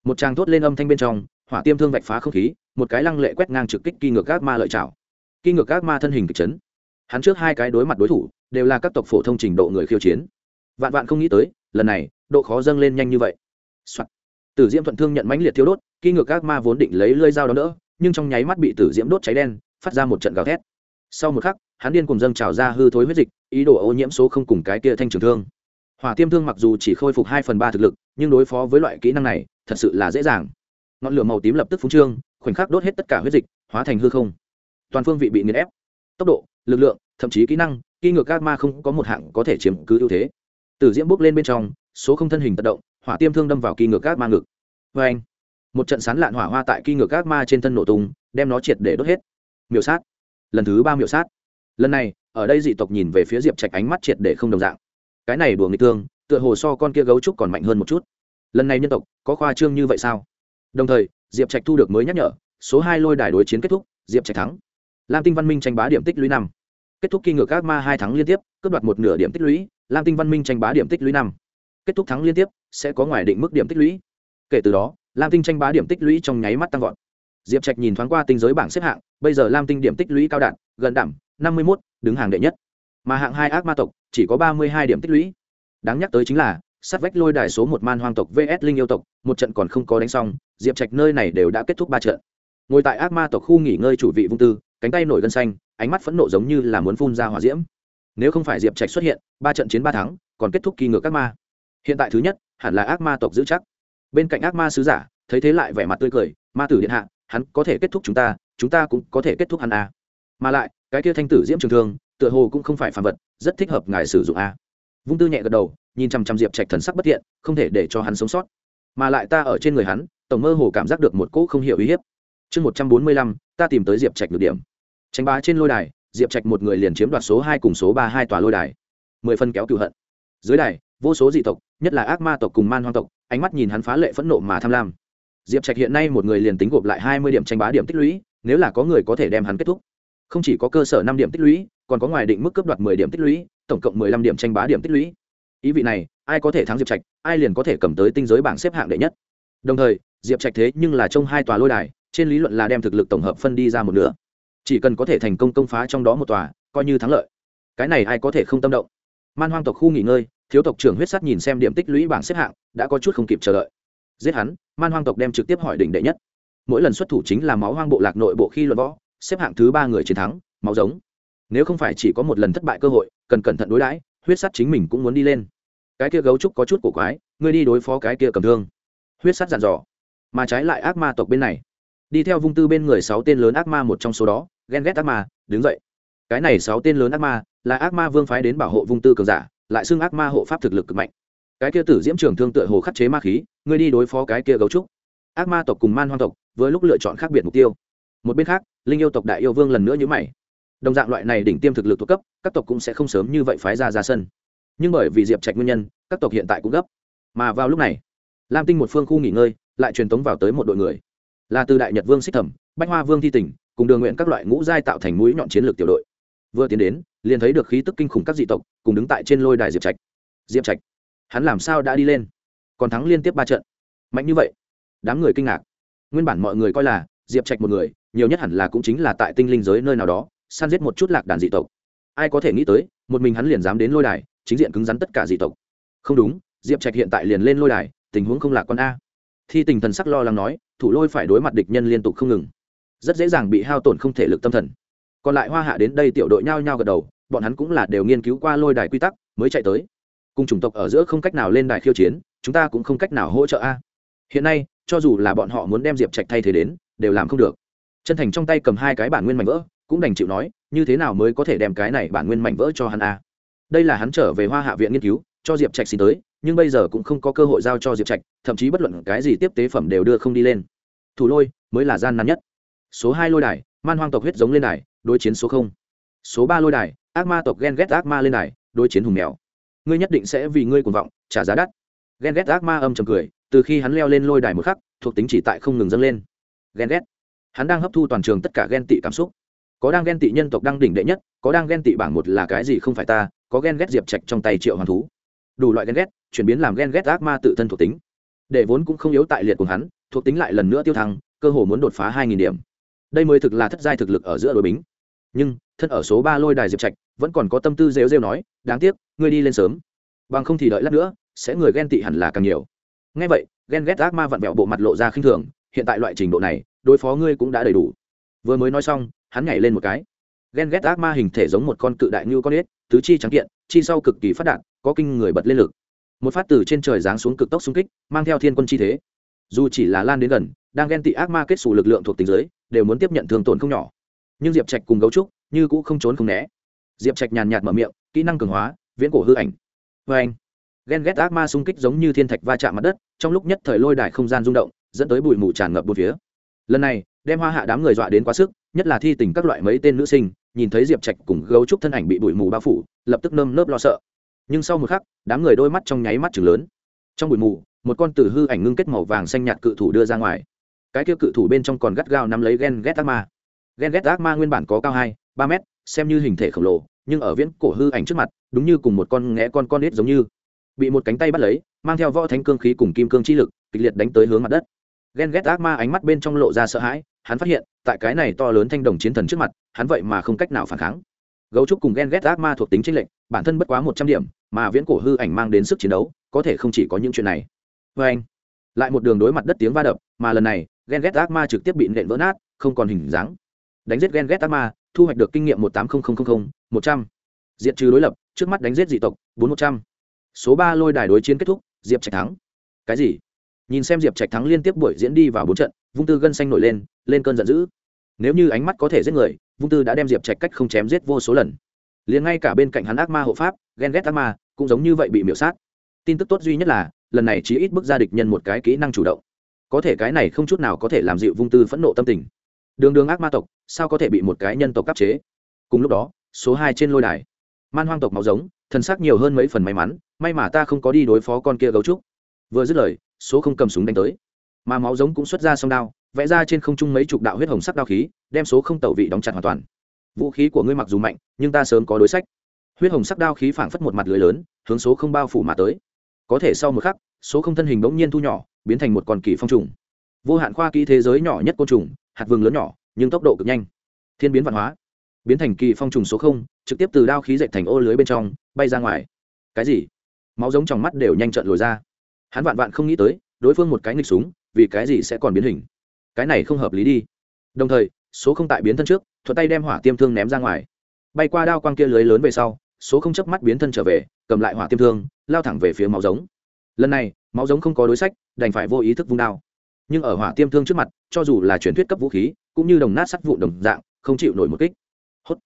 Một tràng thốt lên âm thanh bên trong, hỏa tiêm thương vạch phá không khí, một cái lăng lệ quét ngang trực kích kỳ ngược các ma lợi trào kỳ ngược các ma thân hình kịch chấn. Hắn trước hai cái đối mặt đối thủ, đều là các tộc phổ thông trình độ người khiêu chiến. Vạn vạn không nghĩ tới, lần này, độ khó dâng lên nhanh như vậy、Soạn. tử diễm thuận thương nhận mãnh liệt thiếu đốt kỳ ngược các ma vốn định lấy lơi dao đó đỡ, nhưng trong nháy mắt bị tử diễm đốt cháy đen, phát ra một trận gào thét. Sau một khắc, hắn điên cùng dâng trào ra hư thối huyết dịch, ý đồ ô nhiễm số không cùng cái kia thanh trường thương hỏa tiêm thương mặc dù chỉ khôi phục hai phần ba thực lực, nhưng đối phó với loại kỹ năng này, thật sự là dễ dàng. Ngọn lửa màu tím lập tức phúng trương, khoảnh khắc đốt hết tất cả huyết dịch, hóa thành hư không. Toàn phương vị bị nghiền ép. Tốc độ, lực lượng, thậm chí kỹ năng kỹ ngược các ma không có một hạng có thể chiếm cứ ưu thế. Từ diễm bước lên bên trong, số không thân hình tận động, hỏa tiêm thương đâm vào kỳ ngược các ma ngực. Vê anh, một trận sán lạn hỏa hoa tại kỳ ngược các ma trên thân nổ tung, đem nó triệt để đốt hết. Miểu sát. Lần thứ ba miểu sát. Lần này, ở đây dị tộc nhìn về phía diệp trạch ánh mắt triệt để không đồng dạng cái này đùa nghịch thương, tựa hồ so con kia gấu trúc còn mạnh hơn một chút. Lần này nhân tộc, có khoa trương như vậy sao? Đồng thời, diệp trạch thu được mới nhắc nhở, số hai lôi đài đối chiến kết thúc, diệp trạch thắng. Lam tinh văn minh tranh bá điểm tích lũy năm. Kết thúc kỳ ngược các ma hai thắng liên tiếp, cướp đoạt một nửa điểm tích lũy, lam tinh văn minh tranh bá điểm tích lũy năm. Kết thúc thắng liên tiếp, sẽ có ngoài định mức điểm tích lũy. Kể từ đó, lam tinh tranh bá điểm tích lũy trong nháy mắt tăng vọt. Diệp trạch nhìn thoáng qua tinh giới bảng xếp hạng, bây giờ lam tinh điểm tích lũy cao đạn gần đảm, năm mươi một đứng hàng đệ nhất mà hạng hai ác ma tộc chỉ có ba mươi hai điểm tích lũy. Đáng nhắc tới chính là, sát vách lôi đài số một man hoang tộc vs linh yêu tộc, một trận còn không có đánh xong, diệp trạch nơi này đều đã kết thúc ba trận. Ngồi tại ác ma tộc khu nghỉ ngơi chủ vị vung tư, cánh tay nổi gân xanh, ánh mắt phẫn nộ giống như là muốn phun ra hỏa diễm. Nếu không phải diệp trạch xuất hiện, ba trận chiến ba thắng, còn kết thúc kỳ ngược ác ma. Hiện tại thứ nhất, hẳn là ác ma tộc giữ chắc. Bên cạnh ác ma sứ giả, thấy thế lại vẻ mặt tươi cười, ma tử điện hạ, hắn có thể kết thúc chúng ta chúng ta cũng có thể kết thúc hắn à. Mà lại, cái kia thanh tử diễm trường thương tựa hồ cũng không phải phản vật, rất thích hợp ngài sử dụng a. Vung tư nhẹ gật đầu, nhìn chằm chằm diệp trạch thần sắc bất thiện, không thể để cho hắn sống sót. Mà lại ta ở trên người hắn, tổng mơ hồ cảm giác được một cỗ không hiểu uy hiếp. Chương một trăm bốn mươi lăm, ta tìm tới diệp trạch được điểm. Tranh bá trên lôi đài, diệp trạch một người liền chiếm đoạt số hai cùng số ba hai tòa lôi đài. Mười phân kéo cựu hận. Dưới đài, vô số dị tộc, nhất là ác ma tộc cùng man hoang tộc, ánh mắt nhìn hắn phá lệ phẫn nộ mà tham lam. Diệp trạch hiện nay một người liền tính gộp lại hai mươi điểm tranh bá điểm tích lũy, nếu là có người có thể đem hắn kết thúc. Không chỉ có cơ sở năm điểm tích lũy còn có ngoài định mức cấp đoạt mười điểm tích lũy, tổng cộng mười lăm điểm tranh bá điểm tích lũy. Ý vị này, ai có thể thắng diệp trạch, ai liền có thể cầm tới tinh giới bảng xếp hạng đệ nhất. Đồng thời, diệp trạch thế nhưng là trong hai tòa lôi đài, trên lý luận là đem thực lực tổng hợp phân đi ra một nửa. Chỉ cần có thể thành công công phá trong đó một tòa, coi như thắng lợi. Cái này ai có thể không tâm động? Man hoang tộc khu nghỉ ngơi, thiếu tộc trưởng huyết sắt nhìn xem điểm tích lũy bảng xếp hạng, đã có chút không kịp chờ đợi. Giết hắn, man hoang tộc đem trực tiếp hỏi đỉnh đệ nhất. Mỗi lần xuất thủ chính là máu hoang bộ lạc nội bộ khi luận võ, xếp hạng thứ ba người chiến thắng, máu giống nếu không phải chỉ có một lần thất bại cơ hội, cần cẩn thận đối đãi, huyết sắt chính mình cũng muốn đi lên. Cái kia gấu trúc có chút cổ quái, ngươi đi đối phó cái kia cầm thương. Huyết sắt dàn dò. Mà trái lại ác ma tộc bên này. Đi theo vung tư bên người sáu tên lớn ác ma một trong số đó, ghen ghét ác ma, đứng dậy. Cái này sáu tên lớn ác ma, là ác ma vương phái đến bảo hộ vung tư cường giả, lại xưng ác ma hộ pháp thực lực cực mạnh. Cái kia tử diễm trường thương tựa hồ khắc chế ma khí, ngươi đi đối phó cái kia gấu trúc. Ác ma tộc cùng man hoang tộc, với lúc lựa chọn khác biệt mục tiêu. Một bên khác, linh yêu tộc đại yêu vương lần nữa nhữ mày đồng dạng loại này đỉnh tiêm thực lực thuộc cấp, các tộc cũng sẽ không sớm như vậy phái ra ra sân. Nhưng bởi vì diệp trạch nguyên nhân, các tộc hiện tại cũng gấp. Mà vào lúc này, lam tinh một phương khu nghỉ ngơi, lại truyền tống vào tới một đội người. Là từ đại nhật vương xích thẩm, bách hoa vương thi tỉnh, cùng đường nguyện các loại ngũ giai tạo thành mũi nhọn chiến lược tiểu đội. Vừa tiến đến, liền thấy được khí tức kinh khủng các dị tộc, cùng đứng tại trên lôi đài diệp trạch. Diệp trạch, hắn làm sao đã đi lên? Còn thắng liên tiếp ba trận. Mạnh như vậy, đám người kinh ngạc. Nguyên bản mọi người coi là diệp trạch một người, nhiều nhất hẳn là cũng chính là tại tinh linh giới nơi nào đó săn giết một chút lạc đàn dị tộc. Ai có thể nghĩ tới, một mình hắn liền dám đến lôi đài, chính diện cứng rắn tất cả dị tộc. Không đúng, diệp trạch hiện tại liền lên lôi đài, tình huống không lạc con a. Thi tình thần sắc lo lắng nói, thủ lôi phải đối mặt địch nhân liên tục không ngừng. Rất dễ dàng bị hao tổn không thể lực tâm thần. Còn lại hoa hạ đến đây tiểu đội nhao nhao gật đầu, bọn hắn cũng là đều nghiên cứu qua lôi đài quy tắc, mới chạy tới. Cùng chủng tộc ở giữa không cách nào lên đài khiêu chiến, chúng ta cũng không cách nào hỗ trợ a. Hiện nay, cho dù là bọn họ muốn đem diệp trạch thay thế đến, đều làm không được. Chân thành trong tay cầm hai cái bản nguyên mảnh vỡ cũng đành chịu nói, như thế nào mới có thể đem cái này bản nguyên mảnh vỡ cho hắn a? Đây là hắn trở về hoa hạ viện nghiên cứu, cho diệp trạch xin tới, nhưng bây giờ cũng không có cơ hội giao cho diệp trạch, thậm chí bất luận cái gì tiếp tế phẩm đều đưa không đi lên. Thủ lôi mới là gian nan nhất. Số hai lôi đài, man hoang tộc huyết giống lên đài, đối chiến số không. Số ba lôi đài, ác ma tộc ghen ghét ác ma lên đài, đối chiến hùng mèo. Ngươi nhất định sẽ vì ngươi cuồng vọng, trả giá đắt. Ghen ghét ác ma âm trầm cười, từ khi hắn leo lên lôi đài một khắc, thuộc tính chỉ tại không ngừng dâng lên. Ghen ghét. Hắn đang hấp thu toàn trường tất cả ghen tị cảm xúc có đang ghen tị nhân tộc đang đỉnh đệ nhất, có đang ghen tị bảng một là cái gì không phải ta, có ghen ghét diệp trạch trong tay triệu hoàng thú. Đủ loại ghen ghét, chuyển biến làm ghen ghét ác ma tự thân thuộc tính. Để vốn cũng không yếu tại liệt của hắn, thuộc tính lại lần nữa tiêu thăng, cơ hồ muốn đột phá hai nghìn điểm. Đây mới thực là thất giai thực lực ở giữa đội bính. Nhưng, thân ở số ba lôi đài diệp trạch, vẫn còn có tâm tư rêu rêu nói, đáng tiếc, ngươi đi lên sớm. Bằng không thì đợi lát nữa, sẽ người ghen tị hẳn là càng nhiều. Ngay vậy, ghen ghét ác ma vặn vẹo bộ mặt lộ ra khinh thường, hiện tại loại trình độ này, đối phó ngươi cũng đã đầy đủ. Vừa mới nói xong hắn nhảy lên một cái. Ghen ghét ác ma hình thể giống một con cự đại như con ếch, tứ chi trắng kiện, chi sau cực kỳ phát đạt, có kinh người bật lên lực. Một phát từ trên trời giáng xuống cực tốc xung kích, mang theo thiên quân chi thế. Dù chỉ là lan đến gần, đang ghen tị ác ma kết xù lực lượng thuộc tình giới đều muốn tiếp nhận thương tổn không nhỏ. Nhưng diệp trạch cùng gấu trúc, như cũ không trốn không né. Diệp trạch nhàn nhạt mở miệng, kỹ năng cường hóa, viễn cổ hư ảnh. Vê anh, ghen ghét ác ma xung kích giống như thiên thạch va chạm mặt đất, trong lúc nhất thời lôi đài không gian rung động, dẫn tới bụi mù tràn ngập một phía. Lần này đem hoa hạ đám người dọa đến quá sức, nhất là thi tình các loại mấy tên nữ sinh, nhìn thấy diệp trạch cùng gấu trúc thân ảnh bị bụi mù bao phủ, lập tức nơm nớp lo sợ. Nhưng sau một khắc, đám người đôi mắt trong nháy mắt chừng lớn. Trong bụi mù, một con tử hư ảnh ngưng kết màu vàng xanh nhạt cự thủ đưa ra ngoài. Cái kia cự thủ bên trong còn gắt gao nắm lấy ghen ghét ác ma. Ghen ghét ác ma nguyên bản có cao hai, ba mét, xem như hình thể khổng lồ, nhưng ở viễn cổ hư ảnh trước mặt, đúng như cùng một con nghẽ con con ếch giống như. Bị một cánh tay bắt lấy, mang theo võ thánh cương khí cùng kim cương chi lực, kịch liệt đánh tới hướng mặt đất. Ghen ghét ác ma ánh mắt bên trong lộ ra sợ hãi hắn phát hiện tại cái này to lớn thanh đồng chiến thần trước mặt hắn vậy mà không cách nào phản kháng. Gấu trúc cùng ghen ghét ác ma thuộc tính tranh lệch, bản thân bất quá một trăm điểm mà viễn cổ hư ảnh mang đến sức chiến đấu có thể không chỉ có những chuyện này. Vê anh lại một đường đối mặt đất tiếng va đập mà lần này ghen ghét ác ma trực tiếp bị nện vỡ nát không còn hình dáng. Đánh giết ghen ghét ác ma thu hoạch được kinh nghiệm một tám nghìn một trăm. Diện trừ đối lập trước mắt đánh giết dị tộc bốn một trăm. Số ba lôi đài đối chiến kết thúc diệp trạch thắng. Cái gì? Nhìn xem diệp trạch thắng liên tiếp buổi diễn đi vào bốn trận vung tư gân xanh nổi lên lên cơn giận dữ. Nếu như ánh mắt có thể giết người, vung tư đã đem diệp trạch cách không chém giết vô số lần. Liền ngay cả bên cạnh hắn ác ma hộ pháp, ghen ghét ác ma, cũng giống như vậy bị miểu sát. Tin tức tốt duy nhất là, lần này chỉ ít bước ra địch nhân một cái kỹ năng chủ động. Có thể cái này không chút nào có thể làm dịu vung tư phẫn nộ tâm tình. Đường đường ác ma tộc, sao có thể bị một cái nhân tộc cấp chế? Cùng lúc đó, số hai trên lôi đài. Man hoang tộc máu giống, thần sắc nhiều hơn mấy phần may mắn, may mà ta không có đi đối phó con kia gấu trúc. Vừa dứt lời, số không cầm súng đánh tới mà máu giống cũng xuất ra song đao, vẽ ra trên không trung mấy chục đạo huyết hồng sắc đao khí, đem số không tẩu vị đóng chặt hoàn toàn. Vũ khí của ngươi mặc dù mạnh, nhưng ta sớm có đối sách. Huyết hồng sắc đao khí phảng phất một mặt lưới lớn, hướng số không bao phủ mà tới. Có thể sau một khắc, số không thân hình bỗng nhiên thu nhỏ, biến thành một con kỳ phong trùng. Vô hạn khoa kỹ thế giới nhỏ nhất côn trùng, hạt vừng lớn nhỏ, nhưng tốc độ cực nhanh. Thiên biến văn hóa. Biến thành kỳ phong trùng số không, trực tiếp từ đao khí dậy thành ô lưới bên trong, bay ra ngoài. Cái gì? Máu giống trong mắt đều nhanh trợn lồi ra. Hắn vạn vạn không nghĩ tới, đối phương một cái nghịch súng vì cái gì sẽ còn biến hình? Cái này không hợp lý đi. Đồng thời, số không tại biến thân trước thuật tay đem hỏa tiêm thương ném ra ngoài. Bay qua đao quang kia lưới lớn về sau, số không chớp mắt biến thân trở về, cầm lại hỏa tiêm thương, lao thẳng về phía máu giống. Lần này, máu giống không có đối sách, đành phải vô ý thức vung đao. Nhưng ở hỏa tiêm thương trước mặt, cho dù là truyền thuyết cấp vũ khí, cũng như đồng nát sắt vụ đồng dạng, không chịu nổi một kích. Hốt.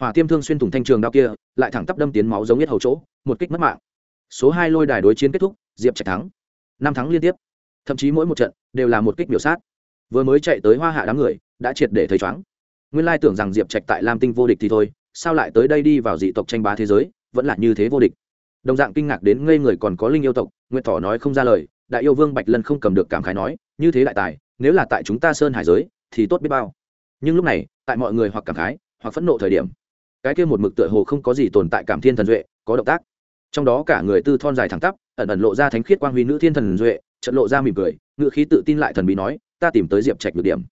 Hỏa tiêm thương xuyên thủng thanh trường đao kia, lại thẳng tắp đâm tiến máu giống nhất hầu chỗ, một kích mất mạng. Số hai lôi đài đối chiến kết thúc, diệp trạch thắng. Năm thắng liên tiếp thậm chí mỗi một trận đều là một kích biểu sát. Vừa mới chạy tới hoa hạ đám người, đã triệt để thấy chóng nguyên lai tưởng rằng diệp trạch tại lam tinh vô địch thì thôi, sao lại tới đây đi vào dị tộc tranh bá thế giới, vẫn là như thế vô địch. Đồng dạng kinh ngạc đến ngây người còn có linh yêu tộc, nguyệt thỏ nói không ra lời, đại yêu vương bạch lân không cầm được cảm khái nói, như thế đại tài, nếu là tại chúng ta sơn hải giới, thì tốt biết bao. Nhưng lúc này, tại mọi người hoặc cảm khái, hoặc phẫn nộ thời điểm, cái kia một mực tựa hồ không có gì tồn tại cảm thiên thần duệ có động tác. Trong đó cả người tư thon dài thẳng tắp, ẩn ẩn lộ ra thánh khiết quang huy nữ thiên thần duệ trận lộ ra mỉm cười ngự khí tự tin lại thần bí nói, ta tìm tới diệp trạch được điểm.